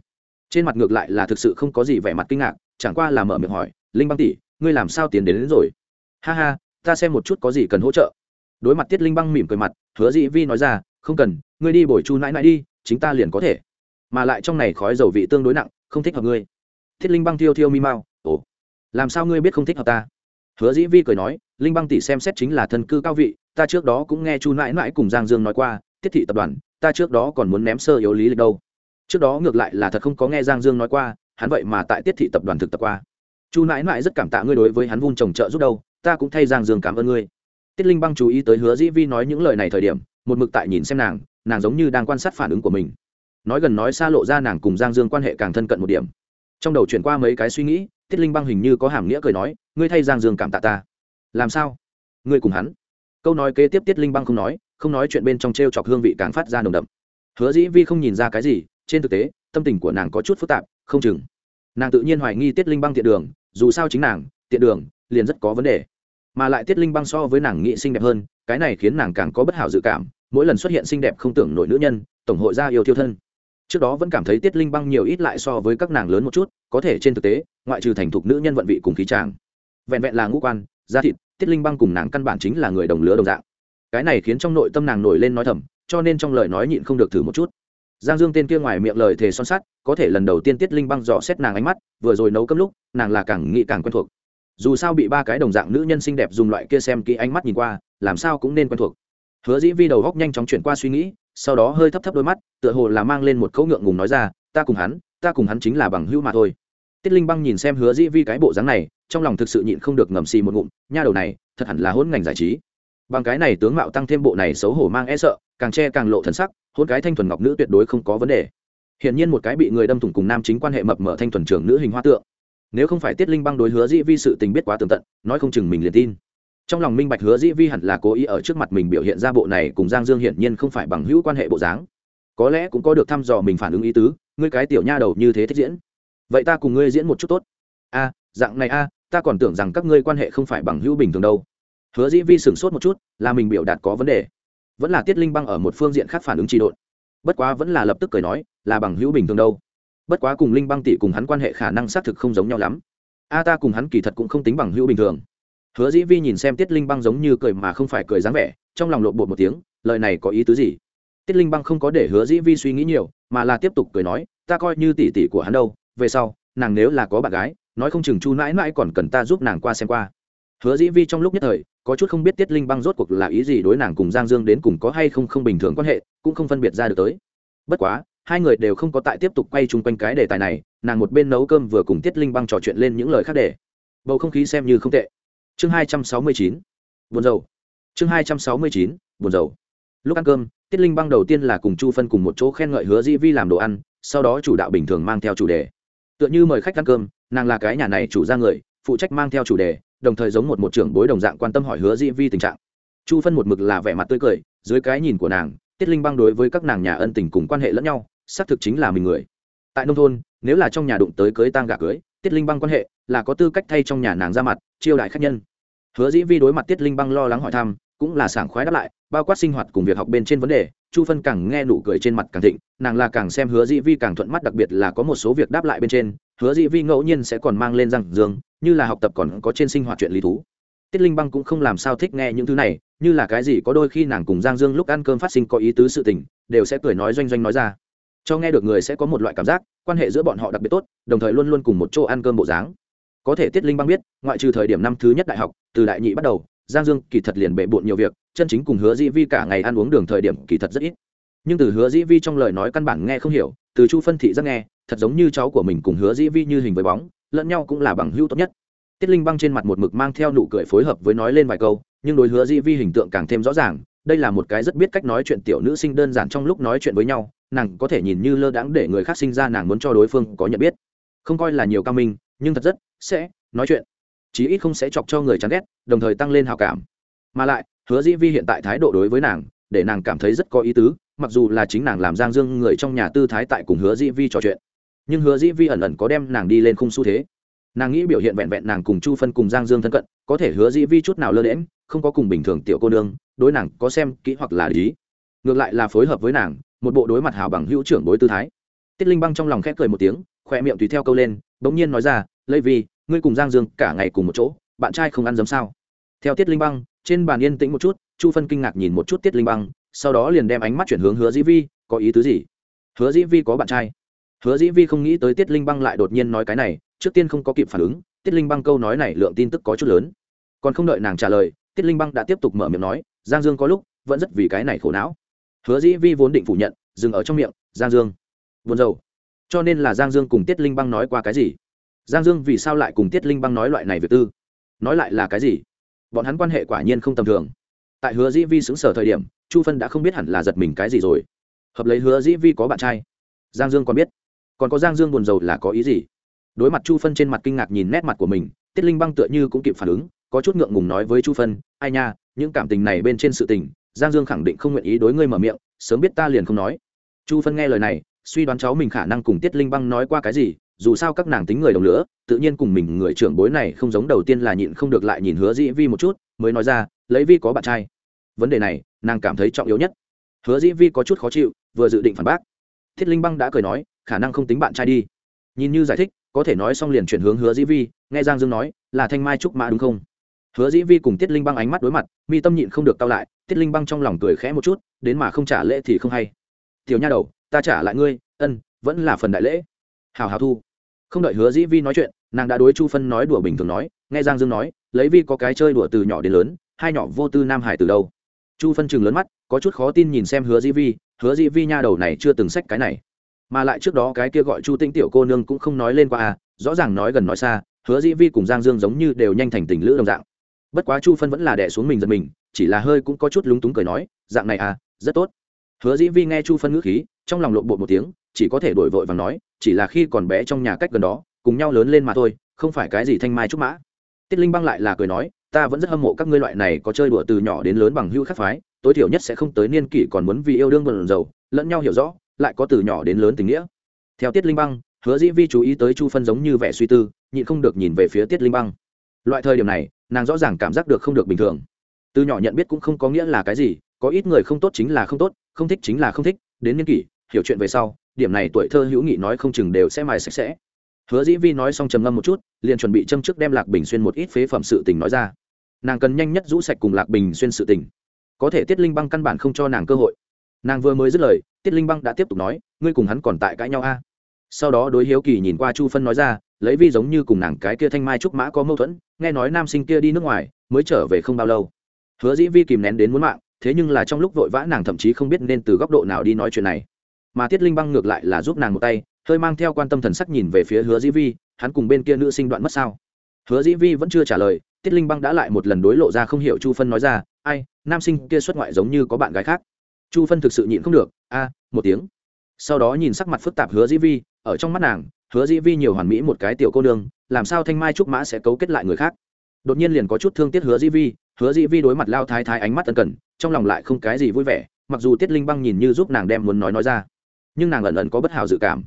Trên mặt ngược lại là thực sự không có gì vẻ mặt kinh ngạc chẳng qua là mở miệng hỏi linh băng tỷ ngươi làm sao tiến đến, đến rồi? Ha ha ta xem một chút có gì cần hỗ trợ. Đối mặt tiết linh băng mỉm cười mặt, hứa dĩ vi nói ra, không cần, ngươi đi bồi chu nãi nãi đi, chính ta liền có thể. Mà lại trong này khói dầu vị tương đối nặng, không thích hợp ngươi. Thiết linh băng thiêu thiêu mi mau, ồ, làm sao ngươi biết không thích hợp ta? Hứa dĩ vi cười nói, linh băng tỷ xem xét chính là thân cư cao vị, ta trước đó cũng nghe chu nãi nãi cùng giang dương nói qua, tiết thị tập đoàn, ta trước đó còn muốn ném sơ yếu lý lịch đâu. Trước đó ngược lại là thật không có nghe giang dương nói qua, hắn vậy mà tại tiết thị tập đoàn thực tập qua. Chu nãi nãi rất cảm tạ ngươi đối với hắn vun trồng trợ giúp đâu ta cũng thay giang dương cảm ơn ngươi. Tiết linh băng chú ý tới hứa dĩ vi nói những lời này thời điểm, một mực tại nhìn xem nàng nàng giống như đang quan sát phản ứng của mình. Nói gần nói xa lộ ra nàng cùng giang dương quan hệ càng thân cận một điểm. Trong đầu chuyển qua mấy cái suy nghĩ, tiết linh băng hình như có hàm nghĩa cười nói, ngươi thay giang dương cảm tạ ta. Làm sao? Ngươi cùng hắn? Câu nói kế tiếp tiết linh băng không nói không nói chuyện bên trong t r e o chọc hương vị càng phát ra nồng đậm. Hứa dĩ vi không nhìn ra cái gì, trên thực tế, tâm tình của nàng có chút phức tạp, không chừng. Nàng tự nhiên hoài nghi tiết linh băng tiện đường, dù sao chính nàng, tiện đường, liền rất có vấn đề mà lại tiết linh băng so với nàng nghị xinh đẹp hơn, cái này khiến nàng càng có bất hảo dự cảm, mỗi lần xuất hiện xinh đẹp không tưởng nổi nữ nhân, tổng hội ra yêu thiêu thân. Trước đó vẫn cảm thấy tiết linh băng nhiều ít lại so với các nàng lớn một chút, có thể trên thực tế, ngoại trừ thành thục nữ nhân vận vị cùng khí tràng vẹn vẹn là ngũ quan, da thịt, tiết linh băng cùng nàng căn bản chính là người đồng lứa đồng dạng. Cái này khiến trong nội tâm nàng nổi lên nói thầm, cho nên trong lời nói nhịn không được thử một chút. Giang dương tên kia ngoài miệng lời thề son sắt, có thể lần đầu tiên tiết linh băng dò xét nàng ánh mắt, vừa rồi nấu cấm lúc, nàng là càng nghĩ càng quen thuộc dù sao bị ba cái đồng dạng nữ nhân xinh đẹp dùng loại kia xem kỹ ánh mắt nhìn qua, làm sao cũng nên quen thuộc. Hứa dĩ vi đầu góc nhanh chóng chuyển qua suy nghĩ, sau đó hơi thấp thấp đôi mắt, tựa hồ là mang lên một câu ngượng ngùng nói ra, ta cùng hắn, ta cùng hắn chính là bằng hữu mà thôi. Tiết linh băng nhìn xem hứa dĩ vi cái bộ dáng này, trong lòng thực sự nhịn không được ngầm xì một ngụm, nha đầu này, thật hẳn là hôn ngành giải trí. Bằng cái này tướng mạo tăng thêm bộ này xấu hổ mang e sợ, càng che càng lộ thần sắc, hôn cái thanh thuần ngọc nữ tuyệt đối không có vấn đề. Hiển nhiên một cái bị người đâm thủng cùng nam chính quan hệ mập mở thanh thuần trưởng nữ hình hoa tượng nếu không phải tiết linh băng đối hứa dĩ vi sự tình biết quá tường tận, nói không chừng mình liền tin. Trong lòng minh bạch hứa dĩ vi hẳn là cố ý ở trước mặt mình biểu hiện ra bộ này cùng giang dương hiển nhiên không phải bằng hữu quan hệ bộ dáng. Có lẽ cũng có được thăm dò mình phản ứng ý tứ, ngươi cái tiểu nha đầu như thế thích diễn. Vậy ta cùng ngươi diễn một chút tốt. A, dạng này a, ta còn tưởng rằng các ngươi quan hệ không phải bằng hữu bình thường đâu. Hứa dĩ vi sửng sốt một chút, là mình biểu đạt có vấn đề. Vẫn là tiết linh băng ở một phương diện khác phản ứng trị độn. Bất quá vẫn là lập tức cười nói, là bằng hữu bình thường đâu bất quá cùng linh băng tỷ cùng hắn quan hệ khả năng xác thực không giống nhau lắm. A ta cùng hắn kỳ thật cũng không tính bằng hữu bình thường. Hứa dĩ vi nhìn xem tiết linh băng giống như cười mà không phải cười dáng vẻ, trong lòng lộn bột một tiếng, lời này có ý tứ gì? Tiết linh băng không có để hứa dĩ vi suy nghĩ nhiều, mà là tiếp tục cười nói, ta coi như tỷ tỷ của hắn đâu, về sau, nàng nếu là có bạn gái, nói không chừng chu mãi mãi còn cần ta giúp nàng qua xem qua. Hứa dĩ vi trong lúc nhất thời, có chút không biết tiết linh băng rốt cuộc là ý gì đối nàng cùng giang dương đến cùng có hay không không bình thường quan hệ, cũng không phân biệt ra được tới. Bất quá hai người đều không có tại tiếp tục quay chung quanh cái đề tài này, nàng một bên nấu cơm vừa cùng tiết linh băng trò chuyện lên những lời khác để. Bầu không khí xem như không tệ. Chương hai trăm sáu mươi chín, buồn dầu chương hai trăm sáu mươi chín, buồn dầu lúc ăn cơm, tiết linh băng đầu tiên là cùng chu phân cùng một chỗ khen ngợi hứa dĩ vi làm đồ ăn, sau đó chủ đạo bình thường mang theo chủ đề. Tựa như mời khách ăn cơm, nàng là cái nhà này chủ ra người, phụ trách mang theo chủ đề, đồng thời giống một một trưởng bối đồng dạng quan tâm hỏi hứa dĩ vi tình trạng. Chu phân một mực là vẻ mặt tươi cười, dưới cái nhìn của nàng, tiết linh băng đối với các nàng nhà ân tình cùng quan hệ lẫn nhau xác thực chính là mình người. Tại nông thôn, nếu là trong nhà đụng tới cưới tang gà cưới, tiết linh băng quan hệ là có tư cách thay trong nhà nàng ra mặt, chiêu đại khách nhân. Hứa dĩ vi đối mặt tiết linh băng lo lắng hỏi thăm, cũng là sảng khoái đáp lại, bao quát sinh hoạt cùng việc học bên trên vấn đề, chu phân càng nghe nụ cười trên mặt càng thịnh, nàng là càng xem hứa dĩ vi càng thuận mắt, đặc biệt là có một số việc đáp lại bên trên, hứa dĩ vi ngẫu nhiên sẽ còn mang lên răng dương, như là học tập còn có trên sinh hoạt chuyện lý thú. Tiết linh băng cũng không làm sao thích nghe những thứ này, như là cái gì có đôi khi nàng cùng giang dương lúc ăn cơm phát sinh có ý tứ sự tình, đều sẽ cười nói doanh doanh nói ra cho nghe được người sẽ có một loại cảm giác, quan hệ giữa bọn họ đặc biệt tốt, đồng thời luôn luôn cùng một chỗ ăn cơm bộ dáng. Có thể tiết linh băng biết, ngoại trừ thời điểm năm thứ nhất đại học, từ đại nhị bắt đầu, giang dương kỳ thật liền bệ bộn nhiều việc, chân chính cùng hứa dĩ vi cả ngày ăn uống đường thời điểm kỳ thật rất ít. Nhưng từ hứa dĩ vi trong lời nói căn bản nghe không hiểu, từ chu phân thị rất nghe, thật giống như cháu của mình cùng hứa dĩ vi như hình với bóng, lẫn nhau cũng là bằng hữu tốt nhất. Tiết linh băng trên mặt một mực mang theo nụ cười phối hợp với nói lên vài câu, nhưng đối hứa dĩ vi hình tượng càng thêm rõ ràng, đây là một cái rất biết cách nói chuyện tiểu nữ sinh đơn giản trong lúc nói chuyện với nhau nàng có thể nhìn như lơ đãng để người khác sinh ra nàng muốn cho đối phương có nhận biết. Không coi là nhiều cao minh, nhưng thật rất sẽ nói chuyện. Chí ít không sẽ chọc cho người chán ghét, đồng thời tăng lên hào cảm. Mà lại, hứa dĩ vi hiện tại thái độ đối với nàng, để nàng cảm thấy rất có ý tứ, mặc dù là chính nàng làm giang dương người trong nhà tư thái tại cùng hứa dĩ vi trò chuyện. Nhưng hứa dĩ vi ẩn ẩn có đem nàng đi lên khung xu thế. Nàng nghĩ biểu hiện vẹn vẹn nàng cùng chu phân cùng giang dương thân cận, có thể hứa dĩ vi chút nào lơ đễm không có cùng bình thường tiểu cô nương, đối nàng có xem kỹ hoặc là lý. Ngược lại là phối hợp với nàng một bộ đối mặt hảo bằng hữu trưởng bối tư thái. Tiết linh băng trong lòng khẽ cười một tiếng khoe miệng tùy theo câu lên, bỗng nhiên nói ra lấy vì ngươi cùng giang dương cả ngày cùng một chỗ, bạn trai không ăn giấm sao? Theo tiết linh băng, trên bàn yên tĩnh một chút, chu phân kinh ngạc nhìn một chút tiết linh băng, sau đó liền đem ánh mắt chuyển hướng hứa dĩ vi, có ý tứ gì? Hứa dĩ vi có bạn trai. Hứa dĩ vi không nghĩ tới tiết linh băng lại đột nhiên nói cái này, trước tiên không có kịp phản ứng, tiết linh băng câu nói này lượng tin tức có chút lớn. Còn không đợi nàng trả lời, tiết linh băng đã tiếp tục mở miệng nói, giang dương có lúc vẫn rất vì cái này khổ não hứa dĩ vi vốn định phủ nhận, dừng ở trong miệng, giang dương. Buồn rầu. Cho nên là giang dương cùng tiết linh băng nói qua cái gì? Giang dương vì sao lại cùng tiết linh băng nói loại này việc tư? Nói lại là cái gì? Bọn hắn quan hệ quả nhiên không tầm thường. Tại hứa dĩ vi xứng sở thời điểm, chu phân đã không biết hẳn là giật mình cái gì rồi. Hợp lấy hứa dĩ vi có bạn trai. Giang dương còn biết. Còn có giang dương buồn rầu là có ý gì? Đối mặt chu phân trên mặt kinh ngạc nhìn nét mặt của mình, tiết linh băng tựa như cũng kịp phản ứng, có chút ngượng ngùng nói với chu phân, ai nha, những cảm tình này bên trên sự tình giang dương khẳng định không nguyện ý đối ngươi mở miệng, sớm biết ta liền không nói. Chu phân nghe lời này, suy đoán cháu mình khả năng cùng tiết linh băng nói qua cái gì, dù sao các nàng tính người đồng lửa, tự nhiên cùng mình người trưởng bối này không giống đầu tiên là nhịn không được lại nhìn hứa dĩ vi một chút, mới nói ra, lấy vi có bạn trai. Vấn đề này, nàng cảm thấy trọng yếu nhất. Hứa dĩ vi có chút khó chịu, vừa dự định phản bác. Thiết linh băng đã cười nói, khả năng không tính bạn trai đi. Nhìn như giải thích, có thể nói xong liền chuyển hướng hứa dĩ vi, nghe giang dương nói, là thanh mai trúc mã đúng không? Hứa dĩ vi cùng tiết linh băng ánh mắt đối mặt, mi tâm nhịn không được cao lại, tiết linh băng trong lòng cười khẽ một chút, đến mà không trả lễ thì không hay. Tiểu nha đầu, ta trả lại ngươi, ân, vẫn là phần đại lễ. Hào hào thu. Không đợi hứa dĩ vi nói chuyện, nàng đã đối chu phân nói đùa bình thường nói, nghe giang dương nói, lấy vi có cái chơi đùa từ nhỏ đến lớn, hai nhỏ vô tư nam hải từ đâu? Chu phân chừng lớn mắt, có chút khó tin nhìn xem hứa dĩ vi, hứa dĩ vi nha đầu này chưa từng sách cái này. Mà lại trước đó cái kia gọi chu tĩnh tiểu cô nương cũng không nói lên qua à rõ ràng nói gần nói xa, hứa dĩ vi cùng giang dương giống như đều nhanh thành tình lữ đồng dạng bất quá chu phân vẫn là đẻ xuống mình giật mình, chỉ là hơi cũng có chút lúng túng cười nói, dạng này à rất tốt. Hứa dĩ vi nghe chu phân ngữ khí, trong lòng lộn bột một tiếng, chỉ có thể đổi vội và nói, chỉ là khi còn bé trong nhà cách gần đó, cùng nhau lớn lên mà thôi, không phải cái gì thanh mai trúc mã. Tiết linh băng lại là cười nói, ta vẫn rất hâm mộ các ngươi loại này có chơi đùa từ nhỏ đến lớn bằng hưu khắc phái, tối thiểu nhất sẽ không tới niên kỷ còn muốn vì yêu đương bần dầu lẫn nhau hiểu rõ, lại có từ nhỏ đến lớn tình nghĩa. Theo tiết linh băng, hứa dĩ vi chú ý tới chu phân giống như vẻ suy tư, nhịn không được nhìn về phía tiết linh băng. Loại thời điểm này nàng rõ ràng cảm giác được không được bình thường. Từ nhỏ nhận biết cũng không có nghĩa là cái gì, có ít người không tốt chính là không tốt, không thích chính là không thích, đến niên kỷ, hiểu chuyện về sau, điểm này tuổi thơ hữu nghị nói không chừng đều sẽ mài sạch sẽ. Hứa dĩ vi nói xong trầm ngâm một chút, liền chuẩn bị châm chức đem lạc bình xuyên một ít phế phẩm sự tình nói ra. Nàng cần nhanh nhất rũ sạch cùng lạc bình xuyên sự tình. Có thể tiết linh băng căn bản không cho nàng cơ hội. Nàng vừa mới dứt lời, tiết linh băng đã tiếp tục nói, ngươi cùng hắn còn tại cãi nhau a. À? sau đó đối hiếu kỳ nhìn qua chu phân nói ra, lấy vi giống như cùng nàng cái kia thanh mai trúc mã có mâu thuẫn nghe nói nam sinh kia đi nước ngoài, mới trở về không bao lâu. Hứa dĩ vi kìm nén đến muốn mạng, thế nhưng là trong lúc vội vã nàng thậm chí không biết nên từ góc độ nào đi nói chuyện này. Mà tiết linh băng ngược lại là giúp nàng một tay, hơi mang theo quan tâm thần sắc nhìn về phía hứa dĩ vi, hắn cùng bên kia nữ sinh đoạn mất sao? Hứa dĩ vi vẫn chưa trả lời, tiết linh băng đã lại một lần đối lộ ra không hiểu chu phân nói ra, ai, nam sinh kia xuất ngoại giống như có bạn gái khác. Chu phân thực sự nhịn không được, a, một tiếng. Sau đó nhìn sắc mặt phức tạp hứa dĩ vi, ở trong mắt nàng, hứa dĩ vi nhiều hoàn mỹ một cái tiểu cô nương làm sao thanh mai trúc mã sẽ cấu kết lại người khác? Đột nhiên liền có chút thương tiếc hứa dĩ vi, hứa dĩ vi đối mặt lao thái thái ánh mắt ân cần, trong lòng lại không cái gì vui vẻ, mặc dù tiết linh băng nhìn như giúp nàng đem muốn nói nói ra, nhưng nàng ẩn ẩn có bất hào dự cảm.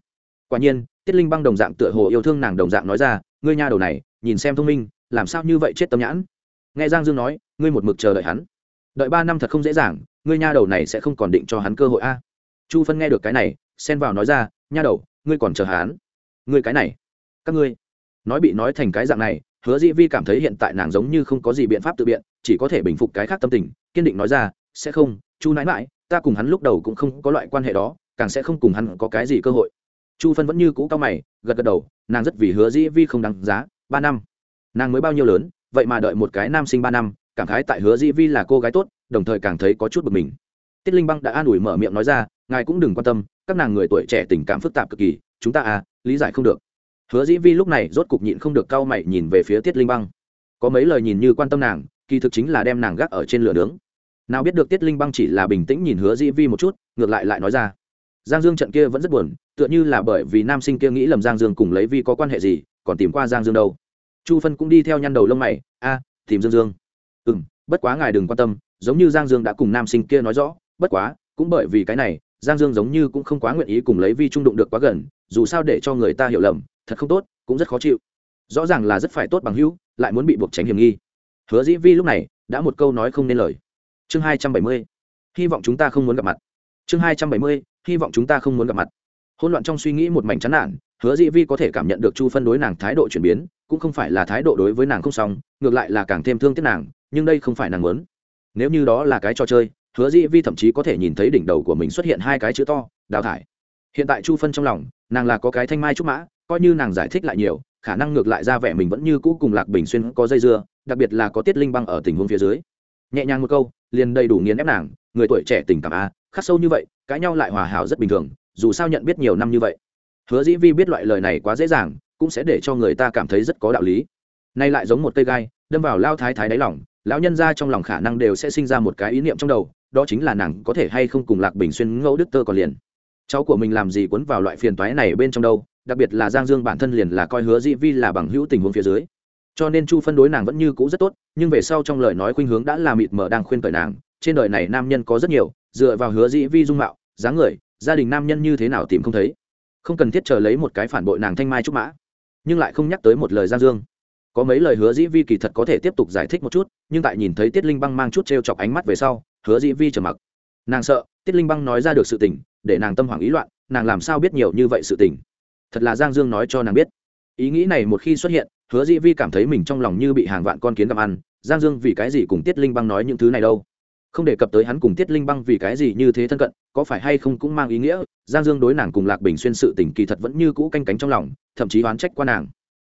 Quả nhiên, tiết linh băng đồng dạng tựa hồ yêu thương nàng đồng dạng nói ra, ngươi nha đầu này, nhìn xem thông minh, làm sao như vậy chết tâm nhãn? Nghe giang dương nói, ngươi một mực chờ đợi hắn. Đợi ba năm thật không dễ dàng, ngươi nha đầu này sẽ không còn định cho hắn cơ hội a. Chu phân nghe được cái này, xen vào nói ra, nha đầu, ngươi còn chờ hắn. Ngươi cái này, các ngươi nói bị nói thành cái dạng này, hứa dĩ vi cảm thấy hiện tại nàng giống như không có gì biện pháp tự biện, chỉ có thể bình phục cái khác tâm tình, kiên định nói ra, sẽ không, chu nãi mãi ta cùng hắn lúc đầu cũng không có loại quan hệ đó, càng sẽ không cùng hắn có cái gì cơ hội. Chu phân vẫn như cũ cao mày, gật gật đầu, nàng rất vì hứa dĩ vi không đáng giá, ba năm. Nàng mới bao nhiêu lớn, vậy mà đợi một cái nam sinh ba năm, cảm khái tại hứa dĩ vi là cô gái tốt, đồng thời càng thấy có chút bực mình. Tiết linh băng đã an ủi mở miệng nói ra, ngài cũng đừng quan tâm, các nàng người tuổi trẻ tình cảm phức tạp cực kỳ, chúng ta à lý giải không được hứa dĩ vi lúc này rốt cục nhịn không được cau mày nhìn về phía tiết linh băng. Có mấy lời nhìn như quan tâm nàng, kỳ thực chính là đem nàng gác ở trên lửa nướng. Nào biết được tiết linh băng chỉ là bình tĩnh nhìn hứa dĩ vi một chút, ngược lại lại nói ra. Giang dương trận kia vẫn rất buồn, tựa như là bởi vì nam sinh kia nghĩ lầm giang dương cùng lấy vi có quan hệ gì, còn tìm qua giang dương đâu. Chu phân cũng đi theo nhăn đầu lông mày, a, tìm dương dương. Ừ m bất quá ngài đừng quan tâm, giống như giang dương đã cùng nam sinh kia nói rõ, bất quá, cũng bởi vì cái này, giang dương giống như cũng không quá nguyện ý cùng lấy vi trung đụng được quá gần, dù sao để cho người ta hiểu lầm thật không tốt, cũng rất khó chịu. Rõ ràng là rất phải tốt bằng hữu, lại muốn bị buộc tránh hiểm nghi. Hứa dĩ vi lúc này đã một câu nói không nên lời. Chương hai trăm bảy mươi, hy vọng chúng ta không muốn gặp mặt. Chương hai trăm bảy mươi, hy vọng chúng ta không muốn gặp mặt. Hôn loạn trong suy nghĩ một mảnh chán nản, hứa dĩ vi có thể cảm nhận được chu phân đối nàng thái độ chuyển biến, cũng không phải là thái độ đối với nàng không xong, ngược lại là càng thêm thương tiếc nàng, nhưng đây không phải nàng muốn. Nếu như đó là cái trò chơi, hứa dĩ vi thậm chí có thể nhìn thấy đỉnh đầu của mình xuất hiện hai cái chữ to, đào thải. Hiện tại chu phân trong lòng, nàng là có cái thanh mai trúc mã coi như nàng giải thích lại nhiều, khả năng ngược lại ra vẻ mình vẫn như cũ cùng lạc bình xuyên có dây dưa, đặc biệt là có tiết linh băng ở tình huống phía dưới. Nhẹ nhàng một câu, liền đầy đủ nghiền ép nàng, người tuổi trẻ tình cảm a, khắc sâu như vậy, cãi nhau lại hòa hảo rất bình thường, dù sao nhận biết nhiều năm như vậy. Hứa dĩ vi biết loại lời này quá dễ dàng, cũng sẽ để cho người ta cảm thấy rất có đạo lý. Nay lại giống một cây gai, đâm vào lao thái thái đáy lòng, lão nhân ra trong lòng khả năng đều sẽ sinh ra một cái ý niệm trong đầu, đó chính là nàng có thể hay không cùng lạc bình xuyên ngẫu đức tơ còn liền. Cháu của mình làm gì cuốn vào loại phiền toái này bên trong đâu đặc biệt là giang dương bản thân liền là coi hứa dĩ vi là bằng hữu tình huống phía dưới. Cho nên chu phân đối nàng vẫn như cũ rất tốt, nhưng về sau trong lời nói khuynh hướng đã là mịt mờ đang khuyên cởi nàng, trên đời này nam nhân có rất nhiều, dựa vào hứa dĩ vi dung mạo, dáng người, gia đình nam nhân như thế nào tìm không thấy. Không cần thiết chờ lấy một cái phản bội nàng thanh mai trúc mã, nhưng lại không nhắc tới một lời giang dương. Có mấy lời hứa dĩ vi kỳ thật có thể tiếp tục giải thích một chút, nhưng tại nhìn thấy tiết linh băng mang chút t r e o chọc ánh mắt về sau, hứa dĩ vi trầm mặc. Nàng sợ, tiết linh băng nói ra được sự tình, để nàng tâm hoảng ý loạn, nàng làm sao biết nhiều như vậy sự tình thật là giang dương nói cho nàng biết. Ý nghĩ này một khi xuất hiện, hứa dĩ vi cảm thấy mình trong lòng như bị hàng vạn con kiến gặm ăn, giang dương vì cái gì cùng tiết linh băng nói những thứ này đâu? Không đề cập tới hắn cùng tiết linh băng vì cái gì như thế thân cận, có phải hay không cũng mang ý nghĩa, giang dương đối nàng cùng lạc bình xuyên sự tình kỳ thật vẫn như cũ canh cánh trong lòng, thậm chí oán trách qua nàng.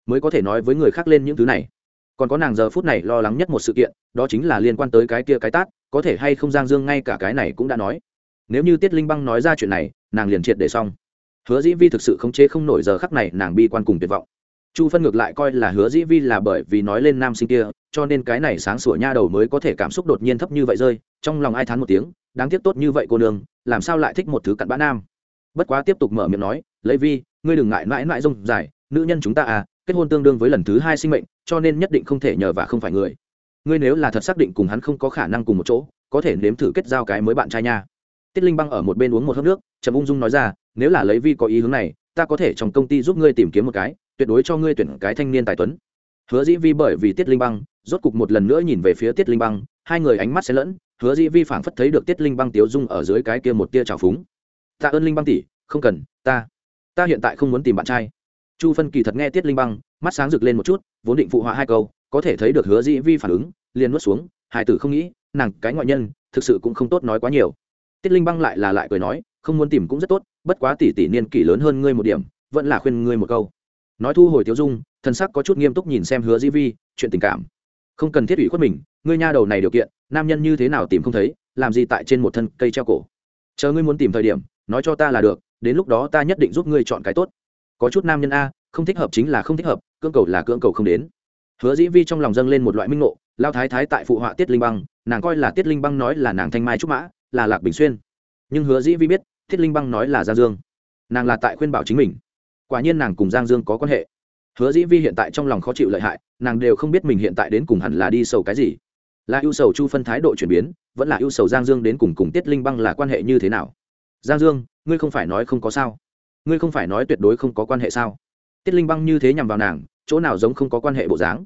Mới có thể nói với người khác lên những thứ này. Còn có nàng giờ phút này lo lắng nhất một sự kiện, đó chính là liên quan tới cái kia cái tát, có thể hay không giang dương ngay cả cái này cũng đã nói. Nếu như tiết linh băng nói ra chuyện này, nàng liền triệt để xong hứa dĩ vi thực sự khống chế không nổi giờ khắc này, nàng bi quan cùng tuyệt vọng. Chu phân ngược lại coi là hứa dĩ vi là bởi vì nói lên nam sinh kia, cho nên cái này sáng sủa nha đầu mới có thể cảm xúc đột nhiên thấp như vậy rơi, trong lòng ai thán một tiếng, đáng tiếc tốt như vậy cô nương, làm sao lại thích một thứ cặn bã nam? Bất quá tiếp tục mở miệng nói, lấy vi, ngươi đừng ngại mãi mãi rông dài, nữ nhân chúng ta à kết hôn tương đương với lần thứ hai sinh mệnh, cho nên nhất định không thể nhờ và không phải người. Ngươi nếu là thật xác định cùng hắn không có khả năng cùng một chỗ, có thể nếm thử kết giao cái mới bạn trai nha. Tiết linh băng ở một bên uống một hớp nước, trầm ung dung nói ra nếu là lấy vi có ý hướng này, ta có thể trong công ty giúp ngươi tìm kiếm một cái, tuyệt đối cho ngươi tuyển cái thanh niên tài tuấn. Hứa dĩ vi bởi vì tiết linh băng, rốt cục một lần nữa nhìn về phía tiết linh băng, hai người ánh mắt xen lẫn, hứa dĩ vi phảng phất thấy được tiết linh băng tiếu dung ở dưới cái kia một tia trào phúng. Tạ ơn linh băng tỷ, không cần, ta ta hiện tại không muốn tìm bạn trai. Chu phân kỳ thật nghe tiết linh băng, mắt sáng rực lên một chút, vốn định phụ họa hai câu, có thể thấy được hứa dĩ vi phản ứng, liền nuốt xuống hải tử không nghĩ, nàng cái ngoại nhân, thực sự cũng không tốt nói quá nhiều. Tiết linh băng lại là lại cười nói, không muốn tìm cũng rất tốt bất quá tỷ tỷ niên kỷ lớn hơn ngươi một điểm, vẫn là khuyên ngươi một câu. Nói thu hồi tiêu dung thân sắc có chút nghiêm túc nhìn xem hứa dĩ vi, chuyện tình cảm. Không cần thiết ủy khuất mình, ngươi nha đầu này điều kiện, nam nhân như thế nào tìm không thấy, làm gì tại trên một thân cây treo cổ. Chờ ngươi muốn tìm thời điểm, nói cho ta là được, đến lúc đó ta nhất định giúp ngươi chọn cái tốt. Có chút nam nhân a, không thích hợp chính là không thích hợp, cưỡng cầu là cưỡng cầu không đến. Hứa dĩ vi trong lòng dâng lên một loại minh ngộ, lao thái thái tại phụ họa tiết linh băng, nàng coi là tiết linh băng nói là nàng thanh mai trúc mã, là lạc bình xuyên. Nhưng hứa dĩ vi biết tiết linh băng nói là giang dương. Nàng là tại khuyên bảo chính mình. Quả nhiên nàng cùng giang dương có quan hệ. Hứa dĩ vi hiện tại trong lòng khó chịu lợi hại, nàng đều không biết mình hiện tại đến cùng hẳn là đi sầu cái gì. Là ưu sầu chu phân thái độ chuyển biến, vẫn là ưu sầu giang dương đến cùng cùng tiết linh băng là quan hệ như thế nào? Giang dương, ngươi không phải nói không có sao. Ngươi không phải nói tuyệt đối không có quan hệ sao? Tiết linh băng như thế nhằm vào nàng, chỗ nào giống không có quan hệ bộ dáng.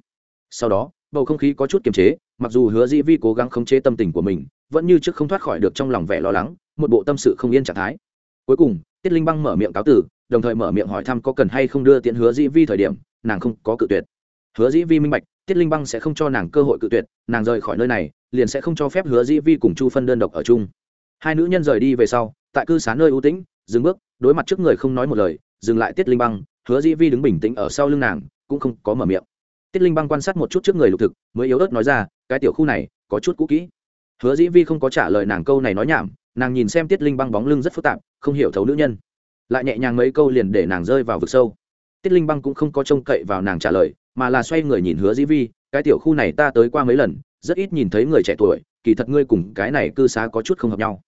Sau đó, bầu không khí có chút kiềm chế, mặc dù hứa dĩ vi cố gắng khống chế tâm tình của mình, vẫn như trước không thoát khỏi được trong lòng vẻ lo lắng một bộ tâm sự không yên trạng thái. Cuối cùng, tiết linh băng mở miệng cáo tử đồng thời mở miệng hỏi thăm có cần hay không đưa tiễn hứa dĩ vi thời điểm, nàng không có cự tuyệt. Hứa dĩ vi minh bạch, tiết linh băng sẽ không cho nàng cơ hội cự tuyệt, nàng rời khỏi nơi này, liền sẽ không cho phép hứa dĩ vi cùng chu phân đơn độc ở chung. Hai nữ nhân rời đi về sau, tại cư xá nơi ưu tĩnh, dừng bước, đối mặt trước người không nói một lời, dừng lại tiết linh băng, hứa dĩ vi đứng bình tĩnh ở sau lưng nàng, cũng không có mở miệng. Tiết linh băng quan sát một chút trước người lục thực, mới yếu ớt nói ra, cái tiểu khu này, có chút cũ kỹ. Hứa dĩ vi không có trả lời nàng câu này nói nhảm nàng nhìn xem tiết linh băng bóng lưng rất phức tạp, không hiểu thấu nữ nhân. Lại nhẹ nhàng mấy câu liền để nàng rơi vào vực sâu. Tiết linh băng cũng không có trông cậy vào nàng trả lời, mà là xoay người nhìn hứa dĩ vi, cái tiểu khu này ta tới qua mấy lần, rất ít nhìn thấy người trẻ tuổi, kỳ thật ngươi cùng cái này cư xá có chút không hợp nhau.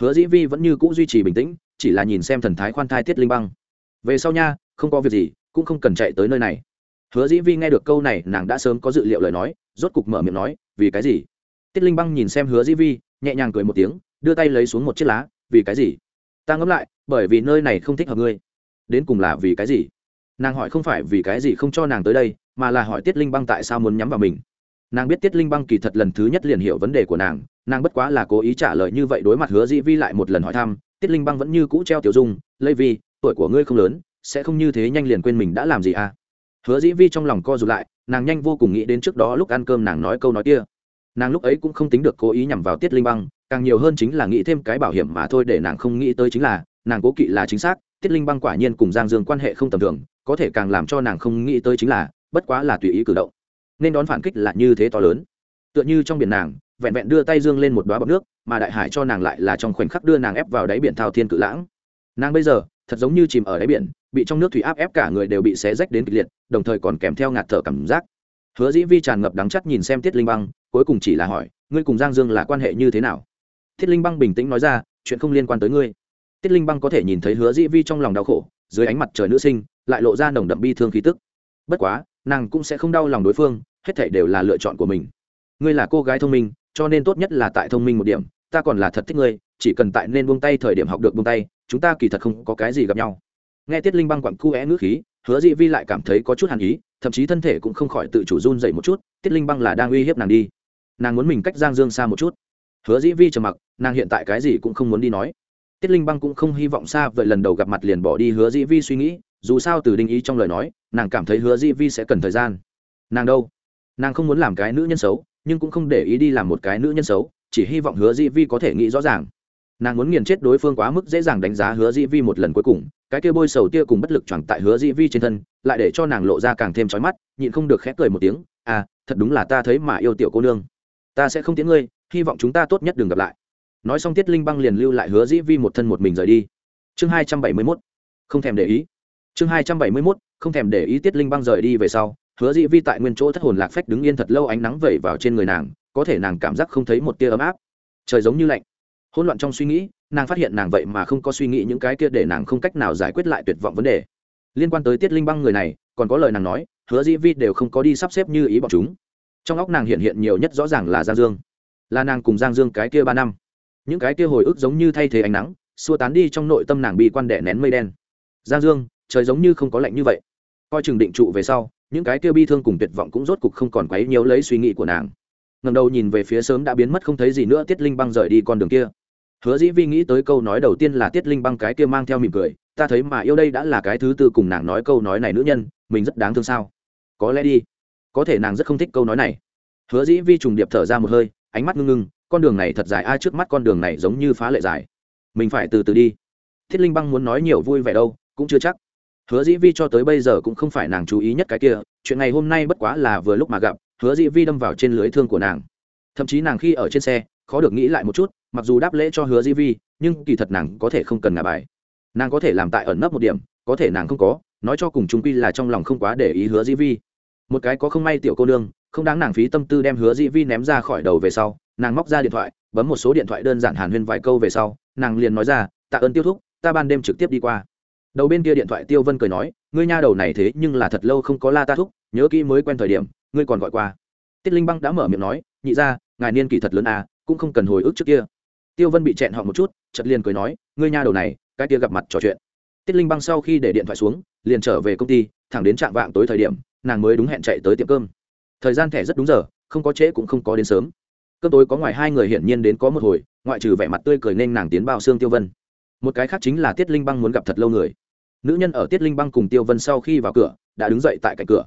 Hứa dĩ vi vẫn như c ũ duy trì bình tĩnh, chỉ là nhìn xem thần thái khoan thai tiết linh băng. Về sau nha, không có việc gì, cũng không cần chạy tới nơi này. Hứa dĩ vi nghe được câu này, nàng đã sớm có dự liệu lời nói, rốt cục mở miệng nói, vì cái gì? Tiết linh băng nhìn xem hứa dĩ vi, nhẹ nhàng cười một tiếng đưa tay lấy xuống một chiếc lá, vì cái gì? Ta ngẫm lại, bởi vì nơi này không thích hợp ngươi. Đến cùng là vì cái gì? Nàng hỏi không phải vì cái gì không cho nàng tới đây, mà là hỏi tiết linh băng tại sao muốn nhắm vào mình. Nàng biết tiết linh băng kỳ thật lần thứ nhất liền hiểu vấn đề của nàng nàng bất quá là cố ý trả lời như vậy đối mặt hứa dĩ vi lại một lần hỏi thăm, tiết linh băng vẫn như cũ treo tiểu dung lây vi, tuổi của ngươi không lớn, sẽ không như thế nhanh liền quên mình đã làm gì à? Hứa dĩ vi trong lòng co rụt lại, nàng nhanh vô cùng nghĩ đến trước đó lúc ăn cơm nàng nói câu nói kia. Nàng lúc ấy cũng không tính được cố ý nhằm vào tiết linh băng càng nhiều hơn chính là nghĩ thêm cái bảo hiểm mà thôi để nàng không nghĩ tới chính là, nàng cố kỵ là chính xác, tiết linh băng quả nhiên cùng giang dương quan hệ không tầm thường, có thể càng làm cho nàng không nghĩ tới chính là, bất quá là tùy ý cử động. Nên đón phản kích là như thế to lớn. Tựa như trong biển nàng, vẹn vẹn đưa tay dương lên một đoá bọc nước, mà đại hải cho nàng lại là trong khoảnh khắc đưa nàng ép vào đáy biển thao thiên cự lãng. Nàng bây giờ, thật giống như chìm ở đáy biển, bị trong nước thủy áp ép cả người đều bị xé rách đến kịch liệt, đồng thời còn kèm theo ngạt thở cảm giác. Hứa dĩ vi tràn ngập đắng chắc nhìn xem tiết linh băng, cuối cùng chỉ là hỏi, ngươi cùng giang dương là quan hệ như thế nào? Thiết linh băng bình tĩnh nói ra, chuyện không liên quan tới ngươi. Tiết linh băng có thể nhìn thấy hứa dĩ vi trong lòng đau khổ, dưới ánh mặt trời nữ sinh, lại lộ ra nồng đậm bi thương khí tức. Bất quá, nàng cũng sẽ không đau lòng đối phương, hết thảy đều là lựa chọn của mình. Ngươi là cô gái thông minh, cho nên tốt nhất là tại thông minh một điểm, ta còn là thật thích ngươi, chỉ cần tại nên buông tay thời điểm học được buông tay, chúng ta kỳ thật không có cái gì gặp nhau. Nghe tiết linh băng quặn cu é ngữ khí, hứa dị vi lại cảm thấy có chút hàn ý, thậm chí thân thể cũng không khỏi tự chủ run dậy một chút tiết linh băng là đang uy hiếp nàng đi. Nàng muốn mình cách giang dương xa một chút hứa dĩ vi trầm mặc, nàng hiện tại cái gì cũng không muốn đi nói. Tiết linh băng cũng không hy vọng xa vậy lần đầu gặp mặt liền bỏ đi hứa dĩ vi suy nghĩ, dù sao từ đinh ý trong lời nói, nàng cảm thấy hứa dĩ vi sẽ cần thời gian. Nàng đâu? Nàng không muốn làm cái nữ nhân xấu, nhưng cũng không để ý đi làm một cái nữ nhân xấu, chỉ hy vọng hứa dĩ vi có thể nghĩ rõ ràng. Nàng muốn nghiền chết đối phương quá mức dễ dàng đánh giá hứa dĩ vi một lần cuối cùng, cái kia bôi sầu tia cùng bất lực chẳng tại hứa dĩ vi trên thân, lại để cho nàng lộ ra càng thêm trói mắt, nhịn không được khép cười một tiếng à thật đúng là ta thấy mà yêu tiểu cô nương. Ta sẽ không tiến ngươi hy vọng chúng ta tốt nhất đừng gặp lại. Nói xong tiết linh băng liền lưu lại hứa dĩ vi một thân một mình rời đi. Chương hai trăm bảy mươi mốt, không thèm để ý. Chương hai trăm bảy mươi mốt, không thèm để ý tiết linh băng rời đi về sau, hứa dĩ vi tại nguyên chỗ thất hồn lạc phách đứng yên thật lâu ánh nắng vẩy vào trên người nàng, có thể nàng cảm giác không thấy một tia ấm áp. Trời giống như lạnh. Hỗn loạn trong suy nghĩ, nàng phát hiện nàng vậy mà không có suy nghĩ những cái kia để nàng không cách nào giải quyết lại tuyệt vọng vấn đề. Liên quan tới tiết linh băng người này, còn có lời nàng nói, hứa dĩ vi đều không có đi sắp xếp như ý bọn chúng. Trong óc nàng hiện hiện nhiều nhất rõ ràng là giang dương là nàng cùng giang dương cái kia ba năm. Những cái kia hồi ức giống như thay thế ánh nắng, xua tán đi trong nội tâm nàng bị quan đẻ nén mây đen. Giang dương, trời giống như không có lạnh như vậy. Coi chừng định trụ về sau, những cái kia bi thương cùng tuyệt vọng cũng rốt cục không còn quấy nhiều lấy suy nghĩ của nàng. Ngầm đầu nhìn về phía sớm đã biến mất không thấy gì nữa tiết linh băng rời đi con đường kia. Hứa dĩ vi nghĩ tới câu nói đầu tiên là tiết linh băng cái kia mang theo mỉm cười, ta thấy mà yêu đây đã là cái thứ tư cùng nàng nói câu nói này nữ nhân, mình rất đáng thương sao? Có lẽ đi. Có thể nàng rất không thích câu nói này. Hứa dĩ vi trùng điệp thở ra một hơi ánh mắt ngưng ngưng, con đường này thật dài, ai trước mắt con đường này giống như phá lệ dài. Mình phải từ từ đi. Thiết linh băng muốn nói nhiều vui vẻ đâu, cũng chưa chắc. Hứa dĩ vi cho tới bây giờ cũng không phải nàng chú ý nhất cái kia, chuyện ngày hôm nay bất quá là vừa lúc mà gặp, hứa dĩ vi đâm vào trên lưới thương của nàng. Thậm chí nàng khi ở trên xe, khó được nghĩ lại một chút, mặc dù đáp lễ cho hứa dĩ vi, nhưng kỳ thật nàng có thể không cần ngả bài. Nàng có thể làm tại ẩn nấp một điểm, có thể nàng không có, nói cho cùng chúng quy là trong lòng không quá để ý hứa dĩ vi. Một cái có không may tiểu cô nương không đáng nàng phí tâm tư đem hứa dĩ vi ném ra khỏi đầu về sau, nàng móc ra điện thoại, bấm một số điện thoại đơn giản hàn huyên vài câu về sau, nàng liền nói ra, tạ ơn tiêu thúc, ta ban đêm trực tiếp đi qua. Đầu bên kia điện thoại tiêu vân cười nói, ngươi nha đầu này thế nhưng là thật lâu không có la ta thúc, nhớ kỹ mới quen thời điểm, ngươi còn gọi qua. Tiết linh băng đã mở miệng nói, nhị ra ngài niên kỷ thật lớn à cũng không cần hồi ức trước kia. Tiêu vân bị chẹn họ một chút chật liền cười nói, ngươi nha đầu này, cái kia gặp mặt trò chuyện. Tiết linh băng sau khi để điện thoại xuống, liền trở về công ty, thẳng đến trạm vạng tối thời điểm, nàng mới đúng hẹn chạy tới tiệm cơm thời gian thẻ rất đúng giờ, không có trễ cũng không có đến sớm. Cơn tối có ngoài hai người hiển nhiên đến có một hồi, ngoại trừ vẻ mặt tươi cười nên nàng tiến bao xương tiêu vân. Một cái khác chính là tiết linh băng muốn gặp thật lâu người. Nữ nhân ở tiết linh băng cùng tiêu vân sau khi vào cửa, đã đứng dậy tại cạnh cửa.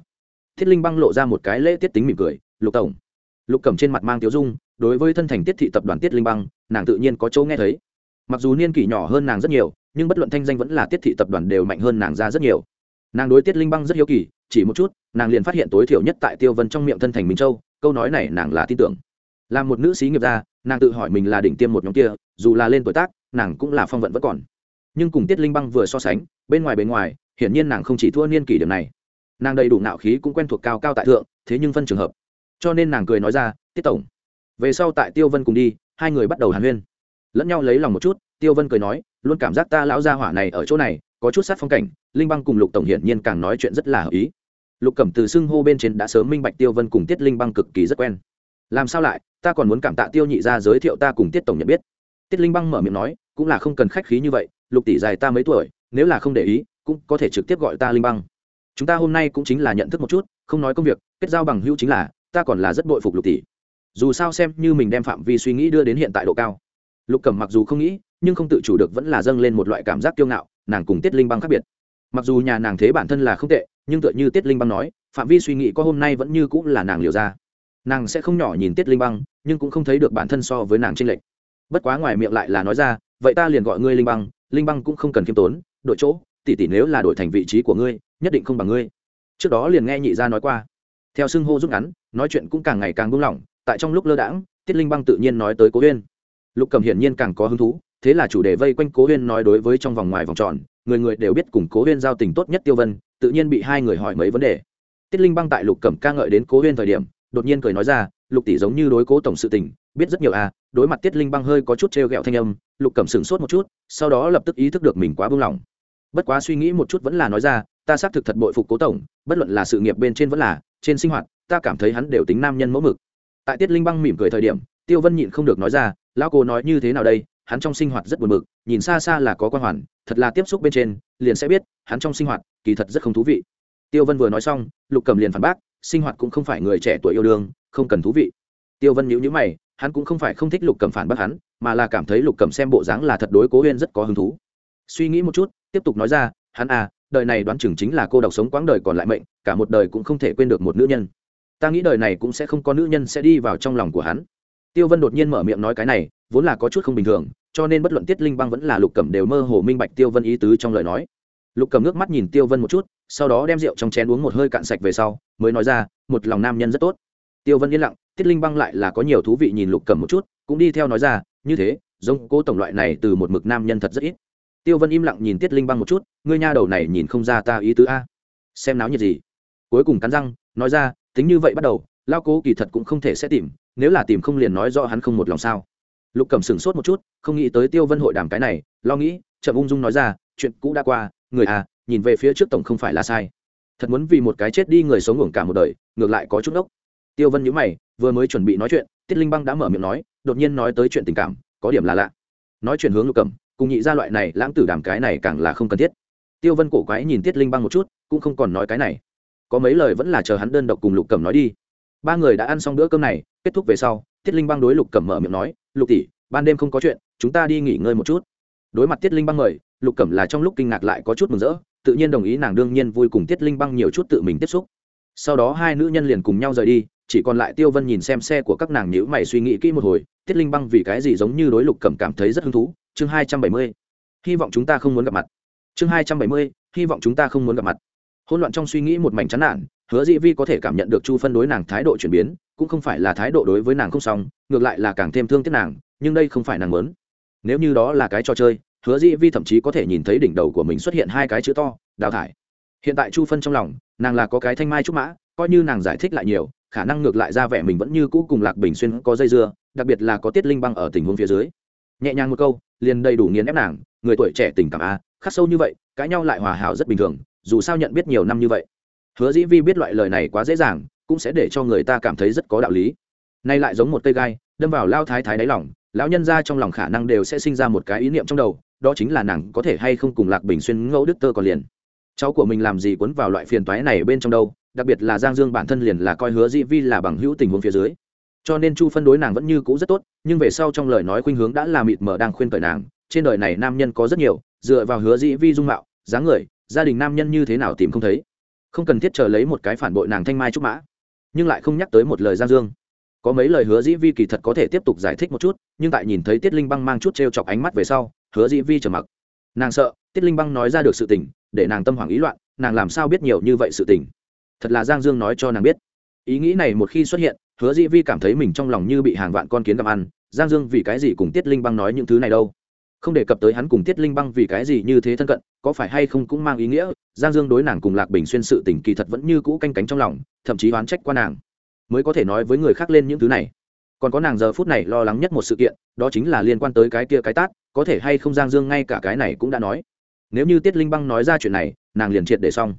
Tiết linh băng lộ ra một cái lễ tiết tính mỉm cười, lục tổng. Lục cầm trên mặt mang tiêu dung, đối với thân thành tiết thị tập đoàn tiết linh băng, nàng tự nhiên có chỗ nghe thấy. Mặc dù niên kỷ nhỏ hơn nàng rất nhiều, nhưng bất luận thanh danh vẫn là tiết thị tập đoàn đều mạnh hơn nàng ra rất nhiều. Nàng đối tiết linh băng rất hiếu kỳ chỉ một chút, nàng liền phát hiện tối thiểu nhất tại tiêu vân trong miệng thân thành minh châu, câu nói này nàng là tin tưởng. Là một nữ sĩ nghiệp gia, nàng tự hỏi mình là đỉnh tiêm một nhóm kia, dù là lên tuổi tác, nàng cũng là phong vận vẫn còn. Nhưng cùng tiết linh băng vừa so sánh, bên ngoài bên ngoài, hiển nhiên nàng không chỉ thua niên kỷ điểm này. Nàng đầy đủ nạo khí cũng quen thuộc cao cao tại thượng, thế nhưng phân trường hợp. Cho nên nàng cười nói ra, tiết tổng, về sau tại tiêu vân cùng đi, hai người bắt đầu hàn huyên. Lẫn nhau lấy lòng một chút, tiêu vân cười nói, luôn cảm giác ta lão gia hỏa này ở chỗ này, có chút sát phong cảnh, linh băng cùng lục tổng hiển nhiên càng nói chuyện rất là hợp ý lục cẩm từ xưng hô bên trên đã sớm minh bạch tiêu vân cùng tiết linh băng cực kỳ rất quen. Làm sao lại, ta còn muốn cảm tạ tiêu nhị ra giới thiệu ta cùng tiết tổng nhận biết. Tiết linh băng mở miệng nói, cũng là không cần khách khí như vậy, lục tỷ dài ta mấy tuổi, nếu là không để ý, cũng có thể trực tiếp gọi ta linh băng. Chúng ta hôm nay cũng chính là nhận thức một chút, không nói công việc, kết giao bằng hữu chính là, ta còn là rất bội phục lục tỷ. Dù sao xem như mình đem phạm vi suy nghĩ đưa đến hiện tại độ cao. Lục cẩm mặc dù không nghĩ, nhưng không tự chủ được vẫn là dâng lên một loại cảm giác kiêu ngạo, nàng cùng tiết linh băng khác biệt. Mặc dù nhà nàng thế bản thân là không tệ nhưng tựa như tiết linh băng nói, phạm vi suy nghĩ có hôm nay vẫn như cũng là nàng liều ra. Nàng sẽ không nhỏ nhìn tiết linh băng, nhưng cũng không thấy được bản thân so với nàng tranh lệch. Bất quá ngoài miệng lại là nói ra, vậy ta liền gọi ngươi linh băng linh băng cũng không cần khiêm tốn, đội chỗ tỉ tỉ nếu là đổi thành vị trí của ngươi, nhất định không bằng ngươi. Trước đó liền nghe nhị gia nói qua. Theo xưng hô rút ngắn, nói chuyện cũng càng ngày càng buông lỏng, tại trong lúc lơ đãng, tiết linh băng tự nhiên nói tới cố huyên. Lục cầm hiển nhiên càng có hứng thú, thế là chủ đề vây quanh cố huyên nói đối với trong vòng ngoài vòng tròn, người người đều biết cùng cố huyên giao tình tốt nhất tiêu vân tự nhiên bị hai người hỏi mấy vấn đề. Tiết linh băng tại lục cẩm ca ngợi đến cố huyên thời điểm, đột nhiên cười nói ra, lục tỷ giống như đối cố tổng sự tình, biết rất nhiều à đối mặt tiết linh băng hơi có chút t r e o g ẹ o thanh âm, lục cẩm sửng sốt một chút, sau đó lập tức ý thức được mình quá buông lỏng. Bất quá suy nghĩ một chút vẫn là nói ra, ta xác thực thật bội phục cố tổng, bất luận là sự nghiệp bên trên vẫn là, trên sinh hoạt, ta cảm thấy hắn đều tính nam nhân mẫu mực. Tại tiết linh băng mỉm cười thời điểm, tiêu vân nhịn không được nói ra, lão cô nói như thế nào đây hắn trong sinh hoạt rất buồn bực, nhìn xa xa là có quan hoàn thật là tiếp xúc bên trên liền sẽ biết hắn trong sinh hoạt kỳ thật rất không thú vị. Tiêu vân vừa nói xong lục Cẩm liền phản bác sinh hoạt cũng không phải người trẻ tuổi yêu đương không cần thú vị. Tiêu vân nhíu nhíu mày hắn cũng không phải không thích lục Cẩm phản bác hắn mà là cảm thấy lục Cẩm xem bộ dáng là thật đối cố huyên rất có hứng thú. Suy nghĩ một chút tiếp tục nói ra hắn à đời này đoán chừng chính là cô độc sống quãng đời còn lại mệnh cả một đời cũng không thể quên được một nữ nhân. Ta nghĩ đời này cũng sẽ không có nữ nhân sẽ đi vào trong lòng của hắn tiêu vân đột nhiên mở miệng nói cái này, vốn là có chút không bình thường, cho nên bất luận tiết linh băng vẫn là lục cẩm đều mơ hồ minh bạch tiêu vân ý tứ trong lời nói. Lục cầm nước mắt nhìn tiêu vân một chút, sau đó đem rượu trong chén uống một hơi cạn sạch về sau, mới nói ra, một lòng nam nhân rất tốt. Tiêu vân yên lặng, tiết linh băng lại là có nhiều thú vị nhìn lục cầm một chút, cũng đi theo nói ra, như thế, giống cố tổng loại này từ một mực nam nhân thật rất ít. Tiêu vân im lặng nhìn tiết linh băng một chút, ngươi nha đầu này nhìn không ra ta ý tứ a. Xem náo nhiệt gì. Cuối cùng cắn răng, nói ra, tính như vậy bắt đầu, lao cố kỳ thật cũng không thể sẽ tìm nếu là tìm không liền nói do hắn không một lòng sao? Lục cẩm sửng sốt một chút, không nghĩ tới tiêu vân hội đàm cái này, lo nghĩ, chậm ung dung nói ra, chuyện cũ đã qua, người à nhìn về phía trước tổng không phải là sai. Thật muốn vì một cái chết đi người sống ngủ cả một đời, ngược lại có chút ốc. Tiêu vân nhữ mày, vừa mới chuẩn bị nói chuyện, tiết linh băng đã mở miệng nói, đột nhiên nói tới chuyện tình cảm, có điểm là lạ. Nói chuyện hướng lục cẩm, cùng nhị ra loại này, lãng tử đàm cái này càng là không cần thiết. Tiêu vân cổ quái nhìn tiết linh băng một chút, cũng không còn nói cái này. Có mấy lời vẫn là chờ hắn đơn độc cùng lục cẩm nói đi. Ba người đã ăn xong bữa cơm này kết thúc về sau, tiết linh băng đối lục cẩm mở miệng nói, lục tỷ, ban đêm không có chuyện, chúng ta đi nghỉ ngơi một chút. Đối mặt tiết linh băng mời, lục cẩm là trong lúc kinh ngạc lại có chút mừng rỡ, tự nhiên đồng ý nàng đương nhiên vui cùng tiết linh băng nhiều chút tự mình tiếp xúc. Sau đó hai nữ nhân liền cùng nhau rời đi, chỉ còn lại tiêu vân nhìn xem xe của các nàng nhữ mày suy nghĩ kỹ một hồi, tiết linh băng vì cái gì giống như đối lục cẩm cảm thấy rất hứng thú? Chương hai trăm bảy mươi, hy vọng chúng ta không muốn gặp mặt. Chương hai trăm bảy mươi, hy vọng chúng ta không muốn gặp mặt. Hỗn loạn trong suy nghĩ một mảnh chán nản hứa dĩ vi có thể cảm nhận được chu phân đối nàng thái độ chuyển biến, cũng không phải là thái độ đối với nàng không xong, ngược lại là càng thêm thương tiếc nàng, nhưng đây không phải nàng lớn nếu như đó là cái trò chơi, hứa dĩ vi thậm chí có thể nhìn thấy đỉnh đầu của mình xuất hiện hai cái chữ to, đào thải. Hiện tại chu phân trong lòng, nàng là có cái thanh mai trúc mã, coi như nàng giải thích lại nhiều, khả năng ngược lại ra vẻ mình vẫn như cũ cùng lạc bình xuyên có dây dưa, đặc biệt là có tiết linh băng ở tình huống phía dưới. Nhẹ nhàng một câu, liền đầy đủ nghiền ép nàng, người tuổi trẻ tình cảm a, khắc sâu như vậy, cãi nhau lại hòa hảo rất bình thường, dù sao nhận biết nhiều năm như vậy hứa dĩ vi biết loại lời này quá dễ dàng, cũng sẽ để cho người ta cảm thấy rất có đạo lý. Nay lại giống một cây gai, đâm vào lao thái thái đáy lòng, lão nhân ra trong lòng khả năng đều sẽ sinh ra một cái ý niệm trong đầu, đó chính là nàng có thể hay không cùng lạc bình xuyên ngẫu đức tơ còn liền. Cháu của mình làm gì cuốn vào loại phiền toái này bên trong đâu, đặc biệt là giang dương bản thân liền là coi hứa dĩ vi là bằng hữu tình huống phía dưới. Cho nên chu phân đối nàng vẫn như cũ rất tốt, nhưng về sau trong lời nói khuynh hướng đã là mịt mờ đang khuyên cởi nàng, trên đời này nam nhân có rất nhiều, dựa vào hứa dĩ vi dung mạo, dáng người, gia đình nam nhân như thế nào tìm không thấy không cần thiết chờ lấy một cái phản bội nàng thanh mai trúc mã, nhưng lại không nhắc tới một lời giang dương. Có mấy lời hứa dĩ vi kỳ thật có thể tiếp tục giải thích một chút, nhưng tại nhìn thấy tiết linh băng mang chút t r e o chọc ánh mắt về sau, hứa dĩ vi trầm mặc. Nàng sợ, tiết linh băng nói ra được sự tình, để nàng tâm hoảng ý loạn, nàng làm sao biết nhiều như vậy sự tình? Thật là giang dương nói cho nàng biết. Ý nghĩ này một khi xuất hiện, hứa dĩ vi cảm thấy mình trong lòng như bị hàng vạn con kiến gặm ăn. Giang dương vì cái gì cùng tiết linh băng nói những thứ này đâu? Không đề cập tới hắn cùng tiết linh băng vì cái gì như thế thân cận, có phải hay không cũng mang ý nghĩa, giang dương đối nàng cùng lạc bình xuyên sự tình kỳ thật vẫn như cũ canh cánh trong lòng, thậm chí oán trách qua nàng. Mới có thể nói với người khác lên những thứ này. Còn có nàng giờ phút này lo lắng nhất một sự kiện, đó chính là liên quan tới cái kia cái tát, có thể hay không giang dương ngay cả cái này cũng đã nói. Nếu như tiết linh băng nói ra chuyện này, nàng liền triệt để xong.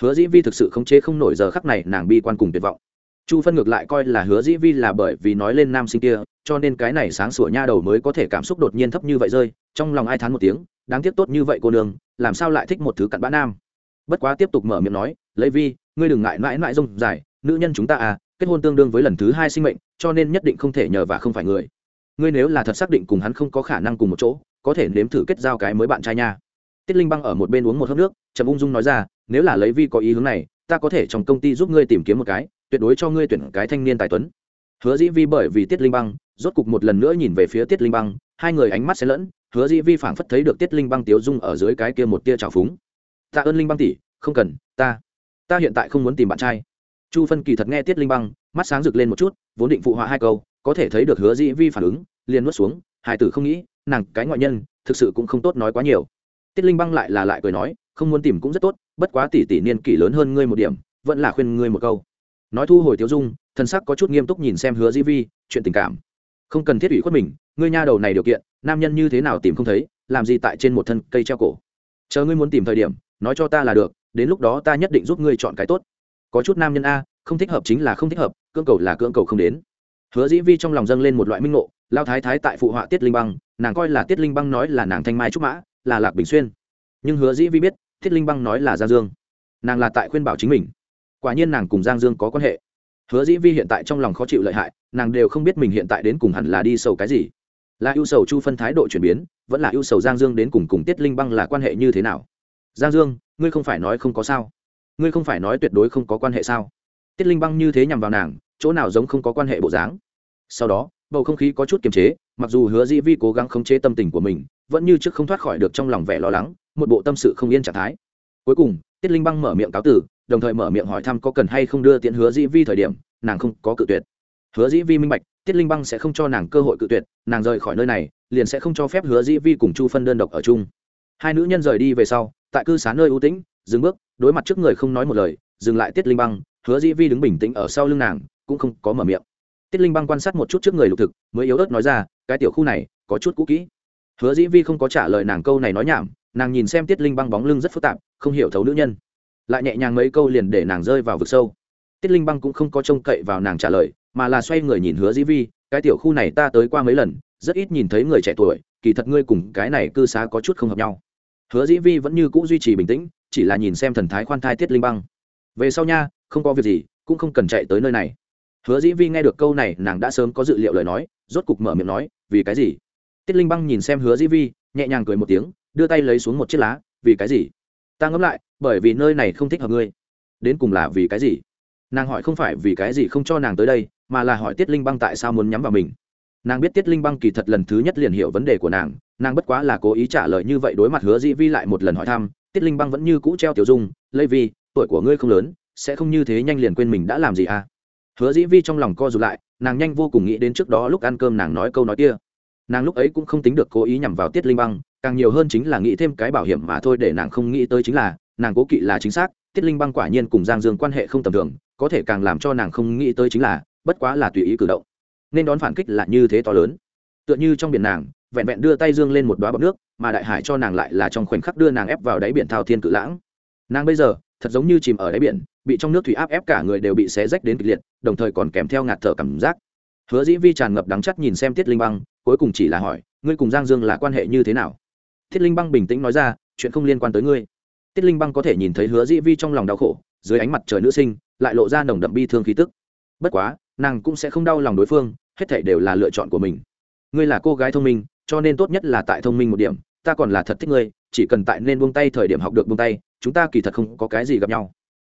Hứa dĩ vi thực sự khống chế không nổi giờ khắc này, nàng bi quan cùng tuyệt vọng chu phân ngược lại coi là hứa dĩ vi là bởi vì nói lên nam sinh kia, cho nên cái này sáng sủa nha đầu mới có thể cảm xúc đột nhiên thấp như vậy rơi, trong lòng ai thán một tiếng, đáng tiếc tốt như vậy cô nương, làm sao lại thích một thứ cặn bã nam. Bất quá tiếp tục mở miệng nói, lấy vi, ngươi đừng ngại mãi mãi rông dài, nữ nhân chúng ta à kết hôn tương đương với lần thứ hai sinh mệnh, cho nên nhất định không thể nhờ và không phải người. Ngươi nếu là thật xác định cùng hắn không có khả năng cùng một chỗ, có thể nếm thử kết giao cái mới bạn trai nha. Tiết linh băng ở một bên uống một hớp nước, trầm ung dung nói ra, nếu là lấy vi có ý hướng này, ta có thể trong công ty giúp ngươi tìm kiếm một cái tuyệt đối cho ngươi tuyển cái thanh niên tài tuấn. Hứa dĩ vi bởi vì tiết linh băng, rốt cục một lần nữa nhìn về phía tiết linh băng, hai người ánh mắt xen lẫn, hứa dĩ vi phảng phất thấy được tiết linh băng tiếu dung ở dưới cái kia một tia trào phúng. Tạ ơn linh băng tỷ, không cần, ta ta hiện tại không muốn tìm bạn trai. Chu phân kỳ thật nghe tiết linh băng, mắt sáng rực lên một chút, vốn định phụ họa hai câu, có thể thấy được hứa dĩ vi phản ứng, liền nuốt xuống hải tử không nghĩ, nàng cái ngoại nhân, thực sự cũng không tốt nói quá nhiều. Tiết linh băng lại là lại cười nói, không muốn tìm cũng rất tốt, bất quá tỷ tỷ niên kỷ lớn hơn ngươi một điểm, vẫn là khuyên ngươi một câu nói thu hồi tiêu dung, thân sắc có chút nghiêm túc nhìn xem hứa dĩ vi, chuyện tình cảm. Không cần thiết ủy khuất mình, ngươi nha đầu này điều kiện, nam nhân như thế nào tìm không thấy, làm gì tại trên một thân cây treo cổ. Chờ ngươi muốn tìm thời điểm, nói cho ta là được, đến lúc đó ta nhất định giúp ngươi chọn cái tốt. Có chút nam nhân a, không thích hợp chính là không thích hợp, cưỡng cầu là cưỡng cầu không đến. Hứa dĩ vi trong lòng dâng lên một loại minh ngộ, lao thái thái tại phụ họa tiết linh băng, nàng coi là tiết linh băng nói là nàng thanh mai trúc mã, là lạc bình xuyên. Nhưng hứa dĩ vi biết, tiết linh băng nói là giang dương. Nàng là tại khuyên bảo chính mình quả nhiên nàng cùng giang dương có quan hệ. Hứa dĩ vi hiện tại trong lòng khó chịu lợi hại, nàng đều không biết mình hiện tại đến cùng hẳn là đi sầu cái gì. Là ưu sầu chu phân thái độ chuyển biến, vẫn là ưu sầu giang dương đến cùng cùng tiết linh băng là quan hệ như thế nào? Giang dương, ngươi không phải nói không có sao. Ngươi không phải nói tuyệt đối không có quan hệ sao? Tiết linh băng như thế nhằm vào nàng, chỗ nào giống không có quan hệ bộ dáng? Sau đó, bầu không khí có chút kiềm chế, mặc dù hứa dĩ vi cố gắng khống chế tâm tình của mình, vẫn như trước không thoát khỏi được trong lòng vẻ lo lắng, một bộ tâm sự không yên trạng thái. Cuối cùng, tiết linh băng mở miệng cáo tử đồng thời mở miệng hỏi thăm có cần hay không đưa tiện hứa dĩ vi thời điểm, nàng không có cự tuyệt. Hứa dĩ vi minh bạch, tiết linh băng sẽ không cho nàng cơ hội cự tuyệt, nàng rời khỏi nơi này, liền sẽ không cho phép hứa dĩ vi cùng chu phân đơn độc ở chung. Hai nữ nhân rời đi về sau, tại cư xá nơi ưu tĩnh, dừng bước, đối mặt trước người không nói một lời, dừng lại tiết linh băng, hứa dĩ vi đứng bình tĩnh ở sau lưng nàng, cũng không có mở miệng. Tiết linh băng quan sát một chút trước người lục thực, mới yếu ớt nói ra, cái tiểu khu này, có chút cũ kỹ. Hứa dĩ vi không có trả lời nàng câu này nói nhảm, nàng nhìn xem tiết linh băng bóng lưng rất phức tạp, không hiểu thấu nữ nhân lại nhẹ nhàng mấy câu liền để nàng rơi vào vực sâu. Tiết linh băng cũng không có trông cậy vào nàng trả lời, mà là xoay người nhìn hứa dĩ vi, cái tiểu khu này ta tới qua mấy lần, rất ít nhìn thấy người trẻ tuổi, kỳ thật ngươi cùng cái này cư xá có chút không hợp nhau. Hứa dĩ vi vẫn như c ũ duy trì bình tĩnh, chỉ là nhìn xem thần thái khoan thai tiết linh băng. Về sau nha, không có việc gì, cũng không cần chạy tới nơi này. Hứa dĩ vi nghe được câu này, nàng đã sớm có dự liệu lời nói, rốt cục mở miệng nói, vì cái gì? Tiết linh băng nhìn xem hứa dĩ vi, nhẹ nhàng cười một tiếng, đưa tay lấy xuống một chiếc lá, vì cái gì? Ta ngẫm lại, bởi vì nơi này không thích hợp ngươi. Đến cùng là vì cái gì? Nàng hỏi không phải vì cái gì không cho nàng tới đây, mà là hỏi tiết linh băng tại sao muốn nhắm vào mình. Nàng biết tiết linh băng kỳ thật lần thứ nhất liền hiểu vấn đề của nàng nàng bất quá là cố ý trả lời như vậy đối mặt hứa dĩ vi lại một lần hỏi thăm, tiết linh băng vẫn như cũ treo tiểu dung lây vi, tuổi của ngươi không lớn, sẽ không như thế nhanh liền quên mình đã làm gì à? Hứa dĩ vi trong lòng co rụt lại, nàng nhanh vô cùng nghĩ đến trước đó lúc ăn cơm nàng nói câu nói kia. Nàng lúc ấy cũng không tính được cố ý nhằm vào tiết linh băng càng nhiều hơn chính là nghĩ thêm cái bảo hiểm mà thôi để nàng không nghĩ tới chính là, nàng cố kỵ là chính xác, tiết linh băng quả nhiên cùng giang dương quan hệ không tầm thường, có thể càng làm cho nàng không nghĩ tới chính là, bất quá là tùy ý cử động. Nên đón phản kích là như thế to lớn. Tựa như trong biển nàng, vẹn vẹn đưa tay dương lên một đoá bọc nước, mà đại hải cho nàng lại là trong khoảnh khắc đưa nàng ép vào đáy biển thao thiên cự lãng. Nàng bây giờ, thật giống như chìm ở đáy biển, bị trong nước thủy áp ép cả người đều bị xé rách đến kịch liệt, đồng thời còn kèm theo ngạt thở cảm giác. Hứa dĩ vi tràn ngập đắng chắc nhìn xem tiết linh băng, cuối cùng chỉ là hỏi, ngươi cùng giang dương là quan hệ như thế nào? Thiết linh băng bình tĩnh nói ra, chuyện không liên quan tới ngươi. Tiết linh băng có thể nhìn thấy hứa dĩ vi trong lòng đau khổ, dưới ánh mặt trời nữ sinh, lại lộ ra nồng đậm bi thương khí tức. Bất quá, nàng cũng sẽ không đau lòng đối phương, hết thảy đều là lựa chọn của mình. Ngươi là cô gái thông minh, cho nên tốt nhất là tại thông minh một điểm, ta còn là thật thích ngươi, chỉ cần tại nên buông tay thời điểm học được buông tay, chúng ta kỳ thật không có cái gì gặp nhau.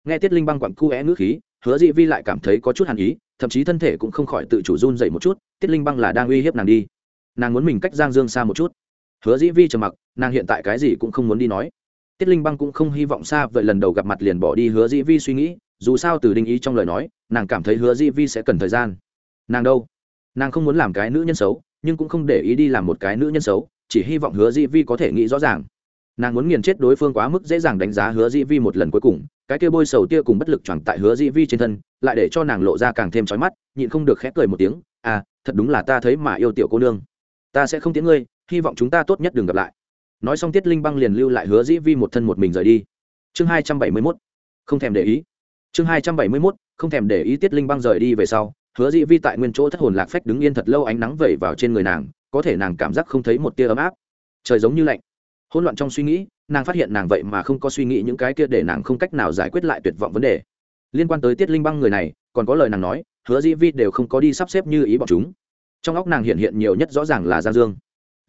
Nghe tiết linh băng quặn cu é ngữ khí, hứa dĩ vi lại cảm thấy có chút hàn ý, thậm chí thân thể cũng không khỏi tự chủ run dậy một chút tiết linh băng là đang uy hiếp nàng đi. Nàng muốn mình cách giang dương xa một chút hứa dĩ vi trầm mặc, nàng hiện tại cái gì cũng không muốn đi nói. Tiết linh băng cũng không hy vọng xa vậy lần đầu gặp mặt liền bỏ đi hứa dĩ vi suy nghĩ, dù sao từ đinh ý trong lời nói, nàng cảm thấy hứa dĩ vi sẽ cần thời gian. Nàng đâu? Nàng không muốn làm cái nữ nhân xấu, nhưng cũng không để ý đi làm một cái nữ nhân xấu, chỉ hy vọng hứa dĩ vi có thể nghĩ rõ ràng. Nàng muốn nghiền chết đối phương quá mức dễ dàng đánh giá hứa dĩ vi một lần cuối cùng, cái kia bôi sầu tia cùng bất lực chẳng tại hứa dĩ vi trên thân, lại để cho nàng lộ ra càng thêm trói mắt, nhịn không được khép cười một tiếng à thật đúng là ta thấy mà yêu tiểu cô nương. Ta sẽ không tiếng ngươi hy vọng chúng ta tốt nhất đừng gặp lại. Nói xong tiết linh băng liền lưu lại hứa dĩ vi một thân một mình rời đi. Chương hai trăm bảy mươi mốt. Không thèm để ý. Chương hai trăm bảy mươi mốt, không thèm để ý tiết linh băng rời đi về sau, hứa dĩ vi tại nguyên chỗ thất hồn lạc phách đứng yên thật lâu ánh nắng vẩy vào trên người nàng, có thể nàng cảm giác không thấy một tia ấm áp. Trời giống như lạnh. Hỗn loạn trong suy nghĩ, nàng phát hiện nàng vậy mà không có suy nghĩ những cái kia để nàng không cách nào giải quyết lại tuyệt vọng vấn đề. Liên quan tới tiết linh băng người này, còn có lời nàng nói, hứa dĩ vi đều không có đi sắp xếp như ý bọn chúng. Trong óc nàng hiện hiện nhiều nhất rõ ràng là giang dương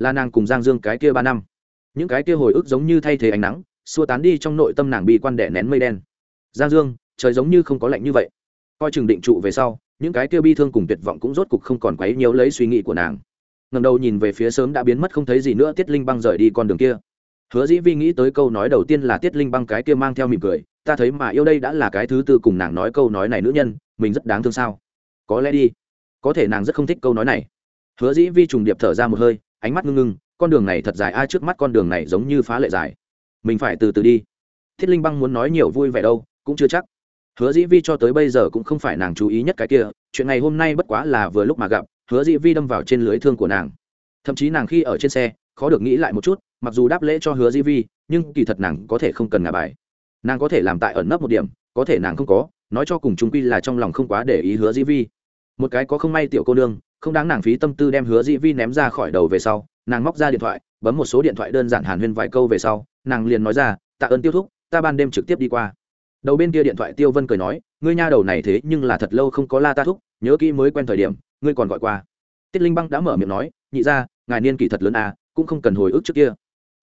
là nàng cùng giang dương cái kia ba năm. Những cái kia hồi ức giống như thay thế ánh nắng, xua tán đi trong nội tâm nàng bị quan đẻ nén mây đen. Giang dương, trời giống như không có lạnh như vậy. Coi chừng định trụ về sau, những cái kia bi thương cùng tuyệt vọng cũng rốt cục không còn quấy nhiều lấy suy nghĩ của nàng. Ngầm đầu nhìn về phía sớm đã biến mất không thấy gì nữa tiết linh băng rời đi con đường kia. Hứa dĩ vi nghĩ tới câu nói đầu tiên là tiết linh băng cái kia mang theo mỉm cười, ta thấy mà yêu đây đã là cái thứ tư cùng nàng nói câu nói này nữ nhân, mình rất đáng thương sao? Có lẽ đi. Có thể nàng rất không thích câu nói này. Hứa dĩ vi trùng điệp thở ra một hơi ánh mắt ngưng ngưng, con đường này thật dài, ai trước mắt con đường này giống như phá lệ dài. Mình phải từ từ đi. Thiết linh băng muốn nói nhiều vui vẻ đâu, cũng chưa chắc. Hứa dĩ vi cho tới bây giờ cũng không phải nàng chú ý nhất cái kia, chuyện này hôm nay bất quá là vừa lúc mà gặp, hứa dĩ vi đâm vào trên lưới thương của nàng. Thậm chí nàng khi ở trên xe, khó được nghĩ lại một chút, mặc dù đáp lễ cho hứa dĩ vi, nhưng kỳ thật nàng có thể không cần ngả bài. Nàng có thể làm tại ẩn nấp một điểm, có thể nàng không có, nói cho cùng chúng quy là trong lòng không quá để ý hứa dĩ vi. Một cái có không may tiểu cô nương không đáng nàng phí tâm tư đem hứa dĩ vi ném ra khỏi đầu về sau, nàng móc ra điện thoại, bấm một số điện thoại đơn giản hàn huyên vài câu về sau, nàng liền nói ra, tạ ơn tiêu thúc, ta ban đêm trực tiếp đi qua. Đầu bên kia điện thoại tiêu vân cười nói, ngươi nha đầu này thế nhưng là thật lâu không có la ta thúc, nhớ kỹ mới quen thời điểm, ngươi còn gọi qua. Tiết linh băng đã mở miệng nói, nhị ra ngài niên kỷ thật lớn à cũng không cần hồi ức trước kia.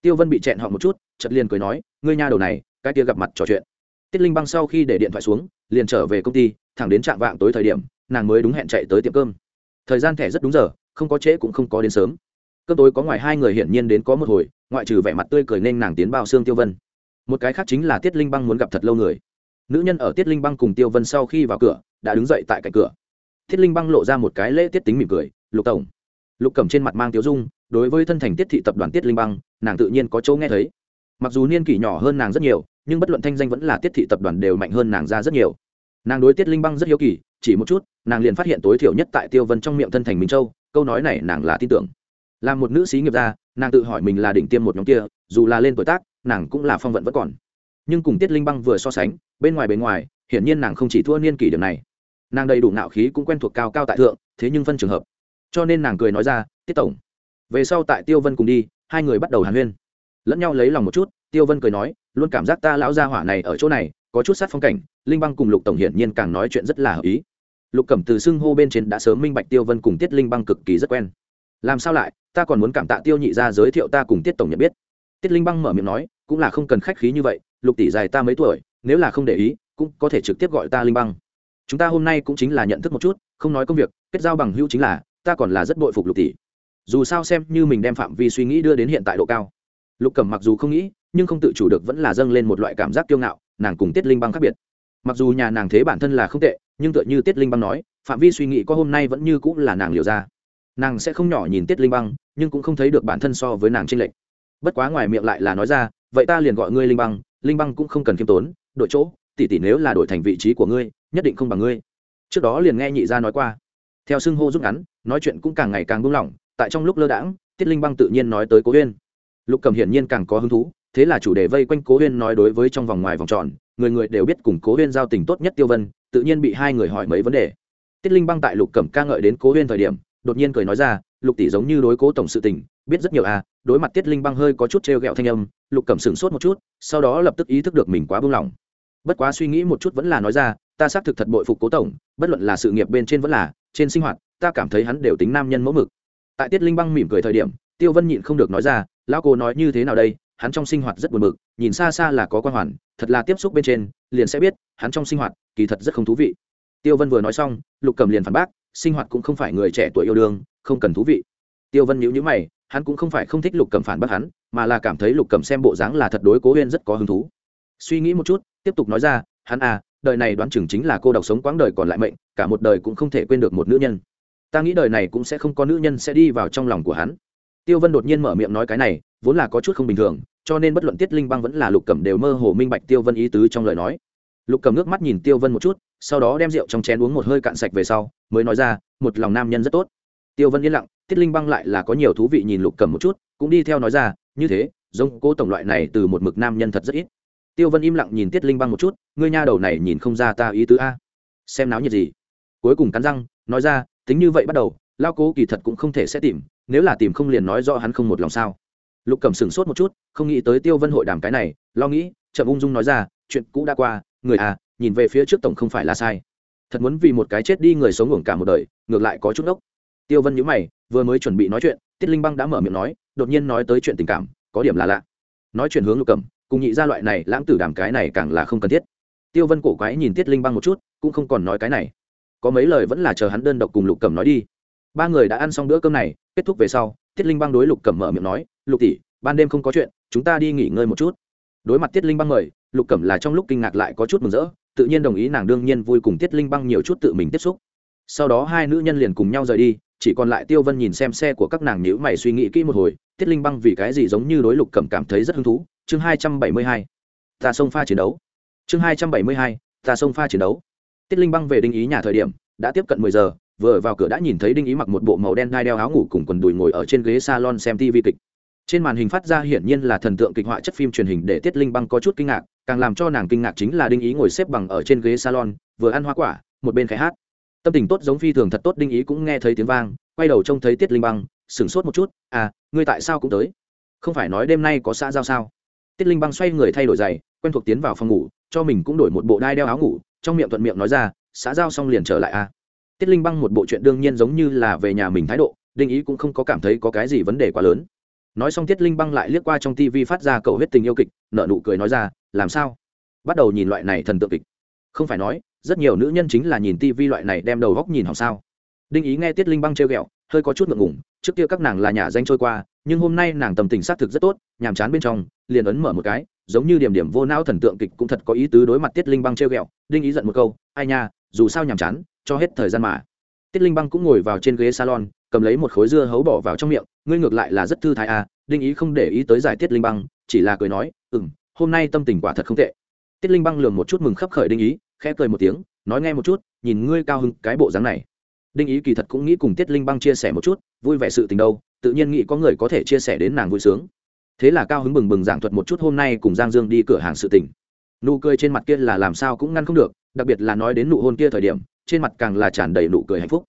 Tiêu vân bị chẹn họ một chút chật liền cười nói, ngươi nha đầu này, cái kia gặp mặt trò chuyện. Tiết linh băng sau khi để điện thoại xuống, liền trở về công ty, thẳng đến trạm vạng tối thời điểm, nàng mới đúng hẹn chạy tới tiệm cơm thời gian thẻ rất đúng giờ, không có trễ cũng không có đến sớm. Cơn tối có ngoài hai người hiển nhiên đến có một hồi, ngoại trừ vẻ mặt tươi cười nên nàng tiến bao xương tiêu vân. Một cái khác chính là tiết linh băng muốn gặp thật lâu người. Nữ nhân ở tiết linh băng cùng tiêu vân sau khi vào cửa, đã đứng dậy tại cạnh cửa. Tiết linh băng lộ ra một cái lễ tiết tính mỉm cười, lục tổng. Lục cầm trên mặt mang tiếu dung, đối với thân thành tiết thị tập đoàn tiết linh băng, nàng tự nhiên có chỗ nghe thấy. Mặc dù niên kỷ nhỏ hơn nàng rất nhiều, nhưng bất luận thanh danh vẫn là tiết thị tập đoàn đều mạnh hơn nàng ra rất nhiều. Nàng đối tiết linh băng rất hiếu kỳ chỉ một chút, nàng liền phát hiện tối thiểu nhất tại tiêu vân trong miệng thân thành minh châu, câu nói này nàng là tin tưởng. Là một nữ sĩ nghiệp gia, nàng tự hỏi mình là đỉnh tiêm một nhóm kia, dù là lên tuổi tác, nàng cũng là phong vận vẫn còn. Nhưng cùng tiết linh băng vừa so sánh, bên ngoài bên ngoài, hiển nhiên nàng không chỉ thua niên kỷ điểm này. Nàng đầy đủ nạo khí cũng quen thuộc cao cao tại thượng, thế nhưng phân trường hợp. Cho nên nàng cười nói ra, tiết tổng, về sau tại tiêu vân cùng đi, hai người bắt đầu hàn huyên. Lẫn nhau lấy lòng một chút, tiêu vân cười nói, luôn cảm giác ta lão gia hỏa này ở chỗ này có chút sát phong cảnh, linh băng cùng lục tổng hiển nhiên càng nói chuyện rất là hợp ý. Lục cẩm từ xưng hô bên trên đã sớm minh bạch tiêu vân cùng tiết linh băng cực kỳ rất quen. Làm sao lại, ta còn muốn cảm tạ tiêu nhị ra giới thiệu ta cùng tiết tổng nhận biết. Tiết linh băng mở miệng nói, cũng là không cần khách khí như vậy, lục tỷ dài ta mấy tuổi, nếu là không để ý, cũng có thể trực tiếp gọi ta linh băng. Chúng ta hôm nay cũng chính là nhận thức một chút, không nói công việc, kết giao bằng hữu chính là, ta còn là rất bội phục lục tỷ. Dù sao xem như mình đem phạm vi suy nghĩ đưa đến hiện tại độ cao. Lục cẩm mặc dù không nghĩ, nhưng không tự chủ được vẫn là dâng lên một loại cảm giác kiêu ngạo nàng cùng tiết linh băng khác biệt. Mặc dù nhà nàng thế bản thân là không tệ, nhưng tựa như tiết linh băng nói, phạm vi suy nghĩ có hôm nay vẫn như cũng là nàng liều ra. Nàng sẽ không nhỏ nhìn tiết linh băng, nhưng cũng không thấy được bản thân so với nàng tranh lệch. Bất quá ngoài miệng lại là nói ra, vậy ta liền gọi ngươi linh băng linh băng cũng không cần khiêm tốn đội chỗ tỉ tỉ nếu là đổi thành vị trí của ngươi, nhất định không bằng ngươi. Trước đó liền nghe nhị gia nói qua. Theo xưng hô rút ngắn, nói chuyện cũng càng ngày càng buông lỏng, tại trong lúc lơ đãng, tiết linh băng tự nhiên nói tới cố huyên lục cầm hiển nhiên càng có hứng thú thế là chủ đề vây quanh cố huyên nói đối với trong vòng ngoài vòng tròn, người người đều biết cùng cố huyên giao tình tốt nhất tiêu vân, tự nhiên bị hai người hỏi mấy vấn đề. Tiết linh băng tại lục cẩm ca ngợi đến cố huyên thời điểm, đột nhiên cười nói ra, lục tỷ giống như đối cố tổng sự tình, biết rất nhiều à đối mặt tiết linh băng hơi có chút t r e o g ẹ o thanh âm, lục cẩm sửng sốt một chút, sau đó lập tức ý thức được mình quá buông lỏng. Bất quá suy nghĩ một chút vẫn là nói ra, ta xác thực thật bội phục cố tổng, bất luận là sự nghiệp bên trên vẫn là, trên sinh hoạt, ta cảm thấy hắn đều tính nam nhân mẫu mực. Tại tiết linh băng mỉm cười thời điểm, tiêu vân nhịn không được nói ra, lão cô nói như thế nào đây hắn trong sinh hoạt rất buồn bực, nhìn xa xa là có quan hoàn thật là tiếp xúc bên trên liền sẽ biết hắn trong sinh hoạt kỳ thật rất không thú vị. Tiêu vân vừa nói xong lục cầm liền phản bác sinh hoạt cũng không phải người trẻ tuổi yêu đương không cần thú vị. Tiêu vân nhíu nhíu mày hắn cũng không phải không thích lục cầm phản bác hắn mà là cảm thấy lục cầm xem bộ dáng là thật đối cố huyên rất có hứng thú. Suy nghĩ một chút tiếp tục nói ra hắn à đời này đoán chừng chính là cô độc sống quãng đời còn lại mệnh cả một đời cũng không thể quên được một nữ nhân. Ta nghĩ đời này cũng sẽ không có nữ nhân sẽ đi vào trong lòng của hắn. Tiêu vân đột nhiên mở miệng nói cái này vốn là có chút không bình thường, cho nên bất luận tiết linh băng vẫn là lục cẩm đều mơ hồ minh bạch tiêu vân ý tứ trong lời nói. Lục cầm nước mắt nhìn tiêu vân một chút, sau đó đem rượu trong chén uống một hơi cạn sạch về sau, mới nói ra, một lòng nam nhân rất tốt. Tiêu vân yên lặng, tiết linh băng lại là có nhiều thú vị nhìn lục cầm một chút, cũng đi theo nói ra, như thế, giống cô tổng loại này từ một mực nam nhân thật rất ít. Tiêu vân im lặng nhìn tiết linh băng một chút, ngươi nha đầu này nhìn không ra ta ý tứ a. Xem náo nhiệt gì. Cuối cùng cắn răng, nói ra, tính như vậy bắt đầu lao cố kỳ thật cũng không thể sẽ tìm, nếu là tìm không liền nói do hắn không một lòng sao lục Cẩm sửng sốt một chút không nghĩ tới tiêu vân hội đàm cái này lo nghĩ chậm ung dung nói ra chuyện cũ đã qua người à nhìn về phía trước tổng không phải là sai. Thật muốn vì một cái chết đi người sống ngủ cả một đời ngược lại có chút ốc tiêu vân nhíu mày vừa mới chuẩn bị nói chuyện tiết linh băng đã mở miệng nói đột nhiên nói tới chuyện tình cảm có điểm là lạ. Nói chuyện hướng lục Cẩm, cùng nhị ra loại này lãng tử đàm cái này càng là không cần thiết. Tiêu vân cổ quái nhìn tiết linh băng một chút cũng không còn nói cái này. Có mấy lời vẫn là chờ hắn đơn độc cùng lục Cẩm nói đi ba người đã ăn xong bữa cơm này, kết thúc về sau, tiết linh băng đối lục Cẩm mở miệng nói, lục tỷ, ban đêm không có chuyện, chúng ta đi nghỉ ngơi một chút. Đối mặt tiết linh băng mời, lục cẩm là trong lúc kinh ngạc lại có chút mừng rỡ, tự nhiên đồng ý nàng đương nhiên vui cùng tiết linh băng nhiều chút tự mình tiếp xúc. Sau đó hai nữ nhân liền cùng nhau rời đi, chỉ còn lại tiêu vân nhìn xem xe của các nàng nhữ mày suy nghĩ kỹ một hồi, tiết linh băng vì cái gì giống như đối lục cẩm cảm thấy rất hứng thú, chương hai trăm bảy mươi hai, ta sông pha chiến đấu. Chương hai trăm bảy mươi hai, ta sông pha chiến đấu. Tiết linh băng về đinh ý nhà thời điểm, đã tiếp cận mười giờ vừa vào cửa đã nhìn thấy đinh ý mặc một bộ màu đen đai đeo áo ngủ cùng quần đùi ngồi ở trên ghế salon xem tv kịch. Trên màn hình phát ra hiển nhiên là thần tượng kịch họa chất phim truyền hình để tiết linh băng có chút kinh ngạc, càng làm cho nàng kinh ngạc chính là đinh ý ngồi xếp bằng ở trên ghế salon, vừa ăn hoa quả, một bên khai hát. Tâm tình tốt giống phi thường thật tốt, đinh ý cũng nghe thấy tiếng vang, quay đầu trông thấy tiết linh băng, sửng sốt một chút à ngươi tại sao cũng tới? Không phải nói đêm nay có xã giao sao? Tiết linh băng xoay người thay đổi giày, quen thuộc tiến vào phòng ngủ, cho mình cũng đổi một bộ đai đeo áo ngủ, trong miệng thuận miệng nói ra, xã giao xong liền trở lại à? Tiết linh băng một bộ chuyện đương nhiên giống như là về nhà mình thái độ, đinh ý cũng không có cảm thấy có cái gì vấn đề quá lớn. Nói xong tiết linh băng lại liếc qua trong tv phát ra cầu huyết tình yêu kịch nợ nụ cười nói ra, làm sao? Bắt đầu nhìn loại này thần tượng kịch. Không phải nói, rất nhiều nữ nhân chính là nhìn tv loại này đem đầu góc nhìn hỏng sao. Đinh ý nghe tiết linh băng trêu ghẹo, hơi có chút ngượng ngủng trước kia các nàng là nhà danh trôi qua, nhưng hôm nay nàng tầm tình xác thực rất tốt, nhàm chán bên trong, liền ấn mở một cái, giống như điểm điểm vô não thần tượng kịch cũng thật có ý tứ đối mặt tiết linh băng trêu ghẹo. Đinh ý giận một câu, ai nha, dù sao nhàm chán cho hết thời gian mà. Tiết linh băng cũng ngồi vào trên ghế salon, cầm lấy một khối dưa hấu bỏ vào trong miệng, ngươi ngược lại là rất thư thái à đinh ý không để ý tới giải tiết linh băng, chỉ là cười nói ừ m hôm nay tâm tình quả thật không tệ. Tiết linh băng lường một chút mừng khấp khởi đinh ý, khẽ cười một tiếng, nói nghe một chút, nhìn ngươi cao hứng cái bộ dáng này. Đinh ý kỳ thật cũng nghĩ cùng tiết linh băng chia sẻ một chút, vui vẻ sự tình đâu, tự nhiên nghĩ có người có thể chia sẻ đến nàng vui sướng. Thế là cao hứng bừng bừng giảng thuật một chút hôm nay cùng giang dương đi cửa hàng sự tình. Nụ cười trên mặt kia là làm sao cũng ngăn không được, đặc biệt là nói đến nụ hôn kia thời điểm trên mặt càng là tràn đầy nụ cười hạnh phúc.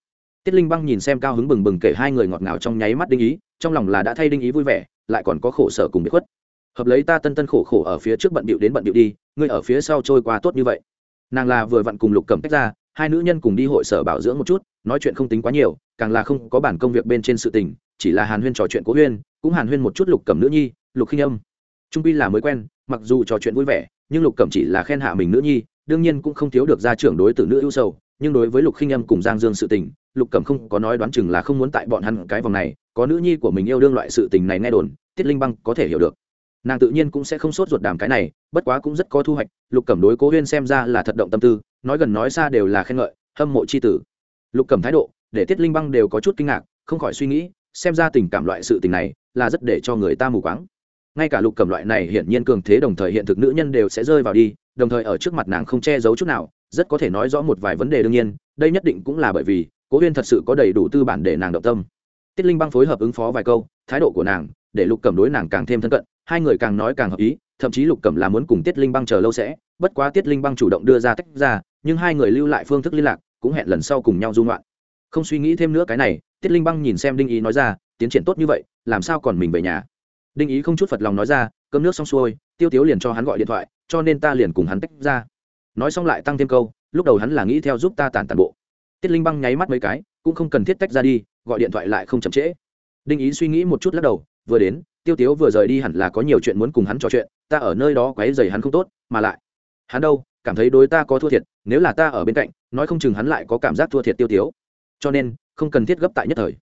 Tiết linh băng nhìn xem cao hứng bừng bừng kể hai người ngọt ngào trong nháy mắt đinh ý, trong lòng là đã thay đinh ý vui vẻ, lại còn có khổ sở cùng bị khuất. Hợp lấy ta tân tân khổ khổ ở phía trước bận bịu đến bận bịu đi, ngươi ở phía sau trôi qua tốt như vậy. Nàng là vừa vặn cùng lục cẩm tách ra, hai nữ nhân cùng đi hội sở bảo dưỡng một chút, nói chuyện không tính quá nhiều, càng là không có bản công việc bên trên sự tình, chỉ là hàn huyên trò chuyện cố huyên, cũng hàn huyên một chút lục cẩm nữ nhi, lục khinh âm. Trung pi là mới quen, mặc dù trò chuyện vui vẻ, nhưng lục cẩm chỉ là khen hạ mình nữ nhi, đương nhiên cũng không thiếu được gia trưởng đối tử nữ ưu sầu nhưng đối với lục khinh âm cùng giang dương sự tình, lục cẩm không có nói đoán chừng là không muốn tại bọn hắn cái vòng này, có nữ nhi của mình yêu đương loại sự tình này nghe đồn, tiết linh băng có thể hiểu được. Nàng tự nhiên cũng sẽ không sốt ruột đàm cái này, bất quá cũng rất có thu hoạch, lục cẩm đối cố huyên xem ra là thật động tâm tư, nói gần nói xa đều là khen ngợi, hâm mộ c h i tử. Lục cẩm thái độ, để tiết linh băng đều có chút kinh ngạc, không khỏi suy nghĩ, xem ra tình cảm loại sự tình này, là rất để cho người ta mù quáng. Ngay cả lục cẩm loại này hiển nhiên cường thế đồng thời hiện thực nữ nhân đều sẽ rơi vào đi, đồng thời ở trước mặt nàng không che giấu chút nào rất có thể nói rõ một vài vấn đề đương nhiên, đây nhất định cũng là bởi vì cố huyên thật sự có đầy đủ tư bản để nàng động tâm. Tiết linh băng phối hợp ứng phó vài câu, thái độ của nàng để lục cẩm đối nàng càng thêm thân cận, hai người càng nói càng hợp ý, thậm chí lục cẩm là muốn cùng tiết linh băng chờ lâu sẽ, bất quá tiết linh băng chủ động đưa ra tách ra, nhưng hai người lưu lại phương thức liên lạc, cũng hẹn lần sau cùng nhau dung loạn không suy nghĩ thêm nữa cái này, tiết linh băng nhìn xem đinh ý nói ra, tiến triển tốt như vậy, làm sao còn mình về nhà? Đinh ý không chút phật lòng nói ra, cơm nước xong xuôi, tiêu tiếu liền cho hắn gọi điện thoại, cho nên ta liền cùng hắn tách ra nói xong lại tăng thêm câu, lúc đầu hắn là nghĩ theo giúp ta tản tàn bộ. Tiết linh băng nháy mắt mấy cái, cũng không cần thiết tách ra đi, gọi điện thoại lại không chậm trễ. Đinh ý suy nghĩ một chút lắc đầu, vừa đến, tiêu tiếu vừa rời đi hẳn là có nhiều chuyện muốn cùng hắn trò chuyện, ta ở nơi đó quấy dày hắn không tốt, mà lại. Hắn đâu, cảm thấy đối ta có thua thiệt, nếu là ta ở bên cạnh, nói không chừng hắn lại có cảm giác thua thiệt tiêu tiếu. Cho nên, không cần thiết gấp tại nhất thời.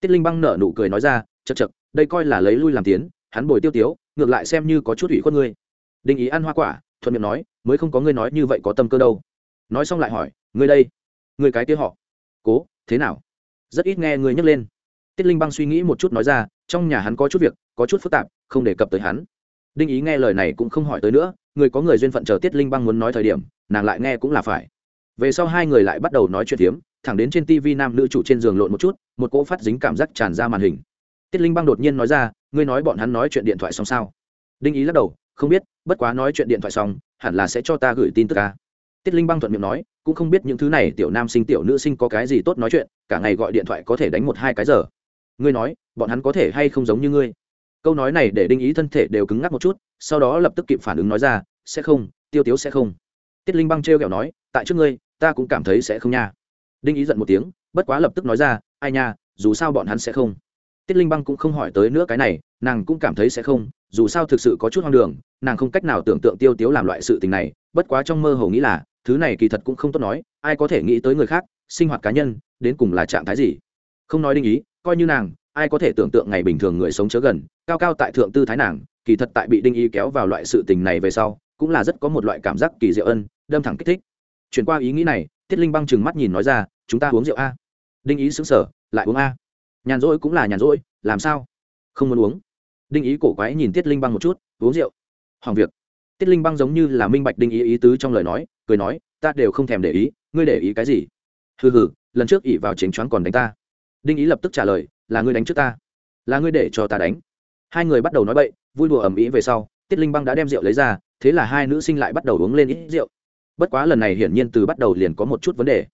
Tiết linh băng nở nụ cười nói ra chật chật đây coi là lấy lui làm tiến, hắn bồi tiêu tiếu, ngược lại xem như có chút ủy khuất ngươi. Đinh ý ăn hoa quả thuận miệng nói, mới không có ngươi nói như vậy có tâm cơ đâu. Nói xong lại hỏi, ngươi đây, ngươi cái kia họ, cố, thế nào? Rất ít nghe ngươi nhắc lên. Tiết linh băng suy nghĩ một chút nói ra, trong nhà hắn có chút việc, có chút phức tạp, không đề cập tới hắn. Đinh ý nghe lời này cũng không hỏi tới nữa, người có người duyên phận chờ tiết linh băng muốn nói thời điểm, nàng lại nghe cũng là phải. Về sau hai người lại bắt đầu nói chuyện tiếm thẳng đến trên tv nam nữ chủ trên giường lộn một chút, một cỗ phát dính cảm giác tràn ra màn hình. Tiết linh băng đột nhiên nói ra, ngươi nói bọn hắn nói chuyện điện thoại xong sao? Đinh ý lắc đầu không biết, bất quá nói chuyện điện thoại xong, hẳn là sẽ cho ta gửi tin tức ca. Tiết linh băng thuận miệng nói, cũng không biết những thứ này tiểu nam sinh, tiểu nữ sinh có cái gì tốt nói chuyện, cả ngày gọi điện thoại có thể đánh một hai cái giờ. Ngươi nói, bọn hắn có thể hay không giống như ngươi? Câu nói này để đinh ý thân thể đều cứng ngắc một chút, sau đó lập tức kịp phản ứng nói ra, sẽ không, tiêu tiếu sẽ không. Tiết linh băng t r kẹo nói, tại trước ngươi, ta cũng cảm thấy sẽ không nha. Đinh ý giận một tiếng, bất quá lập tức nói ra, ai nha, dù sao bọn hắn sẽ không. Tiết linh băng cũng không hỏi tới nữa cái này, nàng cũng cảm thấy sẽ không dù sao thực sự có chút hoang đường, nàng không cách nào tưởng tượng tiêu tiếu làm loại sự tình này, bất quá trong mơ hồ nghĩ là, thứ này kỳ thật cũng không tốt nói, ai có thể nghĩ tới người khác, sinh hoạt cá nhân, đến cùng là trạng thái gì. Không nói đinh ý, coi như nàng, ai có thể tưởng tượng ngày bình thường người sống chớ gần, cao cao tại thượng tư thái nàng, kỳ thật tại bị đinh ý kéo vào loại sự tình này về sau, cũng là rất có một loại cảm giác kỳ diệu ân, đâm thẳng kích thích. Chuyển qua ý nghĩ này, tiết linh băng chừng mắt nhìn nói ra, chúng ta uống rượu a. Đinh ý xứng sở lại uống a. Nhàn rỗi cũng là nhàn rỗi, làm sao? Không muốn uống đinh ý cổ quái nhìn tiết linh băng một chút, uống rượu. Hoàng việc tiết linh băng giống như là minh bạch đinh ý ý tứ trong lời nói, cười nói, ta đều không thèm để ý, ngươi để ý cái gì? Hừ hừ, lần trước ỉ vào chính choáng còn đánh ta. Đinh ý lập tức trả lời, là ngươi đánh trước ta. Là ngươi để cho ta đánh. Hai người bắt đầu nói bậy, vui đùa ầm ĩ về sau, tiết linh băng đã đem rượu lấy ra, thế là hai nữ sinh lại bắt đầu uống lên ít rượu. Bất quá lần này hiển nhiên từ bắt đầu liền có một chút vấn đề.